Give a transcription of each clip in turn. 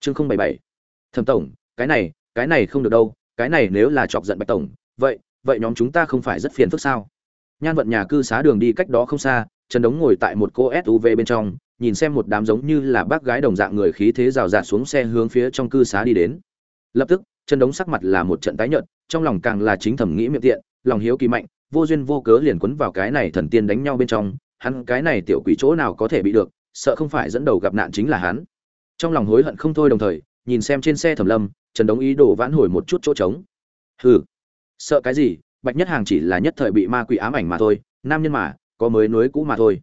chương không bảy bảy. Thẩm tổng, cái này cái này không được đâu, cái này nếu là chọc giận bạch tổng, vậy vậy nhóm chúng ta không phải rất phiền phức sao? Nhan vận nhà cư xá đường đi cách đó không xa, trần đống ngồi tại một cô suv bên trong, nhìn xem một đám giống như là bác gái đồng dạng người khí thế rào rạt xuống xe hướng phía trong cư xá đi đến. Lập tức, trần đống sắc mặt là một trận tái nhợt, trong lòng càng là chính thẩm nghĩ miệng tiện, lòng hiếu kỳ mạnh, vô duyên vô cớ liền quấn vào cái này thần tiên đánh nhau bên trong, hắn cái này tiểu quỷ chỗ nào có thể bị được, sợ không phải dẫn đầu gặp nạn chính là hắn trong lòng hối hận không thôi đồng thời, nhìn xem trên xe thẩm lâm, trần đống ý đồ vãn hồi một chút chỗ trống. Hừ, sợ cái gì, bạch nhất hàng chỉ là nhất thời bị ma quỷ ám ảnh mà thôi, nam nhân mà, có mới nối cũ mà thôi.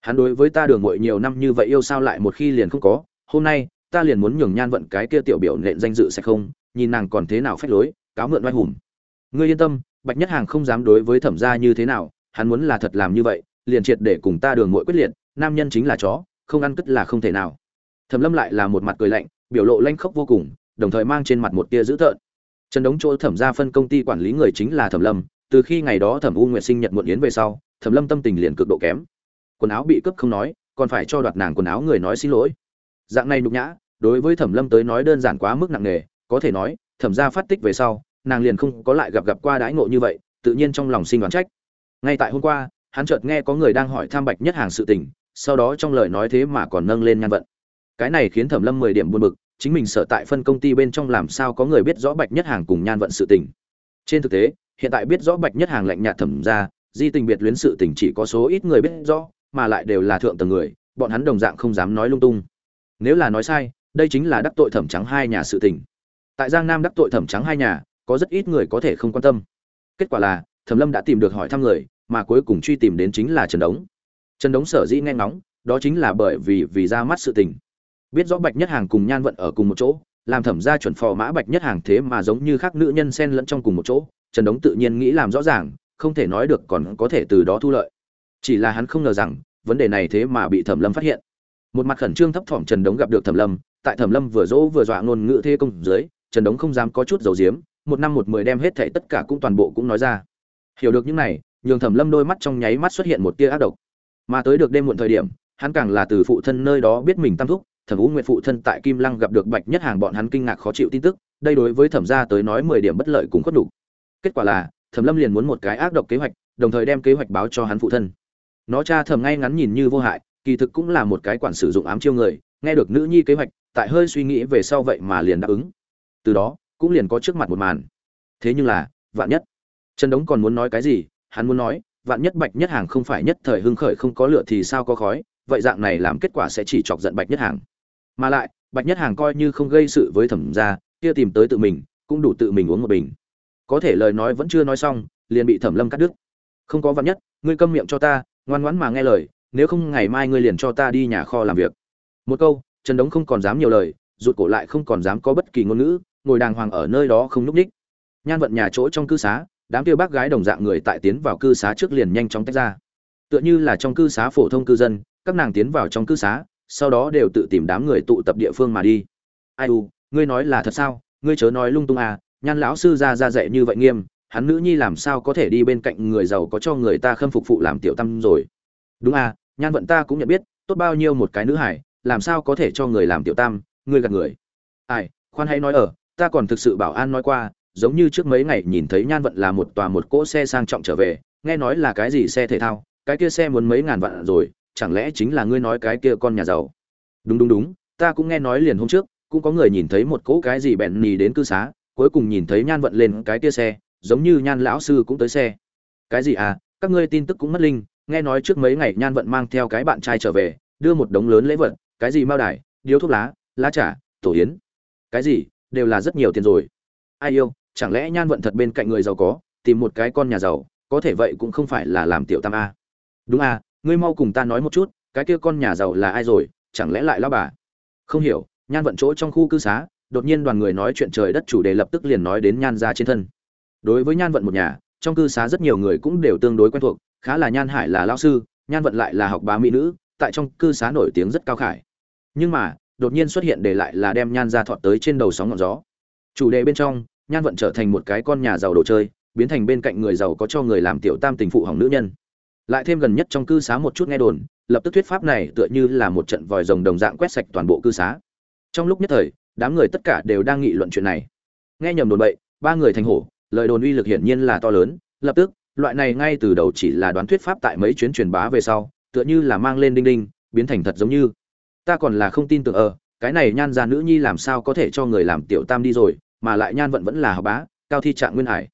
Hắn đối với ta đường muội nhiều năm như vậy yêu sao lại một khi liền không có, hôm nay, ta liền muốn nhường nhan vận cái kia tiểu biểu nện danh dự sẽ không, nhìn nàng còn thế nào phách lối, cáo mượn oai hùng. Ngươi yên tâm, bạch nhất hàng không dám đối với thẩm gia như thế nào, hắn muốn là thật làm như vậy, liền triệt để cùng ta đường muội quyết liệt, nam nhân chính là chó, không ăn cất là không thể nào thẩm lâm lại là một mặt cười lạnh, biểu lộ lanh khốc vô cùng, đồng thời mang trên mặt một tia dữ tợn. Trần đống chỗ thẩm gia phân công ty quản lý người chính là thẩm lâm, từ khi ngày đó thẩm u nguyệt sinh nhật muộn yến về sau, thẩm lâm tâm tình liền cực độ kém. Quần áo bị cướp không nói, còn phải cho đoạt nàng quần áo người nói xin lỗi. Dạng này nhục nhã, đối với thẩm lâm tới nói đơn giản quá mức nặng nề, có thể nói, thẩm gia phát tích về sau, nàng liền không có lại gặp gặp qua đãi ngộ như vậy, tự nhiên trong lòng sinh đoán trách. Ngay tại hôm qua, hắn chợt nghe có người đang hỏi tham bạch nhất hàng sự tình, sau đó trong lời nói thế mà còn nâng lên nhan vận cái này khiến thẩm lâm mười điểm buồn bực, chính mình sợ tại phân công ty bên trong làm sao có người biết rõ bạch nhất hàng cùng nhan vận sự tình. Trên thực tế, hiện tại biết rõ bạch nhất hàng lạnh nhạt thẩm ra, di tình biệt luyến sự tình chỉ có số ít người biết rõ, mà lại đều là thượng tầng người, bọn hắn đồng dạng không dám nói lung tung. Nếu là nói sai, đây chính là đắc tội thẩm trắng hai nhà sự tình. Tại giang nam đắc tội thẩm trắng hai nhà, có rất ít người có thể không quan tâm. Kết quả là, thẩm lâm đã tìm được hỏi thăm người, mà cuối cùng truy tìm đến chính là trần đống. Trần đống sở dĩ nghe ngóng, đó chính là bởi vì vì ra mắt sự tình biết rõ bạch nhất hàng cùng nhan vận ở cùng một chỗ, làm thẩm ra chuẩn phò mã bạch nhất hàng thế mà giống như khác nữ nhân xen lẫn trong cùng một chỗ, trần đống tự nhiên nghĩ làm rõ ràng, không thể nói được còn có thể từ đó thu lợi. Chỉ là hắn không ngờ rằng, vấn đề này thế mà bị thẩm lâm phát hiện. Một mặt khẩn trương thấp thỏm trần đống gặp được thẩm lâm, tại thẩm lâm vừa dỗ vừa dọa ngôn ngữ thế công dưới, trần đống không dám có chút dầu diếm một năm một mười đem hết thảy tất cả cũng toàn bộ cũng nói ra. Hiểu được những này, nhường thẩm lâm đôi mắt trong nháy mắt xuất hiện một tia ác độc. Mà tới được đêm muộn thời điểm, hắn càng là từ phụ thân nơi đó biết mình tam thúc thẩm vũ nguyện phụ thân tại kim lăng gặp được bạch nhất hàng, bọn hắn kinh ngạc khó chịu tin tức, đây đối với thẩm gia tới nói mười điểm bất lợi cùng khuất đủ kết quả là, thẩm lâm liền muốn một cái ác độc kế hoạch, đồng thời đem kế hoạch báo cho hắn phụ thân. Nó cha thẩm ngay ngắn nhìn như vô hại, kỳ thực cũng là một cái quản sử dụng ám chiêu người, nghe được nữ nhi kế hoạch, tại hơi suy nghĩ về sau vậy mà liền đáp ứng. Từ đó, cũng liền có trước mặt một màn. Thế nhưng là, vạn nhất. Trần đống còn muốn nói cái gì? Hắn muốn nói, vạn nhất bạch nhất hàng không phải nhất thời hưng khởi không có lửa thì sao có khói, vậy dạng này làm kết quả sẽ chỉ chọc giận bạch nhất hàng mà lại, bạch nhất hàng coi như không gây sự với thẩm gia, kia tìm tới tự mình, cũng đủ tự mình uống một bình. Có thể lời nói vẫn chưa nói xong, liền bị thẩm lâm cắt đứt. Không có vạn nhất, ngươi câm miệng cho ta, ngoan ngoãn mà nghe lời, nếu không ngày mai ngươi liền cho ta đi nhà kho làm việc. Một câu, trần đống không còn dám nhiều lời rụt cổ lại không còn dám có bất kỳ ngôn ngữ, ngồi đàng hoàng ở nơi đó không núp ních nhan vận nhà chỗ trong cư xá, đám kia bác gái đồng dạng người tại tiến vào cư xá trước liền nhanh chóng tách ra. Tựa như là trong cư xá phổ thông cư dân, các nàng tiến vào trong cư xá sau đó đều tự tìm đám người tụ tập địa phương mà đi. Ai u, ngươi nói là thật sao? Ngươi chớ nói lung tung à nhan lão sư ra ra dạy như vậy nghiêm, hắn nữ nhi làm sao có thể đi bên cạnh người giàu có cho người ta khâm phục phụ làm tiểu tâm rồi? Đúng à nhan vận ta cũng nhận biết, tốt bao nhiêu một cái nữ hải, làm sao có thể cho người làm tiểu tam, ngươi gạt người. Ai, khoan hãy nói ở, ta còn thực sự bảo an nói qua, giống như trước mấy ngày nhìn thấy nhan vận là một tòa một cỗ xe sang trọng trở về, nghe nói là cái gì xe thể thao, cái kia xe muốn mấy ngàn vạn rồi chẳng lẽ chính là ngươi nói cái kia con nhà giàu? Đúng đúng đúng, ta cũng nghe nói liền hôm trước, cũng có người nhìn thấy một cỗ cái gì bẹn nì đến cư xá, cuối cùng nhìn thấy nhan vận lên cái kia xe, giống như nhan lão sư cũng tới xe. Cái gì à các ngươi tin tức cũng mất linh, nghe nói trước mấy ngày nhan vận mang theo cái bạn trai trở về, đưa một đống lớn lễ vật, cái gì mao đài, điếu thuốc lá lá trà, tổ yến. Cái gì, đều là rất nhiều tiền rồi. Ai yêu, chẳng lẽ nhan vận thật bên cạnh người giàu có, tìm một cái con nhà giàu, có thể vậy cũng không phải là làm tiểu tam a. Đúng a ngươi mau cùng ta nói một chút, cái kia con nhà giàu là ai rồi, chẳng lẽ lại lao bà? Không hiểu, nhan vận chỗ trong khu cư xá, đột nhiên đoàn người nói chuyện trời đất chủ đề lập tức liền nói đến nhan ra trên thân. Đối với nhan vận một nhà, trong cư xá rất nhiều người cũng đều tương đối quen thuộc, khá là nhan hải là lao sư, nhan vận lại là học bá mỹ nữ, tại trong cư xá nổi tiếng rất cao khải. Nhưng mà, đột nhiên xuất hiện để lại là đem nhan ra thọt tới trên đầu sóng ngọn gió. Chủ đề bên trong, nhan vận trở thành một cái con nhà giàu đồ chơi, biến thành bên cạnh người giàu có cho người làm tiểu tam tình phụ hỏng nữ nhân lại thêm gần nhất trong cư xá một chút nghe đồn, lập tức thuyết pháp này tựa như là một trận vòi rồng đồng dạng quét sạch toàn bộ cư xá. Trong lúc nhất thời, đám người tất cả đều đang nghị luận chuyện này. Nghe nhầm đồn bậy, ba người thành hổ, lời đồn uy lực hiển nhiên là to lớn, lập tức, loại này ngay từ đầu chỉ là đoán thuyết pháp tại mấy chuyến truyền bá về sau, tựa như là mang lên đinh đinh, biến thành thật giống như. Ta còn là không tin tưởng ờ cái này nhan ra nữ nhi làm sao có thể cho người làm tiểu tam đi rồi, mà lại nhan vận vẫn là học bá, cao thi trạng nguyên hải.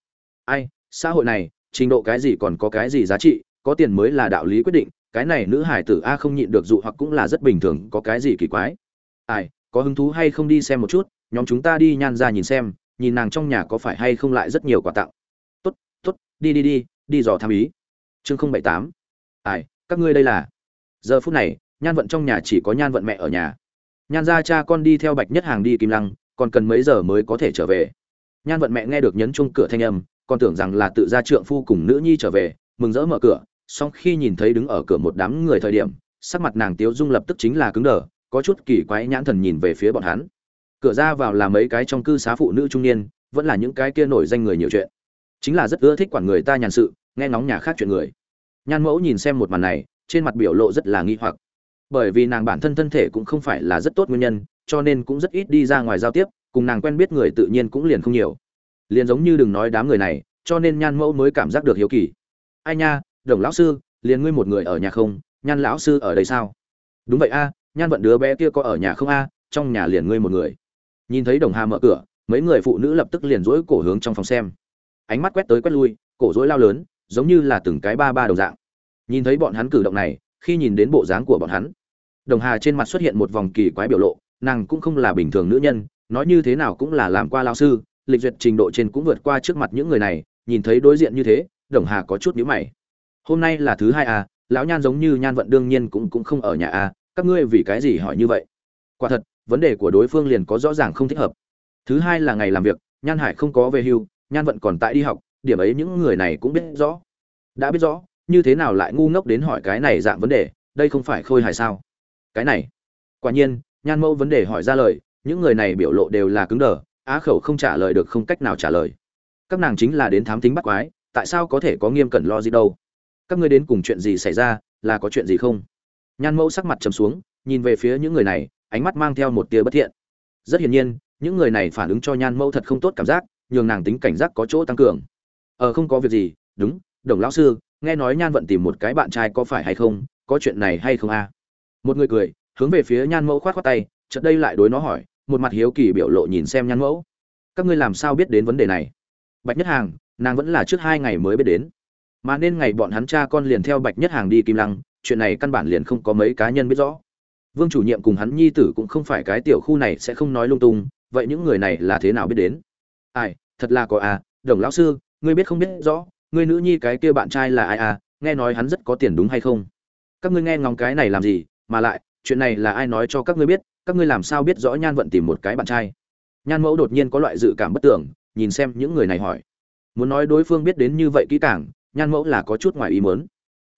Ai, xã hội này, trình độ cái gì còn có cái gì giá trị có tiền mới là đạo lý quyết định, cái này nữ hải tử a không nhịn được dụ hoặc cũng là rất bình thường, có cái gì kỳ quái? Ai, có hứng thú hay không đi xem một chút, nhóm chúng ta đi nhan ra nhìn xem, nhìn nàng trong nhà có phải hay không lại rất nhiều quà tặng. Tốt tốt, đi đi đi đi dò tham ý. Chương không bảy tám. Ai, các ngươi đây là? Giờ phút này, nhan vận trong nhà chỉ có nhan vận mẹ ở nhà. Nhan ra cha con đi theo bạch nhất hàng đi kim lăng, còn cần mấy giờ mới có thể trở về? Nhan vận mẹ nghe được nhấn chung cửa thanh âm, còn tưởng rằng là tự gia trượng phu cùng nữ nhi trở về, mừng rỡ mở cửa song khi nhìn thấy đứng ở cửa một đám người thời điểm, sắc mặt nàng tiếu dung lập tức chính là cứng đờ, có chút kỳ quái nhãn thần nhìn về phía bọn hắn. Cửa ra vào là mấy cái trong cư xá phụ nữ trung niên, vẫn là những cái kia nổi danh người nhiều chuyện. Chính là rất ưa thích quản người ta nhàn sự, nghe ngóng nhà khác chuyện người. Nhan mẫu nhìn xem một màn này, trên mặt biểu lộ rất là nghi hoặc. Bởi vì nàng bản thân thân thể cũng không phải là rất tốt nguyên nhân, cho nên cũng rất ít đi ra ngoài giao tiếp, cùng nàng quen biết người tự nhiên cũng liền không nhiều. Liền giống như đừng nói đám người này, cho nên nhan mẫu mới cảm giác được hiếu kỳ. Ai nha đồng lão sư, liền ngươi một người ở nhà không? Nhan lão sư ở đây sao? Đúng vậy a, nhan vận đứa bé kia có ở nhà không a? Trong nhà liền ngươi một người. Nhìn thấy đồng hà mở cửa, mấy người phụ nữ lập tức liền rỗi cổ hướng trong phòng xem. Ánh mắt quét tới quét lui, cổ rỗi lao lớn, giống như là từng cái ba ba đồng dạng. Nhìn thấy bọn hắn cử động này, khi nhìn đến bộ dáng của bọn hắn, đồng hà trên mặt xuất hiện một vòng kỳ quái biểu lộ, nàng cũng không là bình thường nữ nhân, nói như thế nào cũng là làm qua lao sư, lịch duyệt trình độ trên cũng vượt qua trước mặt những người này, nhìn thấy đối diện như thế, đồng hà có chút nhíu mày hôm nay là thứ hai à lão nhan giống như nhan vận đương nhiên cũng cũng không ở nhà à các ngươi vì cái gì hỏi như vậy? Quả thật, vấn đề của đối phương liền có rõ ràng không thích hợp. Thứ hai là ngày làm việc, nhan hải không có về hưu, nhan vận còn tại đi học, điểm ấy những người này cũng biết rõ. Đã biết rõ, như thế nào lại ngu ngốc đến hỏi cái này dạng vấn đề, đây không phải khôi hài sao? Cái này, quả nhiên, nhan mẫu vấn đề hỏi ra lời, những người này biểu lộ đều là cứng đờ, á khẩu không trả lời được không cách nào trả lời. Các nàng chính là đến thám tính bắt quái, tại sao có thể có nghiêm cẩn lo gì đâu? Các ngươi đến cùng chuyện gì xảy ra, là có chuyện gì không? Nhan mẫu sắc mặt trầm xuống, nhìn về phía những người này, ánh mắt mang theo một tia bất thiện. Rất hiển nhiên, những người này phản ứng cho nhan mẫu thật không tốt cảm giác, nhường nàng tính cảnh giác có chỗ tăng cường. Ờ không có việc gì, đúng, đồng lão sư, nghe nói nhan vận tìm một cái bạn trai có phải hay không, có chuyện này hay không a? Một người cười, hướng về phía nhan mẫu khoát khoát tay, chợt đây lại đối nó hỏi, một mặt hiếu kỳ biểu lộ nhìn xem nhan mẫu. Các ngươi làm sao biết đến vấn đề này? Bạch nhất hàng, nàng vẫn là trước hai ngày mới biết đến mà nên ngày bọn hắn cha con liền theo bạch nhất hàng đi kim lăng, chuyện này căn bản liền không có mấy cá nhân biết rõ. Vương chủ nhiệm cùng hắn nhi tử cũng không phải cái tiểu khu này sẽ không nói lung tung, vậy những người này là thế nào biết đến? Ai, thật là có à đồng lão sư, ngươi biết không biết rõ, ngươi nữ nhi cái kia bạn trai là ai à nghe nói hắn rất có tiền đúng hay không? Các ngươi nghe ngóng cái này làm gì, mà lại, chuyện này là ai nói cho các ngươi biết, các ngươi làm sao biết rõ nhan vận tìm một cái bạn trai? Nhan mẫu đột nhiên có loại dự cảm bất tưởng, nhìn xem những người này hỏi. Muốn nói đối phương biết đến như vậy kỹ càng nhan mẫu là có chút ngoài ý muốn.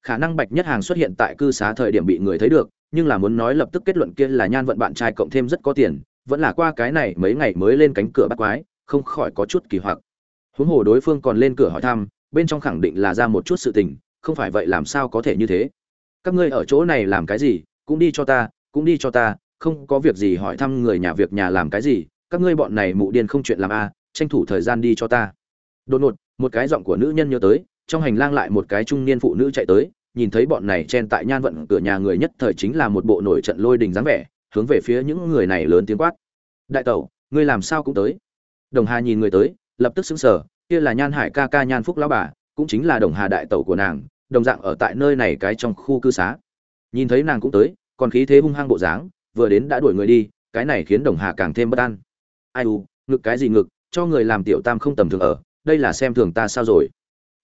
Khả năng bạch nhất hàng xuất hiện tại cư xá thời điểm bị người thấy được, nhưng là muốn nói lập tức kết luận kia là nhan vận bạn trai cộng thêm rất có tiền, vẫn là qua cái này mấy ngày mới lên cánh cửa bắt quái, không khỏi có chút kỳ hoặc. Huống hồ đối phương còn lên cửa hỏi thăm, bên trong khẳng định là ra một chút sự tình, không phải vậy làm sao có thể như thế? Các ngươi ở chỗ này làm cái gì, cũng đi cho ta, cũng đi cho ta, không có việc gì hỏi thăm người nhà việc nhà làm cái gì, các ngươi bọn này mụ điên không chuyện làm a tranh thủ thời gian đi cho ta. Đột ngột, một cái giọng của nữ nhân nhớ tới trong hành lang lại một cái trung niên phụ nữ chạy tới, nhìn thấy bọn này chen tại nhan vận cửa nhà người nhất thời chính là một bộ nổi trận lôi đình dáng vẻ, hướng về phía những người này lớn tiếng quát. Đại tẩu, ngươi làm sao cũng tới? Đồng hà nhìn người tới, lập tức xứng sở kia là nhan hải ca ca nhan phúc lão bà, cũng chính là đồng hà đại tẩu của nàng, đồng dạng ở tại nơi này cái trong khu cư xá. Nhìn thấy nàng cũng tới, còn khí thế hung hăng bộ dáng, vừa đến đã đuổi người đi, cái này khiến đồng hà càng thêm bất an. Ai u, ngực cái gì ngực, cho người làm tiểu tam không tầm thường ở, đây là xem thường ta sao rồi.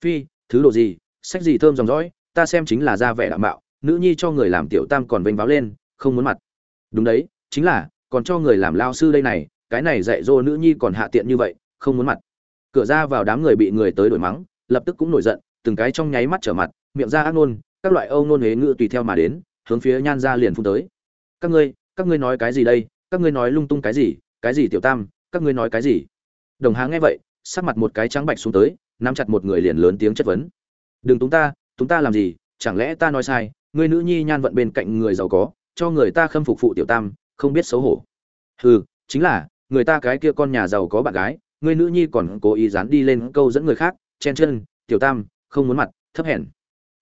Phi thứ đồ gì, sách gì thơm dòng dõi, ta xem chính là ra vẻ đạo mạo, nữ nhi cho người làm tiểu tam còn vênh váo lên, không muốn mặt. Đúng đấy, chính là, còn cho người làm lao sư đây này, cái này dạy dỗ nữ nhi còn hạ tiện như vậy, không muốn mặt. Cửa ra vào đám người bị người tới đổi mắng, lập tức cũng nổi giận, từng cái trong nháy mắt trở mặt, miệng ra ác nôn các loại âu nôn huế ngự tùy theo mà đến, hướng phía nhan ra liền phun tới. Các ngươi các ngươi nói cái gì đây, các ngươi nói lung tung cái gì cái gì tiểu tam, các ngươi nói cái gì? Đồng hà nghe vậy, sắc mặt một cái trắng bạch xuống tới nắm chặt một người liền lớn tiếng chất vấn. Đừng túng ta chúng ta làm gì? Chẳng lẽ ta nói sai? Người nữ nhi nhan vận bên cạnh người giàu có, cho người ta khâm phục phụ tiểu tam, không biết xấu hổ. Hừ, chính là, người ta cái kia con nhà giàu có bạn gái người nữ nhi còn cố ý dán đi lên câu dẫn người khác, chen chân, tiểu tam, không muốn mặt, thấp hèn.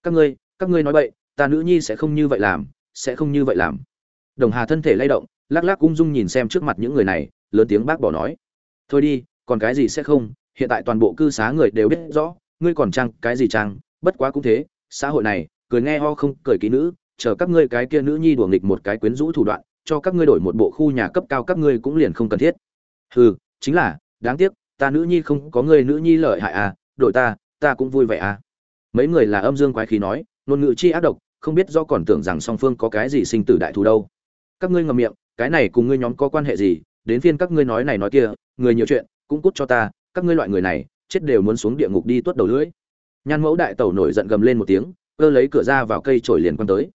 Các ngươi các ngươi nói bậy, ta nữ nhi sẽ không như vậy làm, sẽ không như vậy làm. Đồng hà thân thể lay động, lắc lắc ung dung nhìn xem trước mặt những người này, lớn tiếng bác bỏ nói. Thôi đi, còn cái gì sẽ không hiện tại toàn bộ cư xá người đều biết rõ, ngươi còn trang cái gì trang, bất quá cũng thế, xã hội này, cười nghe ho không cười kỹ nữ, chờ các ngươi cái kia nữ nhi đùa nghịch một cái quyến rũ thủ đoạn, cho các ngươi đổi một bộ khu nhà cấp cao các ngươi cũng liền không cần thiết. Hừ, chính là, đáng tiếc, ta nữ nhi không có ngươi nữ nhi lợi hại à đội ta ta cũng vui vẻ à. Mấy người là âm dương quái khí nói, ngôn ngữ chi ác độc, không biết do còn tưởng rằng song phương có cái gì sinh tử đại thù đâu. Các ngươi ngậm miệng, cái này cùng ngươi nhóm có quan hệ gì, đến phiên các ngươi nói này nói kia, người nhiều chuyện, cũng cút cho ta các ngươi loại người này, chết đều muốn xuống địa ngục đi tuốt đầu lưỡi. Nhan mẫu đại tẩu nổi giận gầm lên một tiếng, cơ lấy cửa ra vào cây trổi liền quăng tới.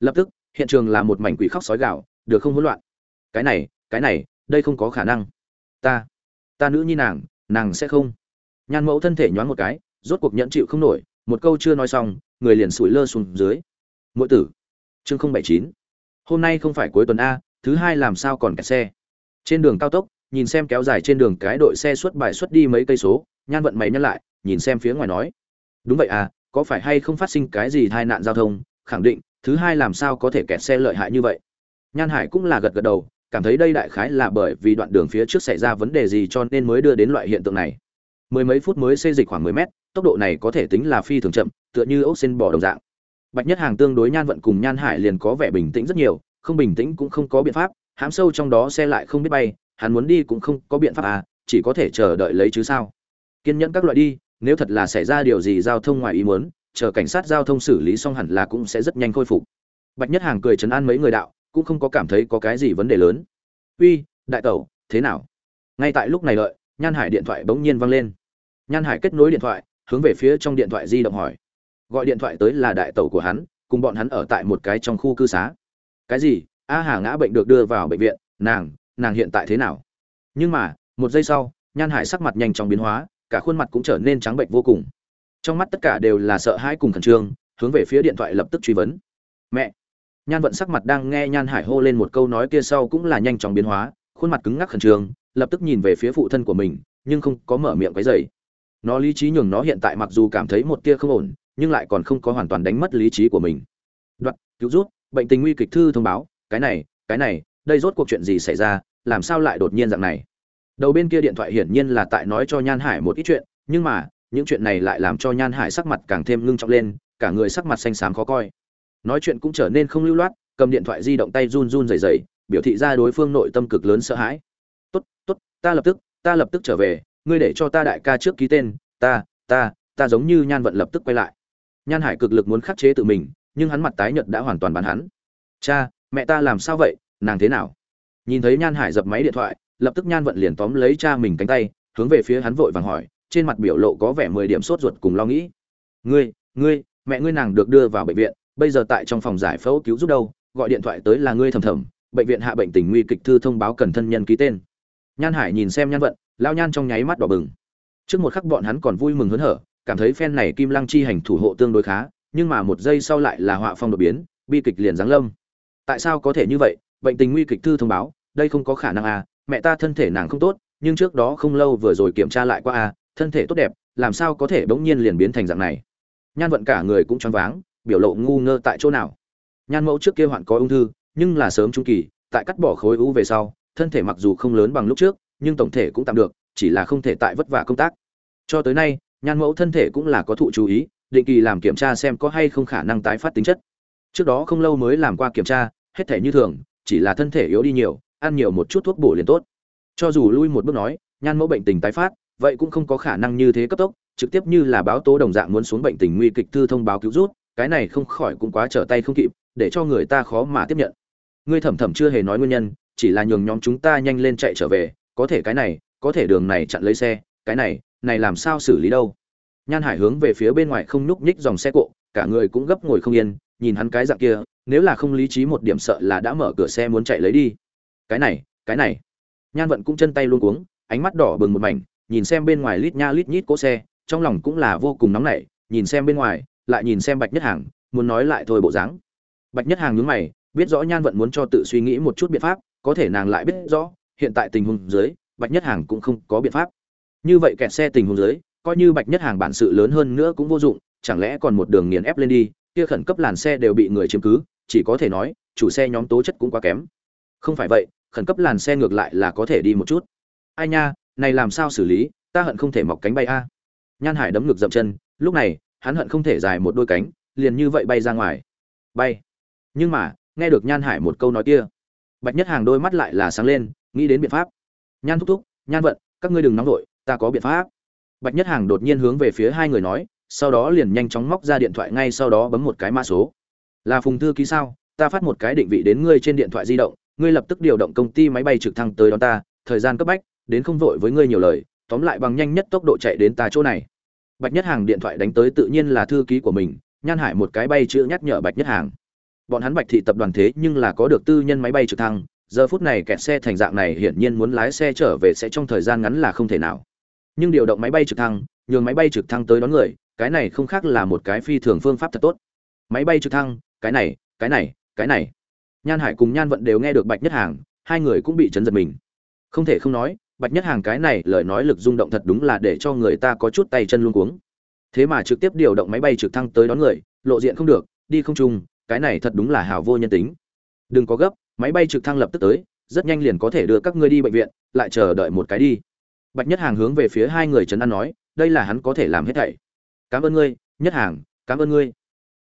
Lập tức, hiện trường là một mảnh quỷ khóc sói gạo được không hỗn loạn. Cái này cái này, đây không có khả năng. Ta ta nữ nhi nàng nàng sẽ không. Nhan mẫu thân thể nhoáng một cái, rốt cuộc nhẫn chịu không nổi, một câu chưa nói xong, người liền sủi lơ xuống dưới. Mỗi tử, chương không bảy chín. Hôm nay không phải cuối tuần a, thứ hai làm sao còn kẹt xe. Trên đường cao tốc nhìn xem kéo dài trên đường cái đội xe xuất bài xuất đi mấy cây số, nhan vận mày nhăn lại, nhìn xem phía ngoài nói. Đúng vậy à có phải hay không phát sinh cái gì tai nạn giao thông? Khẳng định, thứ hai làm sao có thể kẹt xe lợi hại như vậy? Nhan hải cũng là gật gật đầu, cảm thấy đây đại khái là bởi vì đoạn đường phía trước xảy ra vấn đề gì cho nên mới đưa đến loại hiện tượng này. Mười mấy phút mới xây dịch khoảng mười mét, tốc độ này có thể tính là phi thường chậm, tựa như ốc xin bỏ đồng dạng. Bạch nhất hàng tương đối nhan vận cùng nhan hải liền có vẻ bình tĩnh rất nhiều, không bình tĩnh cũng không có biện pháp, hãm sâu trong đó xe lại không biết bay hắn muốn đi cũng không có biện pháp à chỉ có thể chờ đợi lấy chứ sao. Kiên nhẫn các loại đi, nếu thật là xảy ra điều gì giao thông ngoài ý muốn, chờ cảnh sát giao thông xử lý xong hẳn là cũng sẽ rất nhanh khôi phục. Bạch nhất hàng cười chấn an mấy người đạo, cũng không có cảm thấy có cái gì vấn đề lớn. Uy, đại tẩu, thế nào? Ngay tại lúc này đợi, nhan hải điện thoại bỗng nhiên vang lên. Nhan hải kết nối điện thoại, hướng về phía trong điện thoại di động hỏi. Gọi điện thoại tới là đại tẩu của hắn, cùng bọn hắn ở tại một cái trong khu cư xá. Cái gì? A hà ngã bệnh được đưa vào bệnh viện, nàng nàng hiện tại thế nào. Nhưng mà, một giây sau, nhan hải sắc mặt nhanh chóng biến hóa, cả khuôn mặt cũng trở nên trắng bệnh vô cùng. Trong mắt tất cả đều là sợ hãi cùng khẩn trương, hướng về phía điện thoại lập tức truy vấn. Mẹ. Nhan vận sắc mặt đang nghe nhan hải hô lên một câu nói kia sau cũng là nhanh chóng biến hóa, khuôn mặt cứng ngắc khẩn trương, lập tức nhìn về phía phụ thân của mình, nhưng không có mở miệng cái dày nó lý trí nhường nó hiện tại mặc dù cảm thấy một tia không ổn, nhưng lại còn không có hoàn toàn đánh mất lý trí của mình. Đoạn, cứu rút, bệnh tình nguy kịch thư thông báo, cái này cái này, đây rốt cuộc chuyện gì xảy ra làm sao lại đột nhiên dạng này? Đầu bên kia điện thoại hiển nhiên là tại nói cho nhan hải một ít chuyện, nhưng mà, những chuyện này lại làm cho nhan hải sắc mặt càng thêm ngưng trọng lên, cả người sắc mặt xanh xám khó coi. Nói chuyện cũng trở nên không lưu loát, cầm điện thoại di động tay run run rẩy rẩy, biểu thị ra đối phương nội tâm cực lớn sợ hãi. Tốt tốt, ta lập tức, ta lập tức trở về, ngươi để cho ta đại ca trước ký tên, ta ta ta giống như nhan vận lập tức quay lại. Nhan hải cực lực muốn khắc chế tự mình, nhưng hắn mặt tái nhợt đã hoàn toàn bán hắn. Cha, mẹ ta làm sao vậy? Nàng thế nào? Nhìn thấy nhan hải dập máy điện thoại, lập tức nhan vận liền tóm lấy cha mình cánh tay, hướng về phía hắn vội vàng hỏi, trên mặt biểu lộ có vẻ mười điểm sốt ruột cùng lo nghĩ. Ngươi ngươi, mẹ ngươi nàng được đưa vào bệnh viện, bây giờ tại trong phòng giải phẫu cứu giúp đâu, gọi điện thoại tới là ngươi thầm thầm, bệnh viện hạ bệnh tình nguy kịch thư thông báo cần thân nhân ký tên. Nhan hải nhìn xem nhan vận lao nhan trong nháy mắt đỏ bừng. Trước một khắc bọn hắn còn vui mừng hớn hở, cảm thấy phen này kim lăng chi hành thủ hộ tương đối khá, nhưng mà một giây sau lại là họa phong đột biến, bi kịch liền giáng lâm. Tại sao có thể như vậy? Bệnh tình nguy kịch thư thông báo đây không có khả năng à mẹ ta thân thể nàng không tốt, nhưng trước đó không lâu vừa rồi kiểm tra lại qua à thân thể tốt đẹp, làm sao có thể bỗng nhiên liền biến thành dạng này? Nhan vận cả người cũng choáng váng, biểu lộ ngu ngơ tại chỗ nào? Nhan mẫu trước kia hoạn có ung thư, nhưng là sớm trung kỳ, tại cắt bỏ khối u về sau, thân thể mặc dù không lớn bằng lúc trước, nhưng tổng thể cũng tạm được, chỉ là không thể tại vất vả công tác. Cho tới nay, nhan mẫu thân thể cũng là có thụ chú ý, định kỳ làm kiểm tra xem có hay không khả năng tái phát tính chất. Trước đó không lâu mới làm qua kiểm tra, hết thể như thường, chỉ là thân thể yếu đi nhiều ăn nhiều một chút thuốc bổ liền tốt. Cho dù lui một bước nói, nhan mẫu bệnh tình tái phát, vậy cũng không có khả năng như thế cấp tốc, trực tiếp như là báo tố đồng dạng muốn xuống bệnh tình nguy kịch thư thông báo cứu rút cái này không khỏi cũng quá trở tay không kịp, để cho người ta khó mà tiếp nhận. Ngươi thẩm thẩm chưa hề nói nguyên nhân, chỉ là nhường nhóm chúng ta nhanh lên chạy trở về, có thể cái này, có thể đường này chặn lấy xe, cái này này làm sao xử lý đâu? Nhan hải hướng về phía bên ngoài không nhúc nhích dòng xe cộ, cả người cũng gấp ngồi không yên, nhìn hắn cái dạng kia, nếu là không lý trí một điểm sợ là đã mở cửa xe muốn chạy lấy đi cái này cái này. Nhan vận cũng chân tay luôn cuống, ánh mắt đỏ bừng một mảnh, nhìn xem bên ngoài lít nha lít nhít cỗ xe, trong lòng cũng là vô cùng nóng nảy, nhìn xem bên ngoài, lại nhìn xem bạch nhất hàng, muốn nói lại thôi bộ dáng. Bạch nhất hàng nhướng mày, biết rõ nhan vận muốn cho tự suy nghĩ một chút biện pháp, có thể nàng lại biết rõ, hiện tại tình huống dưới, bạch nhất hàng cũng không có biện pháp. Như vậy kẹt xe tình huống dưới, coi như bạch nhất hàng bản sự lớn hơn nữa cũng vô dụng, chẳng lẽ còn một đường nghiền ép lên đi, kia khẩn cấp làn xe đều bị người chiếm cứ, chỉ có thể nói, chủ xe nhóm tố chất cũng quá kém. Không phải vậy khẩn cấp làn xe ngược lại là có thể đi một chút. Ai nha, này làm sao xử lý, ta hận không thể mọc cánh bay a. Nhan hải đấm ngực dậm chân, lúc này, hắn hận không thể dài một đôi cánh, liền như vậy bay ra ngoài. Bay. Nhưng mà, nghe được nhan hải một câu nói kia, bạch nhất hàng đôi mắt lại là sáng lên, nghĩ đến biện pháp. Nhan thúc thúc, nhan vận, các ngươi đừng nóng vội, ta có biện pháp. Bạch nhất hàng đột nhiên hướng về phía hai người nói, sau đó liền nhanh chóng móc ra điện thoại ngay sau đó bấm một cái mã số. Là phùng thư ký sao? Ta phát một cái định vị đến ngươi trên điện thoại di động ngươi lập tức điều động công ty máy bay trực thăng tới đón ta, thời gian cấp bách, đến không vội với ngươi nhiều lời, tóm lại bằng nhanh nhất tốc độ chạy đến ta chỗ này. Bạch nhất hàng điện thoại đánh tới tự nhiên là thư ký của mình, nhan hải một cái bay chữ nhắc nhở bạch nhất hàng. Bọn hắn bạch thị tập đoàn thế nhưng là có được tư nhân máy bay trực thăng, giờ phút này kẹt xe thành dạng này hiển nhiên muốn lái xe trở về sẽ trong thời gian ngắn là không thể nào. Nhưng điều động máy bay trực thăng, nhường máy bay trực thăng tới đón người, cái này không khác là một cái phi thường phương pháp thật tốt. Máy bay trực thăng, cái này cái này cái này nhan hải cùng nhan vận đều nghe được bạch nhất hàng, hai người cũng bị chấn giật mình. Không thể không nói, bạch nhất hàng cái này lời nói lực rung động thật đúng là để cho người ta có chút tay chân luôn cuống. Thế mà trực tiếp điều động máy bay trực thăng tới đón người, lộ diện không được, đi không chung cái này thật đúng là hào vô nhân tính. Đừng có gấp, máy bay trực thăng lập tức tới, rất nhanh liền có thể đưa các ngươi đi bệnh viện, lại chờ đợi một cái đi. Bạch nhất hàng hướng về phía hai người trấn an nói, đây là hắn có thể làm hết thảy. Cảm ơn ngươi, nhất hàng, cảm ơn ngươi.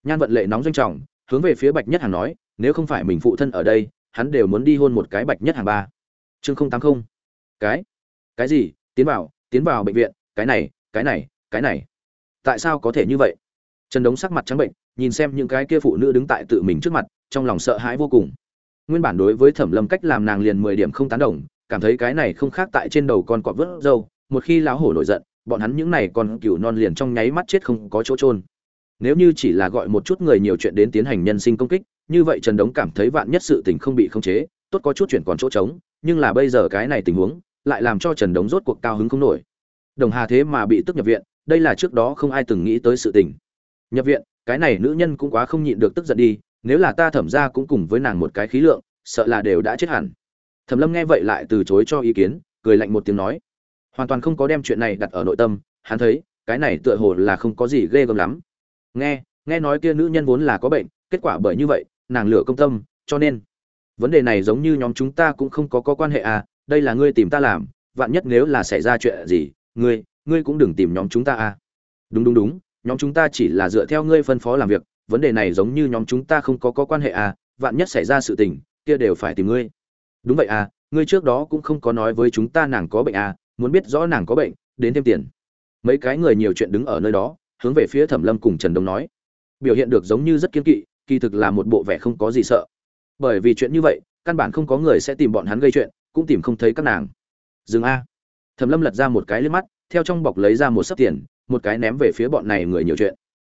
Nhan vận lệ nóng doanh trọng, hướng về phía bạch nhất hàng nói nếu không phải mình phụ thân ở đây, hắn đều muốn đi hôn một cái bạch nhất hàng ba. Chương không tám không. Cái? Cái gì? Tiến vào tiến vào bệnh viện, cái này cái này cái này. Tại sao có thể như vậy? Trần đống sắc mặt trắng bệnh, nhìn xem những cái kia phụ nữ đứng tại tự mình trước mặt, trong lòng sợ hãi vô cùng. Nguyên bản đối với thẩm lâm cách làm nàng liền mười điểm không tán đồng, cảm thấy cái này không khác tại trên đầu con cọp vớt dâu, một khi lão hổ nổi giận, bọn hắn những này còn cừu non liền trong nháy mắt chết không có chỗ trôn nếu như chỉ là gọi một chút người nhiều chuyện đến tiến hành nhân sinh công kích như vậy trần đống cảm thấy vạn nhất sự tình không bị khống chế, tốt có chút chuyển còn chỗ trống, nhưng là bây giờ cái này tình huống, lại làm cho trần đống rốt cuộc cao hứng không nổi. Đồng hà thế mà bị tức nhập viện, đây là trước đó không ai từng nghĩ tới sự tình. Nhập viện, cái này nữ nhân cũng quá không nhịn được tức giận đi, nếu là ta thẩm ra cũng cùng với nàng một cái khí lượng, sợ là đều đã chết hẳn. Thẩm lâm nghe vậy lại từ chối cho ý kiến, cười lạnh một tiếng nói. Hoàn toàn không có đem chuyện này đặt ở nội tâm, hắn thấy, cái này tựa hồ là không có gì ghê gớm lắm. Nghe nghe nói kia nữ nhân vốn là có bệnh, kết quả bởi như vậy nàng lửa công tâm, cho nên, vấn đề này giống như nhóm chúng ta cũng không có có quan hệ à đây là ngươi tìm ta làm, vạn nhất nếu là xảy ra chuyện gì, ngươi ngươi cũng đừng tìm nhóm chúng ta à. Đúng đúng đúng, nhóm chúng ta chỉ là dựa theo ngươi phân phó làm việc, vấn đề này giống như nhóm chúng ta không có có quan hệ à vạn nhất xảy ra sự tình, kia đều phải tìm ngươi. Đúng vậy à ngươi trước đó cũng không có nói với chúng ta nàng có bệnh à muốn biết rõ nàng có bệnh, đến thêm tiền. Mấy cái người nhiều chuyện đứng ở nơi đó, hướng về phía thẩm lâm cùng trần đông nói. Biểu hiện được giống như rất kiên kỵ kỳ thực là một bộ vẻ không có gì sợ. Bởi vì chuyện như vậy, căn bản không có người sẽ tìm bọn hắn gây chuyện, cũng tìm không thấy các nàng. Dừng a. Thẩm lâm lật ra một cái lên mắt, theo trong bọc lấy ra một sấp tiền, một cái ném về phía bọn này người nhiều chuyện.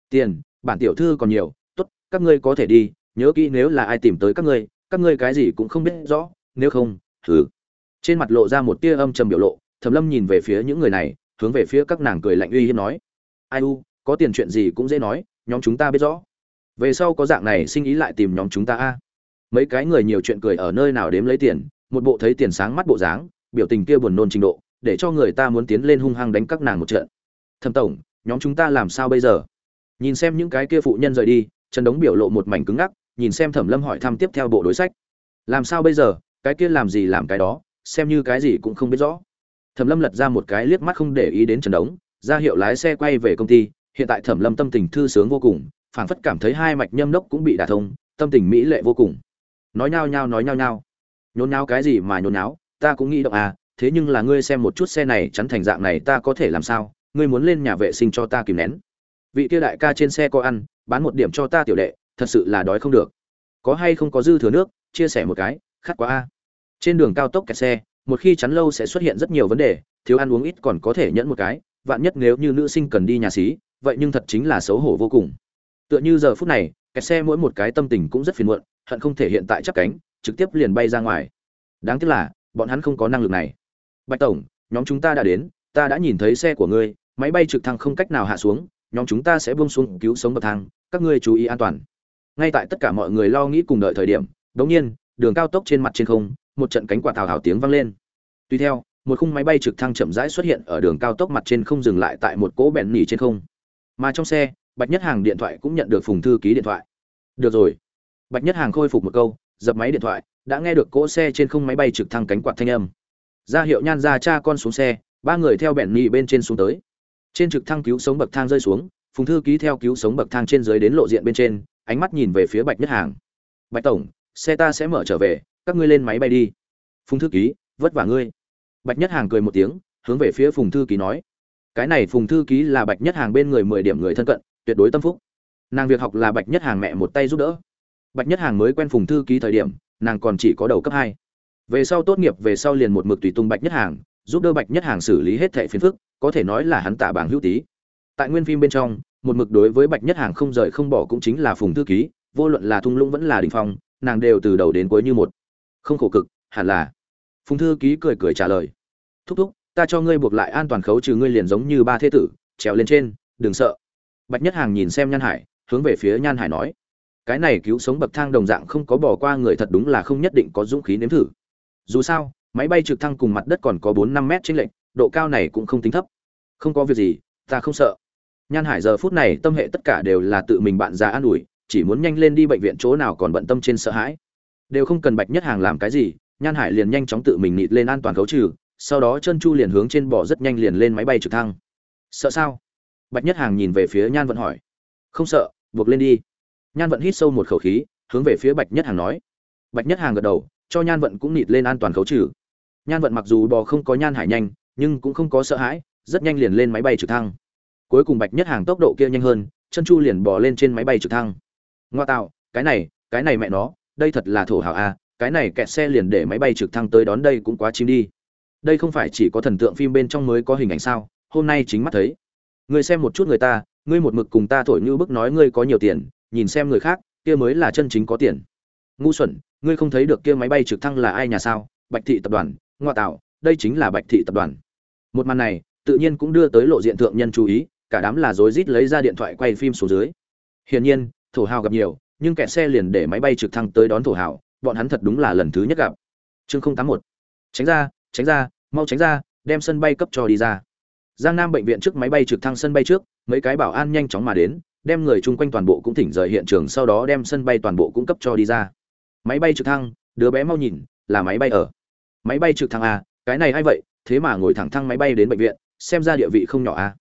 Tiền, bản tiểu thư còn nhiều, tốt, các ngươi có thể đi, nhớ kỹ nếu là ai tìm tới các ngươi các ngươi cái gì cũng không biết rõ, nếu không thử trên mặt lộ ra một tia âm trầm biểu lộ, thẩm lâm nhìn về phía những người này, hướng về phía các nàng cười lạnh uy hiếp nói. Ai u, có tiền chuyện gì cũng dễ nói, nhóm chúng ta biết rõ về sau có dạng này sinh ý lại tìm nhóm chúng ta a. Mấy cái người nhiều chuyện cười ở nơi nào đếm lấy tiền, một bộ thấy tiền sáng mắt bộ dáng, biểu tình kia buồn nôn trình độ, để cho người ta muốn tiến lên hung hăng đánh các nàng một trận. Thẩm tổng, nhóm chúng ta làm sao bây giờ? Nhìn xem những cái kia phụ nhân rời đi, trần đống biểu lộ một mảnh cứng ngắc, nhìn xem thẩm lâm hỏi thăm tiếp theo bộ đối sách. Làm sao bây giờ? Cái kia làm gì làm cái đó? Xem như cái gì cũng không biết rõ. Thẩm lâm lật ra một cái liếc mắt không để ý đến trần đống, ra hiệu lái xe quay về công ty. Hiện tại thẩm lâm tâm tình thư sướng vô cùng phảng phất cảm thấy hai mạch nhâm đốc cũng bị đả thông, tâm tình mỹ lệ vô cùng. Nói nhao nhao, nói nhao nhao. Nhốn nháo cái gì mà nhốn nháo, ta cũng nghĩ động à thế nhưng là ngươi xem một chút xe này chắn thành dạng này ta có thể làm sao? Ngươi muốn lên nhà vệ sinh cho ta kìm nén. Vị kia đại ca trên xe có ăn, bán một điểm cho ta tiểu đệ, thật sự là đói không được. Có hay không có dư thừa nước, chia sẻ một cái, khát quá a. Trên đường cao tốc kẹt xe, một khi chắn lâu sẽ xuất hiện rất nhiều vấn đề, thiếu ăn uống ít còn có thể nhẫn một cái, vạn nhất nếu như nữ sinh cần đi nhà xí, vậy nhưng thật chính là xấu hổ vô cùng tựa như giờ phút này kẹt xe mỗi một cái tâm tình cũng rất phiền muộn hận không thể hiện tại chắc cánh trực tiếp liền bay ra ngoài. Đáng tiếc là bọn hắn không có năng lực này. Bạch tổng nhóm chúng ta đã đến ta đã nhìn thấy xe của ngươi máy bay trực thăng không cách nào hạ xuống nhóm chúng ta sẽ buông xuống cứu sống bậc thang các ngươi chú ý an toàn. Ngay tại tất cả mọi người lo nghĩ cùng đợi thời điểm đống nhiên đường cao tốc trên mặt trên không một trận cánh quạt thào hào tiếng vang lên. Tuy theo, một khung máy bay trực thăng chậm rãi xuất hiện ở đường cao tốc mặt trên không dừng lại tại một cỗ bẹn nỉ trên không. Mà trong xe, Bạch Nhất Hàng điện thoại cũng nhận được Phùng thư ký điện thoại. Được rồi. Bạch Nhất Hàng khôi phục một câu, dập máy điện thoại, đã nghe được cỗ xe trên không máy bay trực thăng cánh quạt thanh âm. Ra hiệu nhan ra cha con xuống xe, ba người theo bẹn nỉ bên trên xuống tới. Trên trực thăng cứu sống bậc thang rơi xuống, Phùng thư ký theo cứu sống bậc thang trên dưới đến lộ diện bên trên, ánh mắt nhìn về phía Bạch Nhất Hàng. "Bạch tổng, xe ta sẽ mở trở về, các ngươi lên máy bay đi." Phùng thư ký, vất vả ngươi bạch nhất hàng cười một tiếng hướng về phía phùng thư ký nói cái này phùng thư ký là bạch nhất hàng bên người mười điểm người thân cận tuyệt đối tâm phúc. Nàng việc học là bạch nhất hàng mẹ một tay giúp đỡ. Bạch nhất hàng mới quen phùng thư ký thời điểm, nàng còn chỉ có đầu cấp hai. Về sau tốt nghiệp, về sau liền một mực tùy tung bạch nhất hàng, giúp đỡ bạch nhất hàng xử lý hết thẻ phiền phức, có thể nói là hắn tạ bảng hữu tý tại nguyên phim bên trong, một mực đối với bạch nhất hàng không rời không bỏ cũng chính là phùng thư ký, vô luận là thung lũng vẫn là đình phong, nàng đều từ đầu đến cuối như một. Không khổ cực, hẳn là. Phùng thư ký cười cười trả lời. Thúc thúc, ta cho ngươi buộc lại an toàn khấu trừ ngươi liền giống như ba thế tử, trèo lên trên, đừng sợ bạch nhất hàng nhìn xem nhan hải, hướng về phía nhan hải nói, cái này cứu sống bậc thang đồng dạng không có bỏ qua người thật đúng là không nhất định có dũng khí nếm thử. Dù sao, máy bay trực thăng cùng mặt đất còn có bốn năm mét trên lệnh độ cao này cũng không tính thấp. Không có việc gì, ta không sợ. Nhan hải giờ phút này tâm hệ tất cả đều là tự mình bạn già an ủi, chỉ muốn nhanh lên đi bệnh viện chỗ nào còn bận tâm trên sợ hãi. Đều không cần bạch nhất hàng làm cái gì, nhan hải liền nhanh chóng tự mình nịt lên an toàn khấu trừ, sau đó chân chu liền hướng trên bò rất nhanh liền lên máy bay trực thăng. Sợ sao? Bạch nhất hàng nhìn về phía nhan vận hỏi. Không sợ, buộc lên đi. Nhan vận hít sâu một khẩu khí, hướng về phía bạch nhất hàng nói. Bạch nhất hàng gật đầu, cho nhan vận cũng nịt lên an toàn khấu trừ. Nhan vận mặc dù bò không có nhan hải nhanh, nhưng cũng không có sợ hãi, rất nhanh liền lên máy bay trực thăng. Cuối cùng bạch nhất hàng tốc độ kia nhanh hơn, chân chu liền bò lên trên máy bay trực thăng. Ngoa tạo, cái này cái này mẹ nó, đây thật là thổ hảo a à, cái này kẹt xe liền để máy bay trực thăng tới đón đây cũng quá chim đi. Đây không phải chỉ có thần tượng phim bên trong mới có hình ảnh sao, hôm nay chính mắt thấy ngươi xem một chút người ta, ngươi một mực cùng ta thổi như bức nói ngươi có nhiều tiền, nhìn xem người khác, kia mới là chân chính có tiền. Ngu xuẩn, ngươi không thấy được kia máy bay trực thăng là ai nhà sao? Bạch thị tập đoàn, ngoa tạo, đây chính là bạch thị tập đoàn. Một màn này, tự nhiên cũng đưa tới lộ diện thượng nhân chú ý, cả đám là rối rít lấy ra điện thoại quay phim xuống dưới. Hiển nhiên, thổ hào gặp nhiều, nhưng kẻ xe liền để máy bay trực thăng tới đón thổ hào, bọn hắn thật đúng là lần thứ nhất gặp. Chương không tám một. Tránh ra tránh ra, mau tránh ra, đem sân bay cấp cho đi ra giang nam bệnh viện trước máy bay trực thăng sân bay trước mấy cái bảo an nhanh chóng mà đến đem người chung quanh toàn bộ cũng thỉnh rời hiện trường sau đó đem sân bay toàn bộ cung cấp cho đi ra. Máy bay trực thăng đứa bé mau nhìn là máy bay ở. Máy bay trực thăng à, cái này ai vậy? Thế mà ngồi thẳng thăng máy bay đến bệnh viện xem ra địa vị không nhỏ à.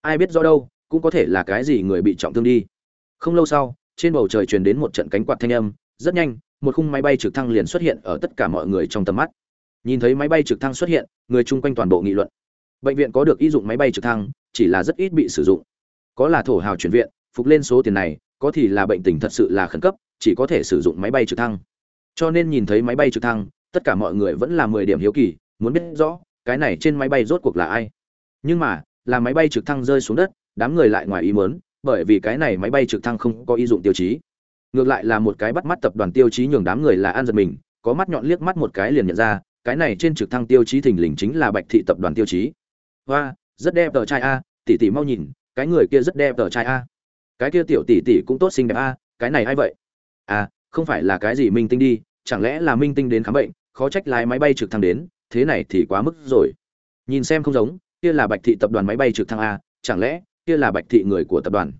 ai biết do đâu cũng có thể là cái gì người bị trọng thương đi. Không lâu sau trên bầu trời truyền đến một trận cánh quạt thanh âm rất nhanh một khung máy bay trực thăng liền xuất hiện ở tất cả mọi người trong tầm mắt. Nhìn thấy máy bay trực thăng xuất hiện người chung quanh toàn bộ nghị luận bệnh viện có được y dụng máy bay trực thăng, chỉ là rất ít bị sử dụng. Có là thổ hào chuyển viện, phục lên số tiền này, có thì là bệnh tình thật sự là khẩn cấp, chỉ có thể sử dụng máy bay trực thăng. Cho nên nhìn thấy máy bay trực thăng, tất cả mọi người vẫn là mười điểm hiếu kỳ, muốn biết rõ, cái này trên máy bay rốt cuộc là ai. Nhưng mà, là máy bay trực thăng rơi xuống đất, đám người lại ngoài ý mớn bởi vì cái này máy bay trực thăng không có ý dụng tiêu chí. Ngược lại là một cái bắt mắt tập đoàn tiêu chí nhường đám người là an giật mình, có mắt nhọn liếc mắt một cái liền nhận ra, cái này trên trực thăng tiêu chí thình lình chính là bạch thị tập đoàn tiêu chí hoa rất đẹp tờ trai a, tỷ tỷ mau nhìn, cái người kia rất đẹp tờ trai a. Cái kia tiểu tỷ tỷ cũng tốt xinh đẹp a, cái này ai vậy? À không phải là cái gì minh tinh đi, chẳng lẽ là minh tinh đến khám bệnh, khó trách lái máy bay trực thăng đến, thế này thì quá mức rồi. Nhìn xem không giống, kia là bạch thị tập đoàn máy bay trực thăng a, chẳng lẽ kia là bạch thị người của tập đoàn?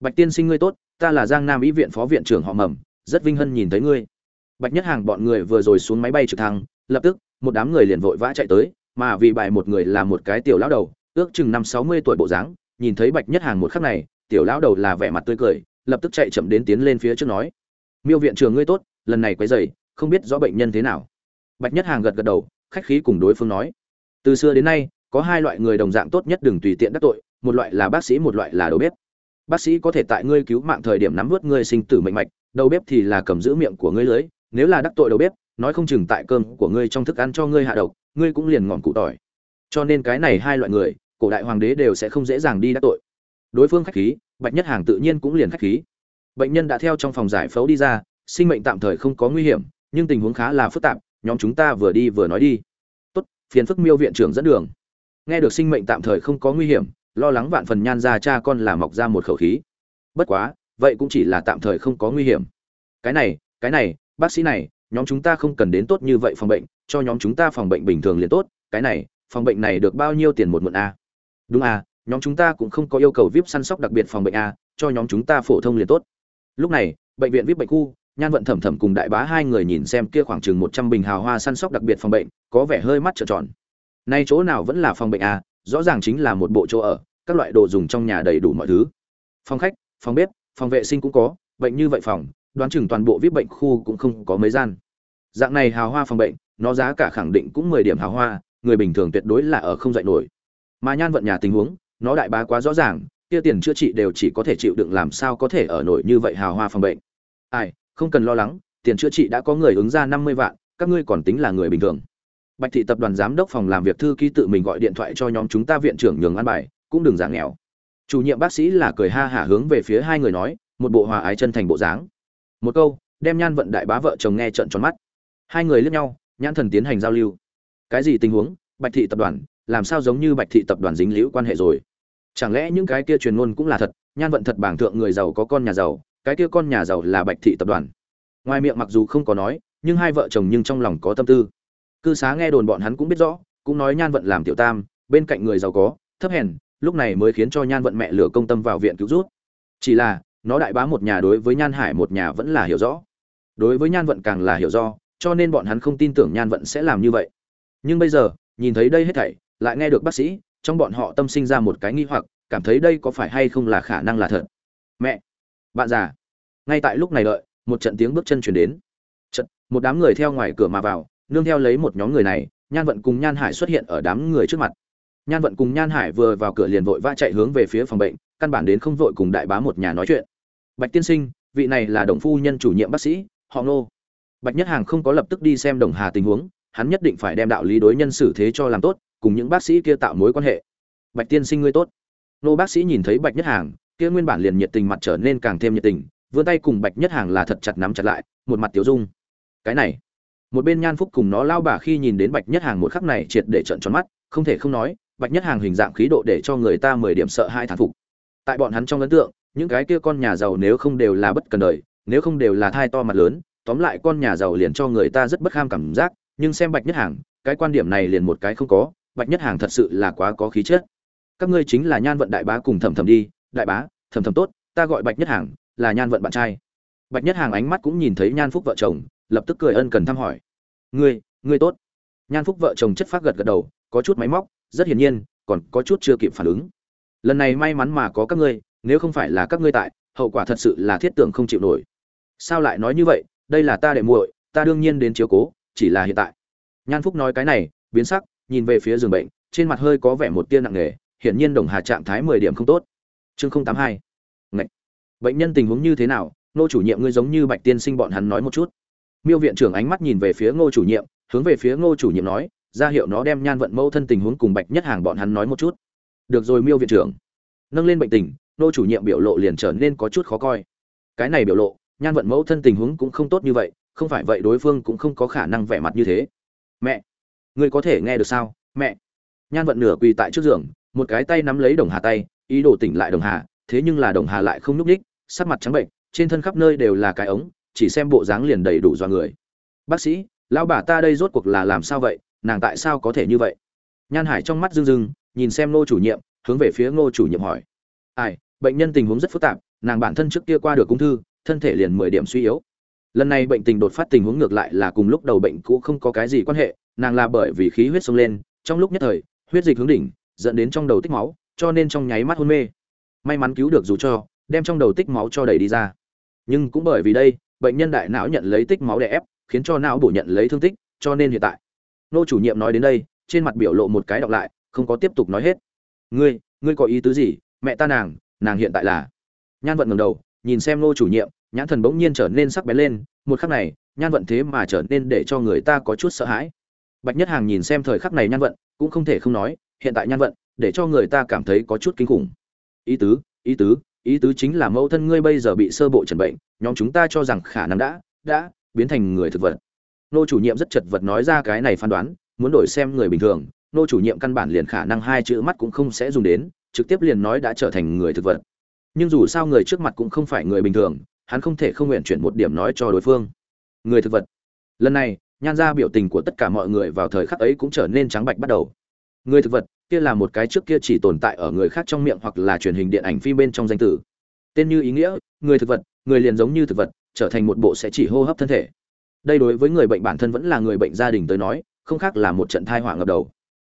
Bạch tiên sinh ngươi tốt, ta là giang nam ý viện phó viện trưởng họ mầm, rất vinh hân nhìn thấy ngươi. Bạch nhất hàng bọn người vừa rồi xuống máy bay trực thăng, lập tức, một đám người liền vội vã chạy tới mà vì bại một người là một cái tiểu lão đầu ước chừng năm sáu mươi tuổi bộ dáng nhìn thấy bạch nhất hàng một khắc này tiểu lão đầu là vẻ mặt tươi cười lập tức chạy chậm đến tiến lên phía trước nói miêu viện trưởng ngươi tốt lần này quấy rầy, không biết rõ bệnh nhân thế nào. Bạch nhất hàng gật gật đầu khách khí cùng đối phương nói từ xưa đến nay có hai loại người đồng dạng tốt nhất đừng tùy tiện đắc tội một loại là bác sĩ một loại là đầu bếp. Bác sĩ có thể tại ngươi cứu mạng thời điểm nắm vớt ngươi sinh tử mệnh mạch đầu bếp thì là cầm giữ miệng của ngươi lưới nếu là đắc tội đầu bếp nói không chừng tại cơm của ngươi trong thức ăn cho ngươi hạ độc, ngươi cũng liền ngọn cụ tỏi. Cho nên cái này hai loại người, cổ đại hoàng đế đều sẽ không dễ dàng đi đắc tội. Đối phương khách khí, bạch nhất hàng tự nhiên cũng liền khách khí. Bệnh nhân đã theo trong phòng giải phẫu đi ra, sinh mệnh tạm thời không có nguy hiểm, nhưng tình huống khá là phức tạp, nhóm chúng ta vừa đi vừa nói đi. Tốt, phiền phức miêu viện trưởng dẫn đường. Nghe được sinh mệnh tạm thời không có nguy hiểm, lo lắng vạn phần nhan ra cha con là mọc ra một khẩu khí. Bất quá, vậy cũng chỉ là tạm thời không có nguy hiểm. Cái này cái này, bác sĩ này nhóm chúng ta không cần đến tốt như vậy phòng bệnh, cho nhóm chúng ta phòng bệnh bình thường liền tốt, cái này, phòng bệnh này được bao nhiêu tiền một muộn a đúng a nhóm chúng ta cũng không có yêu cầu vip săn sóc đặc biệt phòng bệnh a cho nhóm chúng ta phổ thông liền tốt. Lúc này, bệnh viện vip bệnh khu, nhan vận thẩm thẩm cùng đại bá hai người nhìn xem kia khoảng chừng một trăm bình hào hoa săn sóc đặc biệt phòng bệnh, có vẻ hơi mắt trợn tròn. Nay chỗ nào vẫn là phòng bệnh a rõ ràng chính là một bộ chỗ ở, các loại đồ dùng trong nhà đầy đủ mọi thứ. Phòng khách, phòng bếp, phòng vệ sinh cũng có, bệnh như vậy phòng, đoán chừng toàn bộ vip bệnh khu cũng không có mấy gian dạng này hào hoa phòng bệnh, nó giá cả khẳng định cũng mười điểm hào hoa, người bình thường tuyệt đối là ở không dạy nổi. Mà nhan vận nhà tình huống, nó đại bá quá rõ ràng, kia tiền chữa trị đều chỉ có thể chịu đựng làm sao có thể ở nổi như vậy hào hoa phòng bệnh. Ai, không cần lo lắng, tiền chữa trị đã có người ứng ra năm mươi vạn, các ngươi còn tính là người bình thường. Bạch thị tập đoàn giám đốc phòng làm việc thư ký tự mình gọi điện thoại cho nhóm chúng ta viện trưởng nhường ăn bài, cũng đừng giả nghèo. Chủ nhiệm bác sĩ là cười ha hả hướng về phía hai người nói, một bộ hòa ái chân thành bộ dáng. Một câu, đem nhan vận đại bá vợ chồng nghe trợn tròn mắt hai người liếc nhau, nhãn thần tiến hành giao lưu. Cái gì tình huống? Bạch thị tập đoàn, làm sao giống như bạch thị tập đoàn dính liễu quan hệ rồi? Chẳng lẽ những cái kia truyền ngôn cũng là thật? Nhan vận thật bảng thượng người giàu có con nhà giàu, cái kia con nhà giàu là bạch thị tập đoàn. Ngoài miệng mặc dù không có nói, nhưng hai vợ chồng nhưng trong lòng có tâm tư. Cư xá nghe đồn bọn hắn cũng biết rõ, cũng nói nhan vận làm tiểu tam, bên cạnh người giàu có, thấp hèn, lúc này mới khiến cho nhan vận mẹ lửa công tâm vào viện cứu rút. Chỉ là, nó đại bá một nhà đối với nhan hải một nhà vẫn là hiểu rõ. Đối với nhan vận càng là hiểu rõ cho nên bọn hắn không tin tưởng nhan vận sẽ làm như vậy. Nhưng bây giờ, nhìn thấy đây hết thảy, lại nghe được bác sĩ, trong bọn họ tâm sinh ra một cái nghi hoặc, cảm thấy đây có phải hay không là khả năng là thật. Mẹ! Bạn già! Ngay tại lúc này đợi, một trận tiếng bước chân chuyển đến. Trận một đám người theo ngoài cửa mà vào, nương theo lấy một nhóm người này, nhan vận cùng nhan hải xuất hiện ở đám người trước mặt. Nhan vận cùng nhan hải vừa vào cửa liền vội vã chạy hướng về phía phòng bệnh, căn bản đến không vội cùng đại bá một nhà nói chuyện. Bạch tiên sinh, vị này là đồng phu nhân chủ nhiệm bác sĩ, họ ngô bạch nhất hàng không có lập tức đi xem đồng hà tình huống, hắn nhất định phải đem đạo lý đối nhân xử thế cho làm tốt, cùng những bác sĩ kia tạo mối quan hệ. Bạch tiên sinh ngươi tốt. Nô bác sĩ nhìn thấy bạch nhất hàng, kia nguyên bản liền nhiệt tình mặt trở nên càng thêm nhiệt tình, vươn tay cùng bạch nhất hàng là thật chặt nắm chặt lại, một mặt tiểu dung. Cái này, một bên nhan phúc cùng nó lao bà khi nhìn đến bạch nhất hàng một khắc này triệt để trợn tròn mắt, không thể không nói, bạch nhất hàng hình dạng khí độ để cho người ta mười điểm sợ hai thán phục. Tại bọn hắn trong ấn tượng, những cái kia con nhà giàu nếu không đều là bất cần đời, nếu không đều là thai to mặt lớn tóm lại con nhà giàu liền cho người ta rất bất kham cảm giác, nhưng xem bạch nhất hàng, cái quan điểm này liền một cái không có, bạch nhất hàng thật sự là quá có khí chất. Các ngươi chính là nhan vận đại bá cùng thầm thầm đi, đại bá thầm thầm tốt, ta gọi bạch nhất hàng, là nhan vận bạn trai. Bạch nhất hàng ánh mắt cũng nhìn thấy nhan phúc vợ chồng, lập tức cười ân cần thăm hỏi. Ngươi ngươi tốt. Nhan phúc vợ chồng chất phát gật gật đầu, có chút máy móc, rất hiển nhiên, còn có chút chưa kịp phản ứng. Lần này may mắn mà có các ngươi, nếu không phải là các ngươi tại, hậu quả thật sự là thiết tưởng không chịu nổi. Sao lại nói như vậy? Đây là ta đệ muội, ta đương nhiên đến chiếu cố, chỉ là hiện tại. Nhan phúc nói cái này, biến sắc, nhìn về phía giường bệnh, trên mặt hơi có vẻ một tia nặng nề, hiển nhiên đồng hà trạng thái mười điểm không tốt. Chương không tám hai. Ngậy. bệnh nhân tình huống như thế nào nô chủ nhiệm ngươi giống như bạch tiên sinh bọn hắn nói một chút. Miêu viện trưởng ánh mắt nhìn về phía ngô chủ nhiệm, hướng về phía ngô chủ nhiệm nói, ra hiệu nó đem nhan vận mẫu thân tình huống cùng bạch nhất hàng bọn hắn nói một chút. Được rồi miêu viện trưởng. Nâng lên bệnh tình nô chủ nhiệm biểu lộ liền trở nên có chút khó coi. Cái này biểu lộ nhan vận mẫu thân tình huống cũng không tốt như vậy, không phải vậy đối phương cũng không có khả năng vẻ mặt như thế. Mẹ, ngươi có thể nghe được sao? Mẹ. Nhan vận nửa quỳ tại trước giường, một cái tay nắm lấy đồng hà tay, ý đồ tỉnh lại đồng hà, thế nhưng là đồng hà lại không nhúc ních sắc mặt trắng bệnh, trên thân khắp nơi đều là cái ống, chỉ xem bộ dáng liền đầy đủ do người. Bác sĩ, lão bà ta đây rốt cuộc là làm sao vậy? Nàng tại sao có thể như vậy? Nhan hải trong mắt rưng rưng, nhìn xem ngô chủ nhiệm, hướng về phía ngô chủ nhiệm hỏi. Ai, bệnh nhân tình huống rất phức tạp, nàng bản thân trước kia qua được ung thư thân thể liền mười điểm suy yếu. Lần này bệnh tình đột phát tình huống ngược lại là cùng lúc đầu bệnh cũ không có cái gì quan hệ, nàng là bởi vì khí huyết sông lên, trong lúc nhất thời, huyết dịch hướng đỉnh, dẫn đến trong đầu tích máu, cho nên trong nháy mắt hôn mê. May mắn cứu được dù cho, đem trong đầu tích máu cho đẩy đi ra. Nhưng cũng bởi vì đây, bệnh nhân đại não nhận lấy tích máu đè ép, khiến cho não bổ nhận lấy thương tích, cho nên hiện tại, nô chủ nhiệm nói đến đây, trên mặt biểu lộ một cái đọc lại, không có tiếp tục nói hết. Ngươi ngươi có ý tứ gì? Mẹ ta nàng nàng hiện tại là nhan vận ngầm đầu nhìn xem nô chủ nhiệm, nhãn thần bỗng nhiên trở nên sắc bén lên, một khắc này, nhan vận thế mà trở nên để cho người ta có chút sợ hãi. Bạch nhất hàng nhìn xem thời khắc này nhan vận, cũng không thể không nói, hiện tại nhan vận, để cho người ta cảm thấy có chút kinh khủng. Ý tứ ý tứ ý tứ chính là mẫu thân ngươi bây giờ bị sơ bộ trần bệnh, nhóm chúng ta cho rằng khả năng đã đã biến thành người thực vật. Nô chủ nhiệm rất chật vật nói ra cái này phán đoán, muốn đổi xem người bình thường, nô chủ nhiệm căn bản liền khả năng hai chữ mắt cũng không sẽ dùng đến, trực tiếp liền nói đã trở thành người thực vật nhưng dù sao người trước mặt cũng không phải người bình thường, hắn không thể không nguyện chuyển một điểm nói cho đối phương. Người thực vật. Lần này, nhan ra biểu tình của tất cả mọi người vào thời khắc ấy cũng trở nên trắng bạch bắt đầu. Người thực vật, kia là một cái trước kia chỉ tồn tại ở người khác trong miệng hoặc là truyền hình điện ảnh phim bên trong danh tử. Tên như ý nghĩa, người thực vật, người liền giống như thực vật, trở thành một bộ sẽ chỉ hô hấp thân thể. Đây đối với người bệnh bản thân vẫn là người bệnh gia đình tới nói, không khác là một trận thai hỏa ngập đầu.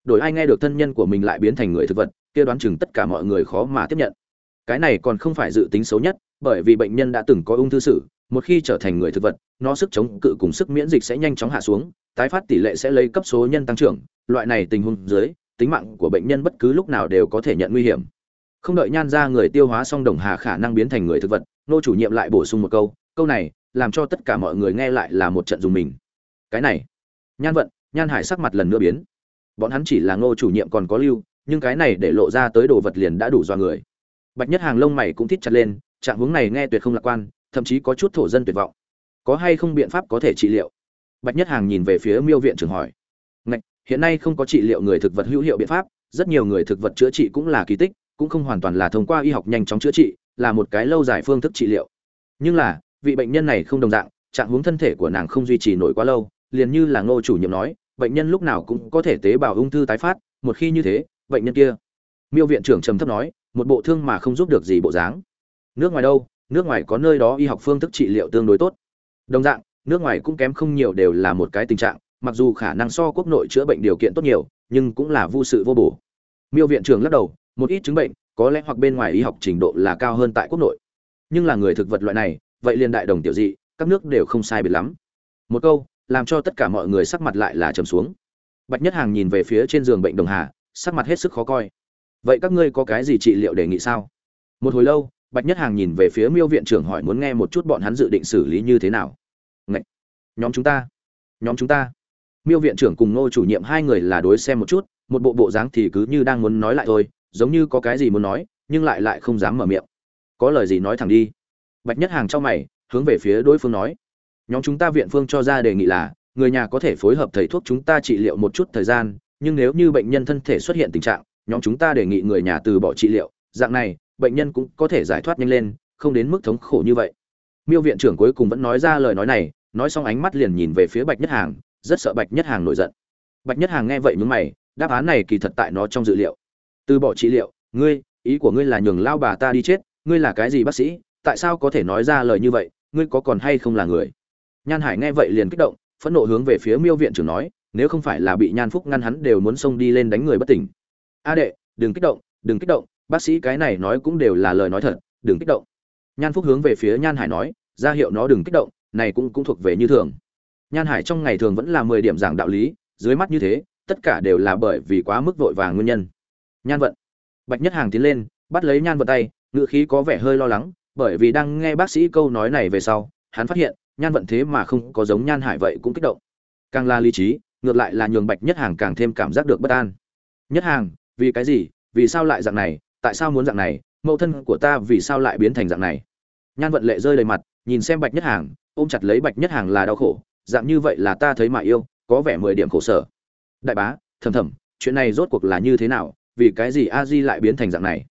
Đổi ai nghe được thân nhân của mình lại biến thành người thực vật, kia đoán chừng tất cả mọi người khó mà tiếp nhận cái này còn không phải dự tính xấu nhất, bởi vì bệnh nhân đã từng có ung thư sử, một khi trở thành người thực vật, nó sức chống cự cùng sức miễn dịch sẽ nhanh chóng hạ xuống, tái phát tỷ lệ sẽ lấy cấp số nhân tăng trưởng. Loại này tình huống dưới, tính mạng của bệnh nhân bất cứ lúc nào đều có thể nhận nguy hiểm. Không đợi nhan ra người tiêu hóa xong đồng hà khả năng biến thành người thực vật, nô chủ nhiệm lại bổ sung một câu câu này, làm cho tất cả mọi người nghe lại là một trận dùng mình. Cái này, nhan vận, nhan hải sắc mặt lần nữa biến. Bọn hắn chỉ là ngô chủ nhiệm còn có lưu, nhưng cái này để lộ ra tới đồ vật liền đã đủ do người bạch nhất hàng lông mày cũng thít chặt lên, trạng hướng này nghe tuyệt không lạc quan, thậm chí có chút thổ dân tuyệt vọng. Có hay không biện pháp có thể trị liệu? Bạch nhất hàng nhìn về phía miêu viện trưởng hỏi. Ngạch, hiện nay không có trị liệu người thực vật hữu hiệu biện pháp, rất nhiều người thực vật chữa trị cũng là kỳ tích, cũng không hoàn toàn là thông qua y học nhanh chóng chữa trị, là một cái lâu dài phương thức trị liệu. Nhưng là, vị bệnh nhân này không đồng dạng, trạng huống thân thể của nàng không duy trì nổi quá lâu, liền như là ngô chủ nhiệm nói, bệnh nhân lúc nào cũng có thể tế bào ung thư tái phát, một khi như thế, bệnh nhân kia. Miêu viện trưởng trầm thấp nói một bộ thương mà không giúp được gì bộ dáng. Nước ngoài đâu? Nước ngoài có nơi đó y học phương thức trị liệu tương đối tốt. Đồng dạng, nước ngoài cũng kém không nhiều đều là một cái tình trạng, mặc dù khả năng so quốc nội chữa bệnh điều kiện tốt nhiều, nhưng cũng là vô sự vô bổ. Miêu viện trưởng lắc đầu, một ít chứng bệnh, có lẽ hoặc bên ngoài y học trình độ là cao hơn tại quốc nội. Nhưng là người thực vật loại này, vậy liền đại đồng tiểu dị, các nước đều không sai biệt lắm. Một câu, làm cho tất cả mọi người sắc mặt lại là trầm xuống. Bạch nhất hàng nhìn về phía trên giường bệnh đồng hà, sắc mặt hết sức khó coi vậy các ngươi có cái gì trị liệu đề nghị sao? Một hồi lâu, bạch nhất hàng nhìn về phía miêu viện trưởng hỏi muốn nghe một chút bọn hắn dự định xử lý như thế nào. Ngậy! nhóm chúng ta! Nhóm chúng ta! Miêu viện trưởng cùng ngô chủ nhiệm hai người là đối xem một chút, một bộ bộ dáng thì cứ như đang muốn nói lại thôi, giống như có cái gì muốn nói, nhưng lại lại không dám mở miệng. Có lời gì nói thẳng đi. Bạch nhất hàng trong mày, hướng về phía đối phương nói. Nhóm chúng ta viện phương cho ra đề nghị là, người nhà có thể phối hợp thầy thuốc chúng ta trị liệu một chút thời gian, nhưng nếu như bệnh nhân thân thể xuất hiện tình trạng nhóm chúng ta đề nghị người nhà từ bỏ trị liệu, dạng này, bệnh nhân cũng có thể giải thoát nhanh lên, không đến mức thống khổ như vậy. Miêu viện trưởng cuối cùng vẫn nói ra lời nói này, nói xong ánh mắt liền nhìn về phía bạch nhất hàng, rất sợ bạch nhất hàng nổi giận. Bạch nhất hàng nghe vậy nhướng mày, đáp án này kỳ thật tại nó trong dự liệu. Từ bỏ trị liệu, ngươi, ý của ngươi là nhường lao bà ta đi chết, ngươi là cái gì bác sĩ, tại sao có thể nói ra lời như vậy, ngươi có còn hay không là người? Nhan hải nghe vậy liền kích động, phẫn nộ hướng về phía miêu viện trưởng nói, nếu không phải là bị nhan phúc ngăn hắn đều muốn xông đi lên đánh người bất tỉnh a đệ, đừng kích động, đừng kích động, bác sĩ cái này nói cũng đều là lời nói thật, đừng kích động. Nhan phúc hướng về phía nhan hải nói, ra hiệu nó đừng kích động, này cũng cũng thuộc về như thường. Nhan hải trong ngày thường vẫn là mười điểm giảng đạo lý, dưới mắt như thế, tất cả đều là bởi vì quá mức vội vàng nguyên nhân. Nhan vận. Bạch nhất hàng tiến lên, bắt lấy nhan vận tay ngự khí có vẻ hơi lo lắng, bởi vì đang nghe bác sĩ câu nói này về sau, hắn phát hiện, nhan vận thế mà không có giống nhan hải vậy cũng kích động. Càng là lý trí, ngược lại là nhường bạch nhất hàng càng thêm cảm giác được bất an. Nhất hàng vì cái gì, vì sao lại dạng này, tại sao muốn dạng này, mẫu thân của ta vì sao lại biến thành dạng này? Nhan vận lệ rơi đầy mặt, nhìn xem bạch nhất hàng, ôm chặt lấy bạch nhất hàng là đau khổ, dạng như vậy là ta thấy mà yêu, có vẻ mười điểm khổ sở. Đại bá, thầm thầm, chuyện này rốt cuộc là như thế nào, vì cái gì a di lại biến thành dạng này?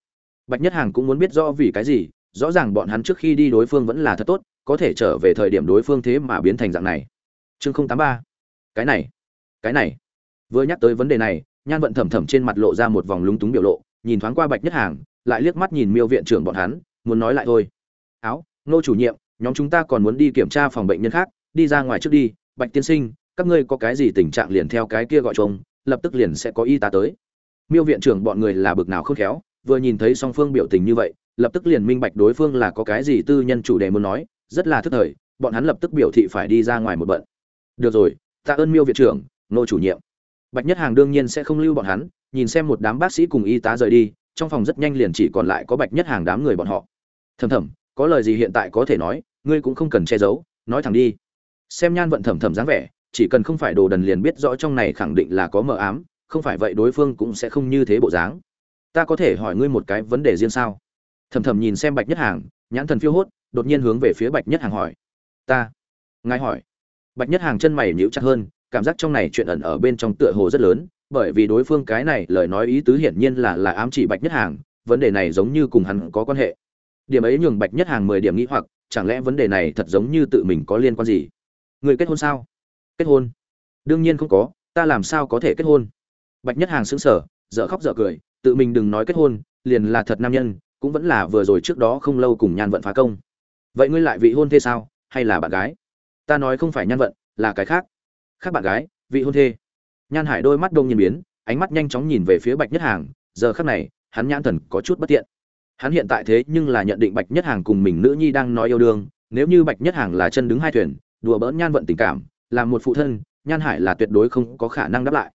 Bạch nhất hàng cũng muốn biết rõ vì cái gì, rõ ràng bọn hắn trước khi đi đối phương vẫn là thật tốt, có thể trở về thời điểm đối phương thế mà biến thành dạng này. Chương không tám ba. Cái này cái này. Vừa nhắc tới vấn đề này nhan vận thầm thầm trên mặt lộ ra một vòng lúng túng biểu lộ, nhìn thoáng qua bạch nhất hàng, lại liếc mắt nhìn miêu viện trưởng bọn hắn, muốn nói lại thôi. Áo, nô chủ nhiệm, nhóm chúng ta còn muốn đi kiểm tra phòng bệnh nhân khác, đi ra ngoài trước đi, bạch tiên sinh, các ngươi có cái gì tình trạng liền theo cái kia gọi chồng lập tức liền sẽ có y tá tới. Miêu viện trưởng bọn người là bực nào khôn khéo, vừa nhìn thấy song phương biểu tình như vậy, lập tức liền minh bạch đối phương là có cái gì tư nhân chủ đề muốn nói, rất là thức thời, bọn hắn lập tức biểu thị phải đi ra ngoài một bận. Được rồi, tạ ơn miêu viện trưởng, nô chủ nhiệm bạch nhất hàng đương nhiên sẽ không lưu bọn hắn, nhìn xem một đám bác sĩ cùng y tá rời đi, trong phòng rất nhanh liền chỉ còn lại có bạch nhất hàng đám người bọn họ. Thầm thầm có lời gì hiện tại có thể nói, ngươi cũng không cần che giấu, nói thẳng đi. Xem nhan vận thầm thầm dáng vẻ, chỉ cần không phải đồ đần liền biết rõ trong này khẳng định là có mờ ám, không phải vậy đối phương cũng sẽ không như thế bộ dáng. Ta có thể hỏi ngươi một cái vấn đề riêng sao? Thầm thầm nhìn xem bạch nhất hàng, nhãn thần phiêu hốt, đột nhiên hướng về phía bạch nhất hàng hỏi. Ta? Ngài hỏi. Bạch nhất hàng chân mày nhíu chặt hơn cảm giác trong này chuyện ẩn ở bên trong tựa hồ rất lớn, bởi vì đối phương cái này lời nói ý tứ hiển nhiên là là ám chỉ bạch nhất hàng, vấn đề này giống như cùng hắn có quan hệ. Điểm ấy nhường bạch nhất hàng mười điểm nghĩ hoặc, chẳng lẽ vấn đề này thật giống như tự mình có liên quan gì? Người kết hôn sao? Kết hôn? Đương nhiên không có, ta làm sao có thể kết hôn? Bạch nhất hàng sững sờ, dở khóc dở cười, tự mình đừng nói kết hôn, liền là thật nam nhân, cũng vẫn là vừa rồi trước đó không lâu cùng nhan vận phá công. Vậy ngươi lại vị hôn thế sao? Hay là bạn gái? Ta nói không phải nhan vận, là cái khác khác bạn gái, vị hôn thê. Nhan hải đôi mắt đông nhiên biến, ánh mắt nhanh chóng nhìn về phía bạch nhất hàng, giờ khác này, hắn nhãn thần có chút bất tiện. Hắn hiện tại thế nhưng là nhận định bạch nhất hàng cùng mình nữ nhi đang nói yêu đương, nếu như bạch nhất hàng là chân đứng hai thuyền, đùa bỡn nhan vận tình cảm, làm một phụ thân, nhan hải là tuyệt đối không có khả năng đáp lại.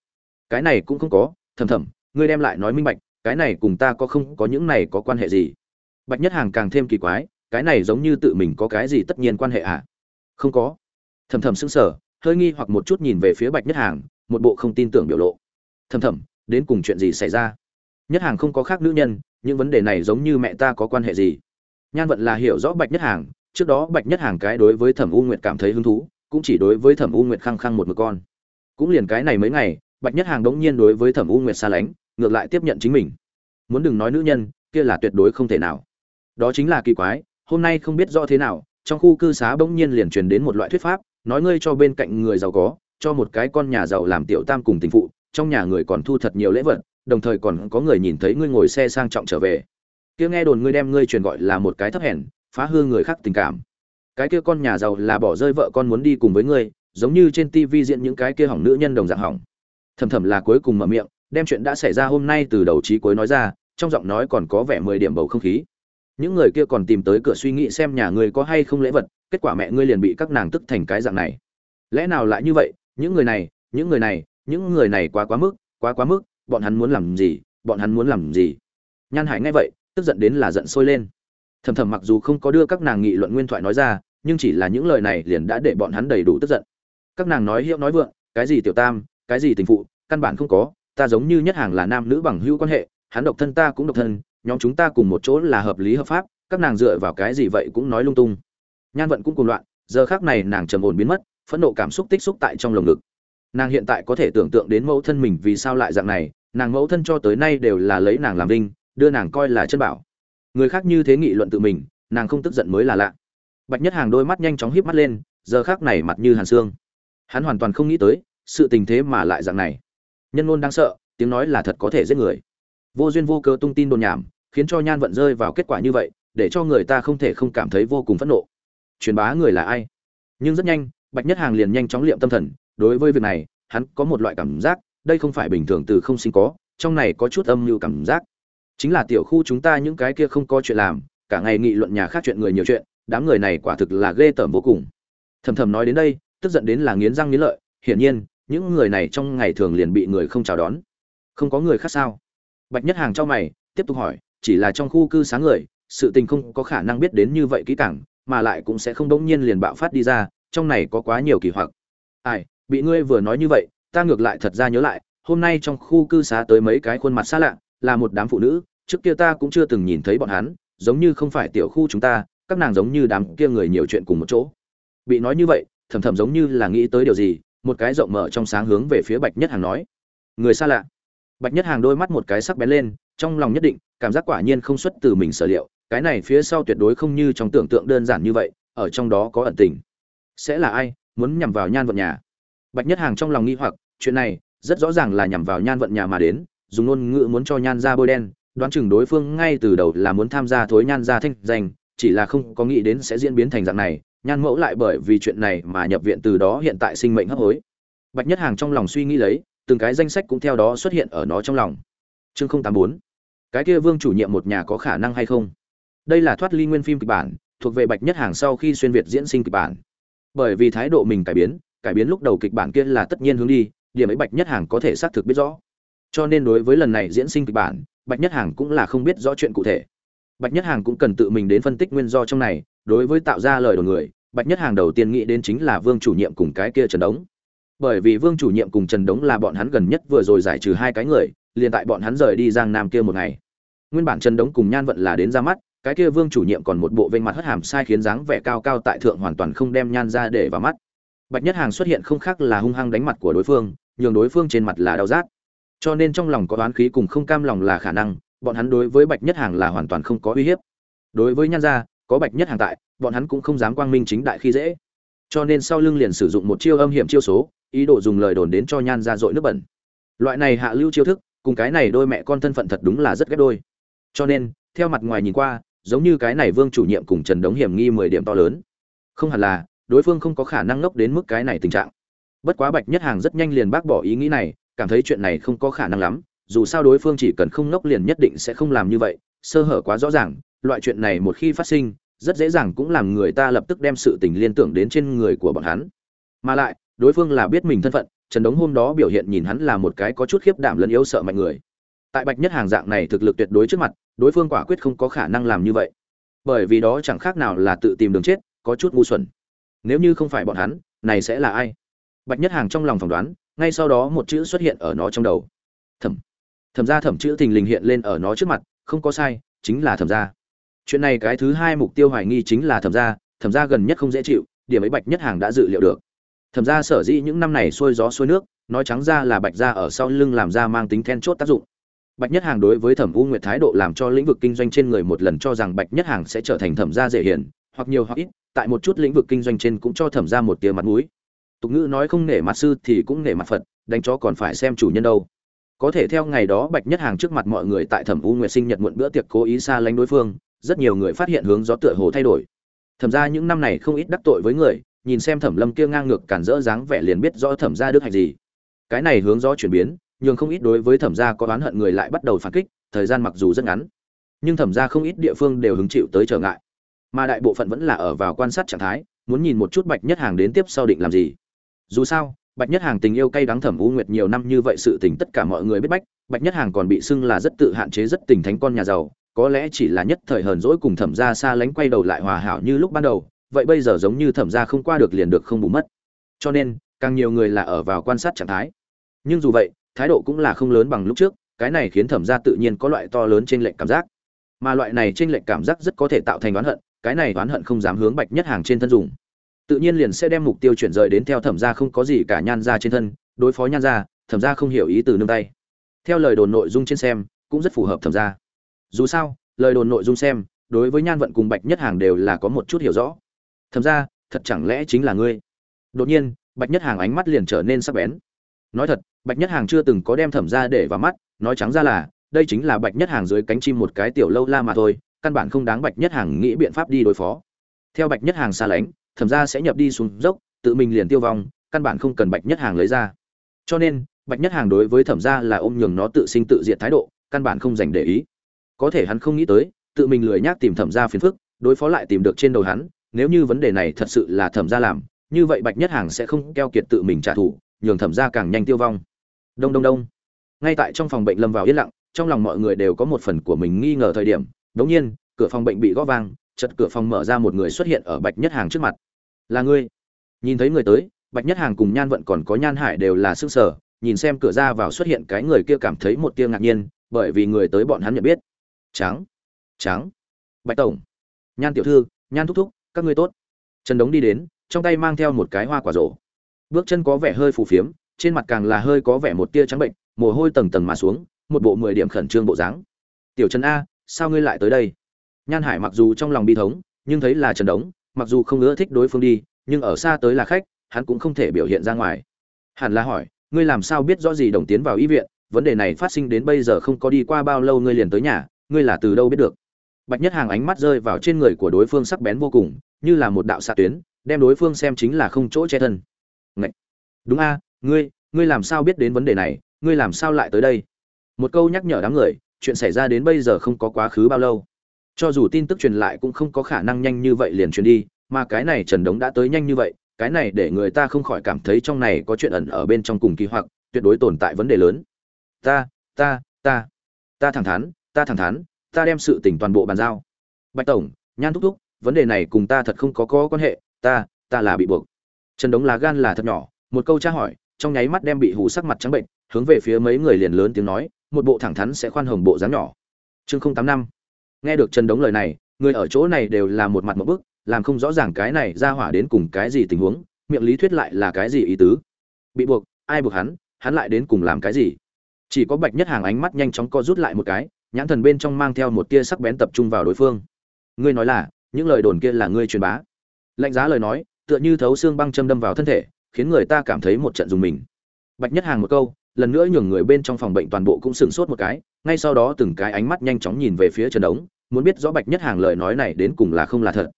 Cái này cũng không có, thầm thầm, ngươi đem lại nói minh bạch, cái này cùng ta có không, có những này có quan hệ gì? Bạch nhất hàng càng thêm kỳ quái, cái này giống như tự mình có cái gì tất nhiên quan hệ à? Không có. Thầm thầm sững sờ hơi nghi hoặc một chút nhìn về phía bạch nhất hàng, một bộ không tin tưởng biểu lộ. Thầm thầm đến cùng chuyện gì xảy ra? Nhất hàng không có khác nữ nhân, những vấn đề này giống như mẹ ta có quan hệ gì? Nhan vận là hiểu rõ bạch nhất hàng, trước đó bạch nhất hàng cái đối với thẩm u nguyệt cảm thấy hứng thú, cũng chỉ đối với thẩm u nguyệt khăng khăng một mực con. Cũng liền cái này mấy ngày, bạch nhất hàng đống nhiên đối với thẩm u nguyệt xa lánh, ngược lại tiếp nhận chính mình. Muốn đừng nói nữ nhân, kia là tuyệt đối không thể nào. Đó chính là kỳ quái, hôm nay không biết rõ thế nào, trong khu cư xá bỗng nhiên liền truyền đến một loại thuyết pháp nói ngươi cho bên cạnh người giàu có, cho một cái con nhà giàu làm tiểu tam cùng tình phụ, trong nhà người còn thu thật nhiều lễ vật, đồng thời còn có người nhìn thấy ngươi ngồi xe sang trọng trở về. Kia nghe đồn ngươi đem ngươi truyền gọi là một cái thấp hèn, phá hư người khác tình cảm. Cái kia con nhà giàu là bỏ rơi vợ con muốn đi cùng với ngươi, giống như trên tivi diễn những cái kia hỏng nữ nhân đồng dạng hỏng. Thầm thầm là cuối cùng mở miệng, đem chuyện đã xảy ra hôm nay từ đầu chí cuối nói ra, trong giọng nói còn có vẻ mười điểm bầu không khí những người kia còn tìm tới cửa suy nghĩ xem nhà ngươi có hay không lễ vật, kết quả mẹ ngươi liền bị các nàng tức thành cái dạng này. Lẽ nào lại như vậy? Những người này, những người này, những người này quá quá mức, quá quá mức, bọn hắn muốn làm gì, bọn hắn muốn làm gì? Nhan hải nghe vậy, tức giận đến là giận sôi lên. Thầm thầm mặc dù không có đưa các nàng nghị luận nguyên thoại nói ra, nhưng chỉ là những lời này liền đã để bọn hắn đầy đủ tức giận. Các nàng nói hiệu nói vượng, cái gì tiểu tam, cái gì tình phụ, căn bản không có, ta giống như nhất hàng là nam nữ bằng hữu quan hệ, hắn độc thân ta cũng độc thân nhóm chúng ta cùng một chỗ là hợp lý hợp pháp, các nàng dựa vào cái gì vậy cũng nói lung tung. Nhan vận cũng cùng loạn, giờ khác này nàng trầm ổn biến mất, phẫn nộ cảm xúc tích xúc tại trong lồng ngực. Nàng hiện tại có thể tưởng tượng đến mẫu thân mình vì sao lại dạng này, nàng mẫu thân cho tới nay đều là lấy nàng làm linh đưa nàng coi là chân bảo. Người khác như thế nghị luận tự mình, nàng không tức giận mới là lạ. Bạch nhất hàng đôi mắt nhanh chóng híp mắt lên, giờ khác này mặt như hàn xương. Hắn hoàn toàn không nghĩ tới, sự tình thế mà lại dạng này. Nhân ngôn đang sợ, tiếng nói là thật có thể giết người vô duyên vô cớ tung tin đồn nhảm, khiến cho nhan vận rơi vào kết quả như vậy, để cho người ta không thể không cảm thấy vô cùng phẫn nộ. Truyền bá người là ai? Nhưng rất nhanh, bạch nhất hàng liền nhanh chóng liệm tâm thần, đối với việc này, hắn có một loại cảm giác, đây không phải bình thường từ không sinh có, trong này có chút âm mưu cảm giác. Chính là tiểu khu chúng ta những cái kia không có chuyện làm, cả ngày nghị luận nhà khác chuyện người nhiều chuyện, đám người này quả thực là ghê tởm vô cùng. Thầm thầm nói đến đây, tức giận đến là nghiến răng nghiến lợi, hiển nhiên, những người này trong ngày thường liền bị người không chào đón. Không có người khác sao? Bạch nhất hàng cho mày, tiếp tục hỏi, chỉ là trong khu cư sáng người, sự tình không có khả năng biết đến như vậy kỹ càng, mà lại cũng sẽ không đống nhiên liền bạo phát đi ra, trong này có quá nhiều kỳ hoặc. Ai, bị ngươi vừa nói như vậy, ta ngược lại thật ra nhớ lại, hôm nay trong khu cư xá tới mấy cái khuôn mặt xa lạ, là một đám phụ nữ, trước kia ta cũng chưa từng nhìn thấy bọn hắn, giống như không phải tiểu khu chúng ta, các nàng giống như đám kia người nhiều chuyện cùng một chỗ. Bị nói như vậy, thầm thầm giống như là nghĩ tới điều gì, một cái rộng mở trong sáng hướng về phía bạch nhất hàng nói. Người xa lạ bạch nhất hàng đôi mắt một cái sắc bén lên, trong lòng nhất định, cảm giác quả nhiên không xuất từ mình sở liệu, cái này phía sau tuyệt đối không như trong tưởng tượng đơn giản như vậy, ở trong đó có ẩn tình. Sẽ là ai, muốn nhằm vào nhan vận nhà? Bạch nhất hàng trong lòng nghi hoặc, chuyện này, rất rõ ràng là nhằm vào nhan vận nhà mà đến, dùng ngôn ngữ muốn cho nhan ra bôi đen, đoán chừng đối phương ngay từ đầu là muốn tham gia thối nhan ra thanh danh, chỉ là không có nghĩ đến sẽ diễn biến thành dạng này, nhan mẫu lại bởi vì chuyện này mà nhập viện từ đó hiện tại sinh mệnh hấp hối. Bạch nhất hàng trong lòng suy nghĩ lấy từng cái danh sách cũng theo đó xuất hiện ở nó trong lòng. Chương không tám bốn. Cái kia vương chủ nhiệm một nhà có khả năng hay không? Đây là thoát ly nguyên phim kịch bản, thuộc về bạch nhất hàng sau khi xuyên việt diễn sinh kịch bản. Bởi vì thái độ mình cải biến cải biến lúc đầu kịch bản kia là tất nhiên hướng đi, điểm ấy bạch nhất hàng có thể xác thực biết rõ. Cho nên đối với lần này diễn sinh kịch bản, bạch nhất hàng cũng là không biết rõ chuyện cụ thể. Bạch nhất hàng cũng cần tự mình đến phân tích nguyên do trong này, đối với tạo ra lời đồn người, bạch nhất hàng đầu tiên nghĩ đến chính là vương chủ nhiệm cùng cái kia trần đống bởi vì vương chủ nhiệm cùng trần đống là bọn hắn gần nhất vừa rồi giải trừ hai cái người, liền tại bọn hắn rời đi giang nam kia một ngày. Nguyên bản trần đống cùng nhan vận là đến ra mắt, cái kia vương chủ nhiệm còn một bộ vênh mặt hất hàm sai khiến dáng vẻ cao cao tại thượng hoàn toàn không đem nhan ra để vào mắt. Bạch nhất hàng xuất hiện không khác là hung hăng đánh mặt của đối phương, nhường đối phương trên mặt là đau rát. Cho nên trong lòng có oán khí cùng không cam lòng là khả năng, bọn hắn đối với bạch nhất hàng là hoàn toàn không có uy hiếp. Đối với nhan gia có bạch nhất hàng tại, bọn hắn cũng không dám quang minh chính đại khi dễ. Cho nên sau lưng liền sử dụng một chiêu âm hiểm chiêu số ý đồ dùng lời đồn đến cho nhan ra dội nước bẩn. Loại này hạ lưu chiêu thức, cùng cái này đôi mẹ con thân phận thật đúng là rất ghép đôi. Cho nên, theo mặt ngoài nhìn qua, giống như cái này vương chủ nhiệm cùng trần đống hiểm nghi mười điểm to lớn. Không hẳn là, đối phương không có khả năng ngốc đến mức cái này tình trạng. Bất quá bạch nhất hàng rất nhanh liền bác bỏ ý nghĩ này, cảm thấy chuyện này không có khả năng lắm, dù sao đối phương chỉ cần không ngốc liền nhất định sẽ không làm như vậy, sơ hở quá rõ ràng, loại chuyện này một khi phát sinh, rất dễ dàng cũng làm người ta lập tức đem sự tình liên tưởng đến trên người của bọn hắn. Mà lại đối phương là biết mình thân phận, trần đống hôm đó biểu hiện nhìn hắn là một cái có chút khiếp đảm lẫn yếu sợ mạnh người. Tại bạch nhất hàng dạng này thực lực tuyệt đối trước mặt, đối phương quả quyết không có khả năng làm như vậy. Bởi vì đó chẳng khác nào là tự tìm đường chết, có chút ngu xuẩn. Nếu như không phải bọn hắn, này sẽ là ai? Bạch nhất hàng trong lòng phỏng đoán, ngay sau đó một chữ xuất hiện ở nó trong đầu. Thẩm. Thẩm ra thẩm chữ thình lình hiện lên ở nó trước mặt, không có sai, chính là thẩm ra chuyện này cái thứ hai mục tiêu hoài nghi chính là thẩm ra thẩm ra gần nhất không dễ chịu, điểm ấy bạch nhất hàng đã dự liệu được thẩm ra sở dĩ những năm này xuôi gió xuôi nước, nói trắng ra là bạch ra ở sau lưng làm ra mang tính then chốt tác dụng. Bạch nhất hàng đối với thẩm u nguyệt thái độ làm cho lĩnh vực kinh doanh trên người một lần cho rằng bạch nhất hàng sẽ trở thành thẩm gia dễ hiển, hoặc nhiều hoặc ít, tại một chút lĩnh vực kinh doanh trên cũng cho thẩm ra một tia mặt mũi. Tục ngữ nói không nể mặt sư thì cũng nể mặt phật, đánh chó còn phải xem chủ nhân đâu. Có thể theo ngày đó bạch nhất hàng trước mặt mọi người tại thẩm u nguyệt sinh nhật muộn bữa tiệc cố ý xa lánh đối phương, rất nhiều người phát hiện hướng gió tựa hồ thay đổi. Thẩm ra những năm này không ít đắc tội với người nhìn xem thẩm lâm kia ngang ngược cản rỡ dáng vẻ liền biết rõ thẩm gia đức hạnh gì. Cái này hướng gió chuyển biến nhưng không ít đối với thẩm gia có oán hận người lại bắt đầu phản kích, thời gian mặc dù rất ngắn, nhưng thẩm gia không ít địa phương đều hứng chịu tới trở ngại. Mà đại bộ phận vẫn là ở vào quan sát trạng thái, muốn nhìn một chút bạch nhất hàng đến tiếp sau định làm gì. Dù sao, bạch nhất hàng tình yêu cay đắng thẩm u nguyệt nhiều năm như vậy sự tình tất cả mọi người biết bách, bạch nhất hàng còn bị xưng là rất tự hạn chế, rất tình thánh con nhà giàu, có lẽ chỉ là nhất thời hờn dỗi cùng thẩm gia xa lánh quay đầu lại hòa hảo như lúc ban đầu vậy bây giờ giống như thẩm gia không qua được liền được không bù mất. Cho nên, càng nhiều người là ở vào quan sát trạng thái. Nhưng dù vậy, thái độ cũng là không lớn bằng lúc trước, cái này khiến thẩm gia tự nhiên có loại to lớn trên lệnh cảm giác. Mà loại này trên lệnh cảm giác rất có thể tạo thành oán hận, cái này oán hận không dám hướng bạch nhất hàng trên thân dùng. Tự nhiên liền sẽ đem mục tiêu chuyển rời đến theo thẩm gia không có gì cả nhan gia trên thân, đối phó nhan gia, thẩm gia không hiểu ý từ nương tay. Theo lời đồn nội dung trên xem, cũng rất phù hợp thẩm gia. Dù sao, lời đồn nội dung xem, đối với nhan vận cùng bạch nhất hàng đều là có một chút hiểu rõ thẩm gia thật chẳng lẽ chính là ngươi? Đột nhiên, bạch nhất hàng ánh mắt liền trở nên sắc bén. Nói thật, bạch nhất hàng chưa từng có đem thẩm ra để vào mắt, nói trắng ra là, đây chính là bạch nhất hàng dưới cánh chim một cái tiểu lâu la mà thôi, căn bản không đáng bạch nhất hàng nghĩ biện pháp đi đối phó. Theo bạch nhất hàng xa lánh, thẩm ra sẽ nhập đi xuống dốc, tự mình liền tiêu vong, căn bản không cần bạch nhất hàng lấy ra. Cho nên, bạch nhất hàng đối với thẩm ra là ôm nhường nó tự sinh tự diệt thái độ, căn bản không dành để ý. Có thể hắn không nghĩ tới, tự mình lười nhác tìm thẩm ra phiền phức, đối phó lại tìm được trên đầu hắn nếu như vấn đề này thật sự là thẩm gia làm, như vậy bạch nhất hàng sẽ không keo kiệt tự mình trả thù, nhường thẩm gia càng nhanh tiêu vong. Đông đông đông. Ngay tại trong phòng bệnh lâm vào yên lặng, trong lòng mọi người đều có một phần của mình nghi ngờ thời điểm, đống nhiên, cửa phòng bệnh bị gõ vang chật cửa phòng mở ra một người xuất hiện ở bạch nhất hàng trước mặt. Là ngươi. Nhìn thấy người tới, bạch nhất hàng cùng nhan vận còn có nhan hải đều là sức sở nhìn xem cửa ra vào xuất hiện cái người kia cảm thấy một tia ngạc nhiên, bởi vì người tới bọn hắn nhận biết. Trắng trắng, bạch tổng. Nhan tiểu thư, nhan thúc thúc các ngươi tốt. Trần đống đi đến, trong tay mang theo một cái hoa quả rổ. Bước chân có vẻ hơi phù phiếm, trên mặt càng là hơi có vẻ một tia trắng bệnh, mồ hôi tầng tầng mà xuống, một bộ mười điểm khẩn trương bộ dáng. Tiểu trần a, sao ngươi lại tới đây? Nhan hải mặc dù trong lòng bi thống, nhưng thấy là trần đống, mặc dù không ưa thích đối phương đi, nhưng ở xa tới là khách, hắn cũng không thể biểu hiện ra ngoài. Hẳn là hỏi, ngươi làm sao biết rõ gì đồng tiến vào y viện? Vấn đề này phát sinh đến bây giờ không có đi qua bao lâu ngươi liền tới nhà, ngươi là từ đâu biết được? Bạch nhất hàng ánh mắt rơi vào trên người của đối phương sắc bén vô cùng, như là một đạo xạ tuyến, đem đối phương xem chính là không chỗ che thân. Ngậy! đúng a, ngươi ngươi làm sao biết đến vấn đề này, ngươi làm sao lại tới đây? Một câu nhắc nhở đám người, chuyện xảy ra đến bây giờ không có quá khứ bao lâu. Cho dù tin tức truyền lại cũng không có khả năng nhanh như vậy liền truyền đi, mà cái này trần đống đã tới nhanh như vậy, cái này để người ta không khỏi cảm thấy trong này có chuyện ẩn ở bên trong cùng kỳ hoặc, tuyệt đối tồn tại vấn đề lớn. Ta ta ta ta thẳng thắn, ta thẳng thắn ta đem sự tình toàn bộ bàn giao. Bạch tổng, nhan thúc thúc, vấn đề này cùng ta thật không có có quan hệ, ta ta là bị buộc. Trần đống lá gan là thật nhỏ, một câu tra hỏi, trong nháy mắt đem bị hù sắc mặt trắng bệnh, hướng về phía mấy người liền lớn tiếng nói, một bộ thẳng thắn sẽ khoan hồng bộ dáng nhỏ. Chương không tám năm. Nghe được trần đống lời này, người ở chỗ này đều là một mặt một bức, làm không rõ ràng cái này ra hỏa đến cùng cái gì tình huống, miệng lý thuyết lại là cái gì ý tứ. Bị buộc, ai buộc hắn hắn lại đến cùng làm cái gì? Chỉ có bạch nhất hàng ánh mắt nhanh chóng co rút lại một cái nhãn thần bên trong mang theo một tia sắc bén tập trung vào đối phương. Ngươi nói là, những lời đồn kia là ngươi truyền bá. Lạnh giá lời nói, tựa như thấu xương băng châm đâm vào thân thể, khiến người ta cảm thấy một trận dùng mình. Bạch nhất hàng một câu, lần nữa nhường người bên trong phòng bệnh toàn bộ cũng sửng sốt một cái, ngay sau đó từng cái ánh mắt nhanh chóng nhìn về phía trần đống, muốn biết rõ bạch nhất hàng lời nói này đến cùng là không là thật.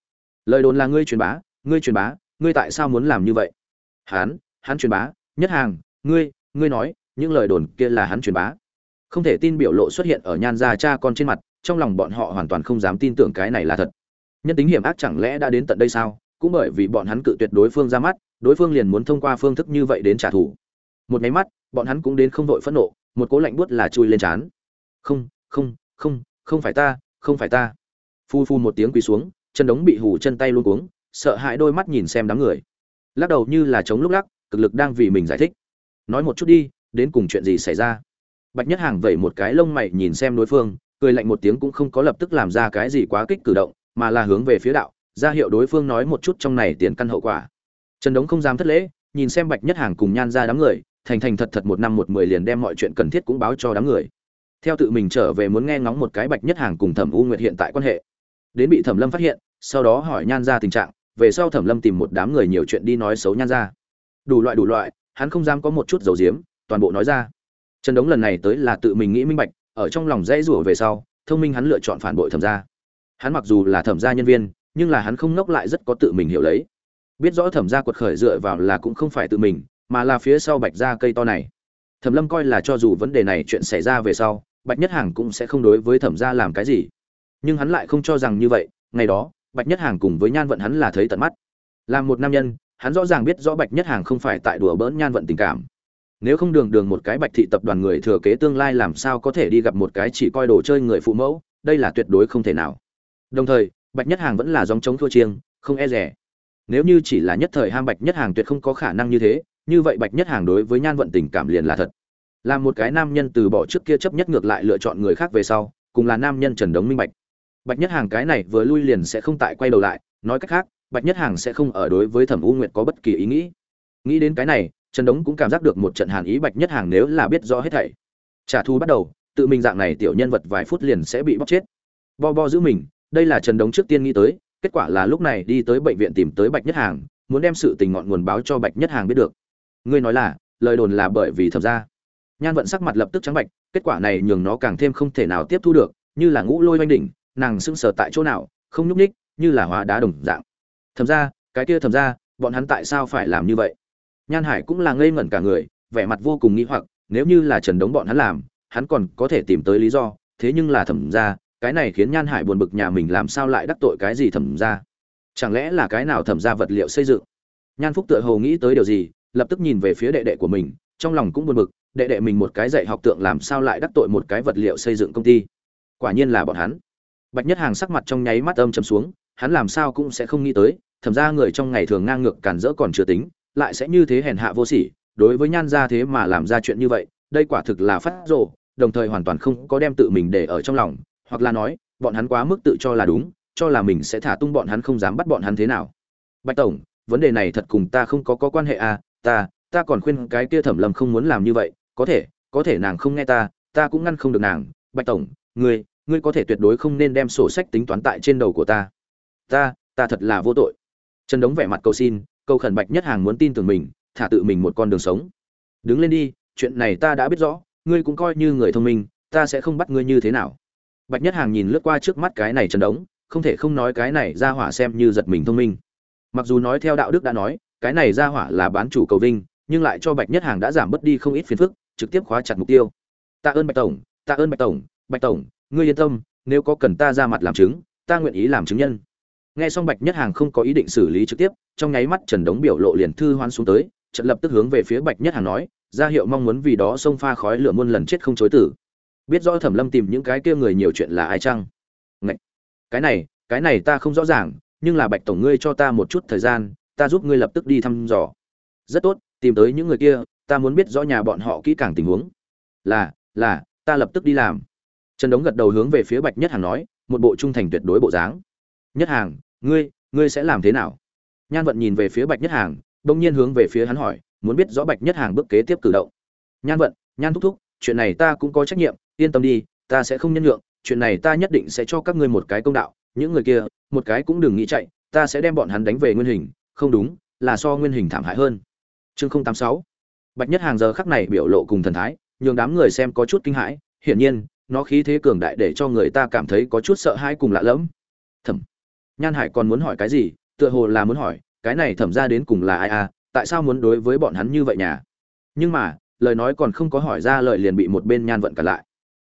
Lời đồn là ngươi truyền bá, ngươi truyền bá, ngươi tại sao muốn làm như vậy? Hắn hắn truyền bá, nhất hàng, ngươi ngươi nói, những lời đồn kia là hắn truyền bá không thể tin biểu lộ xuất hiện ở nhan gia cha con trên mặt, trong lòng bọn họ hoàn toàn không dám tin tưởng cái này là thật. Nhân tính hiểm ác chẳng lẽ đã đến tận đây sao? Cũng bởi vì bọn hắn cự tuyệt đối phương ra mắt, đối phương liền muốn thông qua phương thức như vậy đến trả thù. Một máy mắt, bọn hắn cũng đến không vội phẫn nộ, một cố lạnh buốt là chui lên trán. Không không không không phải ta, không phải ta. Phu phu một tiếng quỳ xuống, chân đống bị hù chân tay luôn cuống, sợ hãi đôi mắt nhìn xem đám người. Lắc đầu như là chống lúc lắc, cực lực đang vì mình giải thích. Nói một chút đi, đến cùng chuyện gì xảy ra? Bạch nhất hàng vẩy một cái lông mày nhìn xem đối phương, cười lạnh một tiếng cũng không có lập tức làm ra cái gì quá kích cử động, mà là hướng về phía đạo, ra hiệu đối phương nói một chút trong này tiền căn hậu quả. Trần đống không dám thất lễ, nhìn xem bạch nhất hàng cùng nhan ra đám người, thành thành thật thật một năm một mười liền đem mọi chuyện cần thiết cũng báo cho đám người. Theo tự mình trở về muốn nghe ngóng một cái bạch nhất hàng cùng thẩm u nguyệt hiện tại quan hệ. Đến bị thẩm lâm phát hiện, sau đó hỏi nhan ra tình trạng, về sau thẩm lâm tìm một đám người nhiều chuyện đi nói xấu nhan ra. Đủ loại đủ loại, hắn không dám có một chút dầu diếm, toàn bộ nói ra trần đống lần này tới là tự mình nghĩ minh bạch, ở trong lòng dãy rủa về sau, thông minh hắn lựa chọn phản bội thẩm gia. Hắn mặc dù là thẩm gia nhân viên, nhưng là hắn không ngốc lại rất có tự mình hiểu lấy. Biết rõ thẩm gia quật khởi dựa vào là cũng không phải tự mình, mà là phía sau bạch gia cây to này. Thẩm lâm coi là cho dù vấn đề này chuyện xảy ra về sau, bạch nhất hàng cũng sẽ không đối với thẩm gia làm cái gì. Nhưng hắn lại không cho rằng như vậy, ngày đó, bạch nhất hàng cùng với nhan vận hắn là thấy tận mắt. Là một nam nhân, hắn rõ ràng biết rõ bạch nhất hàng không phải tại đùa bỡn nhan vận tình cảm nếu không đường đường một cái bạch thị tập đoàn người thừa kế tương lai làm sao có thể đi gặp một cái chỉ coi đồ chơi người phụ mẫu, đây là tuyệt đối không thể nào. Đồng thời, bạch nhất hàng vẫn là dòng chống thua chiêng, không e rẻ. Nếu như chỉ là nhất thời ham bạch nhất hàng tuyệt không có khả năng như thế, như vậy bạch nhất hàng đối với nhan vận tình cảm liền là thật. Là một cái nam nhân từ bỏ trước kia chấp nhất ngược lại lựa chọn người khác về sau, cùng là nam nhân trần đống minh bạch. Bạch nhất hàng cái này vừa lui liền sẽ không tại quay đầu lại, nói cách khác, bạch nhất hàng sẽ không ở đối với thẩm u nguyệt có bất kỳ ý nghĩ. Nghĩ đến cái này trần đống cũng cảm giác được một trận hàn ý bạch nhất hàng nếu là biết rõ hết thảy. Trả thù bắt đầu, tự mình dạng này tiểu nhân vật vài phút liền sẽ bị bóc chết. Bo bo giữ mình, đây là trần đống trước tiên nghĩ tới, kết quả là lúc này đi tới bệnh viện tìm tới bạch nhất hàng, muốn đem sự tình ngọn nguồn báo cho bạch nhất hàng biết được. Ngươi nói là, lời đồn là bởi vì thẩm ra nhan vận sắc mặt lập tức trắng bạch, kết quả này nhường nó càng thêm không thể nào tiếp thu được, như là ngũ lôi oanh đỉnh, nàng sững sờ tại chỗ nào, không nhúc ních như là hóa đá đồng dạng. Thẩm ra cái kia thẩm ra bọn hắn tại sao phải làm như vậy? Nhan hải cũng là ngây ngẩn cả người, vẻ mặt vô cùng nghĩ hoặc, nếu như là trần đống bọn hắn làm, hắn còn có thể tìm tới lý do, thế nhưng là thẩm ra cái này khiến nhan hải buồn bực nhà mình làm sao lại đắc tội cái gì thẩm ra chẳng lẽ là cái nào thẩm ra vật liệu xây dựng? Nhan phúc tựa hồ nghĩ tới điều gì, lập tức nhìn về phía đệ đệ của mình, trong lòng cũng buồn bực, đệ đệ mình một cái dạy học tượng làm sao lại đắc tội một cái vật liệu xây dựng công ty? Quả nhiên là bọn hắn. Bạch nhất hàng sắc mặt trong nháy mắt âm trầm xuống, hắn làm sao cũng sẽ không nghĩ tới, thẩm ra người trong ngày thường ngang ngược cản rỡ còn chưa tính lại sẽ như thế hèn hạ vô sỉ, đối với nhan gia thế mà làm ra chuyện như vậy, đây quả thực là phát rộ đồng thời hoàn toàn không có đem tự mình để ở trong lòng, hoặc là nói, bọn hắn quá mức tự cho là đúng, cho là mình sẽ thả tung bọn hắn không dám bắt bọn hắn thế nào. Bạch tổng, vấn đề này thật cùng ta không có có quan hệ à ta ta còn khuyên cái kia thẩm lâm không muốn làm như vậy, có thể có thể nàng không nghe ta ta cũng ngăn không được nàng. Bạch tổng, ngươi ngươi có thể tuyệt đối không nên đem sổ sách tính toán tại trên đầu của ta. Ta ta thật là vô tội. Trần đống vẻ mặt cầu xin cầu khẩn bạch nhất hàng muốn tin tưởng mình, thả tự mình một con đường sống. Đứng lên đi, chuyện này ta đã biết rõ, ngươi cũng coi như người thông minh, ta sẽ không bắt ngươi như thế nào. Bạch nhất hàng nhìn lướt qua trước mắt cái này trần đống, không thể không nói cái này ra hỏa xem như giật mình thông minh. Mặc dù nói theo đạo đức đã nói, cái này ra hỏa là bán chủ cầu vinh, nhưng lại cho bạch nhất hàng đã giảm bớt đi không ít phiền phức, trực tiếp khóa chặt mục tiêu. Tạ ơn bạch tổng, tạ ơn bạch tổng bạch tổng, ngươi yên tâm, nếu có cần ta ra mặt làm chứng, ta nguyện ý làm chứng nhân nghe xong bạch nhất hàng không có ý định xử lý trực tiếp, trong nháy mắt trần đống biểu lộ liền thư hoan xuống tới trận lập tức hướng về phía bạch nhất hàng nói ra hiệu mong muốn vì đó xông pha khói lửa muôn lần chết không chối tử. Biết rõ thẩm lâm tìm những cái kia người nhiều chuyện là ai chăng? Ngậy! cái này cái này ta không rõ ràng, nhưng là bạch tổng ngươi cho ta một chút thời gian, ta giúp ngươi lập tức đi thăm dò. Rất tốt, tìm tới những người kia, ta muốn biết rõ nhà bọn họ kỹ càng tình huống. Là là, ta lập tức đi làm. Trần đống gật đầu hướng về phía bạch nhất hàng nói, một bộ trung thành tuyệt đối bộ dáng nhất hàng, ngươi ngươi sẽ làm thế nào? Nhan vận nhìn về phía bạch nhất hàng bỗng nhiên hướng về phía hắn hỏi, muốn biết rõ bạch nhất hàng bước kế tiếp cử động. Nhan vận, nhan thúc thúc, chuyện này ta cũng có trách nhiệm, yên tâm đi, ta sẽ không nhân nhượng, chuyện này ta nhất định sẽ cho các ngươi một cái công đạo, những người kia, một cái cũng đừng nghĩ chạy, ta sẽ đem bọn hắn đánh về nguyên hình, không đúng, là so nguyên hình thảm hại hơn. Chương không tám sáu. Bạch nhất hàng giờ khắc này biểu lộ cùng thần thái, nhường đám người xem có chút kinh hãi, hiển nhiên, nó khí thế cường đại để cho người ta cảm thấy có chút sợ hãi cùng lạ lẫm nhan hải còn muốn hỏi cái gì, tựa hồ là muốn hỏi, cái này thẩm ra đến cùng là ai à tại sao muốn đối với bọn hắn như vậy nhà nhưng mà, lời nói còn không có hỏi ra lời liền bị một bên nhan vận cản lại.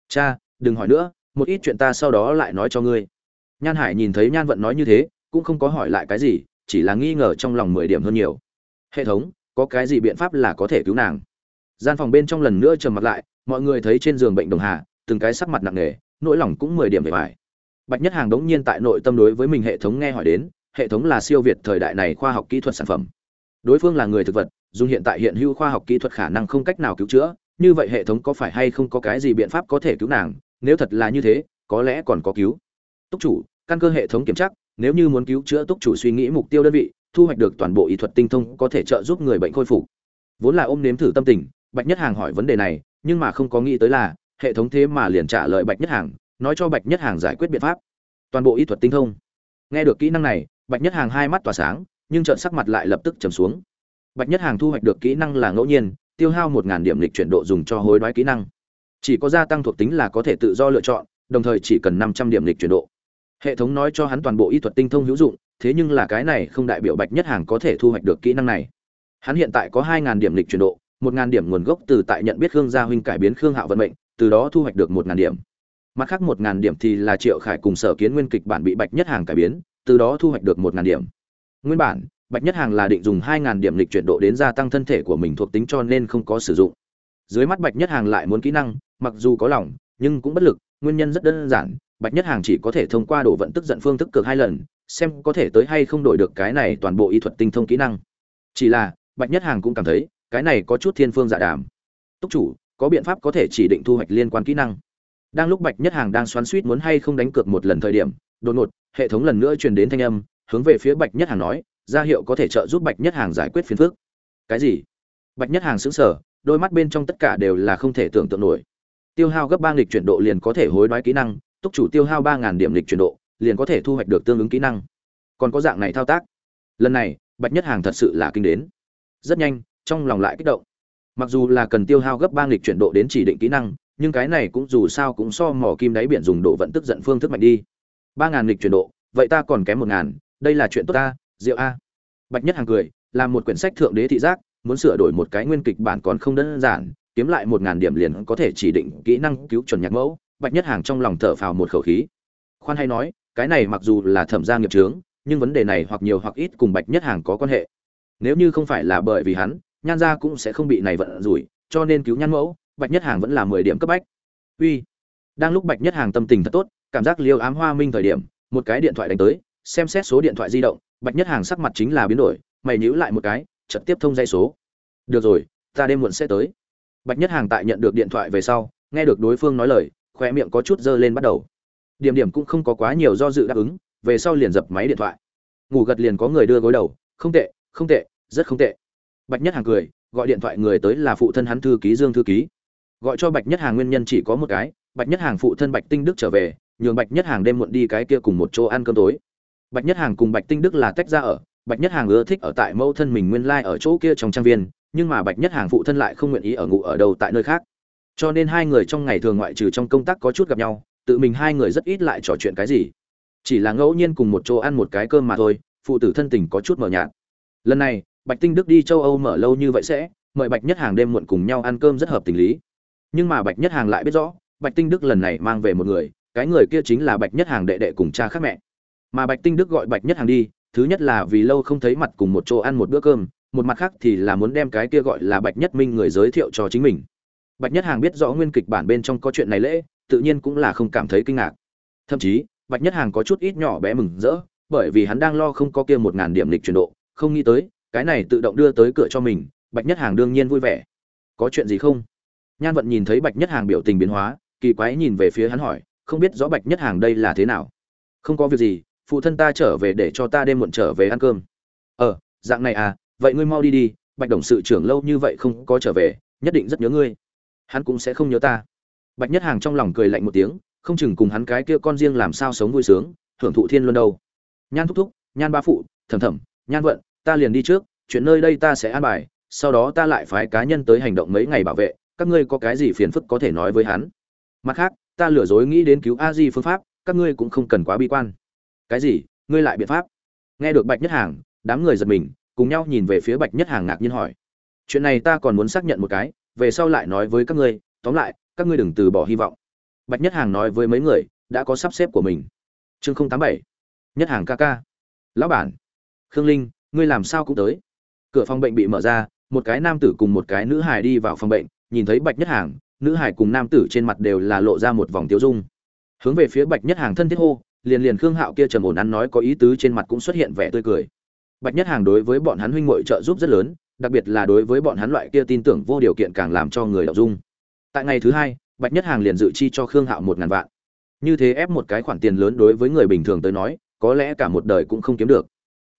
Cha, đừng hỏi nữa, một ít chuyện ta sau đó lại nói cho ngươi. Nhan hải nhìn thấy nhan vận nói như thế, cũng không có hỏi lại cái gì, chỉ là nghi ngờ trong lòng mười điểm hơn nhiều. Hệ thống, có cái gì biện pháp là có thể cứu nàng? Gian phòng bên trong lần nữa trầm mặt lại, mọi người thấy trên giường bệnh đồng hà, từng cái sắc mặt nặng nề, nỗi lòng cũng mười điểm về vải bạch nhất hàng đống nhiên tại nội tâm đối với mình hệ thống nghe hỏi đến, hệ thống là siêu việt thời đại này khoa học kỹ thuật sản phẩm. Đối phương là người thực vật dùng hiện tại hiện hữu khoa học kỹ thuật khả năng không cách nào cứu chữa, như vậy hệ thống có phải hay không có cái gì biện pháp có thể cứu nàng? Nếu thật là như thế, có lẽ còn có cứu. Túc chủ, căn cơ hệ thống kiểm tra, nếu như muốn cứu chữa túc chủ suy nghĩ mục tiêu đơn vị, thu hoạch được toàn bộ y thuật tinh thông có thể trợ giúp người bệnh khôi phục. Vốn là ôm nếm thử tâm tình, bạch nhất hàng hỏi vấn đề này, nhưng mà không có nghĩ tới là, hệ thống thế mà liền trả lời bạch nhất hàng nói cho bạch nhất hàng giải quyết biện pháp. Toàn bộ y thuật tinh thông. Nghe được kỹ năng này, bạch nhất hàng hai mắt tỏa sáng, nhưng trợn sắc mặt lại lập tức trầm xuống. Bạch nhất hàng thu hoạch được kỹ năng là ngẫu nhiên, tiêu hao một điểm lịch chuyển độ dùng cho hối đoái kỹ năng. Chỉ có gia tăng thuộc tính là có thể tự do lựa chọn, đồng thời chỉ cần năm trăm điểm lịch chuyển độ. Hệ thống nói cho hắn toàn bộ y thuật tinh thông hữu dụng, thế nhưng là cái này không đại biểu bạch nhất hàng có thể thu hoạch được kỹ năng này. Hắn hiện tại có hai điểm lịch chuyển độ, một điểm nguồn gốc từ tại nhận biết khương gia huynh cải biến khương hạo vận mệnh, từ đó thu hoạch được một điểm mặt khác một điểm thì là triệu khải cùng sở kiến nguyên kịch bản bị bạch nhất hàng cải biến, từ đó thu hoạch được một điểm. Nguyên bản, bạch nhất hàng là định dùng hai điểm lịch chuyển độ đến gia tăng thân thể của mình thuộc tính cho nên không có sử dụng. Dưới mắt bạch nhất hàng lại muốn kỹ năng, mặc dù có lòng, nhưng cũng bất lực, nguyên nhân rất đơn giản, bạch nhất hàng chỉ có thể thông qua đổ vận tức giận phương thức cực hai lần, xem có thể tới hay không đổi được cái này toàn bộ y thuật tinh thông kỹ năng. Chỉ là, bạch nhất hàng cũng cảm thấy, cái này có chút thiên phương dạ đàm. Túc chủ, có biện pháp có thể chỉ định thu hoạch liên quan kỹ năng đang lúc bạch nhất hàng đang xoắn suýt muốn hay không đánh cược một lần thời điểm, đột ngột, hệ thống lần nữa truyền đến thanh âm, hướng về phía bạch nhất hàng nói, ra hiệu có thể trợ giúp bạch nhất hàng giải quyết phiền phức. Cái gì? Bạch nhất hàng sững sờ, đôi mắt bên trong tất cả đều là không thể tưởng tượng nổi. Tiêu hao gấp ba lịch chuyển độ liền có thể hối đoái kỹ năng, túc chủ tiêu hao ba điểm lịch chuyển độ, liền có thể thu hoạch được tương ứng kỹ năng. Còn có dạng này thao tác? Lần này, bạch nhất hàng thật sự là kinh đến. Rất nhanh, trong lòng lại kích động. Mặc dù là cần tiêu hao gấp ba lịch chuyển độ đến chỉ định kỹ năng nhưng cái này cũng dù sao cũng so mỏ kim đáy biển dùng độ vận tức giận phương thức mạnh đi. Ba ngàn lịch chuyển độ, vậy ta còn kém một ngàn, đây là chuyện tốt ta diệu a. Bạch nhất hàng cười, làm một quyển sách thượng đế thị giác, muốn sửa đổi một cái nguyên kịch bản còn không đơn giản, kiếm lại một ngàn điểm liền có thể chỉ định kỹ năng cứu chuẩn nhạc mẫu. Bạch nhất hàng trong lòng thở phào một khẩu khí. Khoan hay nói, cái này mặc dù là thẩm gia nghiệp trướng nhưng vấn đề này hoặc nhiều hoặc ít cùng bạch nhất hàng có quan hệ. Nếu như không phải là bởi vì hắn, nhan gia cũng sẽ không bị này vận rủi, cho nên cứu nhan mẫu bạch nhất hàng vẫn là mười điểm cấp bách. Uy, đang lúc bạch nhất hàng tâm tình thật tốt, cảm giác liêu ám hoa minh thời điểm, một cái điện thoại đánh tới, xem xét số điện thoại di động, bạch nhất hàng sắc mặt chính là biến đổi, mày nhíu lại một cái, chợt tiếp thông dây số. Được rồi, ta đêm muộn sẽ tới. Bạch nhất hàng tại nhận được điện thoại về sau, nghe được đối phương nói lời khoe miệng có chút dơ lên bắt đầu. Điểm điểm cũng không có quá nhiều do dự đáp ứng, về sau liền dập máy điện thoại. Ngủ gật liền có người đưa gối đầu, không tệ không tệ, rất không tệ. Bạch nhất hàng cười, gọi điện thoại người tới là phụ thân hắn thư ký dương thư ký gọi cho bạch nhất hàng nguyên nhân chỉ có một cái, bạch nhất hàng phụ thân bạch tinh đức trở về, nhường bạch nhất hàng đêm muộn đi cái kia cùng một chỗ ăn cơm tối. Bạch nhất hàng cùng bạch tinh đức là tách ra ở, bạch nhất hàng ưa thích ở tại mẫu thân mình nguyên lai、like、ở chỗ kia trong trang viên, nhưng mà bạch nhất hàng phụ thân lại không nguyện ý ở ngụ ở đâu tại nơi khác. Cho nên hai người trong ngày thường ngoại trừ trong công tác có chút gặp nhau, tự mình hai người rất ít lại trò chuyện cái gì. Chỉ là ngẫu nhiên cùng một chỗ ăn một cái cơm mà thôi, phụ tử thân tình có chút mờ nhạt. Lần này, bạch tinh đức đi châu âu mở lâu như vậy sẽ, mời bạch nhất hàng đêm muộn cùng nhau ăn cơm rất hợp tình lý nhưng mà bạch nhất hàng lại biết rõ, bạch tinh đức lần này mang về một người, cái người kia chính là bạch nhất hàng đệ đệ cùng cha khác mẹ. Mà bạch tinh đức gọi bạch nhất hàng đi, thứ nhất là vì lâu không thấy mặt cùng một chỗ ăn một bữa cơm, một mặt khác thì là muốn đem cái kia gọi là bạch nhất minh người giới thiệu cho chính mình. Bạch nhất hàng biết rõ nguyên kịch bản bên trong có chuyện này lễ, tự nhiên cũng là không cảm thấy kinh ngạc. Thậm chí, bạch nhất hàng có chút ít nhỏ bé mừng rỡ, bởi vì hắn đang lo không có kia một ngàn điểm lịch chuyển độ, không nghĩ tới, cái này tự động đưa tới cửa cho mình, bạch nhất hàng đương nhiên vui vẻ. Có chuyện gì không? Nhan vận nhìn thấy bạch nhất hàng biểu tình biến hóa, kỳ quái nhìn về phía hắn hỏi, không biết rõ bạch nhất hàng đây là thế nào? Không có việc gì, phụ thân ta trở về để cho ta đêm muộn trở về ăn cơm. Ờ dạng này à vậy ngươi mau đi đi, bạch đồng sự trưởng lâu như vậy không có trở về, nhất định rất nhớ ngươi. Hắn cũng sẽ không nhớ ta. Bạch nhất hàng trong lòng cười lạnh một tiếng, không chừng cùng hắn cái kia con riêng làm sao sống vui sướng, hưởng thụ thiên luân đâu. Nhan thúc thúc, nhan ba phụ, thầm thầm, nhan vận, ta liền đi trước, chuyện nơi đây ta sẽ an bài, sau đó ta lại phái cá nhân tới hành động mấy ngày bảo vệ các ngươi có cái gì phiền phức có thể nói với hắn. Mặt khác, ta lừa dối nghĩ đến cứu a di phương pháp, các ngươi cũng không cần quá bi quan. Cái gì? Ngươi lại biện pháp? Nghe được bạch nhất hàng, đám người giật mình, cùng nhau nhìn về phía bạch nhất hàng ngạc nhiên hỏi. Chuyện này ta còn muốn xác nhận một cái, về sau lại nói với các ngươi, tóm lại, các ngươi đừng từ bỏ hy vọng. Bạch nhất hàng nói với mấy người, đã có sắp xếp của mình. Chương tám bảy. Nhất hàng ca ca. Lão bản. Khương linh, ngươi làm sao cũng tới. Cửa phòng bệnh bị mở ra, một cái nam tử cùng một cái nữ hài đi vào phòng bệnh nhìn thấy bạch nhất hàng, nữ hải cùng nam tử trên mặt đều là lộ ra một vòng tiêu dung. Hướng về phía bạch nhất hàng thân thiết hô, liền liền khương hạo kia trầm ổn ăn nói có ý tứ trên mặt cũng xuất hiện vẻ tươi cười. Bạch nhất hàng đối với bọn hắn huynh muội trợ giúp rất lớn, đặc biệt là đối với bọn hắn loại kia tin tưởng vô điều kiện càng làm cho người đọc dung. Tại ngày thứ hai, bạch nhất hàng liền dự chi cho khương hạo một ngàn vạn. Như thế ép một cái khoản tiền lớn đối với người bình thường tới nói, có lẽ cả một đời cũng không kiếm được.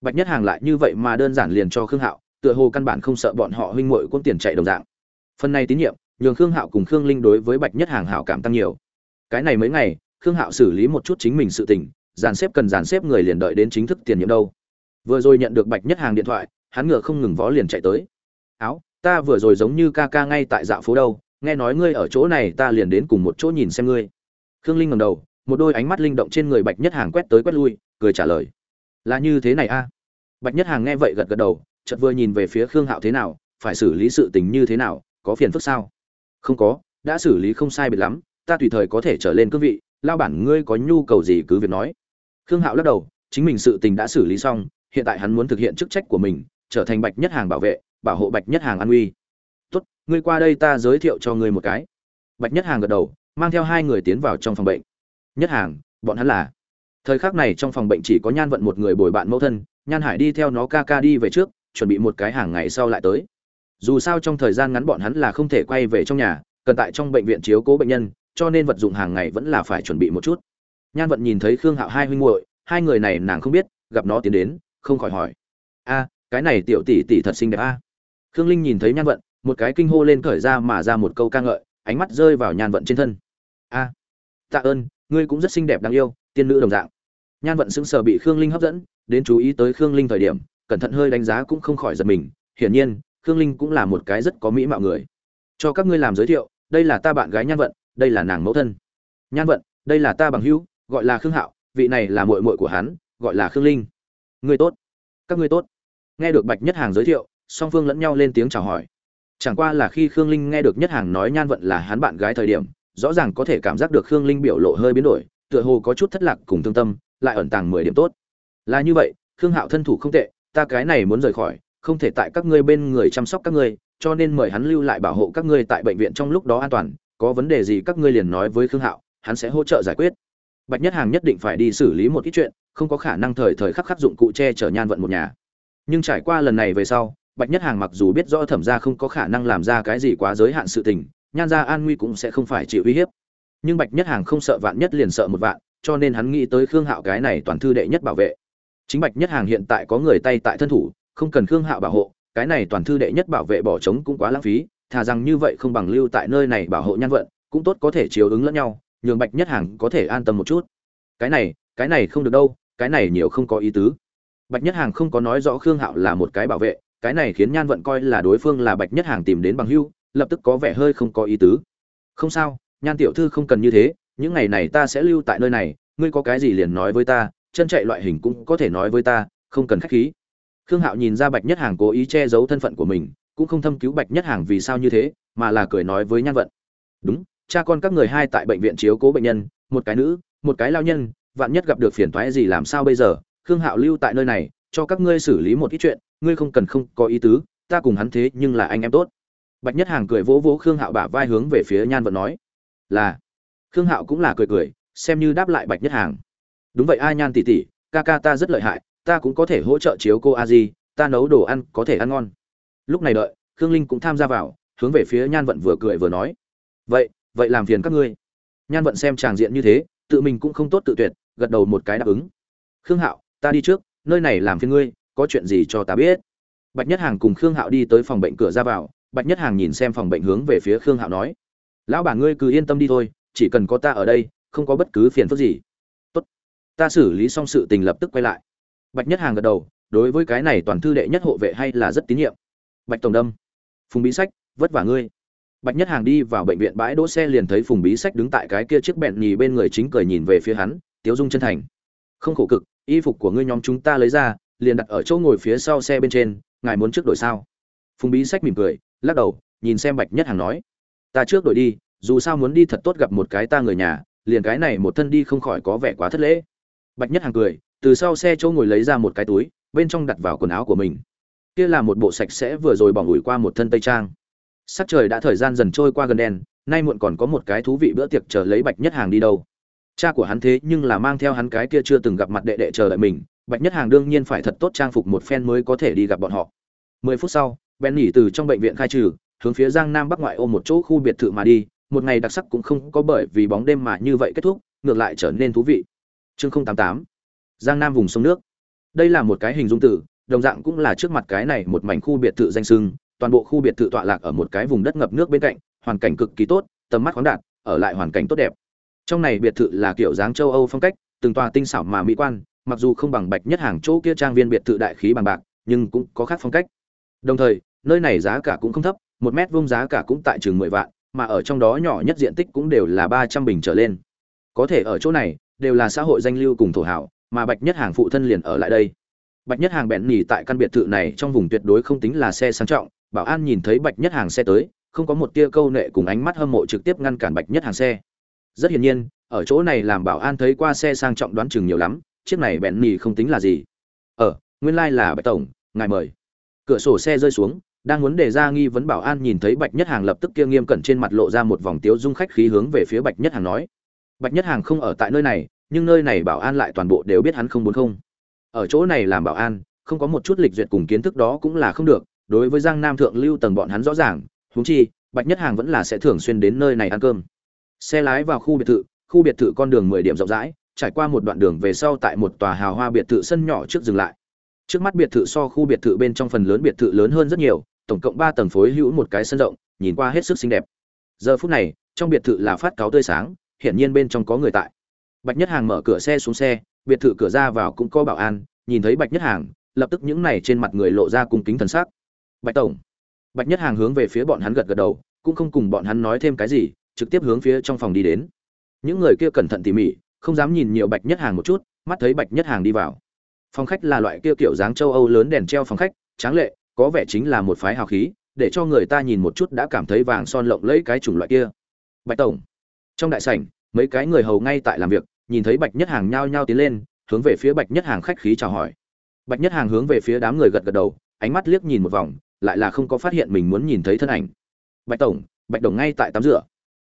Bạch nhất hàng lại như vậy mà đơn giản liền cho khương hạo, tựa hồ căn bản không sợ bọn họ huynh muội cũng tiền chạy đồng dạng phần này tín nhiệm, nhường khương hạo cùng khương linh đối với bạch nhất hàng hảo cảm tăng nhiều. Cái này mấy ngày, khương hạo xử lý một chút chính mình sự tình, dàn xếp cần dàn xếp người liền đợi đến chính thức tiền nhiệm đâu. Vừa rồi nhận được bạch nhất hàng điện thoại, hắn ngựa không ngừng vó liền chạy tới. Áo, ta vừa rồi giống như ca ca ngay tại dạo phố đâu, nghe nói ngươi ở chỗ này, ta liền đến cùng một chỗ nhìn xem ngươi. Khương linh ngầm đầu, một đôi ánh mắt linh động trên người bạch nhất hàng quét tới quét lui, cười trả lời. Là như thế này a. Bạch nhất hàng nghe vậy gật gật đầu, chợt vừa nhìn về phía khương hạo thế nào, phải xử lý sự tình như thế nào có phiền phức sao? Không có, đã xử lý không sai biệt lắm, ta tùy thời có thể trở lên cương vị, lao bản ngươi có nhu cầu gì cứ việc nói. Khương hạo lắc đầu, chính mình sự tình đã xử lý xong, hiện tại hắn muốn thực hiện chức trách của mình, trở thành bạch nhất hàng bảo vệ, bảo hộ bạch nhất hàng an uy. Tốt, ngươi qua đây ta giới thiệu cho ngươi một cái. Bạch nhất hàng gật đầu, mang theo hai người tiến vào trong phòng bệnh. Nhất hàng, bọn hắn là. Thời khắc này trong phòng bệnh chỉ có nhan vận một người bồi bạn mẫu thân, nhan hải đi theo nó ca ca đi về trước, chuẩn bị một cái hàng ngày sau lại tới dù sao trong thời gian ngắn bọn hắn là không thể quay về trong nhà, cần tại trong bệnh viện chiếu cố bệnh nhân, cho nên vật dụng hàng ngày vẫn là phải chuẩn bị một chút. Nhan vận nhìn thấy khương hạo hai huynh muội, hai người này nàng không biết, gặp nó tiến đến, không khỏi hỏi. A, cái này tiểu tỷ tỷ thật xinh đẹp a. Khương linh nhìn thấy nhan vận, một cái kinh hô lên khởi ra mà ra một câu ca ngợi, ánh mắt rơi vào nhan vận trên thân. A, tạ ơn, ngươi cũng rất xinh đẹp đáng yêu, tiên nữ đồng dạng. Nhan vận sững sờ bị khương linh hấp dẫn, đến chú ý tới khương linh thời điểm, cẩn thận hơi đánh giá cũng không khỏi giật mình. Hiển nhiên khương linh cũng là một cái rất có mỹ mạo người. Cho các ngươi làm giới thiệu, đây là ta bạn gái nhan vận, đây là nàng mẫu thân. Nhan vận, đây là ta bằng hữu, gọi là khương hạo, vị này là muội muội của hắn, gọi là khương linh. Người tốt. Các ngươi tốt. Nghe được bạch nhất hàng giới thiệu, song phương lẫn nhau lên tiếng chào hỏi. Chẳng qua là khi khương linh nghe được nhất hàng nói nhan vận là hắn bạn gái thời điểm, rõ ràng có thể cảm giác được khương linh biểu lộ hơi biến đổi, tựa hồ có chút thất lạc cùng thương tâm, lại ẩn tàng mười điểm tốt. Là như vậy, khương hạo thân thủ không tệ, ta cái này muốn rời khỏi không thể tại các ngươi bên người chăm sóc các ngươi, cho nên mời hắn lưu lại bảo hộ các ngươi tại bệnh viện trong lúc đó an toàn, có vấn đề gì các ngươi liền nói với khương hạo, hắn sẽ hỗ trợ giải quyết. Bạch nhất hàng nhất định phải đi xử lý một ít chuyện, không có khả năng thời thời khắc khắc dụng cụ che chở nhan vận một nhà. Nhưng trải qua lần này về sau, bạch nhất hàng mặc dù biết rõ thẩm gia không có khả năng làm ra cái gì quá giới hạn sự tình, nhan gia an nguy cũng sẽ không phải chịu uy hiếp. Nhưng bạch nhất hàng không sợ vạn nhất liền sợ một vạn, cho nên hắn nghĩ tới khương hạo cái này toàn thư đệ nhất bảo vệ. Chính bạch nhất hàng hiện tại có người tay tại thân thủ không cần khương hạo bảo hộ, cái này toàn thư đệ nhất bảo vệ bỏ trống cũng quá lãng phí, thà rằng như vậy không bằng lưu tại nơi này bảo hộ nhan vận, cũng tốt có thể chiếu ứng lẫn nhau, nhường bạch nhất hàng có thể an tâm một chút. Cái này cái này không được đâu, cái này nhiều không có ý tứ. Bạch nhất hàng không có nói rõ khương hạo là một cái bảo vệ, cái này khiến nhan vận coi là đối phương là bạch nhất hàng tìm đến bằng hưu, lập tức có vẻ hơi không có ý tứ. Không sao, nhan tiểu thư không cần như thế, những ngày này ta sẽ lưu tại nơi này, ngươi có cái gì liền nói với ta, chân chạy loại hình cũng có thể nói với ta, không cần khách khí khương hạo nhìn ra bạch nhất hàng cố ý che giấu thân phận của mình, cũng không thâm cứu bạch nhất hàng vì sao như thế, mà là cười nói với nhan vận. Đúng, cha con các người hai tại bệnh viện chiếu cố bệnh nhân, một cái nữ, một cái lao nhân, vạn nhất gặp được phiền toái gì làm sao bây giờ? Khương hạo lưu tại nơi này, cho các ngươi xử lý một ít chuyện, ngươi không cần không có ý tứ, ta cùng hắn thế nhưng là anh em tốt. Bạch nhất hàng cười vỗ vỗ khương hạo bả vai hướng về phía nhan vận nói. Là. Khương hạo cũng là cười cười, xem như đáp lại bạch nhất hàng. Đúng vậy a nhan tỷ tỷ, ca ca ta rất lợi hại ta cũng có thể hỗ trợ chiếu cô a di ta nấu đồ ăn có thể ăn ngon. Lúc này đợi, khương linh cũng tham gia vào, hướng về phía nhan vận vừa cười vừa nói. Vậy vậy làm phiền các ngươi. Nhan vận xem tràng diện như thế, tự mình cũng không tốt tự tuyệt, gật đầu một cái đáp ứng. Khương hạo, ta đi trước, nơi này làm phiền ngươi, có chuyện gì cho ta biết. Bạch nhất hàng cùng khương hạo đi tới phòng bệnh cửa ra vào, bạch nhất hàng nhìn xem phòng bệnh hướng về phía khương hạo nói. Lão bà ngươi cứ yên tâm đi thôi, chỉ cần có ta ở đây, không có bất cứ phiền phức gì. Tốt. Ta xử lý xong sự tình lập tức quay lại bạch nhất hàng gật đầu, đối với cái này toàn thư đệ nhất hộ vệ hay là rất tín nhiệm. Bạch tổng đâm, phùng bí sách, vất vả ngươi. Bạch nhất hàng đi vào bệnh viện bãi đỗ xe liền thấy phùng bí sách đứng tại cái kia chiếc bẹn nhì bên người chính cười nhìn về phía hắn, tiếu dung chân thành. Không khổ cực, y phục của ngươi nhóm chúng ta lấy ra, liền đặt ở chỗ ngồi phía sau xe bên trên, ngài muốn trước đổi sao? Phùng bí sách mỉm cười, lắc đầu, nhìn xem bạch nhất hàng nói, ta trước đổi đi, dù sao muốn đi thật tốt gặp một cái ta người nhà, liền cái này một thân đi không khỏi có vẻ quá thất lễ. Bạch nhất hàng cười từ sau xe chỗ ngồi lấy ra một cái túi, bên trong đặt vào quần áo của mình. Kia là một bộ sạch sẽ vừa rồi bỏng ủi qua một thân tây trang. Sắc trời đã thời gian dần trôi qua gần đen, nay muộn còn có một cái thú vị bữa tiệc chờ lấy bạch nhất hàng đi đâu. Cha của hắn thế nhưng là mang theo hắn cái kia chưa từng gặp mặt đệ đệ chờ đợi mình, bạch nhất hàng đương nhiên phải thật tốt trang phục một phen mới có thể đi gặp bọn họ. Mười phút sau, ben nghỉ từ trong bệnh viện khai trừ, hướng phía giang nam bắc ngoại ô một chỗ khu biệt thự mà đi, một ngày đặc sắc cũng không có bởi vì bóng đêm mà như vậy kết thúc, ngược lại trở nên thú vị. Chương không tám tám giang nam vùng sông nước. Đây là một cái hình dung tử, đồng dạng cũng là trước mặt cái này một mảnh khu biệt thự danh sưng, toàn bộ khu biệt thự tọa lạc ở một cái vùng đất ngập nước bên cạnh, hoàn cảnh cực kỳ tốt, tầm mắt khoáng đạt, ở lại hoàn cảnh tốt đẹp. Trong này biệt thự là kiểu dáng châu âu phong cách, từng tòa tinh xảo mà mỹ quan, mặc dù không bằng bạch nhất hàng chỗ kia trang viên biệt thự đại khí bằng bạc, nhưng cũng có khác phong cách. Đồng thời, nơi này giá cả cũng không thấp, một mét vuông giá cả cũng tại chừng mười vạn, mà ở trong đó nhỏ nhất diện tích cũng đều là ba trăm bình trở lên. Có thể ở chỗ này, đều là xã hội danh lưu cùng thổ hảo mà bạch nhất hàng phụ thân liền ở lại đây. Bạch nhất hàng bẹn nhì tại căn biệt thự này trong vùng tuyệt đối không tính là xe sang trọng bảo an nhìn thấy bạch nhất hàng xe tới không có một tia câu nệ cùng ánh mắt hâm mộ trực tiếp ngăn cản bạch nhất hàng xe. Rất hiển nhiên ở chỗ này làm bảo an thấy qua xe sang trọng đoán chừng nhiều lắm chiếc này bẹn nhì không tính là gì. Ở ờ, nguyên lai、like、là bạch tổng ngài mời. Cửa sổ xe rơi xuống đang muốn đề ra nghi vấn bảo an nhìn thấy bạch nhất hàng lập tức kia nghiêm cẩn trên mặt lộ ra một vòng tiếu dung khách khí hướng về phía bạch nhất hàng nói. Bạch nhất hàng không ở tại nơi này nhưng nơi này bảo an lại toàn bộ đều biết hắn không muốn không. Ở chỗ này làm bảo an, không có một chút lịch duyệt cùng kiến thức đó cũng là không được, đối với giang nam thượng lưu tầng bọn hắn rõ ràng, huống chi, bạch nhất hàng vẫn là sẽ thường xuyên đến nơi này ăn cơm. Xe lái vào khu biệt thự, khu biệt thự con đường mười điểm rộng rãi, trải qua một đoạn đường về sau tại một tòa hào hoa biệt thự sân nhỏ trước dừng lại. Trước mắt biệt thự so khu biệt thự bên trong phần lớn biệt thự lớn hơn rất nhiều, tổng cộng ba tầng phối hữu một cái sân rộng, nhìn qua hết sức xinh đẹp. Giờ phút này, trong biệt thự là phát cáo tươi sáng, hiển nhiên bên trong có người tại bạch nhất hàng mở cửa xe xuống xe, biệt thự cửa ra vào cũng có bảo an, nhìn thấy bạch nhất hàng, lập tức những này trên mặt người lộ ra cung kính thần sắc. Bạch tổng. Bạch nhất hàng hướng về phía bọn hắn gật gật đầu, cũng không cùng bọn hắn nói thêm cái gì, trực tiếp hướng phía trong phòng đi đến. Những người kia cẩn thận tỉ mỉ, không dám nhìn nhiều bạch nhất hàng một chút, mắt thấy bạch nhất hàng đi vào. Phòng khách là loại kia kiểu dáng châu âu lớn đèn treo phòng khách, tráng lệ, có vẻ chính là một phái hào khí, để cho người ta nhìn một chút đã cảm thấy vàng son lộng lẫy cái chủng loại kia. Bạch tổng. Trong đại sảnh, mấy cái người hầu ngay tại làm việc nhìn thấy bạch nhất hàng nhao nhao tiến lên, hướng về phía bạch nhất hàng khách khí chào hỏi. Bạch nhất hàng hướng về phía đám người gật gật đầu, ánh mắt liếc nhìn một vòng, lại là không có phát hiện mình muốn nhìn thấy thân ảnh. Bạch tổng, bạch đồng ngay tại tắm rửa.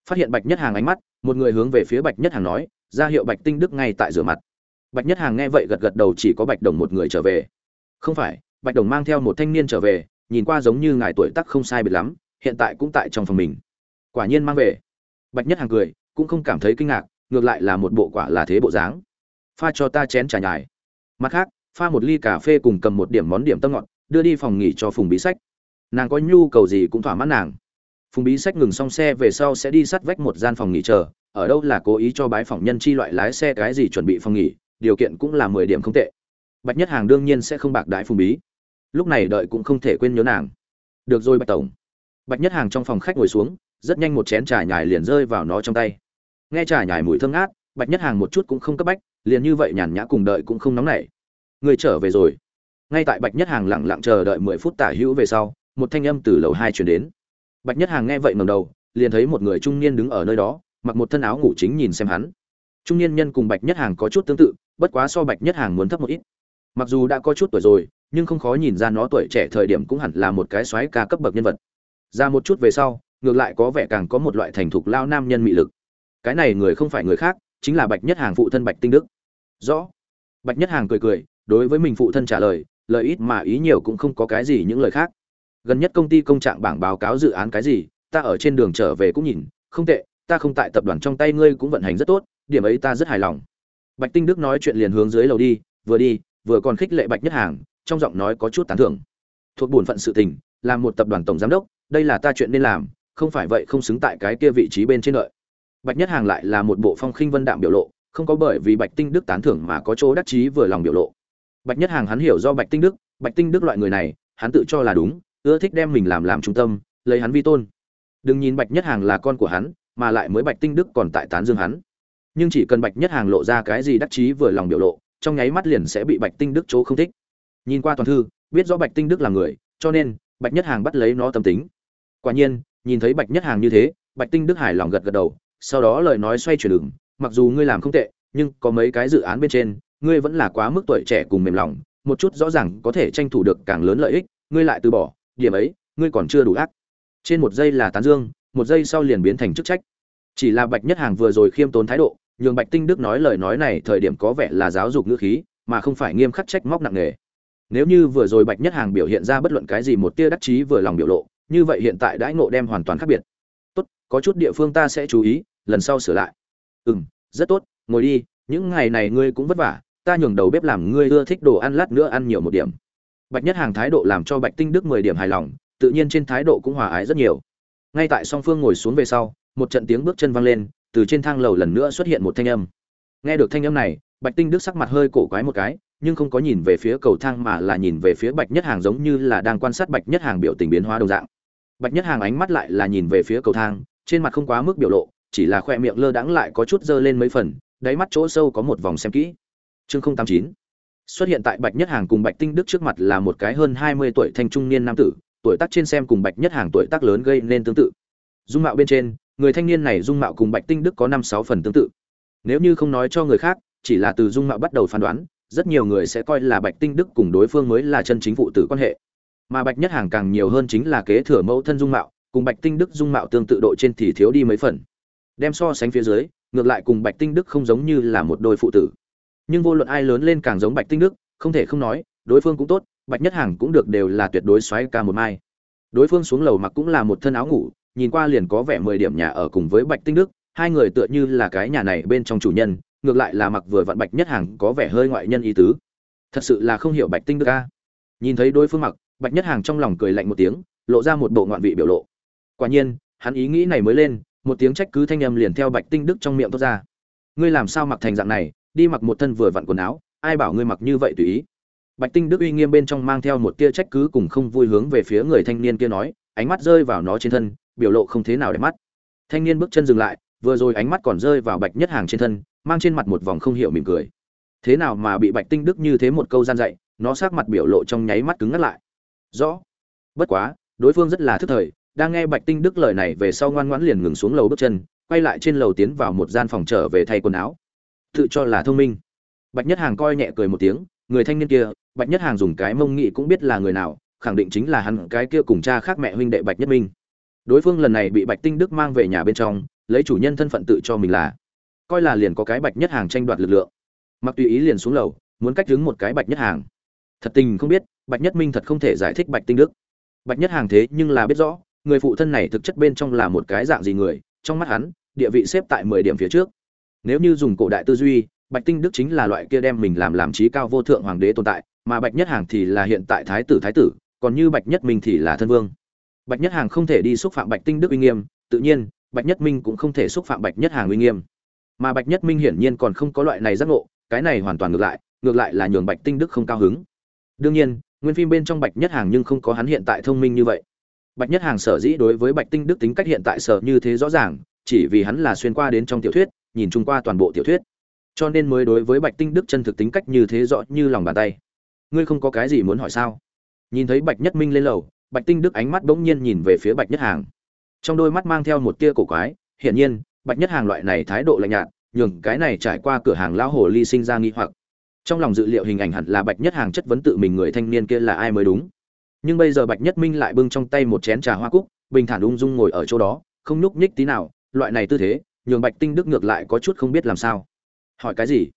Phát hiện bạch nhất hàng ánh mắt, một người hướng về phía bạch nhất hàng nói, ra hiệu bạch tinh đức ngay tại rửa mặt. Bạch nhất hàng nghe vậy gật gật đầu chỉ có bạch đồng một người trở về. Không phải, bạch đồng mang theo một thanh niên trở về, nhìn qua giống như ngài tuổi tác không sai biệt lắm, hiện tại cũng tại trong phòng mình. Quả nhiên mang về. Bạch nhất hàng cười, cũng không cảm thấy kinh ngạc ngược lại là một bộ quả là thế bộ dáng. Pha cho ta chén trà nhài. Mặt khác, pha một ly cà phê cùng cầm một điểm món điểm tâm ngọt, đưa đi phòng nghỉ cho phùng bí sách. Nàng có nhu cầu gì cũng thỏa mãn nàng. Phùng bí sách ngừng xong xe về sau sẽ đi sát vách một gian phòng nghỉ chờ, ở đâu là cố ý cho bái phỏng nhân chi loại lái xe cái gì chuẩn bị phòng nghỉ, điều kiện cũng là mười điểm không tệ. Bạch nhất hàng đương nhiên sẽ không bạc đái phùng bí. Lúc này đợi cũng không thể quên nhớ nàng. Được rồi bạch tổng. Bạch nhất hàng trong phòng khách ngồi xuống, rất nhanh một chén trà nhài liền rơi vào nó trong tay nghe trà nhài mùi thơm ngát, bạch nhất hàng một chút cũng không cấp bách, liền như vậy nhàn nhã cùng đợi cũng không nóng nảy. Người trở về rồi. Ngay tại bạch nhất hàng lặng lặng chờ đợi mười phút tả hữu về sau, một thanh âm từ lầu hai chuyển đến. Bạch nhất hàng nghe vậy ngầm đầu, liền thấy một người trung niên đứng ở nơi đó, mặc một thân áo ngủ chính nhìn xem hắn. Trung niên nhân cùng bạch nhất hàng có chút tương tự, bất quá so bạch nhất hàng muốn thấp một ít. Mặc dù đã có chút tuổi rồi, nhưng không khó nhìn ra nó tuổi trẻ thời điểm cũng hẳn là một cái xoáy ca cấp bậc nhân vật. Ra một chút về sau, ngược lại có vẻ càng có một loại thành thục lao nam nhân mị lực cái này người không phải người khác, chính là bạch nhất hàng phụ thân bạch tinh đức. Rõ. Bạch nhất hàng cười cười, đối với mình phụ thân trả lời lời ít mà ý nhiều cũng không có cái gì những lời khác. Gần nhất công ty công trạng bảng báo cáo dự án cái gì, ta ở trên đường trở về cũng nhìn, không tệ, ta không tại tập đoàn trong tay ngươi cũng vận hành rất tốt, điểm ấy ta rất hài lòng. Bạch tinh đức nói chuyện liền hướng dưới lầu đi, vừa đi, vừa còn khích lệ bạch nhất hàng, trong giọng nói có chút tán thưởng. Thuộc bổn phận sự tình làm một tập đoàn tổng giám đốc, đây là ta chuyện nên làm, không phải vậy không xứng tại cái kia vị trí bên trên lợi bạch nhất hàng lại là một bộ phong khinh vân đạm biểu lộ, không có bởi vì bạch tinh đức tán thưởng mà có chỗ đắc chí vừa lòng biểu lộ. Bạch nhất hàng hắn hiểu do bạch tinh đức, bạch tinh đức loại người này, hắn tự cho là đúng, ưa thích đem mình làm làm trung tâm, lấy hắn vi tôn. Đừng nhìn bạch nhất hàng là con của hắn, mà lại mới bạch tinh đức còn tại tán dương hắn. Nhưng chỉ cần bạch nhất hàng lộ ra cái gì đắc chí vừa lòng biểu lộ, trong nháy mắt liền sẽ bị bạch tinh đức chỗ không thích. Nhìn qua toàn thư, biết rõ bạch tinh đức là người, cho nên bạch nhất hàng bắt lấy nó tâm tính. Quả nhiên, nhìn thấy bạch nhất hàng như thế, bạch tinh đức hài lòng gật gật đầu sau đó lời nói xoay chuyển đường mặc dù ngươi làm không tệ, nhưng có mấy cái dự án bên trên, ngươi vẫn là quá mức tuổi trẻ cùng mềm lòng, một chút rõ ràng có thể tranh thủ được càng lớn lợi ích, ngươi lại từ bỏ, điểm ấy, ngươi còn chưa đủ ác. Trên một giây là tán dương, một giây sau liền biến thành chức trách. Chỉ là bạch nhất hàng vừa rồi khiêm tốn thái độ, nhường bạch tinh đức nói lời nói này thời điểm có vẻ là giáo dục ngữ khí, mà không phải nghiêm khắc trách móc nặng nề. Nếu như vừa rồi bạch nhất hàng biểu hiện ra bất luận cái gì một tia đắc chí vừa lòng biểu lộ, như vậy hiện tại đãi ngộ đem hoàn toàn khác biệt. Tốt, có chút địa phương ta sẽ chú ý lần sau sửa lại. Ừ m rất tốt, ngồi đi, những ngày này ngươi cũng vất vả, ta nhường đầu bếp làm ngươi ưa thích đồ ăn lát nữa ăn nhiều một điểm. Bạch nhất hàng thái độ làm cho bạch tinh đức mười điểm hài lòng, tự nhiên trên thái độ cũng hòa ái rất nhiều. Ngay tại song phương ngồi xuống về sau, một trận tiếng bước chân vang lên, từ trên thang lầu lần nữa xuất hiện một thanh âm. Nghe được thanh âm này, bạch tinh đức sắc mặt hơi cổ quái một cái, nhưng không có nhìn về phía cầu thang mà là nhìn về phía bạch nhất hàng giống như là đang quan sát bạch nhất hàng biểu tình biến hóa đồng dạng. Bạch nhất hàng ánh mắt lại là nhìn về phía cầu thang, trên mặt không quá mức biểu lộ chỉ là khoe miệng lơ đãng lại có chút dơ lên mấy phần, đáy mắt chỗ sâu có một vòng xem kỹ. Chương không tám chín. Xuất hiện tại bạch nhất hàng cùng bạch tinh đức trước mặt là một cái hơn hai mươi tuổi thanh trung niên nam tử, tuổi tác trên xem cùng bạch nhất hàng tuổi tác lớn gây nên tương tự. Dung mạo bên trên, người thanh niên này dung mạo cùng bạch tinh đức có năm sáu phần tương tự. Nếu như không nói cho người khác, chỉ là từ dung mạo bắt đầu phán đoán, rất nhiều người sẽ coi là bạch tinh đức cùng đối phương mới là chân chính phụ tử quan hệ. Mà bạch nhất hàng càng nhiều hơn chính là kế thừa mẫu thân dung mạo, cùng bạch tinh đức dung mạo tương tự độ trên thì thiếu đi mấy phần đem so sánh phía dưới, ngược lại cùng bạch tinh đức không giống như là một đôi phụ tử. Nhưng vô luận ai lớn lên càng giống bạch tinh đức, không thể không nói, đối phương cũng tốt, bạch nhất hàng cũng được đều là tuyệt đối xoáy ca một mai. Đối phương xuống lầu mặc cũng là một thân áo ngủ, nhìn qua liền có vẻ mười điểm nhà ở cùng với bạch tinh đức, hai người tựa như là cái nhà này bên trong chủ nhân, ngược lại là mặc vừa vặn bạch nhất hàng có vẻ hơi ngoại nhân ý tứ. Thật sự là không hiểu bạch tinh đức ca. Nhìn thấy đối phương mặc, bạch nhất hàng trong lòng cười lạnh một tiếng, lộ ra một bộ ngoạn vị biểu lộ. Quả nhiên, hắn ý nghĩ này mới lên một tiếng trách cứ thanh âm liền theo bạch tinh đức trong miệng thoát ra. Ngươi làm sao mặc thành dạng này, đi mặc một thân vừa vặn quần áo, ai bảo ngươi mặc như vậy tùy ý? Bạch tinh đức uy nghiêm bên trong mang theo một tia trách cứ cùng không vui hướng về phía người thanh niên kia nói, ánh mắt rơi vào nó trên thân, biểu lộ không thế nào để mắt. Thanh niên bước chân dừng lại, vừa rồi ánh mắt còn rơi vào bạch nhất hàng trên thân, mang trên mặt một vòng không hiểu mỉm cười. Thế nào mà bị bạch tinh đức như thế một câu gian dạy, nó sát mặt biểu lộ trong nháy mắt cứng ngắt lại. Rõ. Bất quá, đối phương rất là thức thời đang nghe bạch tinh đức lời này về sau ngoan ngoãn liền ngừng xuống lầu bước chân, quay lại trên lầu tiến vào một gian phòng trở về thay quần áo. Tự cho là thông minh. Bạch nhất hàng coi nhẹ cười một tiếng, người thanh niên kia, bạch nhất hàng dùng cái mông nghị cũng biết là người nào, khẳng định chính là hắn, cái kia cùng cha khác mẹ huynh đệ bạch nhất minh. Đối phương lần này bị bạch tinh đức mang về nhà bên trong, lấy chủ nhân thân phận tự cho mình là, coi là liền có cái bạch nhất hàng tranh đoạt lực lượng. Mặc tùy ý liền xuống lầu, muốn cách đứng một cái bạch nhất hàng. Thật tình không biết, bạch nhất minh thật không thể giải thích bạch tinh đức. Bạch nhất hàng thế nhưng là biết rõ người phụ thân này thực chất bên trong là một cái dạng gì người, trong mắt hắn, địa vị xếp tại mười điểm phía trước. Nếu như dùng cổ đại tư duy, bạch tinh đức chính là loại kia đem mình làm làm trí cao vô thượng hoàng đế tồn tại, mà bạch nhất hàng thì là hiện tại thái tử thái tử, còn như bạch nhất minh thì là thân vương. Bạch nhất hàng không thể đi xúc phạm bạch tinh đức uy nghiêm, tự nhiên, bạch nhất minh cũng không thể xúc phạm bạch nhất hàng uy nghiêm. Mà bạch nhất minh hiển nhiên còn không có loại này giác ngộ, cái này hoàn toàn ngược lại ngược lại là nhường bạch tinh đức không cao hứng. Đương nhiên, nguyên phim bên trong bạch nhất hàng nhưng không có hắn hiện tại thông minh như vậy bạch nhất hàng sở dĩ đối với bạch tinh đức tính cách hiện tại sở như thế rõ ràng, chỉ vì hắn là xuyên qua đến trong tiểu thuyết, nhìn chung qua toàn bộ tiểu thuyết. Cho nên mới đối với bạch tinh đức chân thực tính cách như thế rõ như lòng bàn tay. Ngươi không có cái gì muốn hỏi sao? Nhìn thấy bạch nhất minh lên lầu, bạch tinh đức ánh mắt bỗng nhiên nhìn về phía bạch nhất hàng. Trong đôi mắt mang theo một tia cổ quái, hiển nhiên, bạch nhất hàng loại này thái độ lạnh nhạt, nhường cái này trải qua cửa hàng lão hồ ly sinh ra nghi hoặc. Trong lòng dự liệu hình ảnh hẳn là bạch nhất hàng chất vấn tự mình người thanh niên kia là ai mới đúng nhưng bây giờ bạch nhất minh lại bưng trong tay một chén trà hoa cúc, bình thản ung dung ngồi ở chỗ đó, không nhúc nhích tí nào, loại này tư thế, nhường bạch tinh đức ngược lại có chút không biết làm sao. Hỏi cái gì?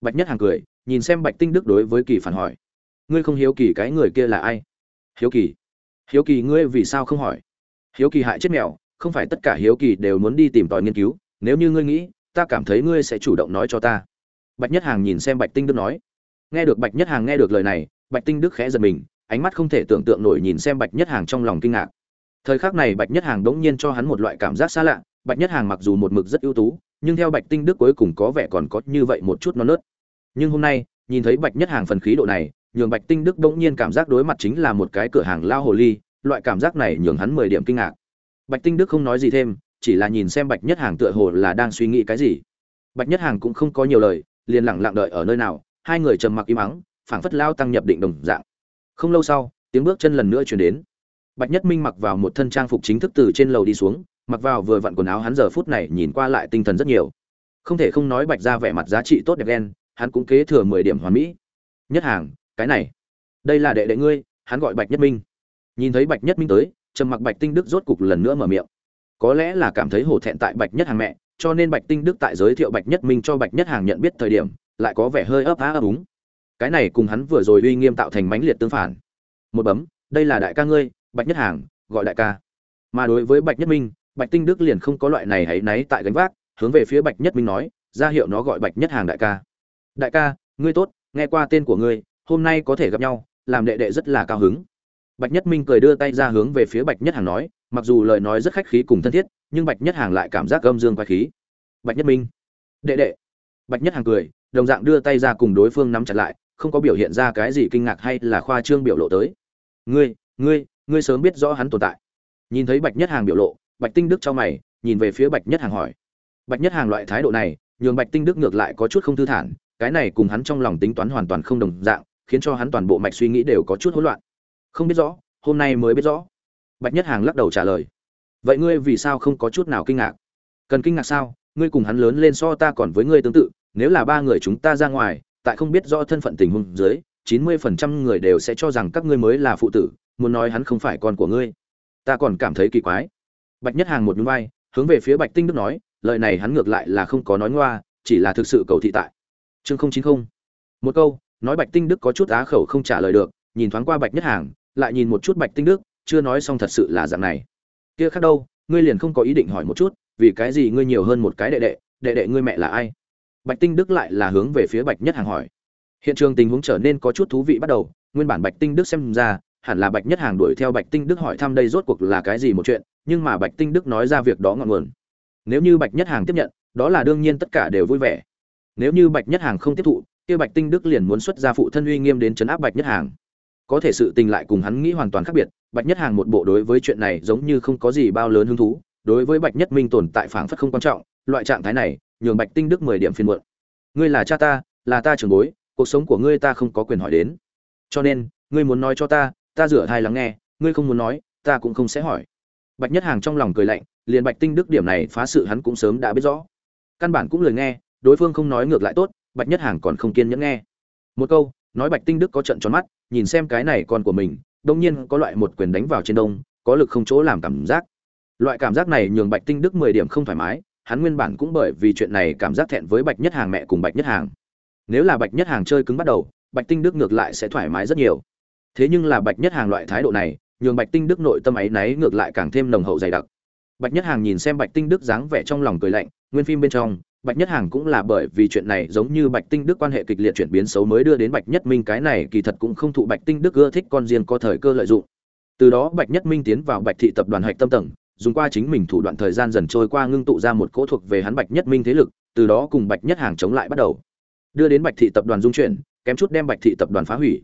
Bạch nhất hàng cười, nhìn xem bạch tinh đức đối với kỳ phản hỏi. Ngươi không hiếu kỳ cái người kia là ai? Hiếu kỳ? Hiếu kỳ ngươi vì sao không hỏi? Hiếu kỳ hại chết mèo, không phải tất cả hiếu kỳ đều muốn đi tìm tòi nghiên cứu, nếu như ngươi nghĩ, ta cảm thấy ngươi sẽ chủ động nói cho ta. Bạch nhất hàng nhìn xem bạch tinh đức nói. Nghe được bạch nhất hàng nghe được lời này, bạch tinh đức khẽ giật mình ánh mắt không thể tưởng tượng nổi nhìn xem bạch nhất hàng trong lòng kinh ngạc. Thời khắc này bạch nhất hàng đống nhiên cho hắn một loại cảm giác xa lạ, bạch nhất hàng mặc dù một mực rất ưu tú, nhưng theo bạch tinh đức cuối cùng có vẻ còn có như vậy một chút non nớt. Nhưng hôm nay, nhìn thấy bạch nhất hàng phần khí độ này, nhường bạch tinh đức đống nhiên cảm giác đối mặt chính là một cái cửa hàng lao hồ ly, loại cảm giác này nhường hắn mười điểm kinh ngạc. Bạch tinh đức không nói gì thêm, chỉ là nhìn xem bạch nhất hàng tựa hồ là đang suy nghĩ cái gì. Bạch nhất hàng cũng không có nhiều lời, liền lặng lặng đợi ở nơi nào, hai người trầm mặc im ắng, phảng phất lao tăng nhập định đồng dạng không lâu sau, tiếng bước chân lần nữa chuyển đến. Bạch nhất minh mặc vào một thân trang phục chính thức từ trên lầu đi xuống, mặc vào vừa vặn quần áo hắn giờ phút này nhìn qua lại tinh thần rất nhiều. Không thể không nói bạch ra vẻ mặt giá trị tốt đẹp đen hắn cũng kế thừa mười điểm hoàn mỹ. Nhất hàng, cái này. Đây là đệ đệ ngươi, hắn gọi bạch nhất minh. Nhìn thấy bạch nhất minh tới, trầm mặc bạch tinh đức rốt cục lần nữa mở miệng. Có lẽ là cảm thấy hổ thẹn tại bạch nhất hàng mẹ, cho nên bạch tinh đức tại giới thiệu bạch nhất minh cho bạch nhất hàng nhận biết thời điểm, lại có vẻ hơi ấp á ấp úng cái này cùng hắn vừa rồi uy nghiêm tạo thành mãnh liệt tương phản. Một bấm, đây là đại ca ngươi, bạch nhất hàng, gọi đại ca. Mà đối với bạch nhất minh, bạch tinh đức liền không có loại này hãy náy tại gánh vác, hướng về phía bạch nhất minh nói, ra hiệu nó gọi bạch nhất hàng đại ca. Đại ca, ngươi tốt, nghe qua tên của ngươi, hôm nay có thể gặp nhau, làm đệ đệ rất là cao hứng. Bạch nhất minh cười đưa tay ra hướng về phía bạch nhất hàng nói, mặc dù lời nói rất khách khí cùng thân thiết, nhưng bạch nhất hàng lại cảm giác âm dương quái khí. Bạch nhất minh, đệ đệ. Bạch nhất hàng cười, đồng dạng đưa tay ra cùng đối phương nắm chặt lại không có biểu hiện ra cái gì kinh ngạc hay là khoa trương biểu lộ tới. Ngươi ngươi ngươi sớm biết rõ hắn tồn tại. Nhìn thấy bạch nhất hàng biểu lộ, bạch tinh đức cho mày, nhìn về phía bạch nhất hàng hỏi. Bạch nhất hàng loại thái độ này, nhường bạch tinh đức ngược lại có chút không thư thản, cái này cùng hắn trong lòng tính toán hoàn toàn không đồng dạng, khiến cho hắn toàn bộ mạch suy nghĩ đều có chút hỗn loạn. Không biết rõ, hôm nay mới biết rõ. Bạch nhất hàng lắc đầu trả lời. Vậy ngươi vì sao không có chút nào kinh ngạc? Cần kinh ngạc sao? Ngươi cùng hắn lớn lên so ta còn với ngươi tương tự, nếu là ba người chúng ta ra ngoài tại không biết rõ thân phận tình huống dưới, chín mươi phần trăm người đều sẽ cho rằng các ngươi mới là phụ tử, muốn nói hắn không phải con của ngươi. Ta còn cảm thấy kỳ quái. Bạch nhất hàng một nhún vai, hướng về phía bạch tinh đức nói, lời này hắn ngược lại là không có nói ngoa, chỉ là thực sự cầu thị tại. Chương không chín không. Một câu, nói bạch tinh đức có chút á khẩu không trả lời được, nhìn thoáng qua bạch nhất hàng, lại nhìn một chút bạch tinh đức, chưa nói xong thật sự là dạng này. Kia khác đâu, ngươi liền không có ý định hỏi một chút, vì cái gì ngươi nhiều hơn một cái đệ đệ đệ đệ ngươi mẹ là ai? Bạch tinh đức lại là hướng về phía bạch nhất hàng hỏi. Hiện trường tình huống trở nên có chút thú vị bắt đầu, nguyên bản bạch tinh đức xem ra, hẳn là bạch nhất hàng đuổi theo bạch tinh đức hỏi thăm đây rốt cuộc là cái gì một chuyện, nhưng mà bạch tinh đức nói ra việc đó ngọn nguồn. Nếu như bạch nhất hàng tiếp nhận, đó là đương nhiên tất cả đều vui vẻ. Nếu như bạch nhất hàng không tiếp thụ, kia bạch tinh đức liền muốn xuất ra phụ thân uy nghiêm đến chấn áp bạch nhất hàng. Có thể sự tình lại cùng hắn nghĩ hoàn toàn khác biệt, bạch nhất hàng một bộ đối với chuyện này giống như không có gì bao lớn hứng thú, đối với bạch nhất minh tồn tại phảng phất không quan trọng, loại trạng thái này nhường bạch tinh đức mười điểm phiên muộn. Ngươi là cha ta, là ta trưởng bối, cuộc sống của ngươi ta không có quyền hỏi đến. Cho nên, ngươi muốn nói cho ta ta rửa thai lắng nghe, ngươi không muốn nói, ta cũng không sẽ hỏi. Bạch nhất hàng trong lòng cười lạnh, liền bạch tinh đức điểm này phá sự hắn cũng sớm đã biết rõ. Căn bản cũng lời nghe, đối phương không nói ngược lại tốt, bạch nhất hàng còn không kiên nhẫn nghe. Một câu, nói bạch tinh đức có trận tròn mắt, nhìn xem cái này con của mình, đông nhiên có loại một quyền đánh vào trên đông, có lực không chỗ làm cảm giác. Loại cảm giác này nhường bạch tinh đức mười điểm không thoải mái hắn nguyên bản cũng bởi vì chuyện này cảm giác thẹn với bạch nhất hàng mẹ cùng bạch nhất hàng. Nếu là bạch nhất hàng chơi cứng bắt đầu, bạch tinh đức ngược lại sẽ thoải mái rất nhiều. Thế nhưng là bạch nhất hàng loại thái độ này, nhường bạch tinh đức nội tâm ấy náy ngược lại càng thêm nồng hậu dày đặc. Bạch nhất hàng nhìn xem bạch tinh đức dáng vẻ trong lòng cười lạnh, nguyên phim bên trong, bạch nhất hàng cũng là bởi vì chuyện này giống như bạch tinh đức quan hệ kịch liệt chuyển biến xấu mới đưa đến bạch nhất minh cái này kỳ thật cũng không thụ bạch tinh đức ưa thích con riêng có thời cơ lợi dụng. Từ đó bạch nhất minh tiến vào bạch thị tập đoàn hạch tâm tầng dùng qua chính mình thủ đoạn thời gian dần trôi qua ngưng tụ ra một cỗ thuộc về hắn bạch nhất minh thế lực, từ đó cùng bạch nhất hàng chống lại bắt đầu. Đưa đến bạch thị tập đoàn dung chuyển, kém chút đem bạch thị tập đoàn phá hủy.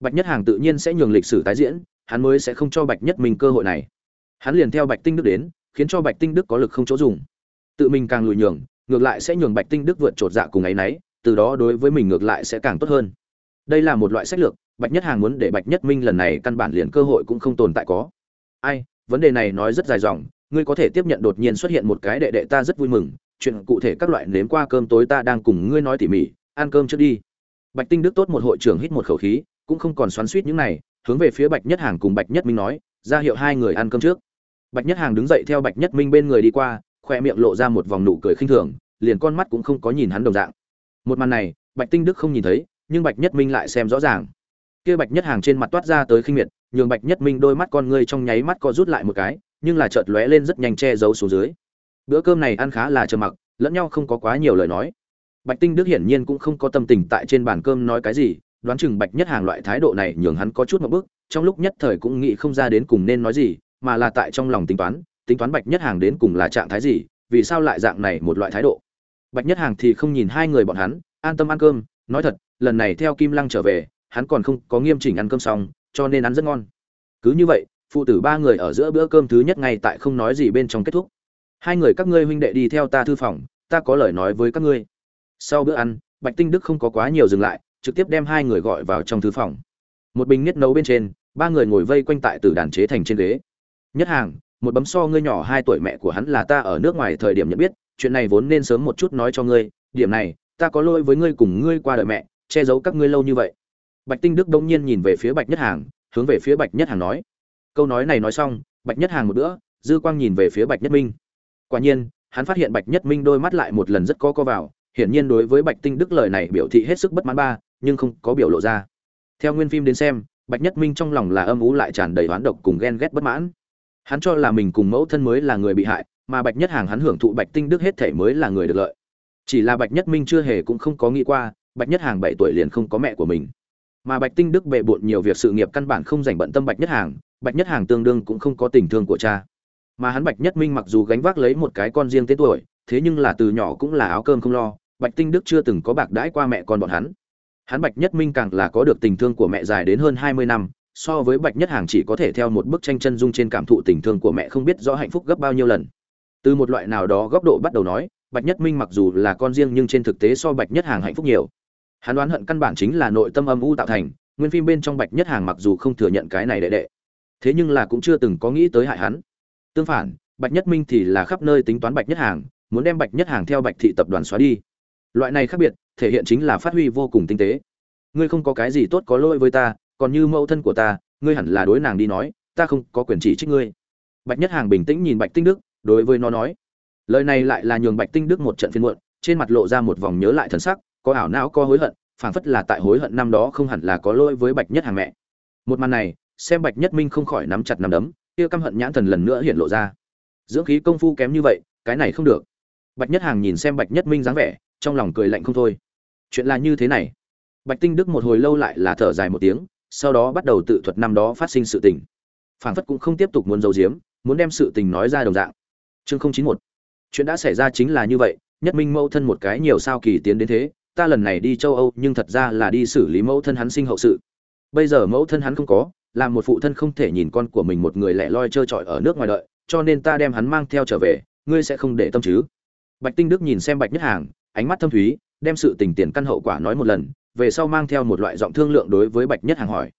Bạch nhất hàng tự nhiên sẽ nhường lịch sử tái diễn, hắn mới sẽ không cho bạch nhất minh cơ hội này. Hắn liền theo bạch tinh đức đến, khiến cho bạch tinh đức có lực không chỗ dùng. Tự mình càng lùi nhường, ngược lại sẽ nhường bạch tinh đức vượt trột dạ cùng ấy nấy từ đó đối với mình ngược lại sẽ càng tốt hơn. Đây là một loại sách lược, bạch nhất hàng muốn để bạch nhất minh lần này căn bản liền cơ hội cũng không tồn tại có. Ai vấn đề này nói rất dài dòng, ngươi có thể tiếp nhận đột nhiên xuất hiện một cái đệ đệ ta rất vui mừng, chuyện cụ thể các loại nếm qua cơm tối ta đang cùng ngươi nói tỉ mỉ, ăn cơm trước đi. Bạch tinh đức tốt một hội trưởng hít một khẩu khí, cũng không còn xoắn suýt những này, hướng về phía bạch nhất hàng cùng bạch nhất minh nói, ra hiệu hai người ăn cơm trước. Bạch nhất hàng đứng dậy theo bạch nhất minh bên người đi qua, khoe miệng lộ ra một vòng nụ cười khinh thường, liền con mắt cũng không có nhìn hắn đồng dạng. Một màn này, bạch tinh đức không nhìn thấy, nhưng bạch nhất minh lại xem rõ ràng kia bạch nhất hàng trên mặt toát ra tới khinh miệt, nhường bạch nhất minh đôi mắt con ngươi trong nháy mắt co rút lại một cái, nhưng là chợt lóe lên rất nhanh che giấu xuống dưới. Bữa cơm này ăn khá là trầm mặc, lẫn nhau không có quá nhiều lời nói. Bạch tinh đức hiển nhiên cũng không có tâm tình tại trên bàn cơm nói cái gì, đoán chừng bạch nhất hàng loại thái độ này nhường hắn có chút một bước, trong lúc nhất thời cũng nghĩ không ra đến cùng nên nói gì, mà là tại trong lòng tính toán tính toán bạch nhất hàng đến cùng là trạng thái gì, vì sao lại dạng này một loại thái độ. Bạch nhất hàng thì không nhìn hai người bọn hắn, an tâm ăn cơm, nói thật, lần này theo kim lăng trở về hắn còn không có nghiêm chỉnh ăn cơm xong, cho nên ăn rất ngon. Cứ như vậy, phụ tử ba người ở giữa bữa cơm thứ nhất ngay tại không nói gì bên trong kết thúc. Hai người các ngươi huynh đệ đi theo ta thư phòng, ta có lời nói với các ngươi. Sau bữa ăn, bạch tinh đức không có quá nhiều dừng lại, trực tiếp đem hai người gọi vào trong thư phòng. Một bình nhất nấu bên trên, ba người ngồi vây quanh tại tử đàn chế thành trên ghế. Nhất hàng, một bấm so ngươi nhỏ hai tuổi mẹ của hắn là ta ở nước ngoài thời điểm nhận biết, chuyện này vốn nên sớm một chút nói cho ngươi, điểm này, ta có lỗi với ngươi cùng ngươi qua đời mẹ, che giấu các ngươi lâu như vậy bạch tinh đức đông nhiên nhìn về phía bạch nhất hàng, hướng về phía bạch nhất hàng nói. Câu nói này nói xong, bạch nhất hàng một bữa, dư quang nhìn về phía bạch nhất minh. Quả nhiên, hắn phát hiện bạch nhất minh đôi mắt lại một lần rất có co vào, hiển nhiên đối với bạch tinh đức lời này biểu thị hết sức bất mãn ba, nhưng không có biểu lộ ra. Theo nguyên phim đến xem, bạch nhất minh trong lòng là âm ú lại tràn đầy oán độc cùng ghen ghét bất mãn. Hắn cho là mình cùng mẫu thân mới là người bị hại, mà bạch nhất hàng hắn hưởng thụ bạch tinh đức hết thể mới là người được lợi. Chỉ là bạch nhất minh chưa hề cũng không có nghĩ qua, bạch nhất hàng bảy tuổi liền không có mẹ của mình mà bạch tinh đức bệ bộn nhiều việc sự nghiệp căn bản không dành bận tâm bạch nhất hàng, bạch nhất hàng tương đương cũng không có tình thương của cha. Mà hắn bạch nhất minh mặc dù gánh vác lấy một cái con riêng tên tuổi, thế nhưng là từ nhỏ cũng là áo cơm không lo, bạch tinh đức chưa từng có bạc đãi qua mẹ con bọn hắn. Hắn bạch nhất minh càng là có được tình thương của mẹ dài đến hơn hai mươi năm, so với bạch nhất hàng chỉ có thể theo một bức tranh chân dung trên cảm thụ tình thương của mẹ không biết rõ hạnh phúc gấp bao nhiêu lần. Từ một loại nào đó góc độ bắt đầu nói, bạch nhất minh mặc dù là con riêng nhưng trên thực tế so bạch nhất hàng hạnh phúc nhiều hắn đoán hận căn bản chính là nội tâm âm u tạo thành, nguyên phim bên trong bạch nhất hàng mặc dù không thừa nhận cái này đệ đệ, thế nhưng là cũng chưa từng có nghĩ tới hại hắn. Tương phản, bạch nhất minh thì là khắp nơi tính toán bạch nhất hàng, muốn đem bạch nhất hàng theo bạch thị tập đoàn xóa đi. Loại này khác biệt, thể hiện chính là phát huy vô cùng tinh tế. Ngươi không có cái gì tốt có lỗi với ta, còn như mẫu thân của ta, ngươi hẳn là đối nàng đi nói, ta không có quyền chỉ trích ngươi. Bạch nhất hàng bình tĩnh nhìn bạch tinh đức, đối với nó nói. Lời này lại là nhường bạch tinh đức một trận phiên muộn, trên mặt lộ ra một vòng nhớ lại thần sắc có ảo não, có hối hận, phảng phất là tại hối hận năm đó không hẳn là có lỗi với bạch nhất hàng mẹ. Một màn này, xem bạch nhất minh không khỏi nắm chặt nắm đấm kia căm hận nhãn thần lần nữa hiện lộ ra. Dưỡng khí công phu kém như vậy, cái này không được. Bạch nhất hàng nhìn xem bạch nhất minh dáng vẻ, trong lòng cười lạnh không thôi. Chuyện là như thế này. Bạch tinh đức một hồi lâu lại là thở dài một tiếng, sau đó bắt đầu tự thuật năm đó phát sinh sự tình. Phảng phất cũng không tiếp tục muốn giấu giếm, muốn đem sự tình nói ra đồng dạng. Chương không chín một. Chuyện đã xảy ra chính là như vậy, nhất minh mẫu thân một cái nhiều sao kỳ tiến đến thế ta lần này đi châu âu, nhưng thật ra là đi xử lý mẫu thân hắn sinh hậu sự. Bây giờ mẫu thân hắn không có làm một phụ thân không thể nhìn con của mình một người lẻ loi trơ trọi ở nước ngoài đợi, cho nên ta đem hắn mang theo trở về, ngươi sẽ không để tâm chứ? Bạch tinh đức nhìn xem bạch nhất hàng, ánh mắt thâm thúy, đem sự tình tiền căn hậu quả nói một lần, về sau mang theo một loại giọng thương lượng đối với bạch nhất hàng hỏi.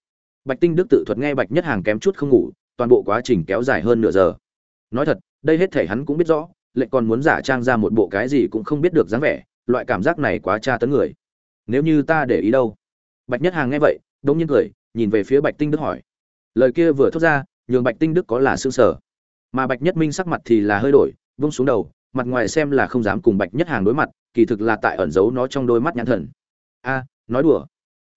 Bạch tinh đức tự thuật nghe bạch nhất hàng kém chút không ngủ, toàn bộ quá trình kéo dài hơn nửa giờ. Nói thật, đây hết thể hắn cũng biết rõ lệnh còn muốn giả trang ra một bộ cái gì cũng không biết được dáng vẻ loại cảm giác này quá tra tấn người. Nếu như ta để ý đâu? Bạch nhất hàng nghe vậy, đống nhiên cười, nhìn về phía bạch tinh đức hỏi. Lời kia vừa thốt ra, nhường bạch tinh đức có là xương sở. Mà bạch nhất minh sắc mặt thì là hơi đổi, vung xuống đầu, mặt ngoài xem là không dám cùng bạch nhất hàng đối mặt, kỳ thực là tại ẩn giấu nó trong đôi mắt nhãn thần. A, nói đùa.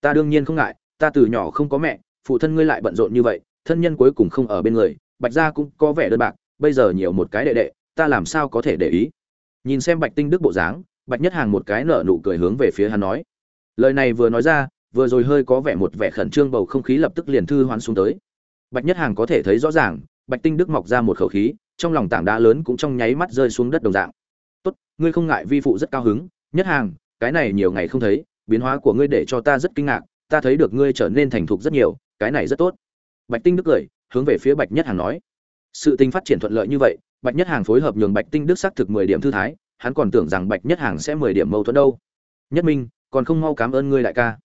Ta đương nhiên không ngại, ta từ nhỏ không có mẹ, phụ thân ngươi lại bận rộn như vậy, thân nhân cuối cùng không ở bên người, bạch gia cũng có vẻ đơn bạc, bây giờ nhiều một cái đệ đệ, ta làm sao có thể để ý? Nhìn xem bạch tinh đức bộ dáng bạch nhất hàng một cái nở nụ cười hướng về phía hắn nói. Lời này vừa nói ra, vừa rồi hơi có vẻ một vẻ khẩn trương bầu không khí lập tức liền thư hoán xuống tới. Bạch nhất hàng có thể thấy rõ ràng, bạch tinh đức mọc ra một khẩu khí, trong lòng tảng đá lớn cũng trong nháy mắt rơi xuống đất đồng dạng. Tốt, ngươi không ngại vi phụ rất cao hứng, nhất hàng, cái này nhiều ngày không thấy, biến hóa của ngươi để cho ta rất kinh ngạc, ta thấy được ngươi trở nên thành thục rất nhiều, cái này rất tốt. Bạch tinh đức cười, hướng về phía bạch nhất hàng nói. Sự tình phát triển thuận lợi như vậy, bạch nhất hàng phối hợp nhường bạch tinh đức xác thực mười điểm thư thái hắn còn tưởng rằng bạch nhất hàng sẽ mười điểm mâu thuẫn đâu nhất minh còn không mau cảm ơn ngươi đại ca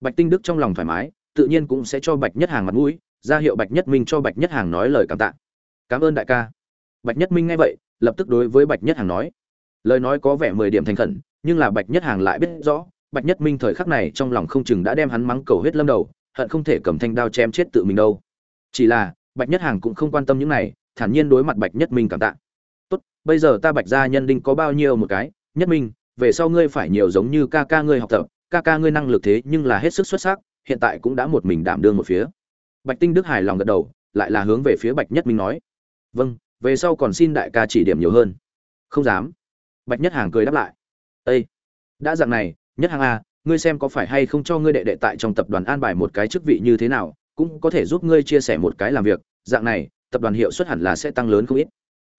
bạch tinh đức trong lòng thoải mái tự nhiên cũng sẽ cho bạch nhất hàng mặt mũi ra hiệu bạch nhất minh cho bạch nhất hàng nói lời cảm tạ cảm ơn đại ca bạch nhất minh nghe vậy lập tức đối với bạch nhất hàng nói lời nói có vẻ mười điểm thành khẩn nhưng là bạch nhất hàng lại biết rõ bạch nhất minh thời khắc này trong lòng không chừng đã đem hắn mắng cầu hết lâm đầu hận không thể cầm thanh đao chém chết tự mình đâu chỉ là bạch nhất hàng cũng không quan tâm những này thản nhiên đối mặt bạch nhất minh cảm tạ bây giờ ta bạch gia nhân đinh có bao nhiêu một cái? Nhất minh, về sau ngươi phải nhiều giống như ca ca ngươi học tập, ca ca ngươi năng lực thế nhưng là hết sức xuất sắc, hiện tại cũng đã một mình đảm đương một phía. Bạch tinh đức hài lòng gật đầu, lại là hướng về phía bạch nhất minh nói. Vâng về sau còn xin đại ca chỉ điểm nhiều hơn. Không dám. Bạch nhất hàng cười đáp lại. Ây đã dạng này, nhất hàng a ngươi xem có phải hay không cho ngươi đệ đệ tại trong tập đoàn an bài một cái chức vị như thế nào, cũng có thể giúp ngươi chia sẻ một cái làm việc. Dạng này, tập đoàn hiệu suất hẳn là sẽ tăng lớn không ít.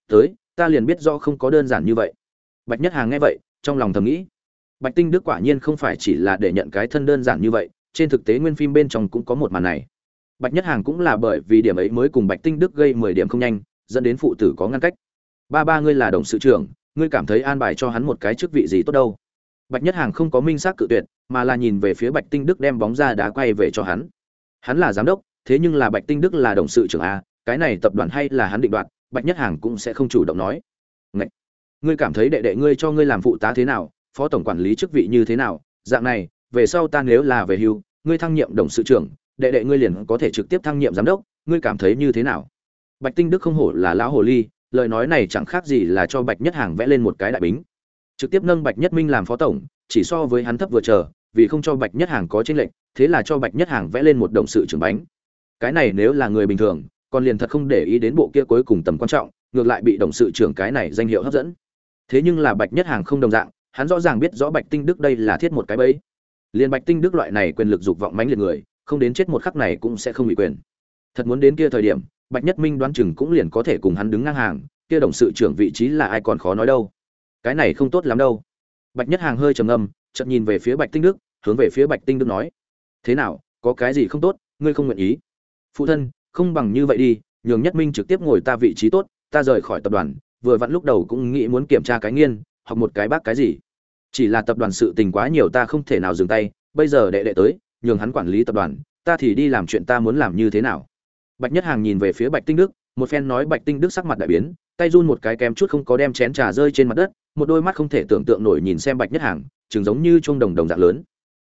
Tới ta liền biết do không có đơn giản như vậy. Bạch nhất hàng nghe vậy, trong lòng thầm nghĩ. Bạch tinh đức quả nhiên không phải chỉ là để nhận cái thân đơn giản như vậy, trên thực tế nguyên phim bên trong cũng có một màn này. Bạch nhất hàng cũng là bởi vì điểm ấy mới cùng bạch tinh đức gây mười điểm không nhanh, dẫn đến phụ tử có ngăn cách. Ba ba ngươi là đồng sự trưởng, ngươi cảm thấy an bài cho hắn một cái chức vị gì tốt đâu? Bạch nhất hàng không có minh xác cự tuyệt, mà là nhìn về phía bạch tinh đức đem bóng ra đá quay về cho hắn. Hắn là giám đốc, thế nhưng là bạch tinh đức là đồng sự trưởng a, cái này tập đoàn hay là hắn định đoạt bạch nhất hàng cũng sẽ không chủ động nói. Ngậy! ngươi cảm thấy đệ đệ ngươi cho ngươi làm phụ tá thế nào, phó tổng quản lý chức vị như thế nào? Dạng này, về sau ta nếu là về hưu, ngươi thăng nhiệm đồng sự trưởng, đệ đệ ngươi liền có thể trực tiếp thăng nhiệm giám đốc, ngươi cảm thấy như thế nào? Bạch tinh đức không hổ là lão hồ ly, lời nói này chẳng khác gì là cho bạch nhất hàng vẽ lên một cái đại bính. Trực tiếp nâng bạch nhất minh làm phó tổng, chỉ so với hắn thấp vừa chờ, vì không cho bạch nhất hàng có tranh lệnh thế là cho bạch nhất hàng vẽ lên một đồng sự trưởng bánh. Cái này nếu là người bình thường còn liền thật không để ý đến bộ kia cuối cùng tầm quan trọng, ngược lại bị đồng sự trưởng cái này danh hiệu hấp dẫn. Thế nhưng là bạch nhất hàng không đồng dạng, hắn rõ ràng biết rõ bạch tinh đức đây là thiết một cái bẫy. Liền bạch tinh đức loại này quyền lực dục vọng mãnh liệt người, không đến chết một khắc này cũng sẽ không bị quyền. Thật muốn đến kia thời điểm, bạch nhất minh đoán chừng cũng liền có thể cùng hắn đứng ngang hàng, kia đồng sự trưởng vị trí là ai còn khó nói đâu. Cái này không tốt lắm đâu. Bạch nhất hàng hơi trầm ngâm, chợt nhìn về phía bạch tinh đức, hướng về phía bạch tinh đức nói, thế nào, có cái gì không tốt, ngươi không nguyện ý? Phụ thân không bằng như vậy đi, nhường nhất minh trực tiếp ngồi ta vị trí tốt, ta rời khỏi tập đoàn, vừa vặn lúc đầu cũng nghĩ muốn kiểm tra cái nghiên, học một cái bác cái gì. Chỉ là tập đoàn sự tình quá nhiều ta không thể nào dừng tay, bây giờ đệ đệ tới, nhường hắn quản lý tập đoàn, ta thì đi làm chuyện ta muốn làm như thế nào. Bạch nhất hàng nhìn về phía bạch tinh đức, một phen nói bạch tinh đức sắc mặt đại biến, tay run một cái kém chút không có đem chén trà rơi trên mặt đất, một đôi mắt không thể tưởng tượng nổi nhìn xem bạch nhất hàng chừng giống như chuông đồng đồng dạng lớn.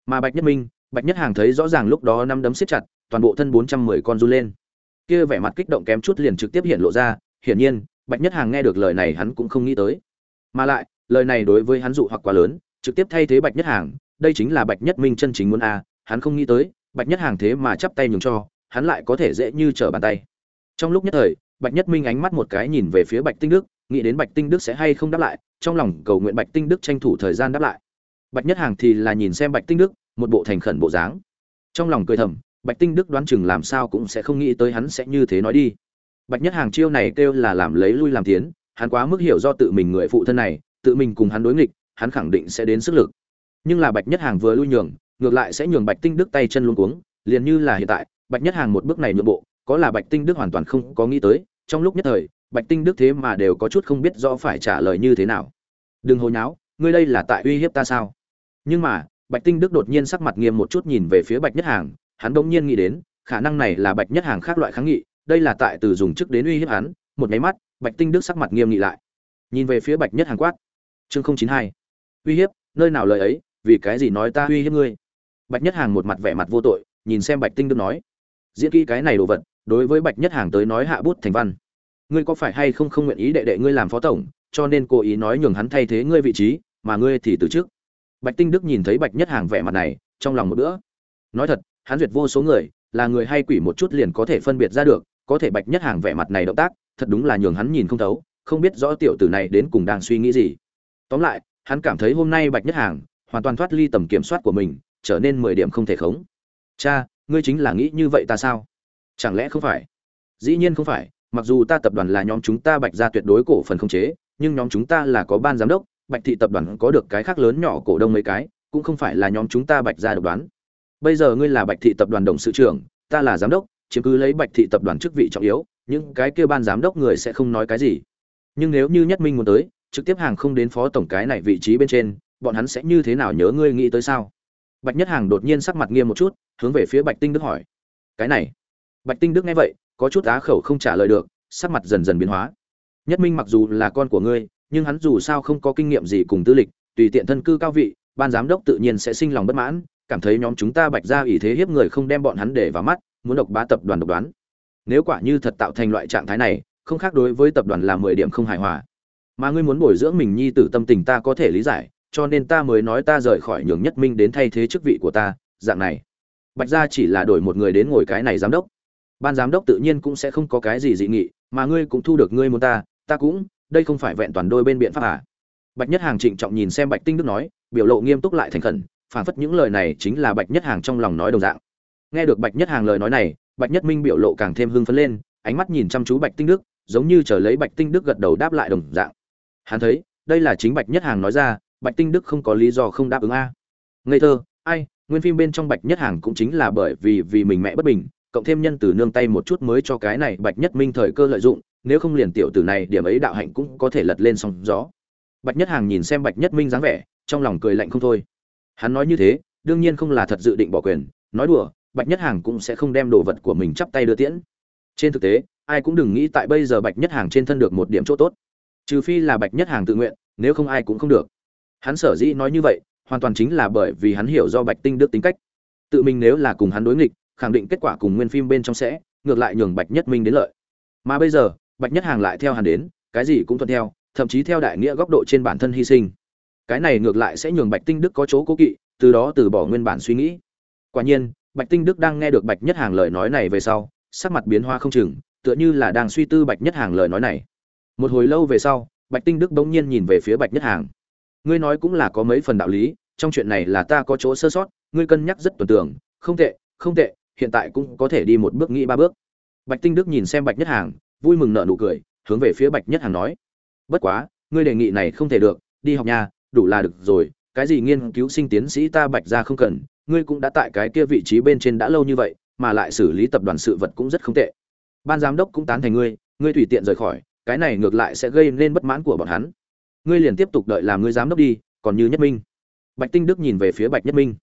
Mà bạch nhất minh, bạch nhất hàng thấy rõ ràng lúc đó năm đấm siết chặt, toàn bộ thân bốn trăm mười con run lên kia vẻ mặt kích động kém chút liền trực tiếp hiện lộ ra, hiển nhiên, bạch nhất hàng nghe được lời này hắn cũng không nghĩ tới. Mà lại, lời này đối với hắn dụ hoặc quá lớn, trực tiếp thay thế bạch nhất hàng, đây chính là bạch nhất minh chân chính muốn a, hắn không nghĩ tới, bạch nhất hàng thế mà chắp tay nhường cho, hắn lại có thể dễ như trở bàn tay. Trong lúc nhất thời, bạch nhất minh ánh mắt một cái nhìn về phía bạch tinh đức, nghĩ đến bạch tinh đức sẽ hay không đáp lại, trong lòng cầu nguyện bạch tinh đức tranh thủ thời gian đáp lại. Bạch nhất hàng thì là nhìn xem bạch tinh đức, một bộ thành khẩn bộ dáng. Trong lòng cười thầm bạch tinh đức đoán chừng làm sao cũng sẽ không nghĩ tới hắn sẽ như thế nói đi. Bạch nhất hàng chiêu này kêu là làm lấy lui làm tiến, hắn quá mức hiểu do tự mình người phụ thân này, tự mình cùng hắn đối nghịch, hắn khẳng định sẽ đến sức lực. Nhưng là bạch nhất hàng vừa lui nhường, ngược lại sẽ nhường bạch tinh đức tay chân luôn cuống, liền như là hiện tại, bạch nhất hàng một bước này nhượng bộ, có là bạch tinh đức hoàn toàn không có nghĩ tới, trong lúc nhất thời, bạch tinh đức thế mà đều có chút không biết rõ phải trả lời như thế nào. Đừng hồi nháo, ngươi đây là tại uy hiếp ta sao? Nhưng mà, bạch tinh đức đột nhiên sắc mặt nghiêm một chút nhìn về phía bạch nhất hàng hắn đ ỗ n g nhiên nghĩ đến, khả năng này là bạch nhất hàng khác loại kháng nghị, đây là tại từ dùng chức đến uy hiếp hắn, một nháy mắt, bạch tinh đức sắc mặt nghiêm nghị lại. Nhìn về phía bạch nhất hàng quát. Chương không chín hai. Uy hiếp, nơi nào lời ấy, vì cái gì nói ta uy hiếp ngươi? Bạch nhất hàng một mặt vẻ mặt vô tội, nhìn xem bạch tinh đức nói. Diễn kỹ cái này đồ vật, đối với bạch nhất hàng tới nói hạ bút thành văn. Ngươi có phải hay không không nguyện ý đệ đệ ngươi làm phó tổng, cho nên cố ý nói nhường hắn thay thế ngươi vị trí, mà ngươi thì từ trước bạch tinh đức nhìn thấy bạch nhất hàng vẻ mặt này, trong lòng một bữa. Nói thật hắn duyệt vô số người, là người hay quỷ một chút liền có thể phân biệt ra được, có thể bạch nhất hàng vẻ mặt này động tác, thật đúng là nhường hắn nhìn không thấu, không biết rõ tiểu tử này đến cùng đang suy nghĩ gì. Tóm lại, hắn cảm thấy hôm nay bạch nhất hàng hoàn toàn thoát ly tầm kiểm soát của mình, trở nên mười điểm không thể khống. Cha, ngươi chính là nghĩ như vậy ta sao? Chẳng lẽ không phải? Dĩ nhiên không phải, mặc dù ta tập đoàn là nhóm chúng ta bạch ra tuyệt đối cổ phần không chế, nhưng nhóm chúng ta là có ban giám đốc, bạch thị tập đoàn có được cái khác lớn nhỏ cổ đông mấy cái, cũng không phải là nhóm chúng ta bạch ra độc đoán bây giờ ngươi là bạch thị tập đoàn đồng sự trưởng, ta là giám đốc, chiếm cứ lấy bạch thị tập đoàn chức vị trọng yếu, những cái kia ban giám đốc người sẽ không nói cái gì. Nhưng nếu như nhất minh muốn tới, trực tiếp hàng không đến phó tổng cái này vị trí bên trên, bọn hắn sẽ như thế nào nhớ ngươi nghĩ tới sao? Bạch nhất hàng đột nhiên sắc mặt nghiêm một chút, hướng về phía bạch tinh đức hỏi. Cái này. Bạch tinh đức nghe vậy, có chút á khẩu không trả lời được, sắc mặt dần dần biến hóa. Nhất minh mặc dù là con của ngươi, nhưng hắn dù sao không có kinh nghiệm gì cùng tư lịch, tùy tiện thân cư cao vị, ban giám đốc tự nhiên sẽ sinh lòng bất mãn cảm thấy nhóm chúng ta bạch ra ủy thế hiếp người không đem bọn hắn để vào mắt, muốn độc bá tập đoàn độc đoán. Nếu quả như thật tạo thành loại trạng thái này, không khác đối với tập đoàn là mười điểm không hài hòa. Mà ngươi muốn bồi dưỡng mình nhi tử tâm tình ta có thể lý giải, cho nên ta mới nói ta rời khỏi nhường nhất minh đến thay thế chức vị của ta, dạng này. Bạch gia chỉ là đổi một người đến ngồi cái này giám đốc. Ban giám đốc tự nhiên cũng sẽ không có cái gì dị nghị, mà ngươi cũng thu được ngươi muốn ta ta cũng, đây không phải vẹn toàn đôi bên biện pháp à. Bạch nhất hàng trịnh trọng nhìn xem bạch tinh đức nói, biểu lộ nghiêm túc lại thành khẩn phản phất những lời này chính là bạch nhất hàng trong lòng nói đồng dạng. Nghe được bạch nhất hàng lời nói này, bạch nhất minh biểu lộ càng thêm hưng phấn lên, ánh mắt nhìn chăm chú bạch tinh đức, giống như chờ lấy bạch tinh đức gật đầu đáp lại đồng dạng. Hắn thấy, đây là chính bạch nhất hàng nói ra, bạch tinh đức không có lý do không đáp ứng a. Ngây thơ, ai, nguyên phim bên trong bạch nhất hàng cũng chính là bởi vì vì mình mẹ bất bình, cộng thêm nhân từ nương tay một chút mới cho cái này bạch nhất minh thời cơ lợi dụng, nếu không liền tiểu tử này điểm ấy đạo hạnh cũng có thể lật lên sóng gió. Bạch nhất hàng nhìn xem bạch nhất minh dáng vẻ, trong lòng cười lạnh không thôi hắn nói như thế, đương nhiên không là thật dự định bỏ quyền, nói đùa, bạch nhất hàng cũng sẽ không đem đồ vật của mình chắp tay đưa tiễn. Trên thực tế, ai cũng đừng nghĩ tại bây giờ bạch nhất hàng trên thân được một điểm chỗ tốt. Trừ phi là bạch nhất hàng tự nguyện, nếu không ai cũng không được. Hắn sở dĩ nói như vậy, hoàn toàn chính là bởi vì hắn hiểu do bạch tinh đức tính cách. Tự mình nếu là cùng hắn đối nghịch, khẳng định kết quả cùng nguyên phim bên trong sẽ, ngược lại nhường bạch nhất minh đến lợi. Mà bây giờ, bạch nhất hàng lại theo hắn đến, cái gì cũng thuận theo, thậm chí theo đại nghĩa góc độ trên bản thân hy sinh cái này ngược lại sẽ nhường bạch tinh đức có chỗ cố kỵ, từ đó từ bỏ nguyên bản suy nghĩ. Quả nhiên, bạch tinh đức đang nghe được bạch nhất hàng lời nói này về sau, sắc mặt biến hoa không chừng, tựa như là đang suy tư bạch nhất hàng lời nói này. Một hồi lâu về sau, bạch tinh đức bỗng nhiên nhìn về phía bạch nhất hàng. Ngươi nói cũng là có mấy phần đạo lý, trong chuyện này là ta có chỗ sơ sót, ngươi cân nhắc rất tuần tưởng không tệ không tệ, hiện tại cũng có thể đi một bước nghĩ ba bước. Bạch tinh đức nhìn xem bạch nhất hàng, vui mừng nở nụ cười, hướng về phía bạch nhất hàng nói, bất quá, ngươi đề nghị này không thể được, đi học nhà đủ là được rồi, cái gì nghiên cứu sinh tiến sĩ ta bạch ra không cần, ngươi cũng đã tại cái kia vị trí bên trên đã lâu như vậy, mà lại xử lý tập đoàn sự vật cũng rất không tệ. Ban giám đốc cũng tán thành ngươi ngươi tùy tiện rời khỏi, cái này ngược lại sẽ gây nên bất mãn của bọn hắn. Ngươi liền tiếp tục đợi làm ngươi giám đốc đi, còn như nhất minh. Bạch tinh đức nhìn về phía bạch nhất minh.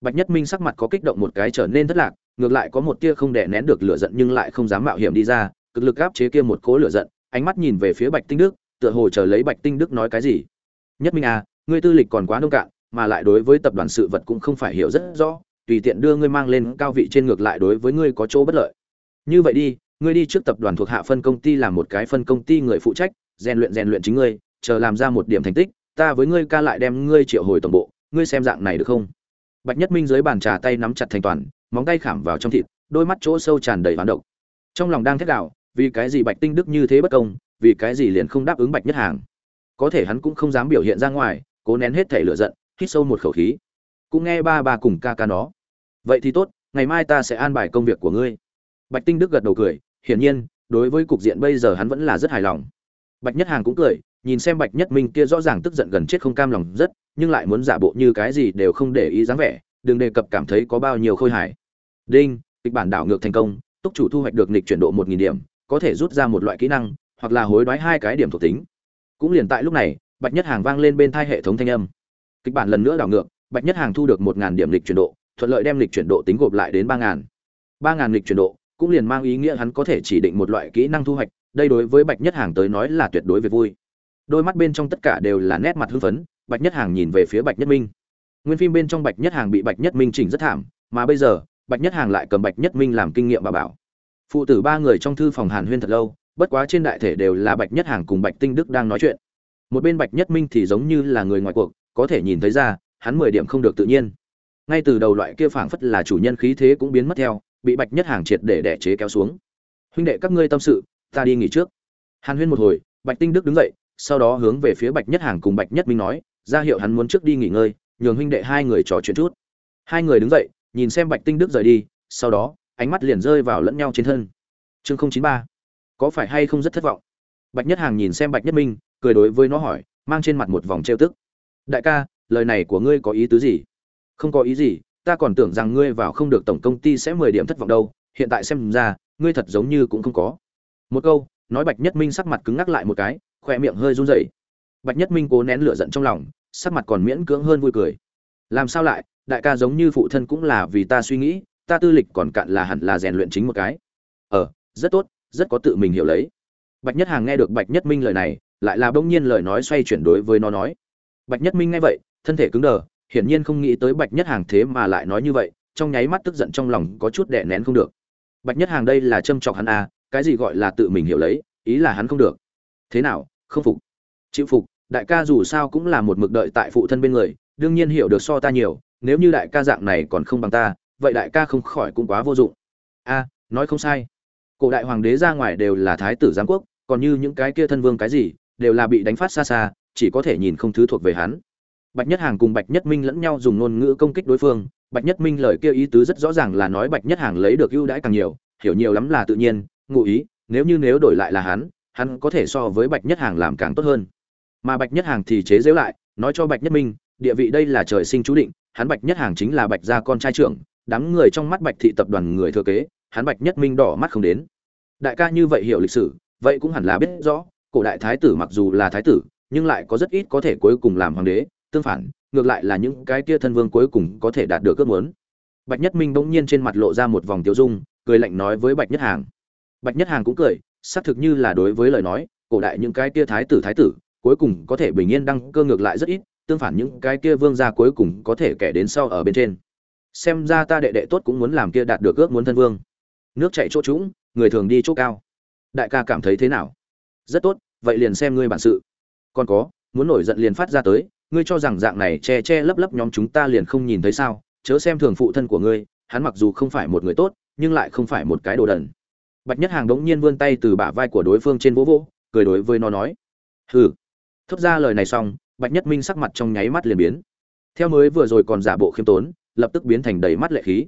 Bạch nhất minh sắc mặt có kích động một cái trở nên thất lạc, ngược lại có một tia không đè nén được lửa giận nhưng lại không dám mạo hiểm đi ra, cực lực áp chế kia một cố lửa giận, ánh mắt nhìn về phía bạch tinh đức, tựa hồ chờ lấy bạch tinh đức nói cái gì nhất minh à ngươi tư lịch còn quá nông cạn, mà lại đối với tập đoàn sự vật cũng không phải hiểu rất rõ, tùy tiện đưa ngươi mang lên cao vị trên ngược lại đối với ngươi có chỗ bất lợi. Như vậy đi, ngươi đi trước tập đoàn thuộc hạ phân công ty làm một cái phân công ty người phụ trách, rèn luyện rèn luyện chính ngươi, chờ làm ra một điểm thành tích, ta với ngươi ca lại đem ngươi triệu hồi tổng bộ, ngươi xem dạng này được không? Bạch nhất minh dưới bàn trà tay nắm chặt thành toàn, móng tay khảm vào trong thịt, đôi mắt chỗ sâu tràn đầy hoán độc. Trong lòng đang thét đạo vì cái gì bạch tinh đức như thế bất công, vì cái gì liền không đáp ứng bạch nhất hàng? Có thể hắn cũng không dám biểu hiện ra ngoài, cố nén hết thể lửa giận, hít sâu một khẩu khí. Cũng nghe ba ba cùng ca ca nó. Vậy thì tốt, ngày mai ta sẽ an bài công việc của ngươi. Bạch tinh đức gật đầu cười, hiển nhiên, đối với cục diện bây giờ hắn vẫn là rất hài lòng. Bạch nhất hàng cũng cười, nhìn xem bạch nhất minh kia rõ ràng tức giận gần chết không cam lòng rất, nhưng lại muốn giả bộ như cái gì đều không để ý dáng vẻ, đừng đề cập cảm thấy có bao nhiêu khôi hài. Đinh, kịch bản đảo ngược thành công, túc chủ thu hoạch được nịch chuyển độ một nghìn điểm, có thể rút ra một loại kỹ năng, hoặc là hối đoái hai cái điểm thuộc tính cũng liền tại lúc này, bạch nhất hàng vang lên bên thai hệ thống thanh âm. Kịch bản lần nữa đảo ngược, bạch nhất hàng thu được một ngàn điểm lịch chuyển độ, thuận lợi đem lịch chuyển độ tính gộp lại đến ba ngàn. Ba ngàn lịch chuyển độ, cũng liền mang ý nghĩa hắn có thể chỉ định một loại kỹ năng thu hoạch, đây đối với bạch nhất hàng tới nói là tuyệt đối về vui. Đôi mắt bên trong tất cả đều là nét mặt hưng phấn, bạch nhất hàng nhìn về phía bạch nhất minh. Nguyên phim bên trong bạch nhất hàng bị bạch nhất minh chỉnh rất thảm, mà bây giờ, bạch nhất hàng lại cầm bạch nhất minh làm kinh nghiệm bà bảo. Phụ tử ba người trong thư phòng hàn huyên thật lâu bất quá trên đại thể đều là bạch nhất hàng cùng bạch tinh đức đang nói chuyện. Một bên bạch nhất minh thì giống như là người ngoài cuộc, có thể nhìn thấy ra, hắn mười điểm không được tự nhiên. Ngay từ đầu loại kia phảng phất là chủ nhân khí thế cũng biến mất theo, bị bạch nhất hàng triệt để đẻ chế kéo xuống. Huynh đệ, các ngươi tâm sự, ta đi nghỉ trước. Hàn huyên một hồi, bạch tinh đức đứng dậy, sau đó hướng về phía bạch nhất hàng cùng bạch nhất minh nói, ra hiệu hắn muốn trước đi nghỉ ngơi, nhường huynh đệ hai người trò chuyện chút. Hai người đứng dậy, nhìn xem bạch tinh đức rời đi, sau đó, ánh mắt liền rơi vào lẫn nhau trên thân. Chương không chín ba có phải hay không rất thất vọng? Bạch nhất hàng nhìn xem bạch nhất minh, cười đối với nó hỏi, mang trên mặt một vòng trêu tức. Đại ca, lời này của ngươi có ý tứ gì? Không có ý gì, ta còn tưởng rằng ngươi vào không được tổng công ty sẽ mười điểm thất vọng đâu, hiện tại xem ra, ngươi thật giống như cũng không có. Một câu, nói bạch nhất minh sắc mặt cứng ngắc lại một cái khoe miệng hơi run rẩy. Bạch nhất minh cố nén lửa giận trong lòng, sắc mặt còn miễn cưỡng hơn vui cười. Làm sao lại, đại ca giống như phụ thân cũng là vì ta suy nghĩ, ta tư lịch còn cạn là hẳn là rèn luyện chính một cái. Ờ rất tốt rất có tự mình hiểu lấy. Bạch nhất hàng nghe được bạch nhất minh lời này, lại là bỗng nhiên lời nói xoay chuyển đối với nó nói. Bạch nhất minh nghe vậy, thân thể cứng đờ, hiển nhiên không nghĩ tới bạch nhất hàng thế mà lại nói như vậy, trong nháy mắt tức giận trong lòng có chút đè nén không được. Bạch nhất hàng đây là châm chọc hắn à cái gì gọi là tự mình hiểu lấy, ý là hắn không được. Thế nào, không phục? Chịu phục, đại ca dù sao cũng là một mực đợi tại phụ thân bên người, đương nhiên hiểu được so ta nhiều, nếu như đại ca dạng này còn không bằng ta, vậy đại ca không khỏi cũng quá vô dụng. A, nói không sai cổ đại hoàng đế ra ngoài đều là thái tử giám quốc, còn như những cái kia thân vương cái gì, đều là bị đánh phát xa xa, chỉ có thể nhìn không thứ thuộc về hắn. Bạch nhất hàng cùng bạch nhất minh lẫn nhau dùng ngôn ngữ công kích đối phương, bạch nhất minh lời kia ý tứ rất rõ ràng là nói bạch nhất hàng lấy được ưu đãi càng nhiều, hiểu nhiều lắm là tự nhiên, ngụ ý, nếu như nếu đổi lại là hắn hắn có thể so với bạch nhất hàng làm càng tốt hơn. Mà bạch nhất hàng thì chế giễu lại, nói cho bạch nhất minh, địa vị đây là trời sinh chú định, hắn bạch nhất hàng chính là bạch gia con trai trưởng đám người trong mắt bạch thị tập đoàn người thừa kế, hắn bạch nhất minh đỏ mắt không đến. Đại ca như vậy hiểu lịch sử, vậy cũng hẳn là biết rõ, cổ đại thái tử mặc dù là thái tử, nhưng lại có rất ít có thể cuối cùng làm hoàng đế, tương phản, ngược lại là những cái kia thân vương cuối cùng có thể đạt được ước muốn. Bạch nhất minh bỗng nhiên trên mặt lộ ra một vòng tiêu dung, cười lạnh nói với bạch nhất hàng. Bạch nhất hàng cũng cười, xác thực như là đối với lời nói, cổ đại những cái kia thái tử thái tử, cuối cùng có thể bình yên đăng cơ ngược lại rất ít, tương phản những cái kia vương gia cuối cùng có thể kẻ đến sau ở bên trên xem ra ta đệ đệ tốt cũng muốn làm kia đạt được ước muốn thân vương. Nước chạy chỗ trũng, người thường đi chỗ cao. Đại ca cảm thấy thế nào? Rất tốt, vậy liền xem ngươi bản sự. Còn có, muốn nổi giận liền phát ra tới, ngươi cho rằng dạng này che che lấp lấp nhóm chúng ta liền không nhìn thấy sao? Chớ xem thường phụ thân của ngươi, hắn mặc dù không phải một người tốt, nhưng lại không phải một cái đồ đần. Bạch nhất hàng đống nhiên vươn tay từ bả vai của đối phương trên vỗ vỗ, cười đối với nó nói. Hừ. Thốt ra lời này xong, bạch nhất minh sắc mặt trong nháy mắt liền biến. Theo mới vừa rồi còn giả bộ khiêm tốn lập tức biến thành đầy mắt lệ khí.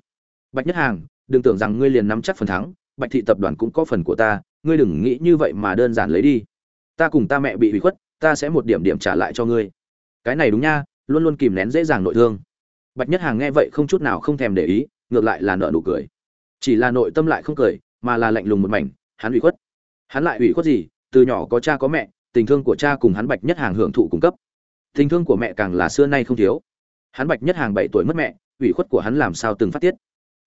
Bạch nhất hàng, đừng tưởng rằng ngươi liền nắm chắc phần thắng, bạch thị tập đoàn cũng có phần của ta, ngươi đừng nghĩ như vậy mà đơn giản lấy đi. Ta cùng ta mẹ bị hủy khuất, ta sẽ một điểm điểm trả lại cho ngươi. Cái này đúng nha, luôn luôn kìm nén dễ dàng nội thương. Bạch nhất hàng nghe vậy không chút nào không thèm để ý, ngược lại là nợ nụ cười. Chỉ là nội tâm lại không cười, mà là lạnh lùng một mảnh, hắn ủy khuất. Hắn lại ủy khuất gì? Từ nhỏ có cha có mẹ, tình thương của cha cùng hắn bạch nhất hàng hưởng thụ cung cấp. Tình thương của mẹ càng là xưa nay không thiếu. Hắn bạch nhất hàng bảy tuổi mất mẹ ủy khuất của hắn làm sao từng phát tiết.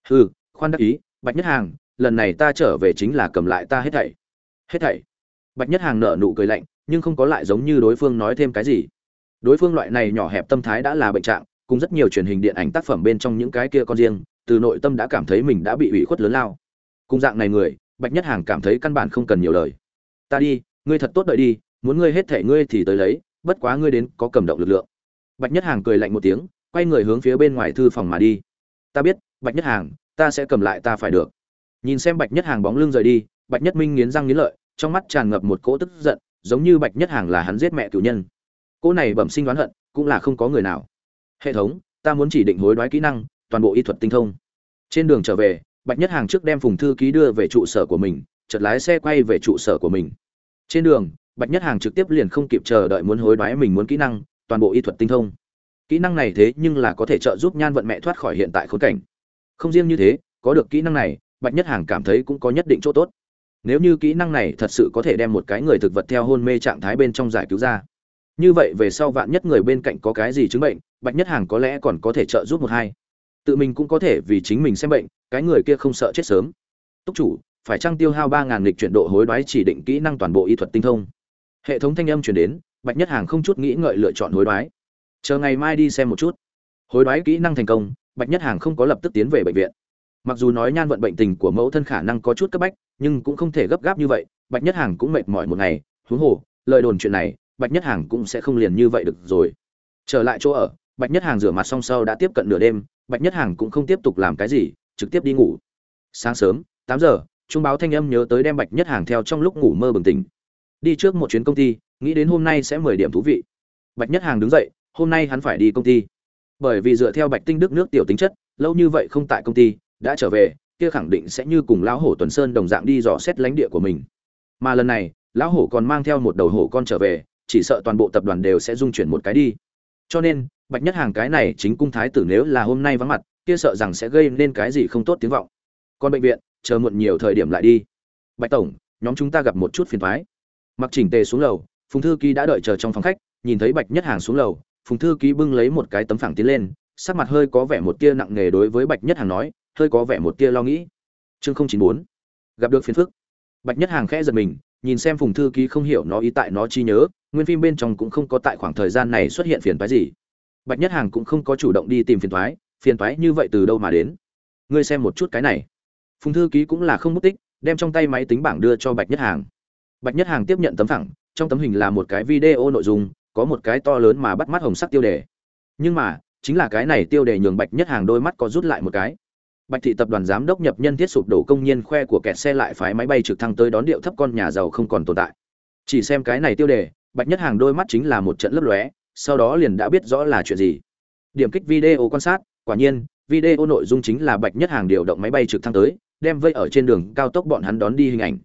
Hừ, khoan đắc ý, bạch nhất hàng, lần này ta trở về chính là cầm lại ta hết thảy. Hết thảy. Bạch nhất hàng nở nụ cười lạnh, nhưng không có lại giống như đối phương nói thêm cái gì. Đối phương loại này nhỏ hẹp tâm thái đã là bệnh trạng, cùng rất nhiều truyền hình điện ảnh tác phẩm bên trong những cái kia con riêng, từ nội tâm đã cảm thấy mình đã bị ủy khuất lớn lao. Cùng dạng này người, bạch nhất hàng cảm thấy căn bản không cần nhiều lời. Ta đi, ngươi thật tốt đợi đi, muốn ngươi hết thể ngươi thì tới lấy, bất quá ngươi đến có cầm động lực lượng. Bạch nhất hàng cười lạnh một tiếng quay người hướng phía bên ngoài thư phòng mà đi. Ta biết, bạch nhất hàng, ta sẽ cầm lại ta phải được. Nhìn xem bạch nhất hàng bóng lưng rời đi, bạch nhất minh nghiến răng nghiến lợi, trong mắt tràn ngập một cỗ tức giận, giống như bạch nhất hàng là hắn giết mẹ cựu nhân. Cỗ này bẩm sinh đoán hận, cũng là không có người nào. Hệ thống, ta muốn chỉ định hối đoái kỹ năng, toàn bộ y thuật tinh thông. Trên đường trở về, bạch nhất hàng trước đem phùng thư ký đưa về trụ sở của mình, chợt lái xe quay về trụ sở của mình. Trên đường, bạch nhất hàng trực tiếp liền không kịp chờ đợi muốn hối đoái mình muốn kỹ năng, toàn bộ y thuật tinh thông kỹ năng này thế nhưng là có thể trợ giúp nhan vận mẹ thoát khỏi hiện tại khốn cảnh. Không riêng như thế, có được kỹ năng này, bạch nhất hàng cảm thấy cũng có nhất định chỗ tốt. Nếu như kỹ năng này thật sự có thể đem một cái người thực vật theo hôn mê trạng thái bên trong giải cứu ra. Như vậy về sau vạn nhất người bên cạnh có cái gì chứng bệnh, bạch nhất hàng có lẽ còn có thể trợ giúp một hai. Tự mình cũng có thể vì chính mình xem bệnh, cái người kia không sợ chết sớm. Túc chủ, phải trăng tiêu hao ba ngàn lịch chuyển độ hối đoái chỉ định kỹ năng toàn bộ y thuật tinh thông? Hệ thống thanh âm chuyển đến, bạch nhất hàng không chút nghĩ ngợi lựa chọn hối đoái chờ ngày mai đi xem một chút. Hối đoái kỹ năng thành công, bạch nhất hàng không có lập tức tiến về bệnh viện. Mặc dù nói nhan vận bệnh tình của mẫu thân khả năng có chút cấp bách, nhưng cũng không thể gấp gáp như vậy, bạch nhất hàng cũng mệt mỏi một ngày. Huống hồ, lời đồn chuyện này, bạch nhất hàng cũng sẽ không liền như vậy được rồi. Trở lại chỗ ở, bạch nhất hàng rửa mặt xong sau đã tiếp cận nửa đêm, bạch nhất hàng cũng không tiếp tục làm cái gì, trực tiếp đi ngủ. Sáng sớm, tám giờ trung báo thanh âm nhớ tới đem bạch nhất hàng theo trong lúc ngủ mơ bừng tỉnh. Đi trước một chuyến công ty, nghĩ đến hôm nay sẽ mười điểm thú vị. Bạch nhất hàng đứng dậy hôm nay hắn phải đi công ty. Bởi vì dựa theo bạch tinh đức nước tiểu tính chất, lâu như vậy không tại công ty, đã trở về, kia khẳng định sẽ như cùng lão hổ tuần sơn đồng dạng đi dò xét lãnh địa của mình. Mà lần này, lão hổ còn mang theo một đầu hổ con trở về, chỉ sợ toàn bộ tập đoàn đều sẽ dung chuyển một cái đi. Cho nên, bạch nhất hàng cái này chính cung thái tử nếu là hôm nay vắng mặt, kia sợ rằng sẽ gây nên cái gì không tốt tiếng vọng. Còn bệnh viện, chờ muộn nhiều thời điểm lại đi. Bạch tổng, nhóm chúng ta gặp một chút phiền thoái. Mặc chỉnh tề xuống lầu, phùng thư ký đã đợi chờ trong phòng khách, nhìn thấy bạch nhất hàng xuống lầu phùng thư ký bưng lấy một cái tấm phẳng tiến lên, sắc mặt hơi có vẻ một tia nặng nề đối với bạch nhất hàng nói, hơi có vẻ một tia lo nghĩ. Chương không chín bốn. Gặp được phiền phức. Bạch nhất hàng khẽ giật mình, nhìn xem phùng thư ký không hiểu nó ý tại nó chi nhớ, nguyên phim bên trong cũng không có tại khoảng thời gian này xuất hiện phiền toái gì. Bạch nhất hàng cũng không có chủ động đi tìm phiền toái phiền toái như vậy từ đâu mà đến? Ngươi xem một chút cái này. Phùng thư ký cũng là không mất tích, đem trong tay máy tính bảng đưa cho bạch nhất hàng. Bạch nhất hàng tiếp nhận tấm phẳng, trong tấm hình là một cái video nội dung có một cái to lớn mà bắt mắt hồng sắc tiêu đề. Nhưng mà, chính là cái này tiêu đề nhường bạch nhất hàng đôi mắt có rút lại một cái. Bạch thị tập đoàn giám đốc nhập nhân thiết sụp đổ công nhân khoe của kẹt xe lại phái máy bay trực thăng tới đón điệu thấp con nhà giàu không còn tồn tại. Chỉ xem cái này tiêu đề, bạch nhất hàng đôi mắt chính là một trận lấp lóe, sau đó liền đã biết rõ là chuyện gì. Điểm kích video quan sát, quả nhiên, video nội dung chính là bạch nhất hàng điều động máy bay trực thăng tới, đem vây ở trên đường cao tốc bọn hắn đón đi hình ảnh.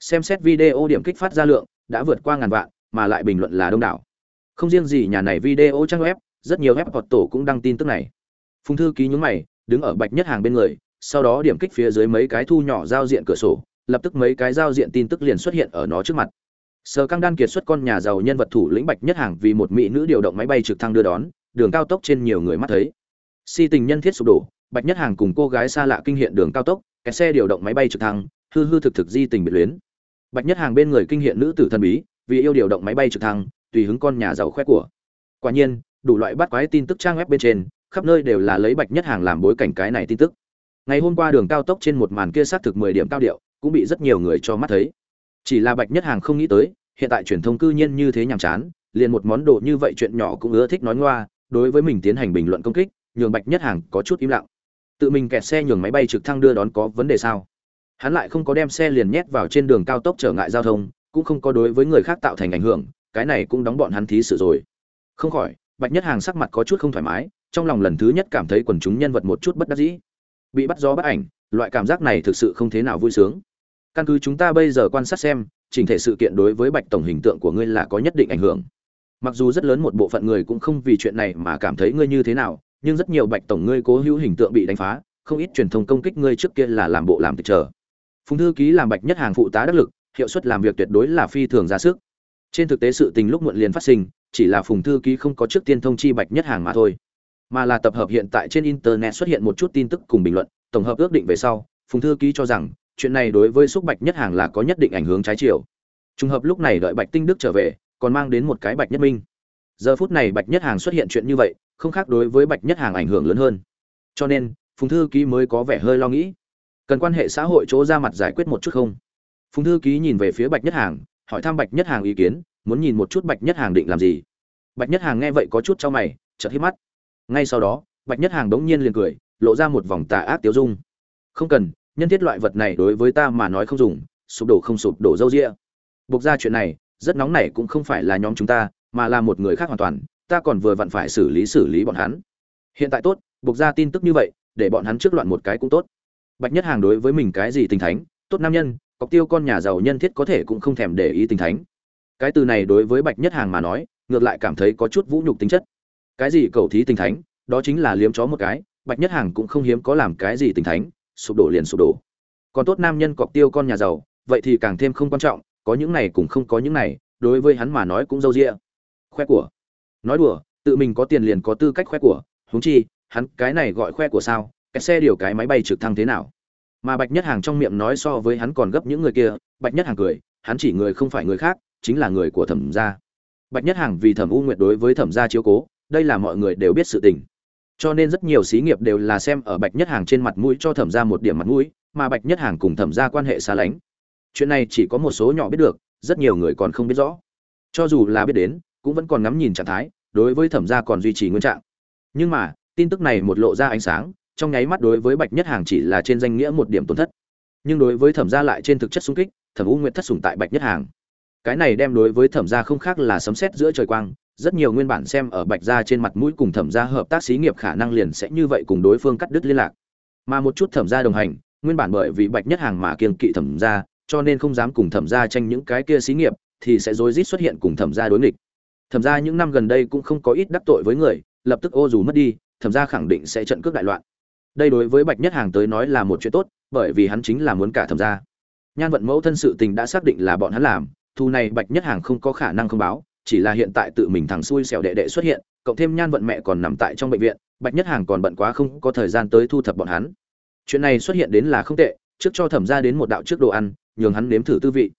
Xem xét video điểm kích phát ra lượng, đã vượt qua ngàn vạn, mà lại bình luận là đông đảo không riêng gì nhà này video trang web, rất nhiều web hoặc tổ cũng đăng tin tức này. Phùng thư ký nhúng mày, đứng ở bạch nhất hàng bên người, sau đó điểm kích phía dưới mấy cái thu nhỏ giao diện cửa sổ, lập tức mấy cái giao diện tin tức liền xuất hiện ở nó trước mặt. Sở căng đan kiệt xuất con nhà giàu nhân vật thủ lĩnh bạch nhất hàng vì một mỹ nữ điều động máy bay trực thăng đưa đón, đường cao tốc trên nhiều người mắt thấy. Si tình nhân thiết sụp đổ, bạch nhất hàng cùng cô gái xa lạ kinh hiện đường cao tốc, cái xe điều động máy bay trực thăng, hư hư thực thực di tình biệt luyến. Bạch nhất hàng bên người kinh hiện nữ tử thần bí, vì yêu điều động máy bay trực thăng tùy hứng con nhà giàu khoe của. Quả nhiên, đủ loại bắt quái tin tức trang web bên trên, khắp nơi đều là lấy bạch nhất hàng làm bối cảnh cái này tin tức. Ngày hôm qua đường cao tốc trên một màn kia xác thực mười điểm cao điệu, cũng bị rất nhiều người cho mắt thấy. Chỉ là bạch nhất hàng không nghĩ tới, hiện tại truyền thông cư nhiên như thế nhàm chán, liền một món đồ như vậy chuyện nhỏ cũng ưa thích nói ngoa, đối với mình tiến hành bình luận công kích, nhường bạch nhất hàng có chút im lặng. Tự mình kẹt xe nhường máy bay trực thăng đưa đón có vấn đề sao? Hắn lại không có đem xe liền nhét vào trên đường cao tốc trở ngại giao thông, cũng không có đối với người khác tạo thành ảnh hưởng cái này cũng đóng bọn hắn thí sự rồi. Không khỏi, bạch nhất hàng sắc mặt có chút không thoải mái, trong lòng lần thứ nhất cảm thấy quần chúng nhân vật một chút bất đắc dĩ. Bị bắt gió bắt ảnh, loại cảm giác này thực sự không thế nào vui sướng. Căn cứ chúng ta bây giờ quan sát xem, chỉnh thể sự kiện đối với bạch tổng hình tượng của ngươi là có nhất định ảnh hưởng. Mặc dù rất lớn một bộ phận người cũng không vì chuyện này mà cảm thấy ngươi như thế nào, nhưng rất nhiều bạch tổng ngươi cố hữu hình tượng bị đánh phá, không ít truyền thông công kích ngươi trước kia là làm bộ làm tịch trở phùng thư ký làm bạch nhất hàng phụ tá đắc lực, hiệu suất làm việc tuyệt đối là phi thường ra sức trên thực tế sự tình lúc muộn liền phát sinh, chỉ là phùng thư ký không có trước tiên thông chi bạch nhất hàng mà thôi. Mà là tập hợp hiện tại trên internet xuất hiện một chút tin tức cùng bình luận, tổng hợp ước định về sau, phùng thư ký cho rằng, chuyện này đối với xúc bạch nhất hàng là có nhất định ảnh hưởng trái chiều. Trùng hợp lúc này đợi bạch tinh đức trở về, còn mang đến một cái bạch nhất minh. Giờ phút này bạch nhất hàng xuất hiện chuyện như vậy, không khác đối với bạch nhất hàng ảnh hưởng lớn hơn. Cho nên, phùng thư ký mới có vẻ hơi lo nghĩ. Cần quan hệ xã hội chỗ ra mặt giải quyết một chút không? Phùng thư ký nhìn về phía bạch nhất hàng hỏi thăm bạch nhất hàng ý kiến, muốn nhìn một chút bạch nhất hàng định làm gì. Bạch nhất hàng nghe vậy có chút cho mày, chợt hít mắt. Ngay sau đó, bạch nhất hàng đống nhiên liền cười, lộ ra một vòng tà ác tiêu dung. Không cần, nhân thiết loại vật này đối với ta mà nói không dùng, sụp đổ không sụp đổ dâu rĩa buộc ra chuyện này, rất nóng này cũng không phải là nhóm chúng ta, mà là một người khác hoàn toàn, ta còn vừa vặn phải xử lý xử lý bọn hắn. Hiện tại tốt, buộc ra tin tức như vậy, để bọn hắn trước loạn một cái cũng tốt. Bạch nhất hàng đối với mình cái gì tình thánh, tốt nam nhân cọc tiêu con nhà giàu nhân thiết có thể cũng không thèm để ý tình thánh. Cái từ này đối với bạch nhất hàng mà nói, ngược lại cảm thấy có chút vũ nhục tính chất. Cái gì cầu thí tình thánh, đó chính là liếm chó một cái, bạch nhất hàng cũng không hiếm có làm cái gì tình thánh, sụp đổ liền sụp đổ. Còn tốt nam nhân cọc tiêu con nhà giàu, vậy thì càng thêm không quan trọng, có những này cũng không có những này, đối với hắn mà nói cũng dâu dịa. Khoe của. Nói đùa, tự mình có tiền liền có tư cách khoe của, huống chi, hắn cái này gọi khoe của sao? Cái xe điều cái máy bay trực thăng thế nào? Mà bạch nhất hàng trong miệng nói so với hắn còn gấp những người kia, bạch nhất hàng cười, hắn chỉ người không phải người khác, chính là người của thẩm gia. Bạch nhất hàng vì thẩm u nguyệt đối với thẩm gia chiếu cố, đây là mọi người đều biết sự tình. Cho nên rất nhiều xí nghiệp đều là xem ở bạch nhất hàng trên mặt mũi cho thẩm gia một điểm mặt mũi, mà bạch nhất hàng cùng thẩm gia quan hệ xa lánh. Chuyện này chỉ có một số nhỏ biết được, rất nhiều người còn không biết rõ. Cho dù là biết đến, cũng vẫn còn ngắm nhìn trạng thái, đối với thẩm gia còn duy trì nguyên trạng. Nhưng mà, tin tức này một lộ ra ánh sáng trong nháy mắt đối với bạch nhất hàng chỉ là trên danh nghĩa một điểm tổn thất. Nhưng đối với thẩm gia lại trên thực chất sung kích, thẩm u nguyệt thất sủng tại bạch nhất hàng. Cái này đem đối với thẩm gia không khác là sấm sét giữa trời quang, rất nhiều nguyên bản xem ở bạch gia trên mặt mũi cùng thẩm gia hợp tác xí nghiệp khả năng liền sẽ như vậy cùng đối phương cắt đứt liên lạc. Mà một chút thẩm gia đồng hành, nguyên bản bởi vì bạch nhất hàng mà kiên kỵ thẩm gia, cho nên không dám cùng thẩm gia tranh những cái kia xí nghiệp, thì sẽ rối rít xuất hiện cùng thẩm gia đối nghịch. Thẩm gia những năm gần đây cũng không có ít đắc tội với người, lập tức ô dù mất đi, thẩm gia khẳng định sẽ trận cướp đại loạn đây đối với bạch nhất hàng tới nói là một chuyện tốt, bởi vì hắn chính là muốn cả thẩm gia. Nhan vận mẫu thân sự tình đã xác định là bọn hắn làm thu này bạch nhất hàng không có khả năng không báo, chỉ là hiện tại tự mình thằng xui xẻo đệ đệ xuất hiện, cộng thêm nhan vận mẹ còn nằm tại trong bệnh viện, bạch nhất hàng còn bận quá không có thời gian tới thu thập bọn hắn. Chuyện này xuất hiện đến là không tệ, trước cho thẩm ra đến một đạo trước đồ ăn, nhường hắn nếm thử tư vị.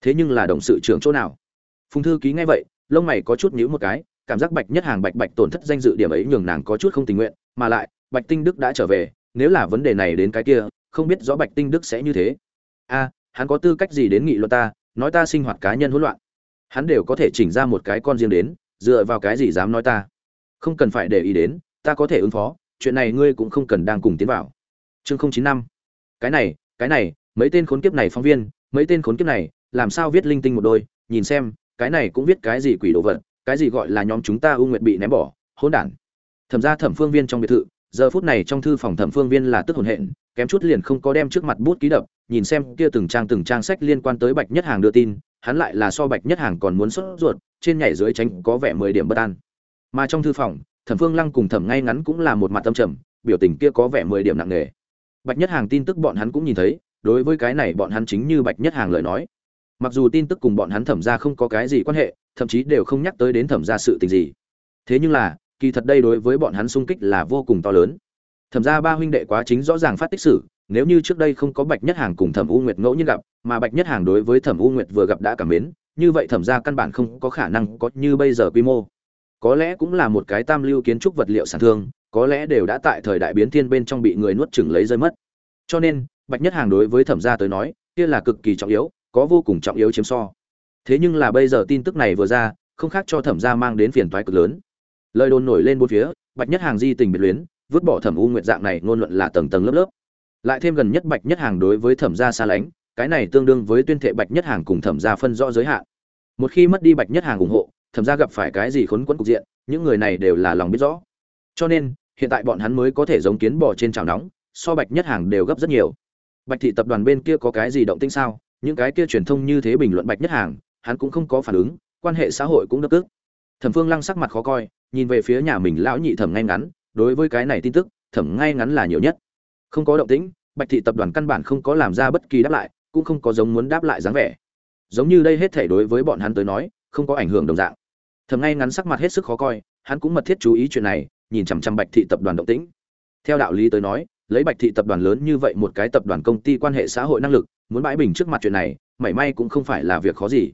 Thế nhưng là đồng sự trưởng chỗ nào? Phùng thư ký nghe vậy, lông mày có chút nhíu một cái, cảm giác bạch nhất hàng bạch bạch tổn thất danh dự điểm ấy nhường nàng có chút không tình nguyện, mà lại bạch tinh đức đã trở về, nếu là vấn đề này đến cái kia, không biết rõ bạch tinh đức sẽ như thế. A, hắn có tư cách gì đến nghị luận ta, nói ta sinh hoạt cá nhân hỗn loạn? Hắn đều có thể chỉnh ra một cái con riêng đến, dựa vào cái gì dám nói ta? Không cần phải để ý đến, ta có thể ứng phó, chuyện này ngươi cũng không cần đang cùng tiến vào. Chương không chín năm. Cái này cái này, mấy tên khốn kiếp này phóng viên, mấy tên khốn kiếp này, làm sao viết linh tinh một đôi, nhìn xem, cái này cũng viết cái gì quỷ đồ vật, cái gì gọi là nhóm chúng ta ưu nguyệt bị ném bỏ, hỗn đản. Thẩm ra thẩm phương viên trong biệt thự giờ phút này trong thư phòng thẩm phương viên là tức hồn hện, kém chút liền không có đem trước mặt bút ký đập, nhìn xem kia từng trang từng trang sách liên quan tới bạch nhất hàng đưa tin, hắn lại là so bạch nhất hàng còn muốn xuất ruột, trên nhảy dưới tránh có vẻ mười điểm bất an. Mà trong thư phòng, thẩm phương lăng cùng thẩm ngay ngắn cũng là một mặt tâm trầm, biểu tình kia có vẻ mười điểm nặng nề. Bạch nhất hàng tin tức bọn hắn cũng nhìn thấy, đối với cái này bọn hắn chính như bạch nhất hàng lời nói. Mặc dù tin tức cùng bọn hắn thẩm ra không có cái gì quan hệ, thậm chí đều không nhắc tới đến thẩm ra sự tình gì. Thế nhưng là kỳ thật đây đối với bọn hắn sung kích là vô cùng to lớn. Thẩm ra ba huynh đệ quá chính rõ ràng phát tích sử, nếu như trước đây không có bạch nhất hàng cùng thẩm u nguyệt ngẫu nhiên gặp, mà bạch nhất hàng đối với thẩm u nguyệt vừa gặp đã cảm mến, như vậy thẩm ra căn bản không có khả năng có như bây giờ quy mô. Có lẽ cũng là một cái tam lưu kiến trúc vật liệu sản thương, có lẽ đều đã tại thời đại biến thiên bên trong bị người nuốt chửng lấy rơi mất. Cho nên, bạch nhất hàng đối với thẩm gia tới nói, kia là cực kỳ trọng yếu, có vô cùng trọng yếu chiếm so. Thế nhưng là bây giờ tin tức này vừa ra, không khác cho thẩm gia mang đến phiền toái cực lớn lời đồn nổi lên bốn phía, bạch nhất hàng di tình biệt luyến, vứt bỏ thẩm u nguyệt dạng này ngôn luận là tầng tầng lớp lớp. Lại thêm gần nhất bạch nhất hàng đối với thẩm gia xa lánh, cái này tương đương với tuyên thệ bạch nhất hàng cùng thẩm gia phân rõ giới hạn. Một khi mất đi bạch nhất hàng ủng hộ, thẩm gia gặp phải cái gì khốn quẫn cục diện, những người này đều là lòng biết rõ. Cho nên, hiện tại bọn hắn mới có thể giống kiến bò trên chảo nóng, so bạch nhất hàng đều gấp rất nhiều. Bạch thị tập đoàn bên kia có cái gì động tĩnh sao? Những cái kia truyền thông như thế bình luận bạch nhất hàng, hắn cũng không có phản ứng, quan hệ xã hội cũng đập tức thẩm phương lăng sắc mặt khó coi nhìn về phía nhà mình lão nhị thẩm ngay ngắn, đối với cái này tin tức, thẩm ngay ngắn là nhiều nhất. Không có động tĩnh, bạch thị tập đoàn căn bản không có làm ra bất kỳ đáp lại, cũng không có giống muốn đáp lại dáng vẻ. Giống như đây hết thể đối với bọn hắn tới nói, không có ảnh hưởng đồng dạng. Thầm ngay ngắn sắc mặt hết sức khó coi, hắn cũng mật thiết chú ý chuyện này, nhìn chằm chằm bạch thị tập đoàn động tĩnh. Theo đạo lý tới nói, lấy bạch thị tập đoàn lớn như vậy một cái tập đoàn công ty quan hệ xã hội năng lực, muốn bãi bình trước mặt chuyện này, mảy may cũng không phải là việc khó gì.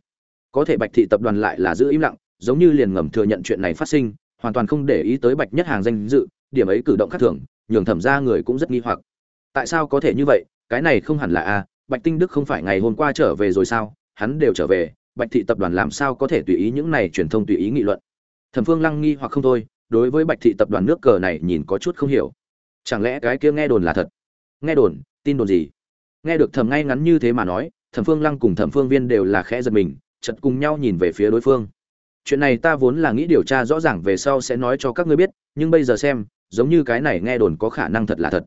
Có thể bạch thị tập đoàn lại là giữ im lặng, giống như liền ngầm thừa nhận chuyện này phát sinh hoàn toàn không để ý tới bạch nhất hàng danh dự, điểm ấy cử động khác thường, nhường thẩm ra người cũng rất nghi hoặc. Tại sao có thể như vậy? Cái này không hẳn là a, bạch tinh đức không phải ngày hôm qua trở về rồi sao? Hắn đều trở về, bạch thị tập đoàn làm sao có thể tùy ý những này truyền thông tùy ý nghị luận? Thẩm phương lăng nghi hoặc không thôi, đối với bạch thị tập đoàn nước cờ này nhìn có chút không hiểu. Chẳng lẽ cái kia nghe đồn là thật? Nghe đồn, tin đồn gì? Nghe được thẩm ngay ngắn như thế mà nói, thẩm phương lăng cùng thẩm phương viên đều là khẽ giật mình chật cùng nhau nhìn về phía đối phương chuyện này ta vốn là nghĩ điều tra rõ ràng về sau sẽ nói cho các ngươi biết, nhưng bây giờ xem, giống như cái này nghe đồn có khả năng thật là thật.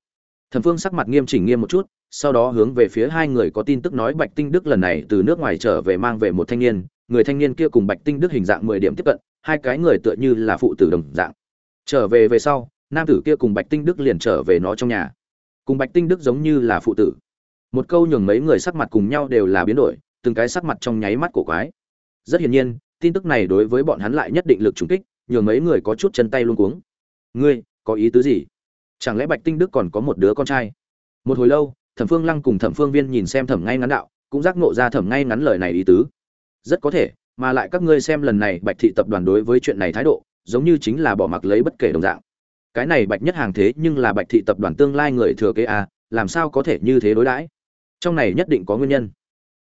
Thẩm phương sắc mặt nghiêm chỉnh nghiêm một chút, sau đó hướng về phía hai người có tin tức nói bạch tinh đức lần này từ nước ngoài trở về mang về một thanh niên, người thanh niên kia cùng bạch tinh đức hình dạng mười điểm tiếp cận, hai cái người tựa như là phụ tử đồng dạng. Trở về về sau, nam tử kia cùng bạch tinh đức liền trở về nó trong nhà. Cùng bạch tinh đức giống như là phụ tử. Một câu nhường mấy người sắc mặt cùng nhau đều là biến đổi, từng cái sắc mặt trong nháy mắt của quái. Rất hiển nhiên tin tức này đối với bọn hắn lại nhất định lực trùng kích, nhường mấy người có chút chân tay luôn cuống. Ngươi, có ý tứ gì? Chẳng lẽ bạch tinh đức còn có một đứa con trai? Một hồi lâu, thẩm phương lăng cùng thẩm phương viên nhìn xem thẩm ngay ngắn đạo, cũng giác nộ ra thẩm ngay ngắn lời này ý tứ. Rất có thể, mà lại các ngươi xem lần này bạch thị tập đoàn đối với chuyện này thái độ, giống như chính là bỏ mặc lấy bất kể đồng dạng. Cái này bạch nhất hàng thế nhưng là bạch thị tập đoàn tương lai người thừa kế a làm sao có thể như thế đối đãi? Trong này nhất định có nguyên nhân.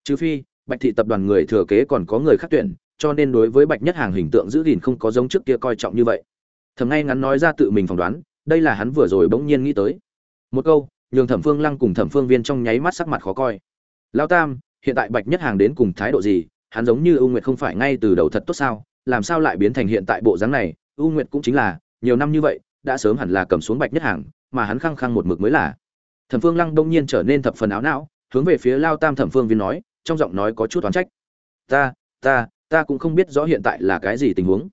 Trừ phi, bạch thị tập đoàn người thừa kế còn có người khác tuyển cho nên đối với bạch nhất hàng hình tượng giữ gìn không có giống trước kia coi trọng như vậy. Thầm ngay ngắn nói ra tự mình phỏng đoán, đây là hắn vừa rồi bỗng nhiên nghĩ tới. Một câu, nhường thẩm phương lăng cùng thẩm phương viên trong nháy mắt sắc mặt khó coi. Lao tam, hiện tại bạch nhất hàng đến cùng thái độ gì? Hắn giống như ưu nguyệt không phải ngay từ đầu thật tốt sao? Làm sao lại biến thành hiện tại bộ dáng này? Ưu nguyệt cũng chính là, nhiều năm như vậy, đã sớm hẳn là cầm xuống bạch nhất hàng, mà hắn khăng khăng một mực mới là. Thẩm phương lăng đông nhiên trở nên thập phần áo não, hướng về phía lao tam thẩm phương viên nói, trong giọng nói có chút oán trách. Ta ta ta cũng không biết rõ hiện tại là cái gì tình huống.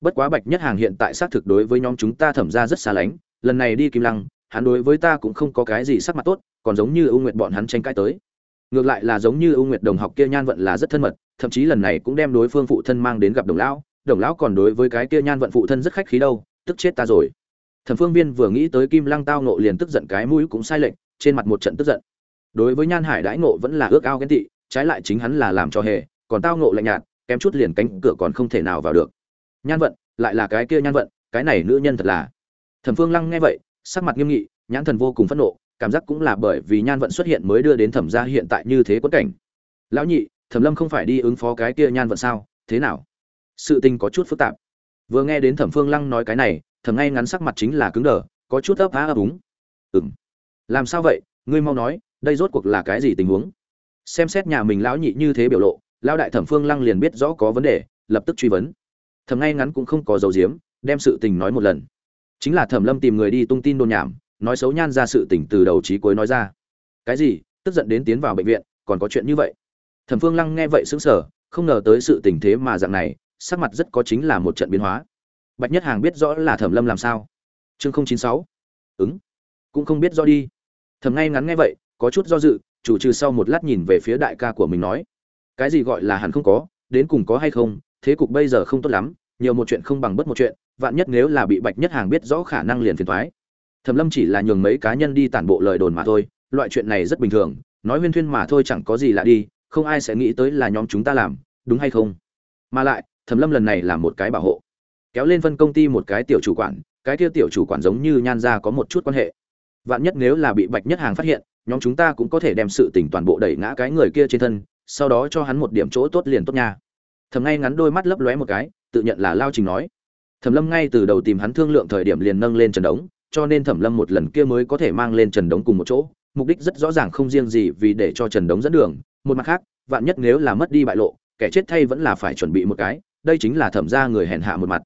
Bất quá bạch nhất hàng hiện tại xác thực đối với nhóm chúng ta thẩm ra rất xa lánh, lần này đi kim lăng, hắn đối với ta cũng không có cái gì sắc mặt tốt, còn giống như ưu nguyệt bọn hắn tranh cãi tới. Ngược lại là giống như ưu nguyệt đồng học kia nhan vận là rất thân mật, thậm chí lần này cũng đem đối phương phụ thân mang đến gặp đồng lão đồng lão còn đối với cái kia nhan vận phụ thân rất khách khí đâu, tức chết ta rồi. Thẩm phương viên vừa nghĩ tới kim lăng tao nộ liền tức giận cái mũi cũng sai lệch, trên mặt một trận tức giận. Đối với nhan hải đãi nộ vẫn là ước ao ghen tị, trái lại chính hắn là làm cho hề, còn tao nộ lạnh nhạt kém chút liền cánh cửa còn không thể nào vào được. Nhan vận, lại là cái kia nhan vận, cái này nữ nhân thật là. Thẩm phương lăng nghe vậy, sắc mặt nghiêm nghị, nhãn thần vô cùng phẫn nộ, cảm giác cũng là bởi vì nhan vận xuất hiện mới đưa đến thẩm gia hiện tại như thế quẫn cảnh. Lão nhị, thẩm lâm không phải đi ứng phó cái kia nhan vận sao? Thế nào? Sự tình có chút phức tạp. Vừa nghe đến thẩm phương lăng nói cái này thẩm ngay ngắn sắc mặt chính là cứng đờ, có chút ấp á ấp úng. Ừng làm sao vậy? Ngươi mau nói, đây rốt cuộc là cái gì tình huống? Xem xét nhà mình lão nhị như thế biểu lộ lão đại thẩm phương lăng liền biết rõ có vấn đề, lập tức truy vấn. Thẩm ngay ngắn cũng không có dấu diếm đem sự tình nói một lần. Chính là thẩm lâm tìm người đi tung tin đồn nhảm, nói xấu nhan ra sự tình từ đầu chí cuối nói ra. Cái gì? Tức giận đến tiến vào bệnh viện, còn có chuyện như vậy? Thẩm phương lăng nghe vậy sững sờ, không ngờ tới sự tình thế mà dạng này, sắc mặt rất có chính là một trận biến hóa. Bạch nhất hàng biết rõ là thẩm lâm làm sao? Chương không chín sáu. Ứng. Cũng không biết do đi. Thẩm ngay ngắn nghe vậy, có chút do dự, chủ trừ sau một lát nhìn về phía đại ca của mình nói cái gì gọi là hẳn không có, đến cùng có hay không, thế cục bây giờ không tốt lắm, nhiều một chuyện không bằng bất một chuyện, vạn nhất nếu là bị bạch nhất hàng biết rõ khả năng liền phiền thoái thẩm lâm chỉ là nhường mấy cá nhân đi tản bộ lời đồn mà thôi, loại chuyện này rất bình thường, nói huyên thuyên mà thôi chẳng có gì lạ đi, không ai sẽ nghĩ tới là nhóm chúng ta làm, đúng hay không? Mà lại, thẩm lâm lần này là một cái bảo hộ. Kéo lên phân công ty một cái tiểu chủ quản, cái kia tiểu chủ quản giống như nhan ra có một chút quan hệ. Vạn nhất nếu là bị bạch nhất hàng phát hiện, nhóm chúng ta cũng có thể đem sự tình toàn bộ đẩy ngã cái người kia trên thân sau đó cho hắn một điểm chỗ tốt liền tốt nha. Thầm ngay ngắn đôi mắt lấp lóe một cái, tự nhận là lao trình nói. Thẩm lâm ngay từ đầu tìm hắn thương lượng thời điểm liền nâng lên trần đống, cho nên thẩm lâm một lần kia mới có thể mang lên trần đống cùng một chỗ. Mục đích rất rõ ràng không riêng gì vì để cho trần đống dẫn đường, một mặt khác, vạn nhất nếu là mất đi bại lộ, kẻ chết thay vẫn là phải chuẩn bị một cái, đây chính là thẩm ra người hèn hạ một mặt.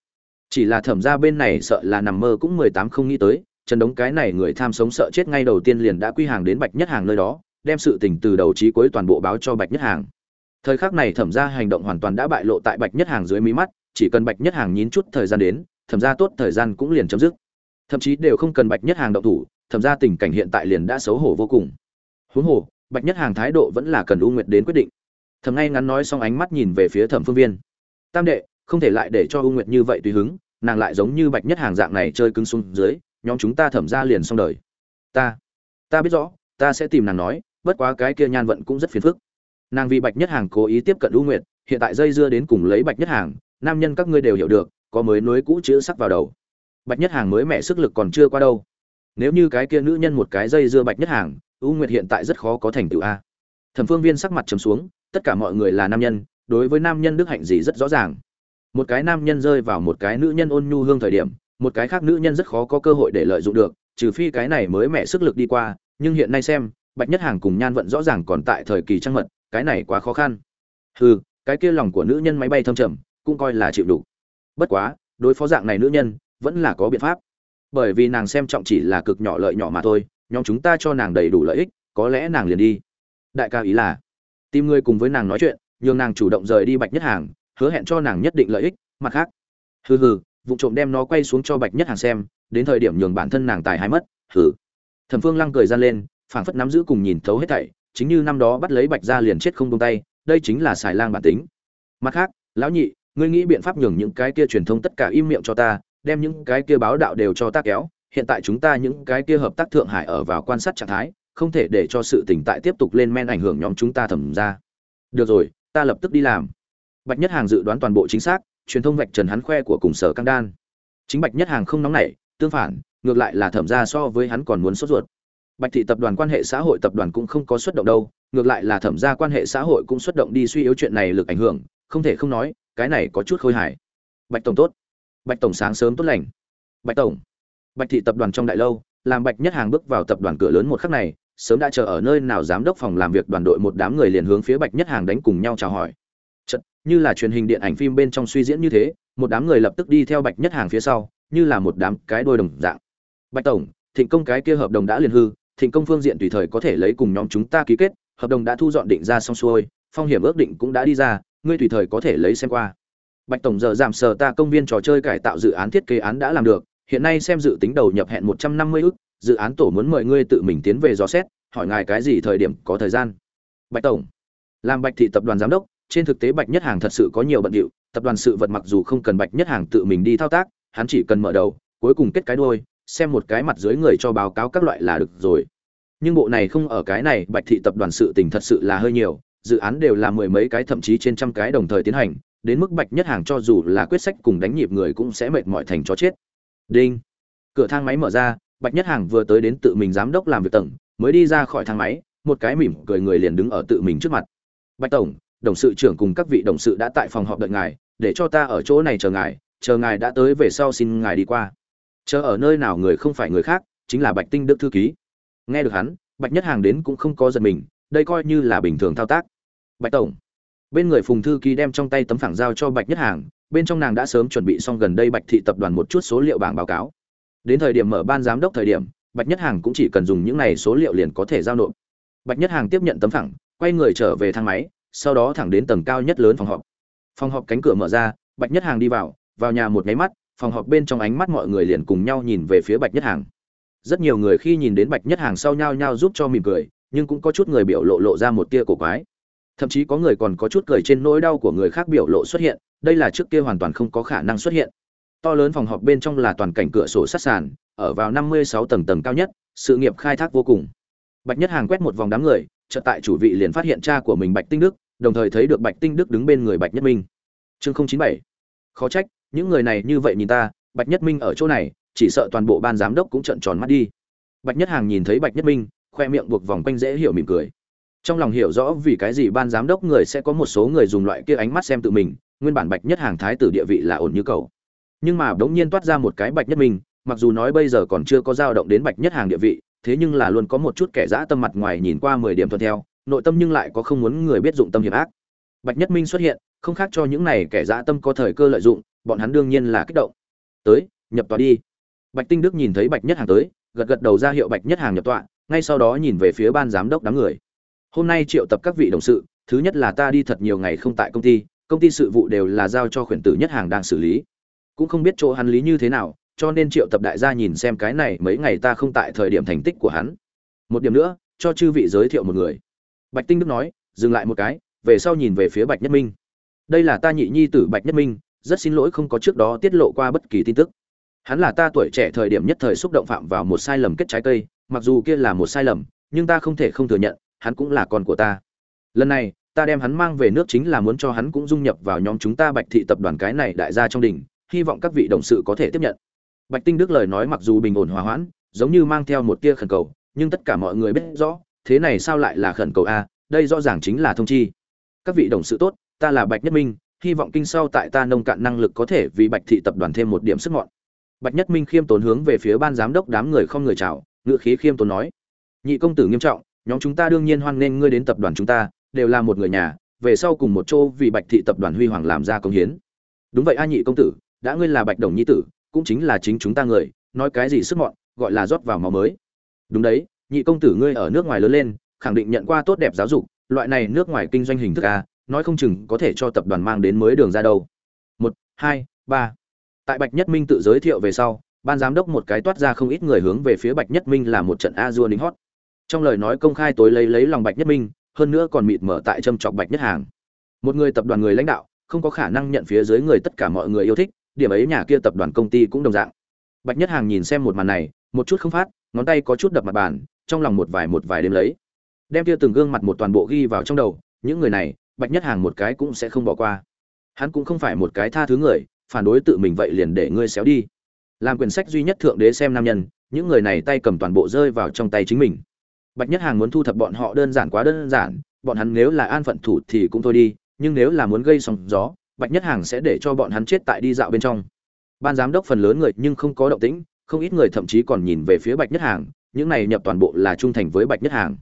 Chỉ là thẩm ra bên này sợ là nằm mơ cũng mười tám không nghĩ tới, trần đống cái này người tham sống sợ chết ngay đầu tiên liền đã quy hàng đến bạch nhất hàng nơi đó đem sự tình từ đầu chí cuối toàn bộ báo cho bạch nhất hàng. Thời khắc này thẩm ra hành động hoàn toàn đã bại lộ tại bạch nhất hàng dưới mí mắt, chỉ cần bạch nhất hàng nhín chút thời gian đến, thẩm ra tốt thời gian cũng liền chấm dứt. Thậm chí đều không cần bạch nhất hàng động thủ, thẩm ra tình cảnh hiện tại liền đã xấu hổ vô cùng. Huống hồ, bạch nhất hàng thái độ vẫn là cần u nguyệt đến quyết định. Thẩm ngay ngắn nói xong ánh mắt nhìn về phía thẩm phương viên. Tam đệ, không thể lại để cho u nguyệt như vậy tùy hứng, nàng lại giống như bạch nhất hàng dạng này chơi cứng xuống dưới, nhóm chúng ta thẩm ra liền xong đời. Ta ta biết rõ, ta sẽ tìm nàng nói bất quá cái kia nhan vận cũng rất phiền phức. Nàng vì bạch nhất hàng cố ý tiếp cận u nguyệt, hiện tại dây dưa đến cùng lấy bạch nhất hàng, nam nhân các ngươi đều hiểu được, có mới nối cũ chữ sắc vào đầu. Bạch nhất hàng mới mẹ sức lực còn chưa qua đâu. Nếu như cái kia nữ nhân một cái dây dưa bạch nhất hàng, u nguyệt hiện tại rất khó có thành tựu a. Thẩm phương viên sắc mặt trầm xuống, tất cả mọi người là nam nhân, đối với nam nhân đức hạnh gì rất rõ ràng. Một cái nam nhân rơi vào một cái nữ nhân ôn nhu hương thời điểm, một cái khác nữ nhân rất khó có cơ hội để lợi dụng được, trừ phi cái này mới mẹ sức lực đi qua, nhưng hiện nay xem bạch nhất hàng cùng nhan vận rõ ràng còn tại thời kỳ trăng mật, cái này quá khó khăn. Hừ, cái kia lòng của nữ nhân máy bay thâm trầm, cũng coi là chịu đủ bất quá, đối phó dạng này nữ nhân, vẫn là có biện pháp. Bởi vì nàng xem trọng chỉ là cực nhỏ lợi nhỏ mà thôi, nhóm chúng ta cho nàng đầy đủ lợi ích, có lẽ nàng liền đi. Đại ca ý là, tìm người cùng với nàng nói chuyện, nhường nàng chủ động rời đi bạch nhất hàng, hứa hẹn cho nàng nhất định lợi ích, mặt khác. Hừ hừ, vụ trộm đem nó quay xuống cho bạch nhất hàng xem, đến thời điểm nhường bản thân nàng tài hai mất, hừ. Thẩm phương lăng cười gian lên phảng phất nắm giữ cùng nhìn thấu hết thảy, chính như năm đó bắt lấy bạch gia liền chết không buông tay, đây chính là xài lang bản tính. Mặt khác, lão nhị, ngươi nghĩ biện pháp nhường những cái kia truyền thông tất cả im miệng cho ta, đem những cái kia báo đạo đều cho ta kéo, hiện tại chúng ta những cái kia hợp tác thượng hải ở vào quan sát trạng thái, không thể để cho sự tỉnh tại tiếp tục lên men ảnh hưởng nhóm chúng ta thẩm ra. Được rồi, ta lập tức đi làm. Bạch nhất hàng dự đoán toàn bộ chính xác, truyền thông vạch trần hắn khoe của cùng sở căng đan. Chính bạch nhất hàng không nóng nảy, tương phản, ngược lại là thẩm ra so với hắn còn muốn sốt ruột bạch thị tập đoàn quan hệ xã hội tập đoàn cũng không có xuất động đâu ngược lại là thẩm gia quan hệ xã hội cũng xuất động đi suy yếu chuyện này lực ảnh hưởng không thể không nói cái này có chút khôi hài. Bạch tổng tốt. Bạch tổng sáng sớm tốt lành. Bạch tổng. Bạch thị tập đoàn trong đại lâu làm bạch nhất hàng bước vào tập đoàn cửa lớn một khắc này sớm đã chờ ở nơi nào giám đốc phòng làm việc đoàn đội một đám người liền hướng phía bạch nhất hàng đánh cùng nhau chào hỏi. Chật, như là truyền hình điện ảnh phim bên trong suy diễn như thế một đám người lập tức đi theo bạch nhất hàng phía sau như là một đám cái đôi đồng dạng. Bạch tổng thịnh công cái kia hợp đồng đã liền hư thịnh công phương diện tùy thời có thể lấy cùng nhóm chúng ta ký kết, hợp đồng đã thu dọn định ra xong xuôi, phong hiểm ước định cũng đã đi ra, ngươi tùy thời có thể lấy xem qua. Bạch tổng giờ giảm sờ ta công viên trò chơi cải tạo dự án thiết kế án đã làm được, hiện nay xem dự tính đầu nhập hẹn một trăm năm mươi ức, dự án tổ muốn mời ngươi tự mình tiến về dò xét, hỏi ngài cái gì thời điểm có thời gian. Bạch tổng, làm bạch thị tập đoàn giám đốc, trên thực tế bạch nhất hàng thật sự có nhiều bận điệu, tập đoàn sự vật mặc dù không cần bạch nhất hàng tự mình đi thao tác, hắn chỉ cần mở đầu, cuối cùng kết cái đuôi xem một cái mặt dưới người cho báo cáo các loại là được rồi. Nhưng bộ này không ở cái này, bạch thị tập đoàn sự tình thật sự là hơi nhiều, dự án đều là mười mấy cái, thậm chí trên trăm cái đồng thời tiến hành, đến mức bạch nhất hàng cho dù là quyết sách cùng đánh nhịp người cũng sẽ mệt mỏi thành chó chết. Đinh. Cửa thang máy mở ra, bạch nhất hàng vừa tới đến tự mình giám đốc làm việc tầng, mới đi ra khỏi thang máy, một cái mỉm cười người liền đứng ở tự mình trước mặt. Bạch tổng, đồng sự trưởng cùng các vị đồng sự đã tại phòng họp đợi ngài, để cho ta ở chỗ này chờ ngài chờ ngài đã tới về sau xin ngài đi qua chờ ở nơi nào người không phải người khác, chính là bạch tinh đức thư ký. Nghe được hắn, bạch nhất hàng đến cũng không có giật mình, đây coi như là bình thường thao tác. Bạch tổng, bên người phùng thư ký đem trong tay tấm phẳng giao cho bạch nhất hàng, bên trong nàng đã sớm chuẩn bị xong gần đây bạch thị tập đoàn một chút số liệu bảng báo cáo. Đến thời điểm mở ban giám đốc thời điểm, bạch nhất hàng cũng chỉ cần dùng những này số liệu liền có thể giao nộp. Bạch nhất hàng tiếp nhận tấm phẳng, quay người trở về thang máy, sau đó thẳng đến tầng cao nhất lớn phòng họp. Phòng họp cánh cửa mở ra, bạch nhất hàng đi vào vào nhà một nháy mắt phòng họp bên trong ánh mắt mọi người liền cùng nhau nhìn về phía bạch nhất hàng. Rất nhiều người khi nhìn đến bạch nhất hàng sau nhau nhau giúp cho mỉm cười, nhưng cũng có chút người biểu lộ lộ ra một tia cổ quái. Thậm chí có người còn có chút cười trên nỗi đau của người khác biểu lộ xuất hiện, đây là trước kia hoàn toàn không có khả năng xuất hiện. To lớn phòng họp bên trong là toàn cảnh cửa sổ sát sàn, ở vào năm mươi sáu tầng tầng cao nhất, sự nghiệp khai thác vô cùng. Bạch nhất hàng quét một vòng đám người, chợt tại chủ vị liền phát hiện cha của mình bạch tinh đức, đồng thời thấy được bạch tinh đức đứng bên người bạch nhất minh. Chương không chín bảy. Khó trách những người này như vậy nhìn ta, bạch nhất minh ở chỗ này, chỉ sợ toàn bộ ban giám đốc cũng trợn tròn mắt đi. Bạch nhất hàng nhìn thấy bạch nhất minh, khoe miệng buộc vòng quanh dễ hiểu mỉm cười. Trong lòng hiểu rõ vì cái gì ban giám đốc người sẽ có một số người dùng loại kia ánh mắt xem tự mình, nguyên bản bạch nhất hàng thái tử địa vị là ổn như cầu. Nhưng mà đống nhiên toát ra một cái bạch nhất minh, mặc dù nói bây giờ còn chưa có dao động đến bạch nhất hàng địa vị, thế nhưng là luôn có một chút kẻ dã tâm mặt ngoài nhìn qua mười điểm thuận theo, nội tâm nhưng lại có không muốn người biết dụng tâm hiểm ác. Bạch nhất minh xuất hiện, không khác cho những này kẻ dã tâm có thời cơ lợi dụng bọn hắn đương nhiên là kích động. Tới, nhập tọa đi. Bạch tinh đức nhìn thấy bạch nhất hàng tới, gật gật đầu ra hiệu bạch nhất hàng nhập tọa, ngay sau đó nhìn về phía ban giám đốc đám người. Hôm nay triệu tập các vị đồng sự, thứ nhất là ta đi thật nhiều ngày không tại công ty công ty sự vụ đều là giao cho khuyển tử nhất hàng đang xử lý. Cũng không biết chỗ hắn lý như thế nào, cho nên triệu tập đại gia nhìn xem cái này mấy ngày ta không tại thời điểm thành tích của hắn. Một điểm nữa, cho chư vị giới thiệu một người. Bạch tinh đức nói, dừng lại một cái, về sau nhìn về phía bạch nhất minh. Đây là ta nhị nhi tử bạch nhất minh rất xin lỗi không có trước đó tiết lộ qua bất kỳ tin tức. Hắn là ta tuổi trẻ thời điểm nhất thời xúc động phạm vào một sai lầm kết trái cây, mặc dù kia là một sai lầm, nhưng ta không thể không thừa nhận, hắn cũng là con của ta. Lần này, ta đem hắn mang về nước chính là muốn cho hắn cũng dung nhập vào nhóm chúng ta bạch thị tập đoàn cái này đại gia trong đình, hy vọng các vị đồng sự có thể tiếp nhận. Bạch tinh đức lời nói mặc dù bình ổn hòa hoãn, giống như mang theo một tia khẩn cầu, nhưng tất cả mọi người biết rõ, thế này sao lại là khẩn cầu a, đây rõ ràng chính là thông chi. Các vị đồng sự tốt, ta là bạch nhất minh hy vọng kinh sau tại ta nông cạn năng lực có thể vì bạch thị tập đoàn thêm một điểm sức mọn. Bạch nhất minh khiêm tốn hướng về phía ban giám đốc đám người không người chào ngựa khí khiêm tốn nói. Nhị công tử nghiêm trọng, nhóm chúng ta đương nhiên hoan nghênh ngươi đến tập đoàn chúng ta, đều là một người nhà, về sau cùng một chỗ vì bạch thị tập đoàn huy hoàng làm ra công hiến. Đúng vậy a nhị công tử, đã ngươi là bạch đồng nhi tử, cũng chính là chính chúng ta người, nói cái gì sức mọn, gọi là rót vào máu mới. Đúng đấy, nhị công tử ngươi ở nước ngoài lớn lên, khẳng định nhận qua tốt đẹp giáo dục, loại này nước ngoài kinh doanh hình thức a nói không chừng có thể cho tập đoàn mang đến mới đường ra đâu. Một, hai, ba. Tại bạch nhất minh tự giới thiệu về sau, ban giám đốc một cái toát ra không ít người hướng về phía bạch nhất minh là một trận a dua lính hót. Trong lời nói công khai tối lấy lấy lòng bạch nhất minh, hơn nữa còn mịt mở tại châm chọc bạch nhất hàng. Một người tập đoàn người lãnh đạo, không có khả năng nhận phía dưới người tất cả mọi người yêu thích, điểm ấy nhà kia tập đoàn công ty cũng đồng dạng. Bạch nhất hàng nhìn xem một màn này, một chút không phát, ngón tay có chút đập mặt bàn, trong lòng một vài một vài đêm lấy. Đem kia từng gương mặt một toàn bộ ghi vào trong đầu, những người này bạch nhất hàng một cái cũng sẽ không bỏ qua. Hắn cũng không phải một cái tha thứ người, phản đối tự mình vậy liền để ngươi xéo đi. Làm quyển sách duy nhất thượng đế xem nam nhân, những người này tay cầm toàn bộ rơi vào trong tay chính mình. Bạch nhất hàng muốn thu thập bọn họ đơn giản quá đơn giản, bọn hắn nếu là an phận thủ thì cũng thôi đi, nhưng nếu là muốn gây sóng gió, bạch nhất hàng sẽ để cho bọn hắn chết tại đi dạo bên trong. Ban giám đốc phần lớn người nhưng không có động tĩnh, không ít người thậm chí còn nhìn về phía bạch nhất hàng, những này nhập toàn bộ là trung thành với bạch nhất hàng.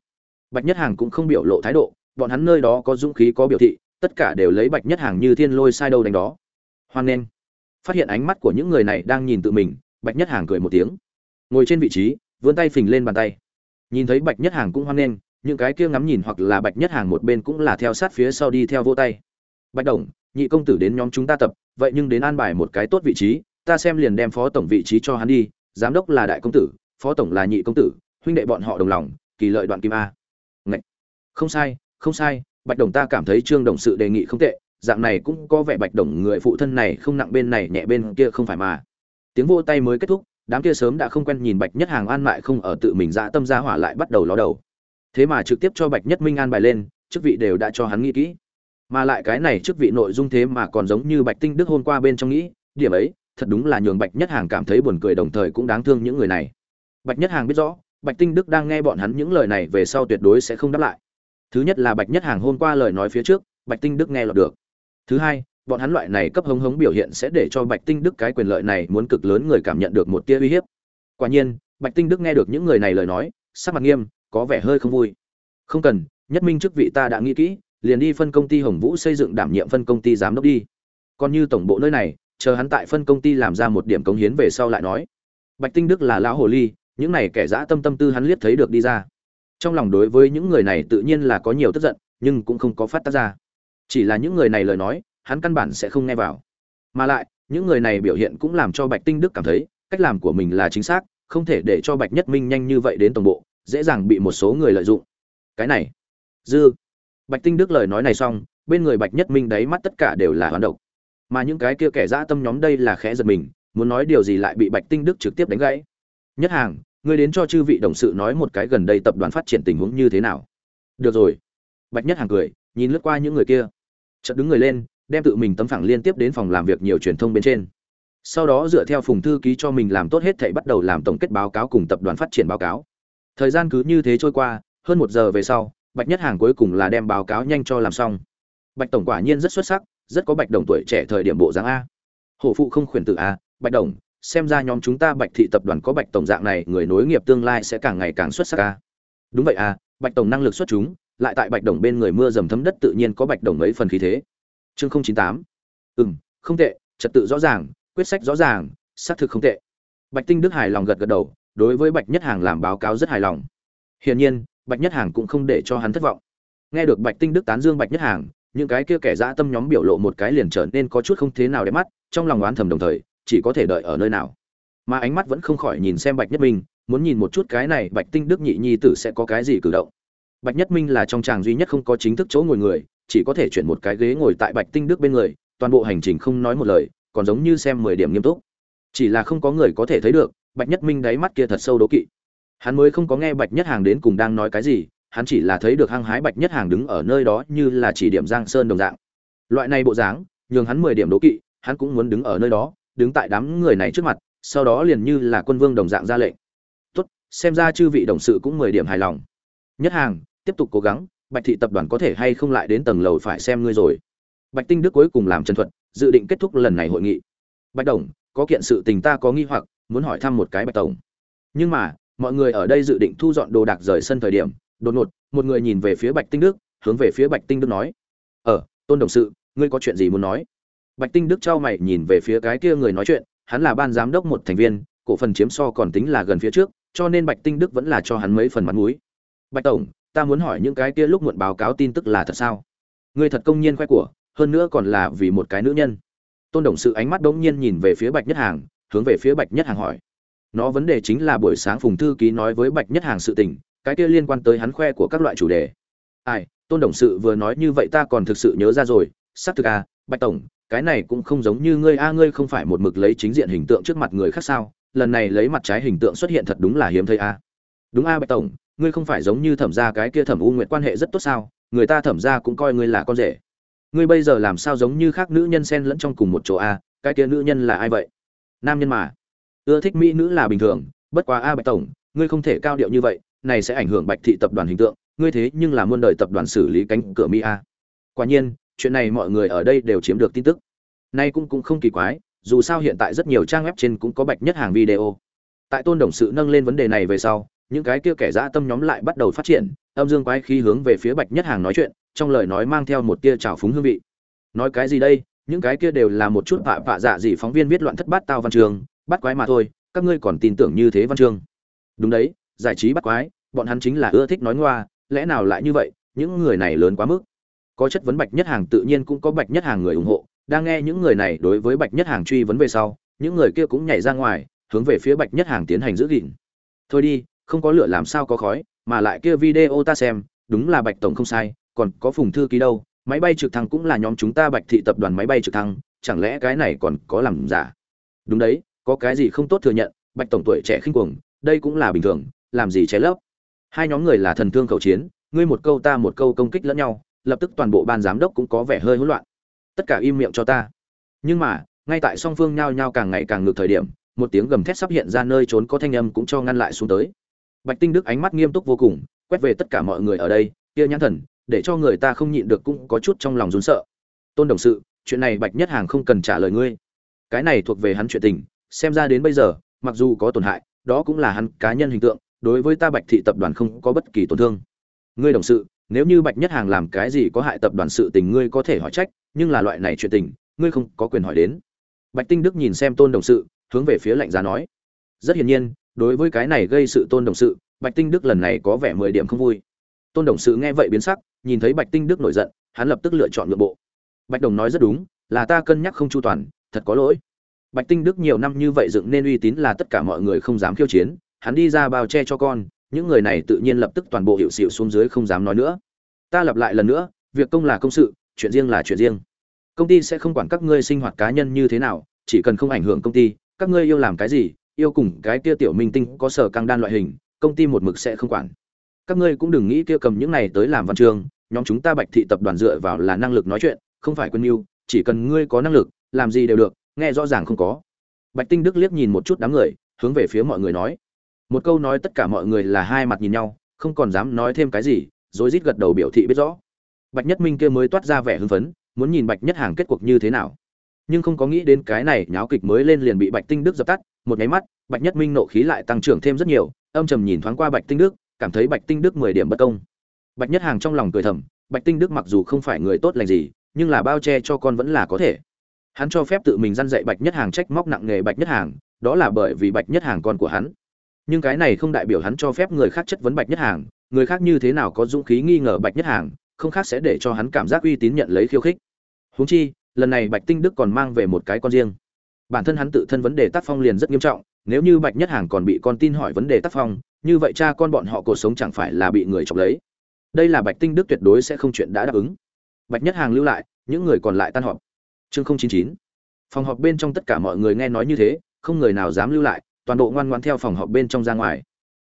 Bạch nhất hàng cũng không biểu lộ thái độ bọn hắn nơi đó có dũng khí, có biểu thị, tất cả đều lấy bạch nhất hàng như thiên lôi sai đâu đánh đó. Hoan nghênh. Phát hiện ánh mắt của những người này đang nhìn tự mình, bạch nhất hàng cười một tiếng. Ngồi trên vị trí, vươn tay phình lên bàn tay. Nhìn thấy bạch nhất hàng cũng hoan nghênh, những cái kia ngắm nhìn hoặc là bạch nhất hàng một bên cũng là theo sát phía sau đi theo vô tay. Bạch đồng, nhị công tử đến nhóm chúng ta tập, vậy nhưng đến an bài một cái tốt vị trí, ta xem liền đem phó tổng vị trí cho hắn đi, giám đốc là đại công tử, phó tổng là nhị công tử, huynh đệ bọn họ đồng lòng, kỳ lợi đoạn kim a. Ngậy. không sai không sai, bạch đồng ta cảm thấy trương đồng sự đề nghị không tệ, dạng này cũng có vẻ bạch đồng người phụ thân này không nặng bên này, nhẹ bên kia không phải mà. Tiếng vô tay mới kết thúc, đám kia sớm đã không quen nhìn bạch nhất hàng an mại không ở tự mình dã tâm ra hỏa lại bắt đầu ló đầu. Thế mà trực tiếp cho bạch nhất minh an bài lên, chức vị đều đã cho hắn nghĩ kỹ. Mà lại cái này chức vị nội dung thế mà còn giống như bạch tinh đức hôm qua bên trong nghĩ, điểm ấy, thật đúng là nhường bạch nhất hàng cảm thấy buồn cười đồng thời cũng đáng thương những người này. Bạch nhất hàng biết rõ, bạch tinh đức đang nghe bọn hắn những lời này về sau tuyệt đối sẽ không đáp lại thứ nhất là bạch nhất hàng hôm qua lời nói phía trước, bạch tinh đức nghe lọt được. Thứ hai, bọn hắn loại này cấp hống hống biểu hiện sẽ để cho bạch tinh đức cái quyền lợi này muốn cực lớn người cảm nhận được một tia uy hiếp. Quả nhiên, bạch tinh đức nghe được những người này lời nói, sắc mặt nghiêm, có vẻ hơi không vui. Không cần, nhất minh chức vị ta đã nghĩ kỹ, liền đi phân công ty hồng vũ xây dựng đảm nhiệm phân công ty giám đốc đi. Còn như tổng bộ nơi này, chờ hắn tại phân công ty làm ra một điểm cống hiến về sau lại nói. Bạch tinh đức là lão hồ ly, những này kẻ dã tâm tâm tư hắn liếc thấy được đi ra trong lòng đối với những người này tự nhiên là có nhiều tức giận, nhưng cũng không có phát tác ra. Chỉ là những người này lời nói, hắn căn bản sẽ không nghe vào. Mà lại, những người này biểu hiện cũng làm cho bạch tinh đức cảm thấy, cách làm của mình là chính xác, không thể để cho bạch nhất minh nhanh như vậy đến tổng bộ, dễ dàng bị một số người lợi dụng. Cái này, dư. Bạch tinh đức lời nói này xong, bên người bạch nhất minh đáy mắt tất cả đều là hoán độc. Mà những cái kia kẻ dã tâm nhóm đây là khẽ giật mình, muốn nói điều gì lại bị bạch tinh đức trực tiếp đánh gãy. Nhất hàng ngươi đến cho chư vị đồng sự nói một cái gần đây tập đoàn phát triển tình huống như thế nào. Được rồi. Bạch nhất hàng cười, nhìn lướt qua những người kia. Chợt đứng người lên, đem tự mình tấm phẳng liên tiếp đến phòng làm việc nhiều truyền thông bên trên. Sau đó dựa theo phùng thư ký cho mình làm tốt hết thảy bắt đầu làm tổng kết báo cáo cùng tập đoàn phát triển báo cáo. Thời gian cứ như thế trôi qua, hơn một giờ về sau, bạch nhất hàng cuối cùng là đem báo cáo nhanh cho làm xong. Bạch tổng quả nhiên rất xuất sắc, rất có bạch đồng tuổi trẻ thời điểm bộ dáng a. Hổ phụ không khuyển tử a, bạch đồng xem ra nhóm chúng ta bạch thị tập đoàn có bạch tổng dạng này, người nối nghiệp tương lai sẽ càng ngày càng xuất sắc a đúng vậy à bạch tổng năng lực xuất chúng, lại tại bạch đồng bên người mưa dầm thấm đất tự nhiên có bạch đồng mấy phần khí thế. Chương không chín tám. Ừm, không tệ, trật tự rõ ràng, quyết sách rõ ràng, xác thực không tệ. Bạch tinh đức hài lòng gật gật đầu, đối với bạch nhất hàng làm báo cáo rất hài lòng. Hiển nhiên, bạch nhất hàng cũng không để cho hắn thất vọng. Nghe được bạch tinh đức tán dương bạch nhất hàng, những cái kia kẻ dã tâm nhóm biểu lộ một cái liền trở nên có chút không thế nào để mắt, trong lòng oán thầm đồng thời chỉ có thể đợi ở nơi nào. Mà ánh mắt vẫn không khỏi nhìn xem bạch nhất minh, muốn nhìn một chút cái này bạch tinh đức nhị nhi tử sẽ có cái gì cử động. Bạch nhất minh là trong tràng duy nhất không có chính thức chỗ ngồi người, chỉ có thể chuyển một cái ghế ngồi tại bạch tinh đức bên người, toàn bộ hành trình không nói một lời, còn giống như xem mười điểm nghiêm túc. Chỉ là không có người có thể thấy được, bạch nhất minh đáy mắt kia thật sâu đố kỵ. Hắn mới không có nghe bạch nhất hàng đến cùng đang nói cái gì, hắn chỉ là thấy được hăng hái bạch nhất hàng đứng ở nơi đó như là chỉ điểm giang sơn đồng dạng. Loại này bộ dáng, nhường hắn mười điểm đố kỵ, hắn cũng muốn đứng ở nơi đó đứng tại đám người này trước mặt, sau đó liền như là quân vương đồng dạng ra lệnh. Tốt, xem ra chư vị đồng sự cũng mười điểm hài lòng. Nhất hàng, tiếp tục cố gắng, bạch thị tập đoàn có thể hay không lại đến tầng lầu phải xem ngươi rồi. Bạch tinh đức cuối cùng làm chân thuật, dự định kết thúc lần này hội nghị. Bạch đồng, có kiện sự tình ta có nghi hoặc, muốn hỏi thăm một cái bạch tổng. Nhưng mà, mọi người ở đây dự định thu dọn đồ đạc rời sân thời điểm, đột ngột, một người nhìn về phía bạch tinh đức, hướng về phía bạch tinh đức nói ờ tôn đồng sự, ngươi có chuyện gì muốn nói? Bạch tinh đức trao mày nhìn về phía cái kia người nói chuyện, hắn là ban giám đốc một thành viên, cổ phần chiếm so còn tính là gần phía trước, cho nên bạch tinh đức vẫn là cho hắn mấy phần mặt mũi. Bạch tổng, ta muốn hỏi những cái kia lúc muộn báo cáo tin tức là thật sao? Ngươi thật công nhiên khoe của, hơn nữa còn là vì một cái nữ nhân. Tôn đồng sự ánh mắt đống nhiên nhìn về phía bạch nhất hàng, hướng về phía bạch nhất hàng hỏi. Nó vấn đề chính là buổi sáng phùng thư ký nói với bạch nhất hàng sự tình, cái kia liên quan tới hắn khoe của các loại chủ đề. Ai, tôn đồng sự vừa nói như vậy ta còn thực sự nhớ ra rồi, xác thực à bạch tổng cái này cũng không giống như ngươi, a, ngươi không phải một mực lấy chính diện hình tượng trước mặt người khác sao? Lần này lấy mặt trái hình tượng xuất hiện thật đúng là hiếm thấy, a. Đúng, a, bạch tổng, ngươi không phải giống như thẩm gia cái kia thẩm u nguyện quan hệ rất tốt sao? Người ta thẩm gia cũng coi ngươi là con rể. Ngươi bây giờ làm sao giống như khác nữ nhân xen lẫn trong cùng một chỗ, a? Cái kia nữ nhân là ai vậy? Nam nhân mà. Ưa thích mỹ nữ là bình thường, bất quá, a, bạch tổng, ngươi không thể cao điệu như vậy, này sẽ ảnh hưởng bạch thị tập đoàn hình tượng, ngươi thế nhưng là muôn đời tập đoàn xử lý cánh cửa mỹ a. Quả nhiên chuyện này mọi người ở đây đều chiếm được tin tức. Nay cũng cũng không kỳ quái, dù sao hiện tại rất nhiều trang web trên cũng có bạch nhất hàng video. Tại tôn đồng sự nâng lên vấn đề này về sau, những cái kia kẻ dã tâm nhóm lại bắt đầu phát triển, âm dương quái khí hướng về phía bạch nhất hàng nói chuyện, trong lời nói mang theo một tia trào phúng hương vị. Nói cái gì đây, những cái kia đều là một chút vạ vạ dạ gì phóng viên viết loạn thất bát tao văn trường, bắt quái mà thôi, các ngươi còn tin tưởng như thế văn chương đúng đấy, giải trí bắt quái, bọn hắn chính là ưa thích nói ngoa, lẽ nào lại như vậy, những người này lớn quá mức có chất vấn bạch nhất hàng tự nhiên cũng có bạch nhất hàng người ủng hộ, đang nghe những người này đối với bạch nhất hàng truy vấn về sau, những người kia cũng nhảy ra ngoài, hướng về phía bạch nhất hàng tiến hành giữ gìn. Thôi đi, không có lửa làm sao có khói, mà lại kia video ta xem, đúng là bạch tổng không sai, còn có phùng thư ký đâu, máy bay trực thăng cũng là nhóm chúng ta bạch thị tập đoàn máy bay trực thăng, chẳng lẽ cái này còn có làm giả? Đúng đấy, có cái gì không tốt thừa nhận, bạch tổng tuổi trẻ khinh cuồng, đây cũng là bình thường, làm gì trái lấp? Hai nhóm người là thần thương khẩu chiến, ngươi một câu ta một câu công kích lẫn nhau lập tức toàn bộ ban giám đốc cũng có vẻ hơi hỗn loạn. Tất cả im miệng cho ta. Nhưng mà, ngay tại song phương nhao nhao càng ngày càng ngược thời điểm, một tiếng gầm thét sắp hiện ra nơi trốn có thanh âm cũng cho ngăn lại xuống tới. Bạch tinh đức ánh mắt nghiêm túc vô cùng, quét về tất cả mọi người ở đây, kia nhãn thần, để cho người ta không nhịn được cũng có chút trong lòng run sợ. Tôn đồng sự, chuyện này bạch nhất hàng không cần trả lời ngươi. Cái này thuộc về hắn chuyện tình, xem ra đến bây giờ, mặc dù có tổn hại, đó cũng là hắn cá nhân hình tượng, đối với ta bạch thị tập đoàn không có bất kỳ tổn thương. Ngươi đồng sự nếu như bạch nhất hàng làm cái gì có hại tập đoàn sự tình ngươi có thể hỏi trách, nhưng là loại này chuyện tình, ngươi không có quyền hỏi đến. Bạch tinh đức nhìn xem tôn đồng sự, hướng về phía lạnh giá nói. Rất hiển nhiên, đối với cái này gây sự tôn đồng sự, bạch tinh đức lần này có vẻ mười điểm không vui. Tôn đồng sự nghe vậy biến sắc, nhìn thấy bạch tinh đức nổi giận, hắn lập tức lựa chọn nội bộ. Bạch đồng nói rất đúng, là ta cân nhắc không chu toàn, thật có lỗi. Bạch tinh đức nhiều năm như vậy dựng nên uy tín là tất cả mọi người không dám khiêu chiến, hắn đi ra bao che cho con những người này tự nhiên lập tức toàn bộ hiệu xịu xuống dưới không dám nói nữa. Ta lặp lại lần nữa, việc công là công sự, chuyện riêng là chuyện riêng. Công ty sẽ không quản các ngươi sinh hoạt cá nhân như thế nào, chỉ cần không ảnh hưởng công ty, các ngươi yêu làm cái gì, yêu cùng cái kia tiểu minh tinh có sở căng đan loại hình, công ty một mực sẽ không quản. Các ngươi cũng đừng nghĩ kia cầm những này tới làm văn chương nhóm chúng ta bạch thị tập đoàn dựa vào là năng lực nói chuyện, không phải quân yêu chỉ cần ngươi có năng lực, làm gì đều được, nghe rõ ràng không có. Bạch tinh đức liếc nhìn một chút đám người, hướng về phía mọi người nói một câu nói tất cả mọi người là hai mặt nhìn nhau, không còn dám nói thêm cái gì, rồi rít gật đầu biểu thị biết rõ. Bạch nhất minh kia mới toát ra vẻ hưng phấn, muốn nhìn bạch nhất hàng kết cuộc như thế nào. Nhưng không có nghĩ đến cái này nháo kịch mới lên liền bị bạch tinh đức dập tắt, một nháy mắt, bạch nhất minh nộ khí lại tăng trưởng thêm rất nhiều, âm trầm nhìn thoáng qua bạch tinh đức, cảm thấy bạch tinh đức mười điểm bất công. Bạch nhất hàng trong lòng cười thầm, bạch tinh đức mặc dù không phải người tốt lành gì, nhưng là bao che cho con vẫn là có thể. Hắn cho phép tự mình dăn dạy bạch nhất hàng trách móc nặng nghề bạch nhất hàng, đó là bởi vì bạch nhất hàng con của hắn nhưng cái này không đại biểu hắn cho phép người khác chất vấn bạch nhất hàng. Người khác như thế nào có dũng khí nghi ngờ bạch nhất hàng, không khác sẽ để cho hắn cảm giác uy tín nhận lấy khiêu khích. Huống chi, lần này bạch tinh đức còn mang về một cái con riêng. Bản thân hắn tự thân vấn đề tác phong liền rất nghiêm trọng, nếu như bạch nhất hàng còn bị con tin hỏi vấn đề tác phong, như vậy cha con bọn họ cuộc sống chẳng phải là bị người chọc lấy. Đây là bạch tinh đức tuyệt đối sẽ không chuyện đã đáp ứng. Bạch nhất hàng lưu lại, những người còn lại tan họp. Chương không chín chín. Phòng họp bên trong tất cả mọi người nghe nói như thế, không người nào dám lưu lại toàn bộ ngoan ngoãn theo phòng họp bên trong ra ngoài.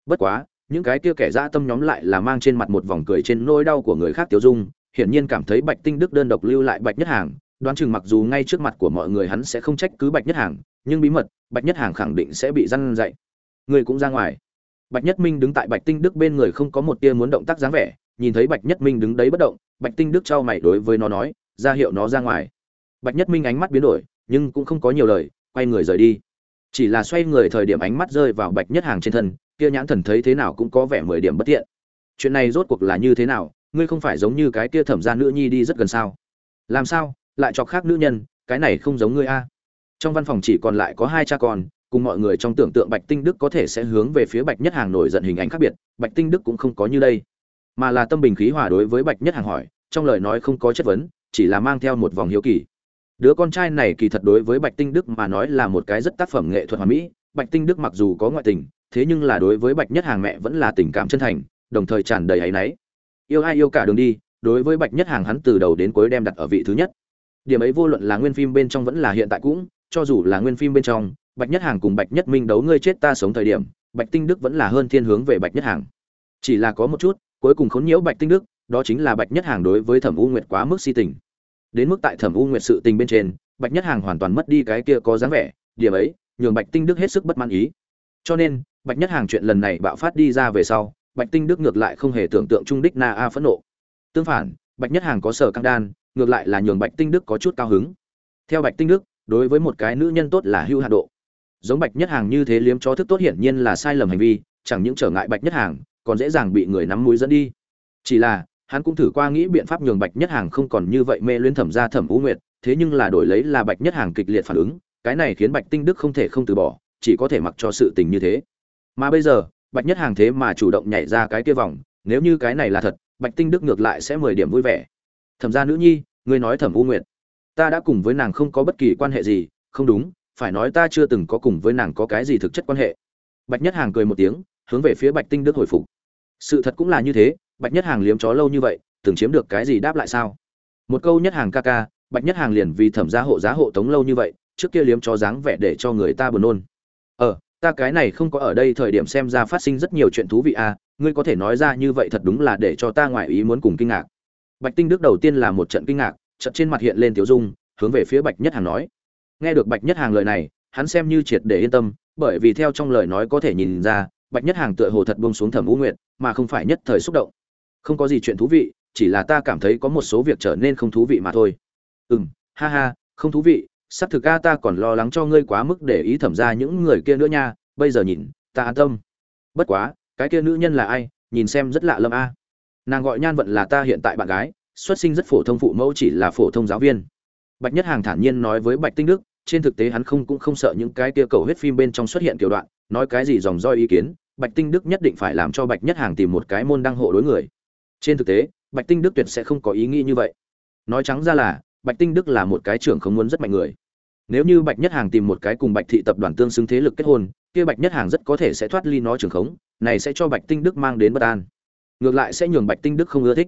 Bất quá, những cái kia kẻ dã tâm nhóm lại là mang trên mặt một vòng cười trên nỗi đau của người khác tiêu dung, hiển nhiên cảm thấy bạch tinh đức đơn độc lưu lại bạch nhất hàng, đoán chừng mặc dù ngay trước mặt của mọi người hắn sẽ không trách cứ bạch nhất hàng, nhưng bí mật, bạch nhất hàng khẳng định sẽ bị răn dạy. Người cũng ra ngoài. Bạch nhất minh đứng tại bạch tinh đức bên người không có một tia muốn động tác dáng vẻ, nhìn thấy bạch nhất minh đứng đấy bất động, bạch tinh đức trao mày đối với nó nói, ra hiệu nó ra ngoài. Bạch nhất minh ánh mắt biến đổi, nhưng cũng không có nhiều lời, quay người rời đi chỉ là xoay người thời điểm ánh mắt rơi vào bạch nhất hàng trên thân, kia nhãn thần thấy thế nào cũng có vẻ mười điểm bất tiện. Chuyện này rốt cuộc là như thế nào, ngươi không phải giống như cái kia thẩm gia nữ nhi đi rất gần sao? Làm sao, lại cho khác nữ nhân, cái này không giống ngươi a? Trong văn phòng chỉ còn lại có hai cha con, cùng mọi người trong tưởng tượng bạch tinh đức có thể sẽ hướng về phía bạch nhất hàng nổi giận hình ảnh khác biệt, bạch tinh đức cũng không có như đây. Mà là tâm bình khí hòa đối với bạch nhất hàng hỏi, trong lời nói không có chất vấn, chỉ là mang theo một vòng hiếu kỳ đứa con trai này kỳ thật đối với bạch tinh đức mà nói là một cái rất tác phẩm nghệ thuật hoàn mỹ. Bạch tinh đức mặc dù có ngoại tình, thế nhưng là đối với bạch nhất hàng mẹ vẫn là tình cảm chân thành, đồng thời tràn đầy áy náy. Yêu ai yêu cả đường đi, đối với bạch nhất hàng hắn từ đầu đến cuối đem đặt ở vị thứ nhất. Điểm ấy vô luận là nguyên phim bên trong vẫn là hiện tại cũng, cho dù là nguyên phim bên trong, bạch nhất hàng cùng bạch nhất minh đấu ngươi chết ta sống thời điểm, bạch tinh đức vẫn là hơn thiên hướng về bạch nhất hàng. Chỉ là có một chút, cuối cùng khốn nhiễu bạch tinh đức, đó chính là bạch nhất hàng đối với thẩm u nguyệt quá mức si tình đến mức tại thẩm u nguyệt sự tình bên trên, bạch nhất hàng hoàn toàn mất đi cái kia có dáng vẻ, điểm ấy, nhường bạch tinh đức hết sức bất mãn ý. Cho nên, bạch nhất hàng chuyện lần này bạo phát đi ra về sau, bạch tinh đức ngược lại không hề tưởng tượng trung đích na a phẫn nộ. Tương phản, bạch nhất hàng có sở căng đan, ngược lại là nhường bạch tinh đức có chút cao hứng. Theo bạch tinh đức, đối với một cái nữ nhân tốt là hưu hạ độ. Giống bạch nhất hàng như thế liếm cho thức tốt hiển nhiên là sai lầm hành vi, chẳng những trở ngại bạch nhất hàng, còn dễ dàng bị người nắm mũi dẫn đi. Chỉ là hắn cũng thử qua nghĩ biện pháp nhường bạch nhất hàng không còn như vậy mê luyến thẩm ra thẩm u nguyệt, thế nhưng là đổi lấy là bạch nhất hàng kịch liệt phản ứng, cái này khiến bạch tinh đức không thể không từ bỏ, chỉ có thể mặc cho sự tình như thế. Mà bây giờ, bạch nhất hàng thế mà chủ động nhảy ra cái kia vòng, nếu như cái này là thật, bạch tinh đức ngược lại sẽ mười điểm vui vẻ. Thẩm gia nữ nhi, ngươi nói thẩm u nguyệt, ta đã cùng với nàng không có bất kỳ quan hệ gì, không đúng, phải nói ta chưa từng có cùng với nàng có cái gì thực chất quan hệ. Bạch nhất hàng cười một tiếng, hướng về phía bạch tinh đức hồi phục. Sự thật cũng là như thế bạch nhất hàng liếm chó lâu như vậy, từng chiếm được cái gì đáp lại sao? Một câu nhất hàng ca ca, bạch nhất hàng liền vì thẩm gia hộ giá hộ tống lâu như vậy, trước kia liếm chó dáng vẻ để cho người ta buồn nôn. Ờ ta cái này không có ở đây thời điểm xem ra phát sinh rất nhiều chuyện thú vị à ngươi có thể nói ra như vậy thật đúng là để cho ta ngoại ý muốn cùng kinh ngạc. Bạch tinh đức đầu tiên là một trận kinh ngạc trận trên mặt hiện lên tiểu dung, hướng về phía bạch nhất hàng nói. Nghe được bạch nhất hàng lời này, hắn xem như triệt để yên tâm, bởi vì theo trong lời nói có thể nhìn ra, bạch nhất hàng tựa hồ thật buông xuống thẩm u nguyệt, mà không phải nhất thời xúc động không có gì chuyện thú vị, chỉ là ta cảm thấy có một số việc trở nên không thú vị mà thôi. Ừ m ha ha, không thú vị sắp thực ca ta còn lo lắng cho ngươi quá mức để ý thẩm ra những người kia nữa nha, bây giờ nhìn, ta an tâm. Bất quá, cái kia nữ nhân là ai, nhìn xem rất lạ lâm a. Nàng gọi nhan vận là ta hiện tại bạn gái, xuất sinh rất phổ thông phụ mẫu chỉ là phổ thông giáo viên. Bạch nhất hàng thản nhiên nói với bạch tinh đức, trên thực tế hắn không cũng không sợ những cái kia cầu huyết phim bên trong xuất hiện kiểu đoạn, nói cái gì dòng roi ý kiến, bạch tinh đức nhất định phải làm cho bạch nhất hàng tìm một cái môn đăng hộ đối người trên thực tế, bạch tinh đức tuyệt sẽ không có ý nghĩ như vậy. Nói trắng ra là, bạch tinh đức là một cái trưởng không muốn rất mạnh người. Nếu như bạch nhất hàng tìm một cái cùng bạch thị tập đoàn tương xứng thế lực kết hôn, kia bạch nhất hàng rất có thể sẽ thoát ly nó trường khống, này sẽ cho bạch tinh đức mang đến bất an. Ngược lại sẽ nhường bạch tinh đức không ưa thích.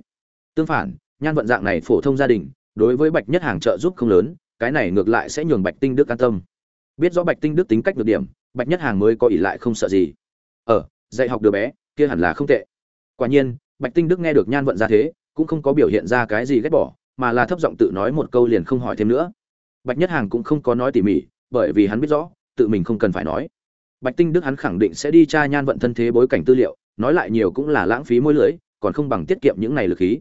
Tương phản, nhan vận dạng này phổ thông gia đình, đối với bạch nhất hàng trợ giúp không lớn, cái này ngược lại sẽ nhường bạch tinh đức an tâm. Biết rõ bạch tinh đức tính cách được điểm, bạch nhất hàng mới có ỷ lại không sợ gì. Ở dạy học đứa bé, kia hẳn là không tệ. Quả nhiên bạch tinh đức nghe được nhan vận ra thế, cũng không có biểu hiện ra cái gì ghét bỏ, mà là thấp giọng tự nói một câu liền không hỏi thêm nữa. Bạch nhất hàng cũng không có nói tỉ mỉ, bởi vì hắn biết rõ, tự mình không cần phải nói. Bạch tinh đức hắn khẳng định sẽ đi tra nhan vận thân thế bối cảnh tư liệu, nói lại nhiều cũng là lãng phí môi lưới, còn không bằng tiết kiệm những này lực khí.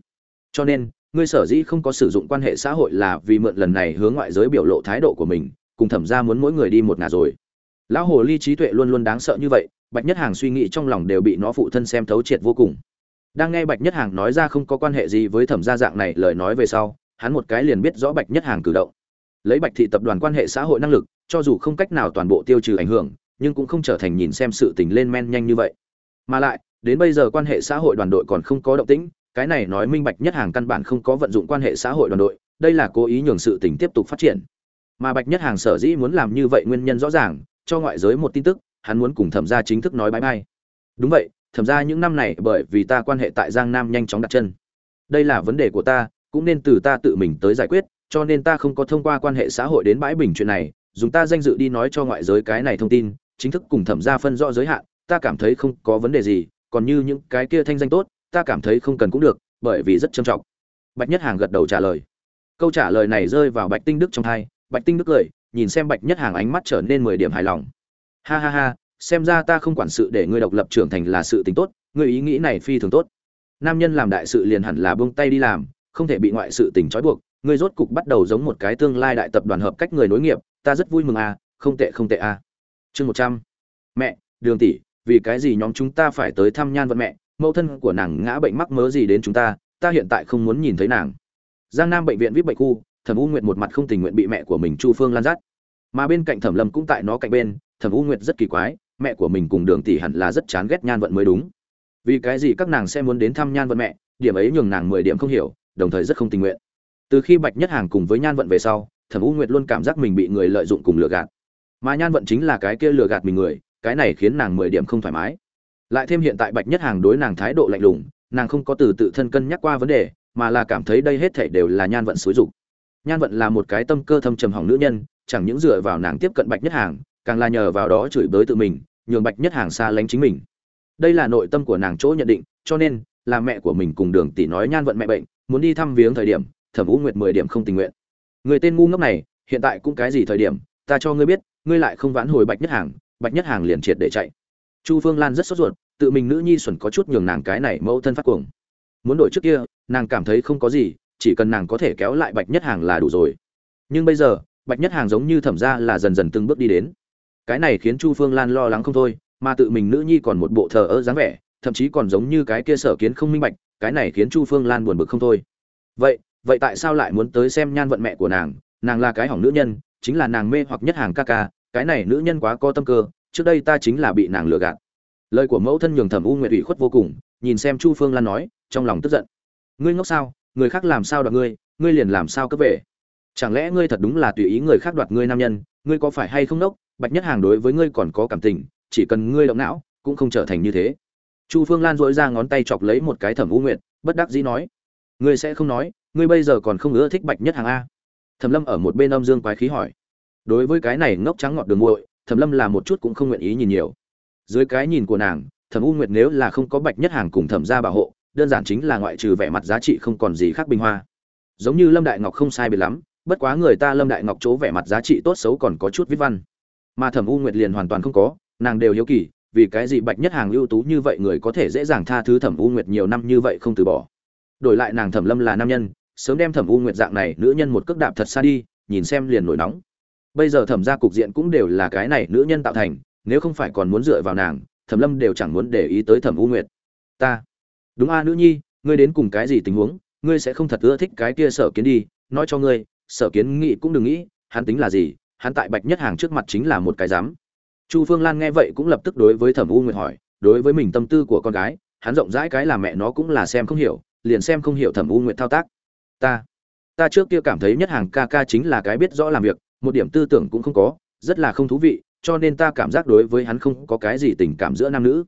Cho nên, ngươi sở dĩ không có sử dụng quan hệ xã hội là vì mượn lần này hướng ngoại giới biểu lộ thái độ của mình, cùng thẩm ra muốn mỗi người đi một ngả rồi. Lão hồ ly trí tuệ luôn luôn đáng sợ như vậy, bạch nhất hàng suy nghĩ trong lòng đều bị nó phụ thân xem thấu triệt vô cùng đang nghe bạch nhất hàng nói ra không có quan hệ gì với thẩm gia dạng này, lời nói về sau, hắn một cái liền biết rõ bạch nhất hàng cử động. Lấy bạch thị tập đoàn quan hệ xã hội năng lực, cho dù không cách nào toàn bộ tiêu trừ ảnh hưởng, nhưng cũng không trở thành nhìn xem sự tình lên men nhanh như vậy. Mà lại, đến bây giờ quan hệ xã hội đoàn đội còn không có động tĩnh, cái này nói minh bạch nhất hàng căn bản không có vận dụng quan hệ xã hội đoàn đội, đây là cố ý nhường sự tình tiếp tục phát triển. Mà bạch nhất hàng sở dĩ muốn làm như vậy nguyên nhân rõ ràng, cho ngoại giới một tin tức, hắn muốn cùng thẩm gia chính thức nói bãi bay đúng vậy thẩm gia những năm này bởi vì ta quan hệ tại giang nam nhanh chóng đặt chân. Đây là vấn đề của ta cũng nên từ ta tự mình tới giải quyết cho nên ta không có thông qua quan hệ xã hội đến bãi bình chuyện này dùng ta danh dự đi nói cho ngoại giới cái này thông tin chính thức cùng thẩm gia phân rõ giới hạn ta cảm thấy không có vấn đề gì còn như những cái kia thanh danh tốt ta cảm thấy không cần cũng được bởi vì rất trân trọng. Bạch nhất hàng gật đầu trả lời. Câu trả lời này rơi vào bạch tinh đức trong tai, bạch tinh đức cười nhìn xem bạch nhất hàng ánh mắt trở nên mười điểm hài lòng. Ha ha ha xem ra ta không quản sự để ngươi độc lập trưởng thành là sự tình tốt, ngươi ý nghĩ này phi thường tốt. Nam nhân làm đại sự liền hẳn là buông tay đi làm, không thể bị ngoại sự tình trói buộc, ngươi rốt cục bắt đầu giống một cái tương lai đại tập đoàn hợp cách người nối nghiệp, ta rất vui mừng à không tệ không tệ à. Chương một trăm. Mẹ, đường tỷ, vì cái gì nhóm chúng ta phải tới thăm nhan vận mẹ, mẫu thân của nàng ngã bệnh mắc mớ gì đến chúng ta ta hiện tại không muốn nhìn thấy nàng. Giang nam bệnh viện vip bệnh khu, thẩm u nguyệt một mặt không tình nguyện bị mẹ của mình chu phương lan dắt. Mà bên cạnh thẩm lâm cũng tại nó cạnh bên, thẩm u nguyệt rất kỳ quái mẹ của mình cùng đường tỷ hẳn là rất chán ghét nhan vận mới đúng. Vì cái gì các nàng sẽ muốn đến thăm nhan vận mẹ, điểm ấy nhường nàng mười điểm không hiểu, đồng thời rất không tình nguyện. Từ khi bạch nhất hàng cùng với nhan vận về sau, thẩm u nguyệt luôn cảm giác mình bị người lợi dụng cùng lừa gạt. Mà nhan vận chính là cái kia lừa gạt mình người, cái này khiến nàng mười điểm không thoải mái. Lại thêm hiện tại bạch nhất hàng đối nàng thái độ lạnh lùng, nàng không có từ tự thân cân nhắc qua vấn đề, mà là cảm thấy đây hết thảy đều là nhan vận xúi dục. Nhan vận là một cái tâm cơ thâm trầm hỏng nữ nhân, chẳng những dựa vào nàng tiếp cận bạch nhất hàng, càng là nhờ vào đó chửi bới tự mình nhường bạch nhất hàng xa lánh chính mình. Đây là nội tâm của nàng chỗ nhận định, cho nên, là mẹ của mình cùng đường tỷ nói nhan vận mẹ bệnh, muốn đi thăm viếng thời điểm, thẩm vũ nguyệt mười điểm không tình nguyện. Người tên ngu ngốc này, hiện tại cũng cái gì thời điểm, ta cho ngươi biết, ngươi lại không vãn hồi bạch nhất hàng, bạch nhất hàng liền triệt để chạy. Chu phương lan rất sốt ruột, tự mình nữ nhi xuẩn có chút nhường nàng cái này mẫu thân phát cuồng. Muốn đổi trước kia, nàng cảm thấy không có gì, chỉ cần nàng có thể kéo lại bạch nhất hàng là đủ rồi. Nhưng bây giờ, bạch nhất hàng giống như thẩm ra là dần dần từng bước đi đến cái này khiến chu phương lan lo lắng không thôi, mà tự mình nữ nhi còn một bộ thờ ơ dáng vẻ, thậm chí còn giống như cái kia sở kiến không minh bạch, cái này khiến chu phương lan buồn bực không thôi. Vậy vậy tại sao lại muốn tới xem nhan vận mẹ của nàng? Nàng là cái hỏng nữ nhân, chính là nàng mê hoặc nhất hàng ca ca, cái này nữ nhân quá có tâm cơ, trước đây ta chính là bị nàng lừa gạt. Lời của mẫu thân nhường thẩm u nguyệt ủy khuất vô cùng, nhìn xem chu phương lan nói, trong lòng tức giận. Ngươi ngốc sao? Người khác làm sao đoạt ngươi? Ngươi liền làm sao cấp về? Chẳng lẽ ngươi thật đúng là tùy ý người khác đoạt ngươi nam nhân ngươi có phải hay không nốc? bạch nhất hàng đối với ngươi còn có cảm tình chỉ cần ngươi động não cũng không trở thành như thế. Chu phương lan dội ra ngón tay chọc lấy một cái thẩm u nguyệt bất đắc dĩ nói ngươi sẽ không nói ngươi bây giờ còn không ưa thích bạch nhất hàng a? Thẩm lâm ở một bên âm dương quái khí hỏi. Đối với cái này ngốc trắng ngọt đường muội, thẩm lâm là một chút cũng không nguyện ý nhìn nhiều. Dưới cái nhìn của nàng thẩm u nguyệt nếu là không có bạch nhất hàng cùng thẩm gia bảo hộ đơn giản chính là ngoại trừ vẻ mặt giá trị không còn gì khác bình hoa. Giống như lâm đại ngọc không sai biệt lắm bất quá người ta lâm đại ngọc chỗ vẻ mặt giá trị tốt xấu còn có chút viết văn. Mà thẩm u nguyệt liền hoàn toàn không có, nàng đều hiếu kỳ, vì cái gì bạch nhất hàng ưu tú như vậy người có thể dễ dàng tha thứ thẩm u nguyệt nhiều năm như vậy không từ bỏ. Đổi lại nàng thẩm lâm là nam nhân, sớm đem thẩm u nguyệt dạng này nữ nhân một cước đạp thật xa đi, nhìn xem liền nổi nóng. Bây giờ thẩm ra cục diện cũng đều là cái này nữ nhân tạo thành, nếu không phải còn muốn dựa vào nàng, thẩm lâm đều chẳng muốn để ý tới thẩm u nguyệt. Ta. Đúng a, nữ nhi, ngươi đến cùng cái gì tình huống, ngươi sẽ không thật ưa thích cái kia sở kiến đi, nói cho ngươi sở kiến nghị cũng đừng nghĩ, hắn tính là gì, hắn tại bạch nhất hàng trước mặt chính là một cái dám chu phương lan nghe vậy cũng lập tức đối với thẩm u nguyệt hỏi, đối với mình tâm tư của con gái, hắn rộng rãi cái là mẹ nó cũng là xem không hiểu, liền xem không hiểu thẩm u nguyệt thao tác. Ta ta trước kia cảm thấy nhất hàng ca ca chính là cái biết rõ làm việc, một điểm tư tưởng cũng không có, rất là không thú vị, cho nên ta cảm giác đối với hắn không có cái gì tình cảm giữa nam nữ.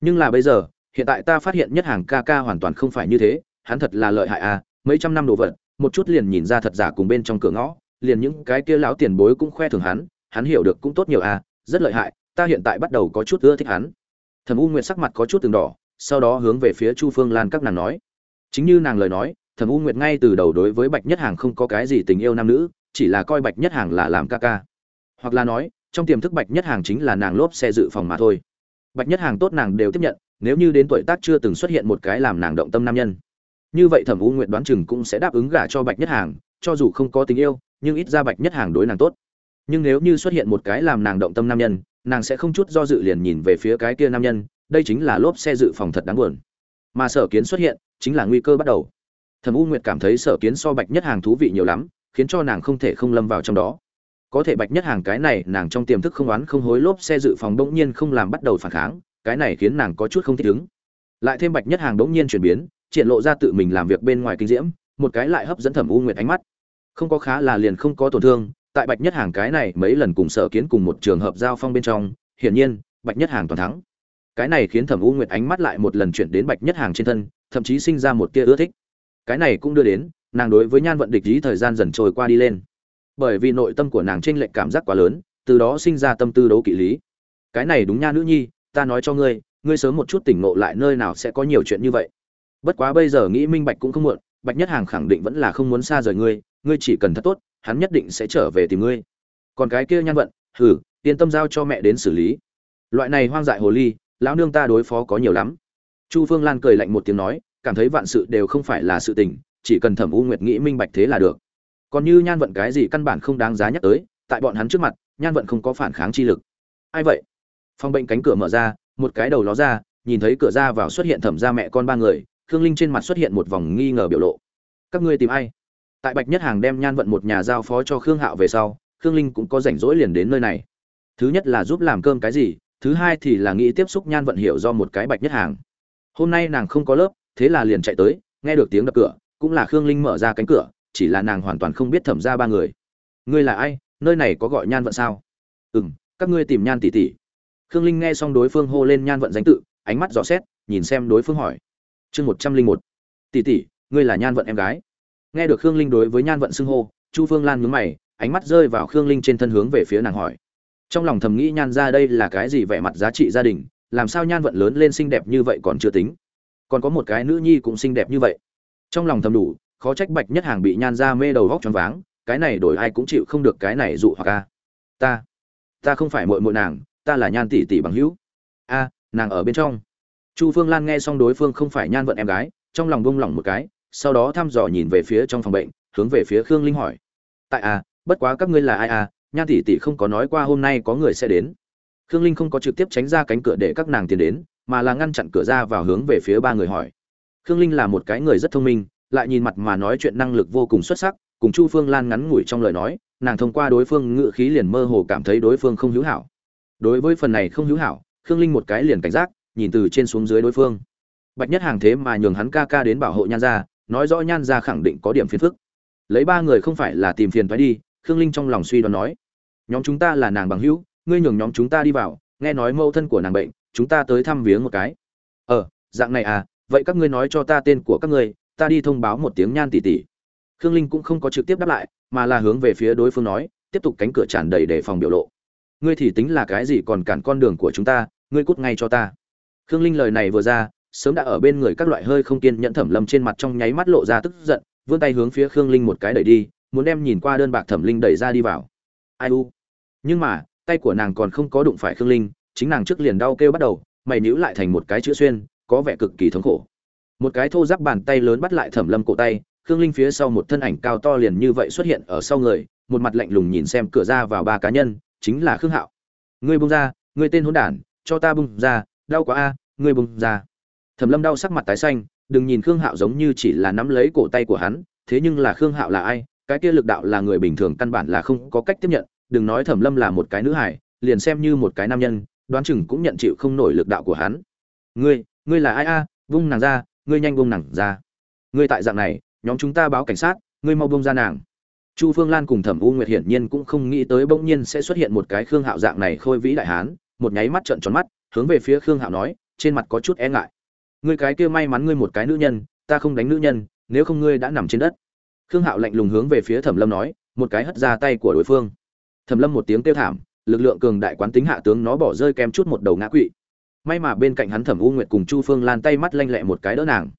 Nhưng là bây giờ, hiện tại ta phát hiện nhất hàng ca ca hoàn toàn không phải như thế, hắn thật là lợi hại à mấy trăm năm đồ vật một chút liền nhìn ra thật giả cùng bên trong cửa ngõ, liền những cái kia lão tiền bối cũng khoe thường hắn hắn hiểu được cũng tốt nhiều à rất lợi hại, ta hiện tại bắt đầu có chút ưa thích hắn. Thẩm u nguyệt sắc mặt có chút từng đỏ, sau đó hướng về phía chu phương lan các nàng nói. Chính như nàng lời nói, thẩm u nguyệt ngay từ đầu đối với bạch nhất hàng không có cái gì tình yêu nam nữ, chỉ là coi bạch nhất hàng là làm ca ca. Hoặc là nói, trong tiềm thức bạch nhất hàng chính là nàng lốp xe dự phòng mà thôi. Bạch nhất hàng tốt nàng đều tiếp nhận, nếu như đến tuổi tác chưa từng xuất hiện một cái làm nàng động tâm nam nhân như vậy thẩm u nguyệt đoán chừng cũng sẽ đáp ứng gả cho bạch nhất hàng, cho dù không có tình yêu, nhưng ít ra bạch nhất hàng đối nàng tốt. Nhưng nếu như xuất hiện một cái làm nàng động tâm nam nhân, nàng sẽ không chút do dự liền nhìn về phía cái kia nam nhân, đây chính là lốp xe dự phòng thật đáng buồn. Mà sở kiến xuất hiện, chính là nguy cơ bắt đầu. Thẩm u nguyệt cảm thấy sở kiến so bạch nhất hàng thú vị nhiều lắm, khiến cho nàng không thể không lâm vào trong đó. Có thể bạch nhất hàng cái này, nàng trong tiềm thức không oán không hối lốp xe dự phòng bỗng nhiên không làm bắt đầu phản kháng, cái này khiến nàng có chút không thích ứng. Lại thêm bạch nhất hàng bỗng nhiên chuyển biến triển lộ ra tự mình làm việc bên ngoài kinh diễm, một cái lại hấp dẫn thẩm u nguyệt ánh mắt. Không có khá là liền không có tổn thương, tại bạch nhất hàng cái này mấy lần cùng sở kiến cùng một trường hợp giao phong bên trong, hiển nhiên, bạch nhất hàng toàn thắng. Cái này khiến thẩm u nguyệt ánh mắt lại một lần chuyển đến bạch nhất hàng trên thân, thậm chí sinh ra một tia ưa thích. Cái này cũng đưa đến, nàng đối với nhan vận địch lý thời gian dần trôi qua đi lên. Bởi vì nội tâm của nàng t r ê n lệch cảm giác quá lớn, từ đó sinh ra tâm tư đấu kỵ lý. Cái này đúng nha nữ nhi, ta nói cho ngươi ngươi sớm một chút tỉnh ngộ lại nơi nào sẽ có nhiều chuyện như vậy bất quá bây giờ nghĩ minh bạch cũng không muộn, bạch nhất hàng khẳng định vẫn là không muốn xa rời ngươi ngươi chỉ cần thật tốt, hắn nhất định sẽ trở về tìm ngươi. Còn cái kia nhan vận, hừ, yên tâm giao cho mẹ đến xử lý. Loại này hoang dại hồ ly, lão nương ta đối phó có nhiều lắm. Chu phương lan cười lạnh một tiếng nói, cảm thấy vạn sự đều không phải là sự tình, chỉ cần thẩm u nguyệt nghĩ minh bạch thế là được. Còn như nhan vận cái gì căn bản không đáng giá nhắc tới, tại bọn hắn trước mặt, nhan vận không có phản kháng chi lực. Ai vậy? Phòng bệnh cánh cửa mở ra, một cái đầu ló ra, nhìn thấy cửa ra vào xuất hiện thẩm ra mẹ con ba người khương linh trên mặt xuất hiện một vòng nghi ngờ biểu lộ. Các ngươi tìm ai? Tại bạch nhất hàng đem nhan vận một nhà giao phó cho khương hạo về sau, khương linh cũng có rảnh rỗi liền đến nơi này. Thứ nhất là giúp làm cơm cái gì, thứ hai thì là nghĩ tiếp xúc nhan vận hiểu do một cái bạch nhất hàng. Hôm nay nàng không có lớp, thế là liền chạy tới, nghe được tiếng đập cửa, cũng là khương linh mở ra cánh cửa, chỉ là nàng hoàn toàn không biết thẩm ra ba người. Ngươi là ai? Nơi này có gọi nhan vận sao? Ừ m các ngươi tìm nhan tỷ tỷ. Khương linh nghe xong đối phương hô lên nhan vận danh tự, ánh mắt dò xét, nhìn xem đối phương hỏi chương một trăm linh một. Tỷ tỷ, ngươi là nhan vận em gái. Nghe được khương linh đối với nhan vận xưng hô, chu phương lan nhướng mày, ánh mắt rơi vào khương linh trên thân hướng về phía nàng hỏi. Trong lòng thầm nghĩ nhan ra đây là cái gì vẻ mặt giá trị gia đình, làm sao nhan vận lớn lên xinh đẹp như vậy còn chưa tính? Còn có một cái nữ nhi cũng xinh đẹp như vậy. Trong lòng thầm đủ, khó trách bạch nhất hàng bị nhan ra mê đầu góc choáng váng, cái này đổi ai cũng chịu không được cái này dụ hoặc a. Ta ta không phải muội muội nàng, ta là nhan tỷ tỷ bằng hữu. A, nàng ở bên trong chu phương lan nghe xong đối phương không phải nhan vận em gái, trong lòng bông lỏng một cái, sau đó thăm dò nhìn về phía trong phòng bệnh, hướng về phía khương linh hỏi. Tại a bất quá các ngươi là ai a nhan tỷ tỷ không có nói qua hôm nay có người sẽ đến. Khương linh không có trực tiếp tránh ra cánh cửa để các nàng tiến đến, mà là ngăn chặn cửa ra vào hướng về phía ba người hỏi. Khương linh là một cái người rất thông minh, lại nhìn mặt mà nói chuyện năng lực vô cùng xuất sắc, cùng chu phương lan ngắn ngủi trong lời nói, nàng thông qua đối phương ngự khí liền mơ hồ cảm thấy đối phương không hữu hảo. Đối với phần này không hữu hảo, khương linh một cái liền cảnh giác nhìn từ trên xuống dưới đối phương. Bạch nhất hàng thế mà nhường hắn ca ca đến bảo hộ nhan gia, nói rõ nhan gia khẳng định có điểm phiền phức. Lấy ba người không phải là tìm phiền thoái đi, khương linh trong lòng suy đoán nói. Nhóm chúng ta là nàng bằng hữu, ngươi nhường nhóm chúng ta đi vào, nghe nói mẫu thân của nàng bệnh, chúng ta tới thăm viếng một cái. Ờ dạng này à vậy các ngươi nói cho ta tên của các ngươi, ta đi thông báo một tiếng nhan tỷ tỷ. Khương linh cũng không có trực tiếp đáp lại, mà là hướng về phía đối phương nói, tiếp tục cánh cửa tràn đầy để phòng biểu lộ. Ngươi thì tính là cái gì còn cản con đường của chúng ta, ngươi cút ngay cho ta khương linh lời này vừa ra, sớm đã ở bên người các loại hơi không kiên nhẫn thẩm lâm trên mặt trong nháy mắt lộ ra tức giận, vươn tay hướng phía khương linh một cái đẩy đi, muốn đem nhìn qua đơn bạc thẩm linh đẩy ra đi vào. Ai u? Nhưng mà, tay của nàng còn không có đụng phải khương linh, chính nàng trước liền đau kêu bắt đầu, mày nhíu lại thành một cái chữ xuyên, có vẻ cực kỳ thống khổ. Một cái thô giáp bàn tay lớn bắt lại thẩm lâm cổ tay, khương linh phía sau một thân ảnh cao to liền như vậy xuất hiện ở sau người, một mặt lạnh lùng nhìn xem cửa ra vào ba cá nhân, chính là khương hạo. Ngươi bung ra, ngươi tên hôn đản, cho ta bung ra đau quá a, ngươi bung ra. Thẩm lâm đau sắc mặt tái xanh, đừng nhìn khương hạo giống như chỉ là nắm lấy cổ tay của hắn, thế nhưng là khương hạo là ai? Cái kia lực đạo là người bình thường căn bản là không có cách tiếp nhận, đừng nói thẩm lâm là một cái nữ hải liền xem như một cái nam nhân, đoán chừng cũng nhận chịu không nổi lực đạo của hắn. Ngươi ngươi là ai a? À? vung nàng ra, ngươi nhanh vung nàng ra. Ngươi tại dạng này, nhóm chúng ta báo cảnh sát, ngươi mau vung ra nàng. Chu phương lan cùng thẩm u nguyệt hiển nhiên cũng không nghĩ tới bỗng nhiên sẽ xuất hiện một cái khương hạo dạng này khôi vĩ đại hán, một nháy mắt trợn tròn mắt hướng về phía khương hạo nói, trên mặt có chút e ngại. Ngươi cái kia may mắn ngươi một cái nữ nhân, ta không đánh nữ nhân, nếu không ngươi đã nằm trên đất. Khương hạo lạnh lùng hướng về phía thẩm lâm nói, một cái hất ra tay của đối phương. Thẩm lâm một tiếng kêu thảm, lực lượng cường đại quán tính hạ tướng nó bỏ rơi kém chút một đầu ngã quỵ. May mà bên cạnh hắn thẩm u nguyệt cùng chu phương lan tay mắt lanh lẹ một cái đỡ nàng.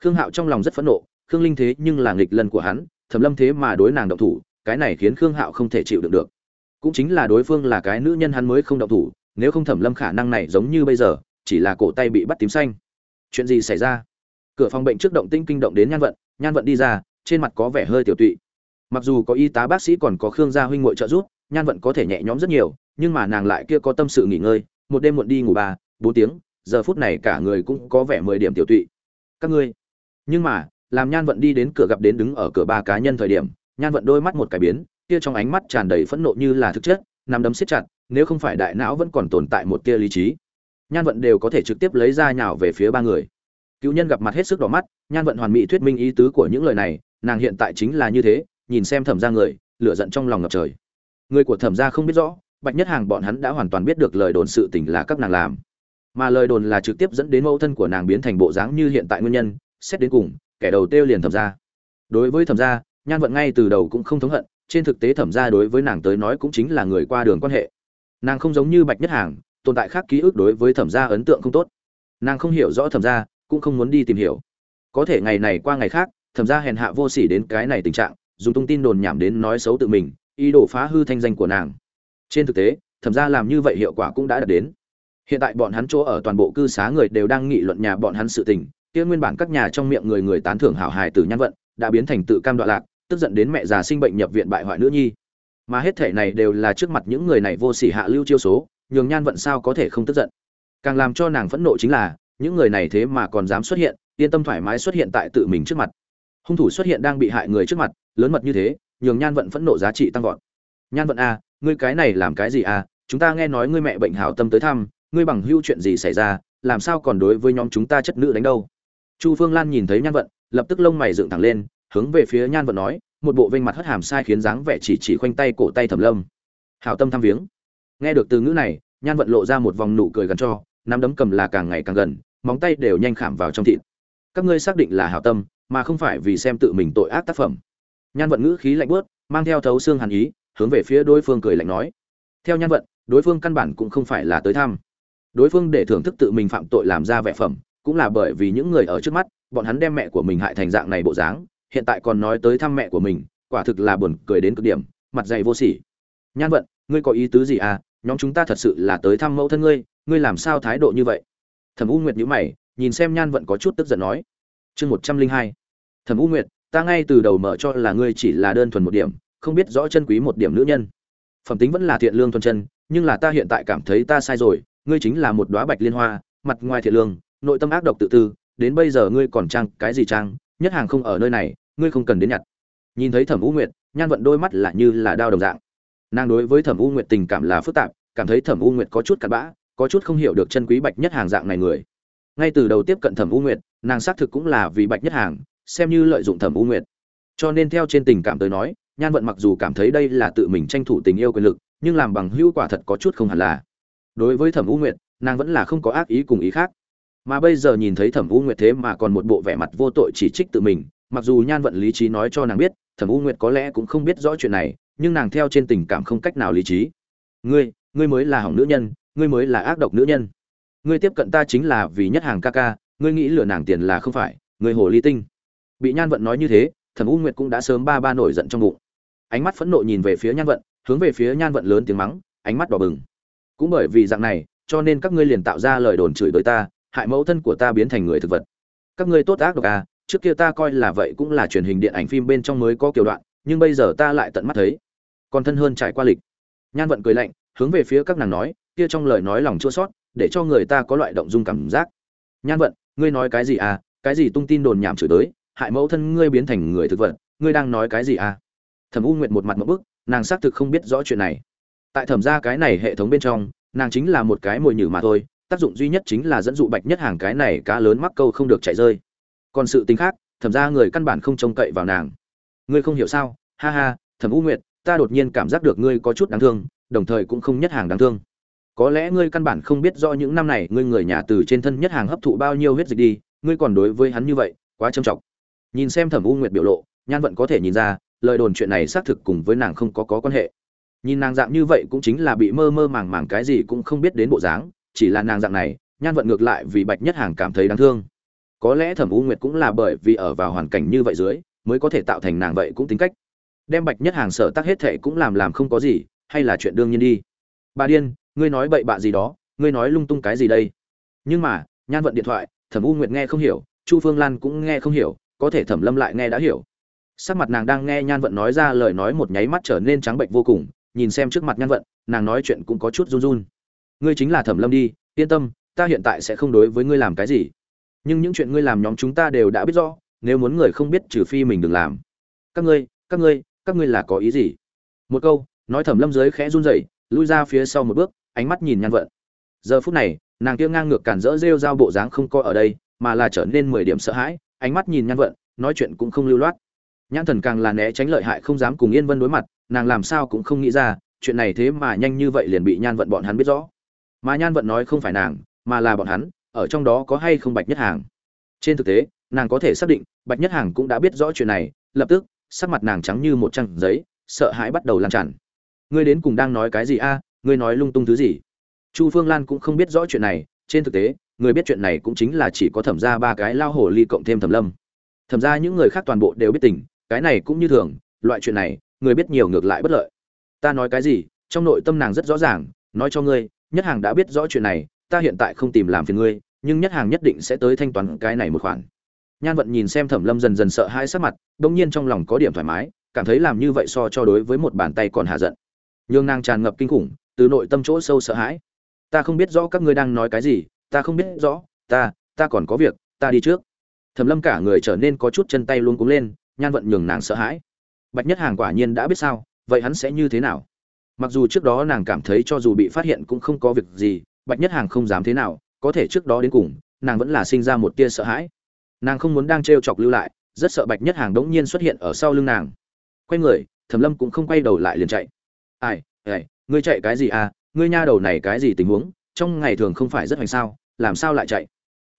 Khương hạo trong lòng rất phẫn nộ, khương linh thế nhưng là nghịch lần của hắn, thẩm lâm thế mà đối nàng động thủ, cái này khiến khương hạo không thể chịu đựng được. Cũng chính là đối phương là cái nữ nhân hắn mới không động thủ nếu không thẩm lâm khả năng này giống như bây giờ, chỉ là cổ tay bị bắt tím xanh. Chuyện gì xảy ra? Cửa phòng bệnh trước động tinh kinh động đến nhan vận nhan vận đi ra, trên mặt có vẻ hơi tiểu tụy. Mặc dù có y tá bác sĩ còn có khương gia huynh ngội trợ giúp, nhan vận có thể nhẹ nhõm rất nhiều, nhưng mà nàng lại kia có tâm sự nghỉ ngơi, một đêm muộn đi ngủ ba, bốn tiếng, giờ phút này cả người cũng có vẻ mười điểm tiểu tụy. Các ngươi. Nhưng mà, làm nhan vận đi đến cửa gặp đến đứng ở cửa ba cá nhân thời điểm, nhan vận đôi mắt một cái biến, kia trong ánh mắt tràn đầy phẫn nộ như là thực chất nằm đấm siết chặt nếu không phải đại não vẫn còn tồn tại một tia lý trí, nhan vận đều có thể trực tiếp lấy ra nhào về phía ba người. Cựu nhân gặp mặt hết sức đỏ mắt, nhan vận hoàn mỹ thuyết minh ý tứ của những lời này, nàng hiện tại chính là như thế, nhìn xem thẩm ra người, lửa giận trong lòng ngập trời. Người của thẩm ra không biết rõ, bạch nhất hàng bọn hắn đã hoàn toàn biết được lời đồn sự tình là các nàng làm. Mà lời đồn là trực tiếp dẫn đến mẫu thân của nàng biến thành bộ dáng như hiện tại nguyên nhân, xét đến cùng, kẻ đầu tiêu liền thẩm ra đối với thẩm ra nhan vận ngay từ đầu cũng không thống hận, trên thực tế thẩm ra đối với nàng tới nói cũng chính là người qua đường quan hệ nàng không giống như bạch nhất hàng, tồn tại khác ký ức đối với thẩm gia ấn tượng không tốt. Nàng không hiểu rõ thẩm gia, cũng không muốn đi tìm hiểu. Có thể ngày này qua ngày khác, thẩm gia hèn hạ vô sỉ đến cái này tình trạng, dùng tung tin đồn nhảm đến nói xấu tự mình, ý đồ phá hư thanh danh của nàng. Trên thực tế, thẩm gia làm như vậy hiệu quả cũng đã đạt đến. Hiện tại bọn hắn chỗ ở toàn bộ cư xá người đều đang nghị luận nhà bọn hắn sự tình, kia nguyên bản các nhà trong miệng người người tán thưởng hảo hài từ nhân vận, đã biến thành tự cam đoạn lạc, tức giận đến mẹ già sinh bệnh nhập viện bại hoại nữ nhi mà hết thể này đều là trước mặt những người này vô sỉ hạ lưu chiêu số nhường nhan vận sao có thể không tức giận. Càng làm cho nàng phẫn nộ chính là những người này thế mà còn dám xuất hiện yên tâm thoải mái xuất hiện tại tự mình trước mặt. Hung thủ xuất hiện đang bị hại người trước mặt lớn mật như thế nhường nhan vận phẫn nộ giá trị tăng vọt. Nhan vận a à, ngươi cái này làm cái gì a? À? chúng ta nghe nói ngươi mẹ bệnh hảo tâm tới thăm ngươi bằng hưu chuyện gì xảy ra làm sao còn đối với nhóm chúng ta chất nữ đánh đâu? Chu phương lan nhìn thấy nhan vận lập tức lông mày dựng thẳng lên hướng về phía nhan vận nói một bộ vênh mặt hất hàm sai khiến dáng vẻ chỉ chỉ khoanh tay cổ tay thẩm lâm. Hảo tâm thăm viếng. Nghe được từ ngữ này, nhan vận lộ ra một vòng nụ cười gần cho, nắm đấm cầm là càng ngày càng gần, móng tay đều nhanh khảm vào trong thịt. Các ngươi xác định là hảo tâm, mà không phải vì xem tự mình tội ác tác phẩm. Nhan vận ngữ khí lạnh bớt mang theo thấu xương hàn ý, hướng về phía đối phương cười lạnh nói. Theo nhan vận, đối phương căn bản cũng không phải là tới thăm. Đối phương để thưởng thức tự mình phạm tội làm ra vẻ phẩm, cũng là bởi vì những người ở trước mắt, bọn hắn đem mẹ của mình hại thành dạng này bộ dáng hiện tại còn nói tới thăm mẹ của mình, quả thực là buồn cười đến cực điểm, mặt dày vô sỉ. Nhan vận, ngươi có ý tứ gì à? Nhóm chúng ta thật sự là tới thăm mẫu thân ngươi ngươi làm sao thái độ như vậy? Thẩm u nguyệt nhíu mày, nhìn xem nhan vận có chút tức giận nói. Chương một trăm linh hai. Thẩm u nguyệt, ta ngay từ đầu mở cho là ngươi chỉ là đơn thuần một điểm, không biết rõ chân quý một điểm nữ nhân. Phẩm tính vẫn là thiện lương thuần chân, nhưng là ta hiện tại cảm thấy ta sai rồi, ngươi chính là một đóa bạch liên hoa, mặt ngoài thiện lương, nội tâm ác độc tự tư, đến bây giờ ngươi còn trang cái gì trang, nhất hàng không ở nơi này ngươi không cần đến nhặt. Nhìn thấy thẩm u nguyệt, nhan vận đôi mắt là như là đao đồng dạng. Nàng đối với thẩm u nguyệt tình cảm là phức tạp, cảm thấy thẩm u nguyệt có chút cặn bã, có chút không hiểu được chân quý bạch nhất hàng dạng này người. Ngay từ đầu tiếp cận thẩm u nguyệt, nàng xác thực cũng là vì bạch nhất hàng, xem như lợi dụng thẩm u nguyệt. Cho nên theo trên tình cảm tới nói, nhan vận mặc dù cảm thấy đây là tự mình tranh thủ tình yêu quyền lực, nhưng làm bằng hữu quả thật có chút không hẳn là. Đối với thẩm u nguyệt, nàng vẫn là không có ác ý cùng ý khác. Mà bây giờ nhìn thấy thẩm u nguyệt thế mà còn một bộ vẻ mặt vô tội chỉ trích tự mình mặc dù nhan vận lý trí nói cho nàng biết, thẩm u nguyệt có lẽ cũng không biết rõ chuyện này, nhưng nàng theo trên tình cảm không cách nào lý trí. Ngươi ngươi mới là hỏng nữ nhân, ngươi mới là ác độc nữ nhân. Ngươi tiếp cận ta chính là vì nhất hàng ca ca, ngươi nghĩ lừa nàng tiền là không phải, ngươi hồ ly tinh. Bị nhan vận nói như thế, thẩm u nguyệt cũng đã sớm ba ba nổi giận trong bụng. Ánh mắt phẫn nộ nhìn về phía nhan vận, hướng về phía nhan vận lớn tiếng mắng, ánh mắt đỏ bừng. Cũng bởi vì dạng này, cho nên các ngươi liền tạo ra lời đồn chửi đối ta, hại mẫu thân của ta biến thành người thực vật. Các ngươi tốt ác độc à trước kia ta coi là vậy cũng là truyền hình điện ảnh phim bên trong mới có kiểu đoạn, nhưng bây giờ ta lại tận mắt thấy. Còn thân hơn trải qua lịch. Nhan vận cười lạnh, hướng về phía các nàng nói, kia trong lời nói lòng chua sót để cho người ta có loại động dung cảm giác. Nhan vận, ngươi nói cái gì à? Cái gì tung tin đồn nhảm chửi tới? Hại mẫu thân ngươi biến thành người thực vật, ngươi đang nói cái gì à? Thẩm u nguyệt một mặt một bức, nàng xác thực không biết rõ chuyện này. Tại thẩm ra cái này hệ thống bên trong, nàng chính là một cái mồi nhử mà thôi, tác dụng duy nhất chính là dẫn dụ bạch nhất hàng cái này cá lớn mắc câu không được chạy rơi còn sự tính khác, thẩm ra người căn bản không trông cậy vào nàng. Ngươi không hiểu sao? Ha ha, thẩm u nguyệt, ta đột nhiên cảm giác được ngươi có chút đáng thương, đồng thời cũng không nhất hàng đáng thương. Có lẽ ngươi căn bản không biết do những năm này ngươi người nhà từ trên thân nhất hàng hấp thụ bao nhiêu huyết dịch đi, ngươi còn đối với hắn như vậy, quá trầm trọng. Nhìn xem thẩm u nguyệt biểu lộ, nhan vận có thể nhìn ra, lời đồn chuyện này xác thực cùng với nàng không có có quan hệ. Nhìn nàng dạng như vậy cũng chính là bị mơ mơ màng màng cái gì cũng không biết đến bộ dáng, chỉ là nàng dạng này, nhan vận ngược lại vì bạch nhất hàng cảm thấy đáng thương có lẽ thẩm u nguyệt cũng là bởi vì ở vào hoàn cảnh như vậy dưới, mới có thể tạo thành nàng vậy cũng tính cách. Đem bạch nhất hàng sở tác hết thệ cũng làm làm không có gì, hay là chuyện đương nhiên đi. Bà điên, ngươi nói bậy bạ gì đó, ngươi nói lung tung cái gì đây? Nhưng mà, nhan vận điện thoại, thẩm u nguyệt nghe không hiểu, chu phương lan cũng nghe không hiểu, có thể thẩm lâm lại nghe đã hiểu. Sắc mặt nàng đang nghe nhan vận nói ra lời nói một nháy mắt trở nên trắng bệnh vô cùng, nhìn xem trước mặt nhan vận, nàng nói chuyện cũng có chút run run. Ngươi chính là thẩm lâm đi, yên tâm, ta hiện tại sẽ không đối với ngươi làm cái gì nhưng những chuyện ngươi làm nhóm chúng ta đều đã biết rõ, nếu muốn người không biết trừ phi mình đừng làm. Các ngươi các ngươi các ngươi là có ý gì? Một câu, nói thẩm lâm dưới khẽ run rẩy, lui ra phía sau một bước, ánh mắt nhìn nhan vận. Giờ phút này, nàng kia ngang ngược cản rỡ rêu dao bộ dáng không coi ở đây, mà là trở nên mười điểm sợ hãi, ánh mắt nhìn nhan vận, nói chuyện cũng không lưu loát. Nhãn thần càng là né tránh lợi hại không dám cùng yên vân đối mặt, nàng làm sao cũng không nghĩ ra, chuyện này thế mà nhanh như vậy liền bị nhan vận bọn hắn biết rõ. Mà nhan vận nói không phải nàng, mà là bọn hắn ở trong đó có hay không bạch nhất hàng? Trên thực tế, nàng có thể xác định, bạch nhất hàng cũng đã biết rõ chuyện này, lập tức, sắc mặt nàng trắng như một trang giấy, sợ hãi bắt đầu lan tràn. Ngươi đến cùng đang nói cái gì a? Ngươi nói lung tung thứ gì? Chu phương lan cũng không biết rõ chuyện này, trên thực tế, người biết chuyện này cũng chính là chỉ có thẩm ra ba cái lao hồ ly cộng thêm thẩm lâm. Thẩm ra những người khác toàn bộ đều biết tình, cái này cũng như thường, loại chuyện này, người biết nhiều ngược lại bất lợi. Ta nói cái gì, trong nội tâm nàng rất rõ ràng, nói cho ngươi, nhất hàng đã biết rõ chuyện này ta hiện tại không tìm làm phiền ngươi, nhưng nhất hàng nhất định sẽ tới thanh toán cái này một khoản. Nhan vận nhìn xem thẩm lâm dần dần sợ hãi sắc mặt đ ỗ n g nhiên trong lòng có điểm thoải mái, cảm thấy làm như vậy so cho đối với một bàn tay còn hạ giận. Nhường nàng tràn ngập kinh khủng, từ nội tâm chỗ sâu sợ hãi. Ta không biết rõ các ngươi đang nói cái gì, ta không biết rõ, ta ta còn có việc, ta đi trước. Thẩm lâm cả người trở nên có chút chân tay luôn cúng lên, nhan vận nhường nàng sợ hãi. Bạch nhất hàng quả nhiên đã biết sao, vậy hắn sẽ như thế nào? Mặc dù trước đó nàng cảm thấy cho dù bị phát hiện cũng không có việc gì bạch nhất hàng không dám thế nào, có thể trước đó đến cùng, nàng vẫn là sinh ra một tia sợ hãi. Nàng không muốn đang t r e o chọc lưu lại, rất sợ bạch nhất hàng đ ố n g nhiên xuất hiện ở sau lưng nàng. Quay người, thẩm lâm cũng không quay đầu lại liền chạy. Ai ai, ngươi chạy cái gì à? Ngươi nha đầu này cái gì tình huống? Trong ngày thường không phải rất hoành sao, làm sao lại chạy?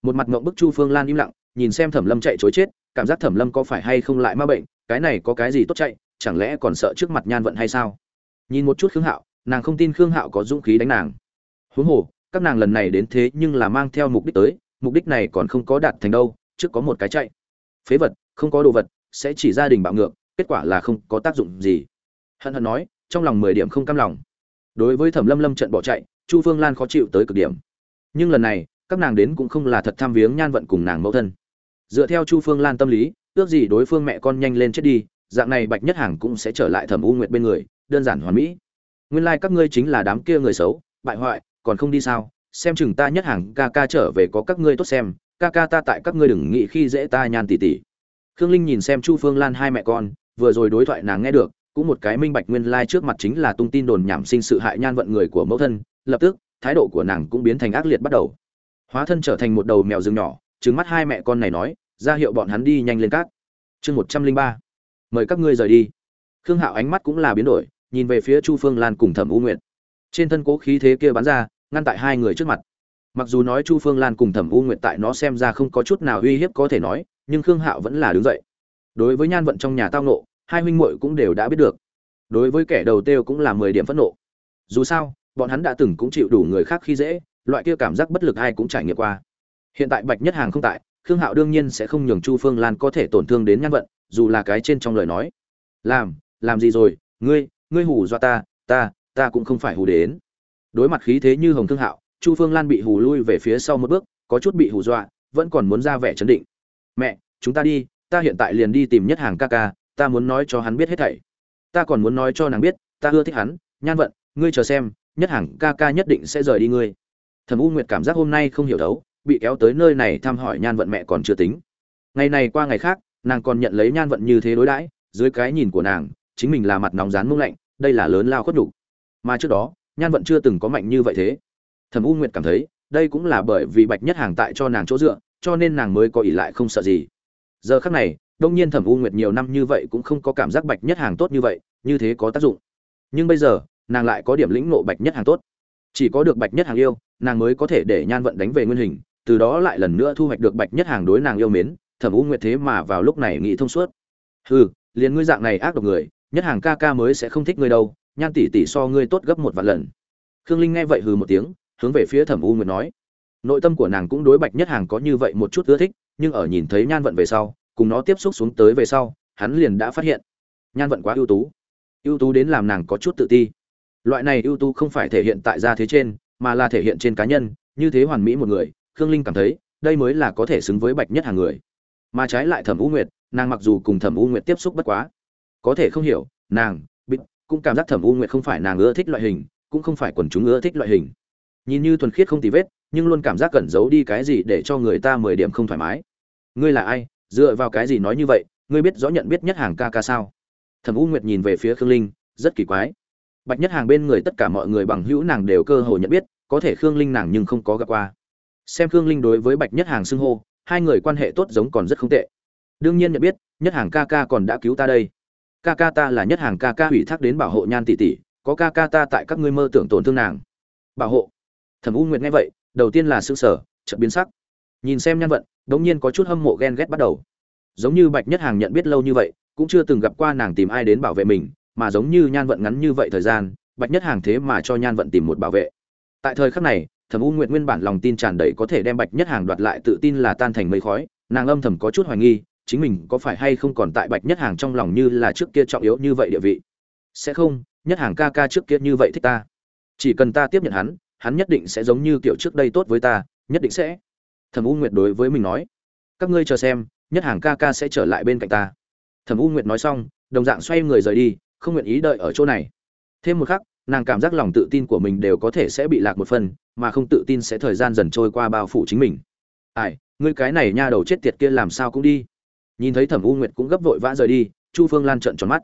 Một mặt ngộng bức chu phương lan im lặng, nhìn xem thẩm lâm chạy chối chết, cảm giác thẩm lâm có phải hay không lại ma bệnh, cái này có cái gì tốt chạy, chẳng lẽ còn sợ trước mặt nhan vận hay sao? Nhìn một chút khương hạo, nàng không tin khương hạo có dũng khí đánh nàng. Huống hồ các nàng lần này đến thế nhưng là mang theo mục đích tới, mục đích này còn không có đạt thành đâu, trước có một cái chạy. Phế vật, không có đồ vật, sẽ chỉ gia đình bạo ngược, kết quả là không có tác dụng gì. Hận hận nói, trong lòng mười điểm không cam lòng. Đối với thẩm lâm lâm trận bỏ chạy, chu phương lan khó chịu tới cực điểm. Nhưng lần này, các nàng đến cũng không là thật tham viếng nhan vận cùng nàng mẫu thân. Dựa theo chu phương lan tâm lý, ước gì đối phương mẹ con nhanh lên chết đi, dạng này bạch nhất hàng cũng sẽ trở lại thẩm u nguyệt bên người, đơn giản hoàn mỹ. Nguyên lai、like、các ngươi chính là đám kia người xấu, bại hoại còn không đi sao? Xem chừng ta nhất hàng ca ca trở về có các ngươi tốt xem, ca ca ta tại các ngươi đừng nghĩ khi dễ ta nhan tỉ tỉ. Khương linh nhìn xem chu phương lan hai mẹ con, vừa rồi đối thoại nàng nghe được, cũng một cái minh bạch nguyên lai、like、trước mặt chính là tung tin đồn nhảm sinh sự hại nhan vận người của mẫu thân, lập tức, thái độ của nàng cũng biến thành ác liệt bắt đầu. Hóa thân trở thành một đầu mèo rừng nhỏ trứng mắt hai mẹ con này nói, ra hiệu bọn hắn đi nhanh lên cát. Chương một trăm linh ba. Mời các ngươi rời đi. Khương hạo ánh mắt cũng là biến đổi, nhìn về phía chu phương lan cùng thẩm u nguyệt. Trên thân cố khí thế kia bắn ra ngăn tại hai người trước mặt. Mặc dù nói chu phương lan cùng thẩm u nguyệt tại nó xem ra không có chút nào uy hiếp có thể nói, nhưng khương hạo vẫn là đứng dậy. Đối với nhan vận trong nhà tao nộ hai huynh muội cũng đều đã biết được. Đối với kẻ đầu tiêu cũng là mười điểm phẫn nộ. Dù sao, bọn hắn đã từng cũng chịu đủ người khác khi dễ, loại kia cảm giác bất lực ai cũng trải nghiệm qua. Hiện tại bạch nhất hàng không tại, khương hạo đương nhiên sẽ không nhường chu phương lan có thể tổn thương đến nhan vận, dù là cái trên trong lời nói. Làm làm gì rồi? Ngươi ngươi hù do ta ta ta cũng không phải hù đến đối mặt khí thế như hồng thương hạo, chu phương lan bị hù lui về phía sau một bước, có chút bị hù dọa, vẫn còn muốn ra vẻ chấn định. Mẹ, chúng ta đi, ta hiện tại liền đi tìm nhất hàng ca ca, ta muốn nói cho hắn biết hết thảy. Ta còn muốn nói cho nàng biết, ta ưa thích hắn, nhan vận, ngươi chờ xem, nhất hàng ca ca nhất định sẽ rời đi ngươi. Thẩm u nguyệt cảm giác hôm nay không hiểu đấu bị kéo tới nơi này thăm hỏi nhan vận mẹ còn chưa tính. Ngày này qua ngày khác, nàng còn nhận lấy nhan vận như thế đối đãi, dưới cái nhìn của nàng, chính mình là mặt nóng rán mông lạnh, đây là lớn lao khuất nhục. Mà trước đó nhan vận chưa từng có mạnh như vậy thế. Thẩm u nguyệt cảm thấy, đây cũng là bởi vì bạch nhất hàng tại cho nàng chỗ dựa, cho nên nàng mới có ỷ lại không sợ gì. Giờ khác này, đông nhiên thẩm u nguyệt nhiều năm như vậy cũng không có cảm giác bạch nhất hàng tốt như vậy, như thế có tác dụng. Nhưng bây giờ, nàng lại có điểm lĩnh ngộ bạch nhất hàng tốt. Chỉ có được bạch nhất hàng yêu, nàng mới có thể để nhan vận đánh về nguyên hình, từ đó lại lần nữa thu hoạch được bạch nhất hàng đối nàng yêu mến. Thẩm u nguyệt thế mà vào lúc này nghĩ thông suốt. Hừ, liền ngươi dạng này ác độc người, nhất hàng ca ca mới sẽ không thích ngươi đâu nhan tỷ tỷ so ngươi tốt gấp một vạn lần. Khương linh nghe vậy hừ một tiếng, hướng về phía thẩm u nguyệt nói. Nội tâm của nàng cũng đối bạch nhất hàng có như vậy một chút ưa thích, nhưng ở nhìn thấy nhan vận về sau, cùng nó tiếp xúc xuống tới về sau, hắn liền đã phát hiện. Nhan vận quá ưu tú. Ưu tú đến làm nàng có chút tự ti. Loại này ưu tú không phải thể hiện tại gia thế trên, mà là thể hiện trên cá nhân, như thế hoàn mỹ một người, khương linh cảm thấy, đây mới là có thể xứng với bạch nhất hàng người. Mà trái lại thẩm u nguyệt, nàng mặc dù cùng thẩm u nguyệt tiếp xúc bất quá, có thể không hiểu, nàng cũng cảm giác thẩm u nguyệt không phải nàng ưa thích loại hình, cũng không phải quần chúng ưa thích loại hình. Nhìn như thuần khiết không tì vết, nhưng luôn cảm giác cẩn giấu đi cái gì để cho người ta mười điểm không thoải mái. Ngươi là ai? Dựa vào cái gì nói như vậy? Ngươi biết rõ nhận biết nhất hàng ca ca sao? Thẩm u nguyệt nhìn về phía khương linh, rất kỳ quái. Bạch nhất hàng bên người tất cả mọi người bằng hữu nàng đều cơ hồ nhận biết, có thể khương linh nàng nhưng không có gặp qua. Xem khương linh đối với bạch nhất hàng xưng hô, hai người quan hệ tốt giống còn rất không tệ. Đương nhiên nhận biết, nhất hàng ca ca còn đã cứu ta đây ca ca ta là nhất hàng ca ca ủy thác đến bảo hộ nhan tỷ tỷ, có ca ca ta tại các ngươi mơ tưởng tổn thương nàng. Bảo hộ. Thẩm u nguyệt nghe vậy, đầu tiên là xương sở, chợt biến sắc. Nhìn xem nhan vận, đống nhiên có chút hâm mộ ghen ghét bắt đầu. Giống như bạch nhất hàng nhận biết lâu như vậy, cũng chưa từng gặp qua nàng tìm ai đến bảo vệ mình, mà giống như nhan vận ngắn như vậy thời gian, bạch nhất hàng thế mà cho nhan vận tìm một bảo vệ. Tại thời khắc này, thẩm u nguyệt nguyên bản lòng tin tràn đầy có thể đem bạch nhất hàng đoạt lại tự tin là tan thành mây khói, nàng âm thầm có chút hoài nghi chính mình có phải hay không còn tại bạch nhất hàng trong lòng như là trước kia trọng yếu như vậy địa vị? Sẽ không, nhất hàng ca ca trước kia như vậy thích ta. Chỉ cần ta tiếp nhận hắn hắn nhất định sẽ giống như kiểu trước đây tốt với ta, nhất định sẽ. Thẩm u nguyệt đối với mình nói, các ngươi chờ xem, nhất hàng ca ca sẽ trở lại bên cạnh ta. Thẩm u nguyệt nói xong, đồng dạng xoay người rời đi, không nguyện ý đợi ở chỗ này. Thêm một khắc, nàng cảm giác lòng tự tin của mình đều có thể sẽ bị lạc một phần, mà không tự tin sẽ thời gian dần trôi qua bao phủ chính mình. Ai, ngươi cái này nha đầu chết tiệt kia làm sao cũng đi nhìn thấy thẩm u nguyệt cũng gấp vội vã rời đi, chu phương lan trợn tròn mắt.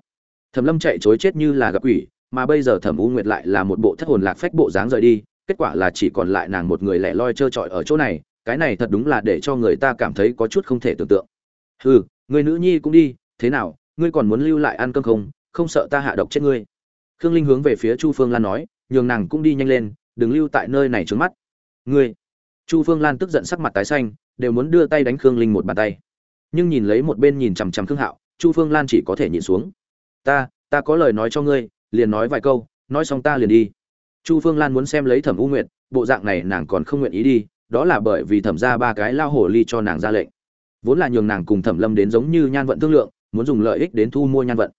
Thẩm lâm chạy chối chết như là gặp quỷ, mà bây giờ thẩm u nguyệt lại là một bộ thất hồn lạc phách bộ dáng rời đi, kết quả là chỉ còn lại nàng một người lẻ loi trơ trọi ở chỗ này, cái này thật đúng là để cho người ta cảm thấy có chút không thể tưởng tượng. Hừ, người nữ nhi cũng đi, thế nào, ngươi còn muốn lưu lại ăn cơm không? Không sợ ta hạ độc chết ngươi. Khương linh hướng về phía chu phương lan nói, nhường nàng cũng đi nhanh lên, đừng lưu tại nơi này trướng mắt. Ngươi. Chu phương lan tức giận sắc mặt tái xanh, đều muốn đưa tay đánh khương linh một bàn tay nhưng nhìn lấy một bên nhìn chằm chằm khương hạo, chu phương lan chỉ có thể nhìn xuống. Ta ta có lời nói cho ngươi, liền nói vài câu, nói xong ta liền đi. Chu phương lan muốn xem lấy thẩm u nguyệt, bộ dạng này nàng còn không nguyện ý đi, đó là bởi vì thẩm ra ba cái lao hổ ly cho nàng ra lệnh. Vốn là nhường nàng cùng thẩm lâm đến giống như nhan vận thương lượng, muốn dùng lợi ích đến thu mua nhan vận.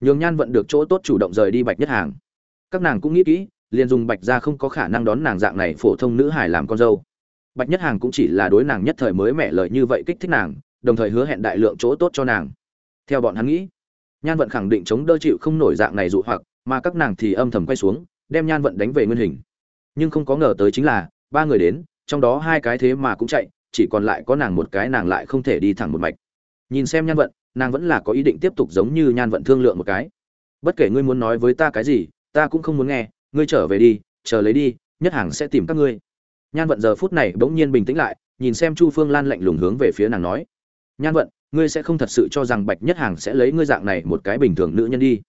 Nhường nhan vận được chỗ tốt chủ động rời đi bạch nhất hàng. Các nàng cũng nghĩ kỹ, liền dùng bạch ra không có khả năng đón nàng dạng này phổ thông nữ hải làm con dâu. Bạch nhất hàng cũng chỉ là đối nàng nhất thời mới mẻ lợi như vậy kích thích nàng đồng thời hứa hẹn đại lượng chỗ tốt cho nàng. Theo bọn hắn nghĩ, nhan vận khẳng định chống đỡ chịu không nổi dạng này dụ hoặc, mà các nàng thì âm thầm quay xuống, đem nhan vận đánh về nguyên hình. Nhưng không có ngờ tới chính là, ba người đến, trong đó hai cái thế mà cũng chạy, chỉ còn lại có nàng một cái nàng lại không thể đi thẳng một mạch. Nhìn xem nhan vận, nàng vẫn là có ý định tiếp tục giống như nhan vận thương lượng một cái. Bất kể ngươi muốn nói với ta cái gì, ta cũng không muốn nghe, ngươi trở về đi, chờ lấy đi, nhất hàng sẽ tìm các ngươi. Nhan vận giờ phút này bỗng nhiên bình tĩnh lại, nhìn xem chu phương lan lạnh lùng hướng về phía nàng nói nhan vận, ngươi sẽ không thật sự cho rằng bạch nhất hàng sẽ lấy ngươi dạng này một cái bình thường nữ nhân đi.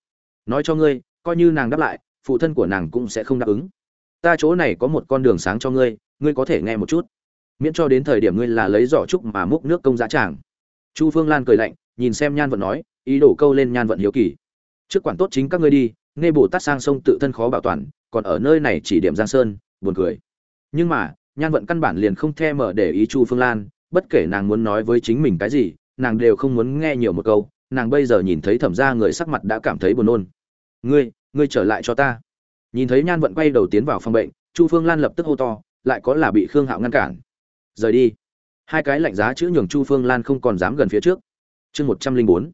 Nói cho ngươi, coi như nàng đáp lại, phụ thân của nàng cũng sẽ không đáp ứng. Ta chỗ này có một con đường sáng cho ngươi ngươi có thể nghe một chút. Miễn cho đến thời điểm ngươi là lấy giỏ trúc mà múc nước công giá tràng. Chu phương lan cười lạnh, nhìn xem nhan vận nói, ý đổ câu lên nhan vận hiếu kỳ. Trước quản tốt chính các ngươi đi, nghe bồ tát sang sông tự thân khó bảo toàn, còn ở nơi này chỉ điểm giang sơn, buồn cười. Nhưng mà, nhan vận căn bản liền không thèm mở để ý chu phương lan bất kể nàng muốn nói với chính mình cái gì, nàng đều không muốn nghe nhiều một câu, nàng bây giờ nhìn thấy thẩm ra người sắc mặt đã cảm thấy buồn nôn. Ngươi ngươi trở lại cho ta. Nhìn thấy nhan vận quay đầu tiến vào phòng bệnh, chu phương lan lập tức hô to, lại có là bị khương hạo ngăn cản. Rời đi. Hai cái lạnh giá chữ nhường chu phương lan không còn dám gần phía trước. Chương một trăm linh bốn.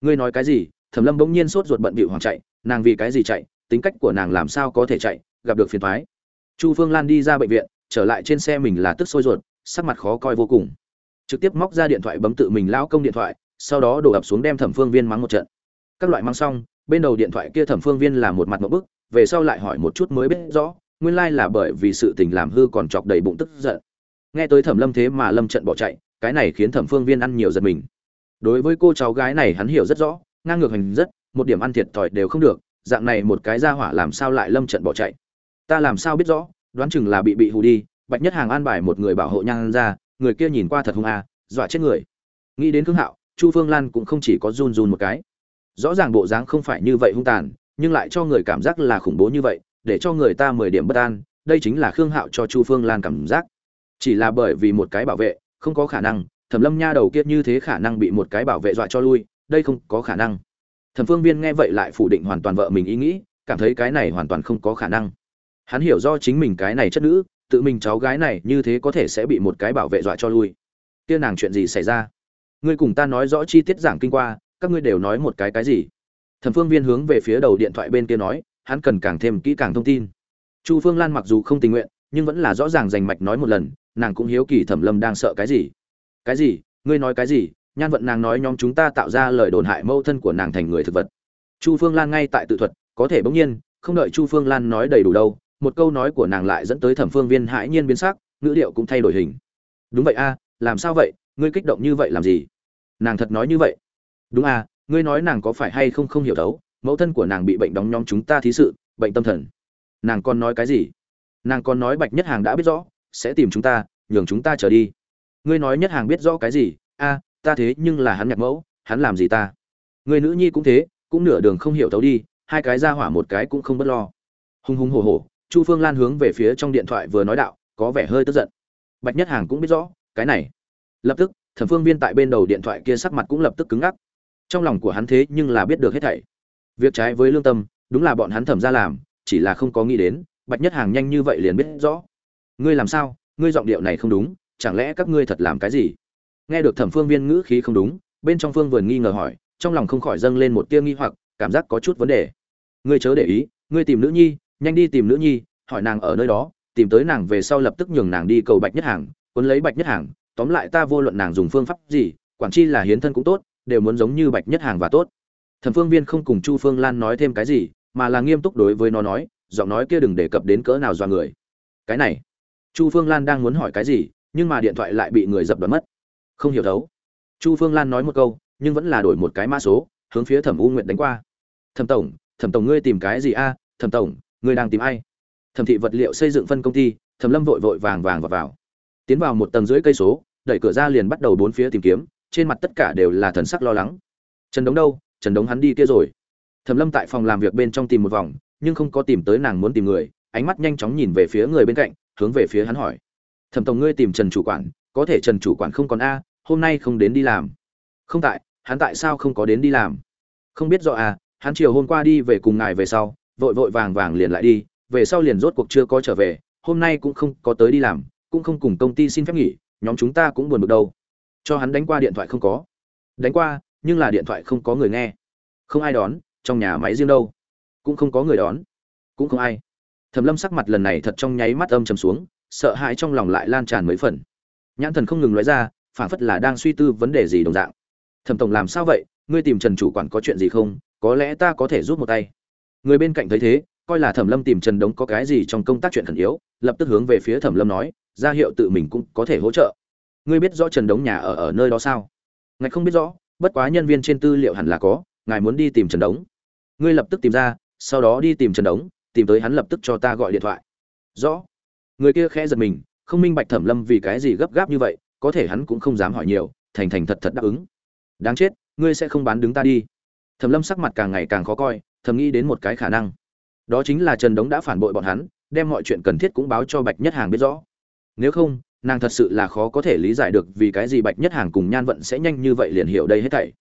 Ngươi nói cái gì? Thẩm lâm bỗng nhiên sốt ruột bận bịu hoàng chạy, nàng vì cái gì chạy? Tính cách của nàng làm sao có thể chạy? Gặp được phiền thoái chu phương lan đi ra bệnh viện, trở lại trên xe mình là tức sôi ruột sắc mặt khó coi vô cùng. Trực tiếp móc ra điện thoại bấm tự mình lão công điện thoại, sau đó đổ ập xuống đem thẩm phương viên mắng một trận. Các loại mắng xong, bên đầu điện thoại kia thẩm phương viên là một mặt một bức, về sau lại hỏi một chút mới biết rõ, nguyên lai là bởi vì sự tình làm hư còn chọc đầy bụng tức giận. Nghe tới thẩm lâm thế mà lâm trận bỏ chạy, cái này khiến thẩm phương viên ăn nhiều giật mình. Đối với cô cháu gái này hắn hiểu rất rõ, ngang ngược hành rất, một điểm ăn thiệt thòi đều không được, dạng này một cái ra hỏa làm sao lại lâm trận bỏ chạy? Ta làm sao biết rõ, đoán chừng là bị bị hù đi bạch nhất hàng an bài một người bảo hộ nhan ra, người kia nhìn qua thật hung à dọa chết người. Nghĩ đến khương hạo, chu phương lan cũng không chỉ có run run một cái. Rõ ràng bộ dáng không phải như vậy hung tàn, nhưng lại cho người cảm giác là khủng bố như vậy, để cho người ta mười điểm bất an, đây chính là khương hạo cho chu phương lan cảm giác. Chỉ là bởi vì một cái bảo vệ, không có khả năng, thẩm lâm nha đầu kia như thế khả năng bị một cái bảo vệ dọa cho lui, đây không có khả năng. Thẩm phương viên nghe vậy lại phủ định hoàn toàn vợ mình ý nghĩ, cảm thấy cái này hoàn toàn không có khả năng. Hắn hiểu do chính mình cái này chất nữ tự mình cháu gái này như thế có thể sẽ bị một cái bảo vệ dọa cho lui. Kia nàng chuyện gì xảy ra? Ngươi cùng ta nói rõ chi tiết giảng kinh qua, các ngươi đều nói một cái cái gì? Thẩm phương viên hướng về phía đầu điện thoại bên kia nói, hắn cần càng thêm kỹ càng thông tin. Chu phương lan mặc dù không tình nguyện, nhưng vẫn là rõ ràng rành mạch nói một lần, nàng cũng hiếu kỳ thẩm lâm đang sợ cái gì. Cái gì? Ngươi nói cái gì? Nhan vận nàng nói nhóm chúng ta tạo ra lời đồn hại mâu thân của nàng thành người thực vật. Chu phương lan ngay tại tự thuật, có thể bỗng nhiên, không đợi chu phương lan nói đầy đủ đâu một câu nói của nàng lại dẫn tới thẩm phương viên hãi nhiên biến sắc, ngữ điệu cũng thay đổi hình. Đúng vậy a, làm sao vậy? Ngươi kích động như vậy làm gì? Nàng thật nói như vậy. Đúng a, ngươi nói nàng có phải hay không không hiểu đấu mẫu thân của nàng bị bệnh đóng nhóm chúng ta thí sự, bệnh tâm thần. Nàng còn nói cái gì? Nàng còn nói bạch nhất hàng đã biết rõ, sẽ tìm chúng ta, nhường chúng ta trở đi. Ngươi nói nhất hàng biết rõ cái gì? A, ta thế nhưng là hắn nhạc mẫu, hắn làm gì ta? Người nữ nhi cũng thế, cũng nửa đường không hiểu thấu đi, hai cái ra hỏa một cái cũng không bất lo. Hùng hùng hổ hổ chu phương lan hướng về phía trong điện thoại vừa nói đạo, có vẻ hơi tức giận. Bạch nhất hàng cũng biết rõ, cái này. Lập tức, thẩm phương viên tại bên đầu điện thoại kia sắc mặt cũng lập tức cứng ngắc. Trong lòng của hắn thế nhưng là biết được hết thảy. Việc trái với lương tâm, đúng là bọn hắn thẩm ra làm, chỉ là không có nghĩ đến, bạch nhất hàng nhanh như vậy liền biết rõ. Ngươi làm sao? Ngươi giọng điệu này không đúng, chẳng lẽ các ngươi thật làm cái gì? Nghe được thẩm phương viên ngữ khí không đúng, bên trong phương vườn nghi ngờ hỏi, trong lòng không khỏi dâng lên một tia nghi hoặc, cảm giác có chút vấn đề. Ngươi chớ để ý, ngươi tìm nữ nhi nhanh đi tìm nữ nhi, hỏi nàng ở nơi đó, tìm tới nàng về sau lập tức nhường nàng đi cầu bạch nhất hàng quấn lấy bạch nhất hàng, tóm lại ta vô luận nàng dùng phương pháp gì, quản chi là hiến thân cũng tốt, đều muốn giống như bạch nhất hàng và tốt. Thẩm phương viên không cùng chu phương lan nói thêm cái gì, mà là nghiêm túc đối với nó nói, giọng nói kia đừng đề cập đến cỡ nào do người. Cái này, chu phương lan đang muốn hỏi cái gì, nhưng mà điện thoại lại bị người dập đoán mất. Không hiểu thấu. Chu phương lan nói một câu, nhưng vẫn là đổi một cái mã số, hướng phía thẩm u nguyệt đánh qua. Thẩm tổng thẩm tổng ngươi tìm cái gì a? Thẩm tổng ngươi đang tìm ai? Thẩm thị vật liệu xây dựng phân công ty, thẩm lâm vội vội vàng vàng vào vào. Tiến vào một tầng dưới cây số, đẩy cửa ra liền bắt đầu bốn phía tìm kiếm, trên mặt tất cả đều là thần sắc lo lắng. Trần đống đâu? Trần đống hắn đi kia rồi. Thẩm lâm tại phòng làm việc bên trong tìm một vòng, nhưng không có tìm tới nàng muốn tìm người, ánh mắt nhanh chóng nhìn về phía người bên cạnh, hướng về phía hắn hỏi. Thẩm tổng ngươi tìm trần chủ quản, có thể trần chủ quản không còn a, hôm nay không đến đi làm. Không tại, hắn tại sao không có đến đi làm? Không biết rõ à hắn chiều hôm qua đi về cùng ngài về sau vội vội vàng vàng liền lại đi, về sau liền rốt cuộc chưa có trở về, hôm nay cũng không có tới đi làm, cũng không cùng công ty xin phép nghỉ, nhóm chúng ta cũng buồn bực đâu. Cho hắn đánh qua điện thoại không có. Đánh qua, nhưng là điện thoại không có người nghe. Không ai đón, trong nhà máy riêng đâu. Cũng không có người đón. Cũng không ai. Thẩm lâm sắc mặt lần này thật trong nháy mắt âm trầm xuống, sợ hãi trong lòng lại lan tràn mấy phần. Nhãn thần không ngừng nói ra, phản phất là đang suy tư vấn đề gì đồng dạng. Thẩm tổng làm sao vậy? Ngươi tìm trần chủ quản có chuyện gì không? Có lẽ ta có thể giúp một tay người bên cạnh thấy thế, coi là thẩm lâm tìm trần đống có cái gì trong công tác chuyện khẩn yếu, lập tức hướng về phía thẩm lâm nói, ra hiệu tự mình cũng có thể hỗ trợ. Ngươi biết rõ trần đống nhà ở ở nơi đó sao? Ngài không biết rõ, bất quá nhân viên trên tư liệu hẳn là có, ngài muốn đi tìm trần đống. Ngươi lập tức tìm ra, sau đó đi tìm trần đống, tìm tới hắn lập tức cho ta gọi điện thoại. Rõ. Người kia khẽ giật mình, không minh bạch thẩm lâm vì cái gì gấp gáp như vậy, có thể hắn cũng không dám hỏi nhiều, thành thành thật thật đáp ứng. Đáng chết, ngươi sẽ không bán đứng ta đi. Thẩm lâm sắc mặt càng ngày càng khó coi thầm nghĩ đến một cái khả năng. Đó chính là trần đống đã phản bội bọn hắn, đem mọi chuyện cần thiết cũng báo cho bạch nhất hàng biết rõ. Nếu không, nàng thật sự là khó có thể lý giải được vì cái gì bạch nhất hàng cùng nhan vận sẽ nhanh như vậy liền hiểu đây hết thảy.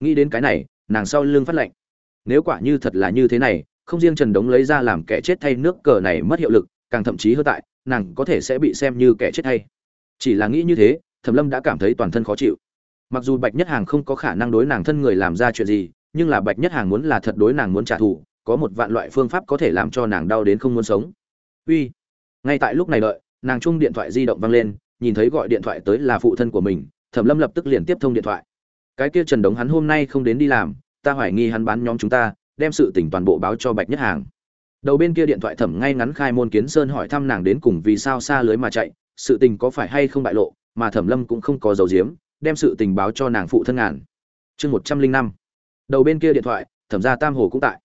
Nghĩ đến cái này, nàng sau lưng phát lệnh. Nếu quả như thật là như thế này, không riêng trần đống lấy ra làm kẻ chết thay nước cờ này mất hiệu lực, càng thậm chí hơn tại, nàng có thể sẽ bị xem như kẻ chết thay. Chỉ là nghĩ như thế, thẩm lâm đã cảm thấy toàn thân khó chịu. Mặc dù bạch nhất hàng không có khả năng đối nàng thân người làm ra chuyện gì nhưng là bạch nhất hàng muốn là thật đối nàng muốn trả thù, có một vạn loại phương pháp có thể làm cho nàng đau đến không muốn sống. Uy. Ngay tại lúc này đợi, nàng chung điện thoại di động vang lên, nhìn thấy gọi điện thoại tới là phụ thân của mình, thẩm lâm lập tức liền tiếp thông điện thoại. Cái kia trần đống hắn hôm nay không đến đi làm, ta hoài nghi hắn bán nhóm chúng ta, đem sự tình toàn bộ báo cho bạch nhất hàng. Đầu bên kia điện thoại thẩm ngay ngắn khai môn kiến sơn hỏi thăm nàng đến cùng vì sao xa lưới mà chạy, sự tình có phải hay không bại lộ, mà thẩm lâm cũng không có dấu diếm, đem sự tình báo cho nàng phụ thân ngàn. Chương một trăm linh năm đầu bên kia điện thoại, thẩm gia tam hồ cũng tại.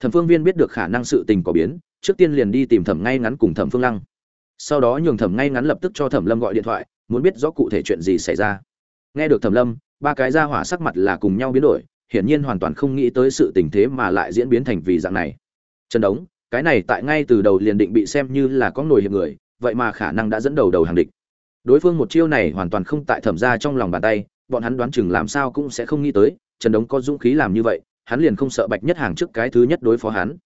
Thẩm phương viên biết được khả năng sự tình có biến, trước tiên liền đi tìm thẩm ngay ngắn cùng thẩm phương lăng. Sau đó nhường thẩm ngay ngắn lập tức cho thẩm lâm gọi điện thoại, muốn biết rõ cụ thể chuyện gì xảy ra. Nghe được thẩm lâm, ba cái ra hỏa sắc mặt là cùng nhau biến đổi, hiển nhiên hoàn toàn không nghĩ tới sự tình thế mà lại diễn biến thành vì dạng này. Trần đống, cái này tại ngay từ đầu liền định bị xem như là có nổi hiệp người, vậy mà khả năng đã dẫn đầu đầu hàng địch. Đối phương một chiêu này hoàn toàn không tại thẩm ra trong lòng bàn tay, bọn hắn đoán chừng làm sao cũng sẽ không nghĩ tới trần đống có dũng khí làm như vậy, hắn liền không sợ bạch nhất hàng trước cái thứ nhất đối phó hắn.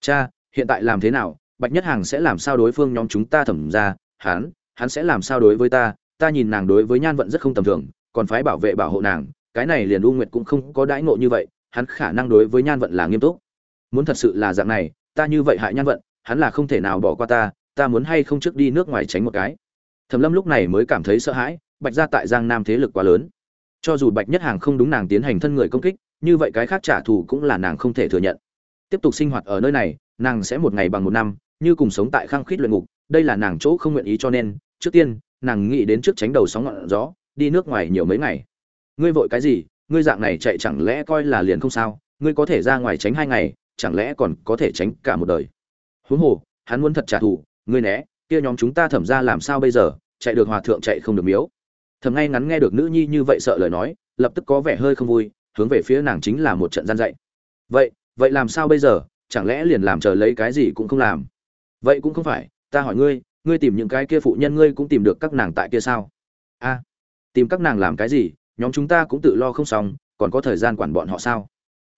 Cha, hiện tại làm thế nào? Bạch nhất hàng sẽ làm sao đối phương nhóm chúng ta thẩm ra? Hắn hắn sẽ làm sao đối với ta? Ta nhìn nàng đối với nhan vận rất không tầm thường, còn phái bảo vệ bảo hộ nàng. Cái này liền u nguyệt cũng không có đãi ngộ như vậy, hắn khả năng đối với nhan vận là nghiêm túc. Muốn thật sự là dạng này, ta như vậy hại nhan vận, hắn là không thể nào bỏ qua ta ta muốn hay không trước đi nước ngoài tránh một cái? Thẩm lâm lúc này mới cảm thấy sợ hãi, bạch gia tại giang nam thế lực quá lớn cho dù bạch nhất hàng không đúng nàng tiến hành thân người công kích, như vậy cái khác trả thù cũng là nàng không thể thừa nhận. Tiếp tục sinh hoạt ở nơi này, nàng sẽ một ngày bằng một năm, như cùng sống tại khăng khít luyện ngục, đây là nàng chỗ không nguyện ý cho nên, trước tiên, nàng nghĩ đến trước tránh đầu sóng ngọn gió, đi nước ngoài nhiều mấy ngày. Ngươi vội cái gì, ngươi dạng này chạy chẳng lẽ coi là liền không sao, ngươi có thể ra ngoài tránh hai ngày, chẳng lẽ còn có thể tránh cả một đời. Huống hồ, hắn muốn thật trả thù, ngươi né, kia nhóm chúng ta thẩm ra làm sao bây giờ, chạy được hòa thượng chạy không được miếu thầm ngay ngắn nghe được nữ nhi như vậy sợ lời nói, lập tức có vẻ hơi không vui, hướng về phía nàng chính là một trận gian dạy. Vậy vậy làm sao bây giờ? Chẳng lẽ liền làm chờ lấy cái gì cũng không làm? Vậy cũng không phải, ta hỏi ngươi ngươi tìm những cái kia phụ nhân ngươi cũng tìm được các nàng tại kia sao? A, tìm các nàng làm cái gì? Nhóm chúng ta cũng tự lo không xong, còn có thời gian quản bọn họ sao?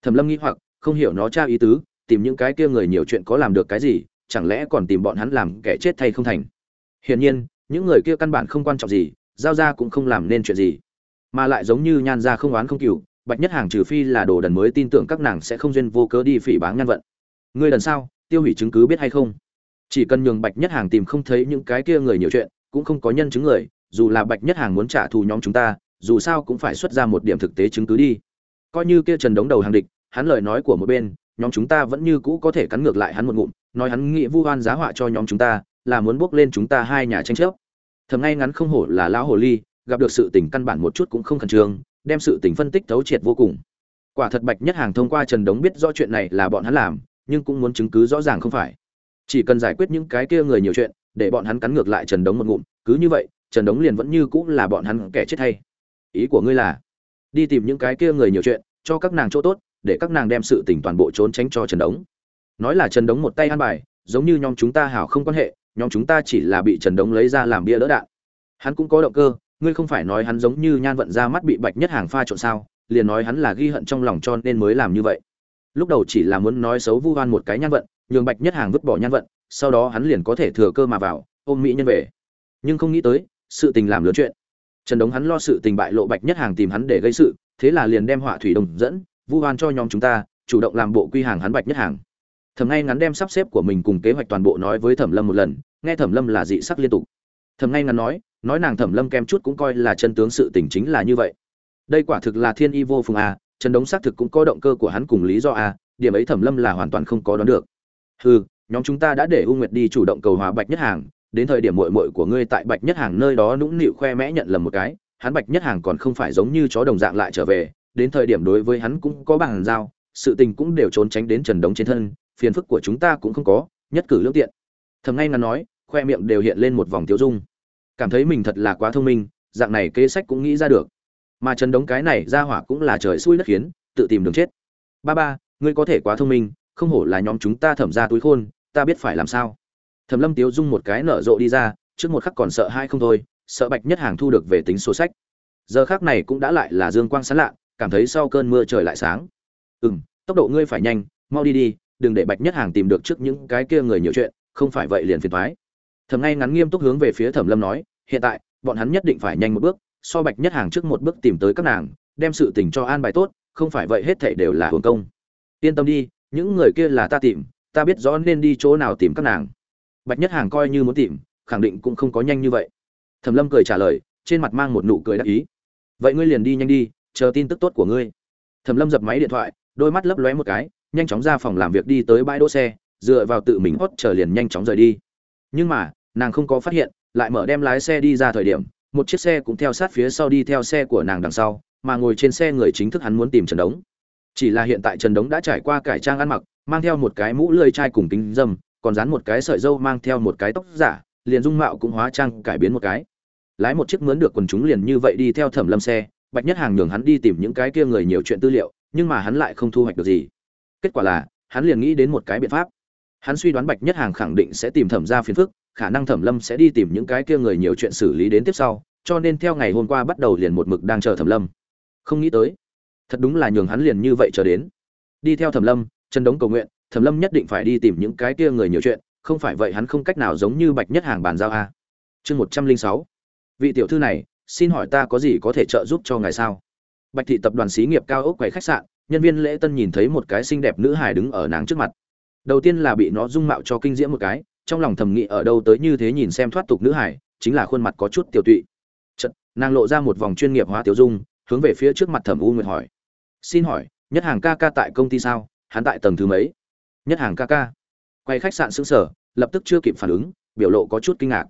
Thẩm lâm nghĩ hoặc, không hiểu nó tra ý tứ, tìm những cái kia người nhiều chuyện có làm được cái gì, chẳng lẽ còn tìm bọn hắn làm kẻ chết thay không thành? Hiển nhiên, những người kia căn bản không quan trọng gì giao ra cũng không làm nên chuyện gì. Mà lại giống như nhan ra không oán không cừu, bạch nhất hàng trừ phi là đồ đần mới tin tưởng các nàng sẽ không duyên vô cớ đi phỉ báng nhan vận. Ngươi đần sao, tiêu hủy chứng cứ biết hay không? Chỉ cần nhường bạch nhất hàng tìm không thấy những cái kia người nhiều chuyện, cũng không có nhân chứng người, dù là bạch nhất hàng muốn trả thù nhóm chúng ta, dù sao cũng phải xuất ra một điểm thực tế chứng cứ đi. Coi như kia trần đống đầu hàng địch, hắn lời nói của một bên, nhóm chúng ta vẫn như cũ có thể cắn ngược lại hắn một ngụm, nói hắn nghĩ vu oan giá họa cho nhóm chúng ta, là muốn bước lên chúng ta hai nhà tranh chấp thầm ngay ngắn không hổ là lão hồ ly, gặp được sự tình căn bản một chút cũng không khẩn trương, đem sự tình phân tích thấu triệt vô cùng. Quả thật bạch nhất hàng thông qua trần đống biết rõ chuyện này là bọn hắn làm, nhưng cũng muốn chứng cứ rõ ràng không phải. Chỉ cần giải quyết những cái kia người nhiều chuyện, để bọn hắn cắn ngược lại trần đống một ngụm, cứ như vậy, trần đống liền vẫn như cũng là bọn hắn kẻ chết hay. Ý của ngươi là, đi tìm những cái kia người nhiều chuyện, cho các nàng chỗ tốt, để các nàng đem sự tình toàn bộ trốn tránh cho trần đống. Nói là trần đống một tay ăn bài, giống như nhóm chúng ta hảo không quan hệ nhóm chúng ta chỉ là bị trần đống lấy ra làm bia đỡ đạn. Hắn cũng có động cơ, ngươi không phải nói hắn giống như nhan vận ra mắt bị bạch nhất hàng pha trộn sao, liền nói hắn là ghi hận trong lòng cho nên mới làm như vậy. Lúc đầu chỉ là muốn nói xấu vu oan một cái nhan vận, nhường bạch nhất hàng vứt bỏ nhan vận, sau đó hắn liền có thể thừa cơ mà vào, ôm mỹ nhân về. Nhưng không nghĩ tới, sự tình làm lớn chuyện. Trần đống hắn lo sự tình bại lộ bạch nhất hàng tìm hắn để gây sự, thế là liền đem họa thủy đồng dẫn, vu oan cho nhóm chúng ta, chủ động làm bộ quy hàng hắn bạch nhất hàng thẩm ngay ngắn đem sắp xếp của mình cùng kế hoạch toàn bộ nói với thẩm lâm một lần, nghe thẩm lâm là dị sắc liên tục. Thẩm ngay ngắn nói nói nàng thẩm lâm kem chút cũng coi là chân tướng sự tình chính là như vậy. Đây quả thực là thiên y vô phùng a trần đống xác thực cũng có động cơ của hắn cùng lý do a, điểm ấy thẩm lâm là hoàn toàn không có đoán được. Hừ, nhóm chúng ta đã để u nguyệt đi chủ động cầu hòa bạch nhất hàng, đến thời điểm muội muội của ngươi tại bạch nhất hàng nơi đó nũng nịu khoe mẽ nhận lầm một cái, hắn bạch nhất hàng còn không phải giống như chó đồng dạng lại trở về, đến thời điểm đối với hắn cũng có bàn giao, sự tình cũng đều trốn tránh đến trần đống trên thân phiền phức của chúng ta cũng không có, nhất cử lương tiện. Thầm ngay ngắn nói, khoe miệng đều hiện lên một vòng tiêu dung. Cảm thấy mình thật là quá thông minh, dạng này kế sách cũng nghĩ ra được. Mà trần đống cái này ra hỏa cũng là trời xui đất khiến, tự tìm đường chết. Ba ba, ngươi có thể quá thông minh, không hổ là nhóm chúng ta thẩm ra túi khôn, ta biết phải làm sao. Thẩm lâm tiếu dung một cái nở rộ đi ra, trước một khắc còn sợ hai không thôi, sợ bạch nhất hàng thu được về tính số sách. Giờ khác này cũng đã lại là dương quang sán lạ, cảm thấy sau cơn mưa trời lại sáng. Ừ m tốc độ ngươi phải nhanh, mau đi đi đừng để bạch nhất hàng tìm được trước những cái kia người nhiều chuyện, không phải vậy liền phiền thoái thầm ngay ngắn nghiêm túc hướng về phía thẩm lâm nói, hiện tại, bọn hắn nhất định phải nhanh một bước, so bạch nhất hàng trước một bước tìm tới các nàng, đem sự tình cho an bài tốt, không phải vậy hết thảy đều là hưởng công. Yên tâm đi, những người kia là ta tìm, ta biết rõ nên đi chỗ nào tìm các nàng. Bạch nhất hàng coi như muốn tìm, khẳng định cũng không có nhanh như vậy. Thẩm lâm cười trả lời, trên mặt mang một nụ cười đắc ý. Vậy ngươi liền đi nhanh đi, chờ tin tức tốt của ngươi. Thẩm lâm dập máy điện thoại, đôi mắt lấp lóe một cái nhanh chóng ra phòng làm việc đi tới bãi đỗ xe, dựa vào tự mình hót chờ liền nhanh chóng rời đi. Nhưng mà, nàng không có phát hiện, lại mở đem lái xe đi ra thời điểm, một chiếc xe cũng theo sát phía sau đi theo xe của nàng đằng sau, mà ngồi trên xe người chính thức hắn muốn tìm trần đống. Chỉ là hiện tại trần đống đã trải qua cải trang ăn mặc, mang theo một cái mũ lưỡi chai cùng kính dâm, còn dán một cái sợi dâu mang theo một cái tóc giả, liền dung mạo cũng hóa trang cải biến một cái. Lái một chiếc mướn được quần chúng liền như vậy đi theo thẩm lâm xe, bạch nhất hàng nhường hắn đi tìm những cái kia người nhiều chuyện tư liệu, nhưng mà hắn lại không thu hoạch được gì kết quả là, hắn liền nghĩ đến một cái biện pháp. Hắn suy đoán bạch nhất hàng khẳng định sẽ tìm thẩm ra phiền phức, khả năng thẩm lâm sẽ đi tìm những cái kia người nhiều chuyện xử lý đến tiếp sau, cho nên theo ngày hôm qua bắt đầu liền một mực đang chờ thẩm lâm. Không nghĩ tới, thật đúng là nhường hắn liền như vậy chờ đến. Đi theo thẩm lâm chân đống cầu nguyện, thẩm lâm nhất định phải đi tìm những cái kia người nhiều chuyện, không phải vậy hắn không cách nào giống như bạch nhất hàng bàn giao a. Chương một trăm linh sáu. Vị tiểu thư này, xin hỏi ta có gì có thể trợ giúp cho ngài sao? Bạch thị tập đoàn xí nghiệp cao ốc quầy khách sạn nhân viên lễ tân nhìn thấy một cái xinh đẹp nữ hài đứng ở nàng trước mặt. Đầu tiên là bị nó dung mạo cho kinh diễm một cái trong lòng thầm nghĩ ở đâu tới như thế nhìn xem thoát tục nữ hải chính là khuôn mặt có chút tiểu tụy. Chật, nàng lộ ra một vòng chuyên nghiệp hóa tiểu dung hướng về phía trước mặt thẩm u nguyệt hỏi. Xin hỏi nhất hàng ca ca tại công ty sao? Hắn tại tầng thứ mấy? Nhất hàng ca ca. Quay khách sạn xứng sở lập tức chưa kịp phản ứng biểu lộ có chút kinh ngạc.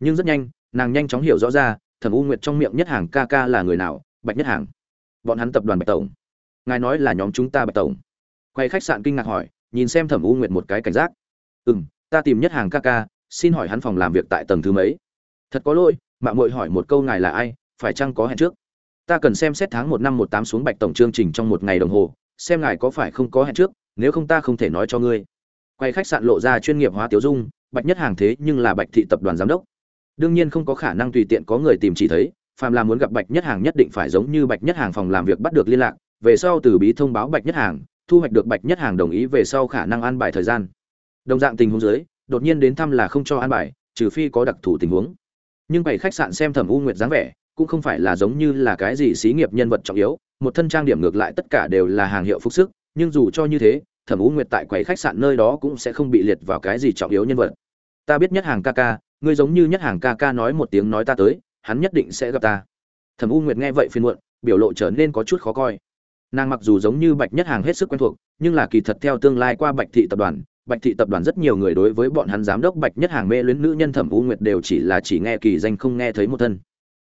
Nhưng rất nhanh nàng nhanh chóng hiểu rõ ra thẩm u nguyệt trong miệng nhất hàng ca ca là người nào bạch nhất hàng. Bọn hắn tập đoàn bạch tổng ngài nói là nhóm chúng ta bạch tổng. Quay khách sạn kinh ngạc hỏi, nhìn xem thẩm u nguyệt một cái cảnh giác. Ừ m ta tìm nhất hàng ca ca, xin hỏi hắn phòng làm việc tại tầng thứ mấy? Thật có lỗi mạng mội hỏi một câu ngài là ai, phải chăng có hẹn trước? Ta cần xem xét tháng một năm một tám xuống bạch tổng chương trình trong một ngày đồng hồ, xem ngài có phải không có hẹn trước, nếu không ta không thể nói cho ngươi. Quay khách sạn lộ ra chuyên nghiệp hóa tiểu dung, bạch nhất hàng thế nhưng là bạch thị tập đoàn giám đốc. Đương nhiên không có khả năng tùy tiện có người tìm chỉ thấy, phàm là muốn gặp bạch nhất hàng nhất định phải giống như bạch nhất hàng phòng làm việc bắt được liên lạc về sau từ bí thông báo bạch nhất hàng, thu hoạch được bạch nhất hàng đồng ý về sau khả năng an bài thời gian. Đồng dạng tình huống dưới, đột nhiên đến thăm là không cho an bài, trừ phi có đặc thù tình huống. Nhưng bảy khách sạn xem thẩm u nguyệt dáng vẻ, cũng không phải là giống như là cái gì xí nghiệp nhân vật trọng yếu, một thân trang điểm ngược lại tất cả đều là hàng hiệu phục sức, nhưng dù cho như thế, thẩm u nguyệt tại quầy khách sạn nơi đó cũng sẽ không bị liệt vào cái gì trọng yếu nhân vật. Ta biết nhất hàng ca ca, ngươi giống như nhất hàng ca ca nói một tiếng nói ta tới, hắn nhất định sẽ gặp ta. Thẩm u nguyệt nghe vậy phiền muộn, biểu lộ trở nên có chút khó coi nàng mặc dù giống như bạch nhất hàng hết sức quen thuộc, nhưng là kỳ thật theo tương lai qua bạch thị tập đoàn, bạch thị tập đoàn rất nhiều người đối với bọn hắn giám đốc bạch nhất hàng mê luyến nữ nhân thẩm u nguyệt đều chỉ là chỉ nghe kỳ danh không nghe thấy một thân.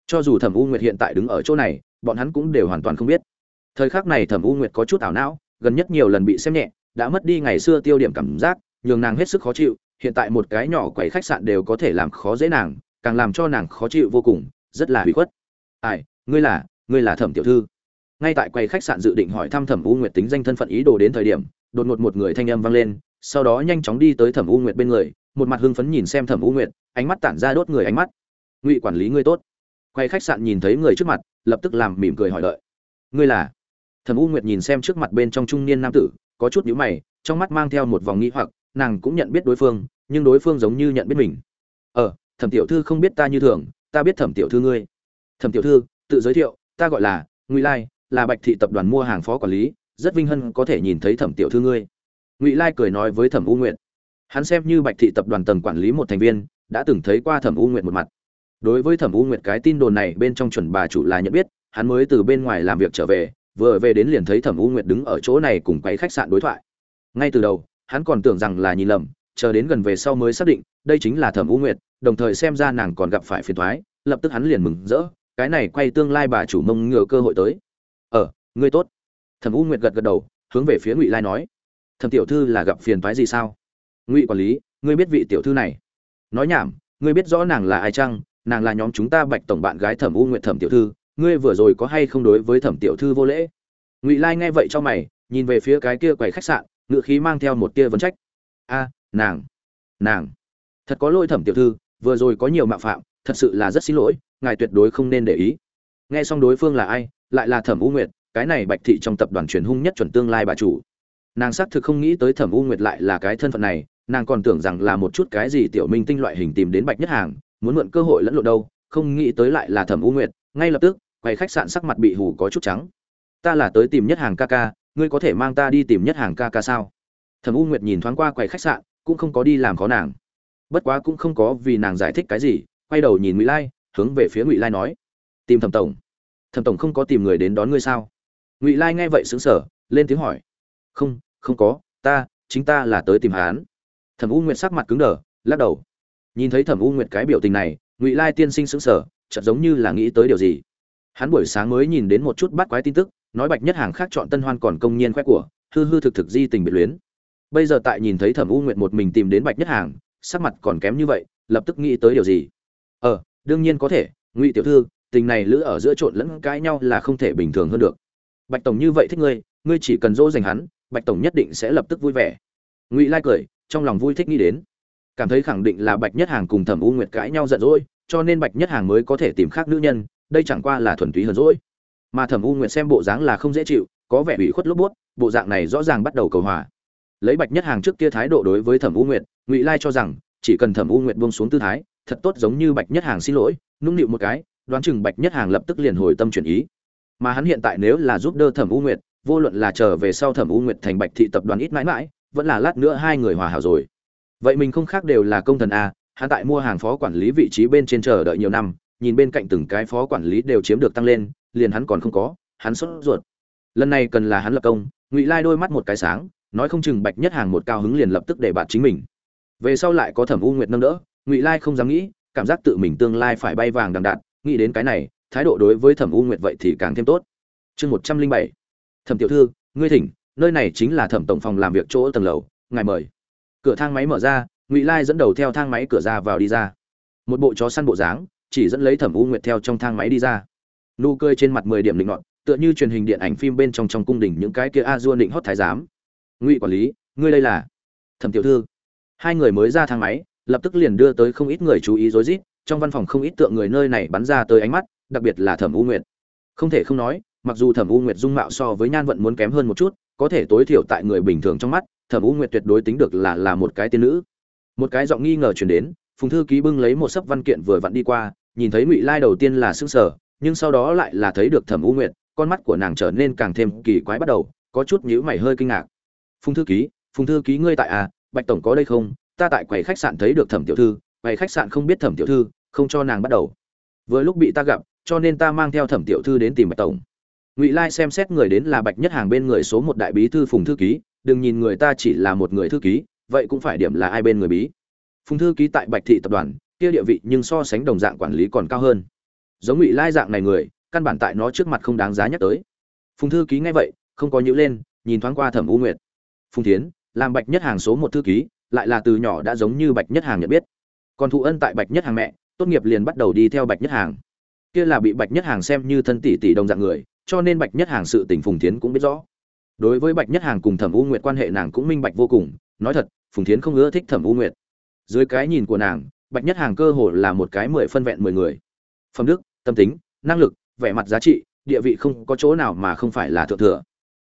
Cho dù thẩm u nguyệt hiện tại đứng ở chỗ này, bọn hắn cũng đều hoàn toàn không biết. Thời khắc này thẩm u nguyệt có chút ảo não, gần nhất nhiều lần bị xem nhẹ, đã mất đi ngày xưa tiêu điểm cảm giác, nhường nàng hết sức khó chịu, hiện tại một cái nhỏ quầy khách sạn đều có thể làm khó dễ nàng, càng làm cho nàng khó chịu vô cùng, rất là hủy khuất. Ai, ngươi là ngươi là thẩm tiểu thư? Ngay tại quầy khách sạn dự định hỏi thăm thẩm u nguyệt tính danh thân phận ý đồ đến thời điểm, đột ngột một người thanh âm vang lên, sau đó nhanh chóng đi tới thẩm u nguyệt bên người, một mặt hưng phấn nhìn xem thẩm u nguyệt, ánh mắt tản ra đốt người ánh mắt. Ngụy quản lý ngươi tốt. Quầy khách sạn nhìn thấy người trước mặt, lập tức làm mỉm cười hỏi lợi ngươi là? Thẩm u nguyệt nhìn xem trước mặt bên trong trung niên nam tử, có chút nhíu mày, trong mắt mang theo một vòng nghĩ hoặc, nàng cũng nhận biết đối phương, nhưng đối phương giống như nhận biết mình. Ờ thẩm tiểu thư không biết ta như thường, ta biết thẩm tiểu thư ngươi. Thẩm tiểu thư, tự giới thiệu, ta gọi là ngụy lai là bạch thị tập đoàn mua hàng phó quản lý, rất vinh hân có thể nhìn thấy thẩm tiểu thư ngươi. Ngụy lai cười nói với thẩm u nguyện hắn xem như bạch thị tập đoàn tầng quản lý một thành viên, đã từng thấy qua thẩm u nguyện một mặt. Đối với thẩm u nguyện cái tin đồn này bên trong chuẩn bà chủ là nhận biết, hắn mới từ bên ngoài làm việc trở về, vừa về đến liền thấy thẩm u nguyệt đứng ở chỗ này cùng quay khách sạn đối thoại. Ngay từ đầu, hắn còn tưởng rằng là nhìn lầm, chờ đến gần về sau mới xác định, đây chính là thẩm u nguyệt, đồng thời xem ra nàng còn gặp phải phiền thoái lập tức hắn liền mừng rỡ, cái này quay tương lai bà chủ mông ngựa cơ hội tới ờ ngươi tốt. Thẩm u nguyệt gật gật đầu, hướng về phía ngụy lai nói, thẩm tiểu thư là gặp phiền phái gì sao? Ngụy quản lý, ngươi biết vị tiểu thư này? Nói nhảm, ngươi biết rõ nàng là ai chăng? Nàng là nhóm chúng ta bạch tổng bạn gái thẩm u nguyệt thẩm tiểu thư, ngươi vừa rồi có hay không đối với thẩm tiểu thư vô lễ? Ngụy lai nghe vậy cho mày, nhìn về phía cái kia quầy khách sạn ngự khí mang theo một tia vấn trách. A, nàng nàng, thật có lỗi thẩm tiểu thư, vừa rồi có nhiều mạo phạm, thật sự là rất xin lỗi, ngài tuyệt đối không nên để ý. Nghe xong đối phương là ai lại là thẩm u nguyệt, cái này bạch thị trong tập đoàn truyền hung nhất chuẩn tương lai bà chủ. Nàng xác thực không nghĩ tới thẩm u nguyệt lại là cái thân phận này, nàng còn tưởng rằng là một chút cái gì tiểu minh tinh loại hình tìm đến bạch nhất hàng, muốn mượn cơ hội lẫn lộn đâu, không nghĩ tới lại là thẩm u nguyệt, ngay lập tức quầy khách sạn sắc mặt bị hủ có chút trắng. Ta là tới tìm nhất hàng ca ca, ngươi có thể mang ta đi tìm nhất hàng ca ca sao? Thẩm u nguyệt nhìn thoáng qua quầy khách sạn, cũng không có đi làm khó nàng. Bất quá cũng không có vì nàng giải thích cái gì, quay đầu nhìn ngụy lai, hướng về phía ngụy lai nói, tìm thẩm tổng thẩm tổng không có tìm người đến đón ngươi sao? Ngụy lai nghe vậy xứng sở lên tiếng hỏi. Không không có, ta, chính ta là tới tìm hán thẩm u nguyệt sắc mặt cứng đờ, lắc đầu. Nhìn thấy thẩm u nguyệt cái biểu tình này, ngụy lai tiên sinh xứng sở chợt giống như là nghĩ tới điều gì. Hắn buổi sáng mới nhìn đến một chút bắt quái tin tức, nói bạch nhất hàng khác chọn tân hoan còn công nhiên khoe của, hư hư thực thực di tình biệt luyến. Bây giờ tại nhìn thấy thẩm u nguyệt một mình tìm đến bạch nhất hàng, sắc mặt còn kém như vậy, lập tức nghĩ tới điều gì? Ờ đương nhiên có thể, ngụy tiểu thư tình này lữ ở giữa trộn lẫn cãi nhau là không thể bình thường hơn được. Bạch tổng như vậy thích ngươi ngươi chỉ cần dỗ dành hắn, bạch tổng nhất định sẽ lập tức vui vẻ. Ngụy lai cười, trong lòng vui thích nghĩ đến. Cảm thấy khẳng định là bạch nhất hàng cùng thẩm u nguyệt cãi nhau giận dỗi, cho nên bạch nhất hàng mới có thể tìm khác nữ nhân, đây chẳng qua là thuần túy hờn dỗi. Mà thẩm u nguyệt xem bộ dáng là không dễ chịu, có vẻ ủy khuất lốp bút, bộ dạng này rõ ràng bắt đầu cầu hòa. Lấy bạch nhất hàng trước kia thái độ đối với thẩm u nguyệt, ngụy lai cho rằng, chỉ cần thẩm u nguyệt buông xuống tư thái, thật tốt giống như bạch nhất hàng xin lỗi, nũng nịu một cái đoán chừng bạch nhất hàng lập tức liền hồi tâm chuyển ý. Mà hắn hiện tại nếu là giúp đỡ thẩm u nguyệt, vô luận là trở về sau thẩm u nguyệt thành bạch thị tập đoàn ít mãi mãi, vẫn là lát nữa hai người hòa hảo rồi. Vậy mình không khác đều là công thần a, hắn tại mua hàng phó quản lý vị trí bên trên chờ đợi nhiều năm, nhìn bên cạnh từng cái phó quản lý đều chiếm được tăng lên, liền hắn còn không có, hắn sốt ruột. Lần này cần là hắn lập công, ngụy lai đôi mắt một cái sáng, nói không chừng bạch nhất hàng một cao hứng liền lập tức để bạt chính mình. Về sau lại có thẩm u nguyệt nâng đỡ, ngụy lai không dám nghĩ, cảm giác tự mình tương lai phải bay vàng đằng đạn nghĩ đến cái này, thái độ đối với thẩm u nguyệt vậy thì càng thêm tốt. Chương một trăm linh bảy. Thẩm tiểu thư, ngươi thỉnh, nơi này chính là thẩm tổng phòng làm việc chỗ tầng lầu, ngài mời. Cửa thang máy mở ra, ngụy lai dẫn đầu theo thang máy cửa ra vào đi ra. Một bộ chó săn bộ dáng, chỉ dẫn lấy thẩm u nguyệt theo trong thang máy đi ra. Nụ cười trên mặt mười điểm định ngọn tựa như truyền hình điện ảnh phim bên trong trong cung đình những cái kia a dua định hót thái giám. Ngụy quản lý, ngươi đây là? Thẩm tiểu thư. Hai người mới ra thang máy, lập tức liền đưa tới không ít người chú ý rối rít trong văn phòng không ít tượng người nơi này bắn ra tới ánh mắt, đặc biệt là thẩm u nguyệt. Không thể không nói, mặc dù thẩm u nguyệt dung mạo so với nhan vận muốn kém hơn một chút, có thể tối thiểu tại người bình thường trong mắt, thẩm u nguyệt tuyệt đối tính được là là một cái tiên nữ. Một cái giọng nghi ngờ chuyển đến, phùng thư ký bưng lấy một sấp văn kiện vừa vặn đi qua, nhìn thấy ngụy lai đầu tiên là s ư n g sở nhưng sau đó lại là thấy được thẩm u nguyệt, con mắt của nàng trở nên càng thêm kỳ quái bắt đầu, có chút nhữ mày hơi kinh ngạc. Phùng thư ký, phùng thư ký ngươi tại à? Bạch tổng có đây không? Ta tại quầy khách sạn thấy được thẩm tiểu thư bày khách sạn không biết thẩm tiểu thư, không cho nàng bắt đầu. Vừa lúc bị ta gặp, cho nên ta mang theo thẩm tiểu thư đến tìm bạch tổng. Ngụy lai xem xét người đến là bạch nhất hàng bên người số một đại bí thư phùng thư ký, đừng nhìn người ta chỉ là một người thư ký, vậy cũng phải điểm là ai bên người bí. Phùng thư ký tại bạch thị tập đoàn, kia địa vị nhưng so sánh đồng dạng quản lý còn cao hơn. Giống ngụy lai dạng này người, căn bản tại nó trước mặt không đáng giá nhắc tới. Phùng thư ký nghe vậy, không có nhữ lên, nhìn thoáng qua thẩm u nguyệt. Phùng tiến làm bạch nhất hàng số một thư ký, lại là từ nhỏ đã giống như bạch nhất hàng nhận biết còn thụ ân tại bạch nhất hàng mẹ, tốt nghiệp liền bắt đầu đi theo bạch nhất hàng. Kia là bị bạch nhất hàng xem như thân tỷ tỷ đồng dạng người, cho nên bạch nhất hàng sự tình phùng tiến cũng biết rõ. Đối với bạch nhất hàng cùng thẩm u nguyệt quan hệ nàng cũng minh bạch vô cùng, nói thật, phùng thiến không ưa thích thẩm u nguyệt. Dưới cái nhìn của nàng, bạch nhất hàng cơ hồ là một cái mười phân vẹn mười người. Phẩm đức, tâm tính, năng lực, vẻ mặt giá trị, địa vị không có chỗ nào mà không phải là thượng thừa.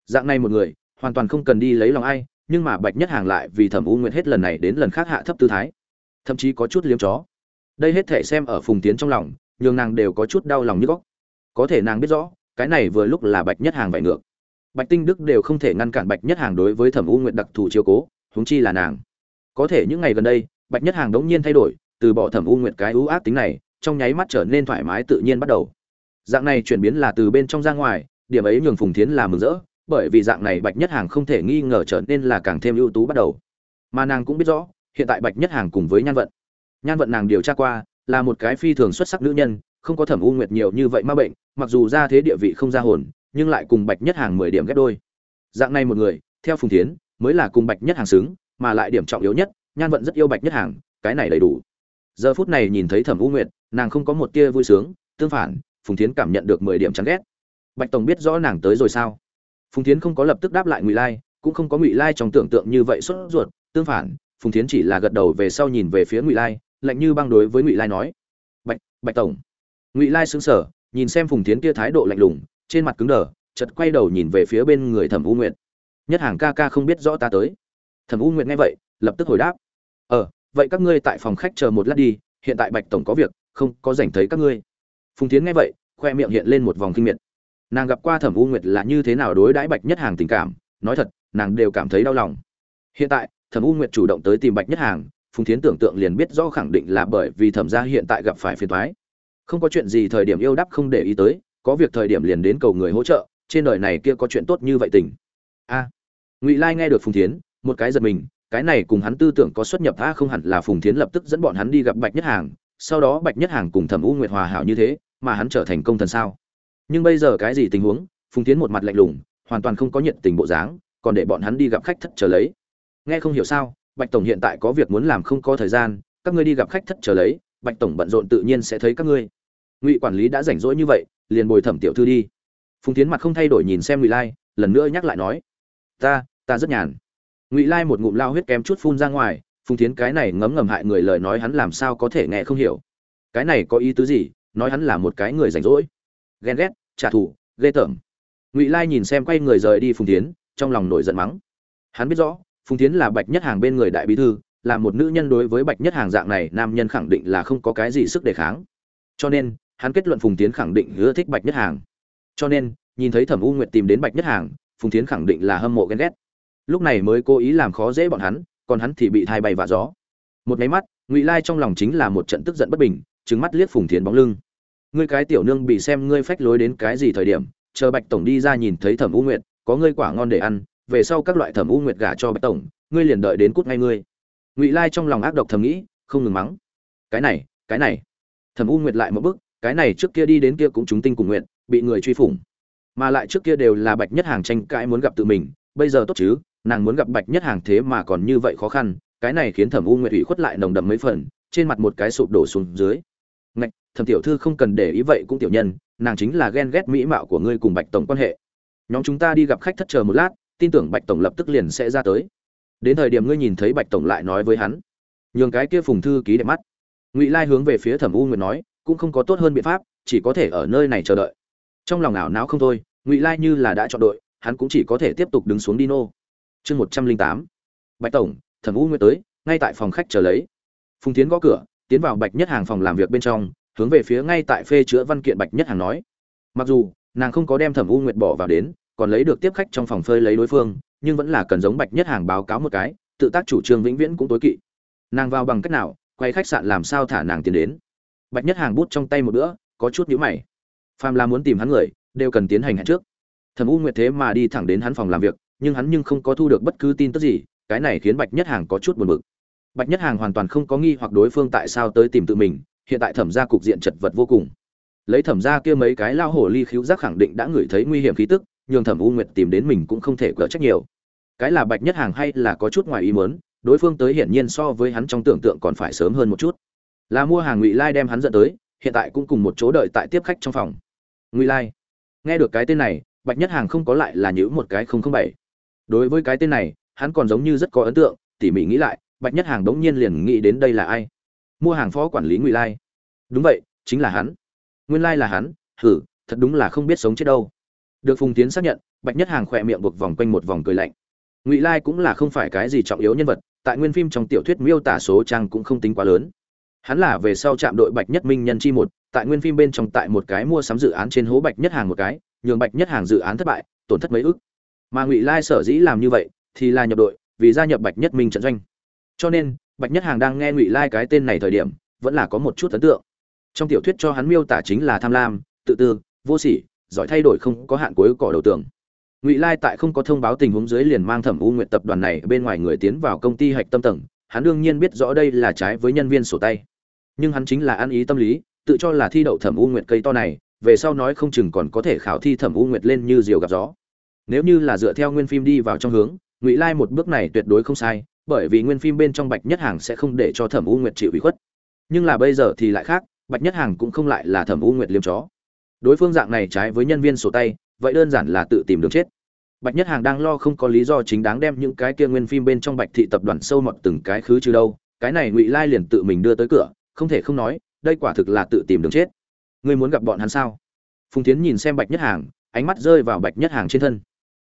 Dạng này một người, hoàn toàn không cần đi lấy lòng ai, nhưng mà bạch nhất hàng lại vì thẩm u nguyệt hết lần này đến lần khác hạ thấp tư thái thậm chí có chút liếm chó. Đây hết thể xem ở phùng tiến trong lòng, nhường nàng đều có chút đau lòng như góc. Có thể nàng biết rõ, cái này vừa lúc là bạch nhất hàng vải ngược. Bạch tinh đức đều không thể ngăn cản bạch nhất hàng đối với thẩm u nguyện đặc thù chiếu cố, huống chi là nàng. Có thể những ngày gần đây, bạch nhất hàng đống nhiên thay đổi, từ bỏ thẩm u nguyện cái ưu ác tính này, trong nháy mắt trở nên thoải mái tự nhiên bắt đầu. Dạng này chuyển biến là từ bên trong ra ngoài, điểm ấy nhường phùng tiến là mừng rỡ, bởi vì dạng này bạch nhất hàng không thể nghi ngờ trở nên là càng thêm ưu tú bắt đầu. Mà nàng cũng biết rõ hiện tại bạch nhất hàng cùng với nhan vận. Nhan vận nàng điều tra qua, là một cái phi thường xuất sắc nữ nhân, không có thẩm u nguyệt nhiều như vậy ma bệnh, mặc dù ra thế địa vị không ra hồn, nhưng lại cùng bạch nhất hàng mười điểm ghép đôi. Dạng này một người, theo phùng tiến mới là cùng bạch nhất hàng xứng, mà lại điểm trọng yếu nhất, nhan vận rất yêu bạch nhất hàng, cái này đầy đủ. Giờ phút này nhìn thấy thẩm u nguyệt, nàng không có một tia vui sướng, tương phản, phùng tiến cảm nhận được mười điểm chán ghét. Bạch tổng biết rõ nàng tới rồi sao? Phùng tiến không có lập tức đáp lại ngụy lai, cũng không có ngụy lai trong tưởng tượng như vậy sốt ruột, tương phản phùng tiến chỉ là gật đầu về sau nhìn về phía ngụy lai, lạnh như băng đối với ngụy lai nói, bạch bạch tổng. Ngụy lai xứng sở nhìn xem phùng tiến kia thái độ lạnh lùng, trên mặt cứng đờ, chợt quay đầu nhìn về phía bên người thẩm u nguyệt. Nhất hàng ca ca không biết rõ ta tới. Thẩm u nguyệt nghe vậy, lập tức hồi đáp ờ vậy các ngươi tại phòng khách chờ một lát đi, hiện tại bạch tổng có việc, không có dành thấy các ngươi. Phùng tiến nghe vậy, khoe miệng hiện lên một vòng kinh miệt. Nàng gặp qua thẩm u nguyệt là như thế nào đối đãi bạch nhất hàng tình cảm, nói thật, nàng đều cảm thấy đau lòng. Hiện tại thẩm u nguyệt chủ động tới tìm bạch nhất hàng, phùng tiến tưởng tượng liền biết rõ khẳng định là bởi vì thẩm gia hiện tại gặp phải phiền thoái không có chuyện gì thời điểm yêu đắp không để ý tới, có việc thời điểm liền đến cầu người hỗ trợ, trên đời này kia có chuyện tốt như vậy tình. A. Ngụy lai nghe được phùng thiến, một cái giật mình, cái này cùng hắn tư tưởng có xuất nhập tha không hẳn là phùng thiến lập tức dẫn bọn hắn đi gặp bạch nhất hàng, sau đó bạch nhất hàng cùng thẩm u nguyệt hòa hảo như thế, mà hắn trở thành công thần sao. Nhưng bây giờ cái gì tình huống, phùng tiến một mặt lạnh lùng, hoàn toàn không có nhiệt tình bộ dáng, còn để bọn hắn đi gặp khách thất chờ lấy nghe không hiểu sao, bạch tổng hiện tại có việc muốn làm không có thời gian, các ngươi đi gặp khách thất trở lấy, bạch tổng bận rộn tự nhiên sẽ thấy các ngươi. Ngụy quản lý đã rảnh rỗi như vậy, liền bồi thẩm tiểu thư đi. Phùng tiến mặt không thay đổi nhìn xem ngụy lai, lần nữa nhắc lại nói, ta ta rất nhàn. Ngụy lai một ngụm lao huyết kém chút phun ra ngoài, phùng tiến cái này ngấm ngầm hại người lời nói hắn làm sao có thể nghe không hiểu. Cái này có ý tứ gì? Nói hắn là một cái người rảnh rỗi. Ghen ghét, trả thù, ghê tởm. Ngụy lai nhìn xem quay người rời đi phùng tiến trong lòng nổi giận mắng. Hắn biết rõ phùng tiến là bạch nhất hàng bên người đại bí thư, là một nữ nhân đối với bạch nhất hàng dạng này, nam nhân khẳng định là không có cái gì sức đề kháng. Cho nên, hắn kết luận phùng tiến khẳng định ưa thích bạch nhất hàng. Cho nên, nhìn thấy thẩm u nguyệt tìm đến bạch nhất hàng, phùng tiến khẳng định là hâm mộ ghen ghét. Lúc này mới cố ý làm khó dễ bọn hắn, còn hắn thì bị thai bay vạ gió. Một máy mắt, ngụy lai trong lòng chính là một trận tức giận bất bình trứng mắt liếc phùng tiến bóng lưng. Ngươi cái tiểu nương bị xem ngươi phách lối đến cái gì thời điểm, chờ bạch tổng đi ra nhìn thấy thẩm u nguyệt, có ngươi quả ngon để ăn về sau các loại thẩm u nguyệt gả cho bạch tổng, ngươi liền đợi đến cút ngay ngươi. Ngụy lai trong lòng ác độc thầm nghĩ, không ngừng mắng. Cái này cái này. Thẩm u nguyệt lại một bức cái này trước kia đi đến kia cũng chúng tinh cùng nguyện, bị người truy phủng. Mà lại trước kia đều là bạch nhất hàng tranh cãi muốn gặp tự mình, bây giờ tốt chứ, nàng muốn gặp bạch nhất hàng thế mà còn như vậy khó khăn, cái này khiến thẩm u nguyệt ủy khuất lại nồng đậm mấy phần, trên mặt một cái sụp đổ xuống dưới. Ngạch, thẩm tiểu thư không cần để ý vậy cũng tiểu nhân, nàng chính là ghen ghét mỹ mạo của ngươi cùng bạch tổng quan hệ. Nhóm chúng ta đi gặp khách thất chờ một lát tin tưởng bạch tổng lập tức liền sẽ ra tới. Đến thời điểm ngươi nhìn thấy bạch tổng lại nói với hắn, nhường cái kia phùng thư ký đẹp mắt. Ngụy lai hướng về phía thẩm u nguyệt nói, cũng không có tốt hơn biện pháp, chỉ có thể ở nơi này chờ đợi. Trong lòng ảo não không thôi, ngụy lai như là đã chọn đội, hắn cũng chỉ có thể tiếp tục đứng xuống đi nô. Chương một trăm linh tám. Bạch tổng, thẩm u nguyệt tới, ngay tại phòng khách chờ lấy. Phùng tiến gõ cửa, tiến vào bạch nhất hàng phòng làm việc bên trong, hướng về phía ngay tại phê chữa văn kiện bạch nhất hàng nói. Mặc dù, nàng không có đem thẩm u nguyệt bỏ vào đến còn lấy được tiếp khách trong phòng phơi lấy đối phương, nhưng vẫn là cần giống bạch nhất hàng báo cáo một cái, tự tác chủ trương vĩnh viễn cũng tối kỵ. Nàng vào bằng cách nào, quay khách sạn làm sao thả nàng tiền đến. Bạch nhất hàng bút trong tay một bữa, có chút nhíu mày. Phàm là muốn tìm hắn người, đều cần tiến hành hẹn trước. Thẩm u nguyệt thế mà đi thẳng đến hắn phòng làm việc, nhưng hắn nhưng không có thu được bất cứ tin tức gì, cái này khiến bạch nhất hàng có chút buồn bực. Bạch nhất hàng hoàn toàn không có nghi hoặc đối phương tại sao tới tìm tự mình, hiện tại thẩm ra cục diện chật vật vô cùng. Lấy thẩm ra kia mấy cái lao hổ ly khiếu giác khẳng định đã ngửi thấy nguy hiểm khí tức nhường thẩm u nguyệt tìm đến mình cũng không thể cỡ trách nhiều. Cái là bạch nhất hàng hay là có chút ngoài ý muốn, đối phương tới hiển nhiên so với hắn trong tưởng tượng còn phải sớm hơn một chút. Là mua hàng ngụy lai đem hắn dẫn tới, hiện tại cũng cùng một chỗ đợi tại tiếp khách trong phòng. Ngụy lai, nghe được cái tên này, bạch nhất hàng không có lại là nhữ một cái không không bảy. Đối với cái tên này, hắn còn giống như rất có ấn tượng, tỉ mỉ nghĩ lại, bạch nhất hàng đống nhiên liền nghĩ đến đây là ai? Mua hàng phó quản lý ngụy lai. Đúng vậy, chính là hắn. Nguyên lai là hắn, hử, thật đúng là không biết sống chết đâu được phùng tiến xác nhận, bạch nhất hàng khỏe miệng buộc vòng quanh một vòng cười lạnh. Ngụy lai cũng là không phải cái gì trọng yếu nhân vật, tại nguyên phim trong tiểu thuyết miêu tả số trang cũng không tính quá lớn. Hắn là về sau trạm đội bạch nhất minh nhân chi một, tại nguyên phim bên trong tại một cái mua sắm dự án trên hố bạch nhất hàng một cái, nhường bạch nhất hàng dự án thất bại, tổn thất mấy ức. Mà ngụy lai sở dĩ làm như vậy, thì là nhập đội, vì gia nhập bạch nhất minh trận doanh. Cho nên, bạch nhất hàng đang nghe ngụy lai cái tên này thời điểm, vẫn là có một chút ấn tượng. Trong tiểu thuyết cho hắn miêu tả chính là tham lam, tự tư, vô sỉ giỏi thay đổi không có hạn cuối cỏ đầu tường. Ngụy lai tại không có thông báo tình huống dưới liền mang thẩm u nguyện tập đoàn này bên ngoài người tiến vào công ty hạch tâm tầng, hắn đương nhiên biết rõ đây là trái với nhân viên sổ tay. Nhưng hắn chính là ăn ý tâm lý, tự cho là thi đậu thẩm u nguyệt cây to này, về sau nói không chừng còn có thể khảo thi thẩm u nguyệt lên như diều gặp gió. Nếu như là dựa theo nguyên phim đi vào trong hướng, ngụy lai một bước này tuyệt đối không sai, bởi vì nguyên phim bên trong bạch nhất hàng sẽ không để cho thẩm u nguyệt chịu ủy khuất. Nhưng là bây giờ thì lại khác, bạch nhất hàng cũng không lại là thẩm u nguyệt liêm chó đối phương dạng này trái với nhân viên sổ tay, vậy đơn giản là tự tìm đường chết. Bạch nhất hàng đang lo không có lý do chính đáng đem những cái kia nguyên phim bên trong bạch thị tập đoàn sâu mọt từng cái khứ trừ đâu. Cái này ngụy lai liền tự mình đưa tới cửa, không thể không nói, đây quả thực là tự tìm đường chết. Ngươi muốn gặp bọn hắn sao? Phùng tiến nhìn xem bạch nhất hàng, ánh mắt rơi vào bạch nhất hàng trên thân.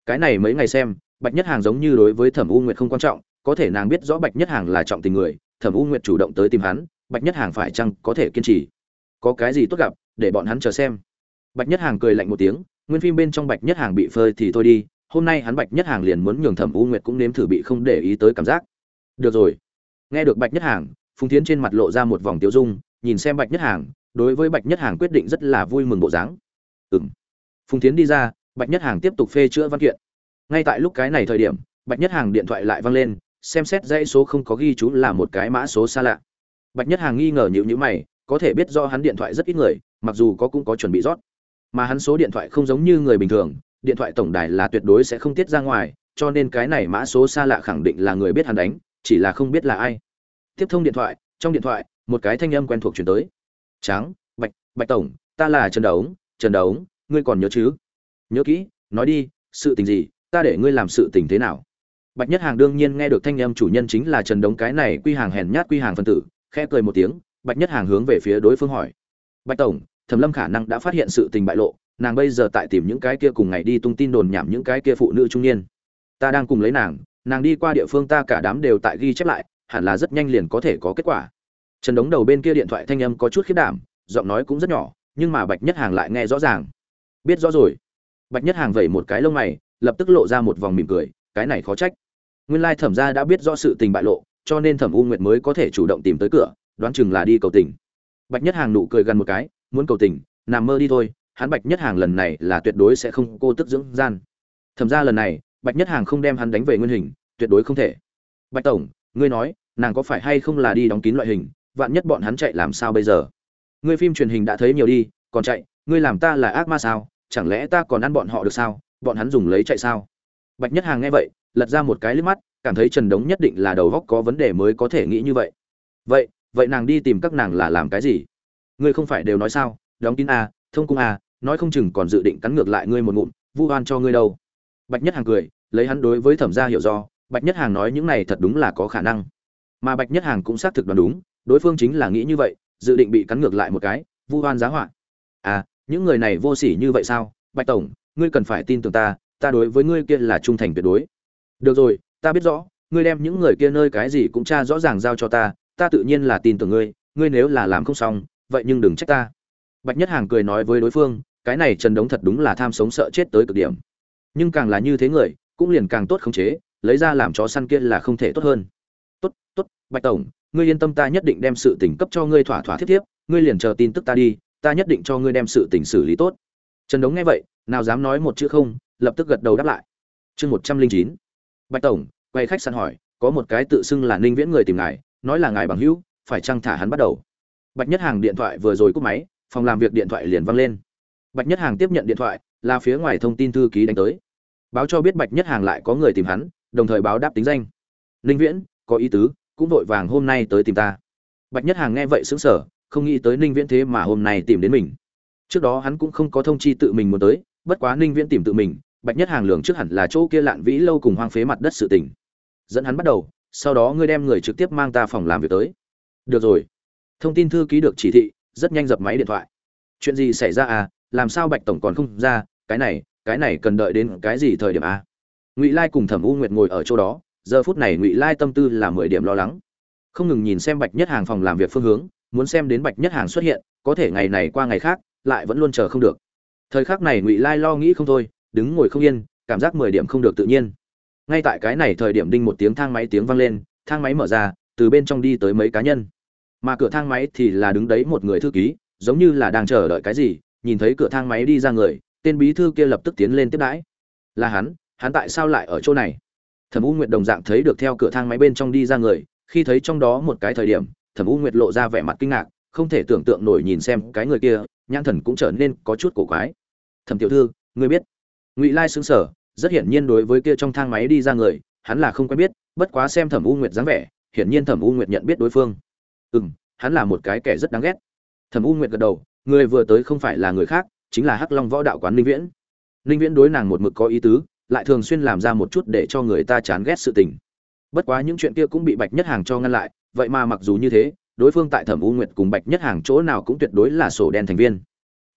Cái này mấy ngày xem, bạch nhất hàng giống như đối với thẩm u nguyệt không quan trọng, có thể nàng biết rõ bạch nhất hàng là trọng tình người, thẩm u nguyệt chủ động tới tìm hắn, bạch nhất hàng phải chăng có thể kiên trì? Có cái gì tốt gặp, để bọn hắn chờ xem bạch nhất hàng cười lạnh một tiếng, nguyên phim bên trong bạch nhất hàng bị phơi thì thôi đi, hôm nay hắn bạch nhất hàng liền muốn nhường thẩm u nguyệt cũng nếm thử bị không để ý tới cảm giác. Được rồi. Nghe được bạch nhất hàng, phùng tiến trên mặt lộ ra một vòng tiêu dung, nhìn xem bạch nhất hàng, đối với bạch nhất hàng quyết định rất là vui mừng bộ dáng. Ừm. phùng tiến đi ra, bạch nhất hàng tiếp tục phê chữa văn kiện. Ngay tại lúc cái này thời điểm, bạch nhất hàng điện thoại lại văng lên, xem xét dãy số không có ghi chú là một cái mã số xa lạ. Bạch nhất hàng nghi ngờ nhịu nhữ mày, có thể biết do hắn điện thoại rất ít người, mặc dù có cũng có chuẩn bị rót mà hắn số điện thoại không giống như người bình thường, điện thoại tổng đài là tuyệt đối sẽ không tiết ra ngoài, cho nên cái này mã số xa lạ khẳng định là người biết hắn đánh, chỉ là không biết là ai. Tiếp thông điện thoại, trong điện thoại, một cái thanh âm quen thuộc chuyển tới. Tráng, bạch bạch tổng, ta là trần đấu trần đấu ngươi còn nhớ chứ? Nhớ kỹ, nói đi, sự tình gì, ta để ngươi làm sự tình thế nào? Bạch nhất hàng đương nhiên nghe được thanh âm chủ nhân chính là trần đống cái này quy hàng hèn nhát quy hàng phân tử, khẽ cười một tiếng, bạch nhất hàng hướng về phía đối phương hỏi. Bạch tổng thẩm lâm khả năng đã phát hiện sự tình bại lộ, nàng bây giờ tại tìm những cái kia cùng ngày đi tung tin đồn nhảm những cái kia phụ nữ trung niên. Ta đang cùng lấy nàng nàng đi qua địa phương ta cả đám đều tại ghi chép lại, hẳn là rất nhanh liền có thể có kết quả. Trần đống đầu bên kia điện thoại thanh âm có chút khiết đảm, giọng nói cũng rất nhỏ, nhưng mà bạch nhất hàng lại nghe rõ ràng. Biết rõ rồi. Bạch nhất hàng vẩy một cái lông mày, lập tức lộ ra một vòng mỉm cười, cái này khó trách. Nguyên lai thẩm gia đã biết rõ sự tình bại lộ, cho nên thẩm u nguyệt mới có thể chủ động tìm tới cửa, đoán chừng là đi cầu tình. Bạch nhất hàng nụ cười gần một cái muốn cầu tình, nằm mơ đi thôi, hắn bạch nhất hàng lần này là tuyệt đối sẽ không cô tức dưỡng gian. Thẩm ra lần này, bạch nhất hàng không đem hắn đánh về nguyên hình, tuyệt đối không thể. Bạch tổng, ngươi nói, nàng có phải hay không là đi đóng kín loại hình, vạn nhất bọn hắn chạy làm sao bây giờ? Ngươi phim truyền hình đã thấy nhiều đi, còn chạy, ngươi làm ta là ác ma sao? Chẳng lẽ ta còn ăn bọn họ được sao? Bọn hắn dùng lấy chạy sao? Bạch nhất hàng nghe vậy, lật ra một cái liếc mắt, cảm thấy trần đống nhất định là đầu góc có vấn đề mới có thể nghĩ như vậy. Vậy vậy nàng đi tìm các nàng là làm cái gì? Ngươi không phải đều nói sao, đóng tin a, thông cung a, nói không chừng còn dự định cắn ngược lại ngươi một ngụm, vu oan cho ngươi đâu. Bạch nhất hàng cười, lấy hắn đối với thẩm gia hiểu do, bạch nhất hàng nói những này thật đúng là có khả năng. Mà bạch nhất hàng cũng xác thực đoán đúng, đối phương chính là nghĩ như vậy, dự định bị cắn ngược lại một cái, vu oan giá họa. À những người này vô sỉ như vậy sao? Bạch tổng, ngươi cần phải tin tưởng ta ta đối với ngươi kia là trung thành tuyệt đối. Được rồi, ta biết rõ, ngươi đem những người kia nơi cái gì cũng tra rõ ràng giao cho ta ta tự nhiên là tin tưởng ngươi ngươi nếu là làm không xong vậy nhưng đừng trách ta. Bạch nhất hàng cười nói với đối phương, cái này trần đống thật đúng là tham sống sợ chết tới cực điểm. Nhưng càng là như thế người, cũng liền càng tốt khống chế, lấy ra làm chó săn kia là không thể tốt hơn. Tốt tốt, bạch tổng, ngươi yên tâm ta nhất định đem sự tình cấp cho ngươi thỏa thỏa thiết thiếp, ngươi liền chờ tin tức ta đi, ta nhất định cho ngươi đem sự tình xử lý tốt. Trần đống nghe vậy, nào dám nói một chữ không, lập tức gật đầu đáp lại. Chương một trăm linh chín. Bạch tổng, quay khách sạn hỏi, có một cái tự xưng là ninh viễn người tìm ngài, nói là ngài bằng hữu, phải chăng thả hắn bắt đầu? Bạch nhất hàng điện thoại vừa rồi cúp máy, phòng làm việc điện thoại liền văng lên. Bạch nhất hàng tiếp nhận điện thoại, là phía ngoài thông tin thư ký đánh tới. Báo cho biết bạch nhất hàng lại có người tìm hắn, đồng thời báo đáp tính danh. Ninh viễn, có ý tứ, cũng vội vàng hôm nay tới tìm ta. Bạch nhất hàng nghe vậy sững sờ, không nghĩ tới ninh viễn thế mà hôm nay tìm đến mình. Trước đó hắn cũng không có thông chi tự mình muốn tới, bất quá ninh viễn tìm tự mình, bạch nhất hàng lường trước hẳn là chỗ kia lạn vĩ lâu cùng hoang phế mặt đất sự tình. Dẫn hắn bắt đầu, sau đó ngươi đem người trực tiếp mang ta phòng làm việc tới. Được rồi thông tin thư ký được chỉ thị, rất nhanh dập máy điện thoại. Chuyện gì xảy ra à? Làm sao bạch tổng còn không ra? Cái này cái này cần đợi đến cái gì thời điểm à? Ngụy lai cùng thẩm u nguyệt ngồi ở chỗ đó, giờ phút này ngụy lai tâm tư là mười điểm lo lắng. Không ngừng nhìn xem bạch nhất hàng phòng làm việc phương hướng, muốn xem đến bạch nhất hàng xuất hiện, có thể ngày này qua ngày khác, lại vẫn luôn chờ không được. Thời khắc này ngụy lai lo nghĩ không thôi, đứng ngồi không yên, cảm giác mười điểm không được tự nhiên. Ngay tại cái này thời điểm đinh một tiếng thang máy tiếng vang lên, thang máy mở ra, từ bên trong đi tới mấy cá nhân mà cửa thang máy thì là đứng đấy một người thư ký, giống như là đang chờ đợi cái gì, nhìn thấy cửa thang máy đi ra người, tên bí thư kia lập tức tiến lên tiếp đãi. Là hắn hắn tại sao lại ở chỗ này? Thẩm u nguyệt đồng dạng thấy được theo cửa thang máy bên trong đi ra người, khi thấy trong đó một cái thời điểm, thẩm u nguyệt lộ ra vẻ mặt kinh ngạc, không thể tưởng tượng nổi nhìn xem cái người kia, nhãn thần cũng trở nên có chút cổ quái. Thẩm tiểu thư, ngươi biết. Ngụy lai xứng sở, rất hiển nhiên đối với kia trong thang máy đi ra người, hắn là không quen biết, bất quá xem thẩm u nguyệt dáng vẻ, hiển nhiên thẩm u nguyệt nhận biết đối phương ừ m hắn là một cái kẻ rất đáng ghét. Thẩm u nguyệt gật đầu, người vừa tới không phải là người khác, chính là hắc long võ đạo quán ninh viễn. Ninh viễn đối nàng một mực có ý tứ, lại thường xuyên làm ra một chút để cho người ta chán ghét sự tình. Bất quá những chuyện kia cũng bị bạch nhất hàng cho ngăn lại, vậy mà mặc dù như thế, đối phương tại thẩm u nguyệt cùng bạch nhất hàng chỗ nào cũng tuyệt đối là sổ đen thành viên.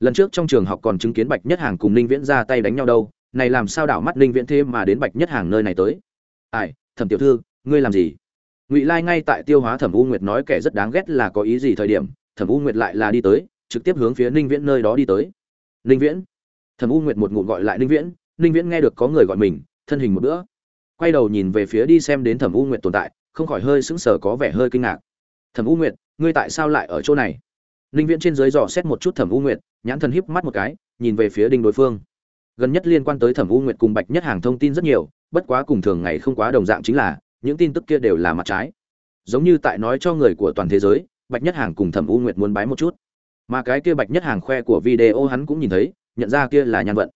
Lần trước trong trường học còn chứng kiến bạch nhất hàng cùng ninh viễn ra tay đánh nhau đâu, này làm sao đảo mắt ninh viễn thế mà đến bạch nhất hàng nơi này tới? Ai, thẩm tiểu thư, ngươi làm gì? Ngụy lai ngay tại tiêu hóa thẩm u nguyệt nói kẻ rất đáng ghét là có ý gì thời điểm, thẩm u nguyệt lại là đi tới, trực tiếp hướng phía ninh viễn nơi đó đi tới. Ninh viễn. Thẩm u nguyệt một ngụm gọi lại ninh viễn ninh viễn nghe được có người gọi mình, thân hình một bữa. Quay đầu nhìn về phía đi xem đến thẩm u nguyệt tồn tại, không khỏi hơi sững sờ có vẻ hơi kinh ngạc. Thẩm u nguyệt, ngươi tại sao lại ở chỗ này? Ninh viễn trên dưới dò xét một chút thẩm u nguyệt, nhãn thần híp mắt một cái, nhìn về phía đinh đối phương. Gần nhất liên quan tới thẩm u nguyệt cùng bạch nhất hàng thông tin rất nhiều, bất quá cùng thường ngày không quá đồng dạng chính là những tin tức kia đều là mặt trái. Giống như tại nói cho người của toàn thế giới, bạch nhất hàng cùng thẩm u nguyệt muốn bái một chút. Mà cái kia bạch nhất hàng khoe của video hắn cũng nhìn thấy, nhận ra kia là nhan vận.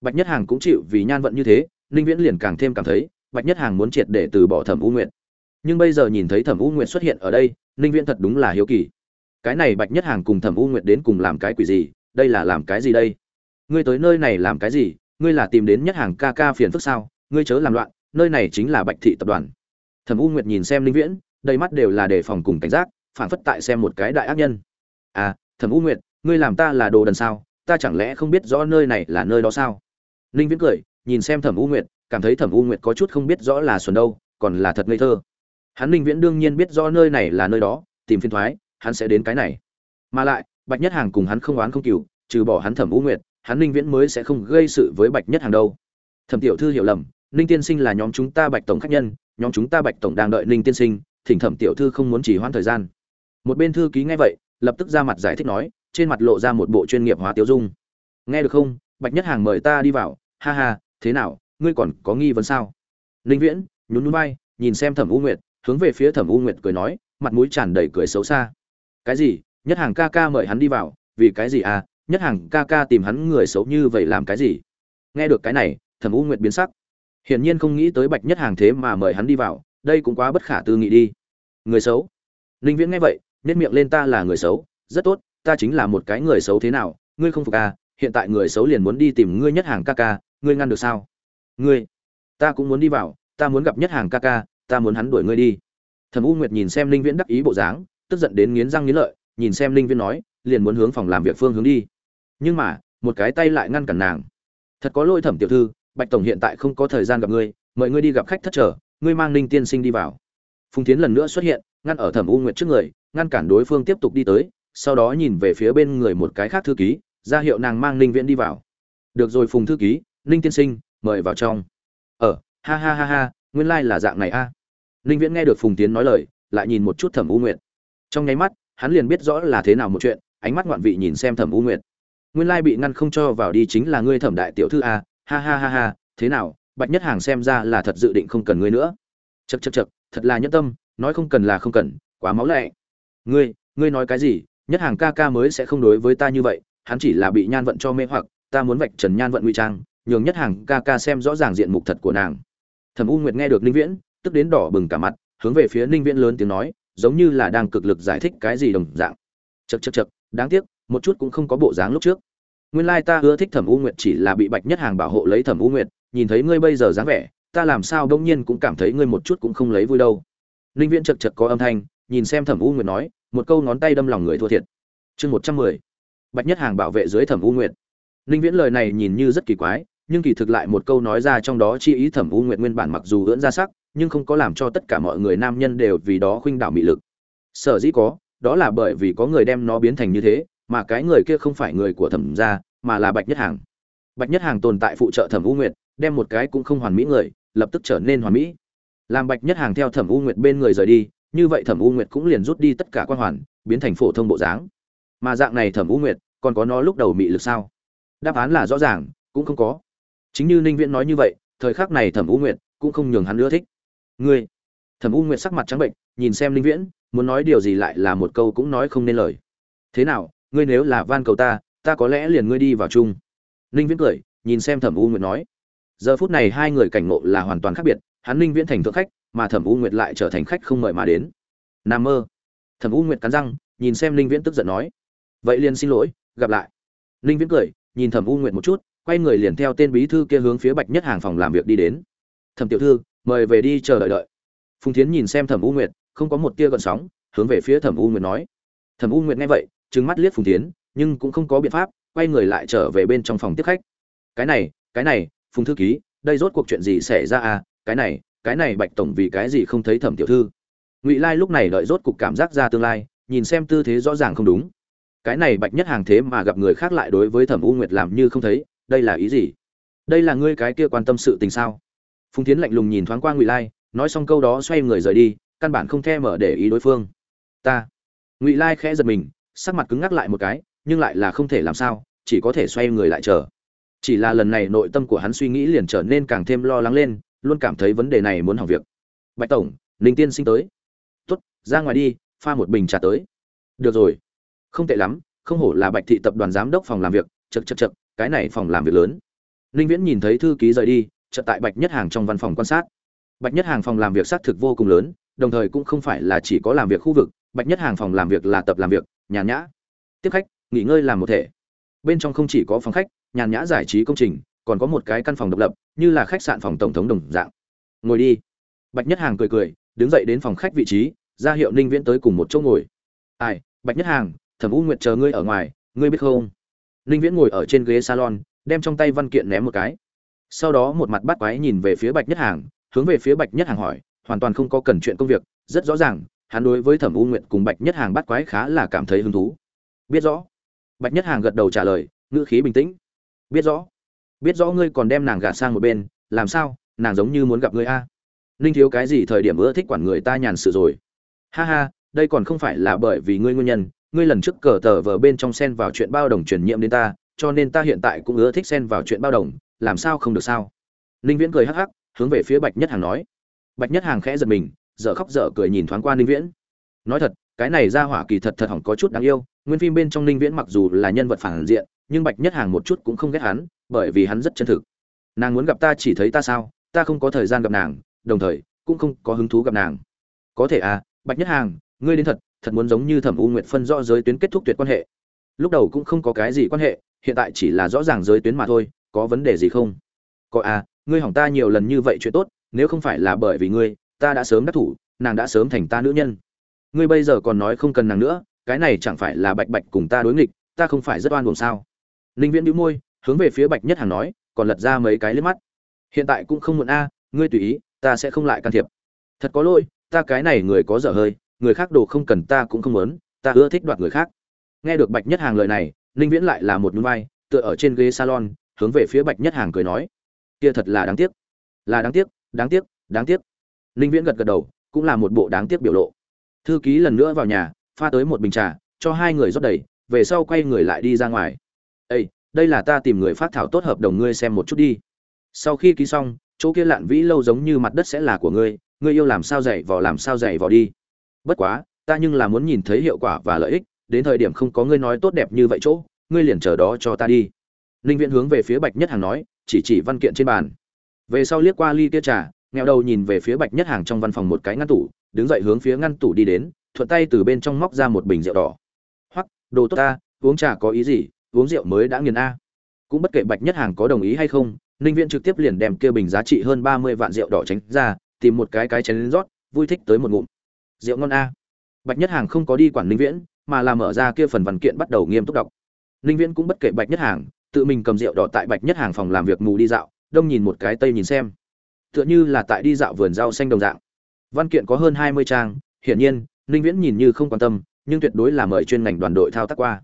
Bạch nhất hàng cũng chịu vì nhan vận như thế, ninh viễn liền càng thêm cảm thấy, bạch nhất hàng muốn triệt để từ bỏ thẩm u nguyệt. Nhưng bây giờ nhìn thấy thẩm u nguyệt xuất hiện ở đây, ninh viễn thật đúng là hiếu kỳ. Cái này bạch nhất hàng cùng thẩm u nguyệt đến cùng làm cái quỷ gì? Đây là làm cái gì đây? Ngươi tới nơi này làm cái gì? Ngươi là tìm đến nhất hàng ca ca phiền phức sao? Ngươi chớ làm loạn, nơi này chính là bạch thị tập đoàn thẩm u nguyệt nhìn xem Linh viễn, đầy mắt đều là đề phòng cùng cảnh giác phản phất tại xem một cái đại ác nhân. À thẩm u nguyệt, ngươi làm ta là đồ đần sao? Ta chẳng lẽ không biết rõ nơi này là nơi đó sao? Linh viễn cười, nhìn xem thẩm u nguyệt, cảm thấy thẩm u nguyệt có chút không biết rõ là xuân đâu, còn là thật ngây thơ. Hắn Linh viễn đương nhiên biết rõ nơi này là nơi đó, tìm phiên thoái, hắn sẽ đến cái này. Mà lại, bạch nhất hàng cùng hắn không oán không cừu, trừ bỏ hắn thẩm u nguyệt, hắn Linh viễn mới sẽ không gây sự với bạch nhất hàng đâu. Thẩm tiểu thư hiểu lầm ninh tiên sinh là nhóm chúng ta bạch tổng khách nhân, nhóm chúng ta bạch tổng đang đợi ninh tiên sinh, thỉnh thẩm tiểu thư không muốn chỉ hoãn thời gian. Một bên thư ký nghe vậy, lập tức ra mặt giải thích nói, trên mặt lộ ra một bộ chuyên nghiệp hóa tiêu dung. Nghe được không? Bạch nhất hàng mời ta đi vào. Ha ha, thế nào? Ngươi còn có nghi vấn sao? Ninh viễn, nhún núi vai, nhìn xem thẩm u nguyệt, hướng về phía thẩm u nguyệt cười nói, mặt mũi tràn đầy cười xấu xa. Cái gì? Nhất hàng ca ca mời hắn đi vào. Vì cái gì à? Nhất hàng ca ca tìm hắn người xấu như vậy làm cái gì? Nghe được cái này, thẩm u nguyệt biến sắc hiển nhiên không nghĩ tới bạch nhất hàng thế mà mời hắn đi vào, đây cũng quá bất khả tư nghị đi. Người xấu. Ninh viễn nghe vậy nết miệng lên ta là người xấu, rất tốt, ta chính là một cái người xấu thế nào, ngươi không phục à hiện tại người xấu liền muốn đi tìm ngươi nhất hàng ca ca, ngươi ngăn được sao? Ngươi, ta cũng muốn đi vào, ta muốn gặp nhất hàng ca ca, ta muốn hắn đuổi ngươi đi. Thẩm u nguyệt nhìn xem linh viễn đắc ý bộ dáng, tức giận đến nghiến răng nghiến lợi, nhìn xem linh viễn nói, liền muốn hướng phòng làm việc phương hướng đi. Nhưng mà, một cái tay lại ngăn cản nàng. Thật có lỗi thẩm tiểu thư bạch tổng hiện tại không có thời gian gặp ngươi, mời ngươi đi gặp khách thất trở, ngươi mang ninh tiên sinh đi vào. Phùng tiến lần nữa xuất hiện, ngăn ở thẩm u nguyệt trước người, ngăn cản đối phương tiếp tục đi tới, sau đó nhìn về phía bên người một cái khác thư ký, ra hiệu nàng mang ninh viễn đi vào. Được rồi phùng thư ký, ninh tiên sinh, mời vào trong. Ờ ha ha ha ha, nguyên lai、like、là dạng này a. À. ninh viễn nghe được phùng tiến nói lời, lại nhìn một chút thẩm u nguyệt. Trong nháy mắt, hắn liền biết rõ là thế nào một chuyện, ánh mắt ngoạn vị nhìn xem thẩm u nguyệt. Nguyên lai bị ngăn không cho vào đi chính là ngươi thẩm đại tiểu thư a ha ha ha ha, thế nào, bạch nhất hàng xem ra là thật dự định không cần ngươi nữa. Chật chật chật thật là nhẫn tâm, nói không cần là không cần, quá máu lệ ngươi ngươi nói cái gì, nhất hàng ca ca mới sẽ không đối với ta như vậy, hắn chỉ là bị nhan vận cho mê hoặc, ta muốn vạch trần nhan vận nguy trang, nhường nhất hàng ca ca xem rõ ràng diện mục thật của nàng. Thẩm u nguyệt nghe được ninh viễn, tức đến đỏ bừng cả mặt, hướng về phía ninh viễn lớn tiếng nói, giống như là đang cực lực giải thích cái gì đồng dạng. Chật chật chật đáng tiếc, một chút cũng không có bộ dáng lúc trước nguyên lai ta ưa thích thẩm u nguyệt chỉ là bị bạch nhất hàng bảo hộ lấy thẩm u nguyệt, nhìn thấy ngươi bây giờ dáng vẻ, ta làm sao đông nhiên cũng cảm thấy ngươi một chút cũng không lấy vui đâu. Ninh viễn chật chật có âm thanh, nhìn xem thẩm u nguyệt nói, một câu ngón tay đâm lòng người thua thiệt. Chương một trăm mười, bạch nhất hàng bảo vệ dưới thẩm u nguyệt. Ninh viễn lời này nhìn như rất kỳ quái, nhưng kỳ thực lại một câu nói ra trong đó chi ý thẩm u nguyệt nguyên bản mặc dù ưỡn ra sắc, nhưng không có làm cho tất cả mọi người nam nhân đều vì đó khuynh đảo mị lực. Sở dĩ có, đó là bởi vì có người đem nó biến thành như thế mà cái người kia không phải người của thẩm gia, mà là bạch nhất hàng. Bạch nhất hàng tồn tại phụ trợ thẩm u nguyệt, đem một cái cũng không hoàn mỹ người, lập tức trở nên hoàn mỹ. Làm bạch nhất hàng theo thẩm u nguyệt bên người rời đi, như vậy thẩm u nguyệt cũng liền rút đi tất cả quan hoàn, biến thành phổ thông bộ dáng. Mà dạng này thẩm u nguyệt, còn có nó lúc đầu mị lực sao? Đáp án là rõ ràng, cũng không có. Chính như ninh viễn nói như vậy, thời khắc này thẩm u nguyệt cũng không nhường hắn ưa thích. Ngươi, thẩm u nguyệt sắc mặt trắng bệnh, nhìn xem ninh viễn, muốn nói điều gì lại là một câu cũng nói không nên lời. Thế nào ngươi nếu là van cầu ta ta có lẽ liền ngươi đi vào chung. Ninh viễn cười, nhìn xem thẩm u nguyệt nói. Giờ phút này hai người cảnh ngộ là hoàn toàn khác biệt, hắn ninh viễn thành thượng khách, mà thẩm u nguyệt lại trở thành khách không mời mà đến. Nam mơ. Thẩm u nguyệt cắn răng, nhìn xem ninh viễn tức giận nói. Vậy liền xin lỗi, gặp lại. Ninh viễn cười, nhìn thẩm u nguyệt một chút, quay người liền theo tên bí thư kia hướng phía bạch nhất hàng phòng làm việc đi đến. Thẩm tiểu thư, mời về đi chờ đợi đợi. Phùng thiến nhìn xem thẩm u nguyệt, không có một tia gợn sóng, hướng về phía thẩm u nguyệt nói. Thẩm u nguyệt nghe vậy trừng mắt liếc phùng thiến, nhưng cũng không có biện pháp, quay người lại trở về bên trong phòng tiếp khách. Cái này cái này, phùng thư ký, đây rốt cuộc chuyện gì xảy ra à? Cái này cái này bạch tổng vì cái gì không thấy thẩm tiểu thư? Ngụy lai lúc này đợi rốt cục cảm giác ra tương lai, nhìn xem tư thế rõ ràng không đúng. Cái này bạch nhất hàng thế mà gặp người khác lại đối với thẩm u nguyệt làm như không thấy, đây là ý gì? Đây là ngươi cái kia quan tâm sự tình sao? Phùng tiến lạnh lùng nhìn thoáng qua ngụy lai, nói xong câu đó xoay người rời đi, căn bản không thèm mở để ý đối phương. Ta. Ngụy lai khẽ giật mình sắc mặt cứng ngắc lại một cái, nhưng lại là không thể làm sao, chỉ có thể xoay người lại chờ. Chỉ là lần này nội tâm của hắn suy nghĩ liền trở nên càng thêm lo lắng lên, luôn cảm thấy vấn đề này muốn hỏng việc. Bạch tổng linh tiên sinh tới. Tuất ra ngoài đi, pha một bình trà tới. Được rồi. Không tệ lắm, không hổ là bạch thị tập đoàn giám đốc phòng làm việc chật chật chật cái này phòng làm việc lớn. Ninh viễn nhìn thấy thư ký rời đi, chợt tại bạch nhất hàng trong văn phòng quan sát. Bạch nhất hàng phòng làm việc xác thực vô cùng lớn, đồng thời cũng không phải là chỉ có làm việc khu vực, bạch nhất hàng phòng làm việc là tập làm việc nhàn nhã. Tiếp khách, nghỉ ngơi làm một thể. Bên trong không chỉ có phòng khách, nhàn nhã giải trí công trình, còn có một cái căn phòng độc lập, như là khách sạn phòng tổng thống đồng dạng. Ngồi đi. Bạch nhất hàng cười cười, đứng dậy đến phòng khách vị trí, ra hiệu ninh viễn tới cùng một chỗ ngồi. Ai, bạch nhất hàng, thẩm u nguyệt chờ ngươi ở ngoài, ngươi biết không? Ninh viễn ngồi ở trên ghế salon, đem trong tay văn kiện ném một cái. Sau đó một mặt bắt quái nhìn về phía bạch nhất hàng, hướng về phía bạch nhất hàng hỏi, hoàn toàn không có cần chuyện công việc, rất rõ ràng hắn đối với thẩm u nguyện cùng bạch nhất hàng bắt quái khá là cảm thấy hứng thú. Biết rõ. Bạch nhất hàng gật đầu trả lời, ngữ khí bình tĩnh. Biết rõ. Biết rõ ngươi còn đem nàng gạt sang một bên, làm sao, nàng giống như muốn gặp ngươi a. Ninh thiếu cái gì thời điểm ưa thích quản người ta nhàn sự rồi. Ha ha, đây còn không phải là bởi vì ngươi nguyên nhân, ngươi lần trước cờ tờ vờ bên trong sen vào chuyện bao đồng truyền nhiễm đến ta, cho nên ta hiện tại cũng ưa thích xen vào chuyện bao đồng, làm sao không được sao? Ninh viễn cười hắc hắc, hướng về phía bạch nhất hàng nói. Bạch nhất hàng khẽ giật mình dở khóc dở cười nhìn thoáng qua ninh viễn. Nói thật, cái này ra hỏa kỳ thật thật hỏng có chút đáng yêu, nguyên phim bên trong ninh viễn mặc dù là nhân vật phản diện, nhưng bạch nhất hàng một chút cũng không ghét hắn, bởi vì hắn rất chân thực. Nàng muốn gặp ta chỉ thấy ta sao, ta không có thời gian gặp nàng, đồng thời, cũng không có hứng thú gặp nàng. Có thể à bạch nhất hàng, ngươi đến thật thật muốn giống như thẩm u nguyệt phân rõ giới tuyến kết thúc tuyệt quan hệ. Lúc đầu cũng không có cái gì quan hệ, hiện tại chỉ là rõ ràng giới tuyến mà thôi, có vấn đề gì không? Có à ngươi hỏng ta nhiều lần như vậy chuyện tốt, nếu không phải là bởi vì ngươi ta đã sớm đắc thủ, nàng đã sớm thành ta nữ nhân. Ngươi bây giờ còn nói không cần nàng nữa, cái này chẳng phải là bạch bạch cùng ta đối nghịch, ta không phải rất oan buồn sao? Ninh viễn đĩu môi, hướng về phía bạch nhất hàng nói, còn lật ra mấy cái lên mắt. Hiện tại cũng không muộn a, ngươi tùy ý, ta sẽ không lại can thiệp. Thật có lỗi, ta cái này người có dở hơi, người khác đồ không cần ta cũng không muốn, ta ưa thích đoạt người khác. Nghe được bạch nhất hàng lời này, ninh viễn lại là một núi vai, tựa ở trên ghế salon, hướng về phía bạch nhất hàng cười nói, kia thật là đáng tiếc, là đáng tiếc đáng tiếc đáng tiếc ninh viễn gật gật đầu, cũng là một bộ đáng tiếc biểu lộ. Thư ký lần nữa vào nhà, pha tới một bình trà, cho hai người rót đầy, về sau quay người lại đi ra ngoài. Ây đây là ta tìm người phát thảo tốt hợp đồng ngươi xem một chút đi. Sau khi ký xong, chỗ kia lạn vĩ lâu giống như mặt đất sẽ là của ngươi ngươi yêu làm sao dạy vò làm sao dạy vò đi. Bất quá, ta nhưng là muốn nhìn thấy hiệu quả và lợi ích, đến thời điểm không có ngươi nói tốt đẹp như vậy chỗ, ngươi liền chờ đó cho ta đi. Ninh viễn hướng về phía bạch nhất hàng nói, chỉ chỉ văn kiện trên bàn. Về sau liếc qua ly tia trà nghèo đầu nhìn về phía bạch nhất hàng trong văn phòng một cái ngăn tủ, đứng dậy hướng phía ngăn tủ đi đến, thuận tay từ bên trong móc ra một bình rượu đỏ. Hoặc đồ tốt ta, uống trà có ý gì? Uống rượu mới đã nghiền a. Cũng bất kể bạch nhất hàng có đồng ý hay không, ninh viễn trực tiếp liền đem kia bình giá trị hơn ba mươi vạn rượu đỏ tránh ra, tìm một cái cái chén lên rót, vui thích tới một ngụm. Rượu ngon a. Bạch nhất hàng không có đi quản ninh viễn, mà là mở ra kia phần văn kiện bắt đầu nghiêm túc đọc. Ninh viễn cũng bất kể bạch nhất hàng, tự mình cầm rượu đỏ tại bạch nhất hàng phòng làm việc mù đi dạo, đông nhìn một cái tây nhìn xem tựa như là tại đi dạo vườn rau xanh đồng dạng. Văn kiện có hơn hai mươi trang, hiển nhiên, ninh viễn nhìn như không quan tâm, nhưng tuyệt đối là mời chuyên ngành đoàn đội thao tác qua.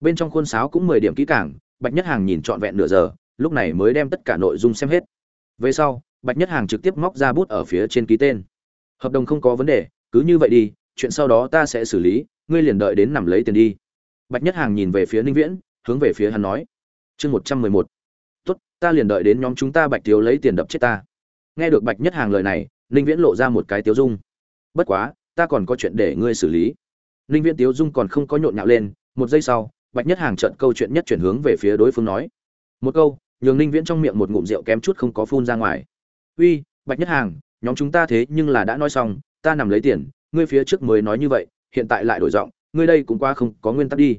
Bên trong khuôn sáo cũng mười điểm kỹ càng, bạch nhất hàng nhìn trọn vẹn nửa giờ, lúc này mới đem tất cả nội dung xem hết. Về sau, bạch nhất hàng trực tiếp móc ra bút ở phía trên ký tên. Hợp đồng không có vấn đề, cứ như vậy đi, chuyện sau đó ta sẽ xử lý, ngươi liền đợi đến nằm lấy tiền đi. Bạch nhất hàng nhìn về phía ninh viễn, hướng về phía hắn nói. Chương một trăm mười một. Tốt, ta liền đợi đến nhóm chúng ta bạch thiếu lấy tiền đập chết ta nghe được bạch nhất hàng lời này, ninh viễn lộ ra một cái tiếu dung. Bất quá, ta còn có chuyện để ngươi xử lý. Ninh viễn tiếu dung còn không có nhộn nhạo lên, một giây sau, bạch nhất hàng trận câu chuyện nhất chuyển hướng về phía đối phương nói. Một câu, nhường ninh viễn trong miệng một ngụm rượu kém chút không có phun ra ngoài. Uy, bạch nhất hàng, nhóm chúng ta thế nhưng là đã nói xong, ta nằm lấy tiền, ngươi phía trước mới nói như vậy, hiện tại lại đổi giọng, ngươi đây cũng qua không có nguyên tắc đi.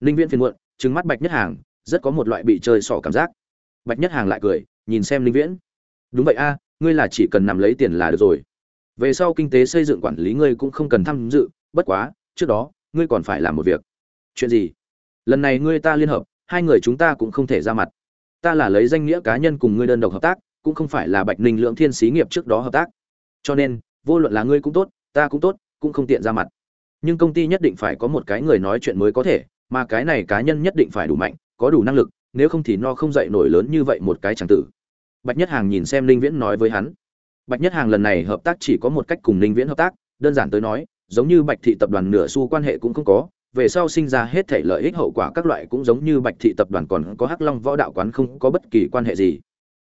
Ninh viễn phiền muộn, trừng mắt bạch nhất hàng, rất có một loại bị chơi xỏ cảm giác. Bạch nhất hàng lại cười, nhìn xem ninh viễn. Đúng vậy a ngươi là chỉ cần nằm lấy tiền là được rồi. Về sau kinh tế xây dựng quản lý ngươi cũng không cần tham dự, bất quá, trước đó, ngươi còn phải làm một việc. Chuyện gì? Lần này ngươi ta liên hợp, hai người chúng ta cũng không thể ra mặt. Ta là lấy danh nghĩa cá nhân cùng ngươi đơn độc hợp tác, cũng không phải là bạch ninh lượng thiên xí nghiệp trước đó hợp tác. Cho nên, vô luận là ngươi cũng tốt, ta cũng tốt, cũng không tiện ra mặt. Nhưng công ty nhất định phải có một cái người nói chuyện mới có thể, mà cái này cá nhân nhất định phải đủ mạnh, có đủ năng lực, nếu không thì no không dậy nổi lớn như vậy một cái chẳng tử bạch nhất hàng nhìn xem linh viễn nói với hắn. Bạch nhất hàng lần này hợp tác chỉ có một cách cùng linh viễn hợp tác, đơn giản tới nói, giống như bạch thị tập đoàn nửa xu quan hệ cũng không có, về sau sinh ra hết thể lợi ích hậu quả các loại cũng giống như bạch thị tập đoàn còn có hắc long võ đạo quán không có bất kỳ quan hệ gì.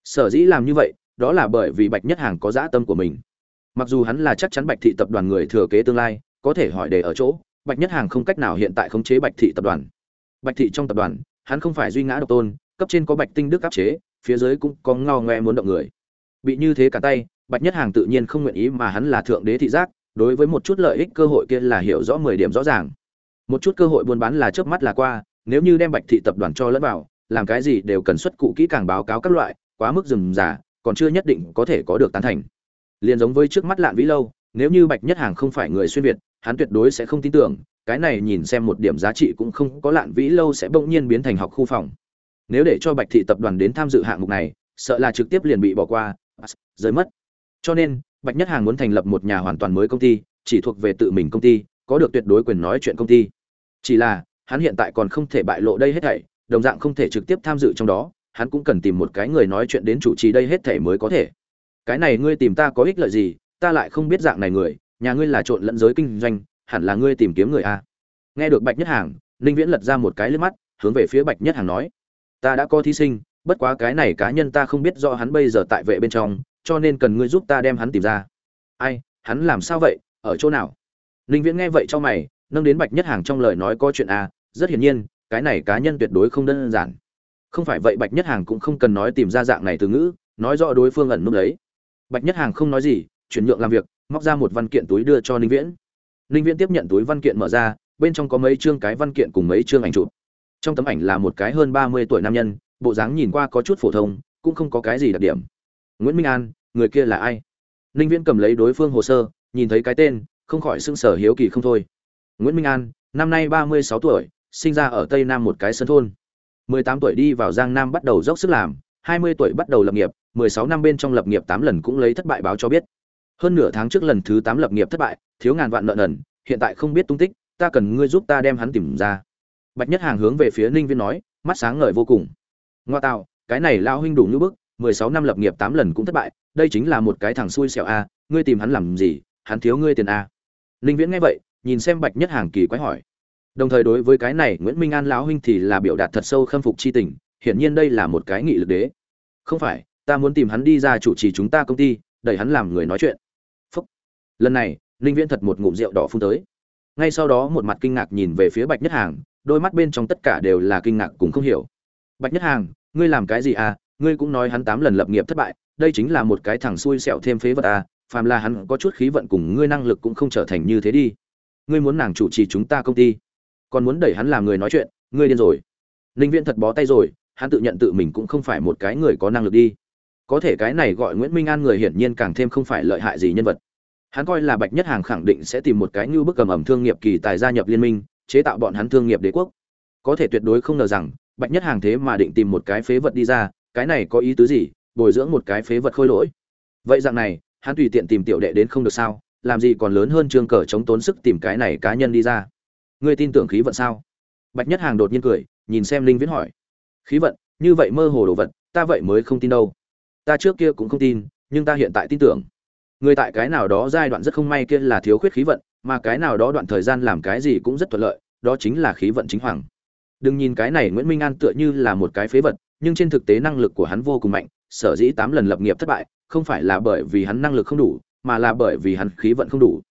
Sở dĩ làm như vậy, đó là bởi vì bạch nhất hàng có dã tâm của mình. Mặc dù hắn là chắc chắn bạch thị tập đoàn người thừa kế tương lai, có thể hỏi để ở chỗ, bạch nhất hàng không cách nào hiện tại khống chế bạch thị tập đoàn. Bạch thị trong tập đoàn, hắn không phải duy ngã độc tôn, cấp trên có bạch tinh đức áp chế phía dưới cũng có ngao ngoe muốn động người. Bị như thế cả tay, bạch nhất hàng tự nhiên không nguyện ý mà hắn là thượng đế thị giác, đối với một chút lợi ích cơ hội kia là hiểu rõ mười điểm rõ ràng. Một chút cơ hội buôn bán là chớp mắt là qua, nếu như đem bạch thị tập đoàn cho lẫn vào, làm cái gì đều cần xuất cụ kỹ càng báo cáo các loại, quá mức rườm giả còn chưa nhất định có thể có được tán thành. Liền giống với trước mắt lạn vĩ lâu, nếu như bạch nhất hàng không phải người xuyên việt, hắn tuyệt đối sẽ không tin tưởng, cái này nhìn xem một điểm giá trị cũng không có lạn vĩ lâu sẽ bỗng nhiên biến thành học khu phòng nếu để cho bạch thị tập đoàn đến tham dự hạng mục này, sợ là trực tiếp liền bị bỏ qua à, rơi mất. Cho nên, bạch nhất hàng muốn thành lập một nhà hoàn toàn mới công ty, chỉ thuộc về tự mình công ty, có được tuyệt đối quyền nói chuyện công ty. Chỉ là, hắn hiện tại còn không thể bại lộ đây hết thảy, đồng dạng không thể trực tiếp tham dự trong đó, hắn cũng cần tìm một cái người nói chuyện đến chủ trì đây hết thảy mới có thể. Cái này ngươi tìm ta có ích lợi gì, ta lại không biết dạng này người, nhà ngươi là trộn lẫn giới kinh doanh, hẳn là ngươi tìm kiếm người a nghe được bạch nhất hàng, ninh viễn lật ra một cái lên mắt, hướng về phía bạch nhất hàng nói ta đã có thí sinh, bất quá cái này cá nhân ta không biết do hắn bây giờ tại vệ bên trong, cho nên cần ngươi giúp ta đem hắn tìm ra. Ai, hắn làm sao vậy? Ở chỗ nào? Ninh viễn nghe vậy cho mày, nâng đến bạch nhất hàng trong lời nói có chuyện a rất hiển nhiên, cái này cá nhân tuyệt đối không đơn giản. Không phải vậy bạch nhất hàng cũng không cần nói tìm ra dạng này từ ngữ, nói rõ đối phương ẩn núp đấy. Bạch nhất hàng không nói gì, chuyển nhượng làm việc, móc ra một văn kiện túi đưa cho ninh viễn. Ninh viễn tiếp nhận túi văn kiện mở ra, bên trong có mấy chương cái văn kiện cùng mấy chương ảnh chụp trong tấm ảnh là một cái hơn ba mươi tuổi nam nhân, bộ dáng nhìn qua có chút phổ thông, cũng không có cái gì đặc điểm. Nguyễn minh an, người kia là ai? Ninh viễn cầm lấy đối phương hồ sơ, nhìn thấy cái tên, không khỏi sưng sở hiếu kỳ không thôi. Nguyễn minh an, năm nay ba mươi sáu tuổi, sinh ra ở tây nam một cái sân thôn. mười tám tuổi đi vào giang nam bắt đầu dốc sức làm, hai mươi tuổi bắt đầu lập nghiệp, mười sáu năm bên trong lập nghiệp tám lần cũng lấy thất bại báo cho biết. Hơn nửa tháng trước lần thứ tám lập nghiệp thất bại, thiếu ngàn vạn nợ nần, hiện tại không biết tung tích, ta cần ngươi giúp ta đem hắn tìm ra bạch nhất hàng hướng về phía ninh viên nói, mắt sáng ngời vô cùng. Ngoa tạo, cái này lao huynh đủ như bức, mười sáu năm lập nghiệp tám lần cũng thất bại, đây chính là một cái thằng xui xẻo a, ngươi tìm hắn làm gì, hắn thiếu ngươi tiền a. Ninh viễn nghe vậy, nhìn xem bạch nhất hàng kỳ quái hỏi. Đồng thời đối với cái này, nguyễn minh an lão huynh thì là biểu đạt thật sâu khâm phục c h i tình, hiển nhiên đây là một cái nghị lực đế. Không phải, ta muốn tìm hắn đi ra chủ trì chúng ta công ty, đẩy hắn làm người nói chuyện. Phúc. Lần này, ninh viễn thật một ngụm rượu đỏ phun tới. Ngay sau đó một mặt kinh ngạc nhìn về phía bạch nhất hàng đôi mắt bên trong tất cả đều là kinh ngạc cùng không hiểu. Bạch nhất hàng, ngươi làm cái gì à? Ngươi cũng nói hắn tám lần lập nghiệp thất bại, đây chính là một cái thằng xui xẹo thêm phế vật à? Phàm là hắn có chút khí vận cùng ngươi năng lực cũng không trở thành như thế đi. Ngươi muốn nàng chủ trì chúng ta công ty, còn muốn đẩy hắn làm người nói chuyện, ngươi điên rồi. Ninh viễn thật bó tay rồi, hắn tự nhận tự mình cũng không phải một cái người có năng lực đi. Có thể cái này gọi nguyễn minh an người hiển nhiên càng thêm không phải lợi hại gì nhân vật. Hắn coi là bạch nhất hàng khẳng định sẽ tìm một cái như bức cầm ẩm thương nghiệp kỳ tài gia nhập liên minh chế tạo bọn hắn thương nghiệp đế quốc. Có thể tuyệt đối không ngờ rằng, bạch nhất hàng thế mà định tìm một cái phế vật đi ra, cái này có ý tứ gì? Bồi dưỡng một cái phế vật khôi lỗi. Vậy dạng này, hắn tùy tiện tìm tiểu đệ đến không được sao? Làm gì còn lớn hơn trương cờ chống tốn sức tìm cái này cá nhân đi ra? Ngươi tin tưởng khí vận sao? Bạch nhất hàng đột nhiên cười, nhìn xem linh viễn hỏi. Khí vận, như vậy mơ hồ đồ vật, ta vậy mới không tin đâu. Ta trước kia cũng không tin, nhưng ta hiện tại tin tưởng. Người tại cái nào đó giai đoạn rất không may kia là thiếu khuyết khí vận mà cái nào đó đoạn thời gian làm cái gì cũng rất thuận lợi, đó chính là khí vận chính hoàng. Đừng nhìn cái này nguyễn minh an tựa như là một cái phế vật, nhưng trên thực tế năng lực của hắn vô cùng mạnh, sở dĩ tám lần lập nghiệp thất bại, không phải là bởi vì hắn năng lực không đủ, mà là bởi vì hắn khí vận không đủ.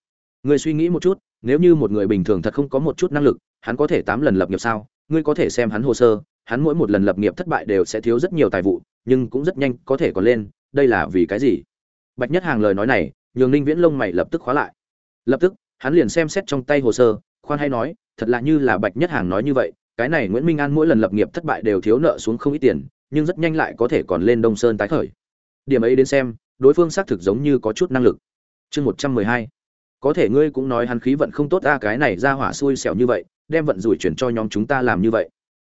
Người suy nghĩ một chút, nếu như một người bình thường thật không có một chút năng lực, hắn có thể tám lần lập nghiệp sao? Ngươi có thể xem hắn hồ sơ, hắn mỗi một lần lập nghiệp thất bại đều sẽ thiếu rất nhiều tài vụ, nhưng cũng rất nhanh có thể còn lên, đây là vì cái gì? Bạch nhất hàng lời nói này, nhường ninh viễn lông mày lập tức khóa lại. Lập tức hắn liền xem xét trong tay hồ sơ, khoan hay nói, thật là như là bạch nhất hàng nói như vậy, cái này nguyễn minh an mỗi lần lập nghiệp thất bại đều thiếu nợ xuống không ít tiền, nhưng rất nhanh lại có thể còn lên đông sơn tái khởi. Điểm ấy đến xem, đối phương xác thực giống như có chút năng lực. Chương một trăm mười hai. Có thể ngươi cũng nói hắn khí vận không tốt ta cái này ra hỏa xui xẻo như vậy, đem vận rủi chuyển cho nhóm chúng ta làm như vậy.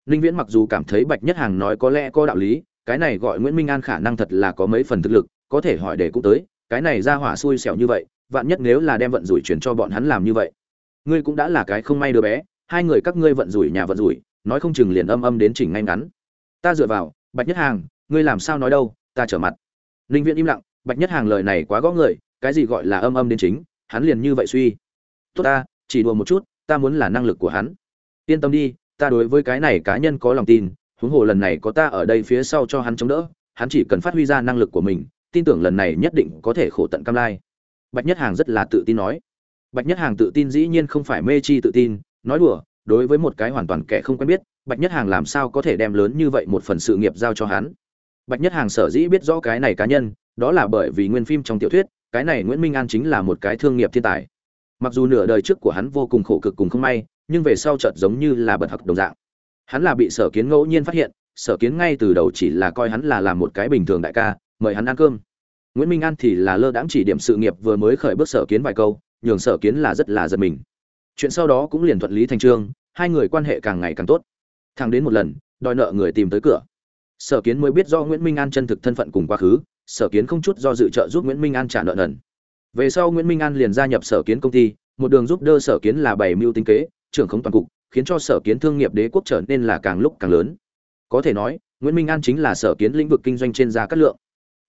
Ninh viễn mặc dù cảm thấy bạch nhất hàng nói có lẽ có đạo lý, cái này gọi nguyễn minh an khả năng thật là có mấy phần thực lực, có thể hỏi để cũng tới cái này ra hỏa xui xẻo như vậy, vạn nhất nếu là đem vận rủi chuyển cho bọn hắn làm như vậy. Ngươi cũng đã là cái không may đứa bé, hai người các ngươi vận rủi nhà vận rủi, nói không chừng liền âm âm đến chỉnh ngay ngắn. Ta dựa vào, bạch nhất hàng, ngươi làm sao nói đâu, ta trở mặt. Ninh viễn im lặng, bạch nhất hàng lời này quá gõ người, cái gì gọi là âm âm đến chính, hắn liền như vậy suy. Tốt ta, chỉ đùa một chút, ta muốn là năng lực của hắn. Yên tâm đi, ta đối với cái này cá nhân có lòng tin, huống hồ lần này có ta ở đây phía sau cho hắn chống đỡ, hắn chỉ cần phát huy ra năng lực của mình tin tưởng lần này nhất định có thể khổ tận cam lai. Bạch nhất hàng rất là tự tin nói. Bạch nhất hàng tự tin dĩ nhiên không phải mê chi tự tin, nói đùa, đối với một cái hoàn toàn kẻ không quen biết, bạch nhất hàng làm sao có thể đem lớn như vậy một phần sự nghiệp giao cho hắn? Bạch nhất hàng sở dĩ biết rõ cái này cá nhân, đó là bởi vì nguyên phim trong tiểu thuyết, cái này nguyễn minh an chính là một cái thương nghiệp thiên tài. Mặc dù nửa đời trước của hắn vô cùng khổ cực cùng không may, nhưng về sau chợt giống như là bật học đồng dạng. Hắn là bị sở kiến ngẫu nhiên phát hiện, sở kiến ngay từ đầu chỉ là coi hắn là làm một cái bình thường đại ca mời hắn ăn cơm. Nguyễn minh an thì là lơ đãng chỉ điểm sự nghiệp vừa mới khởi bước sở kiến vài câu, nhường sở kiến là rất là giật mình. Chuyện sau đó cũng liền thuận lý thành trương, hai người quan hệ càng ngày càng tốt. Thằng đến một lần, đòi nợ người tìm tới cửa. Sở kiến mới biết do nguyễn minh an chân thực thân phận cùng quá khứ, sở kiến không chút do dự trợ giúp nguyễn minh an trả nợ nần. Về sau nguyễn minh an liền gia nhập sở kiến công ty, một đường giúp đỡ sở kiến là bảy mưu tính kế, trưởng không toàn cục, khiến cho sở kiến thương nghiệp đế quốc trở nên là càng lúc càng lớn. Có thể nói, nguyễn minh an chính là sở kiến lĩnh vực kinh doanh trên gia cát lượng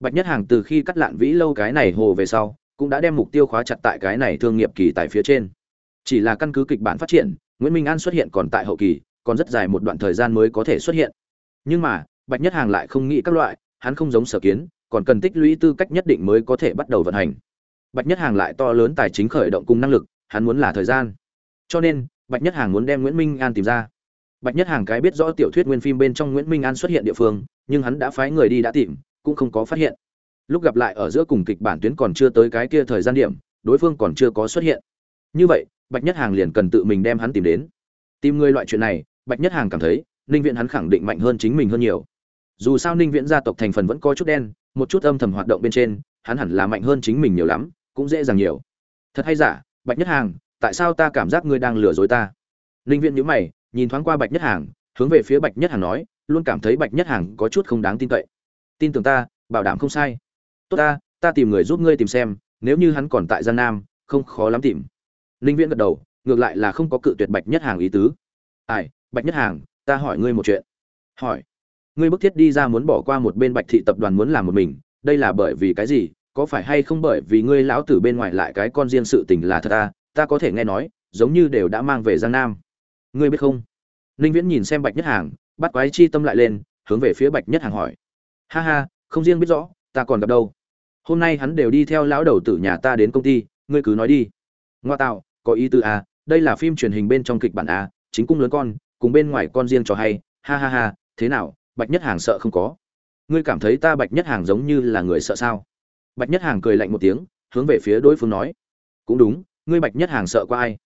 bạch nhất hàng từ khi cắt lạn vĩ lâu cái này hồ về sau, cũng đã đem mục tiêu khóa chặt tại cái này thương nghiệp kỳ tại phía trên. Chỉ là căn cứ kịch bản phát triển, nguyễn minh an xuất hiện còn tại hậu kỳ, còn rất dài một đoạn thời gian mới có thể xuất hiện. Nhưng mà, bạch nhất hàng lại không nghĩ các loại, hắn không giống sở kiến, còn cần tích lũy tư cách nhất định mới có thể bắt đầu vận hành. Bạch nhất hàng lại to lớn tài chính khởi động cùng năng lực, hắn muốn là thời gian. Cho nên, bạch nhất hàng muốn đem nguyễn minh an tìm ra. Bạch nhất hàng cái biết rõ tiểu thuyết nguyên phim bên trong nguyễn minh an xuất hiện địa phương, nhưng hắn đã phái người đi đã tìm cũng không có phát hiện. Lúc gặp lại ở giữa cùng kịch bản tuyến còn chưa tới cái kia thời gian điểm, đối phương còn chưa có xuất hiện. Như vậy, bạch nhất hàng liền cần tự mình đem hắn tìm đến. Tìm người loại chuyện này, bạch nhất hàng cảm thấy, ninh viện hắn khẳng định mạnh hơn chính mình hơn nhiều. Dù sao ninh viễn gia tộc thành phần vẫn có chút đen, một chút âm thầm hoạt động bên trên, hắn hẳn là mạnh hơn chính mình nhiều lắm, cũng dễ dàng nhiều. Thật hay giả, bạch nhất hàng, tại sao ta cảm giác ngươi đang lừa dối ta? Ninh viễn nhíu mày, nhìn thoáng qua bạch nhất hàng, hướng về phía bạch nhất hàng nói, luôn cảm thấy bạch nhất hàng có chút không đáng tin cậy tin tưởng ta, bảo đảm không sai. Tốt ta ta tìm người giúp ngươi tìm xem, nếu như hắn còn tại gian nam, không khó lắm tìm. Ninh viễn gật đầu, ngược lại là không có cự tuyệt bạch nhất hàng ý tứ. Ai, bạch nhất hàng, ta hỏi ngươi một chuyện. Hỏi. Ngươi bức thiết đi ra muốn bỏ qua một bên bạch thị tập đoàn muốn làm một mình, đây là bởi vì cái gì? Có phải hay không bởi vì ngươi lão tử bên ngoài lại cái con riêng sự tình là thật ta ta có thể nghe nói, giống như đều đã mang về giang nam. Ngươi biết không? Ninh viễn nhìn xem bạch nhất hàng, bắt quái chi tâm lại lên, hướng về phía bạch nhất hàng hỏi ha ha không riêng biết rõ ta còn gặp đâu. Hôm nay hắn đều đi theo lão đầu tử nhà ta đến công ty ngươi cứ nói đi. Ngoa tạo có ý tư à, đây là phim truyền hình bên trong kịch bản à, chính cung lớn con cùng bên ngoài con riêng cho hay ha ha ha thế nào bạch nhất hàng sợ không có? Ngươi cảm thấy ta bạch nhất hàng giống như là người sợ sao? Bạch nhất hàng cười lạnh một tiếng hướng về phía đối phương nói. Cũng đúng ngươi bạch nhất hàng sợ qua ai?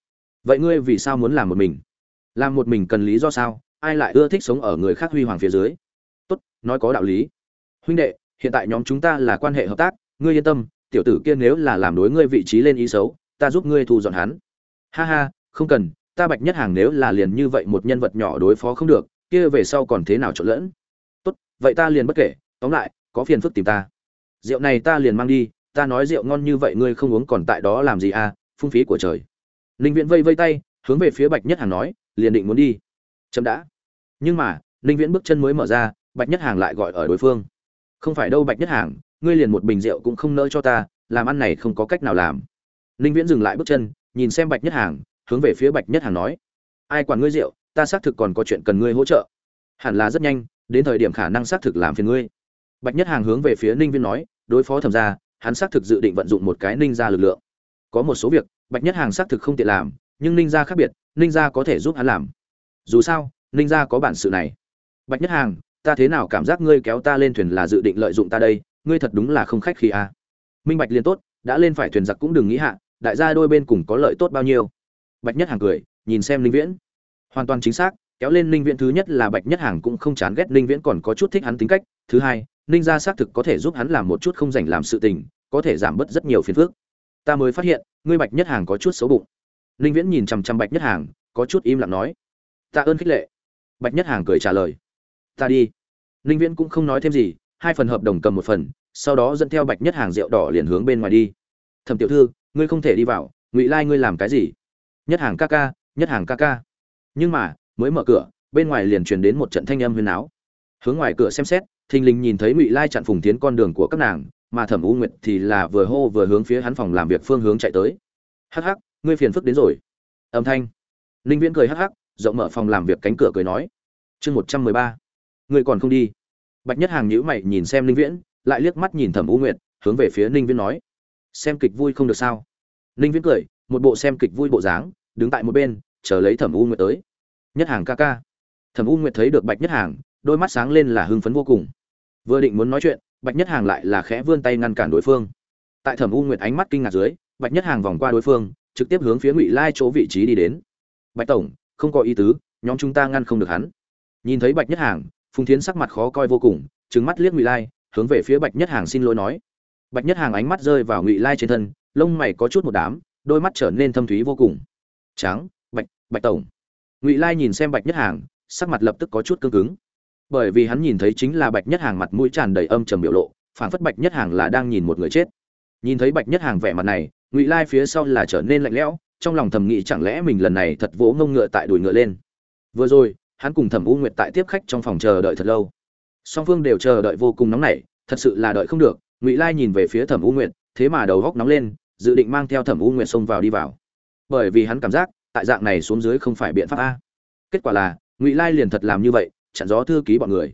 Vậy ngươi vì sao muốn làm một mình? Làm một mình cần lý do sao? Ai lại ưa thích sống ở người khác huy hoàng phía dưới? Tốt nói có đạo lý huynh đệ, hiện tại nhóm chúng ta là quan hệ hợp tác, ngươi yên tâm, tiểu tử kia nếu là làm đối ngươi vị trí lên ý xấu, ta giúp ngươi thu dọn hắn. Ha ha, không cần, ta bạch nhất hàng nếu là liền như vậy một nhân vật nhỏ đối phó không được, kia về sau còn thế nào trộn lẫn? Tốt, vậy ta liền bất kể, tóm lại, có phiền phức tìm ta. Rượu này ta liền mang đi, ta nói rượu ngon như vậy ngươi không uống còn tại đó làm gì à phung phí của trời. Ninh viễn vây vây tay, hướng về phía bạch nhất hàng nói, liền định muốn đi. Chậm đã. Nhưng mà, ninh viễn bước chân mới mở ra, bạch nhất hàng lại gọi ở đối phương không phải đâu bạch nhất hàng, ngươi liền một bình rượu cũng không nỡ cho ta, làm ăn này không có cách nào làm. Ninh viễn dừng lại bước chân, nhìn xem bạch nhất hàng, hướng về phía bạch nhất hàng nói, ai quản ngươi rượu, ta xác thực còn có chuyện cần ngươi hỗ trợ. Hẳn là rất nhanh, đến thời điểm khả năng xác thực làm phiền ngươi. Bạch nhất hàng hướng về phía ninh Viễn nói, đối phó thẩm gia, hắn xác thực dự định vận dụng một cái ninh gia lực lượng. Có một số việc, bạch nhất hàng xác thực không tiện làm, nhưng ninh gia khác biệt, ninh gia có thể giúp hắn làm. Dù sao, ninh gia có bản sự này. Bạch nhất hàng ta thế nào cảm giác ngươi kéo ta lên thuyền là dự định lợi dụng ta đây, ngươi thật đúng là không khách khi a à. minh bạch liền tốt, đã lên phải thuyền giặc cũng đừng nghĩ hạ, đại gia đôi bên cùng có lợi tốt bao nhiêu. Bạch nhất hàng cười, nhìn xem linh viễn. Hoàn toàn chính xác, kéo lên linh viễn thứ nhất là bạch nhất hàng cũng không chán ghét linh viễn còn có chút thích hắn tính cách, thứ hai, ninh gia xác thực có thể giúp hắn làm một chút không dành làm sự tình, có thể giảm bớt rất nhiều phiền phức. Ta mới phát hiện, ngươi bạch nhất hàng có chút xấu bụng. Ninh viễn nhìn chằm chằm bạch nhất hàng, có chút im lặng nói. Tạ ơn khích lệ. Bạch nhất hàng cười trả lời ta đi. Ninh viễn cũng không nói thêm gì, hai phần hợp đồng cầm một phần, sau đó dẫn theo bạch nhất hàng rượu đỏ liền hướng bên ngoài đi. Thẩm tiểu thư, ngươi không thể đi vào, ngụy lai ngươi làm cái gì? Nhất hàng ca ca, nhất hàng ca ca. Nhưng mà, mới mở cửa, bên ngoài liền truyền đến một trận thanh âm huyền áo hướng ngoài cửa xem xét, thình lình nhìn thấy ngụy lai chặn phùng tiến con đường của các nàng, mà thẩm u nguyệt thì là vừa hô vừa hướng phía hắn phòng làm việc phương hướng chạy tới. Hắc hắc, ngươi phiền phức đến rồi. Âm thanh. Ninh viễn cười hắc hắc, rộng mở phòng làm việc cánh cửa cười nói. Chương một trăm mười ba ngươi còn không đi. Bạch nhất hàng nhữ mày nhìn xem ninh viễn, lại liếc mắt nhìn thẩm u nguyệt, hướng về phía ninh viễn nói, xem kịch vui không được sao? Ninh viễn cười, một bộ xem kịch vui bộ dáng, đứng tại một bên, chờ lấy thẩm u nguyệt tới. Nhất hàng ca ca. Thẩm u nguyệt thấy được bạch nhất hàng, đôi mắt sáng lên là hưng phấn vô cùng. Vừa định muốn nói chuyện, bạch nhất hàng lại là khẽ vươn tay ngăn cản đối phương. Tại thẩm u nguyệt ánh mắt kinh ngạc dưới, bạch nhất hàng vòng qua đối phương, trực tiếp hướng phía ngụy lai chỗ vị trí đi đến. Bạch tổng, không có ý tứ, nhóm chúng ta ngăn không được hắn. Nhìn thấy bạch nhất hàng phùng thiến sắc mặt khó coi vô cùng trứng mắt liếc ngụy lai, hướng về phía bạch nhất hàng xin lỗi nói. Bạch nhất hàng ánh mắt rơi vào ngụy lai trên thân, lông mày có chút một đám, đôi mắt trở nên thâm thúy vô cùng. Tráng, bạch bạch tổng. Ngụy lai nhìn xem bạch nhất hàng, sắc mặt lập tức có chút cương cứng. Bởi vì hắn nhìn thấy chính là bạch nhất hàng mặt mũi tràn đầy âm trầm biểu lộ, phảng phất bạch nhất hàng là đang nhìn một người chết. Nhìn thấy bạch nhất hàng vẻ mặt này, ngụy lai phía sau là trở nên lạnh lẽo, trong lòng thầm nghĩ chẳng lẽ mình lần này thật vỗ ngông ngựa tại đùi ngựa lên. Vừa rồi hắn cùng thẩm u nguyệt tại tiếp khách trong phòng chờ đợi thật lâu. Song phương đều chờ đợi vô cùng nóng nảy, thật sự là đợi không được, ngụy lai nhìn về phía thẩm u nguyệt, thế mà đầu góc nóng lên, dự định mang theo thẩm u nguyệt xông vào đi vào. Bởi vì hắn cảm giác, tại dạng này xuống dưới không phải biện pháp a. Kết quả là, ngụy lai liền thật làm như vậy, chặn gió thư ký bọn người.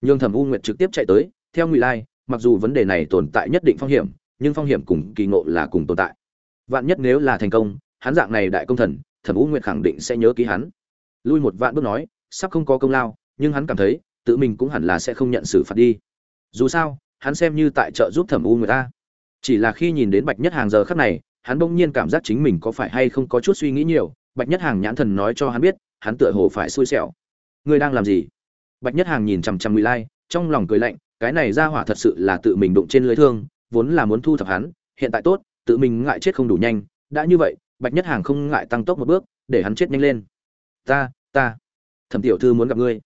Nhưng thẩm u nguyệt trực tiếp chạy tới, theo ngụy lai, mặc dù vấn đề này tồn tại nhất định phong hiểm, nhưng phong hiểm cùng kỳ ngộ là cùng tồn tại. Vạn nhất nếu là thành công, hắn dạng này đại công thần, thẩm u nguyệt khẳng định sẽ nhớ ký hắn. Lui một vạn bước nói sắp không có công lao, nhưng hắn cảm thấy, tự mình cũng hẳn là sẽ không nhận xử phạt đi. Dù sao, hắn xem như tại chợ giúp thẩm u người ta. Chỉ là khi nhìn đến bạch nhất hàng giờ khắc này, hắn bỗng nhiên cảm giác chính mình có phải hay không có chút suy nghĩ nhiều. Bạch nhất hàng nhãn thần nói cho hắn biết, hắn tựa hồ phải xui xẻo. Ngươi đang làm gì? Bạch nhất hàng nhìn chằm chằm ngụy lai, trong lòng cười lạnh, cái này ra hỏa thật sự là tự mình đụng trên lưới thương, vốn là muốn thu thập hắn, hiện tại tốt, tự mình ngại chết không đủ nhanh. Đã như vậy, bạch nhất hàng không ngại tăng tốc một bước, để hắn chết nhanh lên. Ta ta thẩm tiểu thư muốn gặp ngươi.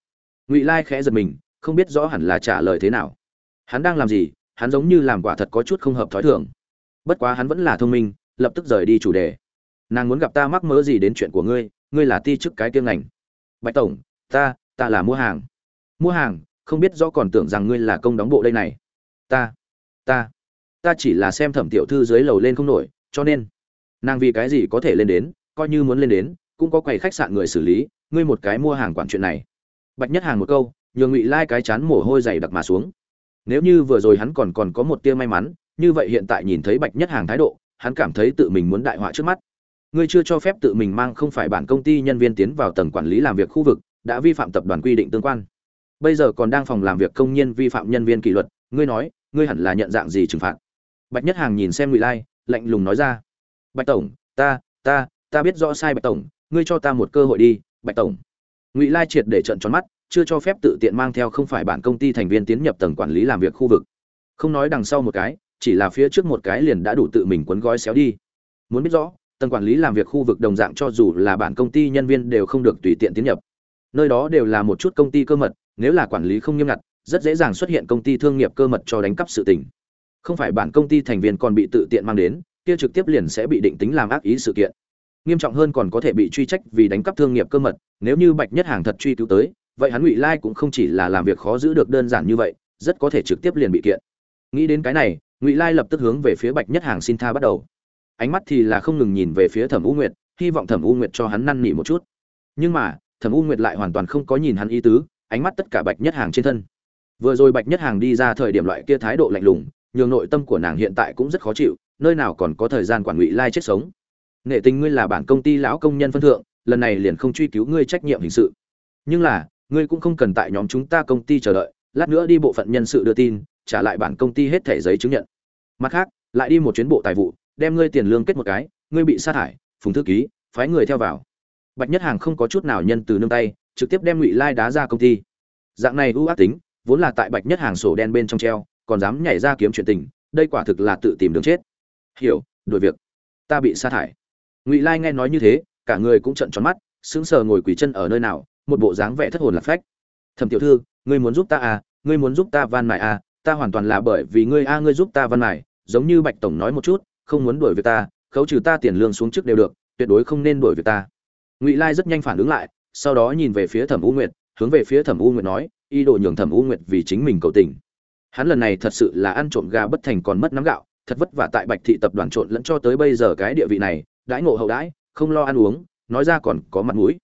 Ngụy lai khẽ giật mình, không biết rõ hẳn là trả lời thế nào. Hắn đang làm gì? Hắn giống như làm quả thật có chút không hợp thói thường. Bất quá hắn vẫn là thông minh, lập tức rời đi chủ đề. Nàng muốn gặp ta mắc mớ gì đến chuyện của ngươi ngươi là ti chức cái kiêng ngành. Bạch tổng, ta ta là mua hàng. Mua hàng, không biết rõ còn tưởng rằng ngươi là công đóng bộ đây này. Ta ta ta chỉ là xem thẩm tiểu thư dưới lầu lên không nổi, cho nên, nàng vì cái gì có thể lên đến, coi như muốn lên đến cũng có quầy khách sạn người xử lý, ngươi một cái mua hàng quản chuyện này. Bạch nhất hàng một câu, nhường ngụy lai cái chán mồ hôi dày đặc mà xuống. Nếu như vừa rồi hắn còn còn có một tia may mắn, như vậy hiện tại nhìn thấy bạch nhất hàng thái độ, hắn cảm thấy tự mình muốn đại họa trước mắt. Ngươi chưa cho phép tự mình mang không phải bản công ty nhân viên tiến vào tầng quản lý làm việc khu vực, đã vi phạm tập đoàn quy định tương quan. Bây giờ còn đang phòng làm việc công nhân vi phạm nhân viên kỷ luật, ngươi nói, ngươi hẳn là nhận dạng gì trừng phạt? Bạch nhất hàng nhìn xem ngụy lai, lạnh lùng nói ra. Bạch tổng, ta ta ta biết rõ sai bạch tổng ngươi cho ta một cơ hội đi, bạch tổng. Ngụy lai triệt để trận tròn mắt, chưa cho phép tự tiện mang theo không phải bản công ty thành viên tiến nhập tầng quản lý làm việc khu vực. Không nói đằng sau một cái, chỉ là phía trước một cái liền đã đủ tự mình quấn gói xéo đi. Muốn biết rõ, tầng quản lý làm việc khu vực đồng dạng cho dù là bản công ty nhân viên đều không được tùy tiện tiến nhập. Nơi đó đều là một chút công ty cơ mật, nếu là quản lý không nghiêm ngặt, rất dễ dàng xuất hiện công ty thương nghiệp cơ mật cho đánh cắp sự tình. Không phải bản công ty thành viên còn bị tự tiện mang đến, kia trực tiếp liền sẽ bị định tính làm ác ý sự kiện nghiêm trọng hơn còn có thể bị truy trách vì đánh cắp thương nghiệp cơ mật, nếu như bạch nhất hàng thật truy cứu tới, vậy hắn ngụy lai cũng không chỉ là làm việc khó giữ được đơn giản như vậy, rất có thể trực tiếp liền bị kiện. Nghĩ đến cái này, ngụy lai lập tức hướng về phía bạch nhất hàng xin tha bắt đầu. Ánh mắt thì là không ngừng nhìn về phía thẩm u nguyệt, hy vọng thẩm u nguyệt cho hắn năn nỉ một chút. Nhưng mà, thẩm u nguyệt lại hoàn toàn không có nhìn hắn ý tứ, ánh mắt tất cả bạch nhất hàng trên thân. Vừa rồi bạch nhất hàng đi ra thời điểm loại kia thái độ lạnh lùng, nhường nội tâm của nàng hiện tại cũng rất khó chịu, nơi nào còn có thời gian quản ngụy lai chết sống nghệ tình ngươi là bản công ty lão công nhân phân thượng, lần này liền không truy cứu ngươi trách nhiệm hình sự. Nhưng là, ngươi cũng không cần tại nhóm chúng ta công ty chờ đợi, lát nữa đi bộ phận nhân sự đưa tin, trả lại bản công ty hết thẻ giấy chứng nhận. Mặt khác, lại đi một chuyến bộ tài vụ, đem ngươi tiền lương kết một cái, ngươi bị sa thải phùng thư ký, phái người theo vào. Bạch nhất hàng không có chút nào nhân từ nương tay, trực tiếp đem ngụy lai đá ra công ty. Dạng này ưu ác tính, vốn là tại bạch nhất hàng sổ đen bên trong treo, còn dám nhảy ra kiếm chuyện tình, đây quả thực là tự tìm đường chết. Hiểu, đuổi việc. Ta bị sa thải ngụy lai nghe nói như thế, cả người cũng trận tròn mắt, sững sờ ngồi quỳ chân ở nơi nào, một bộ dáng vẻ thất hồn lạc phách. Thẩm tiểu thư, ngươi muốn giúp ta à? Ngươi muốn giúp ta van mài à? Ta hoàn toàn là bởi vì ngươi a ngươi giúp ta van mài, giống như bạch tổng nói một chút, không muốn đuổi việc ta, khấu trừ ta tiền lương xuống trước đều được, tuyệt đối không nên đuổi việc ta. Ngụy lai rất nhanh phản ứng lại, sau đó nhìn về phía thẩm u nguyệt, hướng về phía thẩm u nguyệt nói y đồ nhường thẩm u nguyệt vì chính mình cầu tình. Hắn lần này thật sự là ăn trộm gà bất thành còn mất nắm gạo, thật vất vả tại bạch thị tập đoàn trộn lẫn cho tới bây giờ cái địa vị này đãi ngộ hậu đãi, không lo ăn uống, nói ra còn có mặt mũi.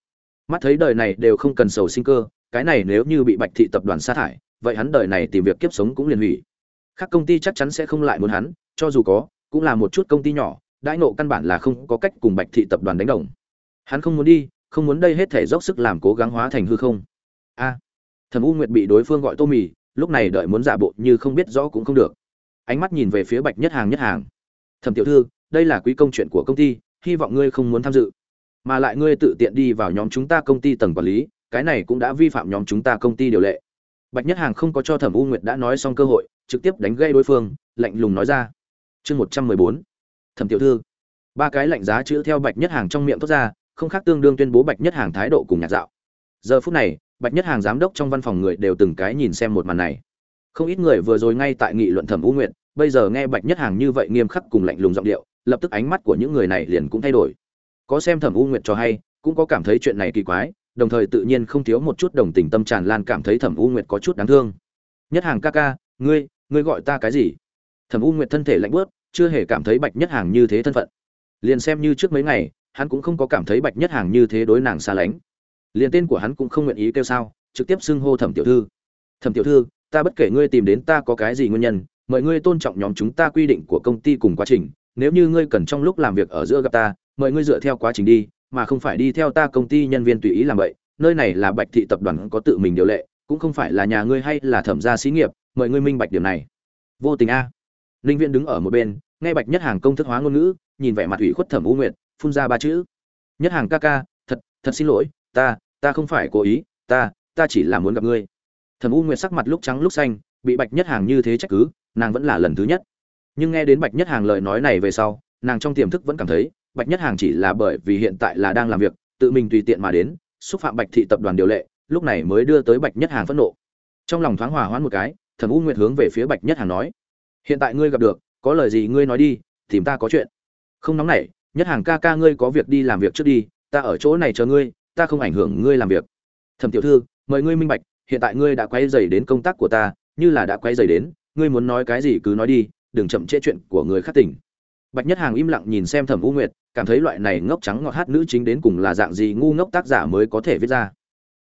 Mắt thấy đời này đều không cần sầu sinh cơ, cái này nếu như bị bạch thị tập đoàn sa thải, vậy hắn đời này tìm việc kiếp sống cũng liền hủy. Các công ty chắc chắn sẽ không lại muốn hắn, cho dù có, cũng là một chút công ty nhỏ, đãi ngộ căn bản là không có cách cùng bạch thị tập đoàn đánh đồng. Hắn không muốn đi, không muốn đây hết thể dốc sức làm cố gắng hóa thành hư không. A, thẩm u nguyệt bị đối phương gọi tô mì, lúc này đợi muốn giả bộ như không biết rõ cũng không được. Ánh mắt nhìn về phía bạch nhất hàng nhất hàng. Thẩm tiểu thư, đây là quý công chuyện của công ty hy vọng ngươi không muốn tham dự. Mà lại ngươi tự tiện đi vào nhóm chúng ta công ty tầng quản lý, cái này cũng đã vi phạm nhóm chúng ta công ty điều lệ. Bạch nhất hàng không có cho thẩm u nguyệt đã nói xong cơ hội, trực tiếp đánh gây đối phương, lạnh lùng nói ra. Chương một trăm mười bốn, thẩm tiểu thư. Ba cái lạnh giá chữ theo bạch nhất hàng trong miệng thốt ra, không khác tương đương tuyên bố bạch nhất hàng thái độ cùng nhạc dạo. Giờ phút này, bạch nhất hàng giám đốc trong văn phòng người đều từng cái nhìn xem một màn này. Không ít người vừa rồi ngay tại nghị luận thẩm u nguyệt, bây giờ nghe bạch nhất hàng như vậy nghiêm khắc cùng lạnh lùng giọng điệu lập tức ánh mắt của những người này liền cũng thay đổi. Có xem thẩm u nguyệt cho hay, cũng có cảm thấy chuyện này kỳ quái, đồng thời tự nhiên không thiếu một chút đồng tình tâm tràn lan cảm thấy thẩm u nguyệt có chút đáng thương. Nhất hàng ca ca, ngươi ngươi gọi ta cái gì? Thẩm u nguyệt thân thể lạnh bớt chưa hề cảm thấy bạch nhất hàng như thế thân phận. Liền xem như trước mấy ngày, hắn cũng không có cảm thấy bạch nhất hàng như thế đối nàng xa lánh. Liền tên của hắn cũng không nguyện ý kêu sao, trực tiếp xưng hô thẩm tiểu thư. Thẩm tiểu thư, ta bất kể ngươi tìm đến ta có cái gì nguyên nhân, mời ngươi tôn trọng nhóm chúng ta quy định của công ty cùng quá trình nếu như ngươi cần trong lúc làm việc ở giữa gặp ta, mời ngươi dựa theo quá trình đi, mà không phải đi theo ta công ty nhân viên tùy ý làm vậy. Nơi này là bạch thị tập đoàn có tự mình điều lệ, cũng không phải là nhà ngươi hay là thẩm gia xí nghiệp, mời ngươi minh bạch điểm này. Vô tình a. Linh viên đứng ở một bên, nghe bạch nhất hàng công thức hóa ngôn ngữ, nhìn vẻ mặt ủy khuất thẩm u nguyệt, phun ra ba chữ. Nhất hàng ca ca, thật thật xin lỗi, ta ta không phải cố ý, ta ta chỉ là muốn gặp ngươi. Thẩm u nguyệt sắc mặt lúc trắng lúc xanh, bị bạch nhất hàng như thế trách cứ, nàng vẫn là lần thứ nhất nhưng nghe đến bạch nhất hàng lời nói này về sau, nàng trong tiềm thức vẫn cảm thấy, bạch nhất hàng chỉ là bởi vì hiện tại là đang làm việc, tự mình tùy tiện mà đến, xúc phạm bạch thị tập đoàn điều lệ, lúc này mới đưa tới bạch nhất hàng phẫn nộ. Trong lòng thoáng hòa hoãn một cái thẩm u nguyệt hướng về phía bạch nhất hàng nói, hiện tại ngươi gặp được, có lời gì ngươi nói đi, tìm ta có chuyện. Không nóng nảy, nhất hàng ca ca ngươi có việc đi làm việc trước đi, ta ở chỗ này chờ ngươi, ta không ảnh hưởng ngươi làm việc. Thẩm tiểu thư, mời ngươi minh bạch, hiện tại ngươi đã quay dày đến công tác của ta, như là đã quay dày đến, ngươi muốn nói cái gì cứ nói đi đừng chậm trễ chuyện của người khác tỉnh bạch nhất hàng im lặng nhìn xem thẩm u nguyệt, cảm thấy loại này ngốc trắng ngọt hát nữ chính đến cùng là dạng gì ngu ngốc tác giả mới có thể viết ra.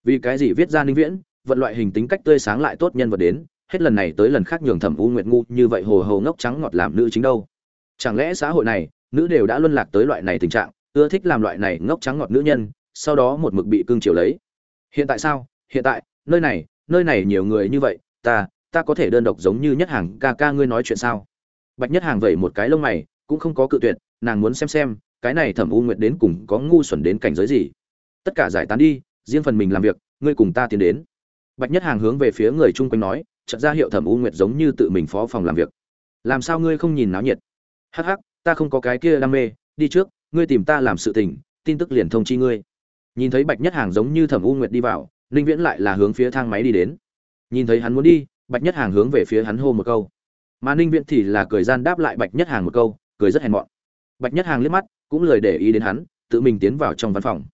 Vì cái gì viết ra ninh viễn, vận loại hình tính cách tươi sáng lại tốt nhân vật đến, hết lần này tới lần khác nhường thẩm u nguyệt ngu như vậy hồ hồ ngốc trắng ngọt làm nữ chính đâu. Chẳng lẽ xã hội này, nữ đều đã luân lạc tới loại này tình trạng, ưa thích làm loại này ngốc trắng ngọt nữ nhân, sau đó một mực bị cương chiều lấy? Hiện tại sao? Hiện tại, nơi này nơi này nhiều người như vậy, ta ta có thể đơn độc giống như nhất hàng ca ca ngươi nói chuyện sao? Bạch nhất hàng vẩy một cái lông mày, cũng không có cự tuyệt, nàng muốn xem xem, cái này thẩm u nguyệt đến cùng có ngu xuẩn đến cảnh giới gì. Tất cả giải tán đi, riêng phần mình làm việc, ngươi cùng ta tiến đến. Bạch nhất hàng hướng về phía người chung quanh nói, chợt ra hiệu thẩm u nguyệt giống như tự mình phó phòng làm việc. Làm sao ngươi không nhìn náo nhiệt? Hắc hắc, ta không có cái kia đam mê, đi trước, ngươi tìm ta làm sự tình, tin tức liền thông chi ngươi. Nhìn thấy bạch nhất hàng giống như thẩm u nguyệt đi vào, ninh viễn lại là hướng phía thang máy đi đến. Nhìn thấy hắn muốn đi, bạch nhất hàng hướng về phía hắn hô một câu mà ninh viễn thì là cười gian đáp lại bạch nhất hàng một câu, cười rất hèn mọn. Bạch nhất hàng liếc mắt, cũng lời để ý đến hắn, tự mình tiến vào trong văn phòng.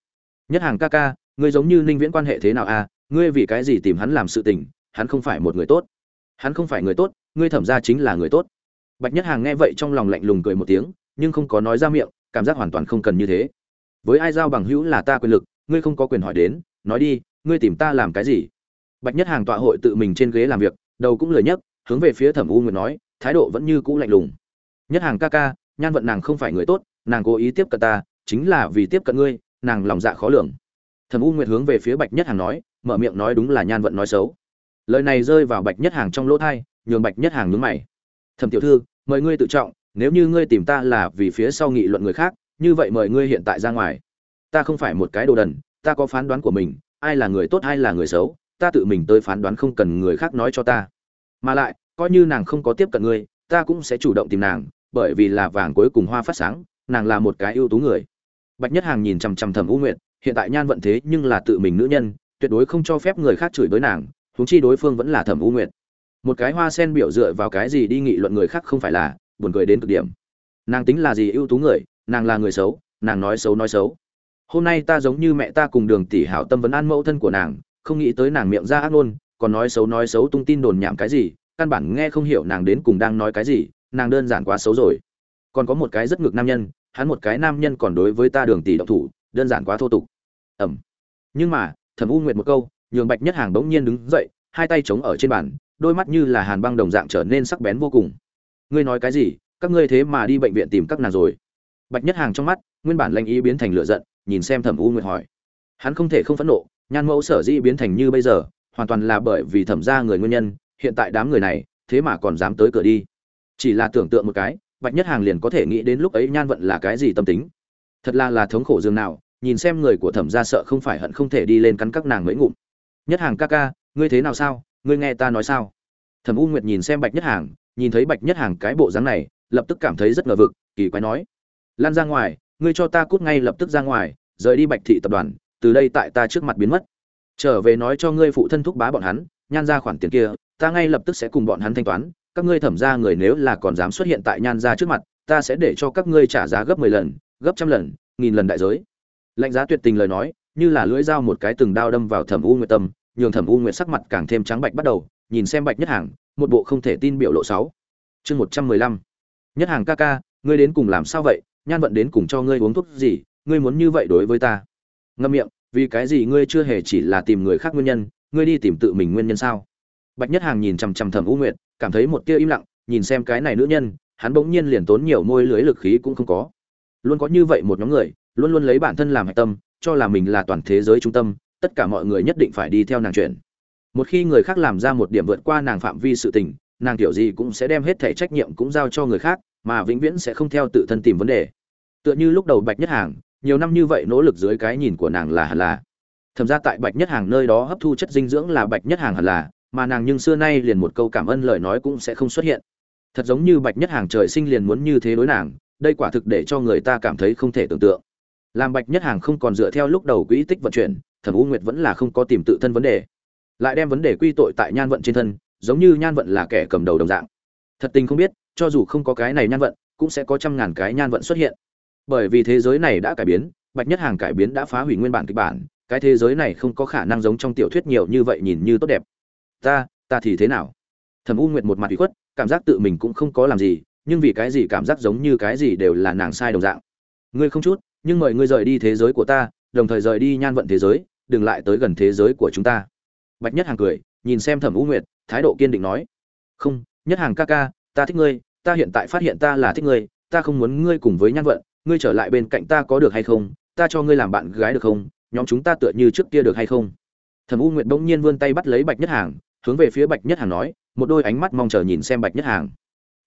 Nhất hàng ca ca, ngươi giống như ninh viễn quan hệ thế nào à? Ngươi vì cái gì tìm hắn làm sự tình? Hắn không phải một người tốt. Hắn không phải người tốt, ngươi thẩm ra chính là người tốt. Bạch nhất hàng nghe vậy trong lòng lạnh lùng cười một tiếng, nhưng không có nói ra miệng, cảm giác hoàn toàn không cần như thế. Với ai giao bằng hữu là ta quyền lực, ngươi không có quyền hỏi đến, nói đi, ngươi tìm ta làm cái gì? Bạch nhất hàng tọa hội tự mình trên ghế làm việc, đầu cũng lười nhấc hướng về phía thẩm u nguyệt nói, thái độ vẫn như cũ lạnh lùng. Nhất hàng ca ca, nhan vận nàng không phải người tốt, nàng cố ý tiếp cận ta, chính là vì tiếp cận ngươi, nàng lòng dạ khó lường. Thẩm u nguyệt hướng về phía bạch nhất hàng nói, mở miệng nói đúng là nhan vận nói xấu. Lời này rơi vào bạch nhất hàng trong lỗ thai, nhường bạch nhất hàng nhướng mày. Thẩm tiểu thư, mời ngươi tự trọng, nếu như ngươi tìm ta là vì phía sau nghị luận người khác, như vậy mời ngươi hiện tại ra ngoài. Ta không phải một cái đồ đần, ta có phán đoán của mình, ai là người tốt, ai là người xấu, ta tự mình tới phán đoán không cần người khác nói cho ta mà lại, coi như nàng không có tiếp cận ngươi, ta cũng sẽ chủ động tìm nàng, bởi vì là vàng cuối cùng hoa phát sáng, nàng là một cái ưu tú người. Bạch nhất hàng nhìn chằm chằm thẩm u nguyện hiện tại nhan vận thế nhưng là tự mình nữ nhân, tuyệt đối không cho phép người khác chửi với nàng, huống chi đối phương vẫn là thẩm u nguyện một cái hoa sen biểu dựa vào cái gì đi nghị luận người khác không phải là, buồn cười đến cực điểm. Nàng tính là gì ưu tú người, nàng là người xấu, nàng nói xấu nói xấu. Hôm nay ta giống như mẹ ta cùng đường tỷ hảo tâm vấn an mẫu thân của nàng, không nghĩ tới nàng miệng ra ác ngôn còn nói xấu nói xấu tung tin đồn nhảm cái gì, căn bản nghe không hiểu nàng đến cùng đang nói cái gì, nàng đơn giản quá xấu rồi. Còn có một cái rất ngược nam nhân, hắn một cái nam nhân còn đối với ta đường tỷ động thủ, đơn giản quá thô tục. Ẩm. Nhưng mà, thẩm u nguyệt một câu, nhường bạch nhất hàng bỗng nhiên đứng dậy, hai tay chống ở trên bàn, đôi mắt như là hàn băng đồng dạng trở nên sắc bén vô cùng. Ngươi nói cái gì, các ngươi thế mà đi bệnh viện tìm các nàng rồi? Bạch nhất hàng trong mắt, nguyên bản lanh ý biến thành lửa giận, nhìn xem thẩm u nguyệt hỏi. Hắn không thể không phẫn nộ, nhan mẫu sở dĩ biến thành như bây giờ hoàn toàn là bởi vì thẩm ra người nguyên nhân, hiện tại đám người này, thế mà còn dám tới cửa đi. Chỉ là tưởng tượng một cái, bạch nhất hàng liền có thể nghĩ đến lúc ấy nhan vận là cái gì tâm tính. Thật là là thống khổ dương nào, nhìn xem người của thẩm gia sợ không phải hận không thể đi lên cắn các nàng mấy ngụm. Nhất hàng ca ca, ngươi thế nào sao? Ngươi nghe ta nói sao? Thẩm u nguyệt nhìn xem bạch nhất hàng, nhìn thấy bạch nhất hàng cái bộ dáng này, lập tức cảm thấy rất ngờ vực, kỳ quái nói. Lan ra ngoài, ngươi cho ta cút ngay lập tức ra ngoài, rời đi bạch thị tập đoàn, từ đây tại ta trước mặt biến mất trở về nói cho ngươi phụ thân thúc bá bọn hắn, nhan ra khoản tiền kia, ta ngay lập tức sẽ cùng bọn hắn thanh toán, các ngươi thẩm ra người nếu là còn dám xuất hiện tại nhan ra trước mặt, ta sẽ để cho các ngươi trả giá gấp mười lần, gấp trăm lần, nghìn lần đại giới. Lạnh giá tuyệt tình lời nói, như là lưỡi dao một cái từng đao đâm vào thẩm u nguyệt tâm, nhường thẩm u nguyệt sắc mặt càng thêm trắng bạch bắt đầu, nhìn xem bạch nhất hàng, một bộ không thể tin biểu lộ sáu. Chương một trăm mười lăm. Nhất hàng ca ca, ngươi đến cùng làm sao vậy? Nhan vận đến cùng cho ngươi uống thuốc gì? Ngươi muốn như vậy đối với ta? Ngâm miệng vì cái gì ngươi chưa hề chỉ là tìm người khác nguyên nhân, ngươi đi tìm tự mình nguyên nhân sao? Bạch nhất hàng nhìn chằm chằm thẩm u nguyệt, cảm thấy một tia im lặng, nhìn xem cái này nữ nhân, hắn bỗng nhiên liền tốn nhiều môi lưới lực khí cũng không có. Luôn có như vậy một nhóm người, luôn luôn lấy bản thân làm hạch tâm, cho là mình là toàn thế giới trung tâm, tất cả mọi người nhất định phải đi theo nàng chuyện. Một khi người khác làm ra một điểm vượt qua nàng phạm vi sự tình, nàng kiểu gì cũng sẽ đem hết thể trách nhiệm cũng giao cho người khác, mà vĩnh viễn sẽ không theo tự thân tìm vấn đề. Tựa như lúc đầu bạch nhất hàng nhiều năm như vậy nỗ lực dưới cái nhìn của nàng là hẳn là. Thậm ra tại bạch nhất hàng nơi đó hấp thu chất dinh dưỡng là bạch nhất hàng hẳn là, mà nàng nhưng xưa nay liền một câu cảm ơn lời nói cũng sẽ không xuất hiện. Thật giống như bạch nhất hàng trời sinh liền muốn như thế đối nàng, đây quả thực để cho người ta cảm thấy không thể tưởng tượng. Làm bạch nhất hàng không còn dựa theo lúc đầu quỹ tích vận chuyển, thẩm u nguyệt vẫn là không có tìm tự thân vấn đề. Lại đem vấn đề quy tội tại nhan vận trên thân, giống như nhan vận là kẻ cầm đầu đồng dạng. Thật tình không biết, cho dù không có cái này nhan vận, cũng sẽ có trăm ngàn cái nhan vận xuất hiện bởi vì thế giới này đã cải biến, bạch nhất hàng cải biến đã phá hủy nguyên bản kịch bản, cái thế giới này không có khả năng giống trong tiểu thuyết nhiều như vậy nhìn như tốt đẹp. Ta ta thì thế nào? Thẩm u nguyệt một mặt bị khuất, cảm giác tự mình cũng không có làm gì, nhưng vì cái gì cảm giác giống như cái gì đều là nàng sai đồng dạng. Ngươi không chút, nhưng mời ngươi rời đi thế giới của ta, đồng thời rời đi nhan vận thế giới, đừng lại tới gần thế giới của chúng ta. Bạch nhất hàng cười, nhìn xem thẩm u nguyệt, thái độ kiên định nói. Không, nhất hàng ca ca, ta thích ngươi, ta hiện tại phát hiện ta là thích ngươi, ta không muốn ngươi cùng với nhan vận ngươi trở lại bên cạnh ta có được hay không? Ta cho ngươi làm bạn gái được không? Nhóm chúng ta tựa như trước kia được hay không? Thẩm u nguyệt bỗng nhiên vươn tay bắt lấy bạch nhất hàng, hướng về phía bạch nhất hàng nói, một đôi ánh mắt mong chờ nhìn xem bạch nhất hàng.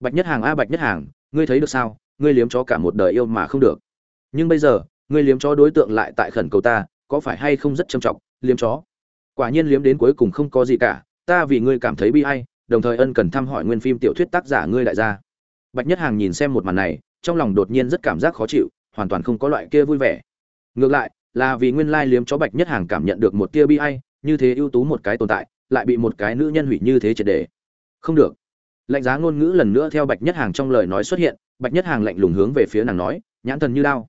Bạch nhất hàng a, bạch nhất hàng, ngươi thấy được sao? Ngươi liếm chó cả một đời yêu mà không được. Nhưng bây giờ, ngươi liếm chó đối tượng lại tại khẩn cầu ta, có phải hay không rất trầm trọng? Liếm chó. Quả nhiên liếm đến cuối cùng không có gì cả, ta vì ngươi cảm thấy bi ai, đồng thời ân cần thăm hỏi nguyên phim tiểu thuyết tác giả ngươi đại gia. Bạch nhất hàng nhìn xem một màn này trong lòng đột nhiên rất cảm giác khó chịu, hoàn toàn không có loại kia vui vẻ. Ngược lại, là vì nguyên lai liếm chó bạch nhất hàng cảm nhận được một tia bi ai, như thế ưu tú một cái tồn tại, lại bị một cái nữ nhân hủy như thế triệt đề. Không được. Lạnh giá ngôn ngữ lần nữa theo bạch nhất hàng trong lời nói xuất hiện, bạch nhất hàng lạnh lùng hướng về phía nàng nói, nhãn thần như đao.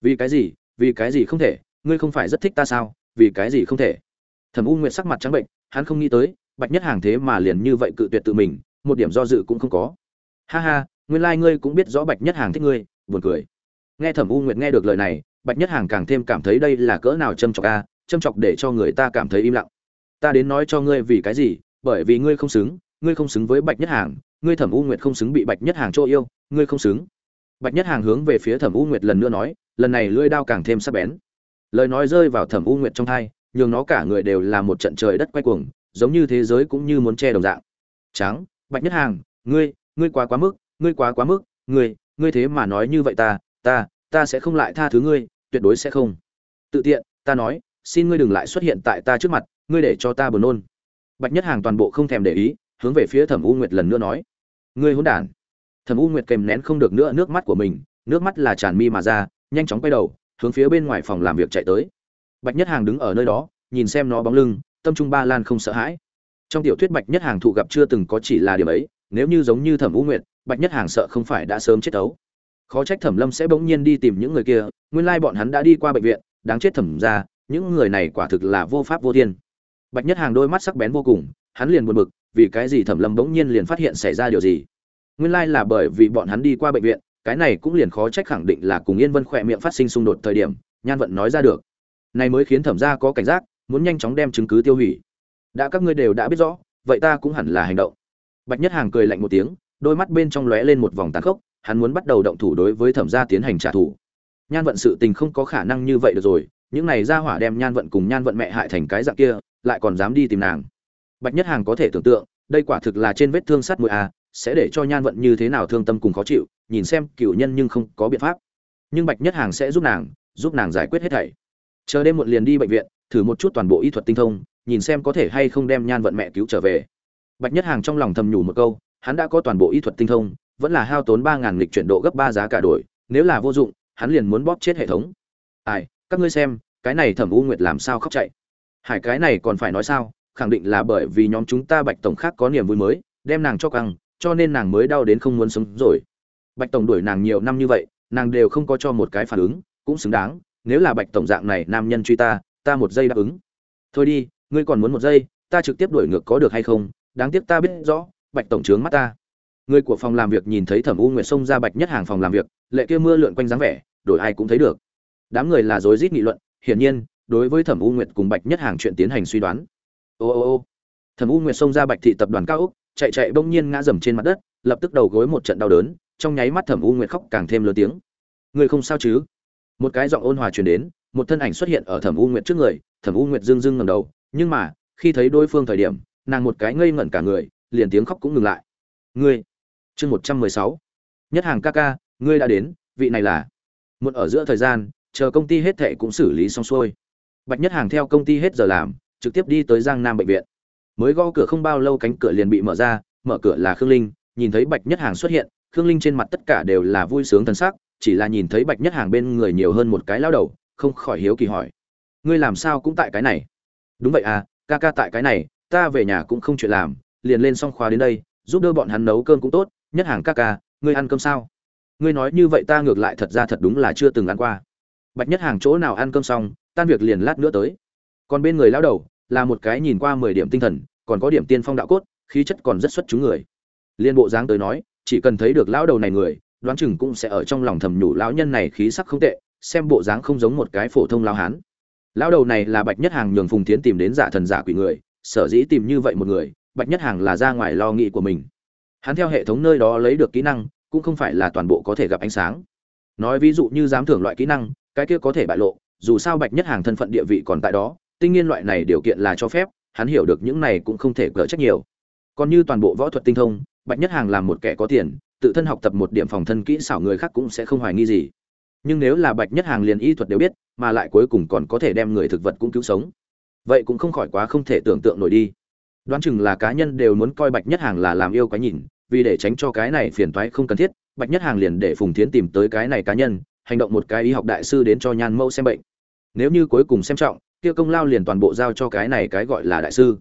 Vì cái gì? Vì cái gì không thể? Ngươi không phải rất thích ta sao? Vì cái gì không thể? Thẩm u nguyệt sắc mặt trắng bệnh, hắn không nghĩ tới, bạch nhất hàng thế mà liền như vậy cự tuyệt tự mình, một điểm do dự cũng không có. Ha ha nguyên lai、like、ngươi cũng biết rõ bạch nhất hàng thích ngươi, buồn cười. Nghe thẩm u nguyệt nghe được lời này, bạch nhất hàng càng thêm cảm thấy đây là cỡ nào châm chọc a, châm chọc để cho người ta cảm thấy im lặng. Ta đến nói cho ngươi vì cái gì, bởi vì ngươi không xứng, ngươi không xứng với bạch nhất hàng, ngươi thẩm u nguyệt không xứng bị bạch nhất hàng chỗ yêu, ngươi không xứng. Bạch nhất hàng hướng về phía thẩm u nguyệt lần nữa nói, lần này lưỡi đao càng thêm sắc bén. Lời nói rơi vào thẩm u nguyệt trong thai, nhường nó cả người đều là một trận trời đất quay cuồng, giống như thế giới cũng như muốn che đồng dạng. Trắng, bạch nhất hàng, ngươi ngươi quá quá mức ngươi quá quá mức, ngươi ngươi thế mà nói như vậy ta ta ta sẽ không lại tha thứ ngươi, tuyệt đối sẽ không. Tự tiện, ta nói, xin ngươi đừng lại xuất hiện tại ta trước mặt, ngươi để cho ta buồn nôn. Bạch nhất hàng toàn bộ không thèm để ý, hướng về phía thẩm u nguyệt lần nữa nói. Ngươi hỗn đản. Thẩm u nguyệt kèm nén không được nữa nước mắt của mình, nước mắt là tràn mi mà ra, nhanh chóng quay đầu, hướng phía bên ngoài phòng làm việc chạy tới. Bạch nhất hàng đứng ở nơi đó, nhìn xem nó bóng lưng, tâm trung ba lan không sợ hãi. Trong tiểu thuyết bạch nhất hàng thụ gặp chưa từng có chỉ là điểm ấy, nếu như giống như thẩm u nguyệt bạch nhất hàng sợ không phải đã sớm chết tấu, khó trách thẩm lâm sẽ bỗng nhiên đi tìm những người kia nguyên lai bọn hắn đã đi qua bệnh viện đáng chết thẩm ra những người này quả thực là vô pháp vô thiên. Bạch nhất hàng đôi mắt sắc bén vô cùng hắn liền buồn bực vì cái gì thẩm lâm bỗng nhiên liền phát hiện xảy ra điều gì? Nguyên lai là bởi vì bọn hắn đi qua bệnh viện cái này cũng liền khó trách khẳng định là cùng yên vân khỏe miệng phát sinh xung đột thời điểm nhan vận nói ra được. Này mới khiến thẩm gia có cảnh giác muốn nhanh chóng đem chứng cứ tiêu hủy. Đã các ngươi đều đã biết rõ vậy ta cũng hẳn là hành động. Bạch nhất hàng cười lạnh một tiếng đôi mắt bên trong lóe lên một vòng tàn khốc, hắn muốn bắt đầu động thủ đối với thẩm gia tiến hành trả thù. Nhan vận sự tình không có khả năng như vậy được rồi, những này ra hỏa đem nhan vận cùng nhan vận mẹ hại thành cái dạng kia, lại còn dám đi tìm nàng. Bạch nhất hàng có thể tưởng tượng, đây quả thực là trên vết thương sắt mũi a à, sẽ để cho nhan vận như thế nào thương tâm cùng khó chịu, nhìn xem cựu nhân nhưng không có biện pháp. Nhưng bạch nhất hàng sẽ giúp nàng giúp nàng giải quyết hết thảy. Chờ đêm muộn liền đi bệnh viện, thử một chút toàn bộ y thuật tinh thông, nhìn xem có thể hay không đem nhan vận mẹ cứu trở về. Bạch nhất hàng trong lòng thầm nhủ một câu hắn đã có toàn bộ y thuật tinh thông, vẫn là hao tốn ba ngàn lịch chuyển độ gấp ba giá cả đổi, nếu là vô dụng, hắn liền muốn bóp chết hệ thống. Ai, các ngươi xem, cái này thẩm u nguyệt làm sao khóc chạy? Hải, cái này còn phải nói sao? Khẳng định là bởi vì nhóm chúng ta bạch tổng khác có niềm vui mới, đem nàng cho căng, cho nên nàng mới đau đến không muốn sống rồi. Bạch tổng đuổi nàng nhiều năm như vậy, nàng đều không có cho một cái phản ứng, cũng xứng đáng, nếu là bạch tổng dạng này nam nhân truy ta ta một giây đáp ứng. Thôi đi, ngươi còn muốn một giây, ta trực tiếp đuổi ngược có được hay không? Đáng tiếc ta biết rõ bạch tổng trướng mắt ta. Người của phòng làm việc nhìn thấy thẩm u nguyệt xông ra bạch nhất hàng phòng làm việc, lệ kia mưa lượn quanh dáng vẻ, đổi ai cũng thấy được. Đám người là rối rít nghị luận, hiển nhiên, đối với thẩm u nguyệt cùng bạch nhất hàng chuyện tiến hành suy đoán. Ô ô ô. Thẩm u nguyệt xông ra bạch thị tập đoàn cao úc chạy chạy bỗng nhiên ngã dầm trên mặt đất, lập tức đầu gối một trận đau đớn, trong nháy mắt thẩm u nguyệt khóc càng thêm lớn tiếng. Người không sao chứ? Một cái giọng ôn hòa truyền đến, một thân ảnh xuất hiện ở thẩm u nguyệt trước người, thẩm u nguyệt dương dương ngẩng đầu, nhưng mà, khi thấy đối phương thời điểm, nàng một cái ngây ngẩn cả người liền tiếng khóc cũng ngừng lại. Ngươi, chương một trăm mười sáu. Nhất hàng ca ca, ngươi đã đến, vị này là. Muộn ở giữa thời gian, chờ công ty hết thệ cũng xử lý xong xuôi. Bạch nhất hàng theo công ty hết giờ làm, trực tiếp đi tới giang nam bệnh viện. Mới gõ cửa không bao lâu cánh cửa liền bị mở ra, mở cửa là khương linh, nhìn thấy bạch nhất hàng xuất hiện, khương linh trên mặt tất cả đều là vui sướng thân sắc, chỉ là nhìn thấy bạch nhất hàng bên người nhiều hơn một cái lao đầu, không khỏi hiếu kỳ hỏi. Ngươi làm sao cũng tại cái này? Đúng vậy à ca ca tại cái này, ta về nhà cũng không chuyện làm liền lên xong khóa đến đây, giúp đỡ bọn hắn nấu cơm cũng tốt, nhất hàng ca ca, ngươi ăn cơm sao? Ngươi nói như vậy ta ngược lại thật ra thật đúng là chưa từng ăn qua. Bạch nhất hàng chỗ nào ăn cơm xong, tan việc liền lát nữa tới. Còn bên người lão đầu, là một cái nhìn qua mười điểm tinh thần, còn có điểm tiên phong đạo cốt, khí chất còn rất xuất chúng người. Liên bộ dáng tới nói, chỉ cần thấy được lão đầu này người, đoán chừng cũng sẽ ở trong lòng thầm nhủ lão nhân này khí sắc không tệ, xem bộ dáng không giống một cái phổ thông lão hán. Lão đầu này là bạch nhất hàng nhường phùng tiến tìm đến giả thần giả quỷ người, sở dĩ tìm như vậy một người bạch nhất hàng là ra ngoài lo nghĩ của mình. Hắn theo hệ thống nơi đó lấy được kỹ năng, cũng không phải là toàn bộ có thể gặp ánh sáng. Nói ví dụ như dám thưởng loại kỹ năng, cái kia có thể bại lộ, dù sao bạch nhất hàng thân phận địa vị còn tại đó, tinh nhiên loại này điều kiện là cho phép, hắn hiểu được những này cũng không thể cỡ trách nhiều. Còn như toàn bộ võ thuật tinh thông, bạch nhất hàng làm một kẻ có tiền, tự thân học tập một điểm phòng thân kỹ xảo người khác cũng sẽ không hoài nghi gì. Nhưng nếu là bạch nhất hàng liền y thuật đều biết, mà lại cuối cùng còn có thể đem người thực vật cũng cứu sống, vậy cũng không khỏi quá không thể tưởng tượng nổi đi đoán chừng là cá nhân đều muốn coi bạch nhất hàng là làm yêu cái nhìn, vì để tránh cho cái này phiền toái không cần thiết, bạch nhất hàng liền để phùng thiến tìm tới cái này cá nhân, hành động một cái y học đại sư đến cho nhan mẫu xem bệnh. Nếu như cuối cùng xem trọng, kia công lao liền toàn bộ giao cho cái này cái gọi là đại sư.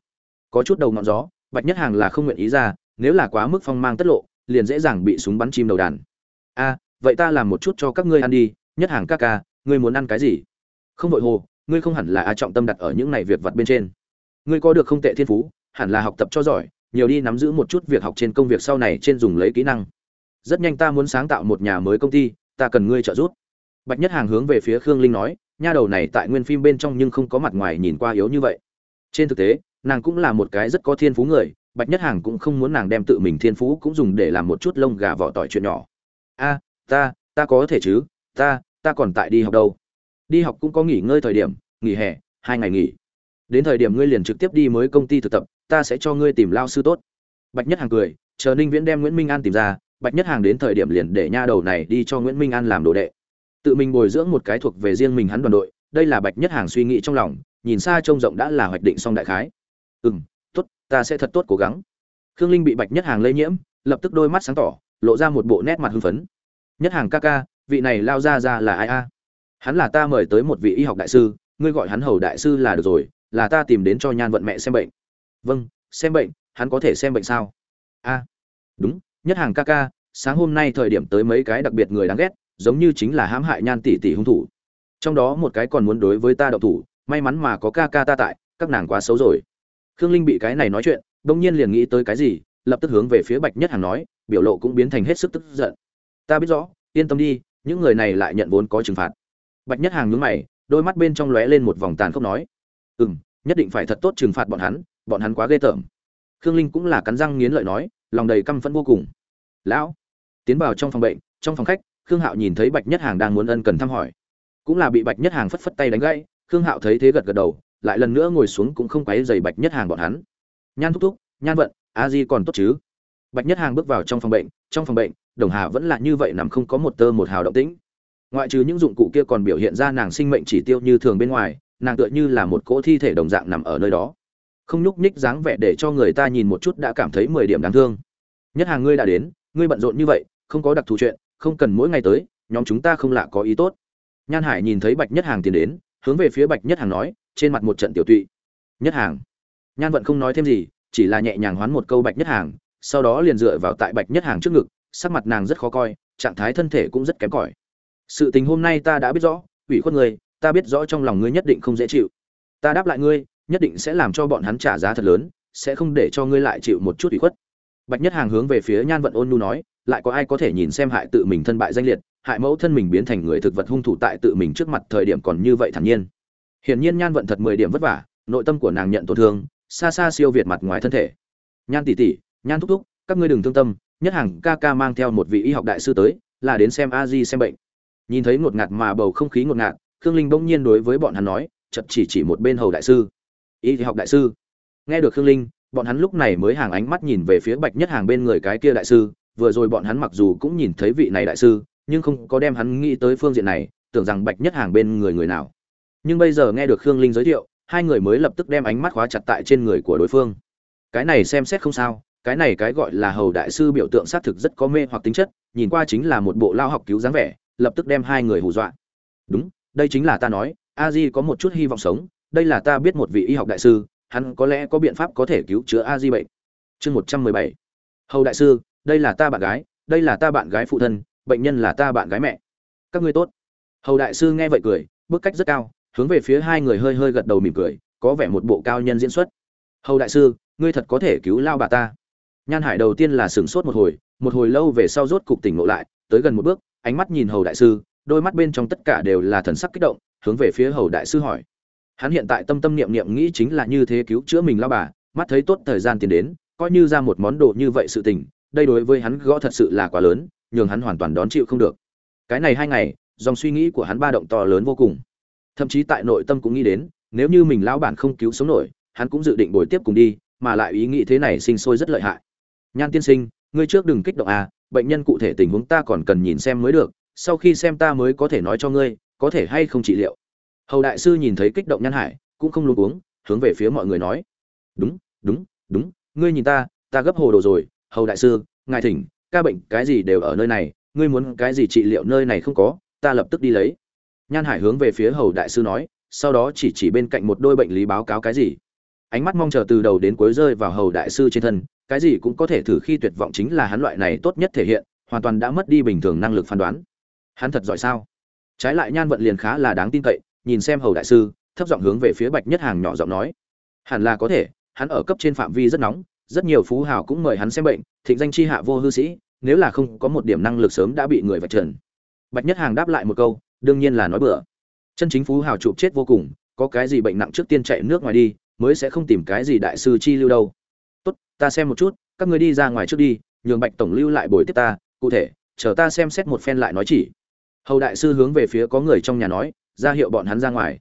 Có chút đầu ngọn gió, bạch nhất hàng là không nguyện ý ra, nếu là quá mức phong mang tất lộ, liền dễ dàng bị súng bắn chim đầu đàn. A, vậy ta làm một chút cho các ngươi ăn đi, nhất hàng ca ca, ngươi muốn ăn cái gì? Không vội hồ, ngươi không hẳn là a trọng tâm đặt ở những này việc vặt bên trên. Ngươi có được không tệ thiên phú hẳn là học tập cho giỏi, nhiều đi nắm giữ một chút việc học trên công việc sau này trên dùng lấy kỹ năng. Rất nhanh ta muốn sáng tạo một nhà mới công ty, ta cần ngươi trợ giúp. Bạch nhất hàng hướng về phía khương linh nói, nha đầu này tại nguyên phim bên trong nhưng không có mặt ngoài nhìn qua yếu như vậy. Trên thực tế, nàng cũng là một cái rất có thiên phú người, bạch nhất hàng cũng không muốn nàng đem tự mình thiên phú cũng dùng để làm một chút lông gà vỏ tỏi chuyện nhỏ. A, ta ta có thể chứ, ta ta còn tại đi học đâu. Đi học cũng có nghỉ ngơi thời điểm, nghỉ hè, hai ngày nghỉ. Đến thời điểm ngươi liền trực tiếp đi mới công ty thực tập ta sẽ cho ngươi tìm lao sư tốt. Bạch nhất hàng cười, chờ ninh viễn đem nguyễn minh an tìm ra, bạch nhất hàng đến thời điểm liền để nha đầu này đi cho nguyễn minh an làm đồ đệ. Tự mình bồi dưỡng một cái thuộc về riêng mình hắn đoàn đội, đây là bạch nhất hàng suy nghĩ trong lòng, nhìn xa trông rộng đã là hoạch định xong đại khái. Ừ m tốt, ta sẽ thật tốt cố gắng. Khương linh bị bạch nhất hàng lây nhiễm, lập tức đôi mắt sáng tỏ, lộ ra một bộ nét mặt hưng phấn. Nhất hàng ca ca, vị này lao ra ra là ai a? Hắn là ta mời tới một vị y học đại sư, ngươi gọi hắn hầu đại sư là được rồi, là ta tìm đến cho nhan vận mẹ xem bệnh vâng xem bệnh, hắn có thể xem bệnh sao? A, đúng, nhất hàng ca ca, sáng hôm nay thời điểm tới mấy cái đặc biệt người đáng ghét, giống như chính là hãm hại nhan tỷ tỷ hung thủ. Trong đó một cái còn muốn đối với ta đậu thủ, may mắn mà có ca ca ta tại, các nàng quá xấu rồi. Khương linh bị cái này nói chuyện đông nhiên liền nghĩ tới cái gì, lập tức hướng về phía bạch nhất hàng nói, biểu lộ cũng biến thành hết sức tức giận. Ta biết rõ, yên tâm đi, những người này lại nhận vốn có trừng phạt. Bạch nhất hàng nhướng mày, đôi mắt bên trong lóe lên một vòng tàn khốc nói ừ m nhất định phải thật tốt trừng phạt bọn hắn bọn hắn quá ghê tởm. Khương linh cũng là cắn răng nghiến lợi nói, lòng đầy căm phẫn vô cùng. Lão, tiến vào trong phòng bệnh, trong phòng khách, khương hạo nhìn thấy bạch nhất hàng đang muốn ân cần thăm hỏi. Cũng là bị bạch nhất hàng phất phất tay đánh gãy, khương hạo thấy thế gật gật đầu, lại lần nữa ngồi xuống cũng không quấy dày bạch nhất hàng bọn hắn. Nhan thúc thúc, nhan vận, a di còn tốt chứ? Bạch nhất hàng bước vào trong phòng bệnh, trong phòng bệnh, đồng hà vẫn là như vậy nằm không có một tơ một hào động tĩnh. Ngoại trừ những dụng cụ kia còn biểu hiện ra nàng sinh mệnh chỉ tiêu như thường bên ngoài, nàng tựa như là một cỗ thi thể đồng dạng nằm ở nơi đó không nhúc nhích dáng vẻ để cho người ta nhìn một chút đã cảm thấy mười điểm đáng thương. Nhất hàng ngươi đã đến, ngươi bận rộn như vậy, không có đặc thù chuyện, không cần mỗi ngày tới, nhóm chúng ta không lạ có ý tốt. Nhan hải nhìn thấy bạch nhất hàng tiến đến, hướng về phía bạch nhất hàng nói, trên mặt một trận tiểu tụy. Nhất hàng. Nhan vận không nói thêm gì, chỉ là nhẹ nhàng hoán một câu bạch nhất hàng, sau đó liền dựa vào tại bạch nhất hàng trước ngực, sắc mặt nàng rất khó coi, trạng thái thân thể cũng rất kém cỏi. Sự tình hôm nay ta đã biết rõ, ủy khuất ngươi, ta biết rõ trong lòng ngươi nhất định không dễ chịu. Ta đáp lại ngươi nhất định sẽ làm cho bọn hắn trả giá thật lớn, sẽ không để cho ngươi lại chịu một chút ủy khuất. Bạch nhất hàng hướng về phía nhan vận ôn nu nói, lại có ai có thể nhìn xem hại tự mình thân bại danh liệt, hại mẫu thân mình biến thành người thực vật hung thủ tại tự mình trước mặt thời điểm còn như vậy thản nhiên. Hiển nhiên nhan vận thật mười điểm vất vả, nội tâm của nàng nhận tổn thương, xa xa siêu việt mặt ngoài thân thể. Nhan tỷ tỷ, nhan thúc thúc, các ngươi đừng thương tâm, nhất hàng ca ca mang theo một vị y học đại sư tới, là đến xem a di xem bệnh. Nhìn thấy ngột ngạt mà bầu không khí ngột ngạt, khương linh bỗng nhiên đối với bọn hắn nói chật chỉ chỉ một bên hầu đại sư y học đại sư. Nghe được khương linh, bọn hắn lúc này mới hàng ánh mắt nhìn về phía bạch nhất hàng bên người cái kia đại sư, vừa rồi bọn hắn mặc dù cũng nhìn thấy vị này đại sư, nhưng không có đem hắn nghĩ tới phương diện này, tưởng rằng bạch nhất hàng bên người người nào. Nhưng bây giờ nghe được khương linh giới thiệu, hai người mới lập tức đem ánh mắt khóa chặt tại trên người của đối phương. Cái này xem xét không sao, cái này cái gọi là hầu đại sư biểu tượng xác thực rất có mê hoặc tính chất, nhìn qua chính là một bộ lao học cứu dáng vẻ, lập tức đem hai người hù dọa. Đúng, đây chính là ta nói, a di có một chút hy vọng sống đây là ta biết một vị y học đại sư, hắn có lẽ có biện pháp có thể cứu chữa a di bệnh. Chương một trăm mười bảy. Hầu đại sư, đây là ta bạn gái, đây là ta bạn gái phụ thân, bệnh nhân là ta bạn gái mẹ. Các ngươi tốt. Hầu đại sư nghe vậy cười, bước cách rất cao, hướng về phía hai người hơi hơi gật đầu mỉm cười, có vẻ một bộ cao nhân diễn xuất. Hầu đại sư, ngươi thật có thể cứu lao bà ta. Nhan hải đầu tiên là sửng sốt một hồi một hồi lâu về sau rốt cục tỉnh ngộ lại, tới gần một bước, ánh mắt nhìn hầu đại sư, đôi mắt bên trong tất cả đều là thần sắc kích động, hướng về phía hầu đại sư hỏi hắn hiện tại tâm tâm niệm niệm nghĩ chính là như thế cứu chữa mình lao bà, mắt thấy tốt thời gian tiền đến, coi như ra một món đồ như vậy sự tình, đây đối với hắn gõ thật sự là quá lớn, nhường hắn hoàn toàn đón chịu không được. Cái này hai ngày, dòng suy nghĩ của hắn ba động to lớn vô cùng. Thậm chí tại nội tâm cũng nghĩ đến, nếu như mình lão bản không cứu sống nổi, hắn cũng dự định bồi tiếp cùng đi, mà lại ý nghĩ thế này sinh sôi rất lợi hại. Nhan tiên sinh, ngươi trước đừng kích động à bệnh nhân cụ thể tình huống ta còn cần nhìn xem mới được, sau khi xem ta mới có thể nói cho ngươi, có thể hay không trị liệu hầu đại sư nhìn thấy kích động nhan hải, cũng không luôn uống hướng về phía mọi người nói. Đúng đúng đúng, ngươi nhìn ta ta gấp hồ đồ rồi, hầu đại sư, ngài thỉnh, ca bệnh cái gì đều ở nơi này, ngươi muốn cái gì trị liệu nơi này không có, ta lập tức đi lấy. Nhan hải hướng về phía hầu đại sư nói, sau đó chỉ chỉ bên cạnh một đôi bệnh lý báo cáo cái gì. Ánh mắt mong chờ từ đầu đến cuối rơi vào hầu đại sư trên thân, cái gì cũng có thể thử khi tuyệt vọng chính là hắn loại này tốt nhất thể hiện, hoàn toàn đã mất đi bình thường năng lực phán đoán. Hắn thật giỏi sao? Trái lại nhan vận liền khá là đáng tin cậy nhìn xem hầu đại sư, thấp giọng hướng về phía bạch nhất hàng nhỏ giọng nói. Hẳn là có thể, hắn ở cấp trên phạm vi rất nóng, rất nhiều phú hào cũng mời hắn xem bệnh, thịnh danh chi hạ vô hư sĩ, nếu là không có một điểm năng lực sớm đã bị người vạch trần. Bạch nhất hàng đáp lại một câu, đương nhiên là nói bừa. Chân chính phú hào chụp chết vô cùng, có cái gì bệnh nặng trước tiên chạy nước ngoài đi, mới sẽ không tìm cái gì đại sư chi lưu đâu. Tốt, ta xem một chút, các người đi ra ngoài trước đi, nhường bạch tổng lưu lại buổi tiếp ta, cụ thể, chờ ta xem xét một phen lại nói chỉ. Hầu đại sư hướng về phía có người trong nhà nói ra hiệu bọn hắn ra ngoài.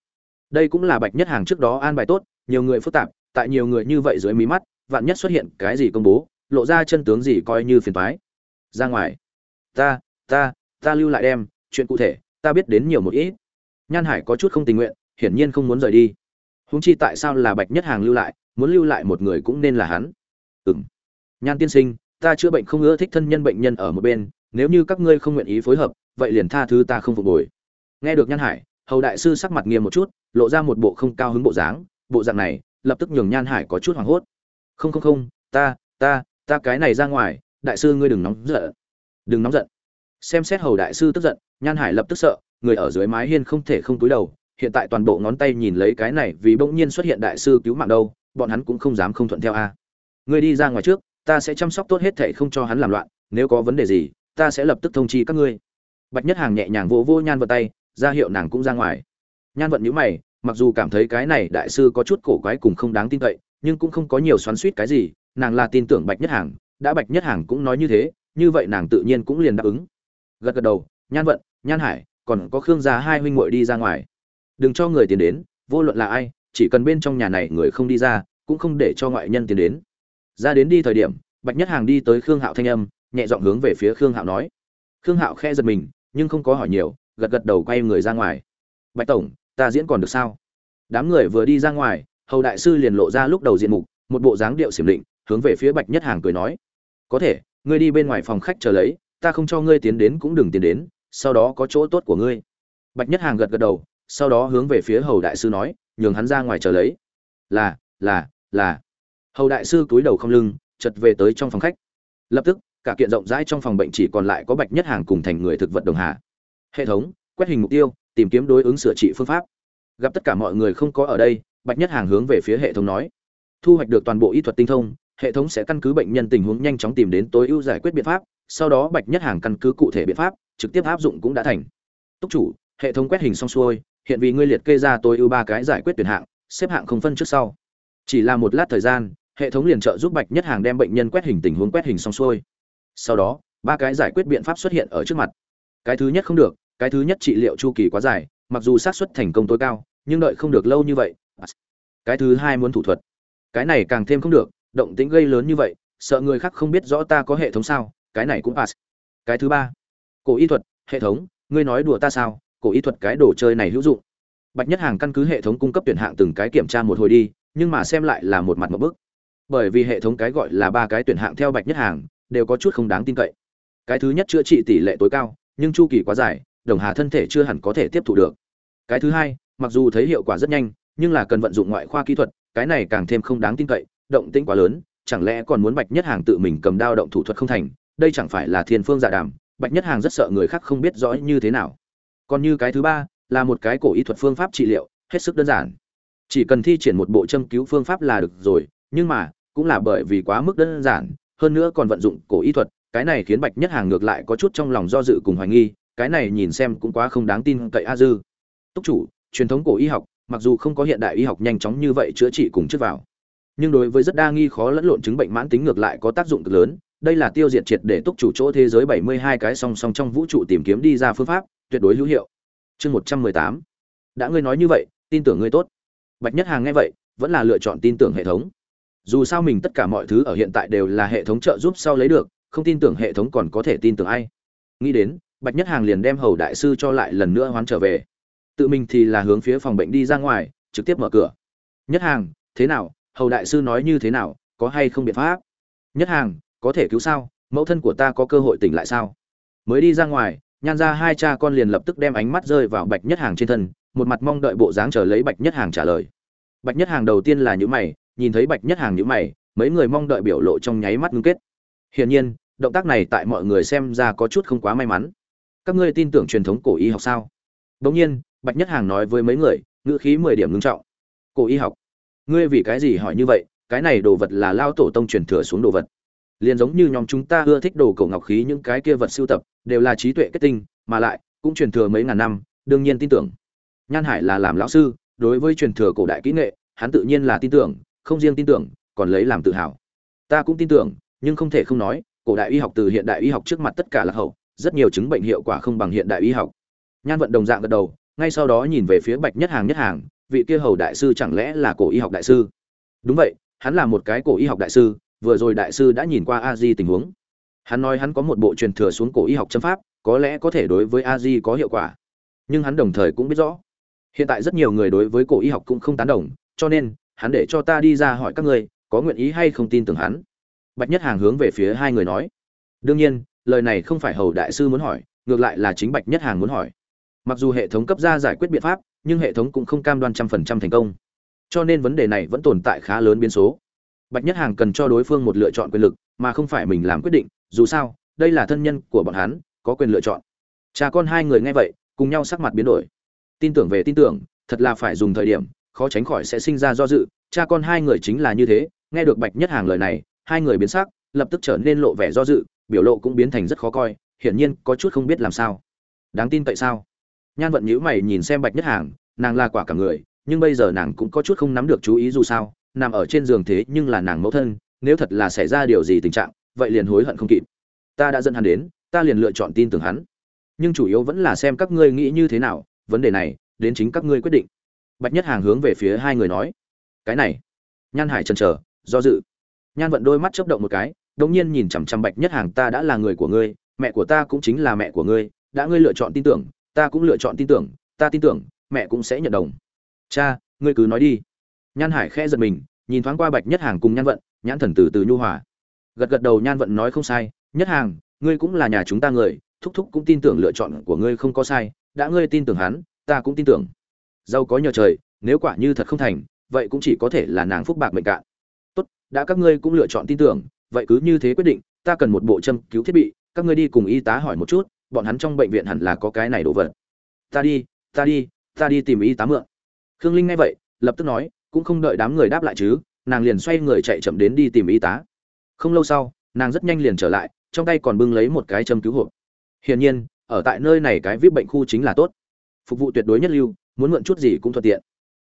Đây cũng là bạch nhất hàng trước đó an bài tốt nhiều người phức tạp tại nhiều người như vậy dưới mí mắt vạn nhất xuất hiện cái gì công bố lộ ra chân tướng gì coi như phiền toái. Ra ngoài. Ta ta ta lưu lại đem chuyện cụ thể ta biết đến nhiều một ít. Nhan hải có chút không tình nguyện hiển nhiên không muốn rời đi. Húng chi tại sao là bạch nhất hàng lưu lại muốn lưu lại một người cũng nên là hắn. Ừm, nhan tiên sinh ta chữa bệnh không ưa thích thân nhân bệnh nhân ở một bên nếu như các ngươi không nguyện ý phối hợp vậy liền tha thứ ta không phục hồi. Nghe được nhan hải hầu đại sư sắc mặt nghiêm một chút, lộ ra một bộ không cao hứng bộ dáng, bộ dạng này, lập tức nhường nhan hải có chút hoảng hốt. Không không không, ta ta ta cái này ra ngoài, đại sư ngươi đừng nóng giận. Đừng nóng giận. Xem xét hầu đại sư tức giận, nhan hải lập tức sợ, người ở dưới mái hiên không thể không túi đầu, hiện tại toàn bộ ngón tay nhìn lấy cái này vì bỗng nhiên xuất hiện đại sư cứu mạng đâu, bọn hắn cũng không dám không thuận theo a. Ngươi đi ra ngoài trước, ta sẽ chăm sóc tốt hết thảy không cho hắn làm loạn, nếu có vấn đề gì, ta sẽ lập tức thông chi các ngươi. Bạch nhất hàng nhẹ nhàng vỗ vỗ nhan vào tay ra hiệu nàng cũng ra ngoài. Nhan vận nhữ mày, mặc dù cảm thấy cái này đại sư có chút cổ quái cùng không đáng tin cậy, nhưng cũng không có nhiều xoắn suýt cái gì, nàng là tin tưởng bạch nhất hàng, đã bạch nhất hàng cũng nói như thế, như vậy nàng tự nhiên cũng liền đáp ứng. Gật gật đầu, nhan vận, nhan hải, còn có khương gia hai huynh muội đi ra ngoài. Đừng cho người tiền đến, vô luận là ai, chỉ cần bên trong nhà này người không đi ra, cũng không để cho ngoại nhân tiền đến. Ra đến đi thời điểm, bạch nhất hàng đi tới khương hạo thanh âm, nhẹ giọng hướng về phía khương hạo nói. Khương hạo khe giật mình, nhưng không có hỏi nhiều gật gật đầu quay người ra ngoài. Bạch tổng, ta diễn còn được sao? Đám người vừa đi ra ngoài, hầu đại sư liền lộ ra lúc đầu diện mục, một bộ dáng điệu xiểm định, hướng về phía bạch nhất hàng cười nói, có thể, ngươi đi bên ngoài phòng khách chờ lấy, ta không cho ngươi tiến đến cũng đừng tiến đến, sau đó có chỗ tốt của ngươi. Bạch nhất hàng gật gật đầu, sau đó hướng về phía hầu đại sư nói, nhường hắn ra ngoài chờ lấy. Là là là. Hầu đại sư cúi đầu không lưng chật về tới trong phòng khách. Lập tức, cả kiện rộng rãi trong phòng bệnh chỉ còn lại có bạch nhất hàng cùng thành người thực vật đồng hạ hệ thống, quét hình mục tiêu, tìm kiếm đối ứng sửa trị phương pháp. Gặp tất cả mọi người không có ở đây, bạch nhất hàng hướng về phía hệ thống nói. Thu hoạch được toàn bộ y thuật tinh thông, hệ thống sẽ căn cứ bệnh nhân tình huống nhanh chóng tìm đến tối ưu giải quyết biện pháp, sau đó bạch nhất hàng căn cứ cụ thể biện pháp, trực tiếp áp dụng cũng đã thành. Túc chủ, hệ thống quét hình xong xuôi, hiện vì ngươi liệt kê ra tối ưu ba cái giải quyết tuyển hạng, xếp hạng không phân trước sau. Chỉ là một lát thời gian, hệ thống liền trợ giúp bạch nhất hàng đem bệnh nhân quét hình tình huống quét hình xong xuôi. Sau đó, ba cái giải quyết biện pháp xuất hiện ở trước mặt. Cái thứ nhất không được cái thứ nhất trị liệu chu kỳ quá dài, mặc dù xác suất thành công tối cao, nhưng đợi không được lâu như vậy. Cái thứ hai muốn thủ thuật. Cái này càng thêm không được, động tĩnh gây lớn như vậy, sợ người khác không biết rõ ta có hệ thống sao, cái này cũng pass. Cái thứ ba, cổ y thuật, hệ thống, ngươi nói đùa ta sao, cổ y thuật cái đồ chơi này hữu dụng. Bạch nhất hàng căn cứ hệ thống cung cấp tuyển hạng từng cái kiểm tra một hồi đi, nhưng mà xem lại là một mặt một bức. Bởi vì hệ thống cái gọi là ba cái tuyển hạng theo bạch nhất hàng, đều có chút không đáng tin cậy. Cái thứ nhất chữa trị tỷ lệ tối cao, nhưng chu kỳ quá dài đồng hà thân thể chưa hẳn có thể tiếp thu được. Cái thứ hai, mặc dù thấy hiệu quả rất nhanh, nhưng là cần vận dụng ngoại khoa kỹ thuật, cái này càng thêm không đáng tin cậy, động tĩnh quá lớn, chẳng lẽ còn muốn bạch nhất hàng tự mình cầm đao động thủ thuật không thành, đây chẳng phải là thiên phương giả đàm, bạch nhất hàng rất sợ người khác không biết rõ như thế nào. Còn như cái thứ ba, là một cái cổ y thuật phương pháp trị liệu, hết sức đơn giản. Chỉ cần thi triển một bộ châm cứu phương pháp là được rồi, nhưng mà, cũng là bởi vì quá mức đơn giản, hơn nữa còn vận dụng cổ y thuật, cái này khiến bạch nhất hàng ngược lại có chút trong lòng do dự cùng hoài nghi cái này nhìn xem cũng quá không đáng tin cậy a dư. Túc chủ, truyền thống cổ y học, mặc dù không có hiện đại y học nhanh chóng như vậy chữa trị cùng trước vào, nhưng đối với rất đa nghi khó lẫn lộn chứng bệnh mãn tính ngược lại có tác dụng cực lớn. Đây là tiêu diệt triệt để túc chủ chỗ thế giới 72 cái song song trong vũ trụ tìm kiếm đi ra phương pháp, tuyệt đối hữu hiệu. Chương 118 đã ngươi nói như vậy, tin tưởng ngươi tốt. Bạch nhất hàng nghe vậy, vẫn là lựa chọn tin tưởng hệ thống. Dù sao mình tất cả mọi thứ ở hiện tại đều là hệ thống trợ giúp sau lấy được, không tin tưởng hệ thống còn có thể tin tưởng ai. Nghĩ đến bạch nhất hàng liền đem hầu đại sư cho lại lần nữa hoán trở về. Tự mình thì là hướng phía phòng bệnh đi ra ngoài, trực tiếp mở cửa. Nhất hàng, thế nào? Hầu đại sư nói như thế nào? Có hay không biện pháp? Nhất hàng, có thể cứu sao? Mẫu thân của ta có cơ hội tỉnh lại sao? Mới đi ra ngoài, nhan ra hai cha con liền lập tức đem ánh mắt rơi vào bạch nhất hàng trên thân, một mặt mong đợi bộ dáng chờ lấy bạch nhất hàng trả lời. Bạch nhất hàng đầu tiên là những mày, nhìn thấy bạch nhất hàng những mày, mấy người mong đợi biểu lộ trong nháy mắt ngưng kết. Hiển nhiên, động tác này tại mọi người xem ra có chút không quá may mắn các ngươi tin tưởng truyền thống cổ y học sao? Đ nhiên, bạch nhất hàng nói với mấy người, ngữ khí mười điểm ngưng trọng. Cổ y học? Ngươi vì cái gì hỏi như vậy? Cái này đồ vật là lao tổ tông truyền thừa xuống đồ vật. Liền giống như nhóm chúng ta ưa thích đồ cổ ngọc khí, những cái kia vật sưu tập, đều là trí tuệ kết tinh, mà lại, cũng truyền thừa mấy ngàn năm, đương nhiên tin tưởng. Nhan hải là làm lão sư, đối với truyền thừa cổ đại kỹ nghệ, hắn tự nhiên là tin tưởng, không riêng tin tưởng, còn lấy làm tự hào. Ta cũng tin tưởng, nhưng không thể không nói, cổ đại y học từ hiện đại y học trước mặt tất cả là hậu rất nhiều chứng bệnh hiệu quả không bằng hiện đại y học. Nhan vận đồng dạng gật đầu, ngay sau đó nhìn về phía bạch nhất hàng nhất hàng, vị kia hầu đại sư chẳng lẽ là cổ y học đại sư? Đúng vậy, hắn là một cái cổ y học đại sư, vừa rồi đại sư đã nhìn qua a di tình huống. Hắn nói hắn có một bộ truyền thừa xuống cổ y học châm pháp, có lẽ có thể đối với a di có hiệu quả. Nhưng hắn đồng thời cũng biết rõ, hiện tại rất nhiều người đối với cổ y học cũng không tán đồng, cho nên, hắn để cho ta đi ra hỏi các ngươi, có nguyện ý hay không tin tưởng hắn? Bạch nhất hàng hướng về phía hai người nói. Đương nhiên lời này không phải hầu đại sư muốn hỏi, ngược lại là chính bạch nhất hàng muốn hỏi. Mặc dù hệ thống cấp ra giải quyết biện pháp, nhưng hệ thống cũng không cam đoan trăm phần trăm thành công. Cho nên vấn đề này vẫn tồn tại khá lớn biến số. Bạch nhất hàng cần cho đối phương một lựa chọn quyền lực, mà không phải mình làm quyết định, dù sao, đây là thân nhân của bọn hắn, có quyền lựa chọn. Cha con hai người nghe vậy, cùng nhau sắc mặt biến đổi. Tin tưởng về tin tưởng, thật là phải dùng thời điểm, khó tránh khỏi sẽ sinh ra do dự, cha con hai người chính là như thế, nghe được bạch nhất hàng lời này, hai người biến sắc, lập tức trở nên lộ vẻ do dự biểu lộ cũng biến thành rất khó coi, hiển nhiên có chút không biết làm sao. Đáng tin tại sao? Nhan vận nhíu mày nhìn xem bạch nhất hàng, nàng là quả cả người, nhưng bây giờ nàng cũng có chút không nắm được chú ý dù sao, nằm ở trên giường thế nhưng là nàng mẫu thân, nếu thật là xảy ra điều gì tình trạng, vậy liền hối hận không kịp. Ta đã dẫn hắn đến, ta liền lựa chọn tin tưởng hắn. Nhưng chủ yếu vẫn là xem các ngươi nghĩ như thế nào, vấn đề này, đến chính các ngươi quyết định. Bạch nhất hàng hướng về phía hai người nói. Cái này. Nhan hải chần chờ, do dự. Nhan vận đôi mắt chớp động một cái đột nhiên nhìn chằm chằm bạch nhất hàng, ta đã là người của ngươi, mẹ của ta cũng chính là mẹ của ngươi, đã ngươi lựa chọn tin tưởng, ta cũng lựa chọn tin tưởng, ta tin tưởng, mẹ cũng sẽ nhận đồng. Cha, ngươi cứ nói đi. Nhan hải khẽ giật mình, nhìn thoáng qua bạch nhất hàng cùng nhan vận, nhãn thần từ từ nhu hòa. Gật gật đầu, nhan vận nói không sai, nhất hàng, ngươi cũng là nhà chúng ta người, thúc thúc cũng tin tưởng lựa chọn của ngươi không có sai, đã ngươi tin tưởng hắn, ta cũng tin tưởng. Dâu có nhờ trời, nếu quả như thật không thành, vậy cũng chỉ có thể là nàng phúc bạc mệnh cạn. Tốt, đã các ngươi cũng lựa chọn tin tưởng vậy cứ như thế quyết định, ta cần một bộ châm cứu thiết bị, các ngươi đi cùng y tá hỏi một chút, bọn hắn trong bệnh viện hẳn là có cái này đồ vật. Ta đi ta đi ta đi tìm y tá mượn. Khương linh nghe vậy, lập tức nói, cũng không đợi đám người đáp lại chứ, nàng liền xoay người chạy chậm đến đi tìm y tá. Không lâu sau, nàng rất nhanh liền trở lại, trong tay còn bưng lấy một cái châm cứu hộp. Hiển nhiên, ở tại nơi này cái vip bệnh khu chính là tốt. Phục vụ tuyệt đối nhất lưu, muốn mượn chút gì cũng thuận tiện.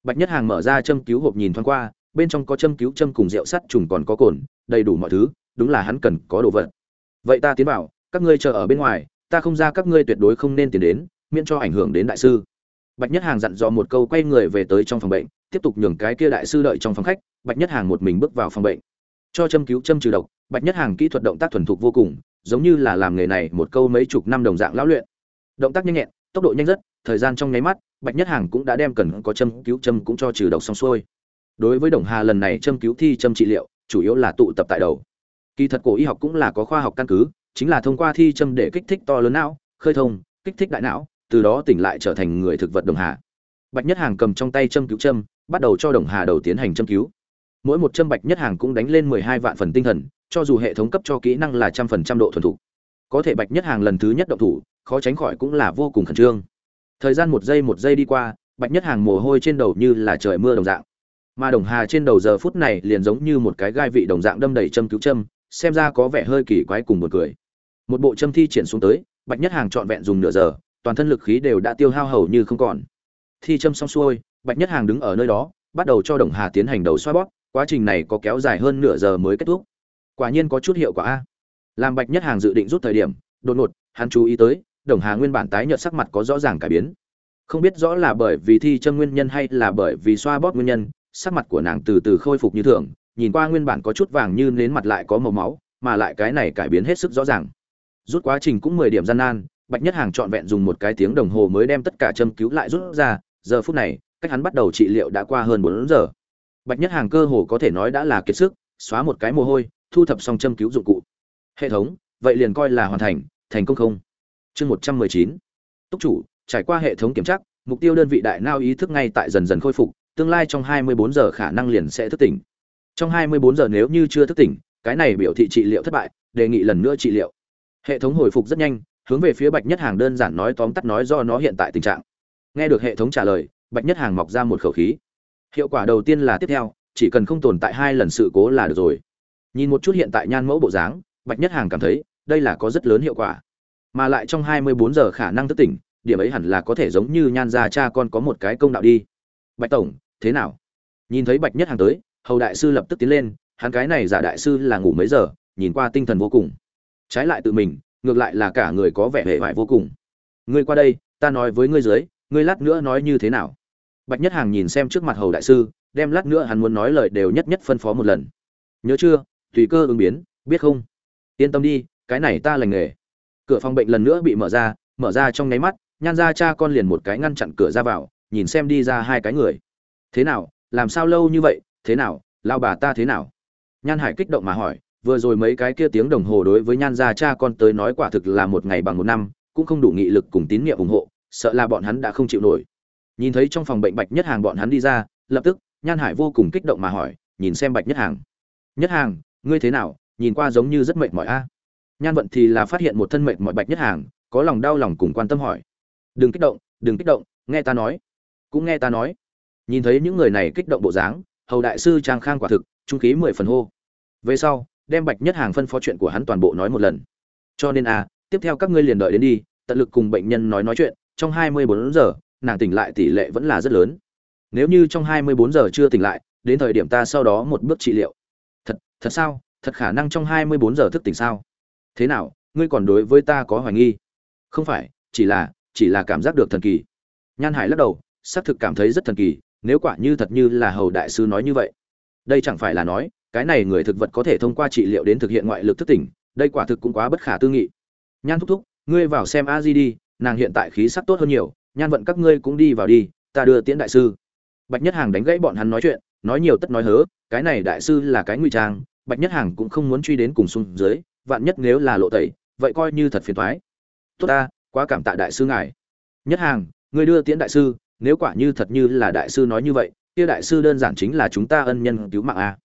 Bạch nhất hàng mở ra châm cứu hộp nhìn thoáng qua, bên trong có châm cứu châm cùng rượu sắt trùng còn có cồn đầy đủ mọi thứ đúng là hắn cần có đồ vật. Vậy ta tiến vào, các ngươi chờ ở bên ngoài ta không ra các ngươi tuyệt đối không nên tiến đến miễn cho ảnh hưởng đến đại sư. Bạch nhất hàng dặn dò một câu quay người về tới trong phòng bệnh tiếp tục nhường cái kia đại sư đợi trong phòng khách bạch nhất hàng một mình bước vào phòng bệnh. Cho châm cứu châm trừ độc bạch nhất hàng kỹ thuật động tác thuần thục vô cùng giống như là làm nghề này một câu mấy chục năm đồng dạng lão luyện. Động tác nhanh nhẹn tốc độ nhanh rất thời gian trong nháy mắt bạch nhất hàng cũng đã đem cần có châm cứu châm cũng cho trừ độc xong xuôi. Đối với đồng hà lần này châm cứu thi châm trị liệu chủ yếu là tụ tập tại đầu. Kỳ thật cổ y học cũng là có khoa học căn cứ, chính là thông qua thi châm để kích thích to lớn não, khơi thông, kích thích đại não, từ đó tỉnh lại trở thành người thực vật đồng hà. Bạch nhất hàng cầm trong tay châm cứu châm, bắt đầu cho đồng hà đầu tiến hành châm cứu. Mỗi một châm bạch nhất hàng cũng đánh lên mười hai vạn phần tinh thần, cho dù hệ thống cấp cho kỹ năng là trăm phần trăm độ thuần thục. Có thể bạch nhất hàng lần thứ nhất động thủ, khó tránh khỏi cũng là vô cùng khẩn trương. Thời gian một giây một giây đi qua, bạch nhất hàng mồ hôi trên đầu như là trời mưa đồng dạng mà đồng hà trên đầu giờ phút này liền giống như một cái gai vị đồng dạng đâm đầy châm cứu châm, xem ra có vẻ hơi kỳ quái cùng một cười. Một bộ châm thi triển xuống tới, bạch nhất hàng trọn vẹn dùng nửa giờ, toàn thân lực khí đều đã tiêu hao hầu như không còn. Thi châm xong xuôi, bạch nhất hàng đứng ở nơi đó, bắt đầu cho đồng hà tiến hành đầu xoa bóp, quá trình này có kéo dài hơn nửa giờ mới kết thúc. Quả nhiên có chút hiệu quả a. Làm bạch nhất hàng dự định rút thời điểm, đột ngột, hắn chú ý tới, đồng hà nguyên bản tái nhợt sắc mặt có rõ ràng cải biến. Không biết rõ là bởi vì thi châm nguyên nhân hay là bởi vì xoa bóp nguyên nhân sắc mặt của nàng từ từ khôi phục như thường, nhìn qua nguyên bản có chút vàng như nến mặt lại có màu máu, mà lại cái này cải biến hết sức rõ ràng. Rút quá trình cũng mười điểm gian nan, bạch nhất hàng trọn vẹn dùng một cái tiếng đồng hồ mới đem tất cả châm cứu lại rút ra, giờ phút này, cách hắn bắt đầu trị liệu đã qua hơn bốn giờ. Bạch nhất hàng cơ hồ có thể nói đã là kiệt sức, xóa một cái mồ hôi, thu thập xong châm cứu dụng cụ. Hệ thống, vậy liền coi là hoàn thành thành công không? Chương một trăm mười chín. Túc chủ, trải qua hệ thống kiểm tra, mục tiêu đơn vị đại nao ý thức ngay tại dần dần khôi phục tương lai trong 24 giờ khả năng liền sẽ thức tỉnh. Trong 24 giờ nếu như chưa thức tỉnh, cái này biểu thị trị liệu thất bại, đề nghị lần nữa trị liệu. Hệ thống hồi phục rất nhanh, hướng về phía bạch nhất hàng đơn giản nói tóm tắt nói do nó hiện tại tình trạng. Nghe được hệ thống trả lời, bạch nhất hàng mọc ra một khẩu khí. Hiệu quả đầu tiên là tiếp theo, chỉ cần không tồn tại hai lần sự cố là được rồi. Nhìn một chút hiện tại nhan mẫu bộ dáng, bạch nhất hàng cảm thấy, đây là có rất lớn hiệu quả. Mà lại trong 24 giờ khả năng thức tỉnh, điểm ấy hẳn là có thể giống như nhan gia cha con có một cái công đạo đi. Bạch tổng thế nào? Nhìn thấy bạch nhất hàng tới, hầu đại sư lập tức tiến lên, hắn cái này giả đại sư là ngủ mấy giờ, nhìn qua tinh thần vô cùng. Trái lại tự mình, ngược lại là cả người có vẻ hệ vải vô cùng. Ngươi qua đây, ta nói với ngươi dưới, ngươi lát nữa nói như thế nào? Bạch nhất hàng nhìn xem trước mặt hầu đại sư, đem lát nữa hắn muốn nói lời đều nhất nhất phân phó một lần. Nhớ chưa, tùy cơ ứng biến, biết không? Yên tâm đi, cái này ta lành nghề. Cửa phòng bệnh lần nữa bị mở ra mở ra trong nháy mắt, nhan ra cha con liền một cái ngăn chặn cửa ra vào, nhìn xem đi ra hai cái người thế nào, làm sao lâu như vậy, thế nào, lao bà ta thế nào? Nhan hải kích động mà hỏi, vừa rồi mấy cái kia tiếng đồng hồ đối với nhan gia cha con tới nói quả thực là một ngày bằng một năm, cũng không đủ nghị lực cùng tín nhiệm ủng hộ, sợ là bọn hắn đã không chịu nổi. Nhìn thấy trong phòng bệnh bạch nhất hàng bọn hắn đi ra, lập tức, nhan hải vô cùng kích động mà hỏi, nhìn xem bạch nhất hàng. Nhất hàng, ngươi thế nào? Nhìn qua giống như rất mệt mỏi a. Nhan vận thì là phát hiện một thân mệt mỏi bạch nhất hàng, có lòng đau lòng cùng quan tâm hỏi. Đừng kích động, đừng kích động, nghe ta nói. Cũng nghe ta nói nhìn thấy những người này kích động bộ dáng, hầu đại sư trang khang quả thực, trung khí mười phần hô. Về sau, đem bạch nhất hàng phân phó chuyện của hắn toàn bộ nói một lần. Cho nên a tiếp theo các ngươi liền đợi đến đi, tận lực cùng bệnh nhân nói nói chuyện, trong hai mươi bốn giờ, nàng tỉnh lại tỷ lệ vẫn là rất lớn. Nếu như trong hai mươi bốn giờ chưa tỉnh lại, đến thời điểm ta sau đó một bước trị liệu. Thật thật sao? Thật khả năng trong hai mươi bốn giờ thức tỉnh sao? Thế nào? Ngươi còn đối với ta có hoài nghi? Không phải, chỉ là chỉ là cảm giác được thần kỳ. Nhan hải lắc đầu, xác thực cảm thấy rất thần kỳ nếu quả như thật như là hầu đại sư nói như vậy. Đây chẳng phải là nói, cái này người thực vật có thể thông qua trị liệu đến thực hiện ngoại lực thức tỉnh, đây quả thực cũng quá bất khả tư nghị. Nhan thúc thúc, ngươi vào xem a di đi, nàng hiện tại khí sắc tốt hơn nhiều, nhan vận các ngươi cũng đi vào đi, ta đưa tiễn đại sư. Bạch nhất hàng đánh gãy bọn hắn nói chuyện, nói nhiều tất nói hớ, cái này đại sư là cái nguy trang, bạch nhất hàng cũng không muốn truy đến cùng xuống dưới, vạn nhất nếu là lộ tẩy, vậy coi như thật phiền thoái tốt ta, quá cảm tạ đại sư ngài. Nhất hàng, ngươi đưa tiễn đại sư nếu quả như thật như là đại sư nói như vậy, kia đại sư đơn giản chính là chúng ta ân nhân cứu mạng a.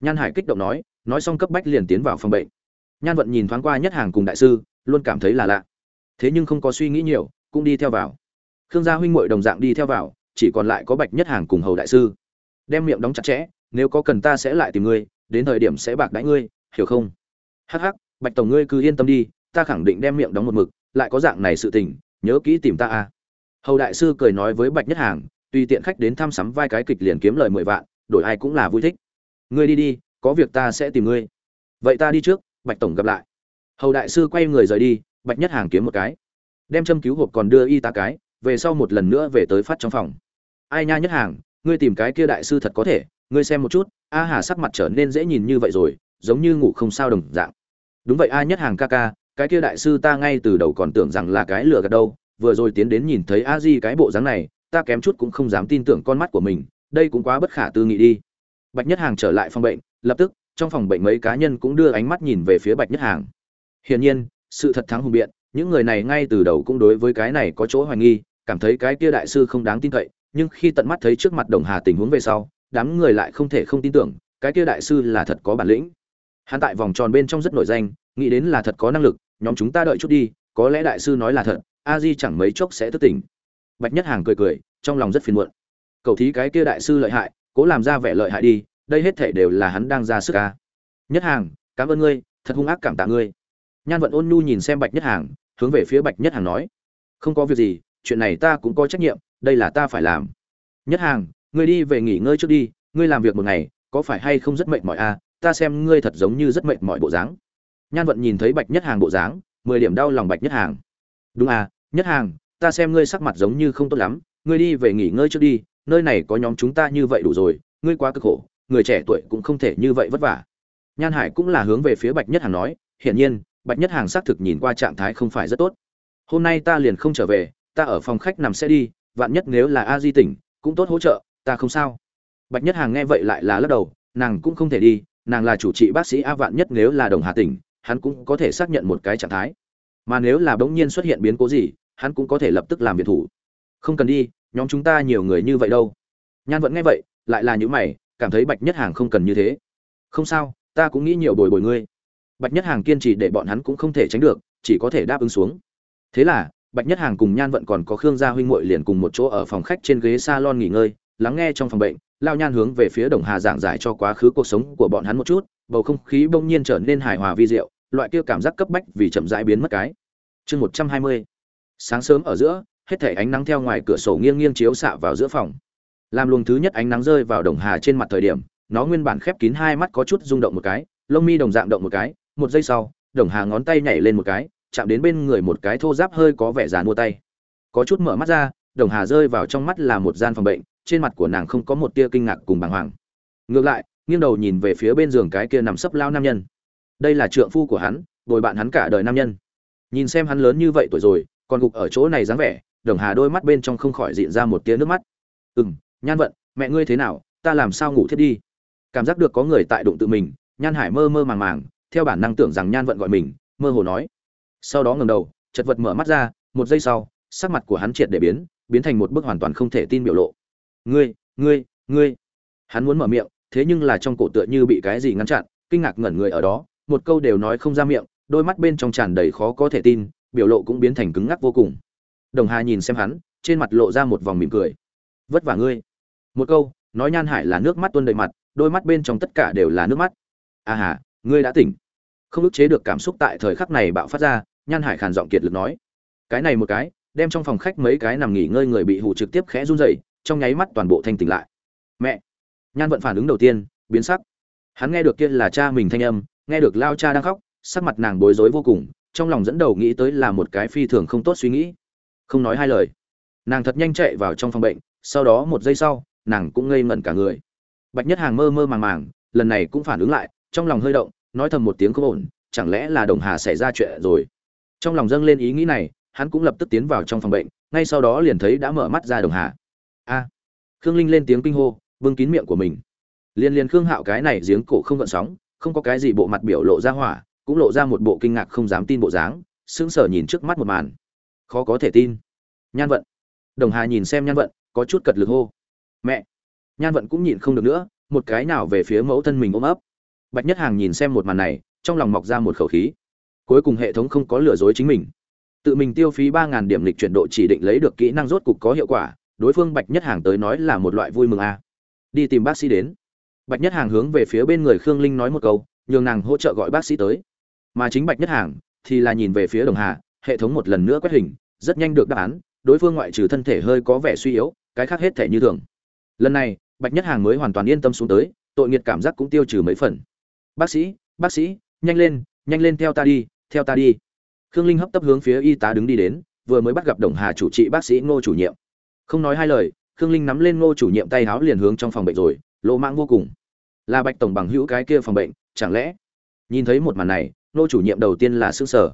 Nhan hải kích động nói nói xong cấp bách liền tiến vào phòng bệnh. Nhan vận nhìn thoáng qua nhất hàng cùng đại sư, luôn cảm thấy là lạ. Thế nhưng không có suy nghĩ nhiều, cũng đi theo vào. Khương gia huynh muội đồng dạng đi theo vào, chỉ còn lại có bạch nhất hàng cùng hầu đại sư. Đem miệng đóng chặt chẽ, nếu có cần ta sẽ lại tìm ngươi, đến thời điểm sẽ bạc đãi ngươi, hiểu không? Hắc hắc, bạch tổng ngươi cứ yên tâm đi, ta khẳng định đem miệng đóng một mực, lại có dạng này sự tình, nhớ kỹ tìm ta a hầu đại sư cười nói với bạch nhất hàng, tùy tiện khách đến thăm sắm vai cái kịch liền kiếm lời mười vạn, đổi ai cũng là vui thích. Ngươi đi đi, có việc ta sẽ tìm ngươi. Vậy ta đi trước, bạch tổng gặp lại. Hầu đại sư quay người rời đi, bạch nhất hàng kiếm một cái. Đem châm cứu hộp còn đưa y tá cái, về sau một lần nữa về tới phát trong phòng. Ai nha nhất hàng, ngươi tìm cái kia đại sư thật có thể, ngươi xem một chút, a hà sắc mặt trở nên dễ nhìn như vậy rồi, giống như ngủ không sao đồng dạng. Đúng vậy a nhất hàng ca ca, cái kia đại sư ta ngay từ đầu còn tưởng rằng là cái lừa gạt đâu vừa rồi tiến đến nhìn thấy a di cái bộ dáng này, ta kém chút cũng không dám tin tưởng con mắt của mình, đây cũng quá bất khả tư nghị đi. Bạch nhất hàng trở lại phòng bệnh, lập tức, trong phòng bệnh mấy cá nhân cũng đưa ánh mắt nhìn về phía bạch nhất hàng. Hiển nhiên, sự thật thắng hùng biện, những người này ngay từ đầu cũng đối với cái này có chỗ hoài nghi, cảm thấy cái kia đại sư không đáng tin cậy, nhưng khi tận mắt thấy trước mặt đồng hà tình huống về sau, đám người lại không thể không tin tưởng, cái kia đại sư là thật có bản lĩnh. Hắn tại vòng tròn bên trong rất nổi danh, nghĩ đến là thật có năng lực, nhóm chúng ta đợi chút đi, có lẽ đại sư nói là thật a di chẳng mấy chốc sẽ thức tỉnh. Bạch nhất hàng cười cười, trong lòng rất phiền muộn. Cậu thí cái kia đại sư lợi hại, cố làm ra vẻ lợi hại đi, đây hết thể đều là hắn đang ra sức ca nhất hàng, cảm ơn ngươi, thật hung ác cảm tạ ngươi. Nhan vận ôn nhu nhìn xem bạch nhất hàng, hướng về phía bạch nhất hàng nói, không có việc gì, chuyện này ta cũng có trách nhiệm, đây là ta phải làm. Nhất hàng, ngươi đi về nghỉ ngơi trước đi, ngươi làm việc một ngày, có phải hay không rất mệt mỏi à ta xem ngươi thật giống như rất mệt mỏi bộ dáng. Nhan vận nhìn thấy bạch nhất hàng bộ dáng, mười điểm đau lòng bạch nhất hàng. Đúng à nhất hàng, ta xem ngươi sắc mặt giống như không tốt lắm, ngươi đi về nghỉ ngơi trước đi, nơi này có nhóm chúng ta như vậy đủ rồi, ngươi quá cực khổ, người trẻ tuổi cũng không thể như vậy vất vả. Nhan hải cũng là hướng về phía bạch nhất hàng nói, hiển nhiên, bạch nhất hàng xác thực nhìn qua trạng thái không phải rất tốt. Hôm nay ta liền không trở về, ta ở phòng khách nằm sẽ đi, vạn nhất nếu là a di tỉnh, cũng tốt hỗ trợ, ta không sao. Bạch nhất hàng nghe vậy lại là lắc đầu, nàng cũng không thể đi, nàng là chủ trị bác sĩ a vạn nhất nếu là đồng hà tỉnh, hắn cũng có thể xác nhận một cái trạng thái. Mà nếu là bỗng nhiên xuất hiện biến cố gì hắn cũng có thể lập tức làm việc thủ. Không cần đi, nhóm chúng ta nhiều người như vậy đâu. Nhan vẫn nghe vậy, lại là những mày, cảm thấy bạch nhất hàng không cần như thế. Không sao, ta cũng nghĩ nhiều bồi bồi ngươi. Bạch nhất hàng kiên trì để bọn hắn cũng không thể tránh được, chỉ có thể đáp ứng xuống. Thế là, bạch nhất hàng cùng nhan vận còn có khương gia huynh muội liền cùng một chỗ ở phòng khách trên ghế salon nghỉ ngơi, lắng nghe trong phòng bệnh, lao nhan hướng về phía đồng hà giảng giải cho quá khứ cuộc sống của bọn hắn một chút, bầu không khí bỗng nhiên trở nên hài hòa vi diệu, loại kia cảm giác cấp bách vì chậm rãi biến mất cái. Chương một trăm hai mươi sáng sớm ở giữa, hết thể ánh nắng theo ngoài cửa sổ nghiêng nghiêng chiếu xạ vào giữa phòng. Làm luồng thứ nhất ánh nắng rơi vào đồng hà trên mặt thời điểm, nó nguyên bản khép kín hai mắt có chút rung động một cái, lông mi đồng dạng động một cái, một giây sau, đồng hà ngón tay nhảy lên một cái, chạm đến bên người một cái thô giáp hơi có vẻ dàn mua tay. Có chút mở mắt ra, đồng hà rơi vào trong mắt là một gian phòng bệnh, trên mặt của nàng không có một tia kinh ngạc cùng bàng hoàng. Ngược lại, nghiêng đầu nhìn về phía bên giường cái kia nằm sấp lao nam nhân. Đây là trượng phu của hắn, bồi bạn hắn cả đời nam nhân. Nhìn xem hắn lớn như vậy tuổi rồi còn gục ở chỗ này dáng vẻ, đồng hà đôi mắt bên trong không khỏi diện ra một tia nước mắt. Ừ m nhan vận, mẹ ngươi thế nào? Ta làm sao ngủ thiết đi? Cảm giác được có người tại đụng tự mình, nhan hải mơ mơ màng màng, theo bản năng tưởng rằng nhan vận gọi mình, mơ hồ nói. Sau đó ngầm đầu, chật vật mở mắt ra, một giây sau, sắc mặt của hắn triệt để biến biến thành một bức hoàn toàn không thể tin biểu lộ. Ngươi ngươi ngươi! Hắn muốn mở miệng, thế nhưng là trong cổ tựa như bị cái gì ngăn chặn, kinh ngạc ngẩn người ở đó, một câu đều nói không ra miệng, đôi mắt bên trong tràn đầy khó có thể tin biểu lộ cũng biến thành cứng ngắc vô cùng. Đồng hà nhìn xem hắn, trên mặt lộ ra một vòng mỉm cười. Vất vả ngươi. Một câu, nói nhan hải là nước mắt tuôn đầy mặt, đôi mắt bên trong tất cả đều là nước mắt. À hà, ngươi đã tỉnh. Không ức chế được cảm xúc tại thời khắc này bạo phát ra, nhan hải khàn giọng kiệt lực nói. Cái này một cái, đem trong phòng khách mấy cái nằm nghỉ ngơi người bị hụ trực tiếp khẽ run rẩy, trong nháy mắt toàn bộ thanh tỉnh lại. Mẹ. Nhan vận phản ứng đầu tiên, biến sắc. Hắn nghe được kia là cha mình thanh âm, nghe được lao cha đang khóc, sắc mặt nàng bối rối vô cùng trong lòng dẫn đầu nghĩ tới là một cái phi thường không tốt suy nghĩ. Không nói hai lời. Nàng thật nhanh chạy vào trong phòng bệnh, sau đó một giây sau, nàng cũng ngây ngẩn cả người. Bạch nhất hàng mơ mơ màng màng, lần này cũng phản ứng lại, trong lòng hơi động, nói thầm một tiếng không ổn, chẳng lẽ là đồng hà xảy ra chuyện rồi? Trong lòng dâng lên ý nghĩ này, hắn cũng lập tức tiến vào trong phòng bệnh, ngay sau đó liền thấy đã mở mắt ra đồng hà. A! Khương linh lên tiếng kinh hô vương kín miệng của mình. Liền liền khương hạo cái này giếng cổ không gợn sóng, không có cái gì bộ mặt biểu lộ ra hỏa cũng lộ ra một bộ kinh ngạc không dám tin bộ dáng, sững sờ nhìn trước mắt một màn. Khó có thể tin. Nhan vận. Đồng hà nhìn xem nhan vận, có chút cật lực hô. Mẹ. Nhan vận cũng nhịn không được nữa, một cái nào về phía mẫu thân mình ôm ấp. Bạch nhất hàng nhìn xem một màn này, trong lòng mọc ra một khẩu khí. Cuối cùng hệ thống không có lừa dối chính mình. Tự mình tiêu phí ba ngàn điểm lịch chuyển độ chỉ định lấy được kỹ năng rốt cục có hiệu quả, đối phương bạch nhất hàng tới nói là một loại vui mừng a à. đi tìm bác sĩ đến. Bạch nhất hàng hướng về phía bên người khương linh nói một câu, nhường nàng hỗ trợ gọi bác sĩ tới mà chính bạch nhất hàng thì là nhìn về phía đồng hà, hệ thống một lần nữa quét hình, rất nhanh được đáp án, đối phương ngoại trừ thân thể hơi có vẻ suy yếu, cái khác hết thể như thường. Lần này, bạch nhất hàng mới hoàn toàn yên tâm xuống tới, tội nghiệt cảm giác cũng tiêu trừ mấy phần. Bác sĩ bác sĩ, nhanh lên nhanh lên theo ta đi, theo ta đi. Khương linh hấp tấp hướng phía y tá đứng đi đến, vừa mới bắt gặp đồng hà chủ trị bác sĩ ngô chủ nhiệm. Không nói hai lời, khương linh nắm lên ngô chủ nhiệm tay háo liền hướng trong phòng bệnh rồi, lỗ mãng vô cùng. Là bạch tổng bằng hữu cái kia phòng bệnh, chẳng lẽ? Nhìn thấy một màn này Nô chủ nhiệm đầu tiên là xương sở.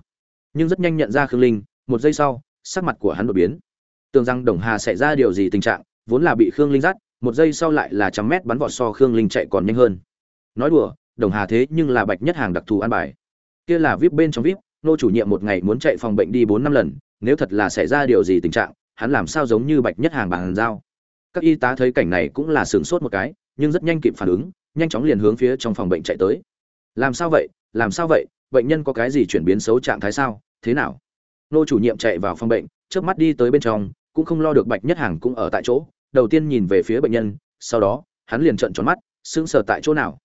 Nhưng rất nhanh nhận ra khương linh, một giây sau, sắc mặt của hắn đột biến. Tưởng rằng đồng hà xảy ra điều gì tình trạng, vốn là bị khương linh dắt, một giây sau lại là trăm mét bắn vọt so khương linh chạy còn nhanh hơn. Nói đùa, đồng hà thế nhưng là bạch nhất hàng đặc thù an bài. Kia là vip bên trong vip, nô chủ nhiệm một ngày muốn chạy phòng bệnh đi bốn năm lần, nếu thật là xảy ra điều gì tình trạng, hắn làm sao giống như bạch nhất hàng bàn giao. Các y tá thấy cảnh này cũng là sửng sốt một cái, nhưng rất nhanh kịp phản ứng, nhanh chóng liền hướng phía trong phòng bệnh chạy tới. Làm sao vậy, làm sao vậy bệnh nhân có cái gì chuyển biến xấu trạng thái sao? Thế nào? Nô chủ nhiệm chạy vào phòng bệnh trước mắt đi tới bên trong, cũng không lo được bạch nhất hàng cũng ở tại chỗ, đầu tiên nhìn về phía bệnh nhân, sau đó, hắn liền trợn tròn mắt, sững sờ tại chỗ nào.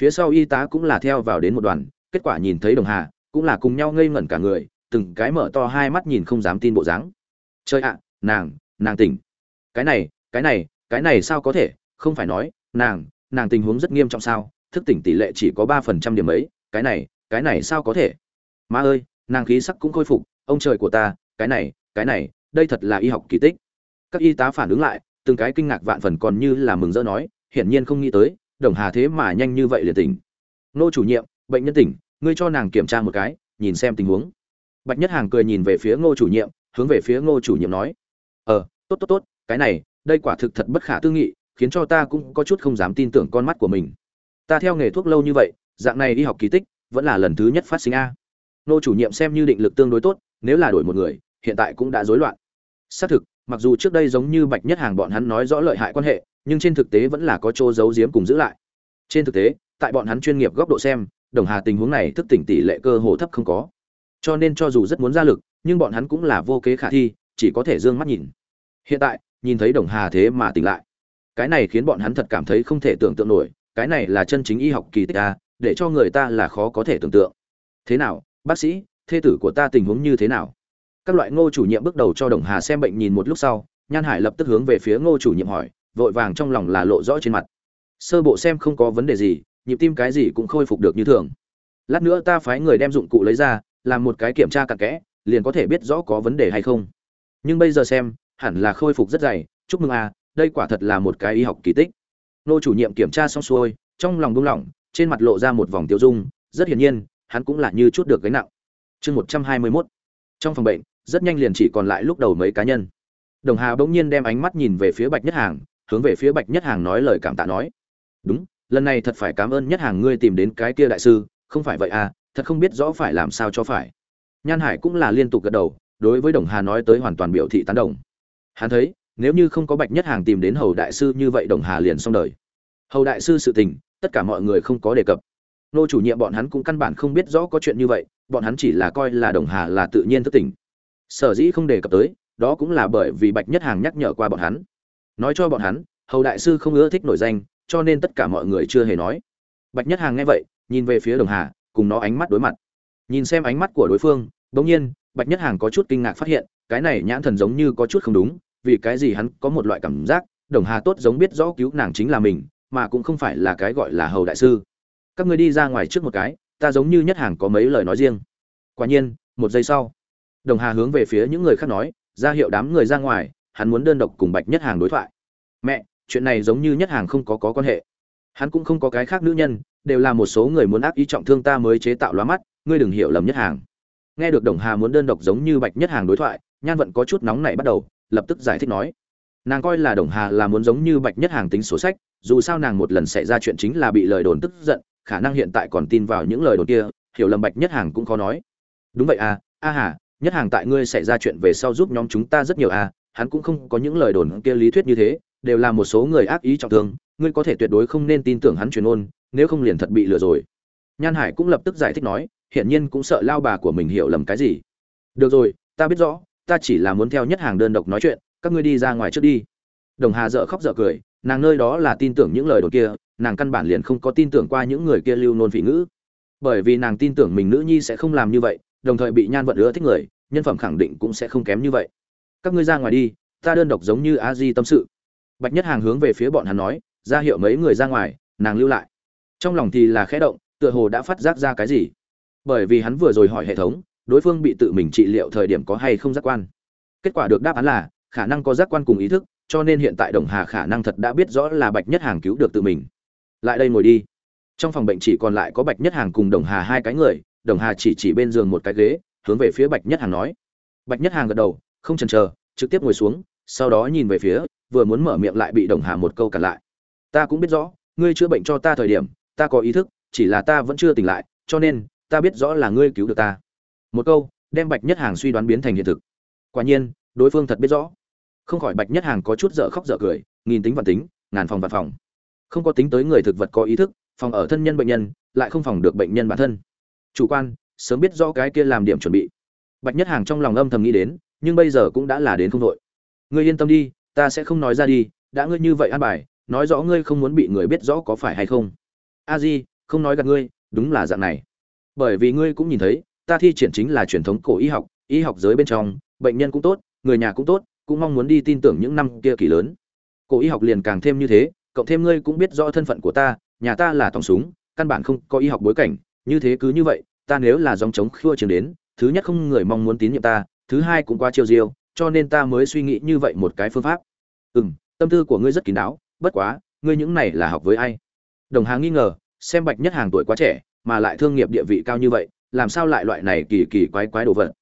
Phía sau y tá cũng là theo vào đến một đoàn, kết quả nhìn thấy đồng hà, cũng là cùng nhau ngây ngẩn cả người, từng cái mở to hai mắt nhìn không dám tin bộ dáng. Chơi ạ, nàng nàng tỉnh. Cái này cái này cái này sao có thể? Không phải nói, nàng nàng tình huống rất nghiêm trọng sao? Thức tỉnh tỷ lệ chỉ có ba phần trăm điểm ấy, cái này cái này sao có thể? Ma ơi, nàng khí sắc cũng khôi phục, ông trời của ta, cái này cái này, đây thật là y học kỳ tích. Các y tá phản ứng lại, từng cái kinh ngạc vạn phần còn như là mừng rỡ nói, hiển nhiên không nghĩ tới, đồng hà thế mà nhanh như vậy liền tỉnh. Nô chủ nhiệm, bệnh nhân tỉnh, ngươi cho nàng kiểm tra một cái, nhìn xem tình huống. Bạch nhất hàng cười nhìn về phía ngô chủ nhiệm, hướng về phía ngô chủ nhiệm nói ờ tốt tốt tốt, cái này, đây quả thực thật bất khả tư nghị, khiến cho ta cũng có chút không dám tin tưởng con mắt của mình. Ta theo nghề thuốc lâu như vậy, dạng này y học kỳ tích vẫn là lần thứ nhất phát sinh a. Nô chủ nhiệm xem như định lực tương đối tốt, nếu là đổi một người, hiện tại cũng đã rối loạn. Xác thực, mặc dù trước đây giống như bạch nhất hàng bọn hắn nói rõ lợi hại quan hệ, nhưng trên thực tế vẫn là có chỗ giấu giếm cùng giữ lại. Trên thực tế, tại bọn hắn chuyên nghiệp góc độ xem, đồng hà tình huống này thức tỉnh tỷ lệ cơ hồ thấp không có. Cho nên cho dù rất muốn ra lực, nhưng bọn hắn cũng là vô kế khả thi, chỉ có thể d ư ơ n g mắt nhìn. Hiện tại, nhìn thấy đồng hà thế mà tỉnh lại. Cái này khiến bọn hắn thật cảm thấy không thể tưởng tượng nổi, cái này là chân chính y học kỳ tích a để cho người ta là khó có thể tưởng tượng. Thế nào, bác sĩ, thê tử của ta tình huống như thế nào? Các loại ngô chủ nhiệm bước đầu cho đồng hà xem bệnh nhìn một lúc sau, nhan hải lập tức hướng về phía ngô chủ nhiệm hỏi, vội vàng trong lòng là lộ rõ trên mặt. Sơ bộ xem không có vấn đề gì, nhịp tim cái gì cũng khôi phục được như thường. Lát nữa ta phái người đem dụng cụ lấy ra, làm một cái kiểm tra cặn kẽ, liền có thể biết rõ có vấn đề hay không. Nhưng bây giờ xem, hẳn là khôi phục rất dày, chúc mừng a đây quả thật là một cái y học kỳ tích. Nô chủ nhiệm kiểm tra xong xuôi, trong lòng buông lỏng trên mặt lộ ra một vòng tiêu dung, rất hiển nhiên, hắn cũng là như chút được gánh nặng. Chương một trăm hai mươi mốt. Trong phòng bệnh, rất nhanh liền chỉ còn lại lúc đầu mấy cá nhân. Đồng hà bỗng nhiên đem ánh mắt nhìn về phía bạch nhất hàng, hướng về phía bạch nhất hàng nói lời cảm tạ nói. Đúng, lần này thật phải cảm ơn nhất hàng ngươi tìm đến cái kia đại sư, không phải vậy à thật không biết rõ phải làm sao cho phải. Nhan hải cũng là liên tục gật đầu, đối với đồng hà nói tới hoàn toàn biểu thị tán đồng. Hắn thấy, nếu như không có bạch nhất hàng tìm đến hầu đại sư như vậy đồng hà liền xong đời. Hầu đại sư sự tình tất cả mọi người không có đề cập. Nô chủ nhiệm bọn hắn cũng căn bản không biết rõ có chuyện như vậy, bọn hắn chỉ là coi là đồng hà là tự nhiên thức tỉnh. Sở dĩ không đề cập tới, đó cũng là bởi vì bạch nhất hàng nhắc nhở qua bọn hắn. Nói cho bọn hắn, hầu đại sư không ưa thích nổi danh, cho nên tất cả mọi người chưa hề nói. Bạch nhất hàng nghe vậy, nhìn về phía đồng hà, cùng nó ánh mắt đối mặt. Nhìn xem ánh mắt của đối phương bỗng nhiên, bạch nhất hàng có chút kinh ngạc phát hiện, cái này nhãn thần giống như có chút không đúng, vì cái gì hắn có một loại cảm giác, đồng hà tốt giống biết rõ cứu nàng chính là mình mà cũng không phải là cái gọi là hầu đại sư. Các ngươi đi ra ngoài trước một cái, ta giống như nhất hàng có mấy lời nói riêng. Quả nhiên, một giây sau, đồng hà hướng về phía những người khác nói, ra hiệu đám người ra ngoài, hắn muốn đơn độc cùng bạch nhất hàng đối thoại. Mẹ, chuyện này giống như nhất hàng không có có quan hệ. Hắn cũng không có cái khác nữ nhân, đều là một số người muốn ác ý trọng thương ta mới chế tạo lóa mắt, ngươi đừng hiểu lầm nhất hàng. Nghe được đồng hà muốn đơn độc giống như bạch nhất hàng đối thoại, nhan vận có chút nóng nảy bắt đầu, lập tức giải thích nói nàng coi là đồng hà là muốn giống như bạch nhất hàng tính sổ sách, dù sao nàng một lần xảy ra chuyện chính là bị lời đồn tức giận, khả năng hiện tại còn tin vào những lời đồn kia, hiểu lầm bạch nhất hàng cũng khó nói. Đúng vậy à a hà, nhất hàng tại ngươi xảy ra chuyện về sau giúp nhóm chúng ta rất nhiều à hắn cũng không có những lời đồn kia lý thuyết như thế, đều là một số người ác ý trọng thương, ngươi có thể tuyệt đối không nên tin tưởng hắn truyền ôn nếu không liền thật bị lừa rồi. Nhan hải cũng lập tức giải thích nói, hiển nhiên cũng sợ lao bà của mình hiểu lầm cái gì. Được rồi, ta biết rõ, ta chỉ là muốn theo nhất hàng đơn độc nói chuyện các ngươi đi ra ngoài trước đi. Đồng hà dợ khóc dợ cười, nàng nơi đó là tin tưởng những lời đồn kia, nàng căn bản liền không có tin tưởng qua những người kia lưu nôn vị ngữ. Bởi vì nàng tin tưởng mình nữ nhi sẽ không làm như vậy, đồng thời bị nhan vận ưa thích người, nhân phẩm khẳng định cũng sẽ không kém như vậy. Các ngươi ra ngoài đi, ta đơn độc giống như a di tâm sự. Bạch nhất hàng hướng về phía bọn hắn nói, ra hiệu mấy người ra ngoài, nàng lưu lại. Trong lòng thì là khẽ động, tựa hồ đã phát giác ra cái gì. Bởi vì hắn vừa rồi hỏi hệ thống, đối phương bị tự mình trị liệu thời điểm có hay không giác quan. Kết quả được đáp án là khả năng có giác quan cùng ý thức, cho nên hiện tại đồng hà khả năng thật đã biết rõ là bạch nhất hàng cứu được tự mình. Lại đây ngồi đi. Trong phòng bệnh chỉ còn lại có bạch nhất hàng cùng đồng hà hai cái người, đồng hà chỉ chỉ bên giường một cái ghế, hướng về phía bạch nhất hàng nói. Bạch nhất hàng gật đầu, không chần chờ, trực tiếp ngồi xuống, sau đó nhìn về phía, vừa muốn mở miệng lại bị đồng hà một câu cản lại. Ta cũng biết rõ, ngươi chữa bệnh cho ta thời điểm, ta có ý thức, chỉ là ta vẫn chưa tỉnh lại, cho nên, ta biết rõ là ngươi cứu được ta. Một câu, đem bạch nhất hàng suy đoán biến thành hiện thực. Quả nhiên đối phương thật biết rõ. Không khỏi bạch nhất hàng có chút dở khóc dở cười, nghìn tính và tính, ngàn phòng và phòng. Không có tính tới người thực vật có ý thức, phòng ở thân nhân bệnh nhân, lại không phòng được bệnh nhân bản thân. Chủ quan, sớm biết rõ cái kia làm điểm chuẩn bị. Bạch nhất hàng trong lòng âm thầm nghĩ đến, nhưng bây giờ cũng đã là đến không đội ngươi yên tâm đi, ta sẽ không nói ra đi, đã ngươi như vậy an bài, nói rõ ngươi không muốn bị người biết rõ có phải hay không. A di, không nói gạt ngươi, đúng là dạng này. Bởi vì ngươi cũng nhìn thấy, ta thi triển chính là truyền thống cổ y học y học giới bên trong, bệnh nhân cũng tốt người nhà cũng tốt, cũng mong muốn đi tin tưởng những năm kia kỳ lớn. Cổ y học liền càng thêm như thế, cộng thêm ngươi cũng biết rõ thân phận của ta, nhà ta là tòng súng, căn bản không có y học bối cảnh, như thế cứ như vậy, ta nếu là dòng chống khua trường đến, thứ nhất không người mong muốn tín nhiệm ta, thứ hai cũng qua chiêu diêu, cho nên ta mới suy nghĩ như vậy một cái phương pháp. Ừ m tâm tư của ngươi rất kín đáo, bất quá, ngươi những này là học với ai? Đồng hàng nghi ngờ, xem bạch nhất hàng tuổi quá trẻ, mà lại thương nghiệp địa vị cao như vậy, làm sao lại loại này kỳ kỳ quái quái đồ vật?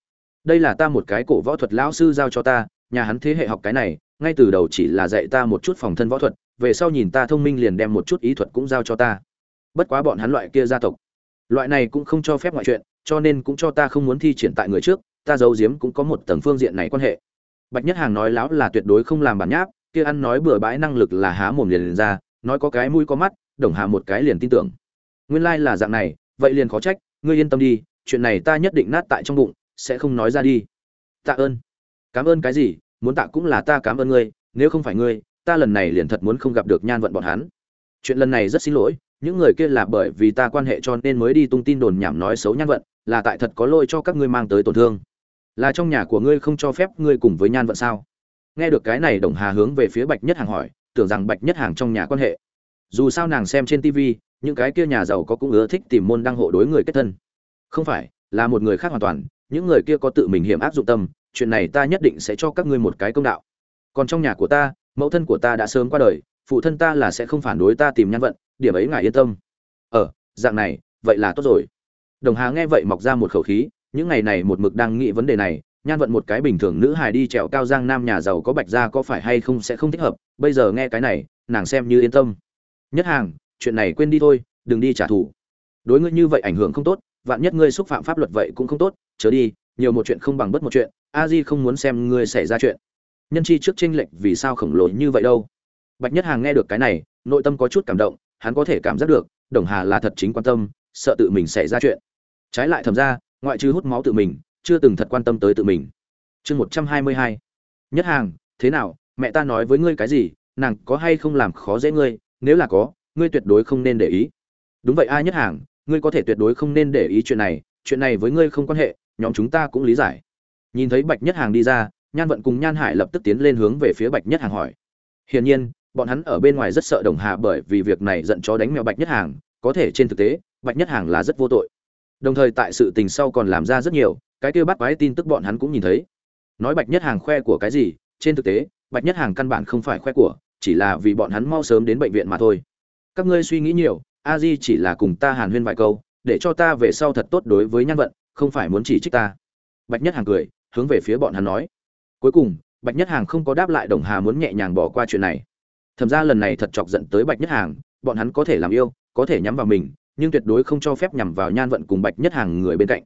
Đây là ta một cái cổ võ thuật lão sư giao cho ta nhà hắn thế hệ học cái này ngay từ đầu chỉ là dạy ta một chút phòng thân võ thuật về sau nhìn ta thông minh liền đem một chút ý thuật cũng giao cho ta. Bất quá bọn hắn loại kia gia tộc loại này cũng không cho phép ngoại chuyện cho nên cũng cho ta không muốn thi triển tại người trước ta giấu giếm cũng có một tầng phương diện này quan hệ. Bạch nhất hàng nói láo là tuyệt đối không làm bản nháp kia ăn nói bừa bãi năng lực là há mồm liền, liền ra nói có cái mũi có mắt đồng hà một cái liền tin tưởng. Nguyên lai là dạng này vậy liền khó trách ngươi yên tâm đi chuyện này ta nhất định nát tại trong bụng sẽ không nói ra đi. Tạ ơn. Cảm ơn cái gì? Muốn tạ cũng là ta cảm ơn ngươi, nếu không phải ngươi, ta lần này liền thật muốn không gặp được nhan vận bọn hắn. Chuyện lần này rất xin lỗi, những người kia là bởi vì ta quan hệ cho nên mới đi tung tin đồn nhảm nói xấu nhan vận, là tại thật có lỗi cho các ngươi mang tới tổn thương. Là trong nhà của ngươi không cho phép ngươi cùng với nhan vận sao? Nghe được cái này đồng hà hướng về phía bạch nhất hàng hỏi, tưởng rằng bạch nhất hàng trong nhà quan hệ. Dù sao nàng xem trên tv những cái kia nhà giàu có cũng ưa thích tìm môn đăng hộ đối người kết thân. Không phải, là một người khác hoàn toàn những người kia có tự mình hiểm áp dụng tâm, chuyện này ta nhất định sẽ cho các ngươi một cái công đạo. Còn trong nhà của ta, mẫu thân của ta đã sớm qua đời, phụ thân ta là sẽ không phản đối ta tìm nhân vận, điểm ấy ngài yên tâm. Ờ dạng này, vậy là tốt rồi. Đồng hà nghe vậy mọc ra một khẩu khí, những ngày này một mực đang nghĩ vấn đề này, nhan vận một cái bình thường nữ hài đi trèo cao giang nam nhà giàu có bạch ra có phải hay không sẽ không thích hợp, bây giờ nghe cái này, nàng xem như yên tâm. Nhất hàng, chuyện này quên đi thôi, đừng đi trả thù. Đối ngươi như vậy ảnh hưởng không tốt vạn nhất ngươi xúc phạm pháp luật vậy cũng không tốt, chớ đi, nhiều một chuyện không bằng bất một chuyện, a di không muốn xem ngươi xảy ra chuyện. Nhân chi trước tranh lệch vì sao khổng lồ như vậy đâu? Bạch nhất hàng nghe được cái này, nội tâm có chút cảm động, hắn có thể cảm giác được, đồng hà là thật chính quan tâm, sợ tự mình xảy ra chuyện. Trái lại thầm ra, ngoại trừ hút máu tự mình, chưa từng thật quan tâm tới tự mình. Chương một trăm hai mươi hai. Nhất hàng, thế nào, mẹ ta nói với ngươi cái gì, nàng có hay không làm khó dễ ngươi, nếu là có, ngươi tuyệt đối không nên để ý. Đúng vậy ai nhất hàng ngươi có thể tuyệt đối không nên để ý chuyện này chuyện này với ngươi không quan hệ, nhóm chúng ta cũng lý giải. Nhìn thấy bạch nhất hàng đi ra, nhan vận cùng nhan hải lập tức tiến lên hướng về phía bạch nhất hàng hỏi. Hiển nhiên, bọn hắn ở bên ngoài rất sợ đồng hà bởi vì việc này giận chó đánh mèo bạch nhất hàng, có thể trên thực tế, bạch nhất hàng là rất vô tội. Đồng thời tại sự tình sau còn làm ra rất nhiều, cái kia bắt quái tin tức bọn hắn cũng nhìn thấy. Nói bạch nhất hàng khoe của cái gì, trên thực tế, bạch nhất hàng căn bản không phải khoe của, chỉ là vì bọn hắn mau sớm đến bệnh viện mà thôi. Các ngươi suy nghĩ nhiều a di chỉ là cùng ta hàn huyên vài câu, để cho ta về sau thật tốt đối với nhan vận, không phải muốn chỉ trích ta. Bạch nhất hàng cười, hướng về phía bọn hắn nói. Cuối cùng, bạch nhất hàng không có đáp lại đồng hà muốn nhẹ nhàng bỏ qua chuyện này. Thầm ra lần này thật chọc giận tới bạch nhất hàng, bọn hắn có thể làm yêu, có thể nhắm vào mình, nhưng tuyệt đối không cho phép nhằm vào nhan vận cùng bạch nhất hàng người bên cạnh.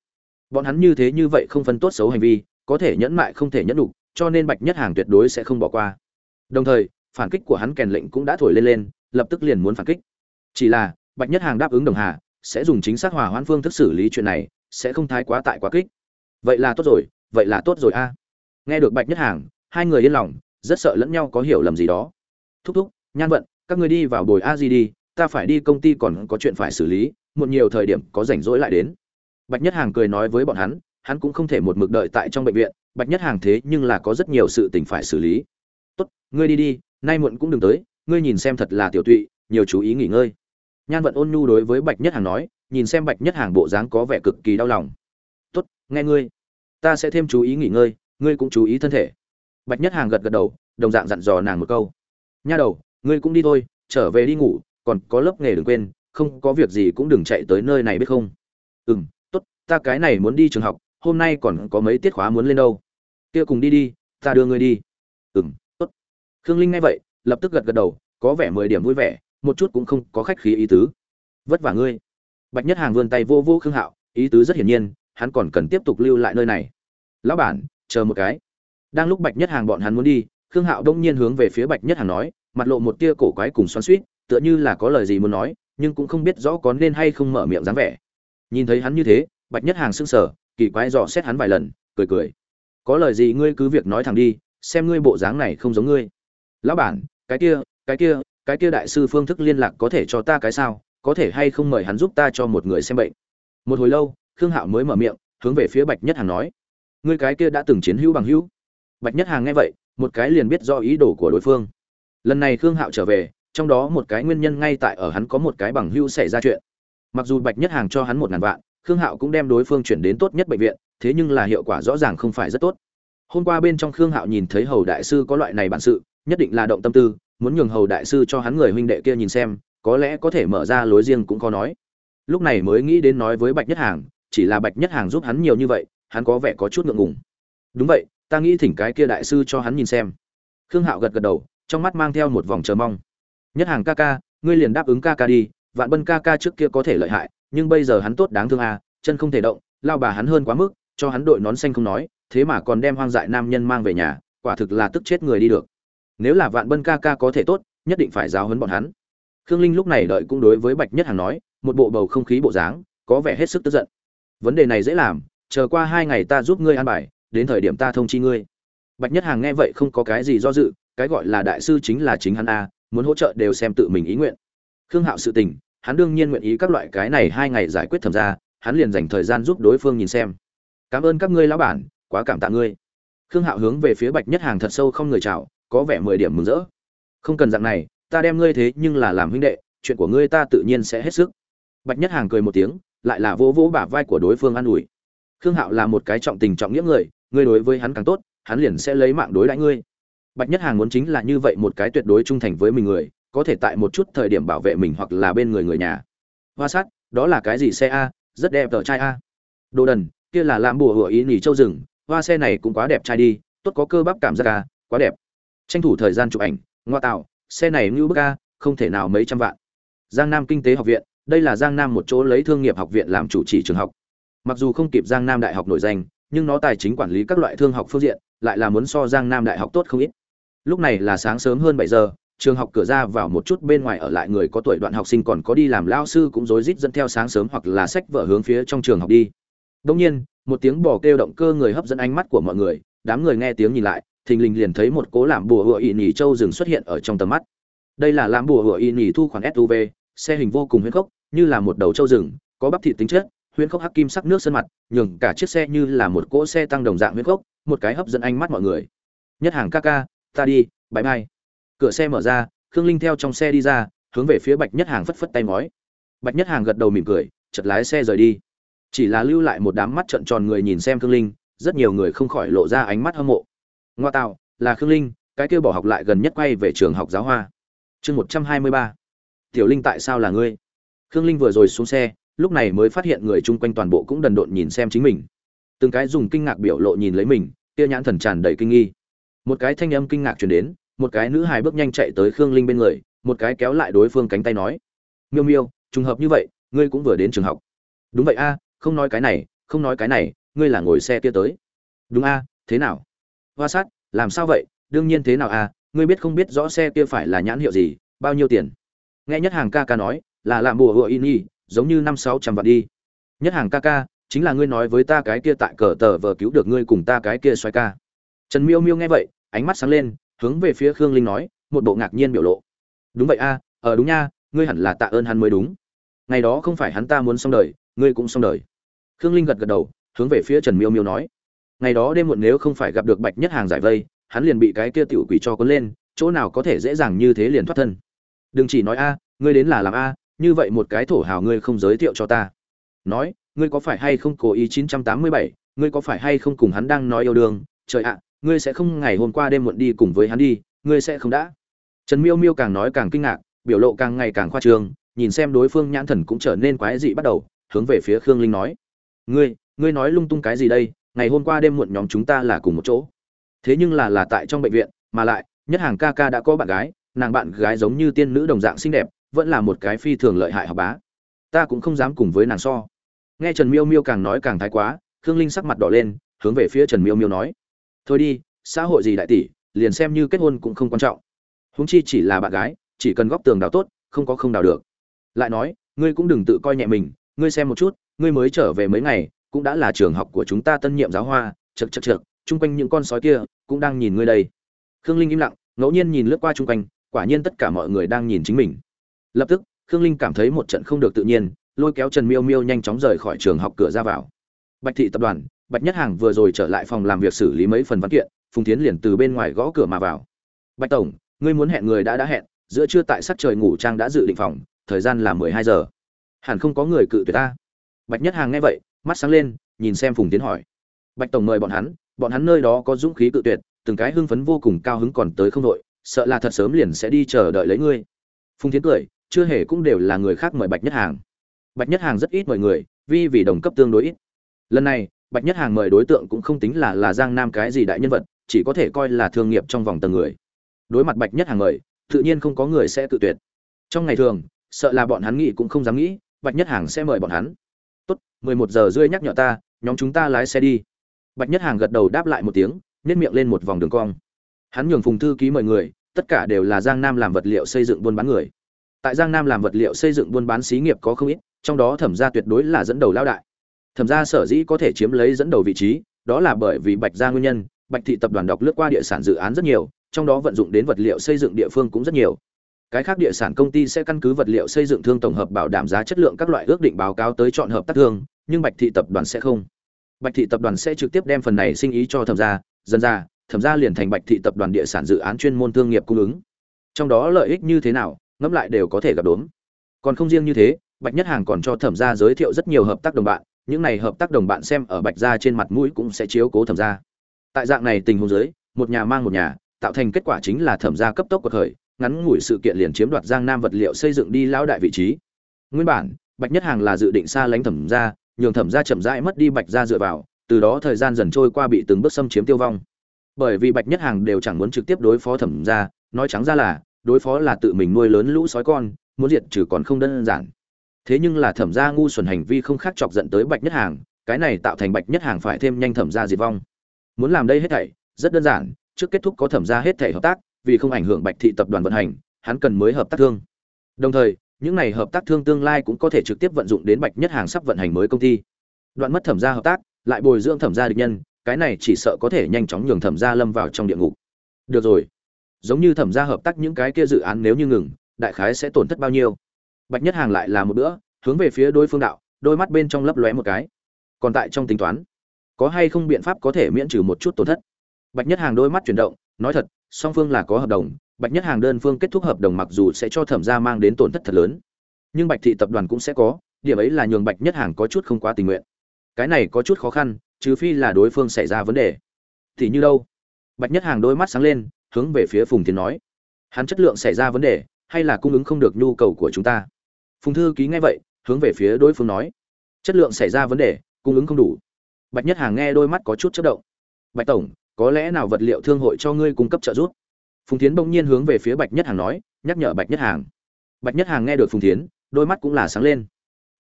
Bọn hắn như thế như vậy không phân tốt xấu hành vi, có thể nhẫn mại không thể nhẫn đủ cho nên bạch nhất hàng tuyệt đối sẽ không bỏ qua. Đồng thời, phản kích của hắn kèn lệnh cũng đã thổi lên lên, lập tức liền muốn phản kích. Chỉ là bạch nhất hàng đáp ứng đồng hà, sẽ dùng chính xác hòa hoãn phương thức xử lý chuyện này, sẽ không thái quá tại quá kích. Vậy là tốt rồi, vậy là tốt rồi a. Nghe được bạch nhất hàng, hai người yên lòng, rất sợ lẫn nhau có hiểu lầm gì đó. Thúc thúc, nhan vận, các người đi vào bồi a di đi, ta phải đi công ty còn có chuyện phải xử lý một nhiều thời điểm có rảnh rỗi lại đến. Bạch nhất hàng cười nói với bọn hắn hắn cũng không thể một mực đợi tại trong bệnh viện, bạch nhất hàng thế nhưng là có rất nhiều sự tình phải xử lý. Tốt, ngươi đi đi, nay muộn cũng đừng tới, ngươi nhìn xem thật là tiểu tụy, nhiều chú ý nghỉ ngơi nhan vận ôn nhu đối với bạch nhất hàng nói, nhìn xem bạch nhất hàng bộ dáng có vẻ cực kỳ đau lòng. Tốt, nghe ngươi. Ta sẽ thêm chú ý nghỉ ngơi, ngươi cũng chú ý thân thể. Bạch nhất hàng gật gật đầu, đồng dạng dặn dò nàng một câu. Nha đầu, ngươi cũng đi thôi, trở về đi ngủ, còn có lớp nghề đừng quên, không có việc gì cũng đừng chạy tới nơi này biết không? Ừ m tốt, ta cái này muốn đi trường học, hôm nay còn có mấy tiết khóa muốn lên đâu. Kia cùng đi đi, ta đưa ngươi đi. Ừ m tốt. Khương linh nghe vậy, lập tức gật gật đầu, có vẻ mười điểm vui vẻ một chút cũng không có khách khí ý tứ. Vất vả ngươi. Bạch nhất hàng vươn tay vô vô khương hạo, ý tứ rất hiển nhiên, hắn còn cần tiếp tục lưu lại nơi này. Lão bản, chờ một cái. Đang lúc bạch nhất hàng bọn hắn muốn đi, khương hạo đông nhiên hướng về phía bạch nhất hàng nói, mặt lộ một tia cổ quái cùng xoắn suýt tựa như là có lời gì muốn nói, nhưng cũng không biết rõ có nên hay không mở miệng dáng vẻ. Nhìn thấy hắn như thế, bạch nhất hàng sững sờ, kỳ quái dò xét hắn vài lần, cười cười. Có lời gì ngươi cứ việc nói thẳng đi, xem ngươi bộ dáng này không giống ngươi. Lão bản, cái kia cái kia cái kia đại sư phương thức liên lạc có thể cho ta cái sao, có thể hay không mời hắn giúp ta cho một người xem bệnh. Một hồi lâu, khương hạo mới mở miệng, hướng về phía bạch nhất hàng nói, ngươi cái kia đã từng chiến hữu bằng hữu. Bạch nhất hàng nghe vậy, một cái liền biết do ý đồ của đối phương. Lần này khương hạo trở về, trong đó một cái nguyên nhân ngay tại ở hắn có một cái bằng hữu xảy ra chuyện. Mặc dù bạch nhất hàng cho hắn một ngàn vạn, khương hạo cũng đem đối phương chuyển đến tốt nhất bệnh viện, thế nhưng là hiệu quả rõ ràng không phải rất tốt. Hôm qua bên trong khương hạo nhìn thấy hầu đại sư có loại này bản sự, nhất định là động tâm tư muốn nhường hầu đại sư cho hắn người huynh đệ kia nhìn xem, có lẽ có thể mở ra lối riêng cũng có nói. Lúc này mới nghĩ đến nói với bạch nhất hàng, chỉ là bạch nhất hàng giúp hắn nhiều như vậy, hắn có vẻ có chút ngượng ngùng. Đúng vậy, ta nghĩ thỉnh cái kia đại sư cho hắn nhìn xem. Khương hạo gật gật đầu, trong mắt mang theo một vòng chờ mong. Nhất hàng ca ca, ngươi liền đáp ứng ca ca đi, vạn bân ca ca trước kia có thể lợi hại, nhưng bây giờ hắn tốt đáng thương à chân không thể động, lao bà hắn hơn quá mức, cho hắn đội nón xanh không nói, thế mà còn đem hoang dại nam nhân mang về nhà, quả thực là tức chết người đi được nếu là vạn bân ca ca có thể tốt, nhất định phải giáo huấn bọn hắn. Khương linh lúc này đợi cũng đối với bạch nhất hàng nói, một bộ bầu không khí bộ dáng, có vẻ hết sức tức giận. Vấn đề này dễ làm, chờ qua hai ngày ta giúp ngươi an bài, đến thời điểm ta thông chi ngươi. Bạch nhất hàng nghe vậy không có cái gì do dự, cái gọi là đại sư chính là chính hắn a, muốn hỗ trợ đều xem tự mình ý nguyện. Khương hạo sự tình, hắn đương nhiên nguyện ý các loại cái này hai ngày giải quyết thẩm ra, hắn liền dành thời gian giúp đối phương nhìn xem. Cảm ơn các ngươi lão bản, quá cảm tạ ngươi. Khương hạo hướng về phía bạch nhất hàng thật sâu không người chào có vẻ mười điểm mừng rỡ. Không cần dạng này, ta đem ngươi thế nhưng là làm huynh đệ, chuyện của ngươi ta tự nhiên sẽ hết sức. Bạch nhất hàng cười một tiếng, lại là vỗ vỗ bả vai của đối phương an ủi. Khương hạo là một cái trọng tình trọng nghĩa người, ngươi đối với hắn càng tốt, hắn liền sẽ lấy mạng đối đãi ngươi. Bạch nhất hàng muốn chính là như vậy một cái tuyệt đối trung thành với mình người, có thể tại một chút thời điểm bảo vệ mình hoặc là bên người người nhà. Hoa sát, đó là cái gì xe a? Rất đẹp tờ trai a. Đồ đần, kia là làm bùa hựa ý nhỉ châu rừng, hoa xe này cũng quá đẹp trai đi, tốt có cơ bắp cảm giác a, quá đẹp tranh thủ thời gian chụp ảnh, ngoa tạo, xe này ngưu bức a, không thể nào mấy trăm vạn. Giang nam kinh tế học viện, đây là giang nam một chỗ lấy thương nghiệp học viện làm chủ trì trường học. Mặc dù không kịp giang nam đại học nổi danh, nhưng nó tài chính quản lý các loại thương học phương diện, lại là muốn so giang nam đại học tốt không ít. Lúc này là sáng sớm hơn bảy giờ, trường học cửa ra vào một chút bên ngoài ở lại người có tuổi đoạn học sinh còn có đi làm lao sư cũng rối rít dẫn theo sáng sớm hoặc là sách vở hướng phía trong trường học đi. Đông nhiên, một tiếng bò kêu động cơ người hấp dẫn ánh mắt của mọi người, đám người nghe tiếng nhìn lại thình lình liền thấy một cố làm bùa hựa ỉ nhì châu rừng xuất hiện ở trong tầm mắt. Đây là làm bùa hựa ỉ nhì thu khoản suv xe hình vô cùng huyễn khốc, như là một đầu châu rừng, có bắp thịt tính chất, huyễn khốc hắc kim sắc nước sơn mặt, nhường cả chiếc xe như là một cỗ xe tăng đồng dạng huyễn khốc, một cái hấp dẫn ánh mắt mọi người. Nhất hàng ca ca, ta đi, bãi mai. Cửa xe mở ra, khương linh theo trong xe đi ra, hướng về phía bạch nhất hàng phất phất tay mói bạch nhất hàng gật đầu mỉm cười chật lái xe rời đi. Chỉ là lưu lại một đám mắt trợn tròn người nhìn xem khương linh, rất nhiều người không khỏi lộ ra ánh mắt hâm mộ ngoa tạo là khương linh, cái kêu bỏ học lại gần nhất quay về trường học giáo hoa. Chương một trăm hai mươi ba. Tiểu linh tại sao là ngươi? Khương linh vừa rồi xuống xe, lúc này mới phát hiện người chung quanh toàn bộ cũng đần độn nhìn xem chính mình. Từng cái dùng kinh ngạc biểu lộ nhìn lấy mình, kia nhãn thần tràn đầy kinh nghi. Một cái thanh âm kinh ngạc truyền đến, một cái nữ hài bước nhanh chạy tới khương linh bên người, một cái kéo lại đối phương cánh tay nói, miêu miêu, trùng hợp như vậy, ngươi cũng vừa đến trường học. Đúng vậy a, không nói cái này, không nói cái này, ngươi là ngồi xe kia tới. Đúng a, thế nào? Hoa sát làm sao vậy? Đương nhiên thế nào a ngươi biết không biết rõ xe kia phải là nhãn hiệu gì? Bao nhiêu tiền? Nghe nhất hàng ca ca nói là làm bùa hựa in y giống như năm sáu trăm vạn đi. Nhất hàng ca ca chính là ngươi nói với ta cái kia tại cờ tờ vờ cứu được ngươi cùng ta cái kia xoay ca. Trần miêu miêu nghe vậy ánh mắt sáng lên hướng về phía khương linh nói một bộ ngạc nhiên biểu lộ. Đúng vậy a à, ờ đúng nha ngươi hẳn là tạ ơn hắn mới đúng. Ngày đó không phải hắn ta muốn xong đời ngươi cũng xong đời. Khương linh gật gật đầu hướng về phía trần miêu miêu nói ngày đó đêm muộn nếu không phải gặp được bạch nhất hàng giải vây hắn liền bị cái kia tiểu quỷ cho cuốn lên chỗ nào có thể dễ dàng như thế liền thoát thân. Đừng chỉ nói a ngươi đến là làm a như vậy một cái thổ hào ngươi không giới thiệu cho ta. Nói ngươi có phải hay không cố ý 987, ngươi có phải hay không cùng hắn đang nói yêu đương trời ạ ngươi sẽ không ngày hôm qua đêm muộn đi cùng với hắn đi ngươi sẽ không đã. Trần miêu miêu càng nói càng kinh ngạc biểu lộ càng ngày càng khoa trương nhìn xem đối phương nhãn thần cũng trở nên quái dị bắt đầu hướng về phía khương linh nói. Ngươi ngươi nói lung tung cái gì đây? Ngày hôm qua đêm muộn nhóm chúng ta là cùng một chỗ. Thế nhưng là là tại trong bệnh viện, mà lại, nhất hàng ca ca đã có bạn gái, nàng bạn gái giống như tiên nữ đồng dạng xinh đẹp, vẫn là một cái phi thường lợi hại học bá. Ta cũng không dám cùng với nàng so. Nghe trần miêu miêu càng nói càng thái quá, khương linh sắc mặt đỏ lên, hướng về phía trần miêu miêu nói. Thôi đi, xã hội gì đại tỷ, liền xem như kết hôn cũng không quan trọng. Huống chi chỉ là bạn gái, chỉ cần góc tường đào tốt, không có không đào được. Lại nói, ngươi cũng đừng tự coi nhẹ mình, ngươi xem một chút, ngươi mới trở về mấy ngày cũng đã là trường học của chúng ta tân nhiệm giáo hoa chật chật chật chung quanh những con sói kia cũng đang nhìn ngươi đây. Khương linh im lặng, ngẫu nhiên nhìn lướt qua chung quanh, quả nhiên tất cả mọi người đang nhìn chính mình. Lập tức, khương linh cảm thấy một trận không được tự nhiên, lôi kéo trần miêu miêu nhanh chóng rời khỏi trường học cửa ra vào. Bạch thị tập đoàn, bạch nhất hàng vừa rồi trở lại phòng làm việc xử lý mấy phần văn kiện, phùng tiến liền từ bên ngoài gõ cửa mà vào. Bạch tổng, ngươi muốn hẹn người đã đã hẹn, giữa trưa tại sắc trời ngủ trang đã dự định phòng, thời gian là mười hai giờ. Hẳn không có người cự tuyệt ta. Bạch nhất hàng nghe vậy mắt sáng lên, nhìn xem phùng tiến hỏi. Bạch tổng mời bọn hắn bọn hắn nơi đó có dũng khí cự tuyệt, từng cái hưng phấn vô cùng cao hứng còn tới không đội, sợ là thật sớm liền sẽ đi chờ đợi lấy ngươi. Phùng tiến cười, chưa hề cũng đều là người khác mời bạch nhất hàng. Bạch nhất hàng rất ít mời người, vì vì đồng cấp tương đối ít. Lần này, bạch nhất hàng mời đối tượng cũng không tính là là giang nam cái gì đại nhân vật, chỉ có thể coi là thương nghiệp trong vòng tầng người. Đối mặt bạch nhất hàng mời, tự nhiên không có người sẽ tự tuyệt. Trong ngày thường, sợ là bọn hắn nghĩ cũng không dám nghĩ, bạch nhất hàng sẽ mời bọn hắn mười một giờ rưỡi nhắc nhở ta, nhóm chúng ta lái xe đi. Bạch nhất hàng gật đầu đáp lại một tiếng nhét miệng lên một vòng đường cong. Hắn nhường phùng thư ký mời người, tất cả đều là giang nam làm vật liệu xây dựng buôn bán người. Tại giang nam làm vật liệu xây dựng buôn bán xí nghiệp có không ít, trong đó thẩm gia tuyệt đối là dẫn đầu lao đại. Thẩm gia sở dĩ có thể chiếm lấy dẫn đầu vị trí, đó là bởi vì bạch gia nguyên nhân, bạch thị tập đoàn đọc lướt qua địa sản dự án rất nhiều, trong đó vận dụng đến vật liệu xây dựng địa phương cũng rất nhiều cái khác địa sản công ty sẽ căn cứ vật liệu xây dựng thương tổng hợp bảo đảm giá chất lượng các loại ước định báo cáo tới chọn hợp tác thương, nhưng bạch thị tập đoàn sẽ không. Bạch thị tập đoàn sẽ trực tiếp đem phần này sinh ý cho thẩm gia dân ra, thẩm gia liền thành bạch thị tập đoàn địa sản dự án chuyên môn thương nghiệp cung ứng. Trong đó lợi ích như thế nào, ngẫm lại đều có thể gặp đốm. Còn không riêng như thế, bạch nhất hàng còn cho thẩm gia giới thiệu rất nhiều hợp tác đồng bạn, những này hợp tác đồng bạn xem ở bạch gia trên mặt mũi cũng sẽ chiếu cố thẩm gia. Tại dạng này tình huống dưới, một nhà mang một nhà, tạo thành kết quả chính là thẩm gia cấp tốc của khởi ngắn ngủi sự kiện liền chiếm đoạt giang nam vật liệu xây dựng đi lão đại vị trí. Nguyên bản, bạch nhất hàng là dự định xa lánh thẩm gia, nhường thẩm gia chậm rãi mất đi bạch gia dựa vào, từ đó thời gian dần trôi qua bị từng bước xâm chiếm tiêu vong. Bởi vì bạch nhất hàng đều chẳng muốn trực tiếp đối phó thẩm gia, nói trắng ra là, đối phó là tự mình nuôi lớn lũ sói con, muốn diệt trừ còn không đơn giản. Thế nhưng là thẩm gia ngu xuẩn hành vi không khác chọc giận tới bạch nhất hàng, cái này tạo thành bạch nhất hàng phải thêm nhanh thẩm gia diệt vong. Muốn làm đây hết thảy, rất đơn giản, trước kết thúc có thẩm gia hết thảy hợp tác vì không ảnh hưởng bạch thị tập đoàn vận hành, hắn cần mới hợp tác thương. Đồng thời, những này hợp tác thương tương lai cũng có thể trực tiếp vận dụng đến bạch nhất hàng sắp vận hành mới công ty. Đoạn mất thẩm gia hợp tác, lại bồi dưỡng thẩm gia địch nhân, cái này chỉ sợ có thể nhanh chóng nhường thẩm gia lâm vào trong địa ngục. Được rồi. Giống như thẩm gia hợp tác những cái kia dự án nếu như ngừng, đại khái sẽ tổn thất bao nhiêu? Bạch nhất hàng lại là một bữa, hướng về phía đối phương đạo, đôi mắt bên trong lấp lóe một cái. Còn tại trong tính toán, có hay không biện pháp có thể miễn trừ một chút tổn thất? Bạch nhất hàng đôi mắt chuyển động, nói thật song phương là có hợp đồng, bạch nhất hàng đơn phương kết thúc hợp đồng mặc dù sẽ cho thẩm gia mang đến tổn thất thật lớn, nhưng bạch thị tập đoàn cũng sẽ có, điểm ấy là nhường bạch nhất hàng có chút không quá tình nguyện. Cái này có chút khó khăn, trừ phi là đối phương xảy ra vấn đề. Thì như đâu? Bạch nhất hàng đôi mắt sáng lên, hướng về phía phùng tiến nói. Hắn chất lượng xảy ra vấn đề, hay là cung ứng không được nhu cầu của chúng ta? Phùng thư ký nghe vậy, hướng về phía đối phương nói. Chất lượng xảy ra vấn đề, cung ứng không đủ. Bạch nhất hàng nghe đôi mắt có chút chất động. Bạch tổng có lẽ nào vật liệu thương hội cho ngươi cung cấp trợ giúp? Phùng tiến bỗng nhiên hướng về phía bạch nhất hàng nói, nhắc nhở bạch nhất hàng. Bạch nhất hàng nghe được phùng tiến đôi mắt cũng là sáng lên.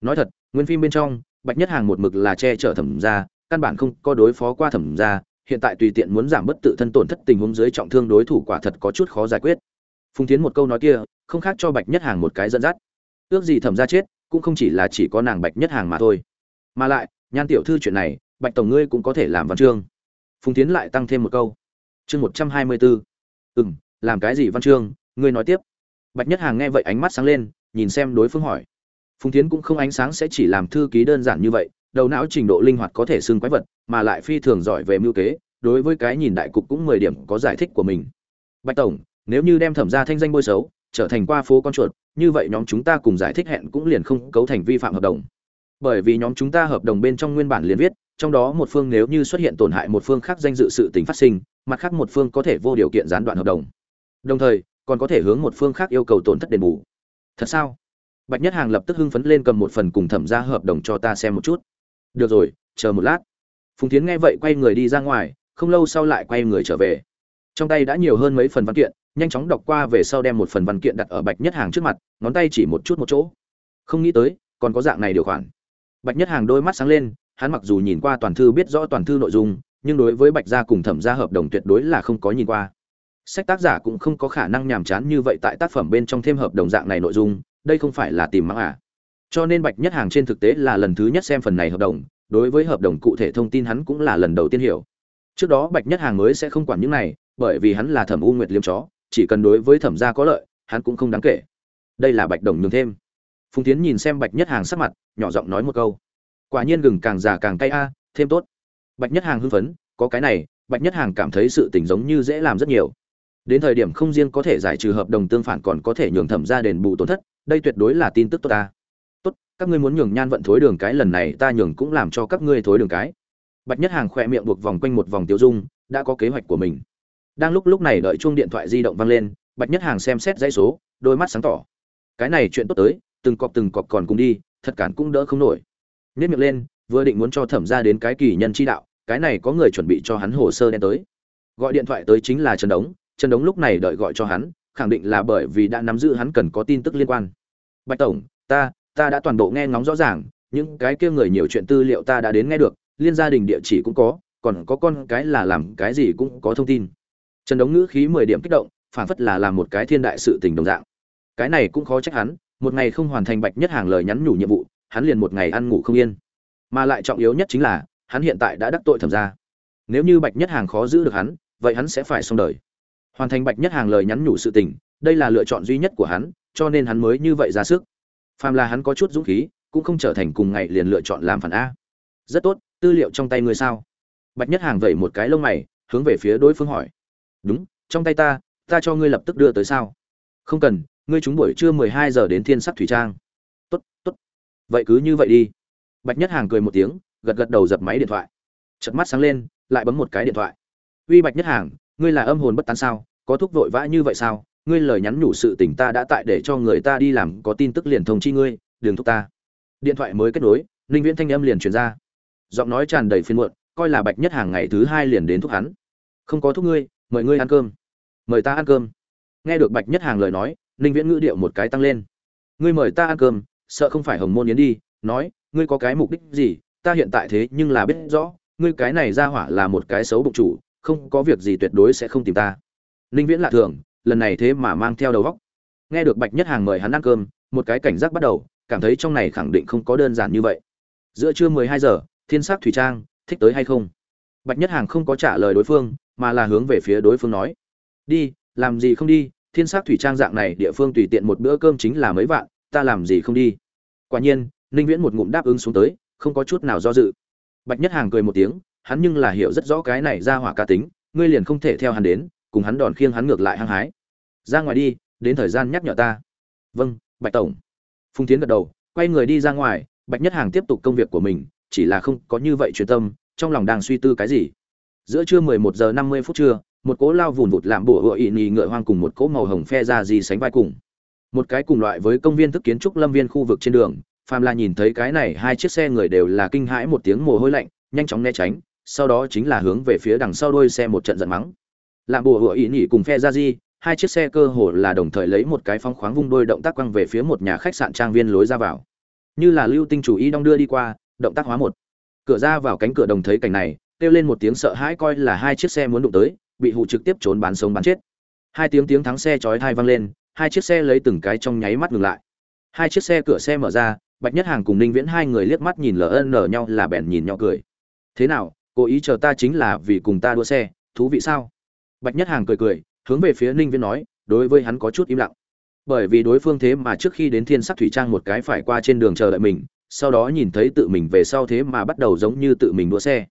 Nói thật, nguyên phim bên trong, bạch nhất hàng một mực là che chở thẩm ra căn bản không có đối phó qua thẩm ra hiện tại tùy tiện muốn giảm bất tự thân tổn thất tình huống dưới trọng thương đối thủ quả thật có chút khó giải quyết. Phùng tiến một câu nói kia, không khác cho bạch nhất hàng một cái dẫn dắt. Ước gì thẩm ra chết, cũng không chỉ là chỉ có nàng bạch nhất hàng mà thôi. Mà lại, nhan tiểu thư chuyện này, bạch tổng ngươi cũng có thể làm văn chương phùng tiến lại tăng thêm một câu. Chương một trăm hai mươi bốn ừ m làm cái gì văn chương? Ngươi nói tiếp. Bạch nhất hàng nghe vậy ánh mắt sáng lên, nhìn xem đối phương hỏi. Phùng tiến cũng không ánh sáng sẽ chỉ làm thư ký đơn giản như vậy, đầu não trình độ linh hoạt có thể xưng quái vật, mà lại phi thường giỏi về mưu kế, đối với cái nhìn đại cục cũng mười điểm có giải thích của mình. Bạch tổng, nếu như đem thẩm ra thanh danh bôi xấu, trở thành qua phố con chuột, như vậy nhóm chúng ta cùng giải thích hẹn cũng liền không cấu thành vi phạm hợp đồng. Bởi vì nhóm chúng ta hợp đồng bên trong nguyên bản liền viết trong đó một phương nếu như xuất hiện tổn hại một phương khác danh dự sự tình phát sinh, mặt khác một phương có thể vô điều kiện gián đoạn hợp đồng. Đồng thời, còn có thể hướng một phương khác yêu cầu tổn thất đền bù. Thật sao? Bạch nhất hàng lập tức hưng phấn lên cầm một phần cùng thẩm ra hợp đồng cho ta xem một chút. Được rồi, chờ một lát. Phùng thiến nghe vậy quay người đi ra ngoài, không lâu sau lại quay người trở về. Trong tay đã nhiều hơn mấy phần văn kiện, nhanh chóng đọc qua về sau đem một phần văn kiện đặt ở bạch nhất hàng trước mặt, ngón tay chỉ một chút một chỗ. Không nghĩ tới, còn có dạng này điều khoản. Bạch nhất hàng đôi mắt sáng lên hắn mặc dù nhìn qua toàn thư biết rõ toàn thư nội dung, nhưng đối với bạch gia cùng thẩm gia hợp đồng tuyệt đối là không có nhìn qua. Sách tác giả cũng không có khả năng nhàm chán như vậy tại tác phẩm bên trong thêm hợp đồng dạng này nội dung, đây không phải là tìm mắng à. Cho nên bạch nhất hàng trên thực tế là lần thứ nhất xem phần này hợp đồng, đối với hợp đồng cụ thể thông tin hắn cũng là lần đầu tiên hiểu. Trước đó bạch nhất hàng mới sẽ không quản những này, bởi vì hắn là thẩm u nguyệt liêm chó, chỉ cần đối với thẩm gia có lợi, hắn cũng không đáng kể. Đây là bạch đồng nhường thêm. Phùng tiến nhìn xem bạch nhất hàng sắc mặt, nhỏ giọng nói một câu quả nhiên gừng càng già càng cay a, thêm tốt. Bạch nhất hàng hưng phấn, có cái này, bạch nhất hàng cảm thấy sự tình giống như dễ làm rất nhiều. Đến thời điểm không riêng có thể giải trừ hợp đồng tương phản còn có thể nhường thẩm ra đền bù tổn thất, đây tuyệt đối là tin tức tốt ta. Tốt, các ngươi muốn nhường nhan vận thối đường cái lần này ta nhường cũng làm cho các ngươi thối đường cái. Bạch nhất hàng khỏe miệng buộc vòng quanh một vòng tiêu dung, đã có kế hoạch của mình. Đang lúc lúc này đợi chuông điện thoại di động vang lên, bạch nhất hàng xem xét dãy số, đôi mắt sáng tỏ. Cái này chuyện tốt tới, từng cọp từng cọp còn cùng đi, thật cản cũng đỡ không nổi nếp miệng lên, vừa định muốn cho thẩm ra đến cái kỳ nhân chi đạo, cái này có người chuẩn bị cho hắn hồ sơ đen tới. Gọi điện thoại tới chính là trần đống trần đống lúc này đợi gọi cho hắn, khẳng định là bởi vì đã nắm giữ hắn cần có tin tức liên quan. Bạch tổng, ta ta đã toàn bộ nghe ngóng rõ ràng, những cái kia người nhiều chuyện tư liệu ta đã đến nghe được, liên gia đình địa chỉ cũng có, còn có con cái là làm cái gì cũng có thông tin. Trần đống ngữ khí mười điểm kích động phản phất là làm một cái thiên đại sự tình đồng dạng. Cái này cũng khó trách hắn, một ngày không hoàn thành bạch nhất hàng lời nhắn nhủ nhiệm vụ hắn liền một ngày ăn ngủ không yên. Mà lại trọng yếu nhất chính là, hắn hiện tại đã đắc tội thẩm ra nếu như bạch nhất hàng khó giữ được hắn, vậy hắn sẽ phải xong đời. Hoàn thành bạch nhất hàng lời nhắn nhủ sự tình, đây là lựa chọn duy nhất của hắn, cho nên hắn mới như vậy ra sức. Phàm là hắn có chút dũng khí, cũng không trở thành cùng ngày liền lựa chọn làm phản a. Rất tốt, tư liệu trong tay ngươi sao? Bạch nhất hàng vẩy một cái lông mày, hướng về phía đối phương hỏi. Đúng, trong tay ta ta cho ngươi lập tức đưa tới sao? Không cần, ngươi chúng buổi trưa mười hai giờ đến thiên sắc thủy trang. Tốt tốt vậy cứ như vậy đi. Bạch nhất hàng cười một tiếng, gật gật đầu dập máy điện thoại. Chật mắt sáng lên, lại bấm một cái điện thoại. Uy bạch nhất hàng, ngươi là âm hồn bất tán sao? Có thúc vội vã như vậy sao? Ngươi lời nhắn nhủ sự tình ta đã tại để cho người ta đi làm, có tin tức liền thông chi ngươi đường thúc ta. Điện thoại mới kết nối, ninh viễn thanh âm liền truyền ra. Giọng nói tràn đầy phiên muộn, coi là bạch nhất hàng ngày thứ hai liền đến thúc hắn. Không có thúc ngươi, mời ngươi ăn cơm. Mời ta ăn cơm. Nghe được bạch nhất hàng lời nói, ninh viễn ngữ điệu một cái tăng lên. Ngươi mời ta ăn cơm sợ không phải hồng môn yến đi, nói, ngươi có cái mục đích gì? Ta hiện tại thế nhưng là biết rõ, ngươi cái này ra hỏa là một cái xấu bụng chủ, không có việc gì tuyệt đối sẽ không tìm ta. Ninh viễn lạ thường, lần này thế mà mang theo đầu vóc. nghe được bạch nhất hàng mời hắn ăn cơm, một cái cảnh giác bắt đầu, cảm thấy trong này khẳng định không có đơn giản như vậy. Giữa trưa mười hai giờ, thiên sắc thủy trang, thích tới hay không? Bạch nhất hàng không có trả lời đối phương, mà là hướng về phía đối phương nói, đi, làm gì không đi, thiên sắc thủy trang dạng này địa phương tùy tiện một bữa cơm chính là mấy vạn ta làm gì không đi? Quả nhiên, ninh viễn một ngụm đáp ứng xuống tới, không có chút nào do dự. Bạch nhất hàng cười một tiếng, hắn nhưng là hiểu rất rõ cái này ra hỏa cá tính, ngươi liền không thể theo hắn đến, cùng hắn đòn khiêng hắn ngược lại hăng hái. Ra ngoài đi, đến thời gian nhắc nhở ta. Vâng bạch tổng. Phùng tiến gật đầu, quay người đi ra ngoài, bạch nhất hàng tiếp tục công việc của mình, chỉ là không có như vậy truyền tâm, trong lòng đang suy tư cái gì. Giữa trưa 11 giờ 50 phút trưa, một cỗ lao vùn vụt làm bùa hựa ị nhì ngựa hoang cùng một cỗ màu hồng phe ra gì sánh vai cùng một cái cùng loại với công viên thức kiến trúc lâm viên khu vực trên đường phàm là nhìn thấy cái này hai chiếc xe người đều là kinh hãi một tiếng mồ hôi lạnh, nhanh chóng né tránh, sau đó chính là hướng về phía đằng sau đuôi xe một trận giận mắng. Làm bùa hựa ý nhỉ cùng phe ra di, hai chiếc xe cơ hồ là đồng thời lấy một cái phong khoáng vung đôi động tác quăng về phía một nhà khách sạn trang viên lối ra vào. Như là lưu tinh chủ ý đong đưa đi qua, động tác hóa một. Cửa ra vào cánh cửa đồng thấy cảnh này, kêu lên một tiếng sợ hãi coi là hai chiếc xe muốn đụng tới, bị hụ trực tiếp trốn bán sống bán chết. Hai tiếng tiếng thắng xe chói thai vang lên hai chiếc xe lấy từng cái trong nháy mắt ngừng lại. Hai chiếc xe cửa xe mở ra, bạch nhất hàng cùng ninh viễn hai người liếc mắt nhìn ln nhau là bèn nhìn nhau cười. Thế nào, cố ý chờ ta chính là vì cùng ta đua xe, thú vị sao? Bạch nhất hàng cười cười, hướng về phía ninh viễn nói, đối với hắn có chút im lặng. Bởi vì đối phương thế mà trước khi đến thiên sắc thủy trang một cái phải qua trên đường chờ đợi mình, sau đó nhìn thấy tự mình về sau thế mà bắt đầu giống như tự mình đua xe.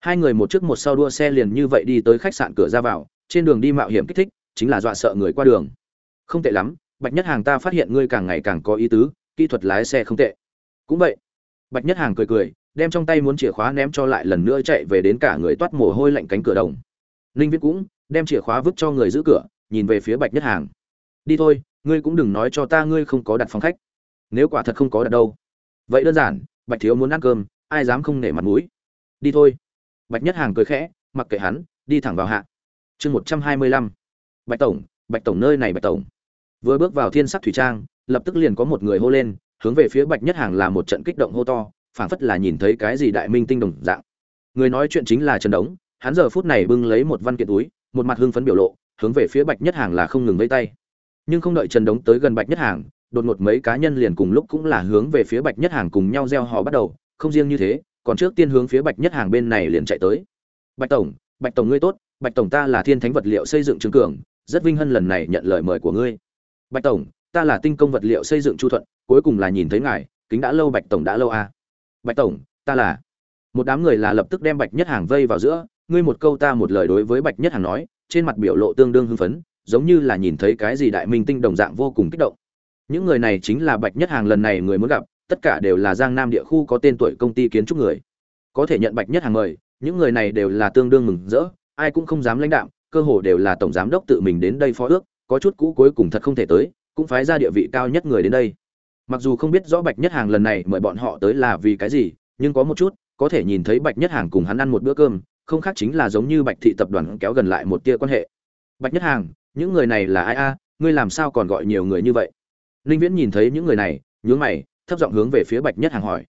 Hai người một trước một sau đua xe liền như vậy đi tới khách sạn cửa ra vào, trên đường đi mạo hiểm kích thích, chính là dọa sợ người qua đường không tệ lắm, bạch nhất hàng ta phát hiện ngươi càng ngày càng có ý tứ, kỹ thuật lái xe không tệ. Cũng vậy, bạch nhất hàng cười cười, đem trong tay muốn chìa khóa ném cho lại lần nữa chạy về đến cả người toát mồ hôi lạnh cánh cửa đồng. Ninh viết cũng đem chìa khóa vứt cho người giữ cửa, nhìn về phía bạch nhất hàng. Đi thôi, ngươi cũng đừng nói cho ta ngươi không có đặt phòng khách. Nếu quả thật không có đặt đâu. Vậy đơn giản, bạch thiếu muốn ăn cơm, ai dám không nể mặt mũi? Đi thôi. Bạch nhất hàng cười khẽ, mặc kệ hắn, đi thẳng vào hạ. Chương một trăm hai mươi lăm. Bạch tổng bạch tổng nơi này bạch tổng vừa bước vào thiên sắc thủy trang, lập tức liền có một người hô lên, hướng về phía bạch nhất hàng là một trận kích động hô to, phảng phất là nhìn thấy cái gì đại minh tinh đồng dạng. Người nói chuyện chính là trần đống, hắn giờ phút này bưng lấy một văn kiện túi, một mặt hưng phấn biểu lộ, hướng về phía bạch nhất hàng là không ngừng vây tay. Nhưng không đợi trần đống tới gần bạch nhất hàng, đột ngột mấy cá nhân liền cùng lúc cũng là hướng về phía bạch nhất hàng cùng nhau gieo họ bắt đầu, không riêng như thế, còn trước tiên hướng phía bạch nhất hàng bên này liền chạy tới. Bạch tổng bạch tổng ngươi tốt, bạch tổng ta là thiên thánh vật liệu xây dựng trường cường, rất vinh hân lần này nhận lời mời của ngươi bạch tổng, ta là tinh công vật liệu xây dựng chu thuận, cuối cùng là nhìn thấy ngài, kính đã lâu bạch tổng đã lâu à. bạch tổng, ta là. Một đám người là lập tức đem bạch nhất hàng vây vào giữa, ngươi một câu ta một lời đối với bạch nhất hàng nói, trên mặt biểu lộ tương đương hưng phấn, giống như là nhìn thấy cái gì đại minh tinh đồng dạng vô cùng kích động. Những người này chính là bạch nhất hàng lần này người muốn gặp, tất cả đều là giang nam địa khu có tên tuổi công ty kiến trúc người. Có thể nhận bạch nhất hàng mời, những người này đều là tương đương mừng rỡ, ai cũng không dám lãnh đạo cơ hồ đều là tổng giám đốc tự mình đến đây phó ước có chút cũ cuối cùng thật không thể tới, cũng phái ra địa vị cao nhất người đến đây. Mặc dù không biết rõ bạch nhất hàng lần này mời bọn họ tới là vì cái gì, nhưng có một chút, có thể nhìn thấy bạch nhất hàng cùng hắn ăn một bữa cơm, không khác chính là giống như bạch thị tập đoàn kéo gần lại một tia quan hệ. Bạch nhất hàng, những người này là ai a? Ngươi làm sao còn gọi nhiều người như vậy? Ninh viễn nhìn thấy những người này, nhướng mày, thấp giọng hướng về phía bạch nhất hàng hỏi.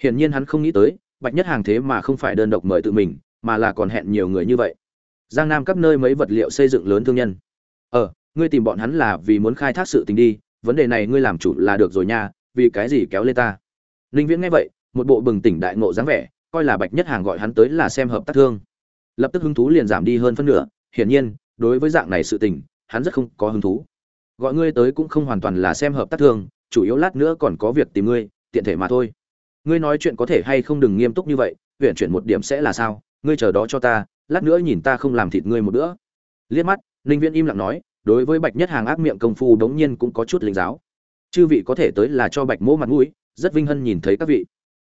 Hiển nhiên hắn không nghĩ tới, bạch nhất hàng thế mà không phải đơn độc mời tự mình, mà là còn hẹn nhiều người như vậy. Giang nam các nơi mấy vật liệu xây dựng lớn thương nhân. Ờ ngươi tìm bọn hắn là vì muốn khai thác sự tình đi, vấn đề này ngươi làm chủ là được rồi nha, vì cái gì kéo lên ta? Ninh viễn nghe vậy, một bộ bừng tỉnh đại ngộ dáng vẻ, coi là bạch nhất hàng gọi hắn tới là xem hợp tác thương. Lập tức hứng thú liền giảm đi hơn phân nửa, hiển nhiên, đối với dạng này sự tình, hắn rất không có hứng thú. Gọi ngươi tới cũng không hoàn toàn là xem hợp tác thương, chủ yếu lát nữa còn có việc tìm ngươi, tiện thể mà thôi. Ngươi nói chuyện có thể hay không đừng nghiêm túc như vậy huyện chuyển một điểm sẽ là sao? Ngươi chờ đó cho ta, lát nữa nhìn ta không làm thịt ngươi một bữa. Liếc mắt, ninh viễn im lặng nói đối với bạch nhất hàng ác miệng công phu đống nhiên cũng có chút linh giáo. Chư vị có thể tới là cho bạch mỗ mặt mũi, rất vinh hân nhìn thấy các vị.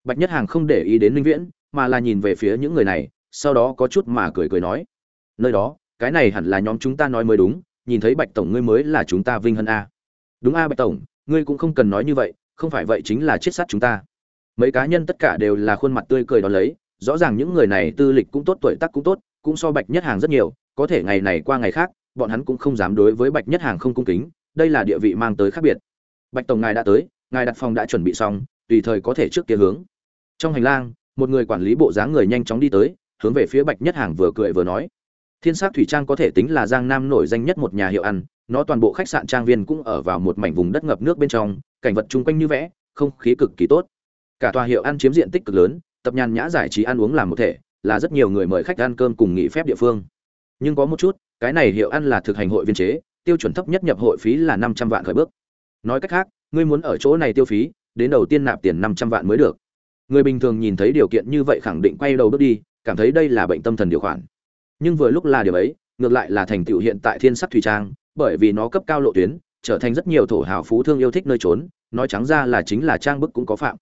Bạch nhất hàng không để ý đến linh viễn, mà là nhìn về phía những người này, sau đó có chút mà cười cười nói, nơi đó, cái này hẳn là nhóm chúng ta nói mới đúng, nhìn thấy bạch tổng ngươi mới là chúng ta vinh hân a. Đúng a, bạch tổng, ngươi cũng không cần nói như vậy, không phải vậy chính là chết sát chúng ta. Mấy cá nhân tất cả đều là khuôn mặt tươi cười đón lấy, rõ ràng những người này tư lịch cũng tốt, tuổi tác cũng tốt, cũng so bạch nhất hàng rất nhiều, có thể ngày này qua ngày khác bọn hắn cũng không dám đối với bạch nhất hàng không cung kính, đây là địa vị mang tới khác biệt. Bạch tổng ngài đã tới, ngài đặt phòng đã chuẩn bị xong, tùy thời có thể trước kia hướng. Trong hành lang, một người quản lý bộ dáng người nhanh chóng đi tới, hướng về phía bạch nhất hàng vừa cười vừa nói. Thiên sắc thủy trang có thể tính là giang nam nổi danh nhất một nhà hiệu ăn, nó toàn bộ khách sạn trang viên cũng ở vào một mảnh vùng đất ngập nước bên trong, cảnh vật chung quanh như vẽ, không khí cực kỳ tốt. Cả tòa hiệu ăn chiếm diện tích cực lớn, tập nhàn nhã giải trí ăn uống làm một thể, là rất nhiều người mời khách ăn cơm cùng nghỉ phép địa phương nhưng có một chút, cái này hiệu ăn là thực hành hội viên chế, tiêu chuẩn thấp nhất nhập hội phí là năm trăm vạn khởi bước. Nói cách khác, ngươi muốn ở chỗ này tiêu phí, đến đầu tiên nạp tiền năm trăm vạn mới được. Người bình thường nhìn thấy điều kiện như vậy khẳng định quay đầu bước đi, cảm thấy đây là bệnh tâm thần điều khoản. Nhưng vừa lúc là điều ấy, ngược lại là thành tựu hiện tại thiên sắc thủy trang, bởi vì nó cấp cao lộ tuyến, trở thành rất nhiều thổ hào phú thương yêu thích nơi trốn, nói trắng ra là chính là trang bức cũng có phạm.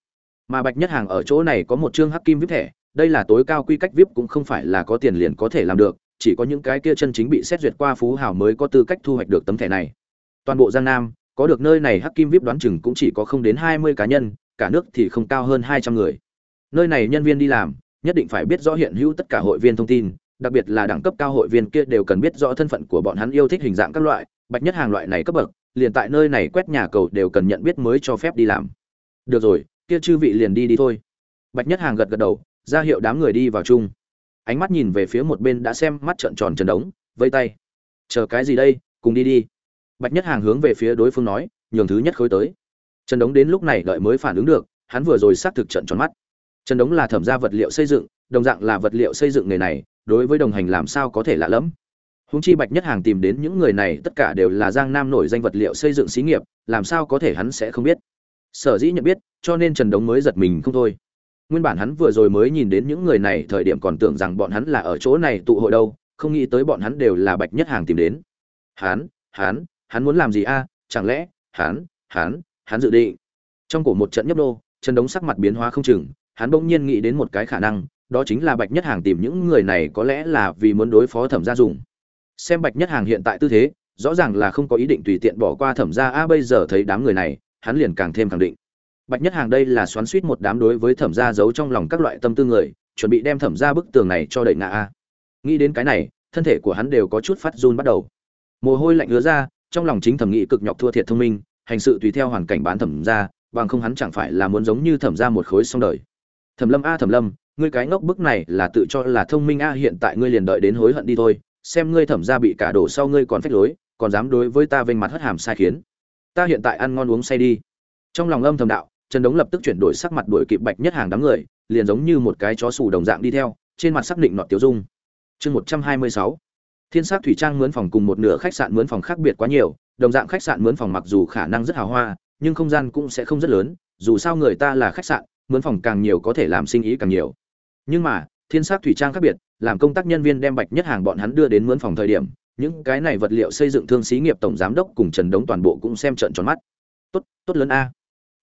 Mà bạch nhất hàng ở chỗ này có một chương hắc kim vip thẻ, đây là tối cao quy cách vip cũng không phải là có tiền liền có thể làm được chỉ có những cái kia chân chính bị xét duyệt qua phú hào mới có tư cách thu hoạch được tấm thẻ này. Toàn bộ giang nam, có được nơi này hắc kim vip đoán chừng cũng chỉ có không đến hai mươi cá nhân, cả nước thì không cao hơn hai trăm người. Nơi này nhân viên đi làm, nhất định phải biết rõ hiện hữu tất cả hội viên thông tin, đặc biệt là đẳng cấp cao hội viên kia đều cần biết rõ thân phận của bọn hắn yêu thích hình dạng các loại, bạch nhất hàng loại này cấp bậc, liền tại nơi này quét nhà cầu đều cần nhận biết mới cho phép đi làm. Được rồi, kia chư vị liền đi đi thôi. Bạch nhất hàng gật gật đầu, ra hiệu đám người đi vào chung ánh mắt nhìn về phía một bên đã xem mắt trợn tròn trần đống, vây tay. Chờ cái gì đây, cùng đi đi. Bạch nhất hàng hướng về phía đối phương nói, nhường thứ nhất khối tới. Trần đống đến lúc này đợi mới phản ứng được, hắn vừa rồi xác thực trận tròn mắt. Trần đống là thẩm gia vật liệu xây dựng, đồng dạng là vật liệu xây dựng nghề này, đối với đồng hành làm sao có thể lạ lẫm. Húng chi bạch nhất hàng tìm đến những người này, tất cả đều là giang nam nổi danh vật liệu xây dựng xí nghiệp, làm sao có thể hắn sẽ không biết. Sở dĩ nhận biết, cho nên trần đống mới giật mình không thôi nguyên bản hắn vừa rồi mới nhìn đến những người này, thời điểm còn tưởng rằng bọn hắn là ở chỗ này tụ hội đâu, không nghĩ tới bọn hắn đều là bạch nhất hàng tìm đến. Hắn hắn hắn muốn làm gì a? À, chẳng lẽ, hắn hắn hắn dự định. Trong cổ một trận nhấp đô trần đống sắc mặt biến hóa không chừng, hắn bỗng nhiên nghĩ đến một cái khả năng, đó chính là bạch nhất hàng tìm những người này có lẽ là vì muốn đối phó thẩm gia dùng. Xem bạch nhất hàng hiện tại tư thế, rõ ràng là không có ý định tùy tiện bỏ qua thẩm gia, a, bây giờ thấy đám người này, hắn liền càng thêm khẳng định bạch nhất hàng đây là xoắn suýt một đám đối với thẩm gia giấu trong lòng các loại tâm tư người, chuẩn bị đem thẩm gia bức tường này cho đẩy ngã a. Nghĩ đến cái này, thân thể của hắn đều có chút phát run bắt đầu. Mồ hôi lạnh ứa ra, trong lòng chính thẩm nghĩ cực nhọc thua thiệt thông minh, hành sự tùy theo hoàn cảnh bán thẩm gia, bằng không hắn chẳng phải là muốn giống như thẩm gia một khối xong đời. Thẩm lâm a, thẩm lâm, ngươi cái ngốc bức này là tự cho là thông minh a, hiện tại ngươi liền đợi đến hối hận đi thôi, xem ngươi thẩm gia bị cả đổ sau ngươi còn phách lối, còn dám đối với ta vênh mặt hất hàm sai khiến. Ta hiện tại ăn ngon uống say đi. Trong lòng âm thầm đạo trần đống lập tức chuyển đổi sắc mặt đuổi kịp bạch nhất hàng đám người, liền giống như một cái chó sủ đồng dạng đi theo, trên mặt sắc định nọ tiêu dung. Chương một trăm hai mươi sáu. Thiên sắc thủy trang mướn phòng cùng một nửa khách sạn mướn phòng khác biệt quá nhiều, đồng dạng khách sạn mướn phòng mặc dù khả năng rất hào hoa, nhưng không gian cũng sẽ không rất lớn, dù sao người ta là khách sạn, mướn phòng càng nhiều có thể làm sinh ý càng nhiều. Nhưng mà, thiên sắc thủy trang khác biệt, làm công tác nhân viên đem bạch nhất hàng bọn hắn đưa đến mướn phòng thời điểm, những cái này vật liệu xây dựng thương xí nghiệp tổng giám đốc cùng trần đống toàn bộ cũng xem trận tròn mắt. Tốt tốt lớn a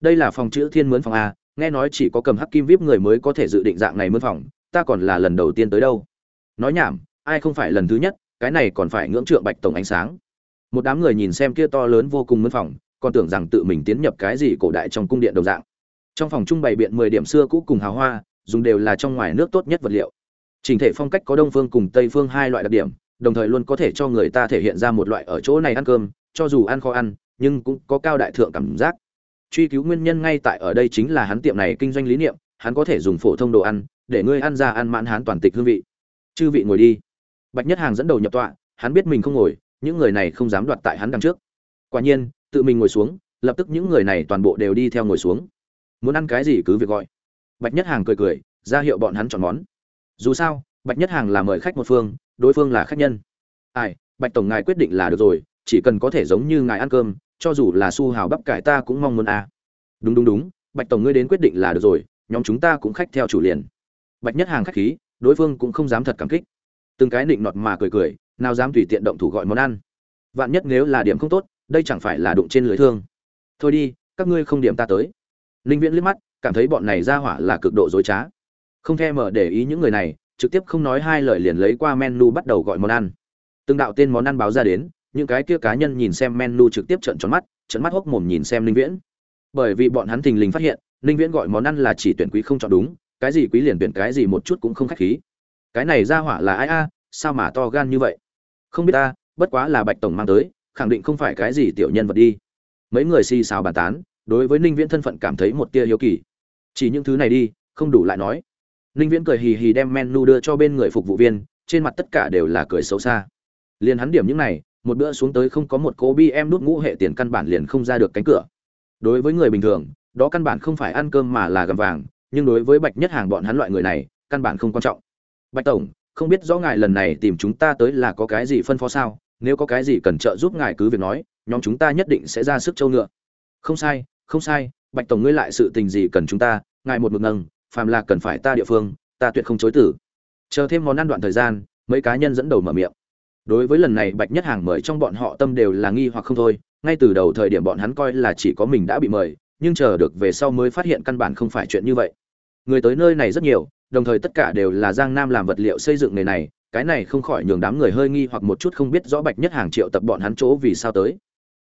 đây là phòng chữ thiên mướn phòng a, nghe nói chỉ có cầm hắc kim vip người mới có thể dự định dạng này mướn phòng, ta còn là lần đầu tiên tới đâu. Nói nhảm, ai không phải lần thứ nhất, cái này còn phải ngưỡng trượng bạch tổng ánh sáng. Một đám người nhìn xem kia to lớn vô cùng mướn phòng, còn tưởng rằng tự mình tiến nhập cái gì cổ đại trong cung điện đồng dạng. Trong phòng trung bày biện mười điểm xưa cũ cùng hào hoa, dùng đều là trong ngoài nước tốt nhất vật liệu. Trình thể phong cách có đông phương cùng tây phương hai loại đặc điểm, đồng thời luôn có thể cho người ta thể hiện ra một loại ở chỗ này ăn cơm, cho dù ăn khó ăn, nhưng cũng có cao đại thượng cảm giác truy cứu nguyên nhân ngay tại ở đây chính là hắn tiệm này kinh doanh lý niệm, hắn có thể dùng phổ thông đồ ăn, để ngươi ăn ra ăn mãn hắn toàn tịch hương vị. Chư vị ngồi đi. Bạch nhất hàng dẫn đầu nhập tọa, hắn biết mình không ngồi, những người này không dám đoạt tại hắn đằng trước. Quả nhiên, tự mình ngồi xuống, lập tức những người này toàn bộ đều đi theo ngồi xuống. Muốn ăn cái gì cứ việc gọi. Bạch nhất hàng cười cười, ra hiệu bọn hắn chọn món. Dù sao, bạch nhất hàng là mời khách một phương, đối phương là khách nhân. Ai, bạch tổng ngài quyết định là được rồi, chỉ cần có thể giống như ngài ăn cơm cho dù là su hào bắp cải ta cũng mong muốn à. đúng đúng đúng, bạch tổng ngươi đến quyết định là được rồi, nhóm chúng ta cũng khách theo chủ liền. Bạch nhất hàng khách khí, đối phương cũng không dám thật cảm kích. Từng cái nịnh nọt mà cười cười, nào dám tùy tiện động thủ gọi món ăn. Vạn nhất nếu là điểm không tốt, đây chẳng phải là đụng trên lưới thương. Thôi đi, các ngươi không điểm ta tới. Linh viễn liếc mắt, cảm thấy bọn này ra hỏa là cực độ dối trá. Không thèm mở để ý những người này, trực tiếp không nói hai lời liền lấy qua menu bắt đầu gọi món ăn. Từng đạo tên món ăn báo ra đến những cái kia cá nhân nhìn xem menu trực tiếp trợn tròn mắt, trợn mắt hốc mồm nhìn xem linh viễn. Bởi vì bọn hắn thình lình phát hiện linh viễn gọi món ăn là chỉ tuyển quý không chọn đúng, cái gì quý liền tuyển cái gì một chút cũng không khách khí. Cái này ra hỏa là ai a, sao mà to gan như vậy? Không biết ta, bất quá là bạch tổng mang tới, khẳng định không phải cái gì tiểu nhân vật đi. Mấy người xì xào bàn tán, đối với ninh viễn thân phận cảm thấy một tia hiếu kỳ. Chỉ những thứ này đi, không đủ lại nói. Ninh viễn cười hì hì đem menu đưa cho bên người phục vụ viên, trên mặt tất cả đều là cười xấu xa. Liền hắn điểm những này một bữa xuống tới không có một cố bi em nút ngũ hệ tiền căn bản liền không ra được cánh cửa. Đối với người bình thường, đó căn bản không phải ăn cơm mà là gầm vàng, nhưng đối với bạch nhất hàng bọn hắn loại người này, căn bản không quan trọng. Bạch tổng, không biết rõ ngài lần này tìm chúng ta tới là có cái gì phân phó sao? Nếu có cái gì cần trợ giúp ngài cứ việc nói, nhóm chúng ta nhất định sẽ ra sức châu ngựa. Không sai không sai, bạch tổng ngươi lại sự tình gì cần chúng ta? Ngài một mực nâng phàm là cần phải ta địa phương, ta tuyệt không chối tử chờ thêm món ăn đoạn thời gian, mấy cá nhân dẫn đầu mở miệng đối với lần này bạch nhất hàng mời trong bọn họ tâm đều là nghi hoặc không thôi. Ngay từ đầu thời điểm bọn hắn coi là chỉ có mình đã bị mời, nhưng chờ được về sau mới phát hiện căn bản không phải chuyện như vậy. Người tới nơi này rất nhiều, đồng thời tất cả đều là giang nam làm vật liệu xây dựng nghề này, cái này không khỏi nhường đám người hơi nghi hoặc một chút không biết rõ bạch nhất hàng triệu tập bọn hắn chỗ vì sao tới.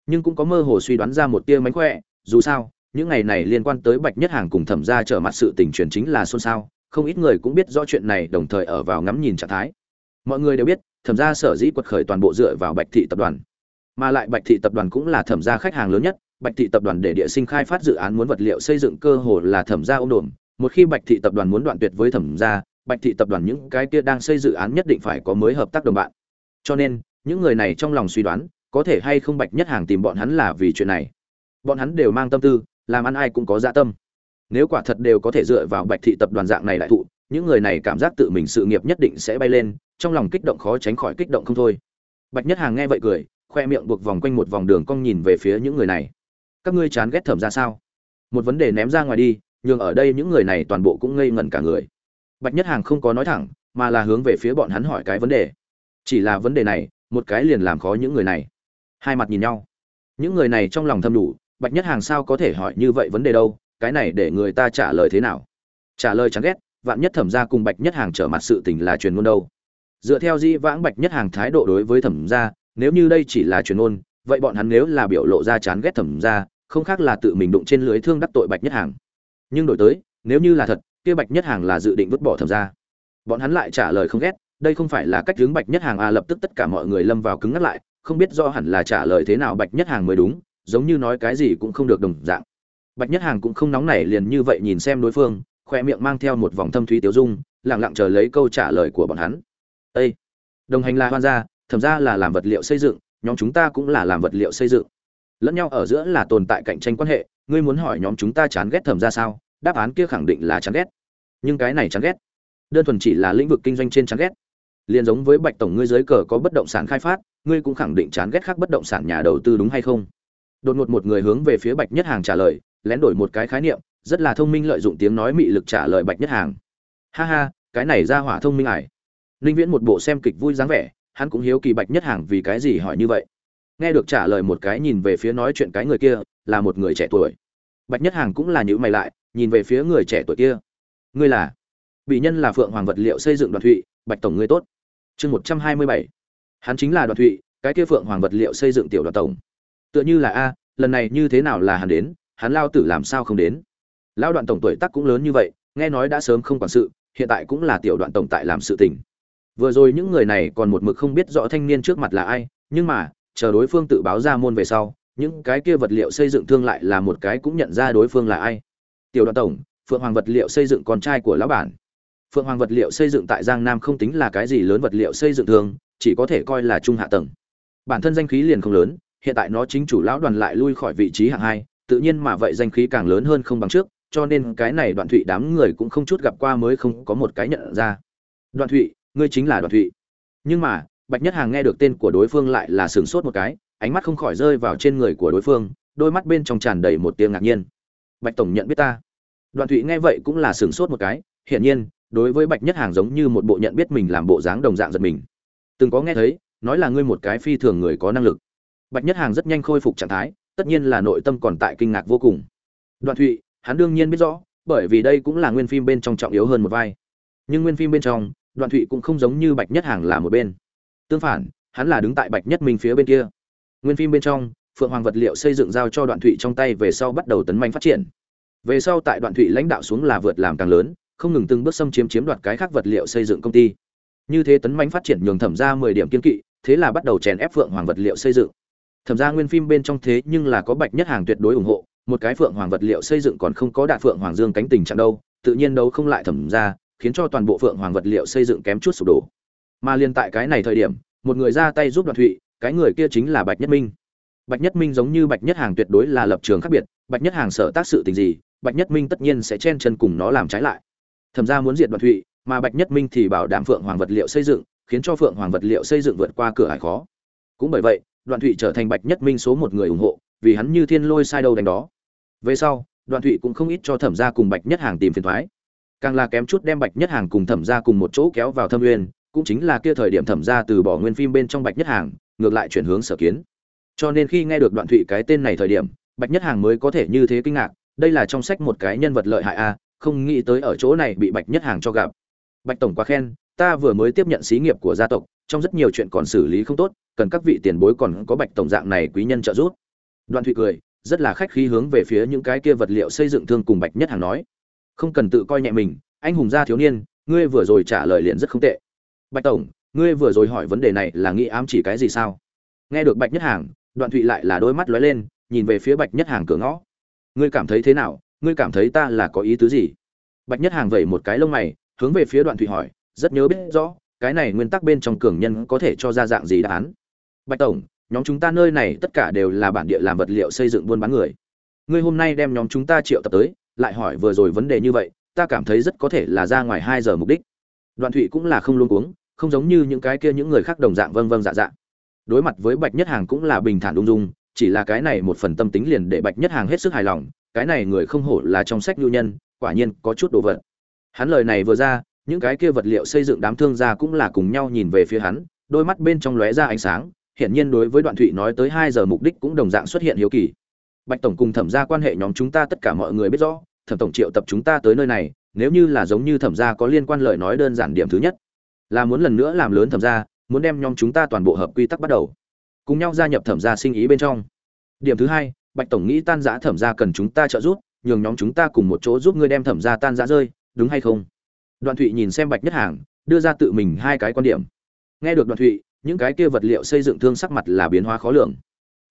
Nhưng cũng có mơ hồ suy đoán ra một tia mánh khỏe, dù sao, những ngày này liên quan tới bạch nhất hàng cùng thẩm ra trở mặt sự tình truyền chính là xôn xao, không ít người cũng biết rõ chuyện này, đồng thời ở vào ngắm nhìn trạng thái. Mọi người đều biết thẩm gia sở dĩ quật khởi toàn bộ dựa vào bạch thị tập đoàn. Mà lại bạch thị tập đoàn cũng là thẩm gia khách hàng lớn nhất bạch thị tập đoàn để địa sinh khai phát dự án muốn vật liệu xây dựng cơ hồ là thẩm gia ôm đồn một khi bạch thị tập đoàn muốn đoạn tuyệt với thẩm gia, bạch thị tập đoàn những cái kia đang xây dự án nhất định phải có mới hợp tác đồng bạn. Cho nên những người này trong lòng suy đoán có thể hay không bạch nhất hàng tìm bọn hắn là vì chuyện này. Bọn hắn đều mang tâm tư làm ăn ai cũng có dạ tâm. Nếu quả thật đều có thể dựa vào bạch thị tập đoàn dạng này đại thụ những người này cảm giác tự mình sự nghiệp nhất định sẽ bay lên, trong lòng kích động khó tránh khỏi kích động không thôi. Bạch nhất hàng nghe vậy cười, khoe miệng buộc vòng quanh một vòng đường cong nhìn về phía những người này. Các ngươi chán ghét thẩm ra sao? Một vấn đề ném ra ngoài đi nhưng ở đây những người này toàn bộ cũng ngây ngẩn cả người. Bạch nhất hàng không có nói thẳng, mà là hướng về phía bọn hắn hỏi cái vấn đề. Chỉ là vấn đề này, một cái liền làm khó những người này. Hai mặt nhìn nhau. Những người này trong lòng thầm đủ, bạch nhất hàng sao có thể hỏi như vậy vấn đề đâu, cái này để người ta trả lời thế nào? Trả lời chán ghét vạn nhất thẩm gia cùng bạch nhất hàng trở mặt sự tình là truyền ngôn đâu. Dựa theo di vãng bạch nhất hàng thái độ đối với thẩm gia, nếu như đây chỉ là truyền ngôn vậy bọn hắn nếu là biểu lộ ra chán ghét thẩm gia, không khác là tự mình đụng trên lưới thương đắc tội bạch nhất hàng. Nhưng đổi tới nếu như là thật kia bạch nhất hàng là dự định vứt bỏ thẩm gia, bọn hắn lại trả lời không ghét đây không phải là cách hướng bạch nhất hàng à lập tức tất cả mọi người lâm vào cứng ngắt lại không biết do hẳn là trả lời thế nào bạch nhất hàng mới đúng giống như nói cái gì cũng không được đồng dạng. Bạch nhất hàng cũng không nóng nảy liền như vậy nhìn xem đối phương khoe miệng mang theo một vòng thâm thúy tiếu dung lẳng lặng chờ lấy câu trả lời của bọn hắn. Ê! đồng hành là hoan gia, thẩm ra là làm vật liệu xây dựng, nhóm chúng ta cũng là làm vật liệu xây dựng. Lẫn nhau ở giữa là tồn tại cạnh tranh quan hệ, ngươi muốn hỏi nhóm chúng ta chán ghét thẩm ra sao? Đáp án kia khẳng định là chán ghét. Nhưng cái này chán ghét. Đơn thuần chỉ là lĩnh vực kinh doanh trên chán ghét. Liền giống với bạch tổng ngươi dưới cờ có bất động sản khai phát, ngươi cũng khẳng định chán ghét khác bất động sản nhà đầu tư đúng hay không? Đột ngột một người hướng về phía bạch nhất hàng trả lời, lén đổi một cái khái niệm rất là thông minh lợi dụng tiếng nói mị lực trả lời bạch nhất hàng. Ha ha, cái này ra hỏa thông minh ải. Ninh viễn một bộ xem kịch vui dáng vẻ, hắn cũng hiếu kỳ bạch nhất hàng vì cái gì hỏi như vậy. Nghe được trả lời một cái nhìn về phía nói chuyện cái người kia, là một người trẻ tuổi. Bạch nhất hàng cũng là nhữ mày lại, nhìn về phía người trẻ tuổi kia. Ngươi là? Bị nhân là phượng hoàng vật liệu xây dựng đoàn thụy, bạch tổng ngươi tốt. Chương một trăm hai mươi bảy. Hắn chính là đoàn thụy, cái kia phượng hoàng vật liệu xây dựng tiểu đoàn tổng. Tựa như là a, lần này như thế nào là hắn đến, hắn lao tử làm sao không đến? Lao đoạn tổng tuổi tác cũng lớn như vậy, nghe nói đã sớm không quản sự, hiện tại cũng là tiểu đoạn tổng tại làm sự tình. Vừa rồi những người này còn một mực không biết rõ thanh niên trước mặt là ai, nhưng mà, chờ đối phương tự báo ra môn về sau, những cái kia vật liệu xây dựng thương lại là một cái cũng nhận ra đối phương là ai. Tiểu đoạn tổng, phượng hoàng vật liệu xây dựng con trai của lão bản. Phượng hoàng vật liệu xây dựng tại giang nam không tính là cái gì lớn vật liệu xây dựng thường chỉ có thể coi là trung hạ tầng. Bản thân danh khí liền không lớn, hiện tại nó chính chủ lão đoàn lại lui khỏi vị trí hạng hai, tự nhiên mà vậy danh khí càng lớn hơn không bằng trước cho nên cái này đoạn thụy đám người cũng không chút gặp qua mới không có một cái nhận ra. Đoạn thụy, ngươi chính là đoạn thụy. Nhưng mà, bạch nhất hàng nghe được tên của đối phương lại là sửng sốt một cái, ánh mắt không khỏi rơi vào trên người của đối phương, đôi mắt bên trong tràn đầy một tiếng ngạc nhiên. Bạch tổng nhận biết ta. Đoạn thụy nghe vậy cũng là sửng sốt một cái, hiển nhiên, đối với bạch nhất hàng giống như một bộ nhận biết mình làm bộ dáng đồng dạng giật mình. Từng có nghe thấy, nói là ngươi một cái phi thường người có năng lực. Bạch nhất hàng rất nhanh khôi phục trạng thái, tất nhiên là nội tâm còn tại kinh ngạc vô cùng. Đoạn thụy hắn đương nhiên biết rõ, bởi vì đây cũng là nguyên phim bên trong trọng yếu hơn một vai. Nhưng nguyên phim bên trong, đoạn thụy cũng không giống như bạch nhất hàng là một bên. Tương phản, hắn là đứng tại bạch nhất minh phía bên kia. Nguyên phim bên trong, phượng hoàng vật liệu xây dựng giao cho đoạn thụy trong tay về sau bắt đầu tấn manh phát triển. Về sau tại đoạn thụy lãnh đạo xuống là vượt làm càng lớn, không ngừng từng bước xâm chiếm chiếm đoạt cái khác vật liệu xây dựng công ty. Như thế tấn manh phát triển nhường thẩm ra mười điểm kiên kỵ, thế là bắt đầu chèn ép phượng hoàng vật liệu xây dựng. Thẩm ra nguyên phim bên trong thế nhưng là có bạch nhất hàng tuyệt đối ủng hộ một cái phượng hoàng vật liệu xây dựng còn không có đạt phượng hoàng dương cánh tình trạng đâu, tự nhiên đấu không lại thẩm ra, khiến cho toàn bộ phượng hoàng vật liệu xây dựng kém chút sụp đổ. Mà liên tại cái này thời điểm, một người ra tay giúp đoạn thụy, cái người kia chính là bạch nhất minh. Bạch nhất minh giống như bạch nhất hàng tuyệt đối là lập trường khác biệt, bạch nhất hàng sở tác sự tình gì, bạch nhất minh tất nhiên sẽ chen chân cùng nó làm trái lại. Thẩm ra muốn diệt đoạn thụy, mà bạch nhất minh thì bảo đảm phượng hoàng vật liệu xây dựng, khiến cho phượng hoàng vật liệu xây dựng vượt qua cửa hải khó. Cũng bởi vậy đoạn thụy trở thành bạch nhất minh số một người ủng hộ, vì hắn như thiên lôi sai đâu đánh đó về sau đoạn thụy cũng không ít cho thẩm ra cùng bạch nhất hàng tìm phiền thoái. Càng là kém chút đem bạch nhất hàng cùng thẩm ra cùng một chỗ kéo vào thâm uyên cũng chính là kia thời điểm thẩm ra từ bỏ nguyên phim bên trong bạch nhất hàng ngược lại chuyển hướng sở kiến. Cho nên khi nghe được đoạn thụy cái tên này thời điểm bạch nhất hàng mới có thể như thế kinh ngạc đây là trong sách một cái nhân vật lợi hại a không nghĩ tới ở chỗ này bị bạch nhất hàng cho gặp. Bạch tổng quá khen ta vừa mới tiếp nhận xí nghiệp của gia tộc trong rất nhiều chuyện còn xử lý không tốt cần các vị tiền bối còn có bạch tổng dạng này quý nhân trợ giúp. Đoạn Thụy cười, rất là khách khí hướng về phía những cái kia vật liệu xây dựng thương cùng Bạch Nhất Hàng nói, không cần tự coi nhẹ mình, anh hùng gia thiếu niên, ngươi vừa rồi trả lời liền rất không tệ. Bạch tổng, ngươi vừa rồi hỏi vấn đề này là nghĩ ám chỉ cái gì sao? Nghe được Bạch Nhất Hàng, Đoạn Thụy lại là đôi mắt lóe lên, nhìn về phía Bạch Nhất Hàng cửa ngõ. Ngươi cảm thấy thế nào? Ngươi cảm thấy ta là có ý tứ gì? Bạch Nhất Hàng vẩy một cái lông mày, hướng về phía Đoạn Thụy hỏi, rất nhớ biết rõ, cái này nguyên tắc bên trong cường nhân có thể cho ra dạng gì đáp án? Bạch tổng, nhóm chúng ta nơi này tất cả đều là bản địa làm vật liệu xây dựng buôn bán người. Ngươi hôm nay đem nhóm chúng ta triệu tập tới, lại hỏi vừa rồi vấn đề như vậy, ta cảm thấy rất có thể là ra ngoài hai giờ mục đích. Đoạn thụy cũng là không luôn cuống, không giống như những cái kia những người khác đồng dạng vâng vâng dạ dạ. Đối mặt với bạch nhất hàng cũng là bình thản ung dung, chỉ là cái này một phần tâm tính liền để bạch nhất hàng hết sức hài lòng, cái này người không hổ là trong sách lưu nhân, quả nhiên có chút đồ vật. Hắn lời này vừa ra, những cái kia vật liệu xây dựng đám thương gia cũng là cùng nhau nhìn về phía hắn, đôi mắt bên trong lóe ra ánh sáng hiển nhiên đối với đoạn thụy nói tới hai giờ mục đích cũng đồng dạng xuất hiện hiếu kỳ. Bạch tổng cùng thẩm gia quan hệ nhóm chúng ta tất cả mọi người biết rõ, thẩm tổng triệu tập chúng ta tới nơi này, nếu như là giống như thẩm gia có liên quan lời nói đơn giản điểm thứ nhất, là muốn lần nữa làm lớn thẩm gia, muốn đem nhóm chúng ta toàn bộ hợp quy tắc bắt đầu, cùng nhau gia nhập thẩm gia sinh ý bên trong. Điểm thứ hai, bạch tổng nghĩ tan giã thẩm gia cần chúng ta trợ giúp, nhường nhóm chúng ta cùng một chỗ giúp ngươi đem thẩm gia tan giã rơi, đúng hay không? Đoạn thụy nhìn xem bạch nhất hàng, đưa ra tự mình hai cái quan điểm. Nghe được đoạn thụy những cái kia vật liệu xây dựng thương sắc mặt là biến hóa khó lường.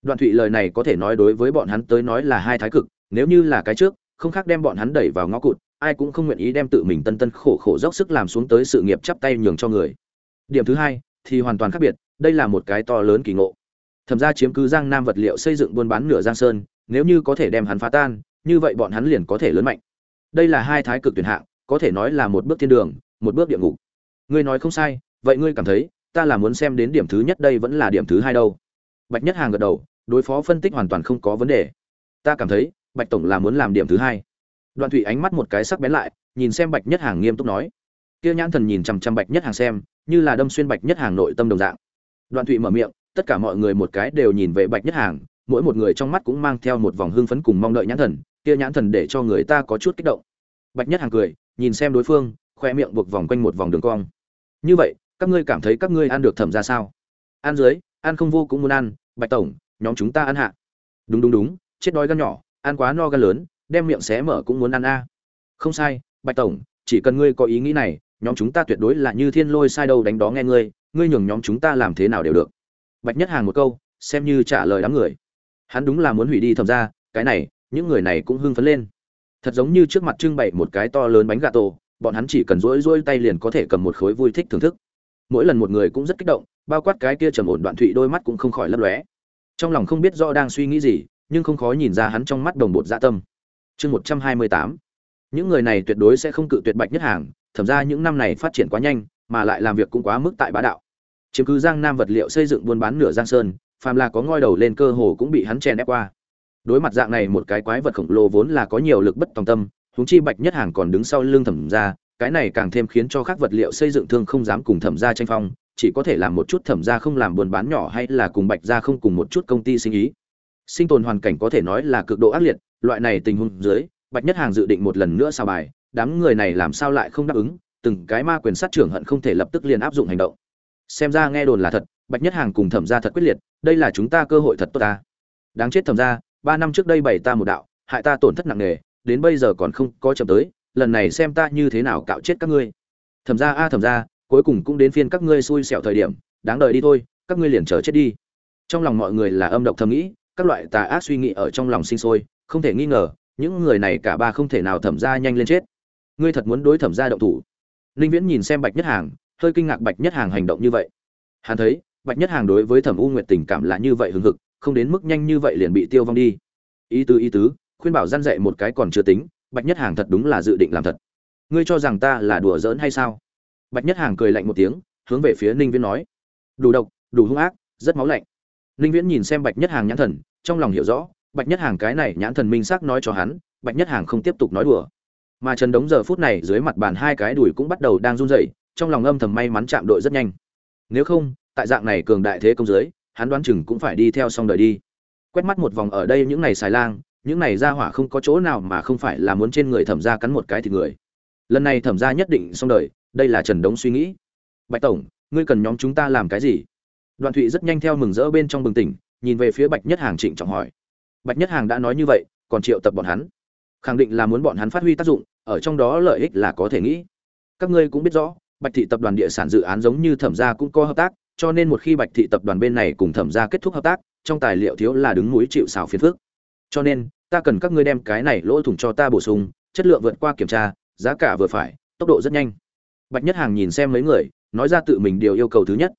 Đoạn thụy lời này có thể nói đối với bọn hắn tới nói là hai thái cực, nếu như là cái trước, không khác đem bọn hắn đẩy vào ngõ cụt, ai cũng không nguyện ý đem tự mình tân tân khổ khổ dốc sức làm xuống tới sự nghiệp chắp tay nhường cho người. Điểm thứ hai, thì hoàn toàn khác biệt, đây là một cái to lớn kỳ ngộ. Thẩm ra chiếm cứ giang nam vật liệu xây dựng buôn bán nửa giang sơn, nếu như có thể đem hắn phá tan, như vậy bọn hắn liền có thể lớn mạnh. Đây là hai thái cực tuyển hạng, có thể nói là một bước thiên đường, một bước địa ngục. Ngươi nói không sai, vậy ngươi cảm thấy ta là muốn xem đến điểm thứ nhất đây vẫn là điểm thứ hai đâu. Bạch nhất hàng gật đầu, đối phó phân tích hoàn toàn không có vấn đề. Ta cảm thấy, bạch tổng là muốn làm điểm thứ hai. Đoàn thủy ánh mắt một cái sắc bén lại, nhìn xem bạch nhất hàng nghiêm túc nói. Kia nhãn thần nhìn chằm chằm bạch nhất hàng xem, như là đâm xuyên bạch nhất hàng nội tâm đồng dạng. Đoàn thủy mở miệng, tất cả mọi người một cái đều nhìn về bạch nhất hàng, mỗi một người trong mắt cũng mang theo một vòng hưng phấn cùng mong đợi nhãn thần, kia nhãn thần để cho người ta có chút kích động. Bạch nhất hàng cười, nhìn xem đối phương, khoe miệng buộc vòng quanh một vòng đường cong. Như vậy các ngươi cảm thấy các ngươi ăn được thẩm ra sao? Ăn dưới, ăn không vô cũng muốn ăn, bạch tổng, nhóm chúng ta ăn hạ. Đúng đúng đúng, chết đói gan nhỏ, ăn quá no gan lớn, đem miệng xé mở cũng muốn ăn a. Không sai, bạch tổng, chỉ cần ngươi có ý nghĩ này, nhóm chúng ta tuyệt đối là như thiên lôi sai đâu đánh đó nghe ngươi ngươi nhường nhóm chúng ta làm thế nào đều được. Bạch nhất hàng một câu, xem như trả lời đám người. Hắn đúng là muốn hủy đi thẩm ra, cái này, những người này cũng hưng phấn lên. Thật giống như trước mặt trưng bày một cái to lớn bánh gà tổ, bọn hắn chỉ cần rỗi rỗi tay liền có thể cầm một khối vui thích thưởng thức mỗi lần một người cũng rất kích động, bao quát cái kia trầm ổn đoạn thụy đôi mắt cũng không khỏi lấp lóe. Trong lòng không biết rõ đang suy nghĩ gì, nhưng không khó nhìn ra hắn trong mắt đồng bột dạ tâm. Chương một trăm hai mươi tám. Những người này tuyệt đối sẽ không cự tuyệt bạch nhất hàng thẩm ra những năm này phát triển quá nhanh, mà lại làm việc cũng quá mức tại bá đạo. Chiếm cứ giang nam vật liệu xây dựng buôn bán nửa giang sơn, phàm là có ngoi đầu lên cơ hồ cũng bị hắn chèn ép qua. Đối mặt dạng này một cái quái vật khổng lồ vốn là có nhiều lực bất tòng tâm, huống chi bạch nhất hàng còn đứng sau lưng thẩm ra cái này càng thêm khiến cho các vật liệu xây dựng thương không dám cùng thẩm gia tranh phong, chỉ có thể làm một chút thẩm gia không làm buôn bán nhỏ hay là cùng bạch gia không cùng một chút công ty sinh ý. Sinh tồn hoàn cảnh có thể nói là cực độ ác liệt, loại này tình huống dưới, bạch nhất hàng dự định một lần nữa sao bài, đám người này làm sao lại không đáp ứng, từng cái ma quyền sát trưởng hận không thể lập tức liền áp dụng hành động. Xem ra nghe đồn là thật, bạch nhất hàng cùng thẩm gia thật quyết liệt, đây là chúng ta cơ hội thật tốt ta. Đáng chết thẩm gia, ba năm trước đây bày ta một đạo, hại ta tổn thất nặng nề, đến bây giờ còn không có chậm tới lần này xem ta như thế nào cạo chết các ngươi. Thẩm ra a, thẩm ra cuối cùng cũng đến phiên các ngươi xui xẻo thời điểm, đáng đời đi thôi, các ngươi liền chờ chết đi. Trong lòng mọi người là âm độc thầm nghĩ, các loại tà ác suy nghĩ ở trong lòng sinh sôi, không thể nghi ngờ, những người này cả ba không thể nào thẩm ra nhanh lên chết. Ngươi thật muốn đối thẩm ra động thủ. Ninh viễn nhìn xem bạch nhất hàng, hơi kinh ngạc bạch nhất hàng hành động như vậy. Hắn thấy, bạch nhất hàng đối với thẩm u nguyệt tình cảm là như vậy hừng hực, không đến mức nhanh như vậy liền bị tiêu vong đi. Ý tứ ý tứ, khuyên bảo gian dạy một cái còn chưa tính bạch nhất hàng thật đúng là dự định làm thật. Ngươi cho rằng ta là đùa giỡn hay sao? Bạch nhất hàng cười lạnh một tiếng, hướng về phía ninh viễn nói. Đủ độc, đủ hung ác, rất máu lạnh. Ninh viễn nhìn xem bạch nhất hàng nhãn thần, trong lòng hiểu rõ, bạch nhất hàng cái này nhãn thần minh xác nói cho hắn, bạch nhất hàng không tiếp tục nói đùa. Mà trần đống giờ phút này dưới mặt bàn hai cái đùi cũng bắt đầu đang run rẩy, trong lòng âm thầm may mắn chạm đội rất nhanh. Nếu không, tại dạng này cường đại thế công dưới hắn đoán chừng cũng phải đi theo xong đời đi. Quét mắt một vòng ở đây những ngày xài lang những này ra hỏa không có chỗ nào mà không phải là muốn trên người thẩm gia cắn một cái thì người. Lần này thẩm gia nhất định xong đời, đây là trần đống suy nghĩ. Bạch tổng, ngươi cần nhóm chúng ta làm cái gì? Đoạn thụy rất nhanh theo mừng rỡ bên trong bừng tỉnh, nhìn về phía bạch nhất hàng trịnh trọng hỏi. Bạch nhất hàng đã nói như vậy, còn triệu tập bọn hắn. Khẳng định là muốn bọn hắn phát huy tác dụng, ở trong đó lợi ích là có thể nghĩ. Các ngươi cũng biết rõ, bạch thị tập đoàn địa sản dự án giống như thẩm gia cũng có hợp tác, cho nên một khi bạch thị tập đoàn bên này cùng thẩm gia kết thúc hợp tác, trong tài liệu thiếu là đứng núi chịu xào phiền phức cho nên, ta cần các ngươi đem cái này lỗ thủng cho ta bổ sung, chất lượng vượt qua kiểm tra, giá cả vừa phải, tốc độ rất nhanh. Bạch nhất hàng nhìn xem mấy người, nói ra tự mình điều yêu cầu thứ nhất.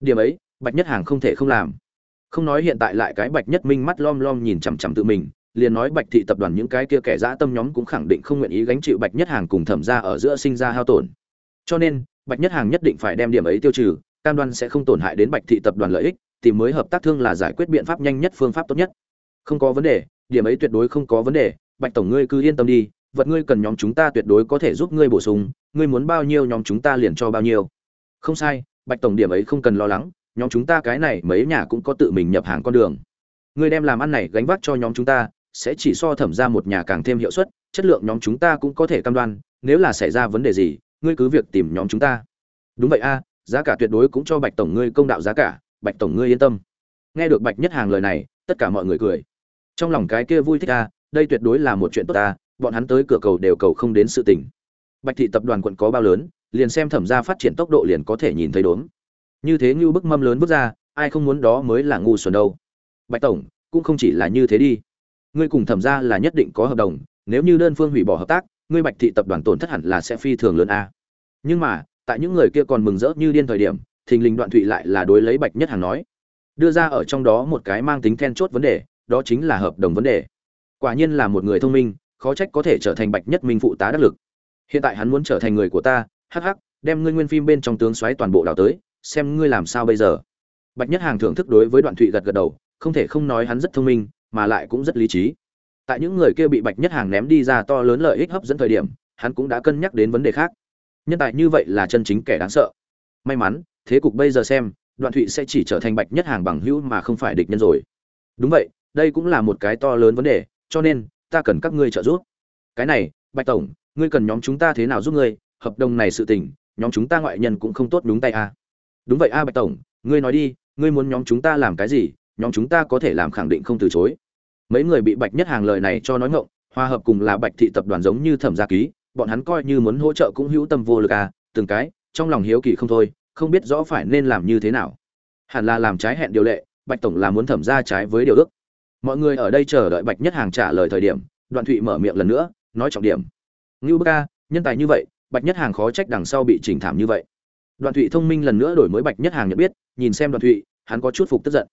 Điểm ấy, bạch nhất hàng không thể không làm. Không nói hiện tại lại cái bạch nhất minh mắt lom lom nhìn chằm chằm tự mình, liền nói bạch thị tập đoàn những cái kia kẻ dã tâm nhóm cũng khẳng định không nguyện ý gánh chịu bạch nhất hàng cùng thẩm ra ở giữa sinh ra hao tổn. Cho nên, bạch nhất hàng nhất định phải đem điểm ấy tiêu trừ, cam đoan sẽ không tổn hại đến bạch thị tập đoàn lợi ích thì mới hợp tác thương là giải quyết biện pháp nhanh nhất phương pháp tốt nhất. Không có vấn đề điểm ấy tuyệt đối không có vấn đề, bạch tổng ngươi cứ yên tâm đi, vật ngươi cần nhóm chúng ta tuyệt đối có thể giúp ngươi bổ sung, ngươi muốn bao nhiêu nhóm chúng ta liền cho bao nhiêu. Không sai, bạch tổng điểm ấy không cần lo lắng, nhóm chúng ta cái này mấy nhà cũng có tự mình nhập hàng con đường. Ngươi đem làm ăn này gánh vác cho nhóm chúng ta, sẽ chỉ so thẩm ra một nhà càng thêm hiệu suất, chất lượng nhóm chúng ta cũng có thể cam đoan, nếu là xảy ra vấn đề gì, ngươi cứ việc tìm nhóm chúng ta. Đúng vậy a, giá cả tuyệt đối cũng cho bạch tổng ngươi công đạo giá cả, bạch tổng ngươi yên tâm. Nghe được bạch nhất hàng lời này, tất cả mọi người cười trong lòng cái kia vui thích a đây tuyệt đối là một chuyện tốt ta bọn hắn tới cửa cầu đều cầu không đến sự tỉnh bạch thị tập đoàn quận có bao lớn, liền xem thẩm ra phát triển tốc độ liền có thể nhìn thấy đốn như thế như bức mâm lớn bước ra, ai không muốn đó mới là ngu xuẩn đâu. Bạch tổng, cũng không chỉ là như thế đi. Ngươi cùng thẩm ra là nhất định có hợp đồng, nếu như đơn phương hủy bỏ hợp tác, ngươi bạch thị tập đoàn tổn thất hẳn là sẽ phi thường lớn a nhưng mà, tại những người kia còn mừng rỡ như điên thời điểm, thình lình đoạn thụy lại là đối lấy bạch nhất hàng nói. Đưa ra ở trong đó một cái mang tính then chốt vấn đề đó chính là hợp đồng vấn đề. Quả nhiên là một người thông minh, khó trách có thể trở thành bạch nhất minh phụ tá đắc lực. Hiện tại hắn muốn trở thành người của ta, hắc hắc, đem ngươi nguyên phim bên trong tướng xoáy toàn bộ đào tới, xem ngươi làm sao bây giờ. Bạch nhất hàng thưởng thức đối với đoạn thụy gật gật đầu, không thể không nói hắn rất thông minh, mà lại cũng rất lý trí. Tại những người kia bị bạch nhất hàng ném đi ra to lớn lợi ích hấp dẫn thời điểm, hắn cũng đã cân nhắc đến vấn đề khác. Nhân tài như vậy là chân chính kẻ đáng sợ. May mắn, thế cục bây giờ xem, đoạn thụy sẽ chỉ trở thành bạch nhất hàng bằng hữu mà không phải địch nhân rồi. Đúng vậy đây cũng là một cái to lớn vấn đề, cho nên, ta cần các ngươi trợ giúp. Cái này, bạch tổng, ngươi cần nhóm chúng ta thế nào giúp ngươi, hợp đồng này sự tình, nhóm chúng ta ngoại nhân cũng không tốt đúng tay a à. đúng vậy a bạch tổng, ngươi nói đi, ngươi muốn nhóm chúng ta làm cái gì, nhóm chúng ta có thể làm khẳng định không từ chối. Mấy người bị bạch nhất hàng lời này cho nói ngộng hòa hợp cùng là bạch thị tập đoàn giống như thẩm gia ký, bọn hắn coi như muốn hỗ trợ cũng hữu tâm vô lực à từng cái, trong lòng hiếu kỳ không thôi, không biết rõ phải nên làm như thế nào. Hẳn là làm trái hẹn điều lệ, bạch tổng là muốn thẩm ra trái với điều ước mọi người ở đây chờ đợi bạch nhất hàng trả lời thời điểm, đoạn thụy mở miệng lần nữa, nói trọng điểm. Ngưu bức ca, nhân tài như vậy, bạch nhất hàng khó trách đằng sau bị chỉnh thảm như vậy. Đoạn thụy thông minh lần nữa đổi mới bạch nhất hàng nhận biết, nhìn xem đoạn thụy, hắn có chút phục tức giận.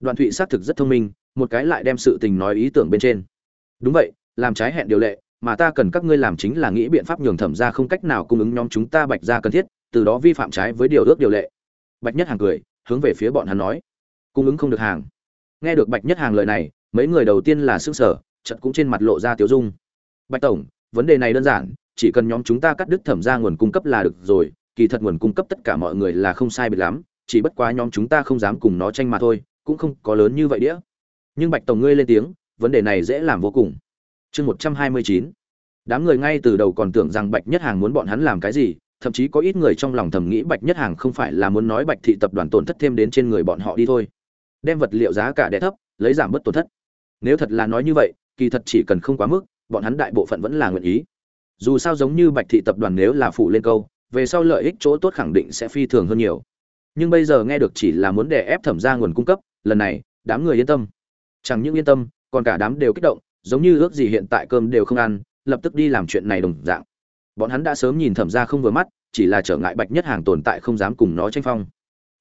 Đoạn thụy xác thực rất thông minh, một cái lại đem sự tình nói ý tưởng bên trên. Đúng vậy, làm trái hẹn điều lệ, mà ta cần các ngươi làm chính là nghĩ biện pháp nhường thẩm ra không cách nào cung ứng nhóm chúng ta bạch ra cần thiết, từ đó vi phạm trái với điều ước điều lệ. Bạch nhất hàng cười, hướng về phía bọn hắn nói. Cung ứng không được hàng. Nghe được bạch nhất hàng lời này mấy người đầu tiên là sức sở chật cũng trên mặt lộ ra tiếu dung. Bạch tổng, vấn đề này đơn giản, chỉ cần nhóm chúng ta cắt đứt thẩm ra nguồn cung cấp là được rồi, kỳ thật nguồn cung cấp tất cả mọi người là không sai biệt lắm, chỉ bất quá nhóm chúng ta không dám cùng nó tranh mà thôi, cũng không có lớn như vậy đĩa. Nhưng bạch tổng ngươi lên tiếng, vấn đề này dễ làm vô cùng. Chương một trăm hai mươi chín. Đám người ngay từ đầu còn tưởng rằng bạch nhất hàng muốn bọn hắn làm cái gì, thậm chí có ít người trong lòng thầm nghĩ bạch nhất hàng không phải là muốn nói bạch thị tập đoàn tổn thất thêm đến trên người bọn họ đi thôi. Đem vật liệu giá cả đẻ thấp, lấy giảm bớt tổn thất nếu thật là nói như vậy, kỳ thật chỉ cần không quá mức, bọn hắn đại bộ phận vẫn là nguyện ý. Dù sao giống như bạch thị tập đoàn nếu là phụ lên câu, về sau lợi ích chỗ tốt khẳng định sẽ phi thường hơn nhiều. Nhưng bây giờ nghe được chỉ là muốn đè ép thẩm ra nguồn cung cấp, lần này, đám người yên tâm. Chẳng những yên tâm, còn cả đám đều kích động, giống như ước gì hiện tại cơm đều không ăn, lập tức đi làm chuyện này đồng dạng. Bọn hắn đã sớm nhìn thẩm ra không vừa mắt, chỉ là trở ngại bạch nhất hàng tồn tại không dám cùng nó tranh phong.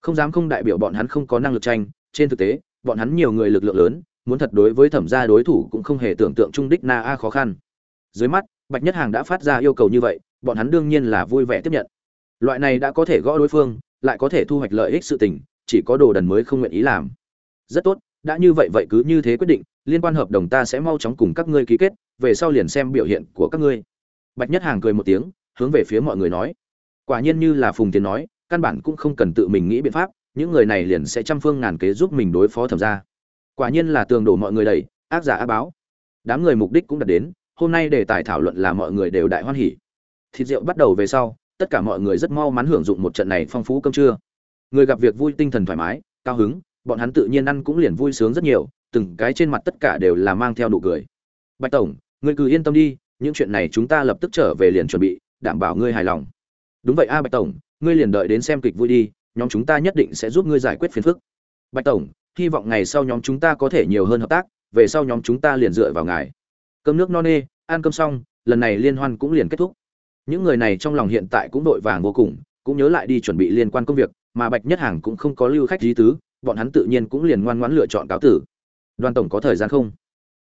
Không dám không đại biểu bọn hắn không có năng lực tranh, trên thực tế, bọn hắn nhiều người lực lượng lớn muốn thật đối với thẩm gia đối thủ cũng không hề tưởng tượng trung đích na a khó khăn. Dưới mắt, bạch nhất hàng đã phát ra yêu cầu như vậy, bọn hắn đương nhiên là vui vẻ tiếp nhận. Loại này đã có thể gõ đối phương, lại có thể thu hoạch lợi ích sự tình, chỉ có đồ đần mới không nguyện ý làm. Rất tốt, đã như vậy vậy cứ như thế quyết định, liên quan hợp đồng ta sẽ mau chóng cùng các ngươi ký kết, về sau liền xem biểu hiện của các ngươi. Bạch nhất hàng cười một tiếng, hướng về phía mọi người nói. Quả nhiên như là phùng tiến nói, căn bản cũng không cần tự mình nghĩ biện pháp, những người này liền sẽ trăm phương ngàn kế giúp mình đối phó thẩm ra quả nhiên là tường đổ mọi người đầy, ác giả ác báo. Đám người mục đích cũng đạt đến, hôm nay đề tài thảo luận là mọi người đều đại hoan hỉ. Thịt rượu bắt đầu về sau, tất cả mọi người rất mau mắn hưởng dụng một trận này phong phú cơm trưa. Người gặp việc vui tinh thần thoải mái, cao hứng, bọn hắn tự nhiên ăn cũng liền vui sướng rất nhiều, từng cái trên mặt tất cả đều là mang theo nụ cười. Bạch tổng, ngươi cứ yên tâm đi, những chuyện này chúng ta lập tức trở về liền chuẩn bị, đảm bảo ngươi hài lòng. Đúng vậy a, bạch tổng, ngươi liền đợi đến xem kịch vui đi, nhóm chúng ta nhất định sẽ giúp ngươi giải quyết phiền phức. Bạch tổng hy vọng ngày sau nhóm chúng ta có thể nhiều hơn hợp tác, về sau nhóm chúng ta liền dựa vào ngài. Cơm nước no nê, ăn cơm xong, lần này liên hoan cũng liền kết thúc. Những người này trong lòng hiện tại cũng đội vàng vô cùng, cũng nhớ lại đi chuẩn bị liên quan công việc, mà bạch nhất hàng cũng không có lưu khách lý tứ, bọn hắn tự nhiên cũng liền ngoan ngoãn lựa chọn cáo tử. Đoàn tổng có thời gian không?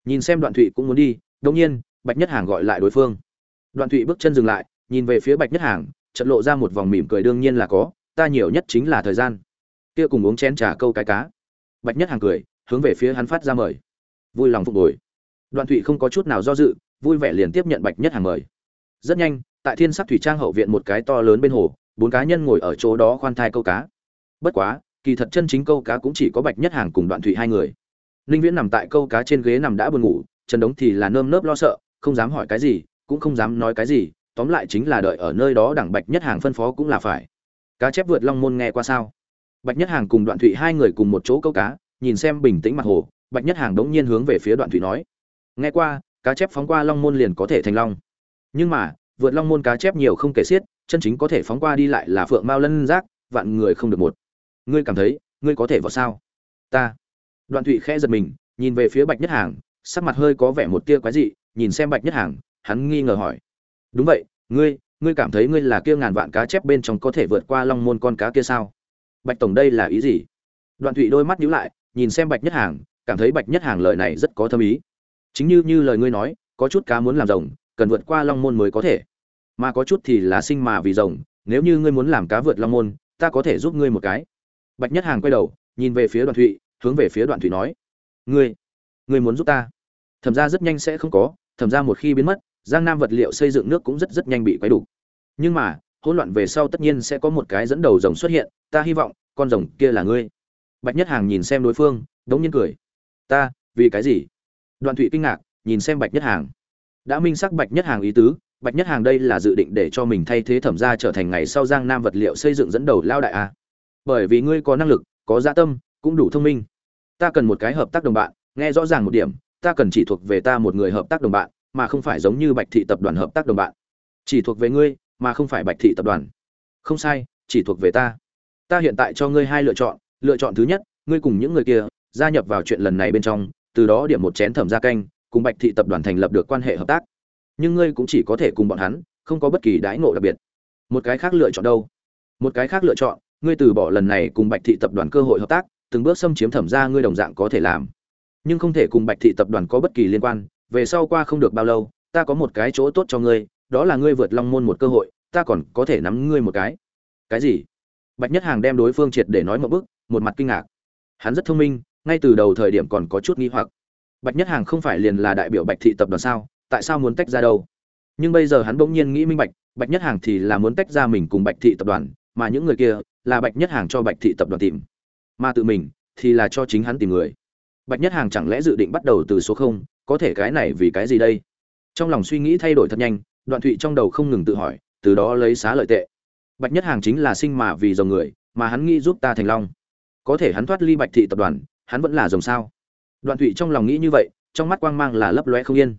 Nhìn xem đoạn thụy cũng muốn đi đông nhiên, bạch nhất hàng gọi lại đối phương. Đoạn thụy bước chân dừng lại, nhìn về phía bạch nhất hàng trận lộ ra một vòng mỉm cười đương nhiên là có, ta nhiều nhất chính là thời gian. Kia cùng uống chén trà câu cái cá bạch nhất hàng cười, hướng về phía hắn phát ra mời. Vui lòng phục hồi. Đoạn thụy không có chút nào do dự, vui vẻ liền tiếp nhận bạch nhất hàng mời. Rất nhanh, tại thiên sắc thủy trang hậu viện một cái to lớn bên hồ, bốn cá nhân ngồi ở chỗ đó khoan thai câu cá. Bất quá, kỳ thật chân chính câu cá cũng chỉ có bạch nhất hàng cùng đoạn thụy hai người. Ninh viễn nằm tại câu cá trên ghế nằm đã buồn ngủ, trần đống thì là nơm nớp lo sợ, không dám hỏi cái gì, cũng không dám nói cái gì, tóm lại chính là đợi ở nơi đó đẳng bạch nhất hàng phân phó cũng là phải. Cá chép vượt long môn nghe qua sao? Bạch nhất hàng cùng đoạn thụy hai người cùng một chỗ câu cá, nhìn xem bình tĩnh mặt hồ, bạch nhất hàng đống nhiên hướng về phía đoạn thụy nói. Nghe qua, cá chép phóng qua long môn liền có thể thành long. Nhưng mà, vượt long môn cá chép nhiều không kể xiết, chân chính có thể phóng qua đi lại là phượng mao lân giác, vạn người không được một. Ngươi cảm thấy, ngươi có thể vào sao? Ta. Đoạn thụy khẽ giật mình, nhìn về phía bạch nhất hàng, sắc mặt hơi có vẻ một tia quái dị, nhìn xem bạch nhất hàng, hắn nghi ngờ hỏi. Đúng vậy, ngươi ngươi cảm thấy ngươi là kia ngàn vạn cá chép bên trong có thể vượt qua long môn con cá kia sao? Bạch tổng đây là ý gì? Đoạn thụy đôi mắt nhíu lại, nhìn xem bạch nhất hàng, cảm thấy bạch nhất hàng lời này rất có thâm ý. Chính như như lời ngươi nói, có chút cá muốn làm rồng, cần vượt qua long môn mới có thể. Mà có chút thì là sinh mà vì rồng, nếu như ngươi muốn làm cá vượt long môn, ta có thể giúp ngươi một cái. Bạch nhất hàng quay đầu, nhìn về phía đoạn thụy, hướng về phía đoạn thụy nói, ngươi ngươi muốn giúp ta? Thẩm ra rất nhanh sẽ không có, thẩm ra một khi biến mất, giang nam vật liệu xây dựng nước cũng rất rất nhanh bị quấy đủ nhưng mà hỗn loạn về sau tất nhiên sẽ có một cái dẫn đầu rồng xuất hiện, ta hy vọng, con rồng kia là ngươi. Bạch nhất hàng nhìn xem đối phương, đống nhiên cười. Ta, vì cái gì? Đoạn thụy kinh ngạc, nhìn xem bạch nhất hàng. Đã minh xác bạch nhất hàng ý tứ, bạch nhất hàng đây là dự định để cho mình thay thế thẩm ra trở thành ngày sau giang nam vật liệu xây dựng dẫn đầu lao đại a. Bởi vì ngươi có năng lực, có dạ tâm, cũng đủ thông minh. Ta cần một cái hợp tác đồng bạn, nghe rõ ràng một điểm, ta cần chỉ thuộc về ta một người hợp tác đồng bạn, mà không phải giống như bạch thị tập đoàn hợp tác đồng bạn. Chỉ thuộc về ngươi mà không phải bạch thị tập đoàn. Không sai, chỉ thuộc về ta. Ta hiện tại cho ngươi hai lựa chọn lựa chọn thứ nhất, ngươi cùng những người kia, gia nhập vào chuyện lần này bên trong, từ đó điểm một chén thẩm gia canh, cùng bạch thị tập đoàn thành lập được quan hệ hợp tác. Nhưng ngươi cũng chỉ có thể cùng bọn hắn, không có bất kỳ đãi ngộ đặc biệt. Một cái khác lựa chọn đâu? Một cái khác lựa chọn, ngươi từ bỏ lần này cùng bạch thị tập đoàn cơ hội hợp tác, từng bước xâm chiếm thẩm gia ngươi đồng dạng có thể làm. Nhưng không thể cùng bạch thị tập đoàn có bất kỳ liên quan, về sau qua không được bao lâu, ta có một cái chỗ tốt cho ngươi, đó là ngươi vượt long môn một cơ hội ta còn có thể nắm ngươi một cái. Cái gì? Bạch nhất hàng đem đối phương triệt để nói một bức, một mặt kinh ngạc. Hắn rất thông minh, ngay từ đầu thời điểm còn có chút nghi hoặc. Bạch nhất hàng không phải liền là đại biểu bạch thị tập đoàn sao, tại sao muốn tách ra đâu? Nhưng bây giờ hắn bỗng nhiên nghĩ minh bạch bạch nhất hàng thì là muốn tách ra mình cùng bạch thị tập đoàn, mà những người kia là bạch nhất hàng cho bạch thị tập đoàn tìm. Mà tự mình thì là cho chính hắn tìm người. Bạch nhất hàng chẳng lẽ dự định bắt đầu từ số không, có thể cái này vì cái gì đây? Trong lòng suy nghĩ thay đổi thật nhanh, đoạn thụy trong đầu không ngừng tự hỏi từ đó lấy xá lợi tệ. Bạch nhất hàng chính là sinh mà vì dòng người, mà hắn nghĩ giúp ta thành long. Có thể hắn thoát ly bạch thị tập đoàn, hắn vẫn là dòng sao? Đoạn thụy trong lòng nghĩ như vậy, trong mắt quang mang là lấp loe không yên.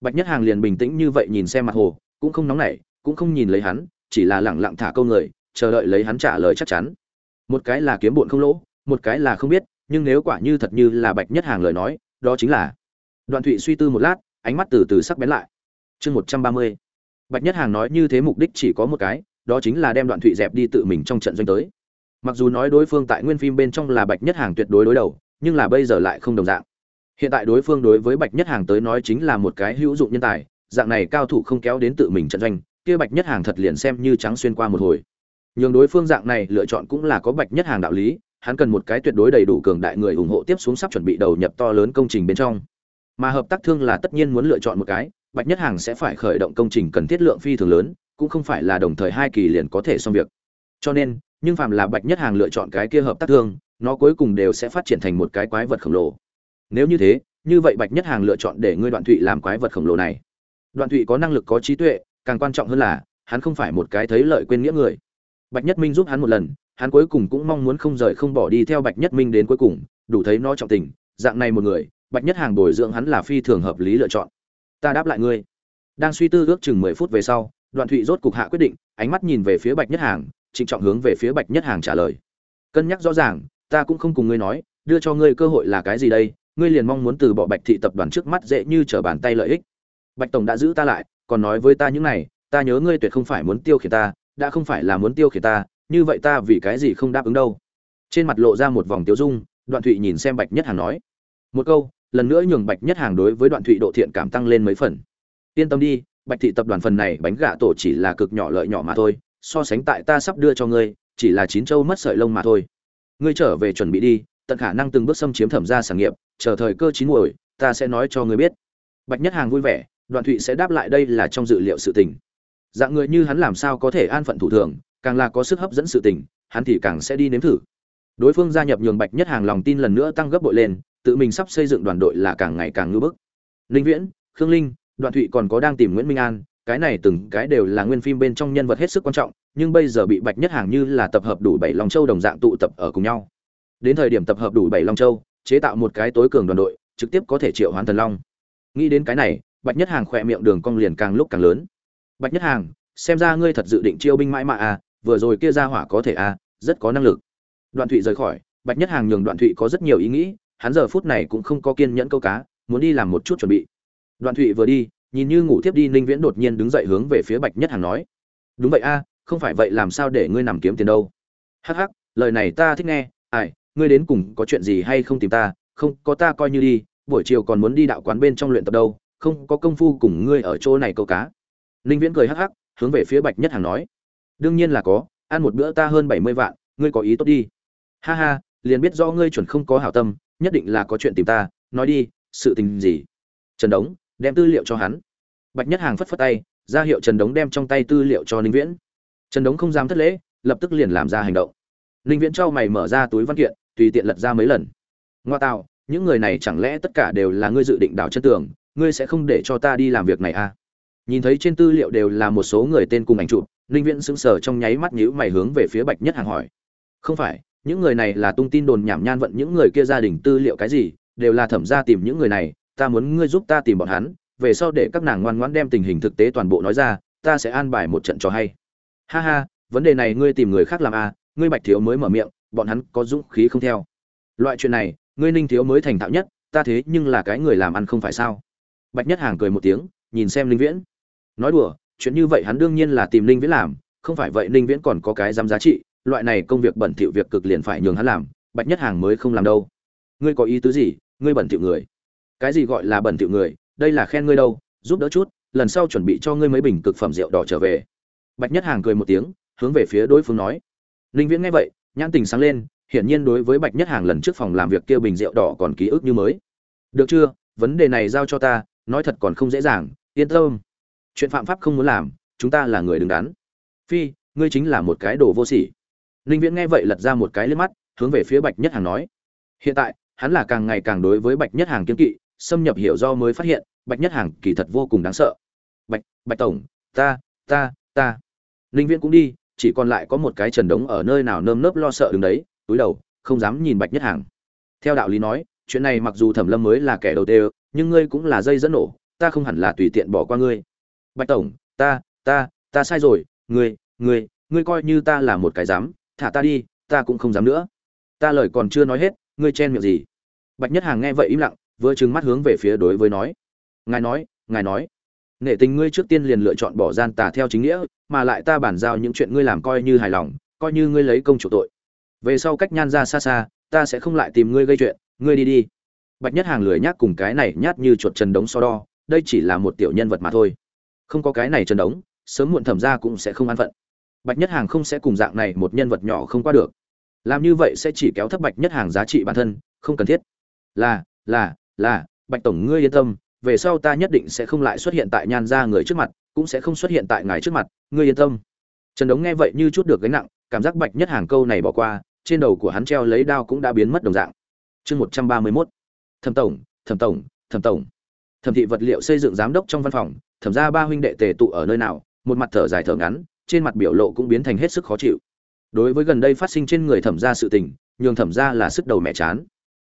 Bạch nhất hàng liền bình tĩnh như vậy nhìn xem mặt hồ, cũng không nóng nảy, cũng không nhìn lấy hắn, chỉ là lẳng lặng thả câu người, chờ đợi lấy hắn trả lời chắc chắn. Một cái là kiếm bụn không lỗ, một cái là không biết, nhưng nếu quả như thật như là bạch nhất hàng lời nói, đó chính là đoạn thụy suy tư một lát, ánh mắt từ từ sắc bén lại. Chương một trăm ba mươi bạch nhất hàng nói như thế mục đích chỉ có một cái, đó chính là đem đoạn thụy dẹp đi tự mình trong trận doanh tới. Mặc dù nói đối phương tại nguyên phim bên trong là bạch nhất hàng tuyệt đối đối đầu, nhưng là bây giờ lại không đồng dạng. Hiện tại đối phương đối với bạch nhất hàng tới nói chính là một cái hữu dụng nhân tài, dạng này cao thủ không kéo đến tự mình trận doanh, kia bạch nhất hàng thật liền xem như trắng xuyên qua một hồi. Nhường đối phương dạng này lựa chọn cũng là có bạch nhất hàng đạo lý, hắn cần một cái tuyệt đối đầy đủ cường đại người ủng hộ tiếp xuống sắp chuẩn bị đầu nhập to lớn công trình bên trong. Mà hợp tác thương là tất nhiên muốn lựa chọn một cái bạch nhất hàng sẽ phải khởi động công trình cần thiết lượng phi thường lớn, cũng không phải là đồng thời hai kỳ liền có thể xong việc. Cho nên, nhưng phạm là bạch nhất hàng lựa chọn cái kia hợp tác thương, nó cuối cùng đều sẽ phát triển thành một cái quái vật khổng lồ. Nếu như thế, như vậy bạch nhất hàng lựa chọn để ngươi đoạn thụy làm quái vật khổng lồ này. Đoạn thụy có năng lực, có trí tuệ, càng quan trọng hơn là, hắn không phải một cái thấy lợi quên nghĩa người. Bạch nhất minh giúp hắn một lần, hắn cuối cùng cũng mong muốn không rời không bỏ đi theo bạch nhất minh đến cuối cùng, đủ thấy nó trọng tình. Dạng này một người, bạch nhất hàng bồi dưỡng hắn là phi thường hợp lý lựa chọn ta đáp lại ngươi. Đang suy tư ước chừng mười phút về sau, đoạn thụy rốt cục hạ quyết định, ánh mắt nhìn về phía bạch nhất hàng, trịnh trọng hướng về phía bạch nhất hàng trả lời. Cân nhắc rõ ràng, ta cũng không cùng ngươi nói, đưa cho ngươi cơ hội là cái gì đây, ngươi liền mong muốn từ bỏ bạch thị tập đoàn trước mắt dễ như trở bàn tay lợi ích. Bạch tổng đã giữ ta lại, còn nói với ta những này, ta nhớ ngươi tuyệt không phải muốn tiêu khiển ta, đã không phải là muốn tiêu khiển ta, như vậy ta vì cái gì không đáp ứng đâu. Trên mặt lộ ra một vòng tiêu dung, đoạn thụy nhìn xem bạch nhất hàng nói. Một câu lần nữa nhường bạch nhất hàng đối với đoạn thụy độ thiện cảm tăng lên mấy phần. Yên tâm đi, bạch thị tập đoàn phần này bánh gà tổ chỉ là cực nhỏ lợi nhỏ mà thôi, so sánh tại ta sắp đưa cho ngươi, chỉ là chín châu mất sợi lông mà thôi. Ngươi trở về chuẩn bị đi, tận khả năng từng bước xâm chiếm thẩm ra sản nghiệp, chờ thời cơ chín muồi, ta sẽ nói cho ngươi biết. Bạch nhất hàng vui vẻ, đoạn thụy sẽ đáp lại đây là trong dự liệu sự tình. Dạng người như hắn làm sao có thể an phận thủ thường, càng là có sức hấp dẫn sự tình, hắn thì càng sẽ đi nếm thử. Đối phương gia nhập nhường bạch nhất hàng lòng tin lần nữa tăng gấp bội lên tự mình sắp xây dựng đoàn đội là càng ngày càng ngưỡng bức. Linh viễn, khương linh, đoạn thụy còn có đang tìm nguyễn minh an, cái này từng cái đều là nguyên phim bên trong nhân vật hết sức quan trọng, nhưng bây giờ bị bạch nhất hàng như là tập hợp đủ bảy long châu đồng dạng tụ tập ở cùng nhau. Đến thời điểm tập hợp đủ bảy long châu, chế tạo một cái tối cường đoàn đội, trực tiếp có thể triệu hoán thần long. Nghĩ đến cái này, bạch nhất hàng khỏe miệng đường cong liền càng lúc càng lớn. Bạch nhất hàng, xem ra ngươi thật dự định chiêu binh mãi mã à vừa rồi kia ra hỏa có thể à rất có năng lực. Đoạn thụy rời khỏi, bạch nhất hàng nhường đoạn thụy có rất nhiều ý nghĩ hắn giờ phút này cũng không có kiên nhẫn câu cá, muốn đi làm một chút chuẩn bị. Đoạn thụy vừa đi, nhìn như ngủ thiếp đi, ninh viễn đột nhiên đứng dậy hướng về phía bạch nhất Hằng nói, đúng vậy a, không phải vậy làm sao để ngươi nằm kiếm tiền đâu? Hắc hắc, lời này ta thích nghe, ai, ngươi đến cùng có chuyện gì hay không tìm ta, không, có ta coi như đi, buổi chiều còn muốn đi đạo quán bên trong luyện tập đâu, không, có công phu cùng ngươi ở chỗ này câu cá. Ninh viễn cười hắc hắc, hướng về phía bạch nhất Hằng nói, đương nhiên là có, ăn một bữa ta hơn bảy mươi vạn, ngươi có ý tốt đi. Ha ha, liền biết do ngươi chuẩn không có hảo tâm nhất định là có chuyện tìm ta, nói đi, sự tình gì? Trần đống, đem tư liệu cho hắn. Bạch nhất hàng phất phất tay, ra hiệu trần đống đem trong tay tư liệu cho ninh viễn. Trần đống không dám thất lễ, lập tức liền làm ra hành động. Ninh viễn cho mày mở ra túi văn kiện, tùy tiện lật ra mấy lần. Ngoa tạo, những người này chẳng lẽ tất cả đều là ngươi dự định đảo chân tường, ngươi sẽ không để cho ta đi làm việc này à? Nhìn thấy trên tư liệu đều là một số người tên cùng ảnh chụp, ninh viễn sững sờ trong nháy mắt nhíu mày hướng về phía bạch nhất hàng hỏi. Không phải những người này là tung tin đồn nhảm nhan vận những người kia gia đình tư liệu cái gì, đều là thẩm ra tìm những người này, ta muốn ngươi giúp ta tìm bọn hắn, về sau để các nàng ngoan ngoãn đem tình hình thực tế toàn bộ nói ra, ta sẽ an bài một trận cho hay. Ha ha, vấn đề này ngươi tìm người khác làm à ngươi bạch thiếu mới mở miệng, bọn hắn có dũng khí không theo. Loại chuyện này, ngươi ninh thiếu mới thành thạo nhất, ta thế nhưng là cái người làm ăn không phải sao? Bạch nhất hàng cười một tiếng, nhìn xem linh viễn. Nói đùa, chuyện như vậy hắn đương nhiên là tìm linh viễn làm, không phải vậy linh viễn còn có cái dám giá trị loại này công việc bẩn thỉu việc cực liền phải nhường hắn làm, bạch nhất hàng mới không làm đâu. Ngươi có ý tứ gì? Ngươi bẩn thỉu người. Cái gì gọi là bẩn thỉu người? Đây là khen ngươi đâu, giúp đỡ chút, lần sau chuẩn bị cho ngươi mấy bình cực phẩm rượu đỏ trở về. Bạch nhất hàng cười một tiếng, hướng về phía đối phương nói. Linh viễn nghe vậy, nhãn tình sáng lên, hiển nhiên đối với bạch nhất hàng lần trước phòng làm việc kia bình rượu đỏ còn ký ức như mới. Được chưa? Vấn đề này giao cho ta, nói thật còn không dễ dàng, yên tâm. Chuyện phạm pháp không muốn làm, chúng ta là người đứng đắn. Phi, ngươi chính là một cái đồ vô sỉ ninh viễn nghe vậy lật ra một cái lên mắt, hướng về phía bạch nhất hàng nói. Hiện tại, hắn là càng ngày càng đối với bạch nhất hàng kiên kỵ, xâm nhập hiểu do mới phát hiện, bạch nhất hàng kỳ thật vô cùng đáng sợ. Bạch bạch tổng, ta ta ta. Ninh viễn cũng đi, chỉ còn lại có một cái trần đống ở nơi nào nơm nớp lo sợ đứng đấy, túi đầu, không dám nhìn bạch nhất hàng. Theo đạo lý nói, chuyện này mặc dù thẩm lâm mới là kẻ đầu tiên, nhưng ngươi cũng là dây dẫn nổ, ta không hẳn là tùy tiện bỏ qua ngươi. Bạch tổng, ta ta ta sai rồi, ngươi ngươi ngươi coi như ta là một cái dám thả ta đi, ta cũng không dám nữa. Ta lời còn chưa nói hết, ngươi chen miệng gì? Bạch nhất hàng nghe vậy im lặng, vừa trừng mắt hướng về phía đối với nói. Ngài nói ngài nói. Nể tình ngươi trước tiên liền lựa chọn bỏ gian tà theo chính nghĩa, mà lại ta bản giao những chuyện ngươi làm coi như hài lòng, coi như ngươi lấy công chủ tội. Về sau cách nhan ra xa xa, ta sẽ không lại tìm ngươi gây chuyện, ngươi đi đi. Bạch nhất hàng lười nhác cùng cái này nhát như chuột trần đống so đo, đây chỉ là một tiểu nhân vật mà thôi. Không có cái này trần đống, sớm muộn thẩm ra cũng sẽ không an phận bạch nhất hàng không sẽ cùng dạng này một nhân vật nhỏ không qua được. Làm như vậy sẽ chỉ kéo thấp bạch nhất hàng giá trị bản thân, không cần thiết. Là là là, bạch tổng ngươi yên tâm, về sau ta nhất định sẽ không lại xuất hiện tại nhan ra người trước mặt, cũng sẽ không xuất hiện tại ngài trước mặt, ngươi yên tâm. Trần đống nghe vậy như chút được gánh nặng, cảm giác bạch nhất hàng câu này bỏ qua, trên đầu của hắn treo lấy đao cũng đã biến mất đồng dạng. Chương một trăm ba mươi mốt. Thẩm tổng thẩm tổng thẩm tổng. Thẩm thị vật liệu xây dựng giám đốc trong văn phòng, thẩm ra ba huynh đệ tề tụ ở nơi nào, một mặt thở dài thở ngắn trên mặt biểu lộ cũng biến thành hết sức khó chịu. Đối với gần đây phát sinh trên người thẩm gia sự tình, nhường thẩm gia là sức đầu mẹ chán.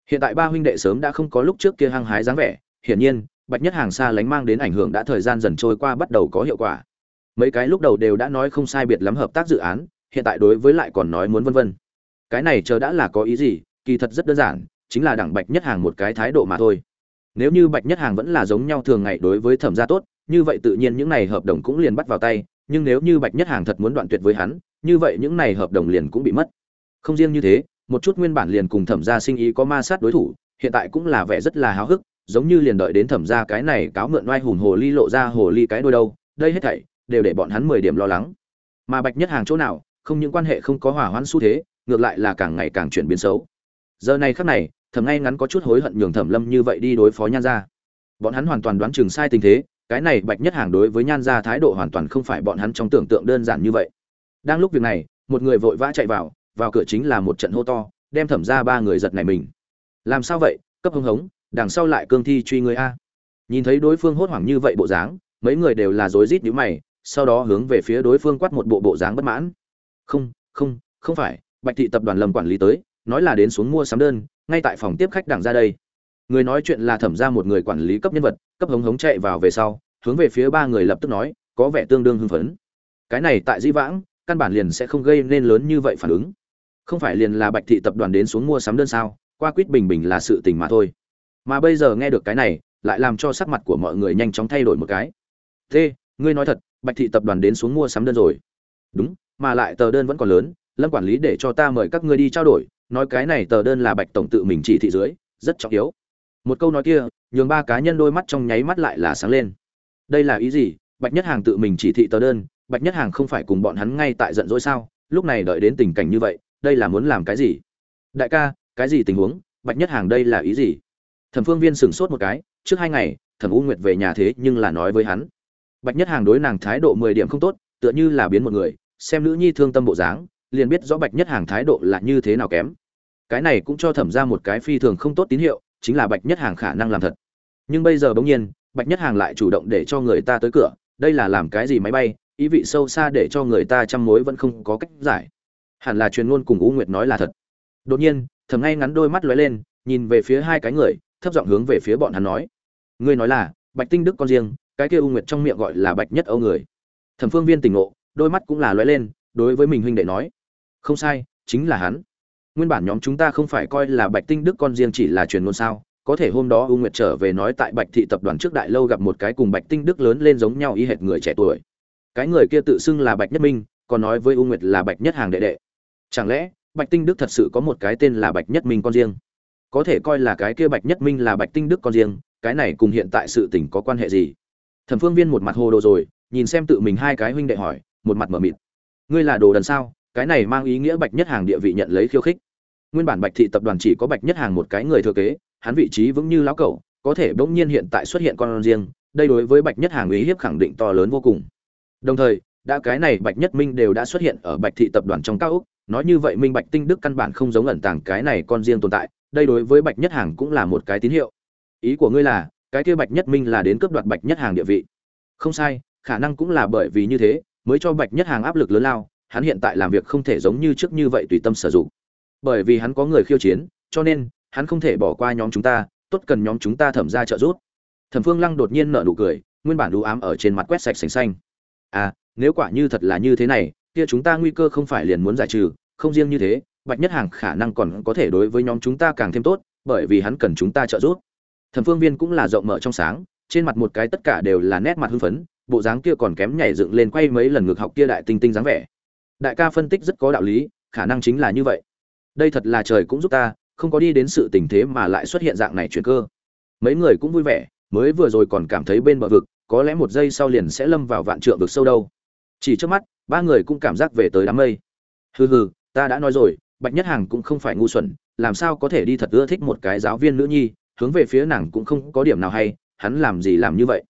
Hiện tại ba huynh đệ sớm đã không có lúc trước kia hăng hái dáng vẻ, hiển nhiên, bạch nhất hàng xa lánh mang đến ảnh hưởng đã thời gian dần trôi qua bắt đầu có hiệu quả. Mấy cái lúc đầu đều đã nói không sai biệt lắm hợp tác dự án, hiện tại đối với lại còn nói muốn vân vân. Cái này chờ đã là có ý gì, kỳ thật rất đơn giản, chính là đảng bạch nhất hàng một cái thái độ mà thôi. Nếu như bạch nhất hàng vẫn là giống nhau thường ngày đối với thẩm gia tốt, như vậy tự nhiên những này hợp đồng cũng liền bắt vào tay nhưng nếu như bạch nhất hàng thật muốn đoạn tuyệt với hắn, như vậy những này hợp đồng liền cũng bị mất. Không riêng như thế, một chút nguyên bản liền cùng thẩm gia sinh ý có ma sát đối thủ, hiện tại cũng là vẻ rất là háo hức, giống như liền đợi đến thẩm gia cái này cáo mượn oai hùng hồ ly lộ ra hồ ly cái đôi đâu, đây hết thảy đều để bọn hắn mười điểm lo lắng. Mà bạch nhất hàng chỗ nào, không những quan hệ không có hòa hoãn xu thế, ngược lại là càng ngày càng chuyển biến xấu. Giờ này khắc này thẩm ngay ngắn có chút hối hận nhường thẩm lâm như vậy đi đối phó nhan gia. Bọn hắn hoàn toàn đoán chừng sai tình thế cái này bạch nhất hàng đối với nhan gia thái độ hoàn toàn không phải bọn hắn trong tưởng tượng đơn giản như vậy. Đang lúc việc này, một người vội vã chạy vào vào cửa chính là một trận hô to, đem thẩm ra ba người giật này mình. Làm sao vậy? Cấp hưng hống, đằng sau lại cương thi truy người a. Nhìn thấy đối phương hốt hoảng như vậy bộ dáng, mấy người đều là rối rít nhíu mày, sau đó hướng về phía đối phương quát một bộ bộ dáng bất mãn. Không không không phải, bạch thị tập đoàn lâm quản lý tới, nói là đến xuống mua sắm đơn, ngay tại phòng tiếp khách đằng ra đây người nói chuyện là thẩm ra một người quản lý cấp nhân vật, cấp hống hống chạy vào về sau, hướng về phía ba người lập tức nói, có vẻ tương đương hưng phấn. Cái này tại di vãng, căn bản liền sẽ không gây nên lớn như vậy phản ứng. Không phải liền là bạch thị tập đoàn đến xuống mua sắm đơn sao, qua quýt bình bình là sự tình mà thôi. Mà bây giờ nghe được cái này, lại làm cho sắc mặt của mọi người nhanh chóng thay đổi một cái. T ngươi nói thật, bạch thị tập đoàn đến xuống mua sắm đơn rồi. Đúng, mà lại tờ đơn vẫn còn lớn, lâm quản lý để cho ta mời các ngươi đi trao đổi, nói cái này tờ đơn là bạch tổng tự mình chỉ thị dưới, rất trọng yếu một câu nói kia, nhường ba cá nhân đôi mắt trong nháy mắt lại là sáng lên. Đây là ý gì? Bạch nhất hàng tự mình chỉ thị tờ đơn, bạch nhất hàng không phải cùng bọn hắn ngay tại giận dỗi sao? Lúc này đợi đến tình cảnh như vậy, đây là muốn làm cái gì? Đại ca, cái gì tình huống? Bạch nhất hàng đây là ý gì? Thẩm phương viên sửng sốt một cái, trước hai ngày, thẩm u nguyệt về nhà thế nhưng là nói với hắn. Bạch nhất hàng đối nàng thái độ mười điểm không tốt, tựa như là biến một người, xem nữ nhi thương tâm bộ dáng, liền biết rõ bạch nhất hàng thái độ là như thế nào kém. Cái này cũng cho thẩm ra một cái phi thường không tốt tín hiệu chính là bạch nhất hàng khả năng làm thật. Nhưng bây giờ bỗng nhiên, bạch nhất hàng lại chủ động để cho người ta tới cửa, đây là làm cái gì máy bay, ý vị sâu xa để cho người ta chăm mối vẫn không có cách giải. Hẳn là truyền ngôn cùng u nguyệt nói là thật. Đột nhiên, thầm ngay ngắn đôi mắt lóe lên, nhìn về phía hai cái người, thấp giọng hướng về phía bọn hắn nói. Ngươi nói là, bạch tinh đức con riêng, cái kia u nguyệt trong miệng gọi là bạch nhất âu người. Thẩm phương viên tỉnh ngộ, đôi mắt cũng là lóe lên, đối với mình huynh đệ nói. Không sai, chính là hắn nguyên bản nhóm chúng ta không phải coi là bạch tinh đức con riêng chỉ là truyền ngôn sao? Có thể hôm đó u nguyệt trở về nói tại bạch thị tập đoàn trước đại lâu gặp một cái cùng bạch tinh đức lớn lên giống nhau y hệt người trẻ tuổi. Cái người kia tự xưng là bạch nhất minh, còn nói với u nguyệt là bạch nhất hàng đệ đệ. Chẳng lẽ, bạch tinh đức thật sự có một cái tên là bạch nhất minh con riêng? Có thể coi là cái kia bạch nhất minh là bạch tinh đức con riêng, cái này cùng hiện tại sự tình có quan hệ gì? Thẩm phương viên một mặt hồ đồ rồi, nhìn xem tự mình hai cái huynh đệ hỏi, một mặt mở mịt. Ngươi là đồ đần sao? Cái này mang ý nghĩa bạch nhất hàng địa vị nhận lấy khiêu khích. Nguyên bản bạch thị tập đoàn chỉ có bạch nhất hàng một cái người thừa kế, hắn vị trí vững như lão cẩu, có thể bỗng nhiên hiện tại xuất hiện con riêng, đây đối với bạch nhất hàng uy hiếp khẳng định to lớn vô cùng. Đồng thời, đã cái này bạch nhất minh đều đã xuất hiện ở bạch thị tập đoàn trong cao úc nói như vậy minh bạch tinh đức căn bản không giống ẩn tàng cái này con riêng tồn tại, đây đối với bạch nhất hàng cũng là một cái tín hiệu. Ý của ngươi là, cái kia bạch nhất minh là đến cướp đoạt bạch nhất hàng địa vị. Không sai, khả năng cũng là bởi vì như thế, mới cho bạch nhất hàng áp lực lớn lao hắn hiện tại làm việc không thể giống như trước như vậy tùy tâm sử dụng. Bởi vì hắn có người khiêu chiến, cho nên, hắn không thể bỏ qua nhóm chúng ta, tốt cần nhóm chúng ta thẩm ra trợ giúp. Thẩm phương lăng đột nhiên nở nụ cười, nguyên bản u ám ở trên mặt quét sạch sành xanh. À nếu quả như thật là như thế này, kia chúng ta nguy cơ không phải liền muốn giải trừ, không riêng như thế, bạch nhất hàng khả năng còn có thể đối với nhóm chúng ta càng thêm tốt, bởi vì hắn cần chúng ta trợ giúp. Thẩm phương viên cũng là rộng mở trong sáng, trên mặt một cái tất cả đều là nét mặt hưng phấn, bộ dáng kia còn kém nhảy dựng lên quay mấy lần ngược học kia đại tinh tinh dáng vẻ đại ca phân tích rất có đạo lý, khả năng chính là như vậy. Đây thật là trời cũng giúp ta, không có đi đến sự tình thế mà lại xuất hiện dạng này chuyển cơ. Mấy người cũng vui vẻ, mới vừa rồi còn cảm thấy bên bờ vực, có lẽ một giây sau liền sẽ lâm vào vạn trượng vực sâu đâu. Chỉ trước mắt, ba người cũng cảm giác về tới đám mây. Hừ hừ, ta đã nói rồi, bạch nhất hàng cũng không phải ngu xuẩn, làm sao có thể đi thật ưa thích một cái giáo viên nữ nhi, hướng về phía nàng cũng không có điểm nào hay, hắn làm gì làm như vậy?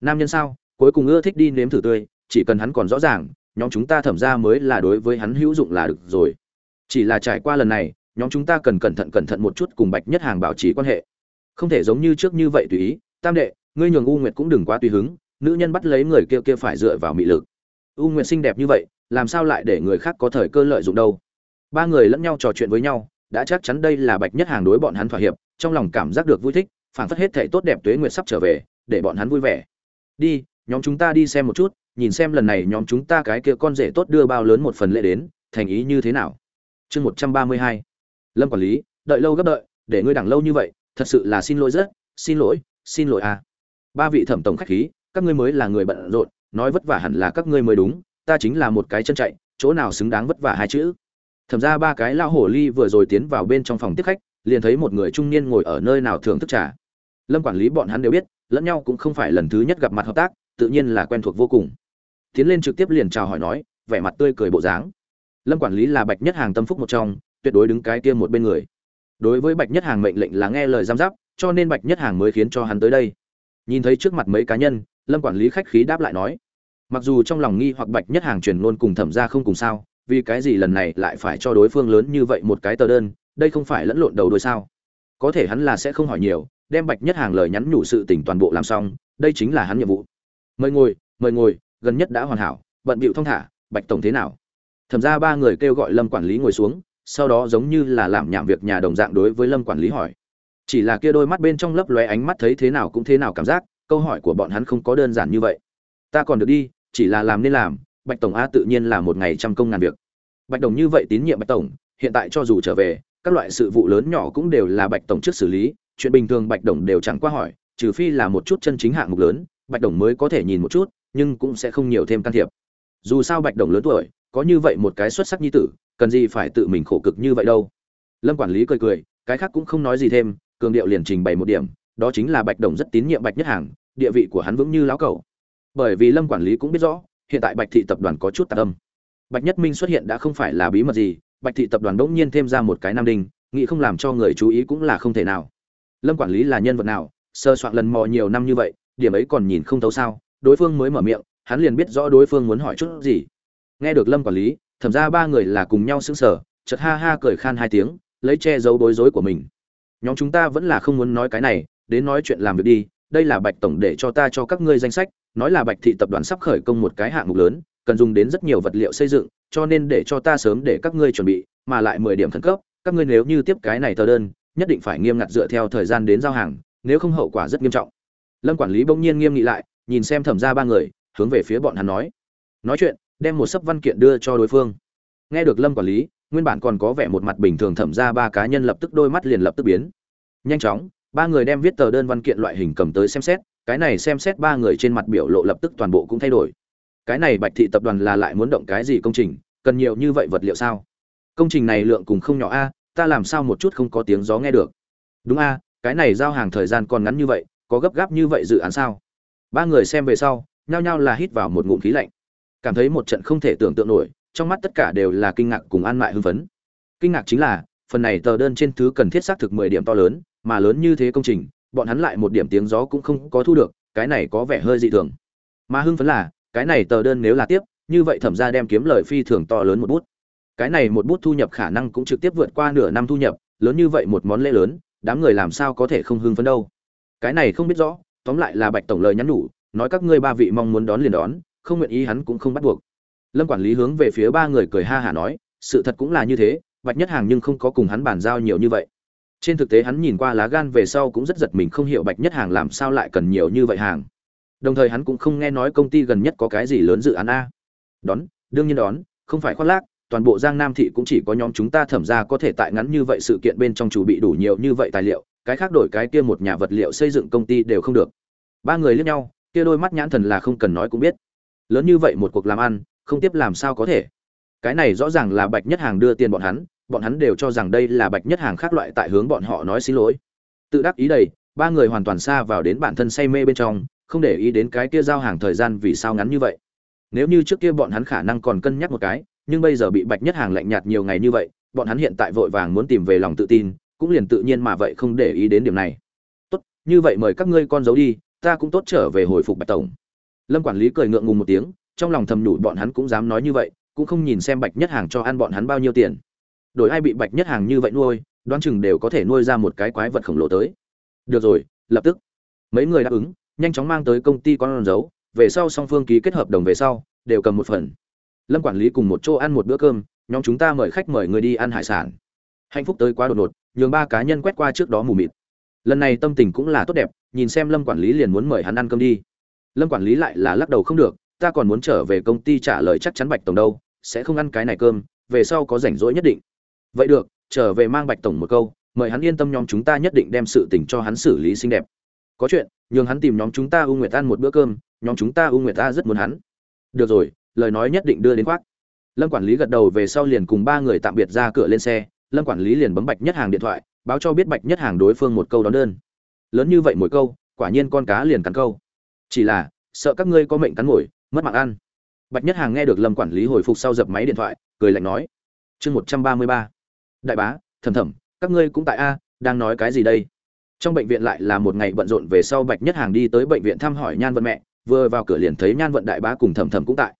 Nam nhân sao? Cuối cùng ưa thích đi nếm thử tươi, chỉ cần hắn còn rõ ràng nhóm chúng ta thẩm ra mới là đối với hắn hữu dụng là được rồi. Chỉ là trải qua lần này, nhóm chúng ta cần cẩn thận cẩn thận một chút cùng bạch nhất hàng bảo trì quan hệ. Không thể giống như trước như vậy tùy ý. Tam đệ, ngươi nhường u nguyệt cũng đừng quá tùy hứng, nữ nhân bắt lấy người kia kia phải dựa vào mị lực. U nguyệt xinh đẹp như vậy, làm sao lại để người khác có thời cơ lợi dụng đâu? Ba người lẫn nhau trò chuyện với nhau, đã chắc chắn đây là bạch nhất hàng đối bọn hắn thỏa hiệp, trong lòng cảm giác được vui thích, phảng phất hết thể tốt đẹp tuế nguyệt sắp trở về, để bọn hắn vui vẻ. Đi, nhóm chúng ta đi xem một chút nhìn xem lần này nhóm chúng ta cái kia con rể tốt đưa bao lớn một phần lễ đến, thành ý như thế nào? Chương một trăm ba mươi hai. Lâm quản lý, đợi lâu gấp đợi, để ngươi đẳng lâu như vậy, thật sự là xin lỗi rất, xin lỗi xin lỗi à. Ba vị thẩm tổng khách khí, các ngươi mới là người bận rộn, nói vất vả hẳn là các ngươi mới đúng, ta chính là một cái chân chạy, chỗ nào xứng đáng vất vả hai chữ. Thẩm ra ba cái lão hổ ly vừa rồi tiến vào bên trong phòng tiếp khách, liền thấy một người trung niên ngồi ở nơi nào thưởng thức trà. Lâm quản lý bọn hắn đều biết, lẫn nhau cũng không phải lần thứ nhất gặp mặt hợp tác, tự nhiên là quen thuộc vô cùng tiến lên trực tiếp liền chào hỏi nói, vẻ mặt tươi cười bộ dáng. Lâm quản lý là bạch nhất hàng tâm phúc một trong, tuyệt đối đứng cái kia một bên người. Đối với bạch nhất hàng mệnh lệnh là nghe lời giam giáp, cho nên bạch nhất hàng mới khiến cho hắn tới đây. Nhìn thấy trước mặt mấy cá nhân, lâm quản lý khách khí đáp lại nói, mặc dù trong lòng nghi hoặc bạch nhất hàng truyền luôn cùng thẩm ra không cùng sao, vì cái gì lần này lại phải cho đối phương lớn như vậy một cái tờ đơn, đây không phải lẫn lộn đầu đôi sao? Có thể hắn là sẽ không hỏi nhiều, đem bạch nhất hàng lời nhắn nhủ sự tình toàn bộ làm xong, đây chính là hắn nhiệm vụ. Mời ngồi mời ngồi gần nhất đã hoàn hảo, bận bịu thong thả, bạch tổng thế nào? Thẩm ra ba người kêu gọi lâm quản lý ngồi xuống, sau đó giống như là làm nhảm việc nhà đồng dạng đối với lâm quản lý hỏi. Chỉ là kia đôi mắt bên trong lấp lóe ánh mắt thấy thế nào cũng thế nào cảm giác, câu hỏi của bọn hắn không có đơn giản như vậy. Ta còn được đi, chỉ là làm nên làm, bạch tổng a tự nhiên là một ngày trăm công ngàn việc. Bạch đồng như vậy tín nhiệm bạch tổng, hiện tại cho dù trở về, các loại sự vụ lớn nhỏ cũng đều là bạch tổng trước xử lý, chuyện bình thường bạch đồng đều chẳng qua hỏi, trừ phi là một chút chân chính hạng mục lớn, bạch đồng mới có thể nhìn một chút nhưng cũng sẽ không nhiều thêm can thiệp. Dù sao bạch đồng lớn tuổi, có như vậy một cái xuất sắc như tử, cần gì phải tự mình khổ cực như vậy đâu. Lâm quản lý cười cười, cái khác cũng không nói gì thêm, cường điệu liền trình bày một điểm, đó chính là bạch đồng rất tín nhiệm bạch nhất hàng, địa vị của hắn vững như lão cầu bởi vì lâm quản lý cũng biết rõ, hiện tại bạch thị tập đoàn có chút tạc âm. Bạch nhất minh xuất hiện đã không phải là bí mật gì, bạch thị tập đoàn bỗng nhiên thêm ra một cái nam đinh, nghĩ không làm cho người chú ý cũng là không thể nào. Lâm quản lý là nhân vật nào, sơ soạn lần mò nhiều năm như vậy, điểm ấy còn nhìn không thấu sao đối phương mới mở miệng, hắn liền biết rõ đối phương muốn hỏi chút gì. Nghe được lâm quản lý, thẩm ra ba người là cùng nhau sững sờ, chợt ha ha cười khan hai tiếng, lấy che giấu bối rối của mình. Nhóm chúng ta vẫn là không muốn nói cái này, đến nói chuyện làm việc đi, đây là bạch tổng để cho ta cho các ngươi danh sách, nói là bạch thị tập đoàn sắp khởi công một cái hạng mục lớn, cần dùng đến rất nhiều vật liệu xây dựng, cho nên để cho ta sớm để các ngươi chuẩn bị, mà lại mười điểm khẩn cấp, các ngươi nếu như tiếp cái này tờ đơn, nhất định phải nghiêm ngặt dựa theo thời gian đến giao hàng, nếu không hậu quả rất nghiêm trọng. Lâm quản lý bỗng nhiên nghiêm nghị lại nhìn xem thẩm ra ba người, hướng về phía bọn hắn nói. Nói chuyện, đem một sấp văn kiện đưa cho đối phương. Nghe được lâm quản lý, nguyên bản còn có vẻ một mặt bình thường thẩm ra ba cá nhân lập tức đôi mắt liền lập tức biến. Nhanh chóng, ba người đem viết tờ đơn văn kiện loại hình cầm tới xem xét, cái này xem xét ba người trên mặt biểu lộ lập tức toàn bộ cũng thay đổi. Cái này bạch thị tập đoàn là lại muốn động cái gì công trình, cần nhiều như vậy vật liệu sao? Công trình này lượng cùng không nhỏ a, ta làm sao một chút không có tiếng gió nghe được? Đúng a, cái này giao hàng thời gian còn ngắn như vậy, có gấp gáp như vậy dự án sao? Ba người xem về sau, nhao nhao là hít vào một ngụm khí lạnh. Cảm thấy một trận không thể tưởng tượng nổi, trong mắt tất cả đều là kinh ngạc cùng an mại hưng phấn. Kinh ngạc chính là, phần này tờ đơn trên thứ cần thiết xác thực mười điểm to lớn, mà lớn như thế công trình, bọn hắn lại một điểm tiếng gió cũng không có thu được, cái này có vẻ hơi dị thường. Mà hưng phấn là, cái này tờ đơn nếu là tiếp, như vậy thẩm ra đem kiếm lời phi thường to lớn một bút. Cái này một bút thu nhập khả năng cũng trực tiếp vượt qua nửa năm thu nhập, lớn như vậy một món lễ lớn, đám người làm sao có thể không hưng phấn đâu. Cái này không biết rõ tóm lại là bạch tổng lời nhắn nhủ, nói các ngươi ba vị mong muốn đón liền đón, không nguyện ý hắn cũng không bắt buộc. Lâm quản lý hướng về phía ba người cười ha hả nói, sự thật cũng là như thế, bạch nhất hàng nhưng không có cùng hắn bàn giao nhiều như vậy. Trên thực tế hắn nhìn qua lá gan về sau cũng rất giật mình không hiểu bạch nhất hàng làm sao lại cần nhiều như vậy hàng. Đồng thời hắn cũng không nghe nói công ty gần nhất có cái gì lớn dự án a. Đón, đương nhiên đón, không phải khoác lác, toàn bộ giang nam thị cũng chỉ có nhóm chúng ta thẩm ra có thể tại ngắn như vậy sự kiện bên trong chủ bị đủ nhiều như vậy tài liệu cái khác đổi cái kia một nhà vật liệu xây dựng công ty đều không được. Ba người liếc nhau, kia đôi mắt nhãn thần là không cần nói cũng biết. Lớn như vậy một cuộc làm ăn, không tiếp làm sao có thể. Cái này rõ ràng là bạch nhất hàng đưa tiền bọn hắn bọn hắn đều cho rằng đây là bạch nhất hàng khác loại tại hướng bọn họ nói xin lỗi. Tự đắc ý đầy, ba người hoàn toàn xa vào đến bản thân say mê bên trong, không để ý đến cái kia giao hàng thời gian vì sao ngắn như vậy. Nếu như trước kia bọn hắn khả năng còn cân nhắc một cái, nhưng bây giờ bị bạch nhất hàng lạnh nhạt nhiều ngày như vậy, bọn hắn hiện tại vội vàng muốn tìm về lòng tự tin cũng liền tự nhiên mà vậy không để ý đến điểm này. Tốt, như vậy mời các ngươi con giấu đi, ta cũng tốt trở về hồi phục bạch tổng. Lâm quản lý cười ngượng ngùng một tiếng, trong lòng thầm nhủ bọn hắn cũng dám nói như vậy, cũng không nhìn xem bạch nhất hàng cho ăn bọn hắn bao nhiêu tiền. Đổi ai bị bạch nhất hàng như vậy nuôi, đoán chừng đều có thể nuôi ra một cái quái vật khổng lồ tới. Được rồi, lập tức. Mấy người đáp ứng, nhanh chóng mang tới công ty con dấu, về sau song phương ký kết hợp đồng về sau, đều cầm một phần. Lâm quản lý cùng một chỗ ăn một bữa cơm, nhóm chúng ta mời khách mời người đi ăn hải sản. Hạnh phúc tới quá đột ngột nhường ba cá nhân quét qua trước đó mù mịt. Lần này tâm tình cũng là tốt đẹp, nhìn xem lâm quản lý liền muốn mời hắn ăn cơm đi. Lâm quản lý lại là lắc đầu không được, ta còn muốn trở về công ty trả lời chắc chắn bạch tổng đâu, sẽ không ăn cái này cơm, về sau có rảnh rỗi nhất định. Vậy được, trở về mang bạch tổng một câu, mời hắn yên tâm nhóm chúng ta nhất định đem sự tình cho hắn xử lý xinh đẹp. Có chuyện, nhường hắn tìm nhóm chúng ta u nguyệt ăn một bữa cơm, nhóm chúng ta u nguyệt ta rất muốn hắn. Được rồi, lời nói nhất định đưa đến khoác. Lâm quản lý gật đầu về sau liền cùng ba người tạm biệt ra cửa lên xe lâm quản lý liền bấm bạch nhất hàng điện thoại, báo cho biết bạch nhất hàng đối phương một câu đón đơn. Lớn như vậy mỗi câu, quả nhiên con cá liền cắn câu. Chỉ là, sợ các ngươi có mệnh cắn ngồi mất mạng ăn. Bạch nhất hàng nghe được lâm quản lý hồi phục sau dập máy điện thoại, cười lạnh nói, chương một trăm ba mươi ba. Đại bá, thầm thầm, các ngươi cũng tại a, đang nói cái gì đây? Trong bệnh viện lại là một ngày bận rộn về sau bạch nhất hàng đi tới bệnh viện thăm hỏi nhan vận mẹ, vừa vào cửa liền thấy nhan vận đại bá cùng thầm thầm cũng tại.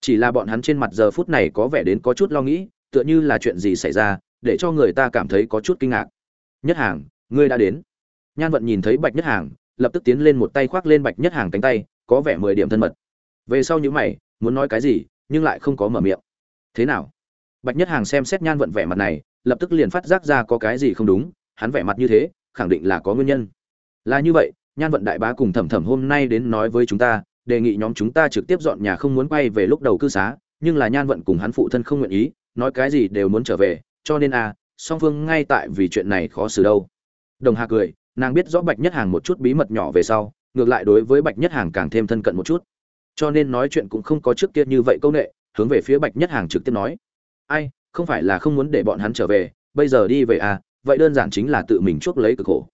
Chỉ là bọn hắn trên mặt giờ phút này có vẻ đến có chút lo nghĩ, tựa như là chuyện gì xảy ra để cho người ta cảm thấy có chút kinh ngạc. Nhất hàng, ngươi đã đến. Nhan vận nhìn thấy bạch nhất hàng, lập tức tiến lên một tay khoác lên bạch nhất hàng cánh tay, có vẻ mười điểm thân mật. Về sau những mày, muốn nói cái gì, nhưng lại không có mở miệng. Thế nào? Bạch nhất hàng xem xét nhan vận vẻ mặt này, lập tức liền phát giác ra có cái gì không đúng, hắn vẻ mặt như thế, khẳng định là có nguyên nhân. Là như vậy, nhan vận đại bá cùng thẩm thẩm hôm nay đến nói với chúng ta, đề nghị nhóm chúng ta trực tiếp dọn nhà không muốn quay về lúc đầu cư xá, nhưng là nhan vận cùng hắn phụ thân không nguyện ý, nói cái gì đều muốn trở về cho nên à song phương ngay tại vì chuyện này khó xử đâu. Đồng hà cười nàng biết rõ bạch nhất hàng một chút bí mật nhỏ về sau ngược lại đối với bạch nhất hàng càng thêm thân cận một chút. Cho nên nói chuyện cũng không có trước kia như vậy công nệ, hướng về phía bạch nhất hàng trực tiếp nói. Ai không phải là không muốn để bọn hắn trở về bây giờ đi về à vậy đơn giản chính là tự mình chuốc lấy cực khổ.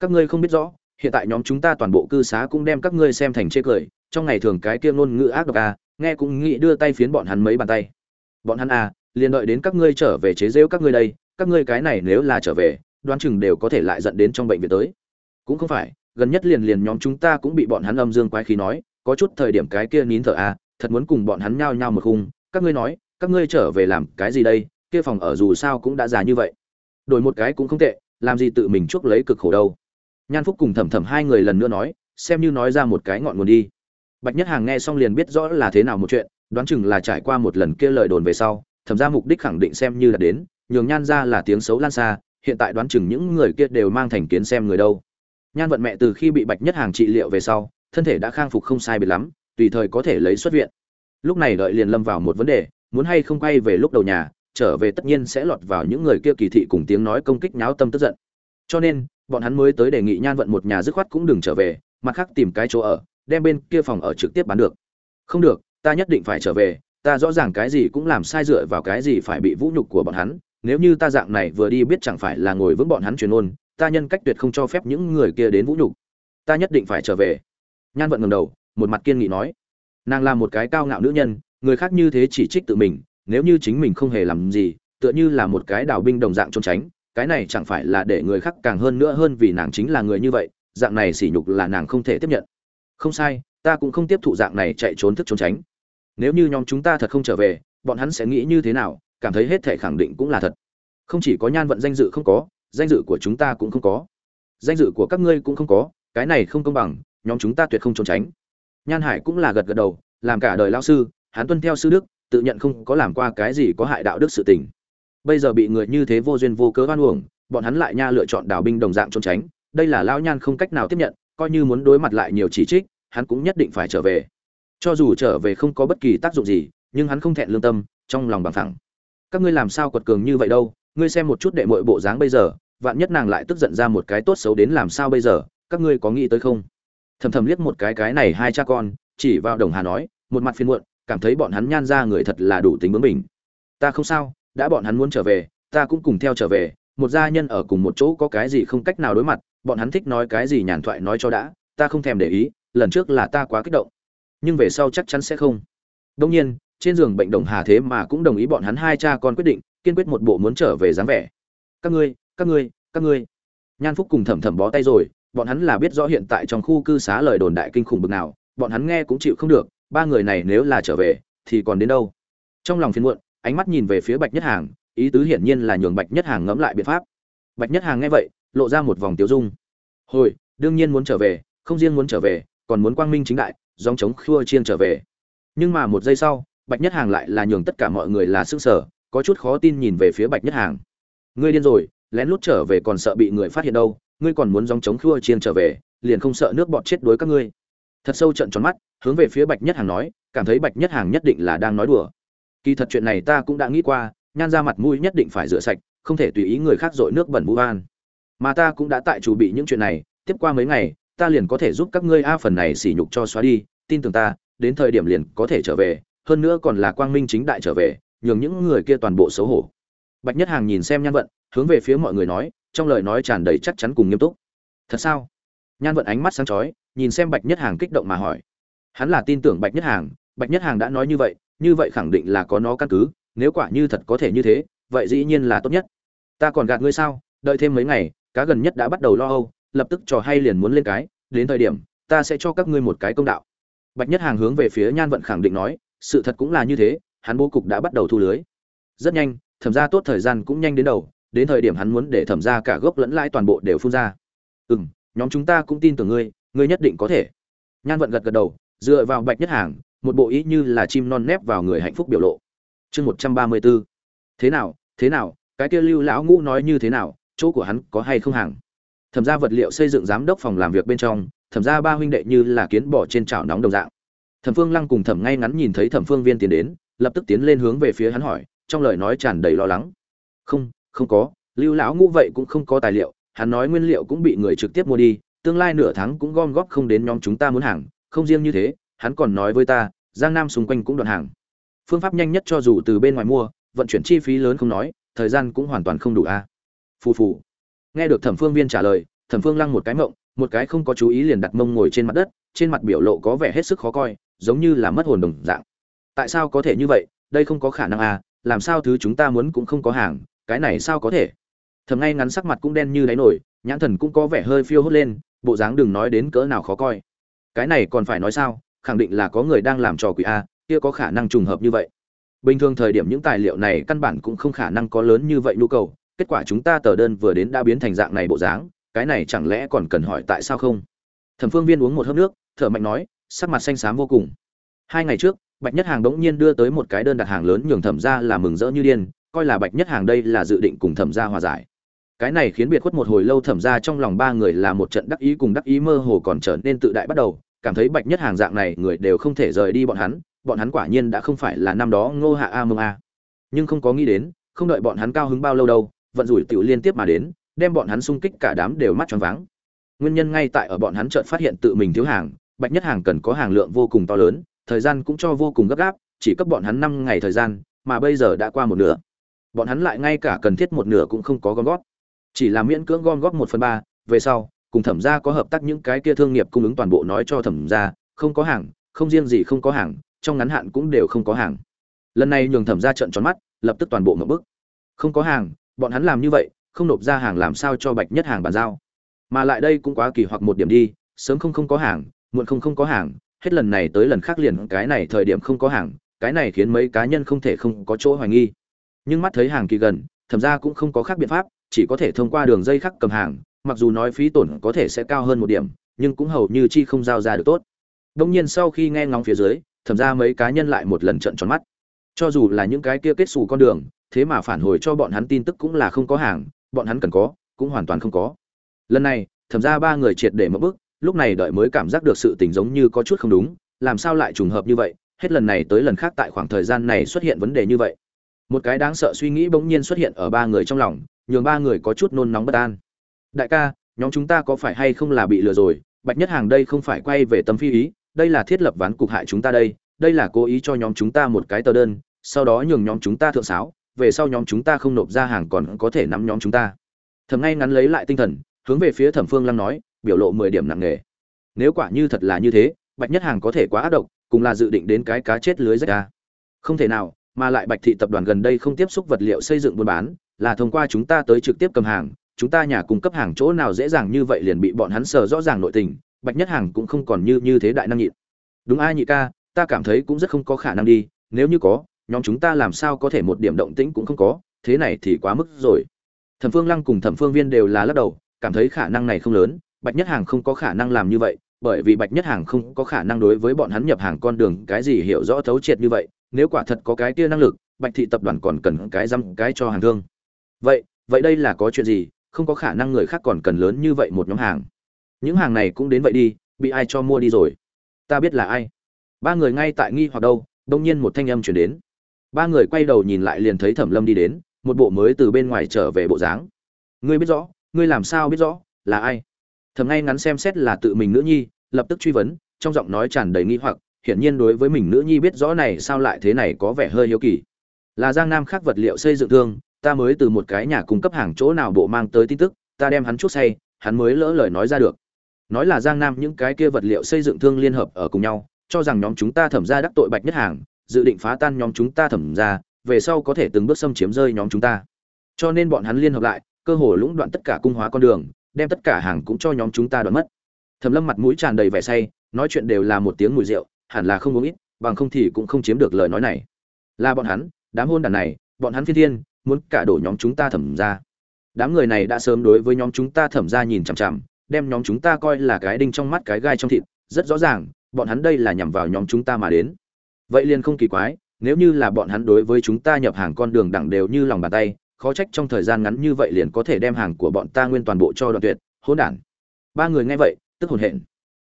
Các ngươi không biết rõ hiện tại nhóm chúng ta toàn bộ cư xá cũng đem các ngươi xem thành chê cười trong ngày thường cái kia ngôn ngữ ác độc à nghe cũng nghĩ đưa tay phiến bọn hắn mấy bàn tay. Bọn hắn à liền đợi đến các ngươi trở về chế rêu các ngươi đây, các ngươi cái này nếu là trở về, đoán chừng đều có thể lại dẫn đến trong bệnh viện tới. Cũng không phải, gần nhất liền liền nhóm chúng ta cũng bị bọn hắn âm dương quái khí nói, có chút thời điểm cái kia nín thở à thật muốn cùng bọn hắn nhao nhao một khung. Các ngươi nói, các ngươi trở về làm cái gì đây, kia phòng ở dù sao cũng đã già như vậy. Đổi một cái cũng không tệ, làm gì tự mình chuốc lấy cực khổ đâu. Nhan phúc cùng thầm thầm hai người lần nữa nói, xem như nói ra một cái ngọn nguồn đi. Bạch nhất hàng nghe xong liền biết rõ là thế nào một chuyện, đoán chừng là trải qua một lần kia lời đồn về sau thẩm ra mục đích khẳng định xem như là đến, nhường nhan ra là tiếng xấu lan xa, hiện tại đoán chừng những người kia đều mang thành kiến xem người đâu. Nhan vận mẹ từ khi bị bạch nhất hàng trị liệu về sau, thân thể đã khang phục không sai biệt lắm, tùy thời có thể lấy xuất viện. Lúc này đợi liền lâm vào một vấn đề, muốn hay không quay về lúc đầu nhà, trở về tất nhiên sẽ lọt vào những người kia kỳ thị cùng tiếng nói công kích nháo tâm tức giận. Cho nên, bọn hắn mới tới đề nghị nhan vận một nhà dứt khoát cũng đừng trở về, mặt khác tìm cái chỗ ở, đem bên kia phòng ở trực tiếp bán được. Không được, ta nhất định phải trở về ta rõ ràng cái gì cũng làm sai dựa vào cái gì phải bị vũ nhục của bọn hắn, nếu như ta dạng này vừa đi biết chẳng phải là ngồi vững bọn hắn truyền ôn ta nhân cách tuyệt không cho phép những người kia đến vũ nhục. Ta nhất định phải trở về. Nhan vận ngầm đầu, một mặt kiên nghị nói. Nàng là một cái cao ngạo nữ nhân, người khác như thế chỉ trích tự mình, nếu như chính mình không hề làm gì, tựa như là một cái đào binh đồng dạng trốn tránh, cái này chẳng phải là để người khác càng hơn nữa hơn vì nàng chính là người như vậy, dạng này sỉ nhục là nàng không thể tiếp nhận. Không sai, ta cũng không tiếp thụ dạng này chạy trốn thức trốn tránh nếu như nhóm chúng ta thật không trở về, bọn hắn sẽ nghĩ như thế nào? Cảm thấy hết thể khẳng định cũng là thật. Không chỉ có nhan vận danh dự không có, danh dự của chúng ta cũng không có. Danh dự của các ngươi cũng không có, cái này không công bằng, nhóm chúng ta tuyệt không trốn tránh. Nhan hải cũng là gật gật đầu, làm cả đời lao sư, hắn tuân theo sư đức, tự nhận không có làm qua cái gì có hại đạo đức sự tình. Bây giờ bị người như thế vô duyên vô cớ oan uổng, bọn hắn lại nha lựa chọn đào binh đồng dạng trốn tránh. Đây là lao nhan không cách nào tiếp nhận, coi như muốn đối mặt lại nhiều chỉ trích, hắn cũng nhất định phải trở về cho dù trở về không có bất kỳ tác dụng gì, nhưng hắn không thẹn lương tâm, trong lòng bằng thẳng các ngươi làm sao quật cường như vậy đâu, ngươi xem một chút đệ mội bộ dáng bây giờ, vạn nhất nàng lại tức giận ra một cái tốt xấu đến làm sao bây giờ, các ngươi có nghĩ tới không? Thầm thầm liếc một cái cái này hai cha con, chỉ vào đồng hà nói, một mặt phiên muộn, cảm thấy bọn hắn nhan ra người thật là đủ tính bướng mình ta không sao, đã bọn hắn muốn trở về, ta cũng cùng theo trở về, một gia nhân ở cùng một chỗ có cái gì không cách nào đối mặt, bọn hắn thích nói cái gì nhàn thoại nói cho đã, ta không thèm để ý, lần trước là ta quá kích động nhưng về sau chắc chắn sẽ không. Đông nhiên, trên giường bệnh đồng hà thế mà cũng đồng ý bọn hắn hai cha con quyết định, kiên quyết một bộ muốn trở về dáng vẻ. Các ngươi các ngươi các ngươi. Nhan phúc cùng thầm thầm bó tay rồi, bọn hắn là biết rõ hiện tại trong khu cư xá lời đồn đại kinh khủng bực nào, bọn hắn nghe cũng chịu không được, ba người này nếu là trở về, thì còn đến đâu? Trong lòng phiền muộn, ánh mắt nhìn về phía bạch nhất hàng, ý tứ hiển nhiên là nhường bạch nhất hàng ngẫm lại biện pháp. Bạch nhất hàng nghe vậy, lộ ra một vòng tiêu dung. Hồi, đương nhiên muốn trở về, không riêng muốn trở về, còn muốn quang minh chính đại dòng chống khua chiên trở về. Nhưng mà một giây sau, bạch nhất hàng lại là nhường tất cả mọi người là sức sở có chút khó tin nhìn về phía bạch nhất hàng. Ngươi điên rồi, lén lút trở về còn sợ bị người phát hiện đâu, ngươi còn muốn dòng chống khua chiên trở về, liền không sợ nước bọt chết đuối các ngươi. Thật sâu trận tròn mắt, hướng về phía bạch nhất hàng nói, cảm thấy bạch nhất hàng nhất định là đang nói đùa. Kỳ thật chuyện này ta cũng đã nghĩ qua, nhan ra mặt mũi nhất định phải rửa sạch, không thể tùy ý người khác dội nước bẩn vũ an. Mà ta cũng đã tại chủ bị những chuyện này, tiếp qua mấy ngày ta liền có thể giúp các ngươi a phần này sỉ nhục cho xóa đi, tin tưởng ta, đến thời điểm liền có thể trở về, hơn nữa còn là quang minh chính đại trở về, nhường những người kia toàn bộ xấu hổ. Bạch nhất hàng nhìn xem nhan vận, hướng về phía mọi người nói, trong lời nói tràn đầy chắc chắn cùng nghiêm túc. Thật sao? Nhan vận ánh mắt sáng chói, nhìn xem bạch nhất hàng kích động mà hỏi. Hắn là tin tưởng bạch nhất hàng, bạch nhất hàng đã nói như vậy như vậy khẳng định là có nó căn cứ, nếu quả như thật có thể như thế, vậy dĩ nhiên là tốt nhất. Ta còn gạt ngươi sao? Đợi thêm mấy ngày, cá gần nhất đã bắt đầu lo âu lập tức trò hay liền muốn lên cái, đến thời điểm, ta sẽ cho các ngươi một cái công đạo. Bạch nhất hàng hướng về phía nhan vận khẳng định nói, sự thật cũng là như thế, hắn bố cục đã bắt đầu thu lưới. Rất nhanh, thẩm ra tốt thời gian cũng nhanh đến đầu, đến thời điểm hắn muốn để thẩm ra cả gốc lẫn lãi toàn bộ đều phun ra. Ừ m nhóm chúng ta cũng tin tưởng ngươi ngươi nhất định có thể. Nhan vận gật gật đầu, dựa vào bạch nhất hàng, một bộ ý như là chim non nép vào người hạnh phúc biểu lộ. Chương một trăm ba mươi b ố thế nào thế nào, cái kia lưu lão ngũ nói như thế nào, chỗ của hắn có hay không hàng? Thẩm ra vật liệu xây dựng giám đốc phòng làm việc bên trong, thẩm ra ba huynh đệ như là kiến bỏ trên chảo nóng đồng dạng. Thẩm phương lăng cùng thẩm ngay ngắn nhìn thấy thẩm phương viên tiến đến, lập tức tiến lên hướng về phía hắn hỏi, trong lời nói tràn đầy lo lắng. Không không có, lưu lão ngũ vậy cũng không có tài liệu, hắn nói nguyên liệu cũng bị người trực tiếp mua đi, tương lai nửa tháng cũng gom góp không đến nhóm chúng ta muốn hàng, không riêng như thế, hắn còn nói với ta, giang nam xung quanh cũng đoạn hàng. Phương pháp nhanh nhất cho dù từ bên ngoài mua, vận chuyển chi phí lớn không nói, thời gian cũng hoàn toàn không đủ a. À. phù phù nghe được thẩm phương viên trả lời, thẩm phương lăng một cái mộng, một cái không có chú ý liền đặt mông ngồi trên mặt đất, trên mặt biểu lộ có vẻ hết sức khó coi, giống như là mất hồn đồng dạng. Tại sao có thể như vậy? Đây không có khả năng à làm sao thứ chúng ta muốn cũng không có hàng, cái này sao có thể? Thầm ngay ngắn sắc mặt cũng đen như đáy nổi, nhãn thần cũng có vẻ hơi phiêu hốt lên, bộ dáng đừng nói đến cỡ nào khó coi. Cái này còn phải nói sao? Khẳng định là có người đang làm trò quỷ a kia có khả năng trùng hợp như vậy. Bình thường thời điểm những tài liệu này căn bản cũng không khả năng có lớn như vậy nhu cầu kết quả chúng ta tờ đơn vừa đến đã biến thành dạng này bộ dáng, cái này chẳng lẽ còn cần hỏi tại sao không? Thẩm phương viên uống một hớp nước, thở mạnh nói, sắc mặt xanh xám vô cùng. Hai ngày trước, bạch nhất hàng đống nhiên đưa tới một cái đơn đặt hàng lớn nhường thẩm ra là mừng rỡ như điên, coi là bạch nhất hàng đây là dự định cùng thẩm ra hòa giải. Cái này khiến biệt khuất một hồi lâu thẩm ra trong lòng ba người là một trận đắc ý cùng đắc ý mơ hồ còn trở nên tự đại bắt đầu, cảm thấy bạch nhất hàng dạng này người đều không thể rời đi bọn hắn bọn hắn quả nhiên đã không phải là năm đó ngô hạ a mông a. Nhưng không có nghĩ đến, không đợi bọn hắn cao hứng bao lâu đâu vận rủi tiểu liên tiếp mà đến, đem bọn hắn xung kích cả đám đều mắt tròn váng. Nguyên nhân ngay tại ở bọn hắn chợt phát hiện tự mình thiếu hàng, bạch nhất hàng cần có hàng lượng vô cùng to lớn, thời gian cũng cho vô cùng gấp gáp, chỉ cấp bọn hắn năm ngày thời gian, mà bây giờ đã qua một nửa. Bọn hắn lại ngay cả cần thiết một nửa cũng không có gom góp. Chỉ là miễn cưỡng gom góp một phần ba, về sau, cùng thẩm gia có hợp tác những cái kia thương nghiệp cung ứng toàn bộ nói cho thẩm gia, không có hàng, không riêng gì không có hàng, trong ngắn hạn cũng đều không có hàng. Lần này nhường thẩm gia trợn tròn mắt, lập tức toàn bộ ngộp bức. Không có hàng bọn hắn làm như vậy, không nộp ra hàng làm sao cho bạch nhất hàng bàn giao. Mà lại đây cũng quá kỳ hoặc một điểm đi, sớm không không có hàng, muộn không không có hàng, hết lần này tới lần khác liền cái này thời điểm không có hàng, cái này khiến mấy cá nhân không thể không có chỗ hoài nghi. Nhưng mắt thấy hàng kỳ gần, thẩm ra cũng không có khác biện pháp, chỉ có thể thông qua đường dây khắc cầm hàng, mặc dù nói phí tổn có thể sẽ cao hơn một điểm, nhưng cũng hầu như chi không giao ra được tốt. Đông nhiên sau khi nghe ngóng phía dưới, thẩm ra mấy cá nhân lại một lần trận tròn mắt cho dù là những cái kia kết xù con đường, thế mà phản hồi cho bọn hắn tin tức cũng là không có hàng, bọn hắn cần có, cũng hoàn toàn không có. Lần này, thẩm ra ba người triệt để mất bức lúc này đợi mới cảm giác được sự tình giống như có chút không đúng, làm sao lại trùng hợp như vậy, hết lần này tới lần khác tại khoảng thời gian này xuất hiện vấn đề như vậy. Một cái đáng sợ suy nghĩ bỗng nhiên xuất hiện ở ba người trong lòng, nhường ba người có chút nôn nóng bất an. Đại ca, nhóm chúng ta có phải hay không là bị lừa rồi, bạch nhất hàng đây không phải quay về tâm phi ý, đây là thiết lập ván cục hại chúng ta đây đây là cố ý cho nhóm chúng ta một cái tờ đơn, sau đó nhường nhóm chúng ta thượng sáo, về sau nhóm chúng ta không nộp ra hàng còn có thể nắm nhóm chúng ta. Thầm ngay ngắn lấy lại tinh thần, hướng về phía thẩm phương lăng nói, biểu lộ mười điểm nặng nề. Nếu quả như thật là như thế, bạch nhất hàng có thể quá ác độc, cùng là dự định đến cái cá chết lưới rách ra không thể nào, mà lại bạch thị tập đoàn gần đây không tiếp xúc vật liệu xây dựng buôn bán, là thông qua chúng ta tới trực tiếp cầm hàng, chúng ta nhà cung cấp hàng chỗ nào dễ dàng như vậy liền bị bọn hắn sờ rõ ràng nội tình, bạch nhất hàng cũng không còn như như thế đại năng nhịn. Đúng ai nhị ca ta cảm thấy cũng rất không có khả năng đi, nếu như có, nhóm chúng ta làm sao có thể một điểm động tĩnh cũng không có, thế này thì quá mức rồi. Thẩm phương lăng cùng thẩm phương viên đều là lắc đầu, cảm thấy khả năng này không lớn, bạch nhất hàng không có khả năng làm như vậy, bởi vì bạch nhất hàng không có khả năng đối với bọn hắn nhập hàng con đường cái gì hiểu rõ thấu triệt như vậy, nếu quả thật có cái kia năng lực, bạch thị tập đoàn còn cần cái răm cái cho hàng thương. Vậy vậy đây là có chuyện gì, không có khả năng người khác còn cần lớn như vậy một nhóm hàng. Những hàng này cũng đến vậy đi, bị ai cho mua đi rồi? Ta biết là ai ba người ngay tại nghi hoặc đâu, đông nhiên một thanh âm chuyển đến. Ba người quay đầu nhìn lại liền thấy thẩm lâm đi đến, một bộ mới từ bên ngoài trở về bộ dáng. Ngươi biết rõ, ngươi làm sao biết rõ, là ai? Thầm ngay ngắn xem xét là tự mình nữ nhi, lập tức truy vấn, trong giọng nói tràn đầy nghi hoặc, hiển nhiên đối với mình nữ nhi biết rõ này sao lại thế này có vẻ hơi hiếu kỳ. Là giang nam khác vật liệu xây dựng thương, ta mới từ một cái nhà cung cấp hàng chỗ nào bộ mang tới tin tức, ta đem hắn chút say, hắn mới lỡ lời nói ra được. Nói là giang nam những cái kia vật liệu xây dựng thương liên hợp ở cùng nhau cho rằng nhóm chúng ta thẩm ra đắc tội bạch nhất hàng, dự định phá tan nhóm chúng ta thẩm ra, về sau có thể từng bước xâm chiếm rơi nhóm chúng ta. Cho nên bọn hắn liên hợp lại, cơ hồ lũng đoạn tất cả cung hóa con đường, đem tất cả hàng cũng cho nhóm chúng ta đoạn mất. Thẩm lâm mặt mũi tràn đầy vẻ say, nói chuyện đều là một tiếng mùi rượu, hẳn là không uống ít, bằng không thì cũng không chiếm được lời nói này. Là bọn hắn, đám hôn đàn này, bọn hắn phi thiên, muốn cả đổ nhóm chúng ta thẩm ra. Đám người này đã sớm đối với nhóm chúng ta thẩm ra nhìn chằm chằm, đem nhóm chúng ta coi là cái đinh trong mắt cái gai trong thịt, rất rõ ràng bọn hắn đây là nhằm vào nhóm chúng ta mà đến. Vậy liền không kỳ quái, nếu như là bọn hắn đối với chúng ta nhập hàng con đường đẳng đều như lòng bàn tay, khó trách trong thời gian ngắn như vậy liền có thể đem hàng của bọn ta nguyên toàn bộ cho đoạn tuyệt, hỗn đản. Ba người nghe vậy, tức hồn hển.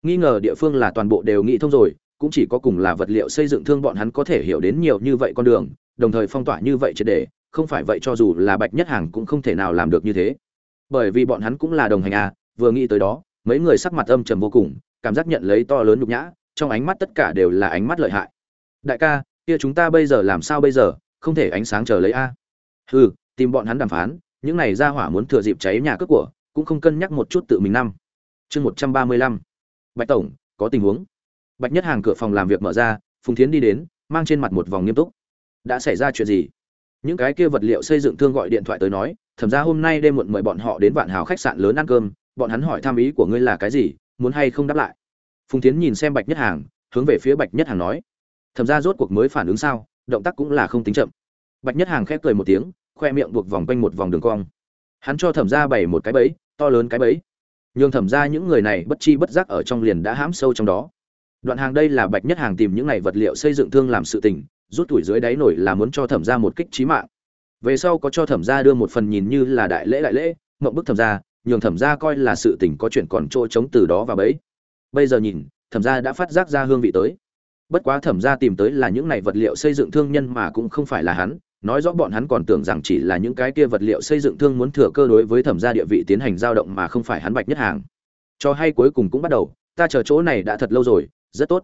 Nghi ngờ địa phương là toàn bộ đều nghĩ thông rồi, cũng chỉ có cùng là vật liệu xây dựng thương bọn hắn có thể hiểu đến nhiều như vậy con đường, đồng thời phong tỏa như vậy triệt để, không phải vậy cho dù là bạch nhất hàng cũng không thể nào làm được như thế. Bởi vì bọn hắn cũng là đồng hành à vừa nghĩ tới đó, mấy người sắc mặt âm trầm vô cùng cảm giác nhận lấy to lớn nhục nhã, trong ánh mắt tất cả đều là ánh mắt lợi hại. Đại ca, kia chúng ta bây giờ làm sao bây giờ? Không thể ánh sáng chờ lấy a. Hừ, tìm bọn hắn đàm phán, những này ra hỏa muốn thừa dịp cháy nhà cướp của, cũng không cân nhắc một chút tự mình năm. Chương một trăm ba mươi lăm. Bạch tổng, có tình huống. Bạch nhất hàng cửa phòng làm việc mở ra, phùng thiến đi đến, mang trên mặt một vòng nghiêm túc. Đã xảy ra chuyện gì? Những cái kia vật liệu xây dựng thương gọi điện thoại tới nói, thẩm ra hôm nay đêm muộn mời bọn họ đến vạn hào khách sạn lớn ăn cơm, bọn hắn hỏi tham ý của ngươi là cái gì? Muốn hay không đáp lại. Phùng tiến nhìn xem bạch nhất hàng, hướng về phía bạch nhất hàng nói, thẩm ra rốt cuộc mới phản ứng sao? Động tác cũng là không tính chậm. Bạch nhất hàng khép cười một tiếng, khoe miệng buộc vòng quanh một vòng đường cong. Hắn cho thẩm ra bày một cái bẫy, to lớn cái bẫy. Nhường thẩm ra những người này bất chi bất giác ở trong liền đã hãm sâu trong đó. Đoạn hàng đây là bạch nhất hàng tìm những này vật liệu xây dựng thương làm sự tình, rút tuổi dưới đáy nổi là muốn cho thẩm ra một kích trí mạng. Về sau có cho thẩm ra đưa một phần nhìn như là đại lễ đại lễ, mộng bức thẩm ra nhường thẩm gia coi là sự tình có chuyện còn chỗ trống từ đó và bấy bây giờ nhìn, thẩm gia đã phát giác ra hương vị tới. Bất quá thẩm gia tìm tới là những này vật liệu xây dựng thương nhân mà cũng không phải là hắn. Nói rõ bọn hắn còn tưởng rằng chỉ là những cái kia vật liệu xây dựng thương muốn thừa cơ đối với thẩm gia địa vị tiến hành giao động mà không phải hắn bạch nhất hàng. Cho hay cuối cùng cũng bắt đầu, ta chờ chỗ này đã thật lâu rồi, rất tốt.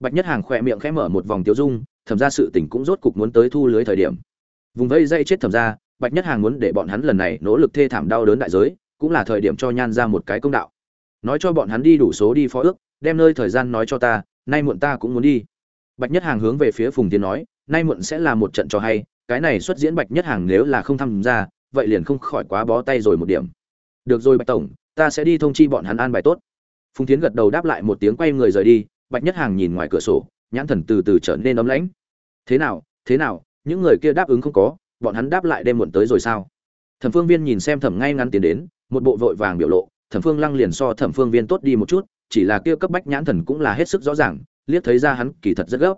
Bạch nhất hàng khỏe miệng khẽ mở một vòng tiêu dung, thẩm ra sự tỉnh cũng rốt cục muốn tới thu lưới thời điểm. Vùng vây dây chết thẩm ra bạch nhất hàng muốn để bọn hắn lần này nỗ lực thê thảm đau đớn đại giới cũng là thời điểm cho nhan ra một cái công đạo. Nói cho bọn hắn đi đủ số đi phó ước, đem nơi thời gian nói cho ta, nay muộn ta cũng muốn đi. Bạch nhất hàng hướng về phía phùng tiến nói, nay muộn sẽ là một trận cho hay, cái này xuất diễn bạch nhất hàng nếu là không tham gia, vậy liền không khỏi quá bó tay rồi một điểm. Được rồi bạch tổng, ta sẽ đi thông chi bọn hắn an bài tốt. Phùng tiến gật đầu đáp lại một tiếng quay người rời đi, bạch nhất hàng nhìn ngoài cửa sổ, nhãn thần từ từ trở nên ấm lãnh. Thế nào thế nào, những người kia đáp ứng không có, bọn hắn đáp lại đêm muộn tới rồi sao? Thẩm phương viên nhìn xem thẩm ngay ngắn tiến đến một bộ vội vàng biểu lộ, thẩm phương lăng liền so thẩm phương viên tốt đi một chút, chỉ là kia cấp bách nhãn thần cũng là hết sức rõ ràng, liếc thấy ra hắn kỳ thật rất gấp.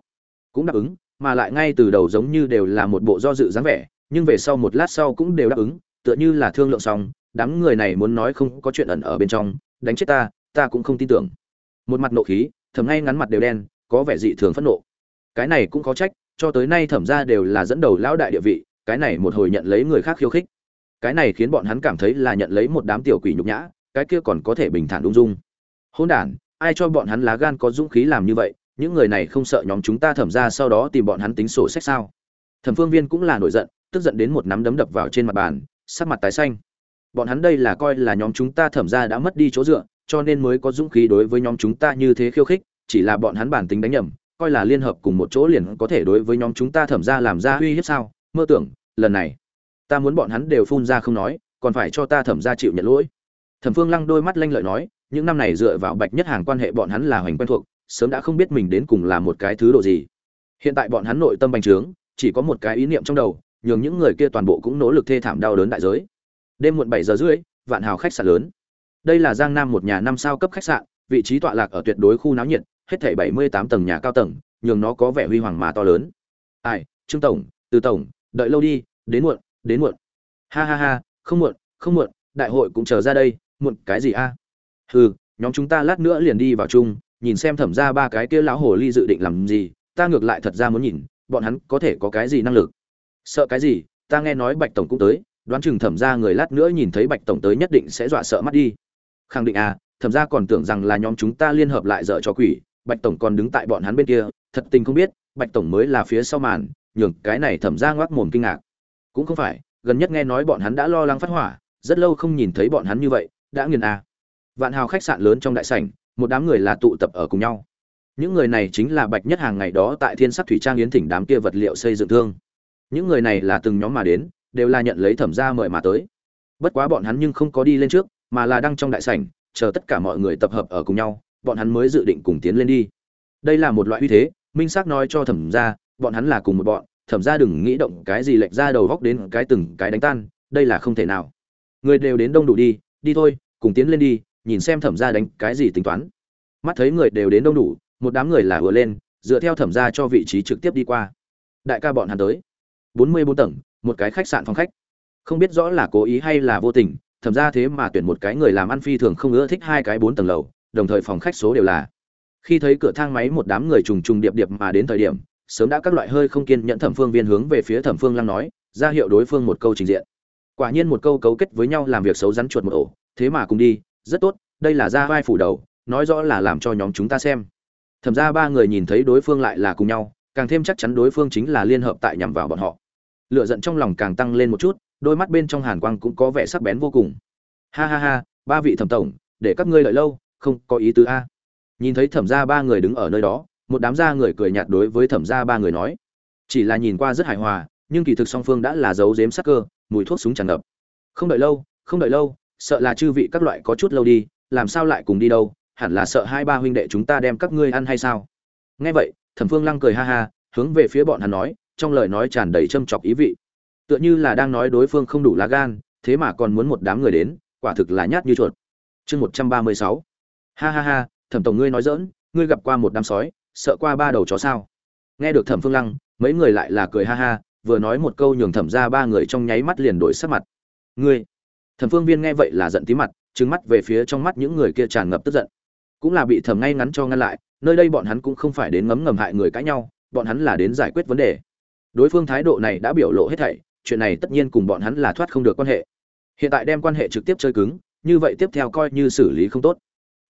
Cũng đáp ứng, mà lại ngay từ đầu giống như đều là một bộ do dự dáng vẻ, nhưng về sau một lát sau cũng đều đáp ứng, tựa như là thương lượng xong, đám người này muốn nói không có chuyện ẩn ở bên trong, đánh chết ta ta cũng không tin tưởng. Một mặt nộ khí thẩm ngay ngắn mặt đều đen, có vẻ dị thường phẫn nộ. Cái này cũng có trách, cho tới nay thẩm ra đều là dẫn đầu lão đại địa vị, cái này một hồi nhận lấy người khác khiêu khích cái này khiến bọn hắn cảm thấy là nhận lấy một đám tiểu quỷ nhục nhã, cái kia còn có thể bình thản ung dung. Hôn đản, ai cho bọn hắn lá gan có dũng khí làm như vậy, những người này không sợ nhóm chúng ta thẩm ra sau đó tìm bọn hắn tính sổ sách sao? Thẩm phương viên cũng là nổi giận, tức giận đến một nắm đấm đập vào trên mặt bàn, sắc mặt tái xanh. Bọn hắn đây là coi là nhóm chúng ta thẩm ra đã mất đi chỗ dựa, cho nên mới có dũng khí đối với nhóm chúng ta như thế khiêu khích, chỉ là bọn hắn bản tính đánh nhầm, coi là liên hợp cùng một chỗ liền có thể đối với nhóm chúng ta thẩm ra làm ra uy hiếp sao? Mơ tưởng, lần này ta muốn bọn hắn đều phun ra không nói, còn phải cho ta thẩm ra chịu nhận lỗi. Thẩm phương lăng đôi mắt lanh lợi nói, những năm này dựa vào bạch nhất hàng quan hệ bọn hắn là hoành quen thuộc, sớm đã không biết mình đến cùng là một cái thứ độ gì. Hiện tại bọn hắn nội tâm bành trướng, chỉ có một cái ý niệm trong đầu, nhường những người kia toàn bộ cũng nỗ lực thê thảm đau đớn đại giới. Đêm muộn bảy giờ rưỡi, vạn hào khách sạn lớn. Đây là giang nam một nhà năm sao cấp khách sạn, vị trí tọa lạc ở tuyệt đối khu náo nhiệt, hết thảy bảy mươi tám tầng nhà cao tầng, nhường nó có vẻ huy hoàng mà to lớn. Ai, trương tổng, từ tổng, đợi lâu đi, đến muộn đến muộn. Ha ha ha, không muộn không muộn, đại hội cũng chờ ra đây, muộn cái gì a? Hừ, nhóm chúng ta lát nữa liền đi vào chung, nhìn xem thẩm ra ba cái kia lão hồ ly dự định làm gì, ta ngược lại thật ra muốn nhìn, bọn hắn có thể có cái gì năng lực? Sợ cái gì? Ta nghe nói bạch tổng cũng tới, đoán chừng thẩm ra người lát nữa nhìn thấy bạch tổng tới nhất định sẽ dọa sợ mắt đi. Khẳng định à thẩm ra còn tưởng rằng là nhóm chúng ta liên hợp lại dở cho quỷ, bạch tổng còn đứng tại bọn hắn bên kia, thật tình không biết, bạch tổng mới là phía sau màn, nhường cái này thẩm ra ngoác mồm kinh ngạc cũng không phải, gần nhất nghe nói bọn hắn đã lo lắng phát hỏa, rất lâu không nhìn thấy bọn hắn như vậy, đã nghiền à. vạn hào khách sạn lớn trong đại sảnh, một đám người là tụ tập ở cùng nhau. Những người này chính là bạch nhất hàng ngày đó tại thiên sắc thủy trang yến thỉnh đám kia vật liệu xây dựng thương. Những người này là từng nhóm mà đến, đều là nhận lấy thẩm gia mời mà tới. Bất quá bọn hắn nhưng không có đi lên trước, mà là đang trong đại sảnh, chờ tất cả mọi người tập hợp ở cùng nhau, bọn hắn mới dự định cùng tiến lên đi. Đây là một loại uy thế, minh xác nói cho thẩm gia, bọn hắn là cùng một bọn thẩm gia đừng nghĩ động cái gì lệch ra đầu góc đến cái từng cái đánh tan, đây là không thể nào. Người đều đến đông đủ đi đi thôi, cùng tiến lên đi, nhìn xem thẩm gia đánh cái gì tính toán. Mắt thấy người đều đến đông đủ, một đám người là vừa lên, dựa theo thẩm gia cho vị trí trực tiếp đi qua. Đại ca bọn hắn tới. Bốn mươi bốn tầng, một cái khách sạn phòng khách. Không biết rõ là cố ý hay là vô tình, thẩm ra thế mà tuyển một cái người làm ăn phi thường không ưa thích hai cái bốn tầng lầu, đồng thời phòng khách số đều là. Khi thấy cửa thang máy một đám người trùng trùng điệp điệp mà đến thời điểm sớm đã các loại hơi không kiên nhẫn thẩm phương viên hướng về phía thẩm phương lăng nói, ra hiệu đối phương một câu trình diện. Quả nhiên một câu cấu kết với nhau làm việc xấu rắn chuột một ổ. Thế mà cùng đi, rất tốt, đây là ra vai phủ đầu, nói rõ là làm cho nhóm chúng ta xem. Thẩm ra ba người nhìn thấy đối phương lại là cùng nhau, càng thêm chắc chắn đối phương chính là liên hợp tại nhằm vào bọn họ. Lựa giận trong lòng càng tăng lên một chút, đôi mắt bên trong hàn quang cũng có vẻ sắc bén vô cùng. Ha ha ha, ba vị thẩm tổng, để các ngươi lợi lâu, không có ý tứ a. Nhìn thấy thẩm gia ba người đứng ở nơi đó một đám gia người cười nhạt đối với thẩm gia ba người nói. Chỉ là nhìn qua rất hài hòa, nhưng kỳ thực song phương đã là dấu dếm sắc cơ, mùi thuốc súng tràn ngập. Không đợi lâu, không đợi lâu, sợ là chư vị các loại có chút lâu đi, làm sao lại cùng đi đâu, hẳn là sợ hai ba huynh đệ chúng ta đem các ngươi ăn hay sao? Nghe vậy, thẩm phương lăng cười ha ha, hướng về phía bọn hắn nói, trong lời nói tràn đầy châm chọc ý vị. Tựa như là đang nói đối phương không đủ lá gan, thế mà còn muốn một đám người đến, quả thực là nhát như chuột. Chương một trăm ba mươi sáu. Ha ha ha, thẩm tổng ngươi nói dỡn ngươi gặp qua một đám sói sợ qua ba đầu chó sao? Nghe được thẩm phương lăng, mấy người lại là cười ha ha, vừa nói một câu nhường thẩm ra ba người trong nháy mắt liền đổi sắc mặt. Ngươi? Thẩm phương viên nghe vậy là giận tí mặt trứng mắt về phía trong mắt những người kia tràn ngập tức giận. Cũng là bị thẩm ngay ngắn cho ngăn lại, nơi đây bọn hắn cũng không phải đến ngấm ngầm hại người cãi nhau, bọn hắn là đến giải quyết vấn đề. Đối phương thái độ này đã biểu lộ hết thảy, chuyện này tất nhiên cùng bọn hắn là thoát không được quan hệ. Hiện tại đem quan hệ trực tiếp chơi cứng, như vậy tiếp theo coi như xử lý không tốt.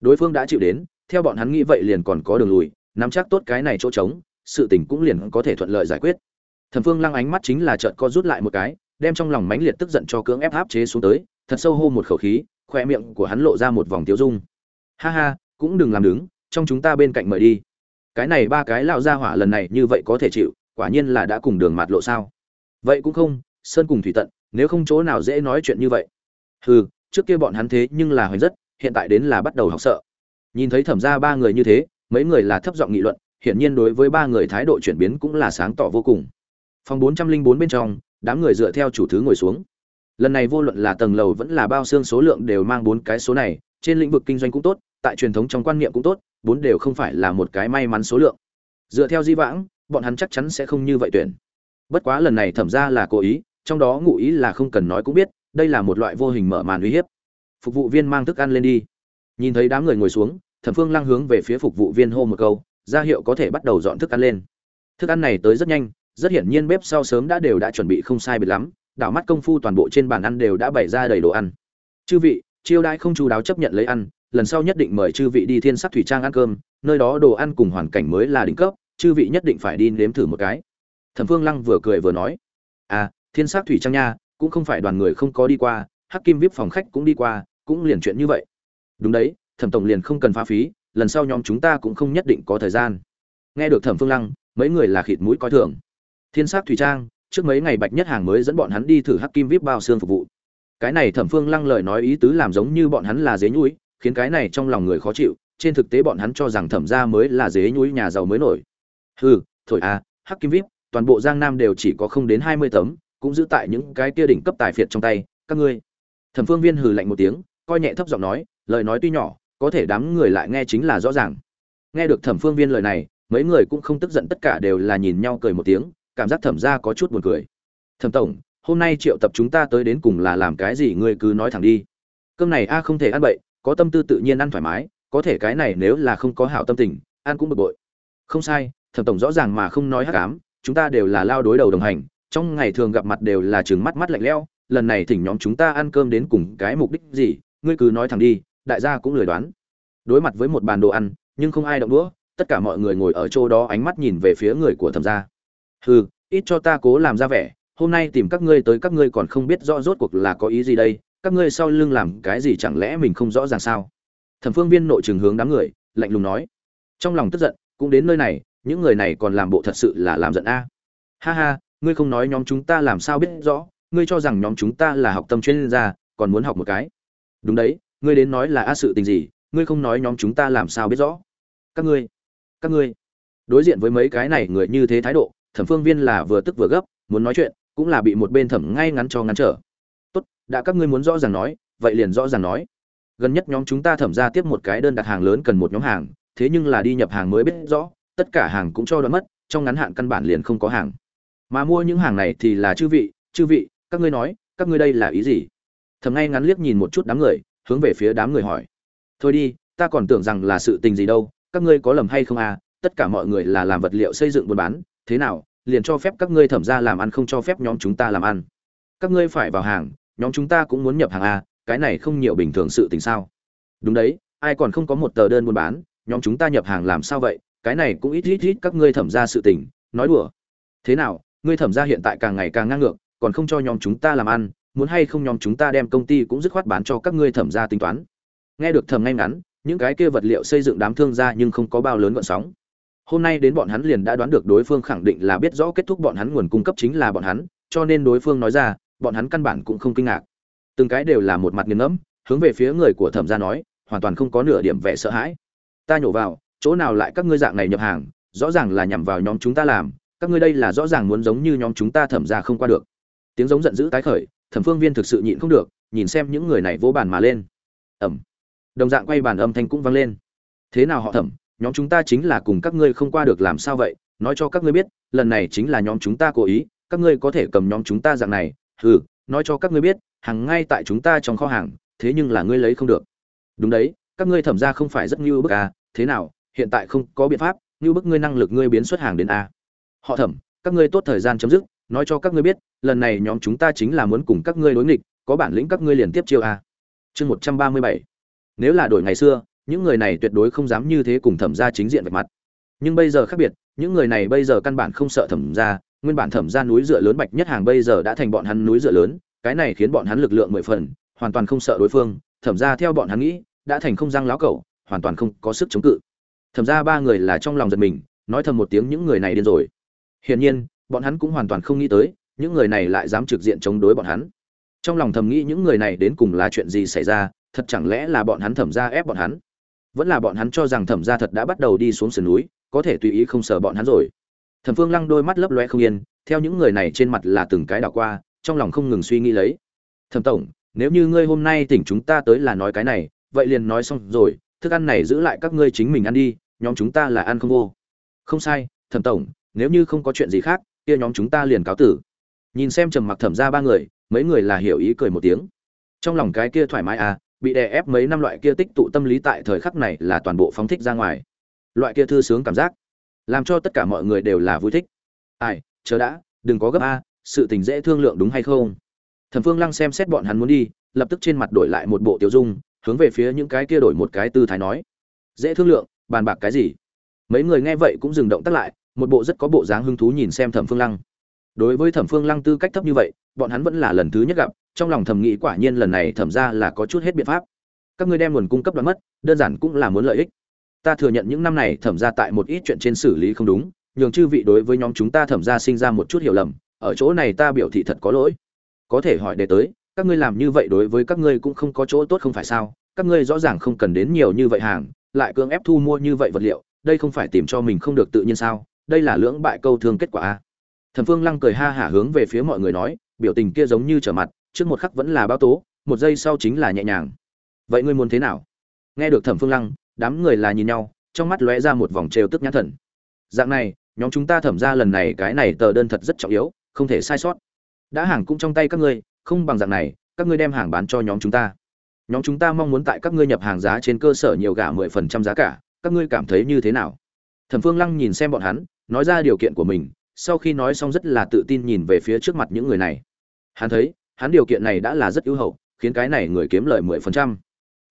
Đối phương đã chịu đến, theo bọn hắn nghĩ vậy liền còn có đường lùi nắm chắc tốt cái này chỗ trống, sự tình cũng liền có thể thuận lợi giải quyết. Thẩm phương lăng ánh mắt chính là trợn co rút lại một cái, đem trong lòng mãnh liệt tức giận cho cưỡng ép áp chế xuống tới, thật sâu hô một khẩu khí, khoe miệng của hắn lộ ra một vòng tiếu dung. Ha ha, cũng đừng làm đứng, trong chúng ta bên cạnh mời đi. Cái này ba cái lão gia hỏa lần này như vậy có thể chịu, quả nhiên là đã cùng đường mạt lộ sao. Vậy cũng không, sơn cùng thủy tận, nếu không chỗ nào dễ nói chuyện như vậy. Hừ, trước kia bọn hắn thế nhưng là hoành rất, hiện tại đến là bắt đầu học sợ. Nhìn thấy thẩm ra ba người như thế mấy người là thấp giọng nghị luận, hiển nhiên đối với ba người thái độ chuyển biến cũng là sáng tỏ vô cùng. Phòng bốn trăm linh bốn bên trong, đám người dựa theo chủ thứ ngồi xuống. Lần này vô luận là tầng lầu vẫn là bao xương số lượng đều mang bốn cái số này, trên lĩnh vực kinh doanh cũng tốt, tại truyền thống trong quan niệm cũng tốt, bốn đều không phải là một cái may mắn số lượng. Dựa theo di vãng, bọn hắn chắc chắn sẽ không như vậy tuyển. Bất quá lần này thẩm ra là cố ý, trong đó ngụ ý là không cần nói cũng biết, đây là một loại vô hình mở màn uy hiếp. Phục vụ viên mang thức ăn lên đi. Nhìn thấy đám người ngồi xuống thẩm phương lăng hướng về phía phục vụ viên hô một câu, ra hiệu có thể bắt đầu dọn thức ăn lên. Thức ăn này tới rất nhanh, rất hiển nhiên bếp sau sớm đã đều đã chuẩn bị không sai biệt lắm, đảo mắt công phu toàn bộ trên bàn ăn đều đã bày ra đầy đồ ăn. Chư vị, chiêu đãi không chú đáo chấp nhận lấy ăn, lần sau nhất định mời chư vị đi thiên sắc thủy trang ăn cơm, nơi đó đồ ăn cùng hoàn cảnh mới là đỉnh cấp, chư vị nhất định phải đi nếm thử một cái. Thẩm phương lăng vừa cười vừa nói à thiên sắc thủy trang nha, cũng không phải đoàn người không có đi qua, hắc kim vip phòng khách cũng đi qua, cũng liền chuyện như vậy. Đúng đấy thẩm tổng liền không cần phá phí, lần sau nhóm chúng ta cũng không nhất định có thời gian. Nghe được thẩm phương lăng, mấy người là khịt mũi coi thường. Thiên Sát thủy trang, trước mấy ngày bạch nhất hàng mới dẫn bọn hắn đi thử hắc kim vip bao xương phục vụ. Cái này thẩm phương lăng lời nói ý tứ làm giống như bọn hắn là dế nhũi, khiến cái này trong lòng người khó chịu, trên thực tế bọn hắn cho rằng thẩm gia mới là dế nhũi nhà giàu mới nổi. Hừ, thổi à hắc kim vip toàn bộ giang nam đều chỉ có không đến hai mươi tấm, cũng giữ tại những cái kia đỉnh cấp tài phiệt trong tay, các ngươi. Thẩm phương viên hừ lạnh một tiếng, coi nhẹ thấp giọng nói, lời nói tuy nhỏ có thể đám người lại nghe chính là rõ ràng. Nghe được thẩm phương viên lời này, mấy người cũng không tức giận tất cả đều là nhìn nhau cười một tiếng, cảm giác thẩm ra có chút buồn cười. Thẩm tổng, hôm nay triệu tập chúng ta tới đến cùng là làm cái gì ngươi cứ nói thẳng đi. Cơm này a không thể ăn bậy, có tâm tư tự nhiên ăn thoải mái, có thể cái này nếu là không có hảo tâm tình, ăn cũng bực bội. Không sai, thẩm tổng rõ ràng mà không nói hắc ám, chúng ta đều là lao đối đầu đồng hành, trong ngày thường gặp mặt đều là chừng mắt mắt lạnh lẽo, lần này thỉnh nhóm chúng ta ăn cơm đến cùng cái mục đích gì, ngươi cứ nói thẳng đi đại gia cũng lười đoán. Đối mặt với một bàn đồ ăn, nhưng không ai động đũa, tất cả mọi người ngồi ở chỗ đó ánh mắt nhìn về phía người của thẩm gia. Hừ, ít cho ta cố làm ra vẻ, hôm nay tìm các ngươi tới các ngươi còn không biết rõ rốt cuộc là có ý gì đây, các ngươi sau lưng làm cái gì chẳng lẽ mình không rõ ràng sao? Thẩm phương viên nội trường hướng đám người, lạnh lùng nói. Trong lòng tức giận, cũng đến nơi này, những người này còn làm bộ thật sự là làm giận a. Ha ha, ngươi không nói nhóm chúng ta làm sao biết rõ, ngươi cho rằng nhóm chúng ta là học tâm chuyên gia, còn muốn học một cái. Đúng đấy ngươi đến nói là a sự tình gì, ngươi không nói nhóm chúng ta làm sao biết rõ. Các ngươi các ngươi, đối diện với mấy cái này người như thế thái độ, thẩm phương viên là vừa tức vừa gấp, muốn nói chuyện, cũng là bị một bên thẩm ngay ngắn cho ngắn trở. Tốt, đã các ngươi muốn rõ ràng nói, vậy liền rõ ràng nói. Gần nhất nhóm chúng ta thẩm ra tiếp một cái đơn đặt hàng lớn cần một nhóm hàng, thế nhưng là đi nhập hàng mới biết rõ, tất cả hàng cũng cho đoán mất, trong ngắn hạn căn bản liền không có hàng. Mà mua những hàng này thì là chư vị chư vị, các ngươi nói, các ngươi đây là ý gì? Thầm ngay ngắn liếc nhìn một chút đám người hướng về phía đám người hỏi. Thôi đi, ta còn tưởng rằng là sự tình gì đâu, các ngươi có lầm hay không à? Tất cả mọi người là làm vật liệu xây dựng buôn bán, thế nào, liền cho phép các ngươi thẩm ra làm ăn không cho phép nhóm chúng ta làm ăn. Các ngươi phải vào hàng, nhóm chúng ta cũng muốn nhập hàng a cái này không nhiều bình thường sự tình sao? Đúng đấy, ai còn không có một tờ đơn buôn bán, nhóm chúng ta nhập hàng làm sao vậy? Cái này cũng ít ít ít các ngươi thẩm ra sự tình, nói đùa. Thế nào, ngươi thẩm ra hiện tại càng ngày càng ngang ngược, còn không cho nhóm chúng ta làm ăn muốn hay không nhóm chúng ta đem công ty cũng dứt khoát bán cho các ngươi thẩm ra tính toán. Nghe được thầm ngay ngắn, những cái kia vật liệu xây dựng đám thương gia nhưng không có bao lớn gọn sóng. Hôm nay đến bọn hắn liền đã đoán được đối phương khẳng định là biết rõ kết thúc bọn hắn nguồn cung cấp chính là bọn hắn, cho nên đối phương nói ra, bọn hắn căn bản cũng không kinh ngạc. Từng cái đều là một mặt nghiền ngẫm, hướng về phía người của thẩm gia nói, hoàn toàn không có nửa điểm vẻ sợ hãi. Ta nhổ vào, chỗ nào lại các ngươi dạng này nhập hàng, rõ ràng là nhằm vào nhóm chúng ta làm, các ngươi đây là rõ ràng muốn giống như nhóm chúng ta thẩm ra không qua được. Tiếng giống giận dữ tái khởi thẩm phương viên thực sự nhịn không được, nhìn xem những người này vỗ bàn mà lên. Ẩm. Đồng dạng quay bàn âm thanh cũng vang lên. Thế nào họ thẩm, nhóm chúng ta chính là cùng các ngươi không qua được làm sao vậy? Nói cho các ngươi biết, lần này chính là nhóm chúng ta cố ý, các ngươi có thể cầm nhóm chúng ta dạng này. Hừ, nói cho các ngươi biết, hàng ngay tại chúng ta trong kho hàng, thế nhưng là ngươi lấy không được. Đúng đấy, các ngươi thẩm ra không phải rất như bức à thế nào, hiện tại không có biện pháp như bức ngươi năng lực ngươi biến xuất hàng đến a họ thẩm, các ngươi tốt thời gian chấm dứt, nói cho các ngươi biết lần này nhóm chúng ta chính là muốn cùng các ngươi đối nghịch có bản lĩnh các ngươi liền tiếp chiêu a. Chương một trăm ba mươi bảy. Nếu là đổi ngày xưa những người này tuyệt đối không dám như thế cùng thẩm gia chính diện vạch mặt. Nhưng bây giờ khác biệt những người này bây giờ căn bản không sợ thẩm gia, nguyên bản thẩm gia núi dựa lớn bạch nhất hàng bây giờ đã thành bọn hắn núi dựa lớn cái này khiến bọn hắn lực lượng mười phần hoàn toàn không sợ đối phương thẩm gia theo bọn hắn nghĩ đã thành không răng láo cẩu hoàn toàn không có sức chống cự. Thẩm gia ba người là trong lòng giật mình nói thầm một tiếng những người này điên rồi. Hiển nhiên bọn hắn cũng hoàn toàn không nghĩ tới những người này lại dám trực diện chống đối bọn hắn. Trong lòng thầm nghĩ những người này đến cùng là chuyện gì xảy ra, thật chẳng lẽ là bọn hắn thẩm ra ép bọn hắn? Vẫn là bọn hắn cho rằng thẩm ra thật đã bắt đầu đi xuống sườn núi, có thể tùy ý không sợ bọn hắn rồi. Thẩm phương lăng đôi mắt lấp loe không yên, theo những người này trên mặt là từng cái đảo qua, trong lòng không ngừng suy nghĩ lấy. Thẩm tổng, nếu như ngươi hôm nay tỉnh chúng ta tới là nói cái này, vậy liền nói xong rồi, thức ăn này giữ lại các ngươi chính mình ăn đi, nhóm chúng ta là ăn không vô. Không sai, thẩm tổng, nếu như không có chuyện gì khác, kia nhóm chúng ta liền cáo tử nhìn xem trầm mặc thẩm ra ba người, mấy người là hiểu ý cười một tiếng. Trong lòng cái kia thoải mái à bị đè ép mấy năm loại kia tích tụ tâm lý tại thời khắc này là toàn bộ phóng thích ra ngoài. Loại kia thư sướng cảm giác, làm cho tất cả mọi người đều là vui thích. Ai, chờ đã, đừng có gấp a, sự tình dễ thương lượng đúng hay không? Thẩm phương lăng xem xét bọn hắn muốn đi, lập tức trên mặt đổi lại một bộ tiểu dung, hướng về phía những cái kia đổi một cái tư thái nói. Dễ thương lượng, bàn bạc cái gì? Mấy người nghe vậy cũng dừng động tắt lại, một bộ rất có bộ dáng hứng thú nhìn xem thẩm phương lăng đối với thẩm phương lăng tư cách thấp như vậy, bọn hắn vẫn là lần thứ nhất gặp, trong lòng thẩm nghĩ quả nhiên lần này thẩm ra là có chút hết biện pháp. Các ngươi đem nguồn cung cấp đoán mất, đơn giản cũng là muốn lợi ích. Ta thừa nhận những năm này thẩm ra tại một ít chuyện trên xử lý không đúng, nhường chư vị đối với nhóm chúng ta thẩm ra sinh ra một chút hiểu lầm, ở chỗ này ta biểu thị thật có lỗi. Có thể hỏi đề tới, các ngươi làm như vậy đối với các ngươi cũng không có chỗ tốt không phải sao? Các ngươi rõ ràng không cần đến nhiều như vậy hàng, lại cưỡng ép thu mua như vậy vật liệu, đây không phải tìm cho mình không được tự nhiên sao? Đây là lưỡng bại câu thương kết quả a thẩm phương lăng cười ha hả hướng về phía mọi người nói, biểu tình kia giống như trở mặt, trước một khắc vẫn là bao tố, một giây sau chính là nhẹ nhàng. Vậy ngươi muốn thế nào? Nghe được thẩm phương lăng, đám người là nhìn nhau, trong mắt lóe ra một vòng trêu tức nhãn thần. Dạng này, nhóm chúng ta thẩm ra lần này cái này tờ đơn thật rất trọng yếu, không thể sai sót. Đã hàng cũng trong tay các ngươi, không bằng dạng này, các ngươi đem hàng bán cho nhóm chúng ta. Nhóm chúng ta mong muốn tại các ngươi nhập hàng giá trên cơ sở nhiều gả mười phần trăm giá cả, các ngươi cảm thấy như thế nào? Thẩm phương lăng nhìn xem bọn hắn, nói ra điều kiện của mình sau khi nói xong rất là tự tin nhìn về phía trước mặt những người này. Hắn thấy, hắn điều kiện này đã là rất ưu hậu, khiến cái này người kiếm lời mười phần trăm.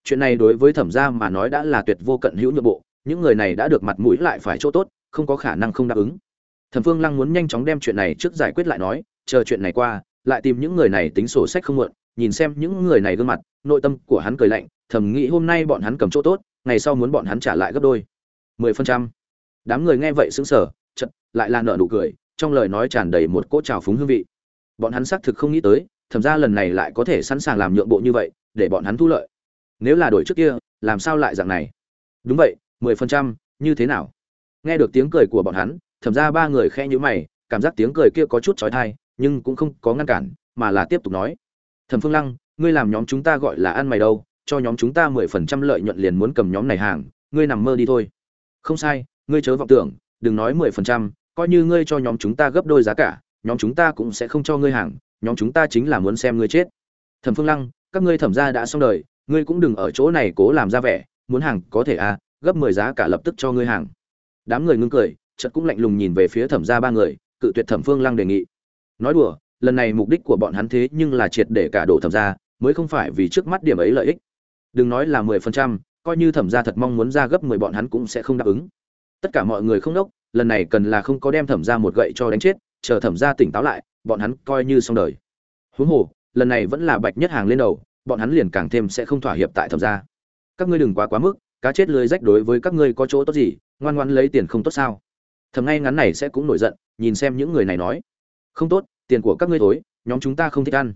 Chuyện này đối với thẩm gia mà nói đã là tuyệt vô cận hữu nhượng bộ, những người này đã được mặt mũi lại phải chỗ tốt, không có khả năng không đáp ứng. Thẩm phương lăng muốn nhanh chóng đem chuyện này trước giải quyết lại nói, chờ chuyện này qua, lại tìm những người này tính sổ sách không muộn, nhìn xem những người này gương mặt, nội tâm của hắn cười lạnh, thầm nghĩ hôm nay bọn hắn cầm chỗ tốt, ngày sau muốn bọn hắn trả lại gấp đôi. mười phần trăm. Đám người nghe vậy sững sờ lại là nợ nụ cười, trong lời nói tràn đầy một cỗ trào phúng hương vị. Bọn hắn xác thực không nghĩ tới thẩm ra lần này lại có thể sẵn sàng làm nhượng bộ như vậy, để bọn hắn thu lợi. Nếu là đổi trước kia, làm sao lại dạng này? Đúng vậy, mười phần trăm, như thế nào? Nghe được tiếng cười của bọn hắn thẩm ra ba người khe nhữ mày, cảm giác tiếng cười kia có chút trói thai nhưng cũng không có ngăn cản, mà là tiếp tục nói. Thẩm phương lăng, ngươi làm nhóm chúng ta gọi là ăn mày đâu, cho nhóm chúng ta mười phần trăm lợi nhuận liền muốn cầm nhóm này hàng, ngươi nằm mơ đi thôi. Không sai, ngươi chớ vọng tưởng, đừng nói mười phần trăm coi như ngươi cho nhóm chúng ta gấp đôi giá cả, nhóm chúng ta cũng sẽ không cho ngươi hàng, nhóm chúng ta chính là muốn xem ngươi chết. Thẩm phương lăng, các ngươi thẩm ra đã xong đời, ngươi cũng đừng ở chỗ này cố làm ra vẻ, muốn hàng có thể à gấp mười giá cả lập tức cho ngươi hàng. Đám người ngưng cười, chợt cũng lạnh lùng nhìn về phía thẩm ra ba người, cự tuyệt thẩm phương lăng đề nghị. Nói đùa, lần này mục đích của bọn hắn thế nhưng là triệt để cả đổ thẩm ra mới không phải vì trước mắt điểm ấy lợi ích. Đừng nói là mười phần trăm, coi như thẩm ra thật mong muốn ra gấp mười bọn hắn cũng sẽ không đáp ứng. Tất cả mọi người không đốc lần này cần là không có đem thẩm ra một gậy cho đánh chết chờ thẩm ra tỉnh táo lại bọn hắn coi như xong đời. Huống hồ lần này vẫn là bạch nhất hàng lên đầu bọn hắn liền càng thêm sẽ không thỏa hiệp tại thẩm ra các ngươi đừng quá quá mức cá chết lưới rách đối với các ngươi có chỗ tốt gì ngoan ngoan lấy tiền không tốt sao? Thầm ngay ngắn này sẽ cũng nổi giận nhìn xem những người này nói. Không tốt tiền của các ngươi thối nhóm chúng ta không thích ăn.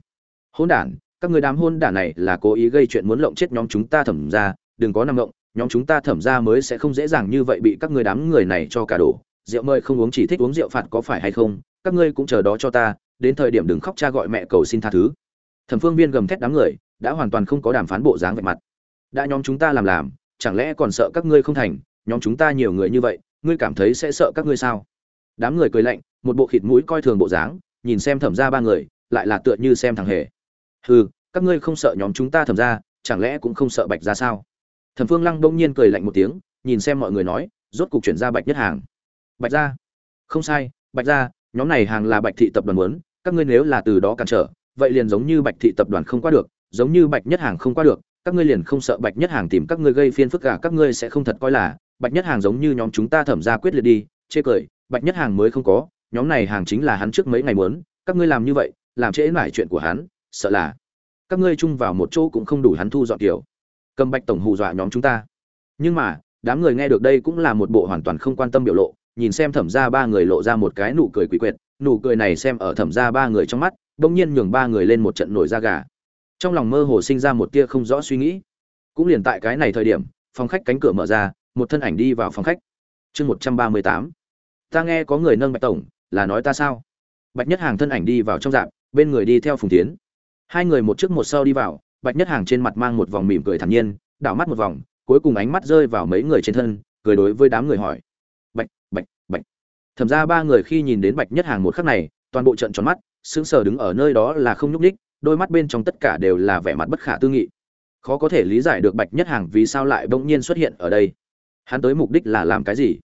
Hôn đản các người đám hôn đản này là cố ý gây chuyện muốn lộng chết nhóm chúng ta thẩm ra đừng có nằm động, nhóm chúng ta thẩm ra mới sẽ không dễ dàng như vậy bị các người đám người này cho cả đổ rượu mời không uống chỉ thích uống rượu phạt có phải hay không, các ngươi cũng chờ đó cho ta, đến thời điểm đừng khóc cha gọi mẹ cầu xin tha thứ. Thẩm phương viên gầm thét đám người, đã hoàn toàn không có đàm phán bộ dáng vạch mặt. Đã nhóm chúng ta làm làm, chẳng lẽ còn sợ các ngươi không thành, nhóm chúng ta nhiều người như vậy, ngươi cảm thấy sẽ sợ các ngươi sao? Đám người cười lạnh, một bộ khịt mũi coi thường bộ dáng, nhìn xem thẩm ra ba người, lại là tựa như xem thằng hề. Hừ, các ngươi không sợ nhóm chúng ta thẩm ra chẳng lẽ cũng không sợ bạch ra sao? Thẩm phương lăng bỗng nhiên cười lạnh một tiếng, nhìn xem mọi người nói, rốt cục chuyển ra bạch nhất hàng bạch gia, không sai bạch gia, nhóm này hàng là bạch thị tập đoàn muốn các ngươi nếu là từ đó cản trở vậy liền giống như bạch thị tập đoàn không qua được giống như bạch nhất hàng không qua được các ngươi liền không sợ bạch nhất hàng tìm các ngươi gây phiền phức cả các ngươi sẽ không thật coi là bạch nhất hàng giống như nhóm chúng ta thẩm ra quyết liệt đi chê cười bạch nhất hàng mới không có nhóm này hàng chính là hắn trước mấy ngày muốn các ngươi làm như vậy làm trễ mải chuyện của hắn sợ là các ngươi chung vào một chỗ cũng không đủ hắn thu dọn kiểu. Cầm bạch tổng hù dọa nhóm chúng ta. Nhưng mà đám người nghe được đây cũng là một bộ hoàn toàn không quan tâm biểu lộ nhìn xem thẩm ra ba người lộ ra một cái nụ cười quỷ quyệt, nụ cười này xem ở thẩm ra ba người trong mắt, bỗng nhiên nhường ba người lên một trận nổi da gà. Trong lòng mơ hồ sinh ra một tia không rõ suy nghĩ. Cũng liền tại cái này thời điểm, phòng khách cánh cửa mở ra, một thân ảnh đi vào phòng khách. Chương một trăm ba mươi tám. Ta nghe có người nâng bạch tổng, là nói ta sao? Bạch nhất hàng thân ảnh đi vào trong dạp, bên người đi theo phùng tiến. Hai người một trước một sau đi vào, bạch nhất hàng trên mặt mang một vòng mỉm cười thản nhiên, đảo mắt một vòng, cuối cùng ánh mắt rơi vào mấy người trên thân, cười đối với đám người hỏi thẩm ra ba người khi nhìn đến bạch nhất hàng một khắc này, toàn bộ trận tròn mắt, sững sờ đứng ở nơi đó là không nhúc ních đôi mắt bên trong tất cả đều là vẻ mặt bất khả tư nghị. Khó có thể lý giải được bạch nhất hàng vì sao lại bỗng nhiên xuất hiện ở đây. Hắn tới mục đích là làm cái gì?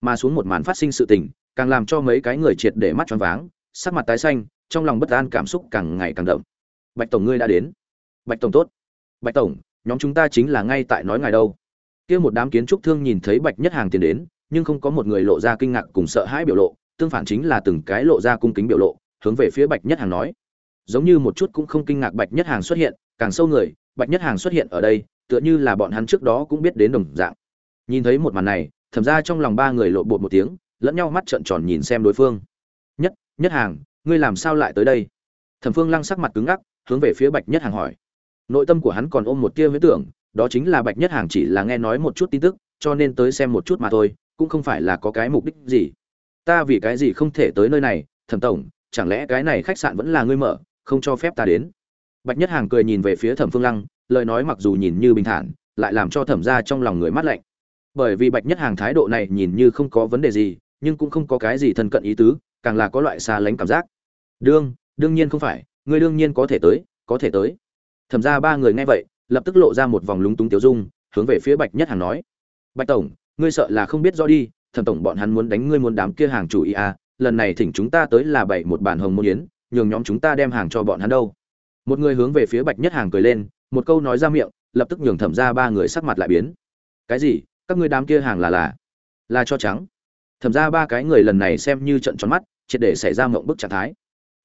Mà xuống một màn phát sinh sự tình, càng làm cho mấy cái người triệt để mắt choáng váng, sắc mặt tái xanh, trong lòng bất an cảm xúc càng ngày càng đậm. Bạch tổng ngươi đã đến. Bạch tổng tốt. Bạch tổng, nhóm chúng ta chính là ngay tại nói ngài đâu. Kia một đám kiến trúc thương nhìn thấy bạch nhất hàng tiến đến nhưng không có một người lộ ra kinh ngạc cùng sợ hãi biểu lộ, tương phản chính là từng cái lộ ra cung kính biểu lộ, hướng về phía bạch nhất hàng nói. Giống như một chút cũng không kinh ngạc bạch nhất hàng xuất hiện, càng sâu người, bạch nhất hàng xuất hiện ở đây, tựa như là bọn hắn trước đó cũng biết đến đồng dạng. Nhìn thấy một màn này thẩm ra trong lòng ba người lộ bột một tiếng, lẫn nhau mắt trợn tròn nhìn xem đối phương. Nhất nhất hàng, ngươi làm sao lại tới đây? Thẩm phương lăng sắc mặt cứng ngắc, hướng về phía bạch nhất hàng hỏi. Nội tâm của hắn còn ôm một tia huyết tưởng, đó chính là bạch nhất hàng chỉ là nghe nói một chút tin tức, cho nên tới xem một chút mà thôi cũng không phải là có cái mục đích gì. Ta vì cái gì không thể tới nơi này, thẩm tổng, chẳng lẽ cái này khách sạn vẫn là ngươi mở, không cho phép ta đến? Bạch nhất hàng cười nhìn về phía thẩm phương lăng, lời nói mặc dù nhìn như bình thản, lại làm cho thẩm ra trong lòng người mát lạnh. Bởi vì bạch nhất hàng thái độ này nhìn như không có vấn đề gì, nhưng cũng không có cái gì thân cận ý tứ, càng là có loại xa lánh cảm giác. Đương đương nhiên không phải, ngươi đương nhiên có thể tới, có thể tới. Thẩm ra ba người nghe vậy, lập tức lộ ra một vòng lúng túng tiêu dung, hướng về phía bạch nhất hàng nói. Bạch tổng ngươi sợ là không biết rõ đi, thẩm tổng bọn hắn muốn đánh ngươi muốn đám kia hàng chủ ý à lần này thỉnh chúng ta tới là bảy một bản hồng môn yến, nhường nhóm chúng ta đem hàng cho bọn hắn đâu. Một người hướng về phía bạch nhất hàng cười lên, một câu nói ra miệng, lập tức nhường thẩm ra ba người sắc mặt lại biến. Cái gì? Các ngươi đám kia hàng là là? Là cho trắng. Thẩm ra ba cái người lần này xem như trận tròn mắt, triệt để xảy ra mộng bức trạng thái.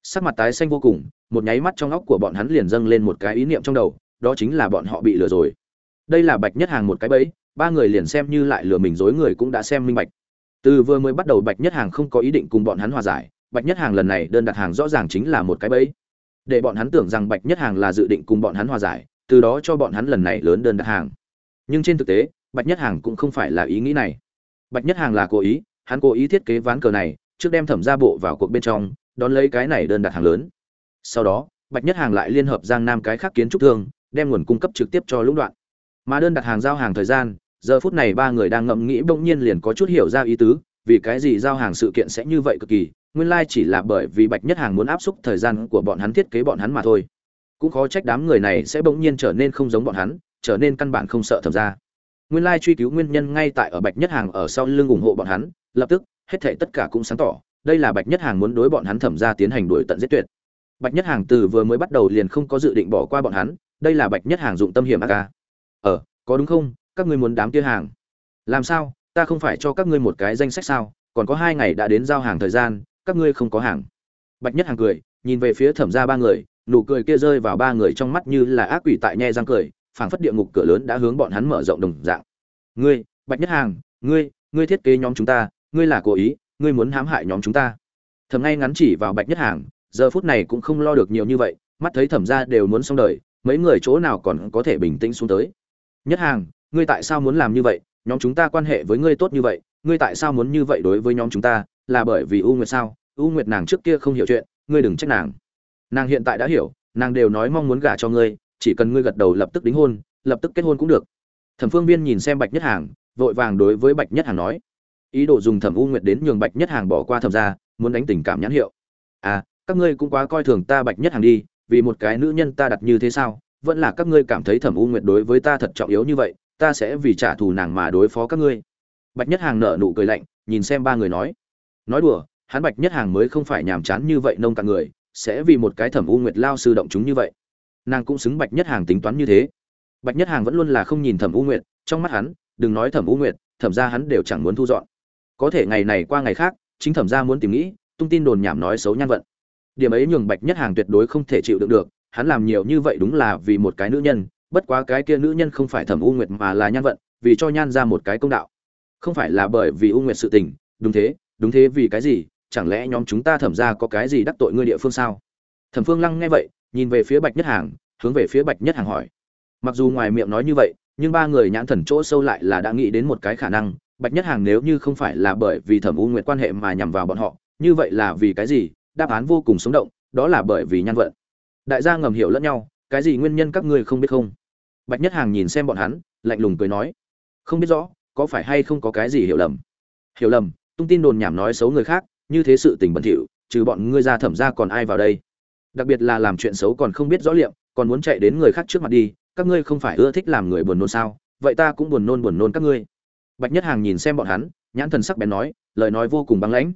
Sắc mặt tái xanh vô cùng, một nháy mắt trong óc của bọn hắn liền dâng lên một cái ý niệm trong đầu, đó chính là bọn họ bị lừa rồi. Đây là bạch nhất hàng một cái bẫy ba người liền xem như lại lừa mình dối người cũng đã xem minh bạch. Từ vừa mới bắt đầu bạch nhất hàng không có ý định cùng bọn hắn hòa giải, bạch nhất hàng lần này đơn đặt hàng rõ ràng chính là một cái bẫy. Để bọn hắn tưởng rằng bạch nhất hàng là dự định cùng bọn hắn hòa giải, từ đó cho bọn hắn lần này lớn đơn đặt hàng. Nhưng trên thực tế, bạch nhất hàng cũng không phải là ý nghĩ này. Bạch nhất hàng là cố ý, hắn cố ý thiết kế ván cờ này, trước đem thẩm gia bộ vào cuộc bên trong, đón lấy cái này đơn đặt hàng lớn. Sau đó, bạch nhất hàng lại liên hợp giang nam cái khác kiến trúc thương, đem nguồn cung cấp trực tiếp cho lũng đoạn. Mà đơn đặt hàng giao hàng thời gian giờ phút này ba người đang ngẫm nghĩ bỗng nhiên liền có chút hiểu ra ý tứ, vì cái gì giao hàng sự kiện sẽ như vậy cực kỳ, nguyên lai chỉ là bởi vì bạch nhất hàng muốn áp xúc thời gian của bọn hắn thiết kế bọn hắn mà thôi. Cũng khó trách đám người này sẽ bỗng nhiên trở nên không giống bọn hắn, trở nên căn bản không sợ thẩm ra. Nguyên lai truy cứu nguyên nhân ngay tại ở bạch nhất hàng ở sau lưng ủng hộ bọn hắn, lập tức, hết thảy tất cả cũng sáng tỏ, đây là bạch nhất hàng muốn đối bọn hắn thẩm ra tiến hành đuổi tận giết tuyệt. Bạch nhất hàng từ vừa mới bắt đầu liền không có dự định bỏ qua bọn hắn, đây là bạch nhất hàng dụng tâm hiểm ác ca. Ờ có đúng không? Các ngươi muốn đám kia hàng. Làm sao? Ta không phải cho các ngươi một cái danh sách sao? Còn có hai ngày đã đến giao hàng thời gian, các ngươi không có hàng. Bạch nhất hàng cười, nhìn về phía thẩm ra ba người, nụ cười kia rơi vào ba người trong mắt như là ác quỷ tại nhe răng cười, phảng phất địa ngục cửa lớn đã hướng bọn hắn mở rộng đồng dạng. Ngươi, bạch nhất hàng ngươi ngươi thiết kế nhóm chúng ta, ngươi là cố ý, ngươi muốn hãm hại nhóm chúng ta. Thầm ngay ngắn chỉ vào bạch nhất hàng giờ phút này cũng không lo được nhiều như vậy, mắt thấy thẩm ra đều muốn xong đời, mấy người chỗ nào còn có thể bình tĩnh xuống tới. Nhất hàng ngươi tại sao muốn làm như vậy? Nhóm chúng ta quan hệ với ngươi tốt như vậy, ngươi tại sao muốn như vậy đối với nhóm chúng ta? Là bởi vì u nguyệt sao? U nguyệt nàng trước kia không hiểu chuyện, ngươi đừng trách nàng. Nàng hiện tại đã hiểu, nàng đều nói mong muốn gả cho ngươi, chỉ cần ngươi gật đầu lập tức đính hôn, lập tức kết hôn cũng được. Thẩm phương viên nhìn xem bạch nhất hàng, vội vàng đối với bạch nhất hàng nói, ý đồ dùng thẩm u nguyệt đến nhường bạch nhất hàng bỏ qua thẩm ra muốn đánh tình cảm nhãn hiệu. À các ngươi cũng quá coi thường ta bạch nhất hàng đi, vì một cái nữ nhân ta đặt như thế sao? Vẫn là các ngươi cảm thấy thẩm u nguyệt đối với ta thật trọng yếu như vậy ta sẽ vì trả thù nàng mà đối phó các ngươi. Bạch nhất hàng nợ nụ cười lạnh, nhìn xem ba người nói. Nói đùa, hắn bạch nhất hàng mới không phải nhàm chán như vậy nông cạn người, sẽ vì một cái thẩm u nguyệt lao sư động chúng như vậy. Nàng cũng xứng bạch nhất hàng tính toán như thế. Bạch nhất hàng vẫn luôn là không nhìn thẩm u nguyệt, trong mắt hắn, đừng nói thẩm u nguyệt, thẩm ra hắn đều chẳng muốn thu dọn. Có thể ngày này qua ngày khác, chính thẩm ra muốn tìm nghĩ, tung tin đồn nhảm nói xấu nhan vận. Điểm ấy nhường bạch nhất hàng tuyệt đối không thể chịu đựng được, hắn làm nhiều như vậy đúng là vì một cái nữ nhân bất quá cái kia nữ nhân không phải thẩm u nguyệt mà là nhan vận, vì cho nhan ra một cái công đạo. Không phải là bởi vì u nguyệt sự tình, đúng thế đúng thế vì cái gì, chẳng lẽ nhóm chúng ta thẩm ra có cái gì đắc tội ngươi địa phương sao? Thẩm phương lăng nghe vậy, nhìn về phía bạch nhất hàng, hướng về phía bạch nhất hàng hỏi. Mặc dù ngoài miệng nói như vậy, nhưng ba người nhãn thần chỗ sâu lại là đã nghĩ đến một cái khả năng, bạch nhất hàng nếu như không phải là bởi vì thẩm u nguyệt quan hệ mà nhằm vào bọn họ, như vậy là vì cái gì? Đáp án vô cùng sống động, đó là bởi vì nhan vận. Đại gia ngầm hiểu lẫn nhau, cái gì nguyên nhân các ngươi không biết không? Bạch nhất hàng nhìn xem bọn hắn, lạnh lùng cười nói, không biết rõ, có phải hay không có cái gì hiểu lầm? Hiểu lầm? Tung tin đồn nhảm nói xấu người khác, như thế sự tình bẩn thỉu, trừ bọn ngươi ra thẩm ra còn ai vào đây? Đặc biệt là làm chuyện xấu còn không biết rõ liệm còn muốn chạy đến người khác trước mặt đi, các ngươi không phải ưa thích làm người buồn nôn sao? Vậy ta cũng buồn nôn buồn nôn các ngươi. Bạch nhất hàng nhìn xem bọn hắn, nhãn thần sắc bén nói, lời nói vô cùng băng lãnh.